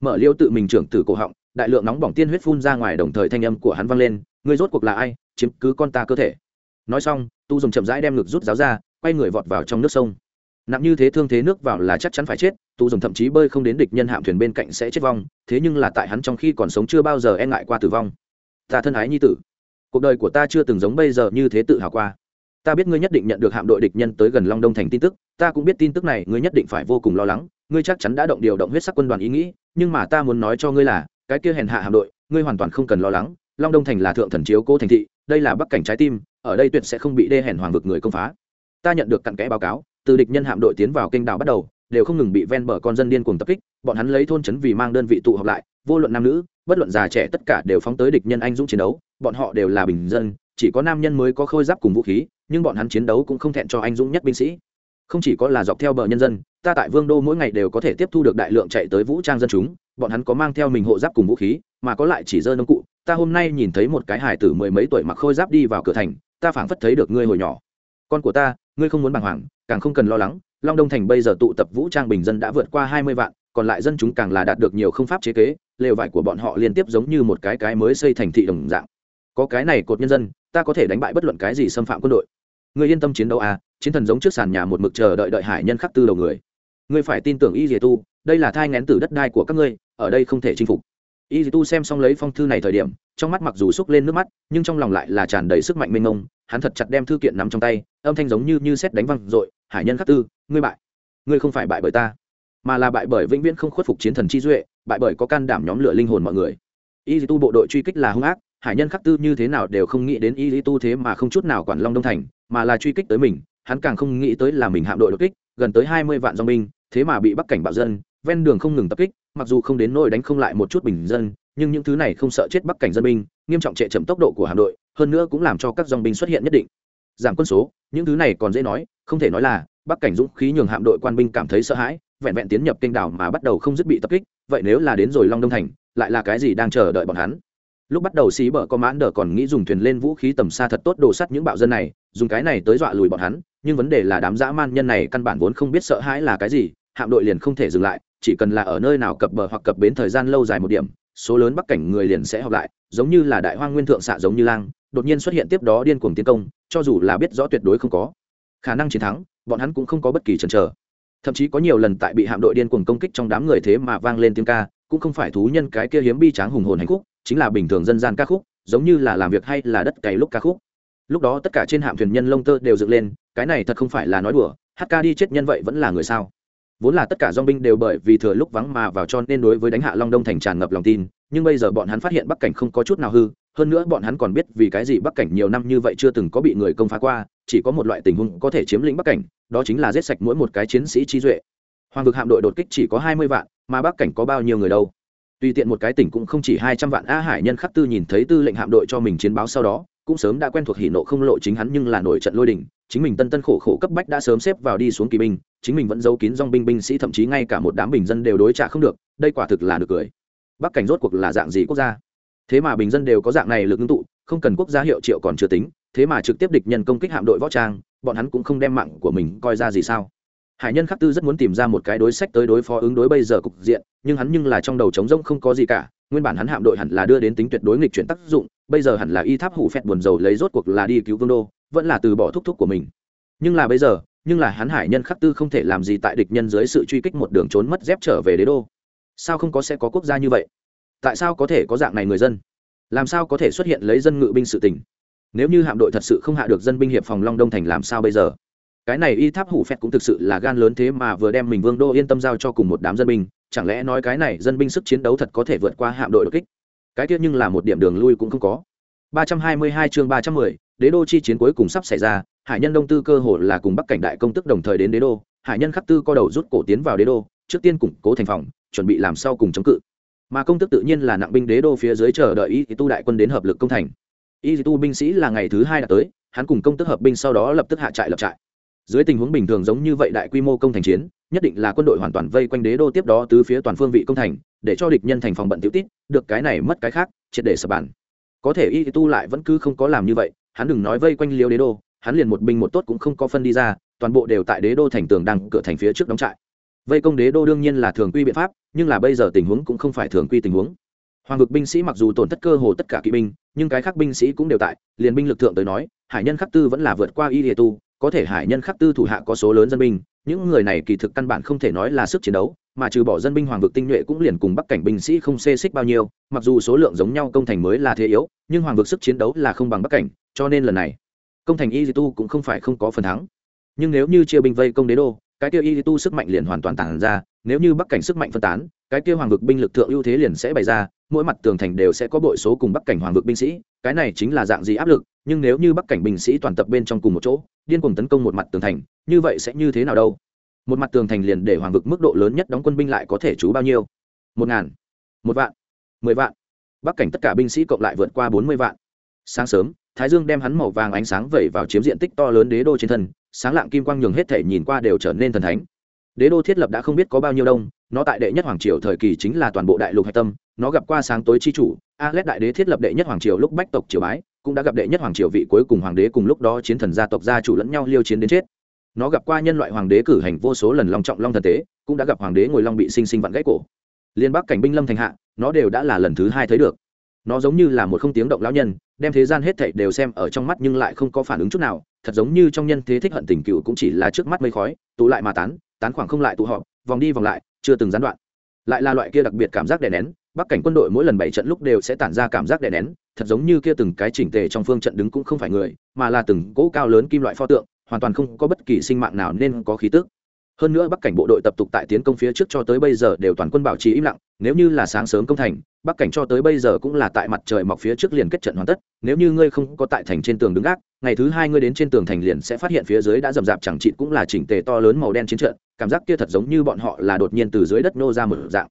Speaker 1: mở liêu tự mình trưởng tử cổ họng, đại lượng nóng bỏng tiên huyết phun ra ngoài đồng thời thanh âm của hắn vang lên, ngươi rốt cuộc là ai? Chiếm cứ con ta cơ thể. Nói xong, tu dùng chậm rãi đem ngực rút giáo ra, quay người vọt vào trong nước sông. Nặng như thế thương thế nước vào là chắc chắn phải chết, tu dùng thậm chí bơi không đến địch nhân hạm thuyền bên cạnh sẽ chết vong, thế nhưng là tại hắn trong khi còn sống chưa bao giờ e ngại qua tử vong. Ta thân ái nhi tử. Cuộc đời của ta chưa từng giống bây giờ như thế tự hào qua ta biết ngươi nhất định nhận được hạm đội địch nhân tới gần long đông thành tin tức, ta cũng biết tin tức này, ngươi nhất định phải vô cùng lo lắng, ngươi chắc chắn đã động điều động huyết sắc quân đoàn ý nghĩ, nhưng mà ta muốn nói cho ngươi là, cái kia hèn hạ hạm đội, ngươi hoàn toàn không cần lo lắng, long đông thành là thượng thần chiếu cố thành thị, đây là bắc cảnh trái tim, ở đây tuyệt sẽ không bị đê hèn hoàng vực người công phá. Ta nhận được cặn kẽ báo cáo, từ địch nhân hạm đội tiến vào kênh đảo bắt đầu, đều không ngừng bị ven bờ con dân điên cuồng tập kích, bọn hắn lấy thôn trấn vì mang đơn vị tụ họp lại, vô luận nam nữ, bất luận già trẻ tất cả đều phóng tới địch nhân anh dũng chiến đấu, bọn họ đều là bình dân chỉ có nam nhân mới có khôi giáp cùng vũ khí, nhưng bọn hắn chiến đấu cũng không thẹn cho anh dũng nhất binh sĩ. Không chỉ có là dọc theo bờ nhân dân, ta tại vương đô mỗi ngày đều có thể tiếp thu được đại lượng chạy tới vũ trang dân chúng, bọn hắn có mang theo mình hộ giáp cùng vũ khí, mà có lại chỉ dơ nông cụ. Ta hôm nay nhìn thấy một cái hải tử mười mấy tuổi mặc khôi giáp đi vào cửa thành, ta phảng phất thấy được ngươi hồi nhỏ. Con của ta, ngươi không muốn bàng hoàng, càng không cần lo lắng. Long đông thành bây giờ tụ tập vũ trang bình dân đã vượt qua hai mươi vạn, còn lại dân chúng càng là đạt được nhiều không pháp chế kế, lều vải của bọn họ liên tiếp giống như một cái cái mới xây thành thị đồng dạng. Có cái này cột nhân dân ta có thể đánh bại bất luận cái gì xâm phạm quân đội. Người yên tâm chiến đấu à chiến thần giống trước sàn nhà một mực chờ đợi đợi hải nhân khắc tư đầu người. Ngươi phải tin tưởng y dì tu, đây là thai ngén từ đất đai của các ngươi, ở đây không thể chinh phục. Y dì tu xem xong lấy phong thư này thời điểm, trong mắt mặc dù xúc lên nước mắt, nhưng trong lòng lại là tràn đầy sức mạnh mênh mông, hắn thật chặt đem thư kiện nắm trong tay, âm thanh giống như như xét đánh văng r hải nhân khắc tư, ngươi bại. Ngươi không phải bại bởi ta, mà là bại bởi vĩnh viễn không khuất phục chiến thần chi duệ, bại bởi có can đảm nhóm lửa linh hồn mọi người. Y dì tu bộ đội truy kích là hung ác hải nhân khắc tư như thế nào đều không nghĩ đến y lý tu thế mà không chút nào quản long đông thành, mà là truy kích tới mình, hắn càng không nghĩ tới là mình hạm đội đột kích, gần tới hai mươi vạn dòng binh, thế mà bị bắc cảnh bạo dân, ven đường không ngừng tập kích, mặc dù không đến nỗi đánh không lại một chút bình dân, nhưng những thứ này không sợ chết bắc cảnh dân binh, nghiêm trọng trệ chậm tốc độ của hạm đội, hơn nữa cũng làm cho các dòng binh xuất hiện nhất định. Giảm quân số, những thứ này còn dễ nói, không thể nói là, bắc cảnh dũng khí nhường hạm đội quan binh cảm thấy sợ hãi, vẹn vẹn tiến nhập kênh đảo mà bắt đầu không dứt bị tập kích, vậy nếu là đến rồi long đông thành, lại là cái gì đang chờ đợi bọn hắn? Lúc bắt đầu xí bờ có mãn đờ còn nghĩ dùng thuyền lên vũ khí tầm xa thật tốt đồ sắt những bạo dân này, dùng cái này tới dọa lùi bọn hắn, nhưng vấn đề là đám dã man nhân này căn bản vốn không biết sợ hãi là cái gì, hạm đội liền không thể dừng lại, chỉ cần là ở nơi nào cập bờ hoặc cập bến thời gian lâu dài một điểm, số lớn bắc cảnh người liền sẽ học lại, giống như là đại hoang nguyên thượng xạ giống như lang, đột nhiên xuất hiện tiếp đó điên cuồng tiến công, cho dù là biết rõ tuyệt đối không có khả năng chiến thắng, bọn hắn cũng không có bất kỳ chần chờ. Thậm chí có nhiều lần tại bị hạm đội điên cuồng công kích trong đám người thế mà vang lên tiếng ca, cũng không phải thú nhân cái kia hiếm bi tráng hùng hồn hành khúc chính là bình thường dân gian ca khúc, giống như là làm việc hay là đất cày lúc ca khúc. Lúc đó tất cả trên hạm thuyền nhân lông tơ đều dựng lên, cái này thật không phải là nói đùa, hát ca đi chết nhân vậy vẫn là người sao? Vốn là tất cả dong binh đều bởi vì thừa lúc vắng mà vào cho nên đối với đánh hạ long đông thành tràn ngập lòng tin, nhưng bây giờ bọn hắn phát hiện bắc cảnh không có chút nào hư, hơn nữa bọn hắn còn biết vì cái gì bắc cảnh nhiều năm như vậy chưa từng có bị người công phá qua, chỉ có một loại tình huống có thể chiếm lĩnh bắc cảnh, đó chính là giết sạch mỗi một cái chiến sĩ trí duệ. Hoàng vực hạm đội đột kích chỉ có hai mươi vạn, mà bắc cảnh có bao nhiêu người đâu? Tùy tiện một cái tỉnh cũng không chỉ hai trăm vạn a hải nhân khắc tư nhìn thấy tư lệnh hạm đội cho mình chiến báo sau đó, cũng sớm đã quen thuộc hỉ nộ không lộ chính hắn nhưng là nổi trận lôi đình. Chính mình tân tân khổ khổ cấp bách đã sớm xếp vào đi xuống kỳ binh, chính mình vẫn giấu kín dong binh binh sĩ, thậm chí ngay cả một đám bình dân đều đối trả không được, đây quả thực là được cười. Bắc cảnh rốt cuộc là dạng gì quốc gia? Thế mà bình dân đều có dạng này lực ngưng tụ, không cần quốc gia hiệu triệu còn chưa tính, thế mà trực tiếp địch nhân công kích hạm đội võ trang, bọn hắn cũng không đem mạng của mình coi ra gì sao? Hải nhân khắc tư rất muốn tìm ra một cái đối sách tới đối phó ứng đối bây giờ cục diện, nhưng hắn nhưng là trong đầu trống rỗng không có gì cả, nguyên bản hắn hạm đội hẳn là đưa đến tính tuyệt đối nghịch chuyển tác dụng, bây giờ hẳn là y tháp hủ phẹt buồn dầu lấy rốt cuộc là đi cứu vương đô, vẫn là từ bỏ thúc thúc của mình. Nhưng là bây giờ, nhưng là hắn hải nhân khắc tư không thể làm gì tại địch nhân dưới sự truy kích một đường trốn mất dép trở về đế đô. Sao không có sẽ có quốc gia như vậy? Tại sao có thể có dạng này người dân? Làm sao có thể xuất hiện lấy dân ngự binh sự tình? Nếu như hạm đội thật sự không hạ được dân binh hiệp phòng long đông thành làm sao bây giờ? Cái này y tháp hủ phẹt cũng thực sự là gan lớn thế mà vừa đem mình vương đô yên tâm giao cho cùng một đám dân binh chẳng lẽ nói cái này dân binh sức chiến đấu thật có thể vượt qua hạm đội đột kích? Cái tiết nhưng là một điểm đường lui cũng không có. 322 chương 310, đế đô chi chiến cuối cùng sắp xảy ra hải nhân đông tư cơ hồ là cùng bắc cảnh đại công tức đồng thời đến đế đô hải nhân khắc tư co đầu rút cổ tiến vào đế đô trước tiên củng cố thành phòng chuẩn bị làm sau cùng chống cự. Mà công tức tự nhiên là nặng binh đế đô phía dưới chờ đợi y tu đại quân đến hợp lực công thành. Y tu binh sĩ là ngày thứ hai đã tới hắn cùng công tức hợp binh sau đó lập tức hạ trại lập trại dưới tình huống bình thường giống như vậy đại quy mô công thành chiến, nhất định là quân đội hoàn toàn vây quanh đế đô tiếp đó từ phía toàn phương vị công thành, để cho địch nhân thành phòng bận tiểu tít, được cái này mất cái khác, triệt để sập bàn. Có thể y tu lại vẫn cứ không có làm như vậy, hắn đừng nói vây quanh liêu đế đô, hắn liền một binh một tốt cũng không có phân đi ra, toàn bộ đều tại đế đô thành tường đằng cửa thành phía trước đóng trại. Vây công đế đô đương nhiên là thường quy biện pháp, nhưng là bây giờ tình huống cũng không phải thường quy tình huống. Hoàng vực binh sĩ mặc dù tổn thất cơ hồ tất cả kỵ binh, nhưng cái khác binh sĩ cũng đều tại, liền binh lực thượng tới nói, hải nhân khắc tư vẫn là vượt qua y tu có thể hải nhân khắc tư thủ hạ có số lớn dân binh, những người này kỳ thực căn bản không thể nói là sức chiến đấu, mà trừ bỏ dân binh hoàng vực tinh nhuệ cũng liền cùng bắc cảnh binh sĩ không xê xích bao nhiêu, mặc dù số lượng giống nhau công thành mới là thế yếu, nhưng hoàng vực sức chiến đấu là không bằng bắc cảnh, cho nên lần này, công thành y di tu cũng không phải không có phần thắng. Nhưng nếu như chia binh vây công đế đô, cái kia y di tu sức mạnh liền hoàn toàn tản ra, nếu như bắc cảnh sức mạnh phân tán, cái kia hoàng vực binh lực thượng ưu thế liền sẽ bày ra, mỗi mặt tường thành đều sẽ có bội số cùng bắc cảnh hoàng vực binh sĩ, cái này chính là dạng gì áp lực, nhưng nếu như bắc cảnh binh sĩ toàn tập bên trong cùng một chỗ điên cuồng tấn công một mặt tường thành, như vậy sẽ như thế nào đâu? Một mặt tường thành liền để hoàng vực mức độ lớn nhất đóng quân binh lại có thể trú bao nhiêu? Một ngàn, một vạn, mười vạn. Bắc cảnh tất cả binh sĩ cộng lại vượt qua bốn mươi vạn. Sáng sớm, thái dương đem hắn màu vàng ánh sáng vẩy vào chiếm diện tích to lớn đế đô trên thân, sáng lạng kim quang nhường hết thể nhìn qua đều trở nên thần thánh. Đế đô thiết lập đã không biết có bao nhiêu đông, nó tại đệ nhất hoàng triều thời kỳ chính là toàn bộ đại lục hạch tâm, nó gặp qua sáng tối chi chủ a l đại đế thiết lập đệ nhất hoàng triều lúc bách tộc triều bái cũng đã gặp đệ nhất hoàng triều vị cuối cùng hoàng đế cùng lúc đó chiến thần gia tộc gia chủ lẫn nhau liêu chiến đến chết. Nó gặp qua nhân loại hoàng đế cử hành vô số lần long trọng long thần tế, cũng đã gặp hoàng đế ngồi long bị sinh sinh vặn gãy cổ. Liên bắc cảnh binh lâm thành hạ, nó đều đã là lần thứ hai thấy được. Nó giống như là một không tiếng động lão nhân, đem thế gian hết thảy đều xem ở trong mắt nhưng lại không có phản ứng chút nào, thật giống như trong nhân thế thích hận tình cựu cũng chỉ là trước mắt mây khói, tụ lại mà tán tán khoảng không lại tụ họp, vòng đi vòng lại, chưa từng gián đoạn. Lại là loại kia đặc biệt cảm giác đè nén bắc cảnh quân đội mỗi lần bảy trận lúc đều sẽ tản ra cảm giác đè nén, thật giống như kia từng cái chỉnh tề trong phương trận đứng cũng không phải người, mà là từng cỗ cao lớn kim loại pho tượng, hoàn toàn không có bất kỳ sinh mạng nào nên có khí tức. Hơn nữa bắc cảnh bộ đội tập tục tại tiến công phía trước cho tới bây giờ đều toàn quân bảo trì im lặng, nếu như là sáng sớm công thành, bắc cảnh cho tới bây giờ cũng là tại mặt trời mọc phía trước liền kết trận hoàn tất, nếu như ngươi không có tại thành trên tường đứng gác, ngày thứ hai ngươi đến trên tường thành liền sẽ phát hiện phía dưới đã rầm rạp chẳng chịt cũng là chỉnh tề to lớn màu đen chiến trận, cảm giác kia thật giống như bọn họ là đột nhiên từ dưới đất nô ra một dạng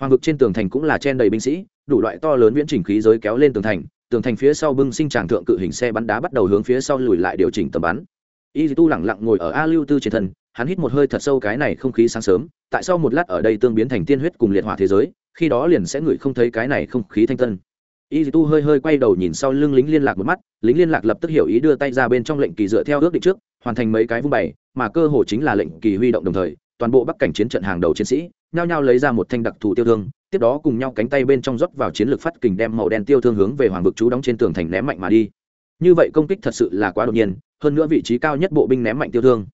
Speaker 1: hoàng vực trên tường thành cũng là chen đầy binh sĩ, đủ loại to lớn viễn trình khí giới kéo lên tường thành tường thành phía sau bưng sinh tràng thượng cự hình xe bắn đá bắt đầu hướng phía sau lùi lại điều chỉnh tầm bắn. Y tu lẳng lặng ngồi ở a lưu tư trên thân, hắn hít một hơi thật sâu cái này không khí sáng sớm, tại sao một lát ở đây tương biến thành tiên huyết cùng liệt hỏa thế giới, khi đó liền sẽ ngửi không thấy cái này không khí thanh tân. Y tu hơi hơi quay đầu nhìn sau lưng lính liên lạc một mắt, lính liên lạc lập tức hiểu ý đưa tay ra bên trong lệnh kỳ dựa theo ước định trước, hoàn thành mấy cái vung bày, mà cơ hồ chính là lệnh kỳ huy động đồng thời, toàn bộ bắc cảnh chiến trận hàng đầu chiến sĩ nhao nhao lấy ra một thanh đặc thù tiêu thương, tiếp đó cùng nhau cánh tay bên trong rót vào chiến lược phát kình đem màu đen tiêu thương hướng về hoàng vực chú đóng trên tường thành ném mạnh mà đi. Như vậy công kích thật sự là quá đột nhiên, hơn nữa vị trí cao nhất bộ binh ném mạnh tiêu thương.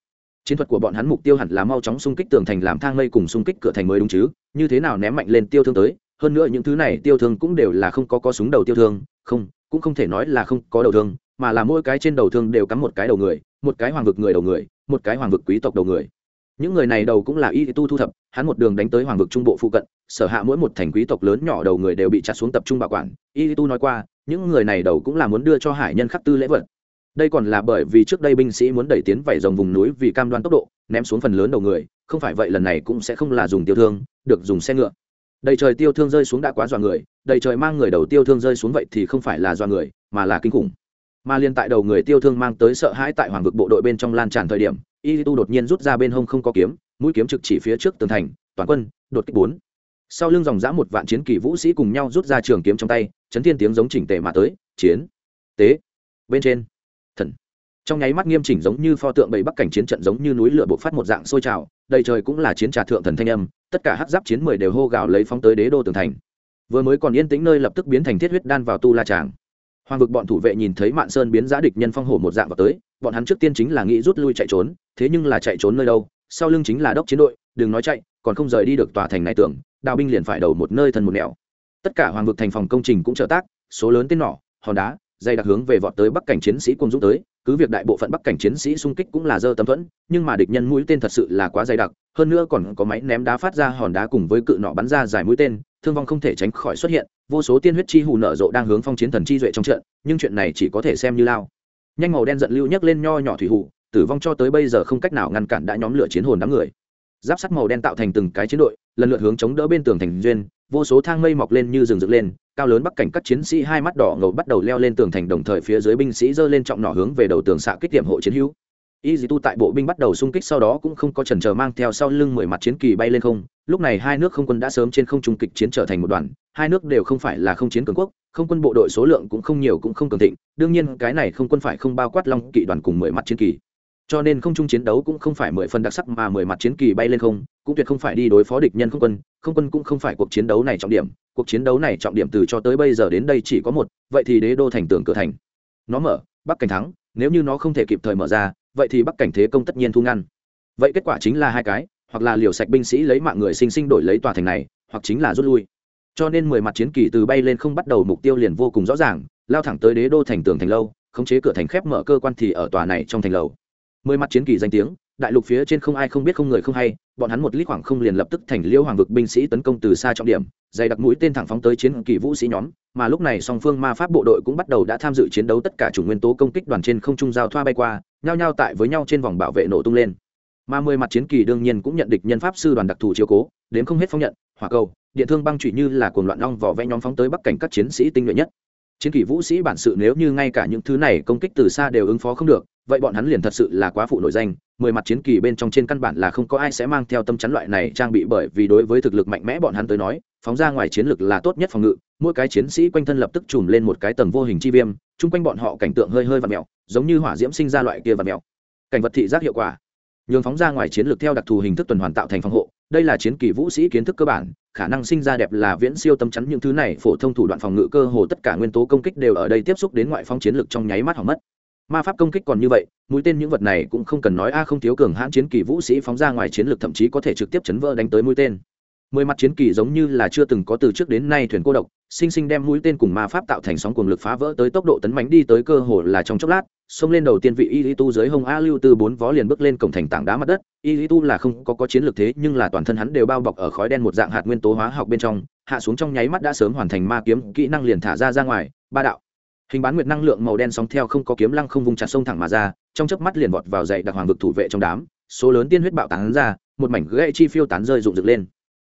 Speaker 1: Chiến thuật của bọn hắn mục tiêu hẳn là mau chóng xung kích tường thành làm thang mây cùng xung kích cửa thành mới đúng chứ, như thế nào ném mạnh lên tiêu thương tới, hơn nữa những thứ này tiêu thương cũng đều là không có có súng đầu tiêu thương, không, cũng không thể nói là không có đầu thương, mà là mỗi cái trên đầu thương đều cắm một cái đầu người, một cái hoàng vực người đầu người, một cái hoàng vực quý tộc đầu người những người này đầu cũng là y tu thu thập, hắn một đường đánh tới hoàng vực trung bộ phụ cận, sở hạ mỗi một thành quý tộc lớn nhỏ đầu người đều bị chặt xuống tập trung bảo quản. Y tu nói qua, những người này đầu cũng là muốn đưa cho hải nhân khắc tư lễ vật. Đây còn là bởi vì trước đây binh sĩ muốn đẩy tiến vảy dòng vùng núi vì cam đoan tốc độ, ném xuống phần lớn đầu người, không phải vậy lần này cũng sẽ không là dùng tiêu thương, được dùng xe ngựa. Đầy trời tiêu thương rơi xuống đã quá dọa người, đầy trời mang người đầu tiêu thương rơi xuống vậy thì không phải là dọa người, mà là kinh khủng mà liên tại đầu người tiêu thương mang tới sợ hãi tại hoàng vực bộ đội bên trong lan tràn thời điểm, y tu đột nhiên rút ra bên hông không có kiếm, mũi kiếm trực chỉ phía trước tường thành, toàn quân, đột kích bốn. Sau lưng dòng dã một vạn chiến kỳ vũ sĩ cùng nhau rút ra trường kiếm trong tay, chấn thiên tiếng giống chỉnh tề mà tới, chiến, tế, bên trên, thần. Trong nháy mắt nghiêm chỉnh giống như pho tượng bảy bắc cảnh chiến trận giống như núi lửa bộc phát một dạng sôi trào, đầy trời cũng là chiến trà thượng thần thanh âm, tất cả hắc giáp chiến mười đều hô gào lấy phóng tới đế đô tường thành. Vừa mới còn yên tĩnh nơi lập tức biến thành thiết huyết đan vào tu la tràng hoàng vực bọn thủ vệ nhìn thấy mạn sơn biến giã địch nhân phong hổ một dạng vào tới, bọn hắn trước tiên chính là nghĩ rút lui chạy trốn, thế nhưng là chạy trốn nơi đâu, sau lưng chính là đốc chiến đội, đừng nói chạy, còn không rời đi được tòa thành này tưởng, đào binh liền phải đầu một nơi thân một nẻo. Tất cả hoàng vực thành phòng công trình cũng trợ tác, số lớn tên nỏ, hòn đá, dây đặc hướng về vọt tới bắc cảnh chiến sĩ quân dũng tới, cứ việc đại bộ phận bắc cảnh chiến sĩ xung kích cũng là dơ tấm thuẫn, nhưng mà địch nhân mũi tên thật sự là quá dày đặc, hơn nữa còn có máy ném đá phát ra hòn đá cùng với cự nọ bắn ra dài mũi tên thương vong không thể tránh khỏi xuất hiện, vô số tiên huyết chi hù nở rộ đang hướng phong chiến thần chi duệ trong trận, nhưng chuyện này chỉ có thể xem như lao. Nhanh màu đen giận lưu nhấc lên nho nhỏ thủy hù, tử vong cho tới bây giờ không cách nào ngăn cản đã nhóm lửa chiến hồn đám người. Giáp sắt màu đen tạo thành từng cái chiến đội, lần lượt hướng chống đỡ bên tường thành duyên, vô số thang mây mọc lên như rừng rực lên, cao lớn bắc cảnh các chiến sĩ hai mắt đỏ ngầu bắt đầu leo lên tường thành đồng thời phía dưới binh sĩ giơ lên trọng nỏ hướng về đầu tường xạ kích tiệm hộ chiến hữu y dì tu tại bộ binh bắt đầu xung kích sau đó cũng không có trần chờ mang theo sau lưng mười mặt chiến kỳ bay lên không. Lúc này hai nước không quân đã sớm trên không trung kịch chiến trở thành một đoàn, hai nước đều không phải là không chiến cường quốc, không quân bộ đội số lượng cũng không nhiều cũng không cường thịnh, đương nhiên cái này không quân phải không bao quát long kỵ đoàn cùng mười mặt chiến kỳ. Cho nên không trung chiến đấu cũng không phải mười phần đặc sắc mà mười mặt chiến kỳ bay lên không, cũng tuyệt không phải đi đối phó địch nhân không quân không quân cũng không phải cuộc chiến đấu này trọng điểm, cuộc chiến đấu này trọng điểm từ cho tới bây giờ đến đây chỉ có một, vậy thì đế đô thành tưởng cửa thành. Nó mở, bắc cảnh thắng, nếu như nó không thể kịp thời mở ra vậy thì bắc cảnh thế công tất nhiên thu ngăn. Vậy kết quả chính là hai cái, hoặc là liều sạch binh sĩ lấy mạng người sinh sinh đổi lấy tòa thành này, hoặc chính là rút lui. Cho nên mười mặt chiến kỳ từ bay lên không bắt đầu mục tiêu liền vô cùng rõ ràng, lao thẳng tới đế đô thành tường thành lâu, khống chế cửa thành khép mở cơ quan thì ở tòa này trong thành lầu. Mười mặt chiến kỳ danh tiếng, đại lục phía trên không ai không biết không người không hay, bọn hắn một lít khoảng không liền lập tức thành liêu hoàng vực binh sĩ tấn công từ xa trọng điểm, dày đặc mũi tên thẳng phóng tới chiến kỳ vũ sĩ nhóm, mà lúc này song phương ma pháp bộ đội cũng bắt đầu đã tham dự chiến đấu tất cả chủ nguyên tố công kích đoàn trên không trung giao thoa bay qua nhao nhao tại với nhau trên vòng bảo vệ nổ tung lên. Mà mười mặt chiến kỳ đương nhiên cũng nhận địch nhân pháp sư đoàn đặc thù chiếu cố đến không hết phong nhận, hỏa cầu, điện thương băng trụy như là cuồng loạn long vỏ vẽ nhóm phóng tới bắc cảnh các chiến sĩ tinh nhuệ nhất. Chiến kỳ vũ sĩ bản sự nếu như ngay cả những thứ này công kích từ xa đều ứng phó không được, vậy bọn hắn liền thật sự là quá phụ nổi danh, mười mặt chiến kỳ bên trong trên căn bản là không có ai sẽ mang theo tâm chắn loại này trang bị bởi vì đối với thực lực mạnh mẽ bọn hắn tới nói, phóng ra ngoài chiến lực là tốt nhất phòng ngự mỗi cái chiến sĩ quanh thân lập tức chùm lên một cái tầng vô hình chi viêm, chung quanh bọn họ cảnh tượng hơi hơi và mèo, giống như hỏa diễm sinh ra loại kia và mèo. Cảnh vật thị giác hiệu quả. Nhường phóng ra ngoài chiến lược theo đặc thù hình thức tuần hoàn tạo thành phòng hộ, đây là chiến kỳ vũ sĩ kiến thức cơ bản, khả năng sinh ra đẹp là viễn siêu tâm chắn những thứ này, phổ thông thủ đoạn phòng ngự cơ hồ tất cả nguyên tố công kích đều ở đây tiếp xúc đến ngoại phong chiến lược trong nháy mắt hỏng mất. Ma pháp công kích còn như vậy, mũi tên những vật này cũng không cần nói, a không thiếu cường hãn chiến kỳ vũ sĩ phóng ra ngoài chiến lược thậm chí có thể trực tiếp chấn vỡ đánh tới mũi tên mười mặt chiến kỳ giống như là chưa từng có từ trước đến nay thuyền cô độc, sinh sinh đem mũi tên cùng ma pháp tạo thành sóng cuồng lực phá vỡ tới tốc độ tấn mánh đi tới cơ hồ là trong chốc lát, xông lên đầu tiên vị y tu dưới hông a lưu từ bốn vó liền bước lên cổng thành tảng đá mặt đất. Y tu là không có có chiến lược thế, nhưng là toàn thân hắn đều bao bọc ở khói đen một dạng hạt nguyên tố hóa học bên trong, hạ xuống trong nháy mắt đã sớm hoàn thành ma kiếm kỹ năng liền thả ra ra ngoài. Ba đạo hình bán nguyệt năng lượng màu đen sóng theo không có kiếm lăng không vùng chặt sông thẳng mà ra, trong chớp mắt liền vọt vào dậy đặc hoàng vực thủ vệ trong đám, số lớn tiên huyết bạo tán ra, một mảnh gãy chi phiêu tán rơi rụng rực lên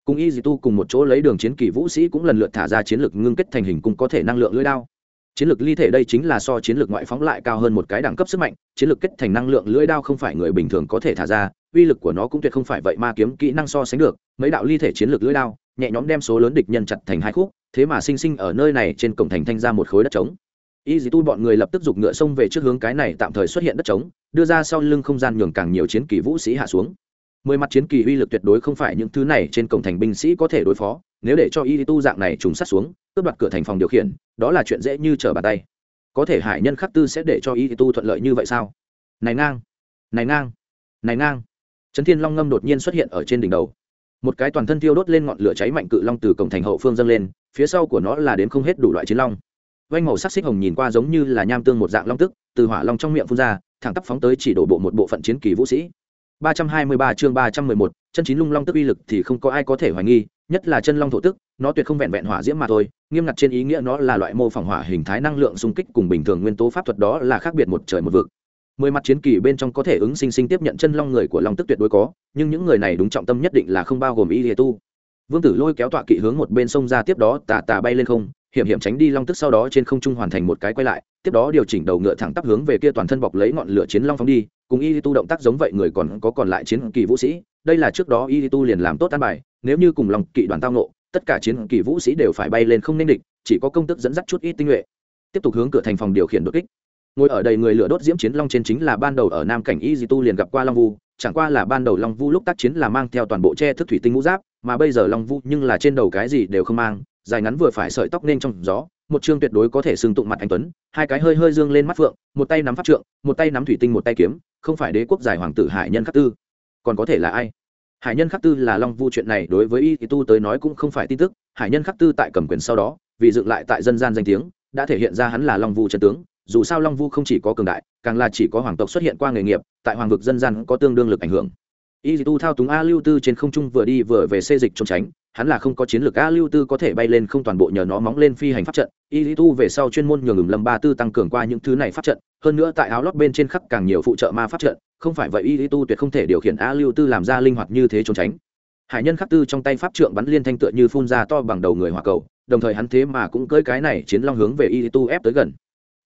Speaker 1: cùng y dì tu cùng một chỗ lấy đường chiến kỳ vũ sĩ cũng lần lượt thả ra chiến lược ngưng kết thành hình cung có thể năng lượng lưỡi đao. Chiến lược ly thể đây chính là so chiến lược ngoại phóng lại cao hơn một cái đẳng cấp sức mạnh, chiến lược kết thành năng lượng lưỡi đao không phải người bình thường có thể thả ra, uy lực của nó cũng tuyệt không phải vậy ma kiếm kỹ năng so sánh được, mấy đạo ly thể chiến lược lưỡi đao, nhẹ nhõm đem số lớn địch nhân chặt thành hai khúc, thế mà sinh sinh ở nơi này trên cổng thành thanh ra một khối đất trống. Y dì tu bọn người lập tức giục ngựa xông về trước hướng cái này tạm thời xuất hiện đất trống, đưa ra sau lưng không gian nhường càng nhiều chiến kỳ vũ sĩ hạ xuống mười mặt chiến kỳ uy lực tuyệt đối không phải những thứ này trên cổng thành binh sĩ có thể đối phó, nếu để cho y tu dạng này trùng sát xuống, cướp đoạt cửa thành phòng điều khiển, đó là chuyện dễ như trở bàn tay. Có thể hải nhân khắc tư sẽ để cho y tu thuận lợi như vậy sao? Này ngang này ngang này ngang. Trấn thiên long ngâm đột nhiên xuất hiện ở trên đỉnh đầu. Một cái toàn thân thiêu đốt lên ngọn lửa cháy mạnh cự long từ cổng thành hậu phương dâng lên, phía sau của nó là đến không hết đủ loại chiến long. Vanh màu sắc xích hồng nhìn qua giống như là nham tương một dạng long tức, từ hỏa long trong miệng phun ra, thẳng tắp phóng tới chỉ đổ bộ một bộ phận chiến kỳ vũ sĩ. 323 chương 311, chân chín lung long tức uy lực thì không có ai có thể hoài nghi, nhất là chân long thổ tức, nó tuyệt không vẹn vẹn hỏa diễm mà thôi, nghiêm ngặt trên ý nghĩa nó là loại mô phỏng hỏa hình thái năng lượng xung kích cùng bình thường nguyên tố pháp thuật đó là khác biệt một trời một vực. Mười mặt chiến kỳ bên trong có thể ứng sinh sinh tiếp nhận chân long người của long tức tuyệt đối có, nhưng những người này đúng trọng tâm nhất định là không bao gồm ý tu. Vương Tử Lôi kéo tọa kỵ hướng một bên sông ra tiếp đó tà tà bay lên không, hiểm hiểm tránh đi long tức sau đó trên không trung hoàn thành một cái quay lại, tiếp đó điều chỉnh đầu ngựa thẳng tắp hướng về kia toàn thân bọc lấy ngọn lửa chiến long phóng đi, cùng y tu động tác giống vậy người còn có còn lại chiến kỳ vũ sĩ đây là trước đó y tu liền làm tốt an bài nếu như cùng lòng kỵ đoàn tao nộ tất cả chiến kỳ vũ sĩ đều phải bay lên không nên địch chỉ có công tức dẫn dắt chút ít tinh nhuệ. Tiếp tục hướng cửa thành phòng điều khiển đột kích. Ngồi ở đầy người lửa đốt diễm chiến long trên chính là ban đầu ở nam cảnh y tu liền gặp qua long vu chẳng qua là ban đầu long vu lúc tác chiến là mang theo toàn bộ che thức thủy tinh mũ giáp mà bây giờ long vu nhưng là trên đầu cái gì đều không mang dài ngắn vừa phải sợi tóc nên trong gió một chương tuyệt đối có thể xưng tụng mặt anh tuấn, hai cái hơi hơi dương lên mắt phượng, một tay nắm pháp trượng, một tay nắm thủy tinh một tay kiếm, không phải đế quốc giải hoàng tử hải nhân khắc tư. Còn có thể là ai? Hải nhân khắc tư là long vu chuyện này đối với y tu tới nói cũng không phải tin tức, hải nhân khắc tư tại cầm quyền sau đó, vì dựng lại tại dân gian danh tiếng, đã thể hiện ra hắn là long vu trần tướng, dù sao long vu không chỉ có cường đại, càng là chỉ có hoàng tộc xuất hiện qua nghề nghiệp, tại hoàng vực dân gian có tương đương lực ảnh hưởng y tu thao túng a lưu tư trên không trung vừa đi vừa về xê dịch trốn tránh, hắn là không có chiến lược a lưu tư có thể bay lên không toàn bộ nhờ nó móng lên phi hành pháp trận. Y tu về sau chuyên môn nhường ngừng lâm ba tư tăng cường qua những thứ này pháp trận, hơn nữa tại áo lót bên trên khắc càng nhiều phụ trợ ma pháp trận, không phải vậy y tu tuyệt không thể điều khiển a lưu tư làm ra linh hoạt như thế trốn tránh. Hải nhân khắc tư trong tay pháp trượng bắn liên thanh tựa như phun ra to bằng đầu người hỏa cầu, đồng thời hắn thế mà cũng cưỡi cái này chiến long hướng về y tu ép tới gần.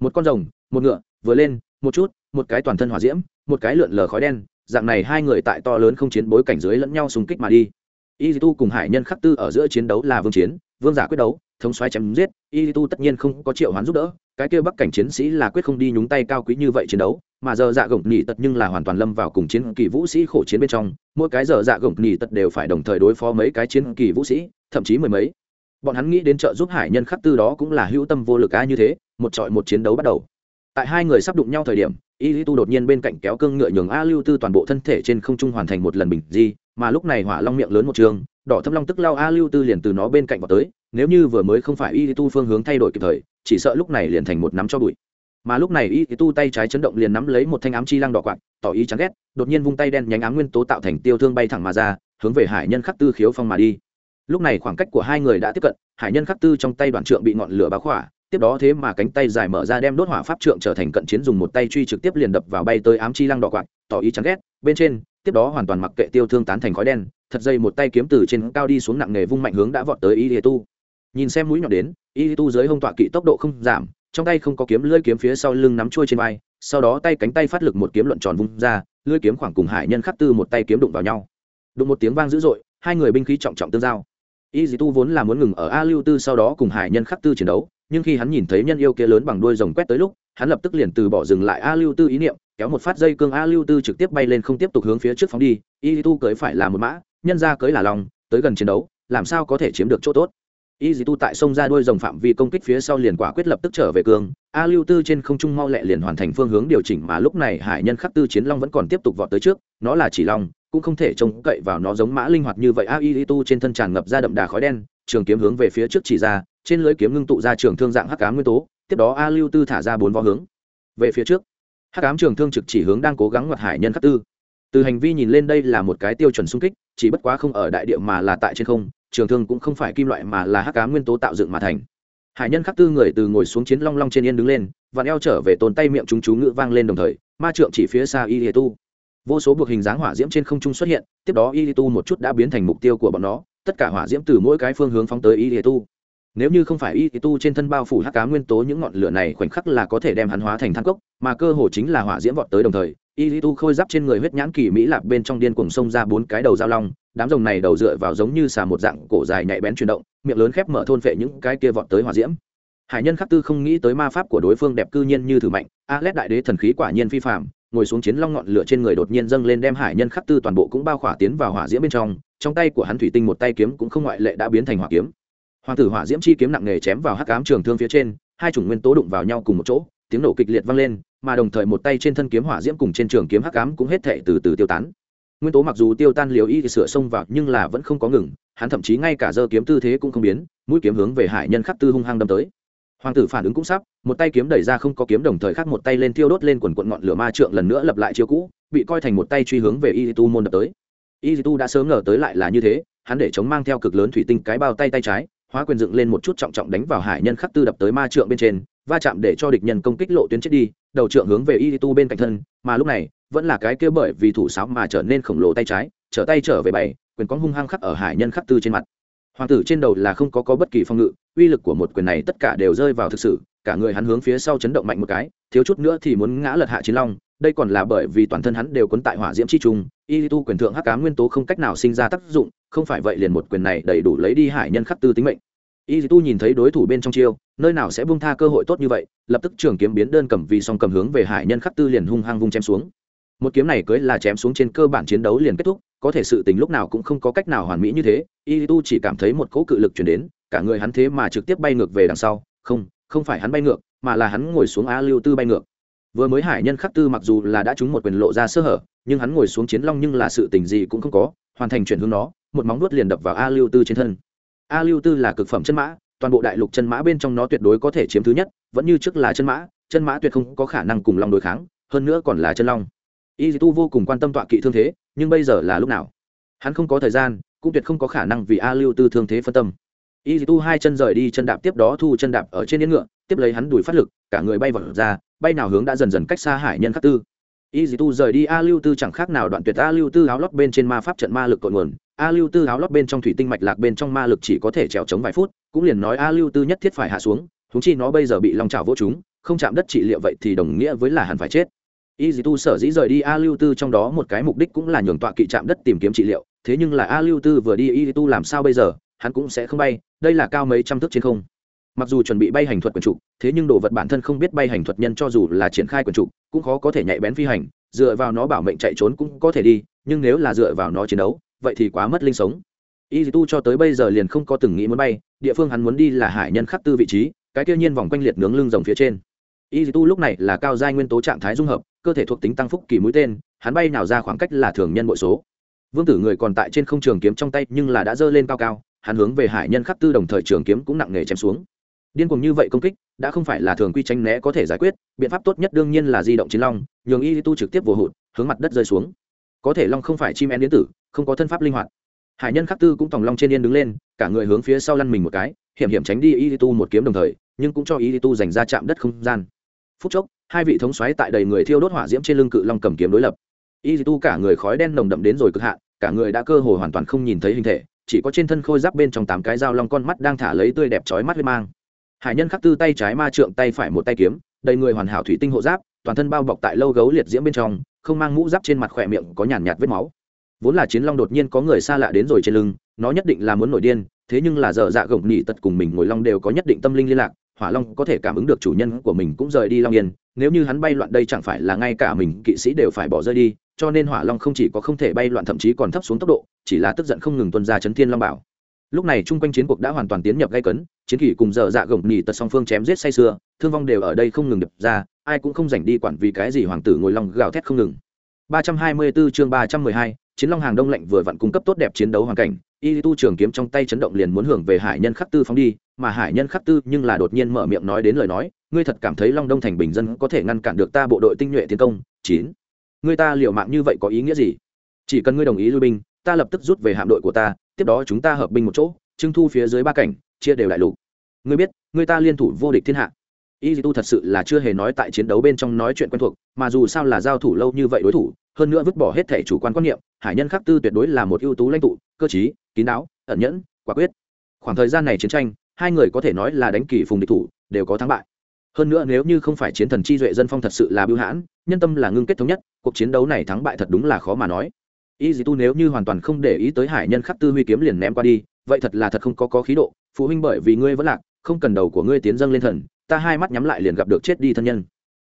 Speaker 1: Một con rồng, một ngựa, vừa lên, một chút, một cái toàn thân hỏa diễm, một cái lượn lờ khói đen dạng này hai người tại to lớn không chiến bối cảnh dưới lẫn nhau xung kích mà đi. Y tu cùng hải nhân khắc tư ở giữa chiến đấu là vương chiến, vương giả quyết đấu, thống xoáy chém giết. Y tu tất nhiên không có triệu hoán giúp đỡ, cái kia bắc cảnh chiến sĩ là quyết không đi nhúng tay cao quý như vậy chiến đấu, mà giờ dạ gồng nỉ tật nhưng là hoàn toàn lâm vào cùng chiến kỳ vũ sĩ khổ chiến bên trong, mỗi cái giờ dạ gồng nỉ tật đều phải đồng thời đối phó mấy cái chiến kỳ vũ sĩ, thậm chí mười mấy. Bọn hắn nghĩ đến trợ giúp hải nhân khắc tư đó cũng là hữu tâm vô lực ai như thế, một trọi một chiến đấu bắt đầu tại hai người sắp đụng nhau thời điểm, y lý tu đột nhiên bên cạnh kéo cương ngựa nhường a lưu tư toàn bộ thân thể trên không trung hoàn thành một lần bình di, mà lúc này hỏa long miệng lớn một trường, đỏ thâm long tức lao a lưu tư liền từ nó bên cạnh vào tới, nếu như vừa mới không phải y lý tu phương hướng thay đổi kịp thời, chỉ sợ lúc này liền thành một nắm cho bụi. Mà lúc này y lý tu tay trái chấn động liền nắm lấy một thanh ám chi lăng đỏ quạt, tỏ ý chán ghét, đột nhiên vung tay đen nhánh ám nguyên tố tạo thành tiêu thương bay thẳng mà ra, hướng về hải nhân khắc tư khiếu phong mà đi. Lúc này khoảng cách của hai người đã tiếp cận, hải nhân khắc tư trong tay đoàn trượng bị ngọn lửa báo khỏa tiếp đó thế mà cánh tay dài mở ra đem đốt hỏa pháp trượng trở thành cận chiến dùng một tay truy trực tiếp liền đập vào bay tới ám chi lăng đỏ quạt, tỏ ý chán ghét. Bên trên, tiếp đó hoàn toàn mặc kệ tiêu thương tán thành khói đen, thật dây một tay kiếm từ trên cao đi xuống nặng nghề vung mạnh hướng đã vọt tới y tu nhìn xem mũi nhọn đến y tu dưới hông tọa kỵ tốc độ không giảm, trong tay không có kiếm, lưỡi kiếm phía sau lưng nắm chuôi trên vai, sau đó tay cánh tay phát lực một kiếm luận tròn vung ra, lưỡi kiếm khoảng cùng hải nhân khắc tư một tay kiếm đụng vào nhau. Đụng một tiếng vang dữ dội, hai người binh khí trọng trọng tương giao. Y dì tu vốn là muốn ngừng ở a lưu tư sau đó cùng hải nhân khắc tư chiến đấu nhưng khi hắn nhìn thấy nhân yêu kia lớn bằng đuôi rồng quét tới lúc, hắn lập tức liền từ bỏ dừng lại a lưu tư ý niệm, kéo một phát dây cương a lưu tư trực tiếp bay lên không tiếp tục hướng phía trước phóng đi, y tu cưới phải là một mã, nhân ra cưới là lòng, tới gần chiến đấu, làm sao có thể chiếm được chỗ tốt? Y dì tu tại sông ra đuôi rồng phạm vi công kích phía sau liền quả quyết lập tức trở về cương, a lưu tư trên không trung mau lẹ liền hoàn thành phương hướng điều chỉnh mà lúc này hải nhân khắc tư chiến long vẫn còn tiếp tục vọt tới trước, nó là chỉ long, cũng không thể trông cậy vào nó giống mã linh hoạt như vậy. A y tu trên thân tràn ngập ra đậm đà khói đen trường kiếm hướng về phía trước chỉ ra, trên lưới kiếm ngưng tụ ra trường thương dạng hắc ám nguyên tố, tiếp đó a lưu tư thả ra bốn vó hướng. Về phía trước, hắc ám trường thương trực chỉ hướng đang cố gắng ngoặt hải nhân khắc tư. Từ hành vi nhìn lên đây là một cái tiêu chuẩn xung kích, chỉ bất quá không ở đại địa mà là tại trên không, trường thương cũng không phải kim loại mà là hắc ám nguyên tố tạo dựng mà thành. Hải nhân khắc tư người từ ngồi xuống chiến long long trên yên đứng lên và eo trở về tồn tay miệng chúng chú ngữ vang lên đồng thời, ma trượng chỉ phía xa y hề tu. Vô số buộc hình dáng hỏa diễm trên không trung xuất hiện, tiếp đó y tu một chút đã biến thành mục tiêu của bọn nó tất cả hỏa diễm từ mỗi cái phương hướng phóng tới y tu. Nếu như không phải y tu trên thân bao phủ hắc cá nguyên tố, những ngọn lửa này khoảnh khắc là có thể đem hắn hóa thành thang cốc, mà cơ hồ chính là hỏa diễm vọt tới đồng thời, y tu khôi giáp trên người huyết nhãn kỳ mỹ lạc bên trong điên cuồng sông ra bốn cái đầu dao long, đám rồng này đầu dựa vào giống như xà một dạng cổ dài nhạy bén chuyển động, miệng lớn khép mở thôn phệ những cái kia vọt tới hỏa diễm. Hải nhân khắc tư không nghĩ tới ma pháp của đối phương đẹp cư nhiên như thử mạnh, a lét đại đế thần khí quả nhiên phi phạm ngồi xuống chiến long ngọn lửa trên người đột nhiên dâng lên đem hải nhân khắc tư toàn bộ cũng bao khỏa tiến vào hỏa diễm bên trong trong tay của hắn thủy tinh một tay kiếm cũng không ngoại lệ đã biến thành hỏa kiếm. Hoàng tử hỏa diễm chi kiếm nặng nề chém vào hắc ám trường thương phía trên, hai chủng nguyên tố đụng vào nhau cùng một chỗ, tiếng nổ kịch liệt vang lên, mà đồng thời một tay trên thân kiếm hỏa diễm cùng trên trường kiếm hắc ám cũng hết thệ từ từ tiêu tán. Nguyên tố mặc dù tiêu tan liều y thì sửa xông vào, nhưng là vẫn không có ngừng, hắn thậm chí ngay cả giơ kiếm tư thế cũng không biến, mũi kiếm hướng về hải nhân khắc tư hung hăng đâm tới hoàng tử phản ứng cũng sắp, một tay kiếm đẩy ra không có kiếm đồng thời khác một tay lên thiêu đốt lên quần quận ngọn lửa ma trượng lần nữa lập lại chiêu cũ, bị coi thành một tay truy hướng về y tu môn đập tới. Y tu đã sớm ngờ tới lại là như thế, hắn để chống mang theo cực lớn thủy tinh cái bao tay tay trái, hóa quyền dựng lên một chút trọng trọng đánh vào hải nhân khắc tư đập tới ma trượng bên trên, va chạm để cho địch nhân công kích lộ tuyến chết đi, đầu trượng hướng về y tu bên cạnh thân, mà lúc này, vẫn là cái kia bởi vì thủ sáo mà trở nên khổng lồ tay trái, trở tay trở về bảy, quyền có hung hăng khắc ở hải nhân khắc tư trên mặt hoàng tử trên đầu là không có có bất kỳ phong ngự, uy lực của một quyền này tất cả đều rơi vào thực sự, cả người hắn hướng phía sau chấn động mạnh một cái, thiếu chút nữa thì muốn ngã lật hạ chiến long, đây còn là bởi vì toàn thân hắn đều cuốn tại hỏa diễm chi trùng y tu quyền thượng hắc cá nguyên tố không cách nào sinh ra tác dụng, không phải vậy liền một quyền này đầy đủ lấy đi hải nhân khắc tư tính mệnh. Y tu nhìn thấy đối thủ bên trong chiêu, nơi nào sẽ buông tha cơ hội tốt như vậy, lập tức trường kiếm biến đơn cầm vì song cầm hướng về hải nhân khắc tư liền hung hăng vung chém xuống. Một kiếm này cưới là chém xuống trên cơ bản chiến đấu liền kết thúc có thể sự tình lúc nào cũng không có cách nào hoàn mỹ như thế y tu chỉ cảm thấy một cỗ cự lực chuyển đến, cả người hắn thế mà trực tiếp bay ngược về đằng sau. Không không phải hắn bay ngược, mà là hắn ngồi xuống a lưu tư bay ngược. Vừa mới hải nhân khắc tư mặc dù là đã trúng một quyền lộ ra sơ hở, nhưng hắn ngồi xuống chiến long nhưng là sự tình gì cũng không có, hoàn thành chuyển hướng nó, một móng nuốt liền đập vào a lưu tư trên thân. A lưu tư là cực phẩm chân mã, toàn bộ đại lục chân mã bên trong nó tuyệt đối có thể chiếm thứ nhất, vẫn như trước là chân mã chân mã tuyệt không có khả năng cùng long đối kháng, hơn nữa còn là chân long y tu vô cùng quan tâm tọa kỵ thương thế, nhưng bây giờ là lúc nào? Hắn không có thời gian, cũng tuyệt không có khả năng vì a lưu tư thương thế phân tâm. Y tu hai chân rời đi chân đạp tiếp đó thu chân đạp ở trên yên ngựa, tiếp lấy hắn đùi phát lực, cả người bay vào ra, bay nào hướng đã dần dần cách xa hải nhân khắc tư. Y tu rời đi a lưu tư chẳng khác nào đoạn tuyệt a lưu tư áo lót bên trên ma pháp trận ma lực cội nguồn. A lưu tư áo lót bên trong thủy tinh mạch lạc bên trong ma lực chỉ có thể trèo chống vài phút, cũng liền nói a lưu tư nhất thiết phải hạ xuống thúng chi nó bây giờ bị long trào vô chúng không chạm đất trị liệu vậy thì đồng nghĩa với là hẳn phải chết y dì tu sở dĩ rời đi a lưu tư trong đó một cái mục đích cũng là nhường tọa kỵ chạm đất tìm kiếm trị liệu. Thế nhưng là a lưu tư vừa đi y tu làm sao bây giờ, hắn cũng sẽ không bay, đây là cao mấy trăm thước trên không. Mặc dù chuẩn bị bay hành thuật quyền trục thế nhưng đồ vật bản thân không biết bay hành thuật nhân cho dù là triển khai quyền trục cũng khó có thể nhạy bén phi hành, dựa vào nó bảo mệnh chạy trốn cũng có thể đi, nhưng nếu là dựa vào nó chiến đấu, vậy thì quá mất linh sống. Y tu cho tới bây giờ liền không có từng nghĩ muốn bay, địa phương hắn muốn đi là hải nhân khắc tư vị trí, cái tiêu nhiên vòng quanh liệt nướng lưng rồng phía trên. Y tu lúc này là cao giai nguyên tố trạng thái dung hợp cơ thể thuộc tính tăng phúc kỳ mũi tên, hắn bay nào ra khoảng cách là thường nhân bội số. Vương tử người còn tại trên không trường kiếm trong tay nhưng là đã dơ lên cao cao, hắn hướng về hải nhân khắc tư đồng thời trường kiếm cũng nặng nề chém xuống. Điên cuồng như vậy công kích, đã không phải là thường quy tranh né có thể giải quyết, biện pháp tốt nhất đương nhiên là di động chiến long, nhường y tu trực tiếp vô hụt, hướng mặt đất rơi xuống. Có thể long không phải chim én điện tử, không có thân pháp linh hoạt. Hải nhân khắc tư cũng tòng long trên yên đứng lên, cả người hướng phía sau lăn mình một cái, hiểm hiểm tránh đi y tu một kiếm đồng thời, nhưng cũng cho y tu dành ra chạm đất không gian. Phút chốc hai vị thống xoáy tại đầy người thiêu đốt hỏa diễm trên lưng cự long cầm kiếm đối lập. Y tu cả người khói đen nồng đậm đến rồi cực hạn cả người đã cơ hồ hoàn toàn không nhìn thấy hình thể chỉ có trên thân khôi giáp bên trong tám cái dao long con mắt đang thả lấy tươi đẹp chói mắt huyết mang. Hải nhân khắc tư tay trái ma trượng tay phải một tay kiếm đầy người hoàn hảo thủy tinh hộ giáp toàn thân bao bọc tại lâu gấu liệt diễm bên trong không mang mũ giáp trên mặt khỏe miệng có nhàn nhạt, vết máu. Vốn là chiến long đột nhiên có người xa lạ đến rồi trên lưng nó nhất định là muốn nổi điên thế nhưng là dở dạ gồng nỉ tật cùng mình ngồi long đều có nhất định tâm linh liên lạc hỏa long có thể cảm ứng được chủ nhân của mình cũng rời đi long yên nếu như hắn bay loạn đây chẳng phải là ngay cả mình kỵ sĩ đều phải bỏ rơi đi cho nên hỏa long không chỉ có không thể bay loạn thậm chí còn thấp xuống tốc độ chỉ là tức giận không ngừng tuân ra chấn thiên long bảo. Lúc này chung quanh chiến cuộc đã hoàn toàn tiến nhập gây cấn chiến kỷ cùng dở dạ gồng nhì tật song phương chém giết say sưa thương vong đều ở đây không ngừng đập ra ai cũng không dành đi quản vì cái gì hoàng tử ngồi long gào thét không ngừng. 324 chương 312, chiến long hàng đông lạnh vừa vặn cung cấp tốt đẹp chiến đấu hoàn cảnh, y tu trường kiếm trong tay chấn động liền muốn hưởng về hải nhân khắc tư phóng đi, mà hải nhân khắc tư nhưng là đột nhiên mở miệng nói đến lời nói, ngươi thật cảm thấy long đông thành bình dân có thể ngăn cản được ta bộ đội tinh nhuệ tiến công? Chín. Ngươi ta liều mạng như vậy có ý nghĩa gì? Chỉ cần ngươi đồng ý lui binh, ta lập tức rút về hạm đội của ta, tiếp đó chúng ta hợp binh một chỗ trưng thu phía dưới ba cảnh, chia đều đại lục. Ngươi biết, ngươi ta liên thủ vô địch thiên hạ. Y tu thật sự là chưa hề nói tại chiến đấu bên trong nói chuyện quen thuộc, mà dù sao là giao thủ lâu như vậy đối thủ hơn nữa vứt bỏ hết thể chủ quan quan niệm, hải nhân khắc tư tuyệt đối là một ưu tú lãnh tụ, cơ chí kín đáo, ẩn nhẫn, quả quyết. Khoảng thời gian này chiến tranh, hai người có thể nói là đánh kỳ phùng địch thủ, đều có thắng bại. Hơn nữa nếu như không phải chiến thần chi duệ dân phong thật sự là bưu hãn, nhân tâm là ngưng kết thống nhất, cuộc chiến đấu này thắng bại thật đúng là khó mà nói. Y dì tu nếu như hoàn toàn không để ý tới hải nhân khắc tư huy kiếm liền ném qua đi, vậy thật là thật không có có khí độ, phụ huynh bởi vì ngươi vẫn lạc, không cần đầu của ngươi tiến dâng lên thần, ta hai mắt nhắm lại liền gặp được chết đi thân nhân.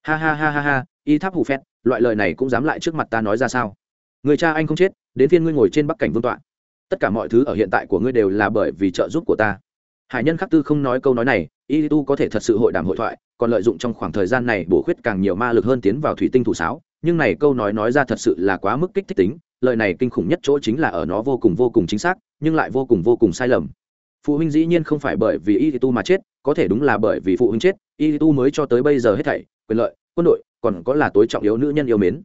Speaker 1: Ha ha ha ha ha, y tháp hù phét loại lời này cũng dám lại trước mặt ta nói ra sao? Người cha anh không chết, đến phiên ngươi ngồi trên bắc cảnh vương tọa. Tất cả mọi thứ ở hiện tại của ngươi đều là bởi vì trợ giúp của ta. Hải nhân khắc tư không nói câu nói này, y tu có thể thật sự hội đàm hội thoại, còn lợi dụng trong khoảng thời gian này bổ khuyết càng nhiều ma lực hơn tiến vào thủy tinh thủ sáo, nhưng này câu nói nói ra thật sự là quá mức kích thích tính, lời này kinh khủng nhất chỗ chính là ở nó vô cùng vô cùng chính xác, nhưng lại vô cùng vô cùng sai lầm. Phụ huynh dĩ nhiên không phải bởi vì y tu mà chết, có thể đúng là bởi vì phụ huynh chết, y tu mới cho tới bây giờ hết thảy, quyền lợi, quân đội còn có là tối trọng yếu nữ nhân yêu mến.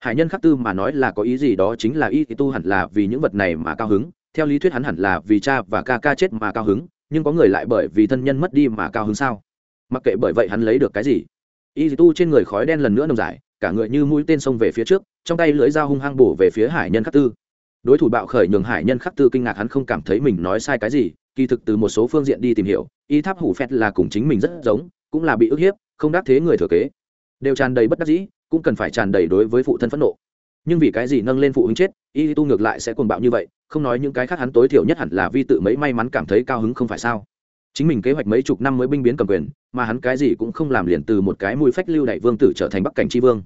Speaker 1: Hải nhân khắc tư mà nói là có ý gì đó chính là y tu hẳn là vì những vật này mà cao hứng, theo lý thuyết hắn hẳn là vì cha và ca ca chết mà cao hứng, nhưng có người lại bởi vì thân nhân mất đi mà cao hứng sao? Mặc kệ bởi vậy hắn lấy được cái gì? Y tu trên người khói đen lần nữa nồng dài cả người như mũi tên xông về phía trước, trong tay lưỡi dao hung hăng bổ về phía hải nhân khắc tư. Đối thủ bạo khởi nhường hải nhân khắc tư kinh ngạc hắn không cảm thấy mình nói sai cái gì, kỳ thực từ một số phương diện đi tìm hiểu, y tháp hủ phét là cùng chính mình rất giống, cũng là bị ức hiếp, không đắc thế người thừa kế đều tràn đầy bất đắc dĩ, cũng cần phải tràn đầy đối với phụ thân phẫn nộ. Nhưng vì cái gì nâng lên phụ huynh chết, y tu ngược lại sẽ cuồng bạo như vậy, không nói những cái khác hắn tối thiểu nhất hẳn là vi tự mấy may mắn cảm thấy cao hứng không phải sao? Chính mình kế hoạch mấy chục năm mới binh biến cầm quyền, mà hắn cái gì cũng không làm liền từ một cái mũi phách lưu đại vương tử trở thành bắc cảnh tri vương.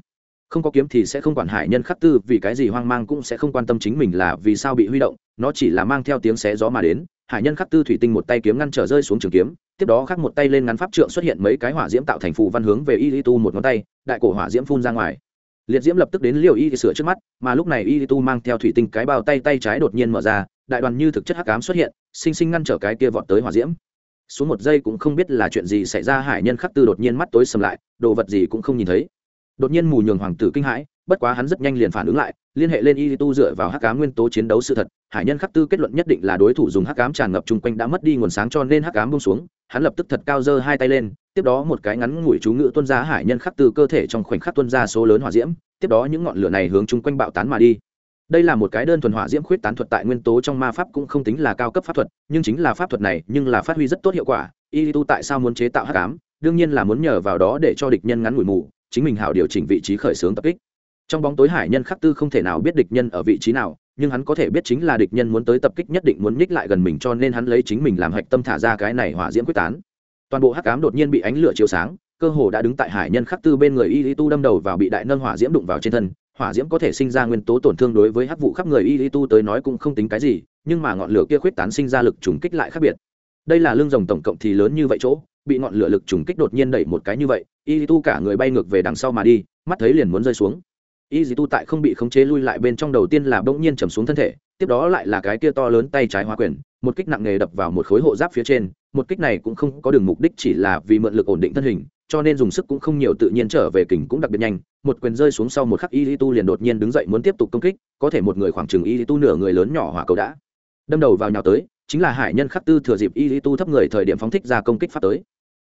Speaker 1: Không có kiếm thì sẽ không quản hải nhân khắc tư, vì cái gì hoang mang cũng sẽ không quan tâm chính mình là vì sao bị huy động, nó chỉ là mang theo tiếng xé gió mà đến. Hải nhân khắc tư thủy tinh một tay kiếm ngăn trở rơi xuống trường kiếm tiếp đó khắc một tay lên ngắn pháp trượng xuất hiện mấy cái hỏa diễm tạo thành phù văn hướng về y tu một ngón tay, đại cổ hỏa diễm phun ra ngoài. Liệt diễm lập tức đến liều y sửa trước mắt, mà lúc này y tu mang theo thủy tinh cái bao tay tay trái đột nhiên mở ra, đại đoàn như thực chất hắc ám xuất hiện, sinh sinh ngăn trở cái kia vọt tới hỏa diễm. Xuống một giây cũng không biết là chuyện gì xảy ra, hải nhân khắc tư đột nhiên mắt tối sầm lại, đồ vật gì cũng không nhìn thấy. Đột nhiên mù nhường hoàng tử kinh hãi, bất quá hắn rất nhanh liền phản ứng lại, liên hệ lên y tu dựa vào hắc ám nguyên tố chiến đấu sự thật hải nhân khắc tư kết luận nhất định là đối thủ dùng hắc ám tràn ngập chung quanh đã mất đi nguồn sáng cho nên hắc ám bông xuống, hắn lập tức thật cao giơ hai tay lên, tiếp đó một cái ngắn ngủi chú ngự tuân ra hải nhân khắc Tư cơ thể trong khoảnh khắc tuân ra số lớn hỏa diễm, tiếp đó những ngọn lửa này hướng chung quanh bạo tán mà đi. Đây là một cái đơn thuần hỏa diễm khuyết tán thuật tại nguyên tố trong ma pháp cũng không tính là cao cấp pháp thuật, nhưng chính là pháp thuật này, nhưng là phát huy rất tốt hiệu quả. Y tu tại sao muốn chế tạo hắc ám? Đương nhiên là muốn nhờ vào đó để cho địch nhân ngắn ngủi mù, chính mình hảo điều chỉnh vị trí khởi xướng tập kích trong bóng tối hải nhân khắc tư không thể nào biết địch nhân ở vị trí nào, nhưng hắn có thể biết chính là địch nhân muốn tới tập kích nhất định muốn nhích lại gần mình cho nên hắn lấy chính mình làm hạch tâm thả ra cái này hỏa diễm quyết tán. Toàn bộ hắc ám đột nhiên bị ánh lửa chiếu sáng, cơ hồ đã đứng tại hải nhân khắc tư bên người y lý tu đâm đầu vào bị đại nâng hỏa diễm đụng vào trên thân. Hỏa diễm có thể sinh ra nguyên tố tổn thương đối với hắc vụ khắp người y lý tu tới nói cũng không tính cái gì, nhưng mà ngọn lửa kia khuyết tán sinh ra lực trùng kích lại khác biệt. Đây là lương rồng tổng cộng thì lớn như vậy chỗ, bị ngọn lửa lực trùng kích đột nhiên đẩy một cái như vậy, y lý tu cả người bay ngược về đằng sau mà đi, mắt thấy liền muốn rơi xuống y dì tu tại không bị khống chế lui lại bên trong đầu tiên là bỗng nhiên chầm xuống thân thể, tiếp đó lại là cái kia to lớn tay trái hóa quyền, một kích nặng nề đập vào một khối hộ giáp phía trên, một kích này cũng không có đường mục đích chỉ là vì mượn lực ổn định thân hình, cho nên dùng sức cũng không nhiều tự nhiên trở về kình cũng đặc biệt nhanh, một quyền rơi xuống sau một khắc y tu liền đột nhiên đứng dậy muốn tiếp tục công kích, có thể một người khoảng chừng y tu nửa người lớn nhỏ hỏa cầu đã đâm đầu vào nhào tới, chính là hải nhân khắc tư thừa dịp y tu thấp người thời điểm phóng thích ra công kích phát tới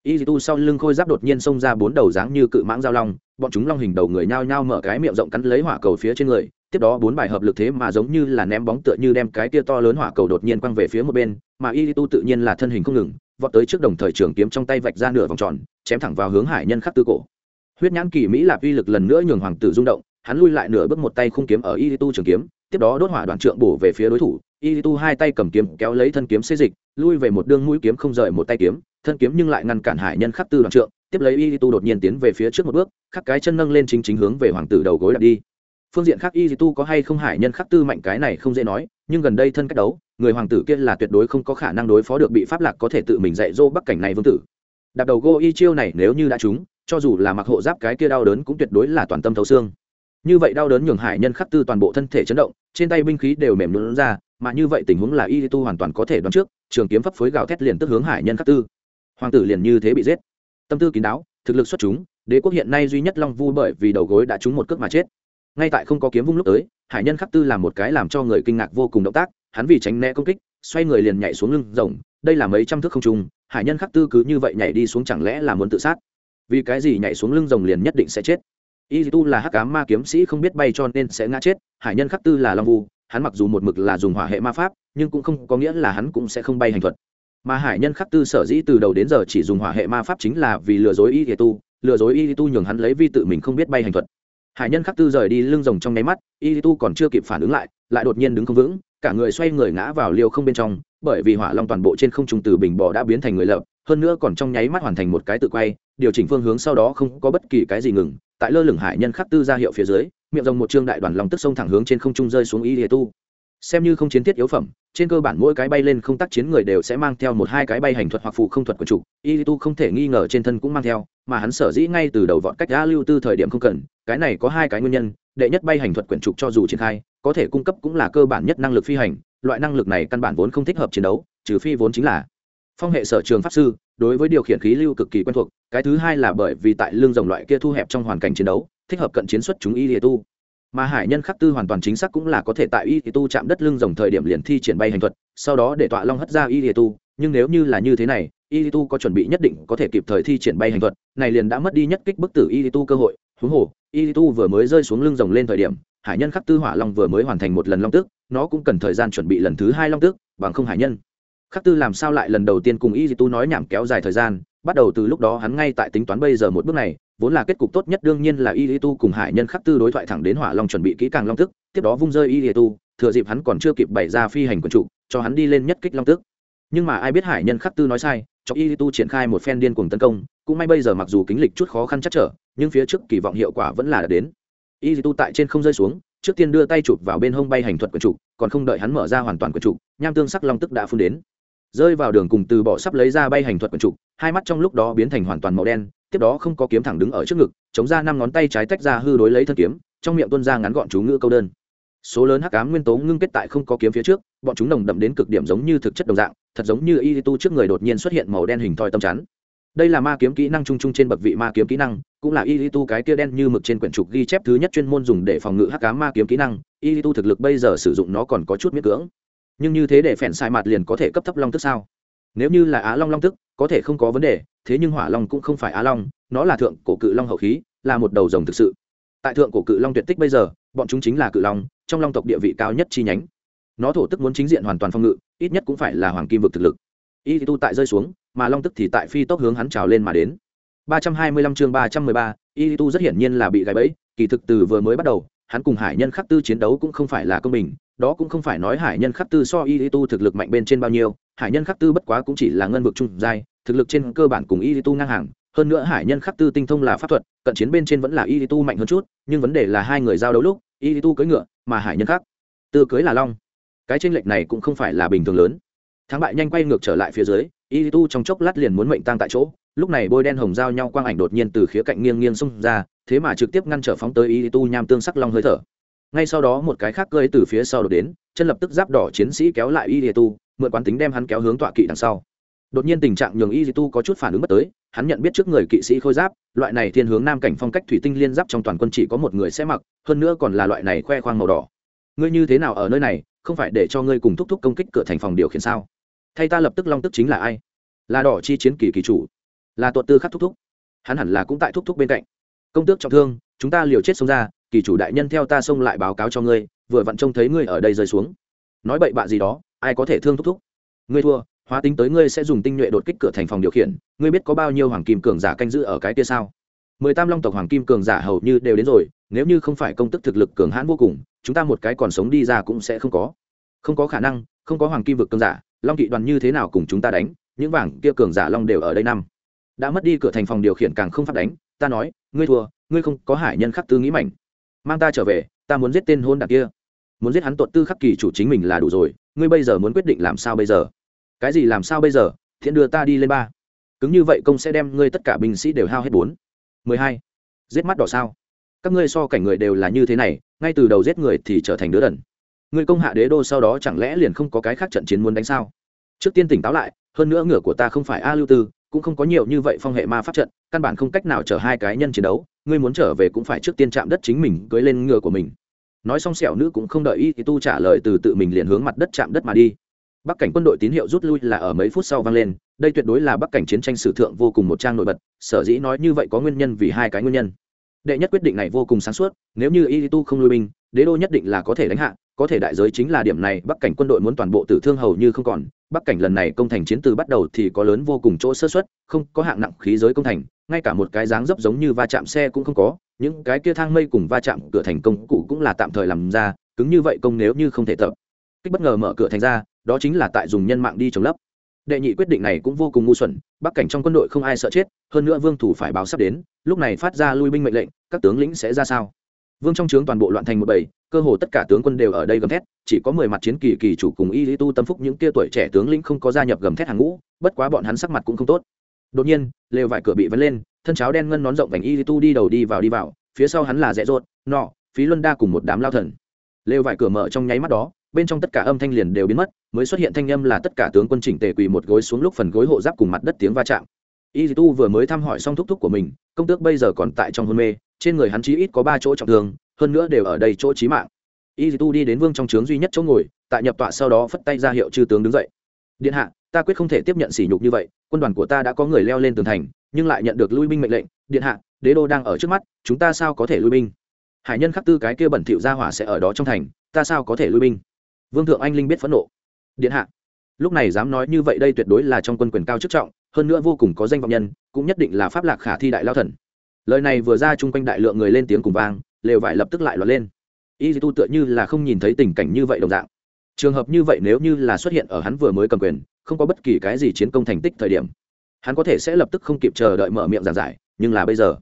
Speaker 1: y tu sau lưng khôi giáp đột nhiên xông ra bốn đầu dáng như cự mãng giao long, bọn chúng long hình đầu người nhao nhao mở cái miệng rộng cắn lấy hỏa cầu phía trên người, tiếp đó bốn bài hợp lực thế mà giống như là ném bóng tựa như đem cái tia to lớn hỏa cầu đột nhiên quăng về phía một bên, mà y tu tự nhiên là thân hình không ngừng, vọt tới trước đồng thời trường kiếm trong tay vạch ra nửa vòng tròn, chém thẳng vào hướng hải nhân khắc tư cổ. Huyết nhãn kỳ mỹ lạp uy lực lần nữa nhường hoàng tử rung động, hắn lui lại nửa bước một tay khung kiếm ở y tu trường kiếm, tiếp đó đốt hỏa đoạn trượng bổ về phía đối thủ, y tu hai tay cầm kiếm kéo lấy thân kiếm xê dịch, lui về một đương mũi kiếm không rời một tay kiếm thân kiếm nhưng lại ngăn cản hải nhân khắc tư đoạn trượng, tiếp lấy y tu đột nhiên tiến về phía trước một bước, khắc cái chân nâng lên chính chính hướng về hoàng tử đầu gối đặt đi. Phương diện khác y tu có hay không hải nhân khắc tư mạnh cái này không dễ nói, nhưng gần đây thân cách đấu, người hoàng tử kia là tuyệt đối không có khả năng đối phó được bị pháp lạc có thể tự mình dạy dỗ bắc cảnh này vương tử. Đạp đầu gô y chiêu này nếu như đã trúng, cho dù là mặc hộ giáp cái kia đau đớn cũng tuyệt đối là toàn tâm thấu xương. Như vậy đau đớn nhường hải nhân khắc tư toàn bộ thân thể chấn động, trên tay binh khí đều mềm lún ra, mà như vậy tình huống là y tu hoàn toàn có thể đoán trước, trường kiếm pháp phối gào thét liền tức hướng hải nhân khắc tư hoàng tử liền như thế bị giết. Tâm tư kín đáo, thực lực xuất chúng, đế quốc hiện nay duy nhất long vu bởi vì đầu gối đã trúng một cước mà chết. Ngay tại không có kiếm vung lúc tới, hải nhân khắc tư làm một cái làm cho người kinh ngạc vô cùng động tác, hắn vì tránh né công kích, xoay người liền nhảy xuống lưng rồng, đây là mấy trăm thước không trung, hải nhân khắc tư cứ như vậy nhảy đi xuống chẳng lẽ là muốn tự sát? Vì cái gì nhảy xuống lưng rồng liền nhất định sẽ chết? Y tu là hắc cá ma kiếm sĩ không biết bay cho nên sẽ ngã chết, hải nhân khắc tư là long vu, hắn mặc dù một mực là dùng hỏa hệ ma pháp, nhưng cũng không có nghĩa là hắn cũng sẽ không bay hành thuật mà hải nhân khắc tư sở dĩ từ đầu đến giờ chỉ dùng hỏa hệ ma pháp chính là vì lừa dối y tu, lừa dối y tu nhường hắn lấy vi tự mình không biết bay hành thuật. Hải nhân khắc tư rời đi lưng rồng trong nháy mắt, y tu còn chưa kịp phản ứng lại lại đột nhiên đứng không vững, cả người xoay người ngã vào liều không bên trong, bởi vì hỏa long toàn bộ trên không trung từ bình bò đã biến thành người lợp, hơn nữa còn trong nháy mắt hoàn thành một cái tự quay, điều chỉnh phương hướng sau đó không có bất kỳ cái gì ngừng, tại lơ lửng hải nhân khắc tư ra hiệu phía dưới, miệng rồng một trương đại đoàn long tức sông thẳng hướng trên không trung rơi xuống y tu xem như không chiến thiết yếu phẩm, trên cơ bản mỗi cái bay lên không tác chiến người đều sẽ mang theo một hai cái bay hành thuật hoặc phụ không thuật của chủ. Y tu không thể nghi ngờ trên thân cũng mang theo, mà hắn sở dĩ ngay từ đầu vọt cách đã lưu tư thời điểm không cần, cái này có hai cái nguyên nhân, đệ nhất bay hành thuật quyển trục cho dù triển khai, có thể cung cấp cũng là cơ bản nhất năng lực phi hành, loại năng lực này căn bản vốn không thích hợp chiến đấu, trừ phi vốn chính là phong hệ sở trường pháp sư, đối với điều khiển khí lưu cực kỳ quen thuộc, cái thứ hai là bởi vì tại lương rồng loại kia thu hẹp trong hoàn cảnh chiến đấu, thích hợp cận chiến xuất chúng y tu mà hải nhân khắc tư hoàn toàn chính xác cũng là có thể tại y thì tu chạm đất lưng rồng thời điểm liền thi triển bay hành thuật, sau đó để tọa long hất ra y thì tu. Nhưng nếu như là như thế này, y tu có chuẩn bị nhất định có thể kịp thời thi triển bay hành thuật, này liền đã mất đi nhất kích bức tử y tu cơ hội. Huống hồ, y tu vừa mới rơi xuống lưng rồng lên thời điểm, hải nhân khắc tư hỏa long vừa mới hoàn thành một lần long tức nó cũng cần thời gian chuẩn bị lần thứ hai long tức bằng không hải nhân. Khắc tư làm sao lại lần đầu tiên cùng y tu nói nhảm kéo dài thời gian, bắt đầu từ lúc đó hắn ngay tại tính toán bây giờ một bước này vốn là kết cục tốt nhất đương nhiên là y tu cùng hải nhân khắc tư đối thoại thẳng đến hỏa long chuẩn bị kỹ càng long tức, tiếp đó vung rơi y tu, thừa dịp hắn còn chưa kịp bày ra phi hành quân trụ, cho hắn đi lên nhất kích long tức. Nhưng mà ai biết hải nhân khắc tư nói sai, cho y tu triển khai một phen điên cuồng tấn công, cũng may bây giờ mặc dù kính lịch chút khó khăn chắc trở, nhưng phía trước kỳ vọng hiệu quả vẫn là đến. Y tu tại trên không rơi xuống, trước tiên đưa tay chụp vào bên hông bay hành thuật quần trụ, còn không đợi hắn mở ra hoàn toàn quần trụ, nham tương sắc long tức đã phun đến. Rơi vào đường cùng từ bỏ sắp lấy ra bay hành thuật quần trụ, hai mắt trong lúc đó biến thành hoàn toàn màu đen tiếp đó không có kiếm thẳng đứng ở trước ngực, chống ra năm ngón tay trái tách ra hư đối lấy thân kiếm, trong miệng tuôn ra ngắn gọn chú ngữ câu đơn. Số lớn hắc ám nguyên tố ngưng kết tại không có kiếm phía trước, bọn chúng nồng đậm đến cực điểm giống như thực chất đồng dạng, thật giống như y tu trước người đột nhiên xuất hiện màu đen hình thoi tâm chắn. Đây là ma kiếm kỹ năng chung chung trên bậc vị ma kiếm kỹ năng, cũng là y tu cái kia đen như mực trên quyển trục ghi chép thứ nhất chuyên môn dùng để phòng ngự hắc ám ma kiếm kỹ năng, y tu thực lực bây giờ sử dụng nó còn có chút miễn cưỡng. Nhưng như thế để phèn sai mặt liền có thể cấp thấp long tức sao? Nếu như là á long long tức có thể không có vấn đề thế nhưng hỏa long cũng không phải á long nó là thượng cổ cự long hậu khí là một đầu rồng thực sự. Tại thượng cổ cự long tuyệt tích bây giờ bọn chúng chính là cự long trong long tộc địa vị cao nhất chi nhánh. Nó thổ tức muốn chính diện hoàn toàn phong ngự ít nhất cũng phải là hoàng kim vực thực lực. Y tu tại rơi xuống mà long tức thì tại phi tốc hướng hắn trào lên mà đến. 325 chương 313, y tu rất hiển nhiên là bị gãy bẫy kỳ thực từ vừa mới bắt đầu hắn cùng hải nhân khắc tư chiến đấu cũng không phải là công bình đó cũng không phải nói hải nhân khắc tư so y tu thực lực mạnh bên trên bao nhiêu, hải nhân khắc tư bất quá cũng chỉ là ngân vực trung giai, thực lực trên cơ bản cùng y tu ngang hàng, hơn nữa hải nhân khắc tư tinh thông là pháp thuật, cận chiến bên trên vẫn là y tu mạnh hơn chút, nhưng vấn đề là hai người giao đấu lúc, y tu cưỡi ngựa, mà hải nhân khắc tư cưới là long. Cái tranh lệch này cũng không phải là bình thường lớn. Thắng bại nhanh quay ngược trở lại phía dưới, y tu trong chốc lát liền muốn mệnh tăng tại chỗ, lúc này bôi đen hồng giao nhau quang ảnh đột nhiên từ khía cạnh nghiêng nghiêng xung ra, thế mà trực tiếp ngăn trở phóng tới y tu nham tương sắc long hơi thở ngay sau đó một cái khác cơi từ phía sau đột đến, chân lập tức giáp đỏ chiến sĩ kéo lại y tu mượn quán tính đem hắn kéo hướng tọa kỵ đằng sau. Đột nhiên tình trạng nhường y tu có chút phản ứng mất tới, hắn nhận biết trước người kỵ sĩ khôi giáp, loại này thiên hướng nam cảnh phong cách thủy tinh liên giáp trong toàn quân chỉ có một người sẽ mặc, hơn nữa còn là loại này khoe khoang màu đỏ. Ngươi như thế nào ở nơi này, không phải để cho ngươi cùng thúc thúc công kích cửa thành phòng điều khiển sao? Thay ta lập tức long tức chính là ai? Là đỏ chi chiến kỳ kỳ chủ. Là tuột tư khắc thúc thúc. Hắn hẳn là cũng tại thúc thúc bên cạnh. Công tước trọng thương, chúng ta liều chết xông ra kỳ chủ đại nhân theo ta xông lại báo cáo cho ngươi, vừa vặn trông thấy ngươi ở đây rơi xuống. Nói bậy bạ gì đó, ai có thể thương thúc thúc? Ngươi thua, hóa tính tới ngươi sẽ dùng tinh nhuệ đột kích cửa thành phòng điều khiển, ngươi biết có bao nhiêu hoàng kim cường giả canh giữ ở cái kia sao? Mười tam long tộc hoàng kim cường giả hầu như đều đến rồi, nếu như không phải công tức thực lực cường hãn vô cùng, chúng ta một cái còn sống đi ra cũng sẽ không có. Không có khả năng, không có hoàng kim vực cường giả, long kỵ đoàn như thế nào cùng chúng ta đánh, những vàng kia cường giả long đều ở đây năm. Đã mất đi cửa thành phòng điều khiển càng không phát đánh, ta nói, ngươi thua, ngươi không có hải nhân khắc tư nghĩ mảnh mang ta trở về, ta muốn giết tên hôn đặc kia. Muốn giết hắn tuột tư khắc kỳ chủ chính mình là đủ rồi, ngươi bây giờ muốn quyết định làm sao bây giờ? Cái gì làm sao bây giờ? Thiện đưa ta đi lên ba. Cứng như vậy công sẽ đem ngươi tất cả binh sĩ đều hao hết bốn. Mười hai. Giết mắt đỏ sao? Các ngươi so cảnh người đều là như thế này, ngay từ đầu giết người thì trở thành đứa đần. Ngươi công hạ đế đô sau đó chẳng lẽ liền không có cái khác trận chiến muốn đánh sao? Trước tiên tỉnh táo lại, hơn nữa ngựa của ta không phải a lưu tư cũng không có nhiều như vậy phong hệ ma pháp trận, căn bản không cách nào chở hai cái nhân chiến đấu, ngươi muốn trở về cũng phải trước tiên chạm đất chính mình, cưới lên ngựa của mình. Nói xong sẹo nữ cũng không đợi y thì tu trả lời từ tự mình liền hướng mặt đất chạm đất mà đi. Bắc cảnh quân đội tín hiệu rút lui là ở mấy phút sau vang lên, đây tuyệt đối là bắc cảnh chiến tranh sử thượng vô cùng một trang nổi bật, sở dĩ nói như vậy có nguyên nhân vì hai cái nguyên nhân. Đệ nhất quyết định này vô cùng sáng suốt, nếu như y tu không lui binh, đế đô nhất định là có thể đánh hạ, có thể đại giới chính là điểm này, bắc cảnh quân đội muốn toàn bộ tử thương hầu như không còn bắc cảnh lần này công thành chiến từ bắt đầu thì có lớn vô cùng chỗ sơ xuất không có hạng nặng khí giới công thành, ngay cả một cái dáng dấp giống như va chạm xe cũng không có, những cái kia thang mây cùng va chạm cửa thành công cụ cũng là tạm thời làm ra, cứng như vậy công nếu như không thể tập. Kích bất ngờ mở cửa thành ra, đó chính là tại dùng nhân mạng đi chống lấp. Đệ nhị quyết định này cũng vô cùng ngu xuẩn, bắc cảnh trong quân đội không ai sợ chết, hơn nữa vương thủ phải báo sắp đến, lúc này phát ra lui binh mệnh lệnh, các tướng lĩnh sẽ ra sao? Vương trong trướng toàn bộ loạn thành một bầy, cơ hồ tất cả tướng quân đều ở đây gầm thét, chỉ có mười mặt chiến kỳ kỳ chủ cùng y lý tu tâm phúc những kia tuổi trẻ tướng lĩnh không có gia nhập gầm thét hàng ngũ, bất quá bọn hắn sắc mặt cũng không tốt. Đột nhiên, lều vải cửa bị vấn lên, thân cháo đen ngân nón rộng vành y lý tu đi đầu đi vào đi vào, phía sau hắn là rẽ rột nọ, phí luân đa cùng một đám lao thần. Lều vải cửa mở trong nháy mắt đó, bên trong tất cả âm thanh liền đều biến mất, mới xuất hiện thanh âm là tất cả tướng quân chỉnh tề quỳ một gối xuống lúc phần gối hộ giáp cùng mặt đất tiếng va chạm. Y tu vừa mới thăm hỏi xong thúc thúc của mình, công tước bây giờ còn tại trong hôn mê trên người hắn chí ít có ba chỗ trọng thương, hơn nữa đều ở đây chỗ chí mạng. Y tu đi đến vương trong trướng duy nhất chỗ ngồi, tại nhập tọa sau đó phất tay ra hiệu chư tướng đứng dậy. Điện hạ, ta quyết không thể tiếp nhận sỉ nhục như vậy, quân đoàn của ta đã có người leo lên tường thành, nhưng lại nhận được lui binh mệnh lệnh. Điện hạ, đế đô đang ở trước mắt, chúng ta sao có thể lui binh? Hải nhân khắc tư cái kia bẩn thỉu ra hỏa sẽ ở đó trong thành, ta sao có thể lui binh? Vương thượng anh linh biết phẫn nộ. Điện hạ, lúc này dám nói như vậy đây tuyệt đối là trong quân quyền cao chức trọng, hơn nữa vô cùng có danh vọng nhân, cũng nhất định là pháp lạc khả thi đại lao thần lời này vừa ra chung quanh đại lượng người lên tiếng cùng vang, lều vải lập tức lại loạt lên. Y tu tựa như là không nhìn thấy tình cảnh như vậy đồng dạng. Trường hợp như vậy nếu như là xuất hiện ở hắn vừa mới cầm quyền, không có bất kỳ cái gì chiến công thành tích thời điểm, hắn có thể sẽ lập tức không kịp chờ đợi mở miệng giảng giải, nhưng là bây giờ,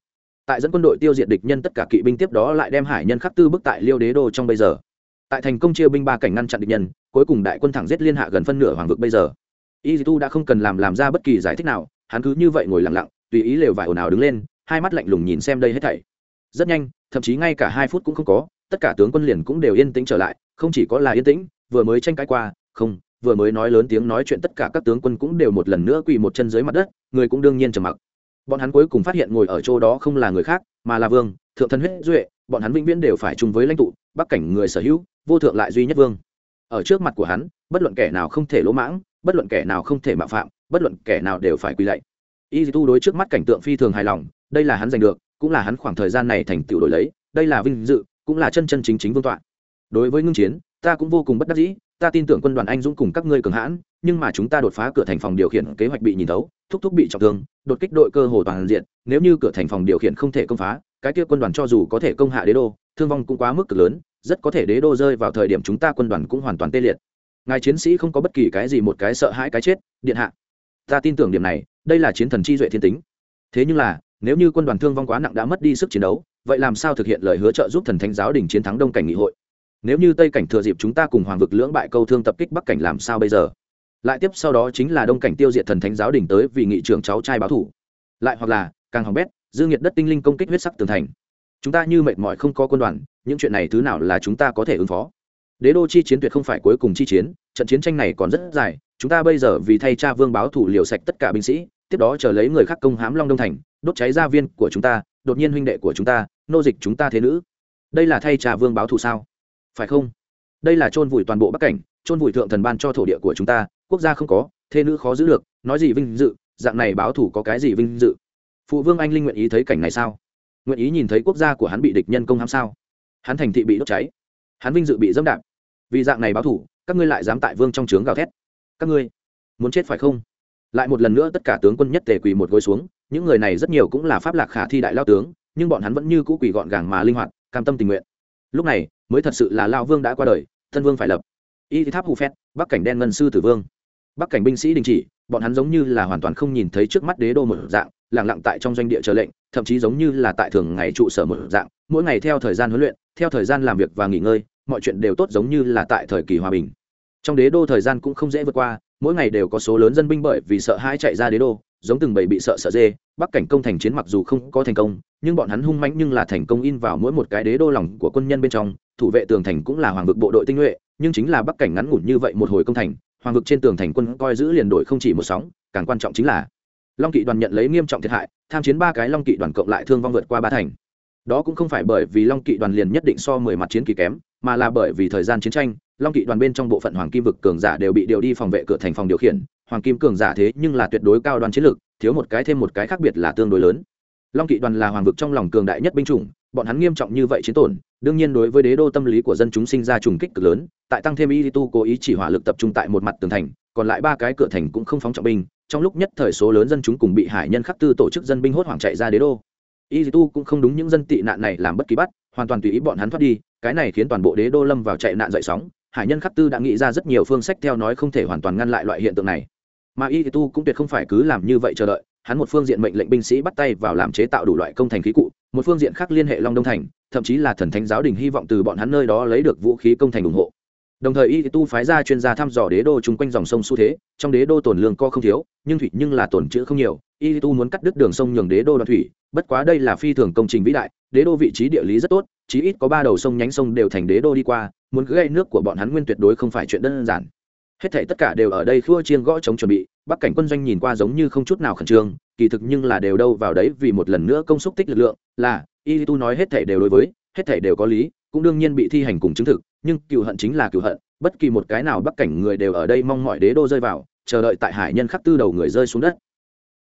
Speaker 1: tại dẫn quân đội tiêu diệt địch nhân tất cả kỵ binh tiếp đó lại đem hải nhân khắc tư bức tại liêu đế đô trong bây giờ. Tại thành công chia binh ba cảnh ngăn chặn địch nhân, cuối cùng đại quân thẳng giết liên hạ gần phân nửa hoàng vực bây giờ. Y tu đã không cần làm làm ra bất kỳ giải thích nào, hắn cứ như vậy ngồi lặng lặng, tùy ý lều vải ồn ào đứng lên hai mắt lạnh lùng nhìn xem đây hết thảy. Rất nhanh, thậm chí ngay cả hai phút cũng không có, tất cả tướng quân liền cũng đều yên tĩnh trở lại, không chỉ có là yên tĩnh, vừa mới tranh cãi qua, không, vừa mới nói lớn tiếng nói chuyện tất cả các tướng quân cũng đều một lần nữa quỳ một chân dưới mặt đất, người cũng đương nhiên trầm mặc. Bọn hắn cuối cùng phát hiện ngồi ở chỗ đó không là người khác, mà là vương, thượng thân huyết duệ, bọn hắn vĩnh viễn đều phải chung với lãnh tụ, bắc cảnh người sở hữu, vô thượng lại duy nhất vương. Ở trước mặt của hắn, bất luận kẻ nào không thể lỗ mãng, bất luận kẻ nào không thể mạo phạm, bất luận kẻ nào đều phải quy lạy. Y tu đối trước mắt cảnh tượng phi thường hài lòng đây là hắn giành được, cũng là hắn khoảng thời gian này thành tựu đổi lấy, đây là vinh dự, cũng là chân chân chính chính vương tọa. Đối với ngưng chiến, ta cũng vô cùng bất đắc dĩ, ta tin tưởng quân đoàn anh dũng cùng các ngươi cường hãn, nhưng mà chúng ta đột phá cửa thành phòng điều khiển kế hoạch bị nhìn thấu, thúc thúc bị trọng thương, đột kích đội cơ hồ toàn diện, nếu như cửa thành phòng điều khiển không thể công phá, cái kia quân đoàn cho dù có thể công hạ đế đô, thương vong cũng quá mức cực lớn, rất có thể đế đô rơi vào thời điểm chúng ta quân đoàn cũng hoàn toàn tê liệt. Ngài chiến sĩ không có bất kỳ cái gì một cái sợ hãi cái chết, điện hạ. Ta tin tưởng điểm này, đây là chiến thần chi duệ thiên tính. Thế nhưng là nếu như quân đoàn thương vong quá nặng đã mất đi sức chiến đấu, vậy làm sao thực hiện lời hứa trợ giúp thần thánh giáo đình chiến thắng đông cảnh nghị hội? Nếu như tây cảnh thừa dịp chúng ta cùng hoàng vực lưỡng bại câu thương tập kích bắc cảnh làm sao bây giờ? Lại tiếp sau đó chính là đông cảnh tiêu diệt thần thánh giáo đình tới vì nghị trưởng cháu trai báo thủ. Lại hoặc là, càng hỏng bét dương nhiệt đất tinh linh công kích huyết sắc tường thành. Chúng ta như mệt mỏi không có quân đoàn, những chuyện này thứ nào là chúng ta có thể ứng phó? Đế đô chi chiến tuyệt không phải cuối cùng chi chiến, trận chiến tranh này còn rất dài, chúng ta bây giờ vì thay cha vương báo thủ liều sạch tất cả binh sĩ, tiếp đó chờ lấy người khác công hãm long đông thành đốt cháy gia viên của chúng ta đột nhiên huynh đệ của chúng ta nô dịch chúng ta thế nữ. Đây là thay trà vương báo thù sao? Phải không? Đây là chôn vùi toàn bộ bắc cảnh chôn vùi thượng thần ban cho thổ địa của chúng ta quốc gia không có thế nữ khó giữ được nói gì vinh dự dạng này báo thù có cái gì vinh dự? Phụ vương anh linh nguyện ý thấy cảnh này sao? Nguyện ý nhìn thấy quốc gia của hắn bị địch nhân công hãm sao? Hắn thành thị bị đốt cháy. Hắn vinh dự bị dẫm đạp. Vì dạng này báo thù, các ngươi lại dám tại vương trong trướng gào thét. Các ngươi muốn chết phải không? Lại một lần nữa tất cả tướng quân nhất tề quỳ một gối xuống những người này rất nhiều cũng là pháp lạc khả thi đại lao tướng, nhưng bọn hắn vẫn như cũ quỳ gọn gàng mà linh hoạt, cam tâm tình nguyện. Lúc này, mới thật sự là lao vương đã qua đời, thân vương phải lập. Y tháp hù phét, bắc cảnh đen ngân sư tử vương. Bắc cảnh binh sĩ đình chỉ, bọn hắn giống như là hoàn toàn không nhìn thấy trước mắt đế đô một dạng lẳng lặng tại trong doanh địa chờ lệnh, thậm chí giống như là tại thường ngày trụ sở một dạng, mỗi ngày theo thời gian huấn luyện, theo thời gian làm việc và nghỉ ngơi, mọi chuyện đều tốt giống như là tại thời kỳ hòa bình. Trong đế đô thời gian cũng không dễ vượt qua, mỗi ngày đều có số lớn dân binh bởi vì sợ hãi chạy ra đế đô giống từng bầy bị sợ sợ dê, bắc cảnh công thành chiến mặc dù không có thành công, nhưng bọn hắn hung mãnh nhưng là thành công in vào mỗi một cái đế đô lòng của quân nhân bên trong. Thủ vệ tường thành cũng là hoàng vực bộ đội tinh nhuệ, nhưng chính là bắc cảnh ngắn ngủn như vậy một hồi công thành, hoàng vực trên tường thành quân coi giữ liền đổi không chỉ một sóng, càng quan trọng chính là long kỵ đoàn nhận lấy nghiêm trọng thiệt hại, tham chiến ba cái long kỵ đoàn cộng lại thương vong vượt qua ba thành. Đó cũng không phải bởi vì long kỵ đoàn liền nhất định so mười mặt chiến kỳ kém, mà là bởi vì thời gian chiến tranh, long kỵ đoàn bên trong bộ phận hoàng kim vực cường giả đều bị điều đi phòng vệ cửa thành phòng điều khiển hoàng kim cường giả thế nhưng là tuyệt đối cao đoàn chiến lược, thiếu một cái thêm một cái khác biệt là tương đối lớn. Long kỵ đoàn là hoàng vực trong lòng cường đại nhất binh chủng, bọn hắn nghiêm trọng như vậy chiến tổn, đương nhiên đối với đế đô tâm lý của dân chúng sinh ra trùng kích cực lớn, tại tăng thêm y tu cố ý chỉ hỏa lực tập trung tại một mặt tường thành, còn lại ba cái cửa thành cũng không phóng trọng binh, trong lúc nhất thời số lớn dân chúng cùng bị hải nhân khắc tư tổ chức dân binh hốt hoảng chạy ra đế đô. Y tu cũng không đúng những dân tị nạn này làm bất kỳ bắt, hoàn toàn tùy ý bọn hắn thoát đi, cái này khiến toàn bộ đế đô lâm vào chạy nạn dậy sóng, hải nhân khắc tư đã nghĩ ra rất nhiều phương sách theo nói không thể hoàn toàn ngăn lại loại hiện tượng này mà y tu cũng tuyệt không phải cứ làm như vậy chờ đợi. Hắn một phương diện mệnh lệnh binh sĩ bắt tay vào làm chế tạo đủ loại công thành khí cụ, một phương diện khác liên hệ long đông thành, thậm chí là thần thánh giáo đình hy vọng từ bọn hắn nơi đó lấy được vũ khí công thành ủng hộ. Đồng thời y tu phái ra chuyên gia thăm dò đế đô chung quanh dòng sông xu thế, trong đế đô tổn lương co không thiếu, nhưng thủy nhưng là tổn chữ không nhiều. Y tu muốn cắt đứt đường sông nhường đế đô đoạn thủy, bất quá đây là phi thường công trình vĩ đại, đế đô vị trí địa lý rất tốt, chí ít có ba đầu sông nhánh sông đều thành đế đô đi qua, muốn gây nước của bọn hắn nguyên tuyệt đối không phải chuyện đơn giản hết thảy tất cả đều ở đây khua chiêng gõ chống chuẩn bị, bắc cảnh quân doanh nhìn qua giống như không chút nào khẩn trương, kỳ thực nhưng là đều đâu vào đấy vì một lần nữa công xúc tích lực lượng, là, y tu nói hết thảy đều đối với, hết thảy đều có lý, cũng đương nhiên bị thi hành cùng chứng thực, nhưng cựu hận chính là cựu hận, bất kỳ một cái nào bắc cảnh người đều ở đây mong mọi đế đô rơi vào, chờ đợi tại hải nhân khắc tư đầu người rơi xuống đất.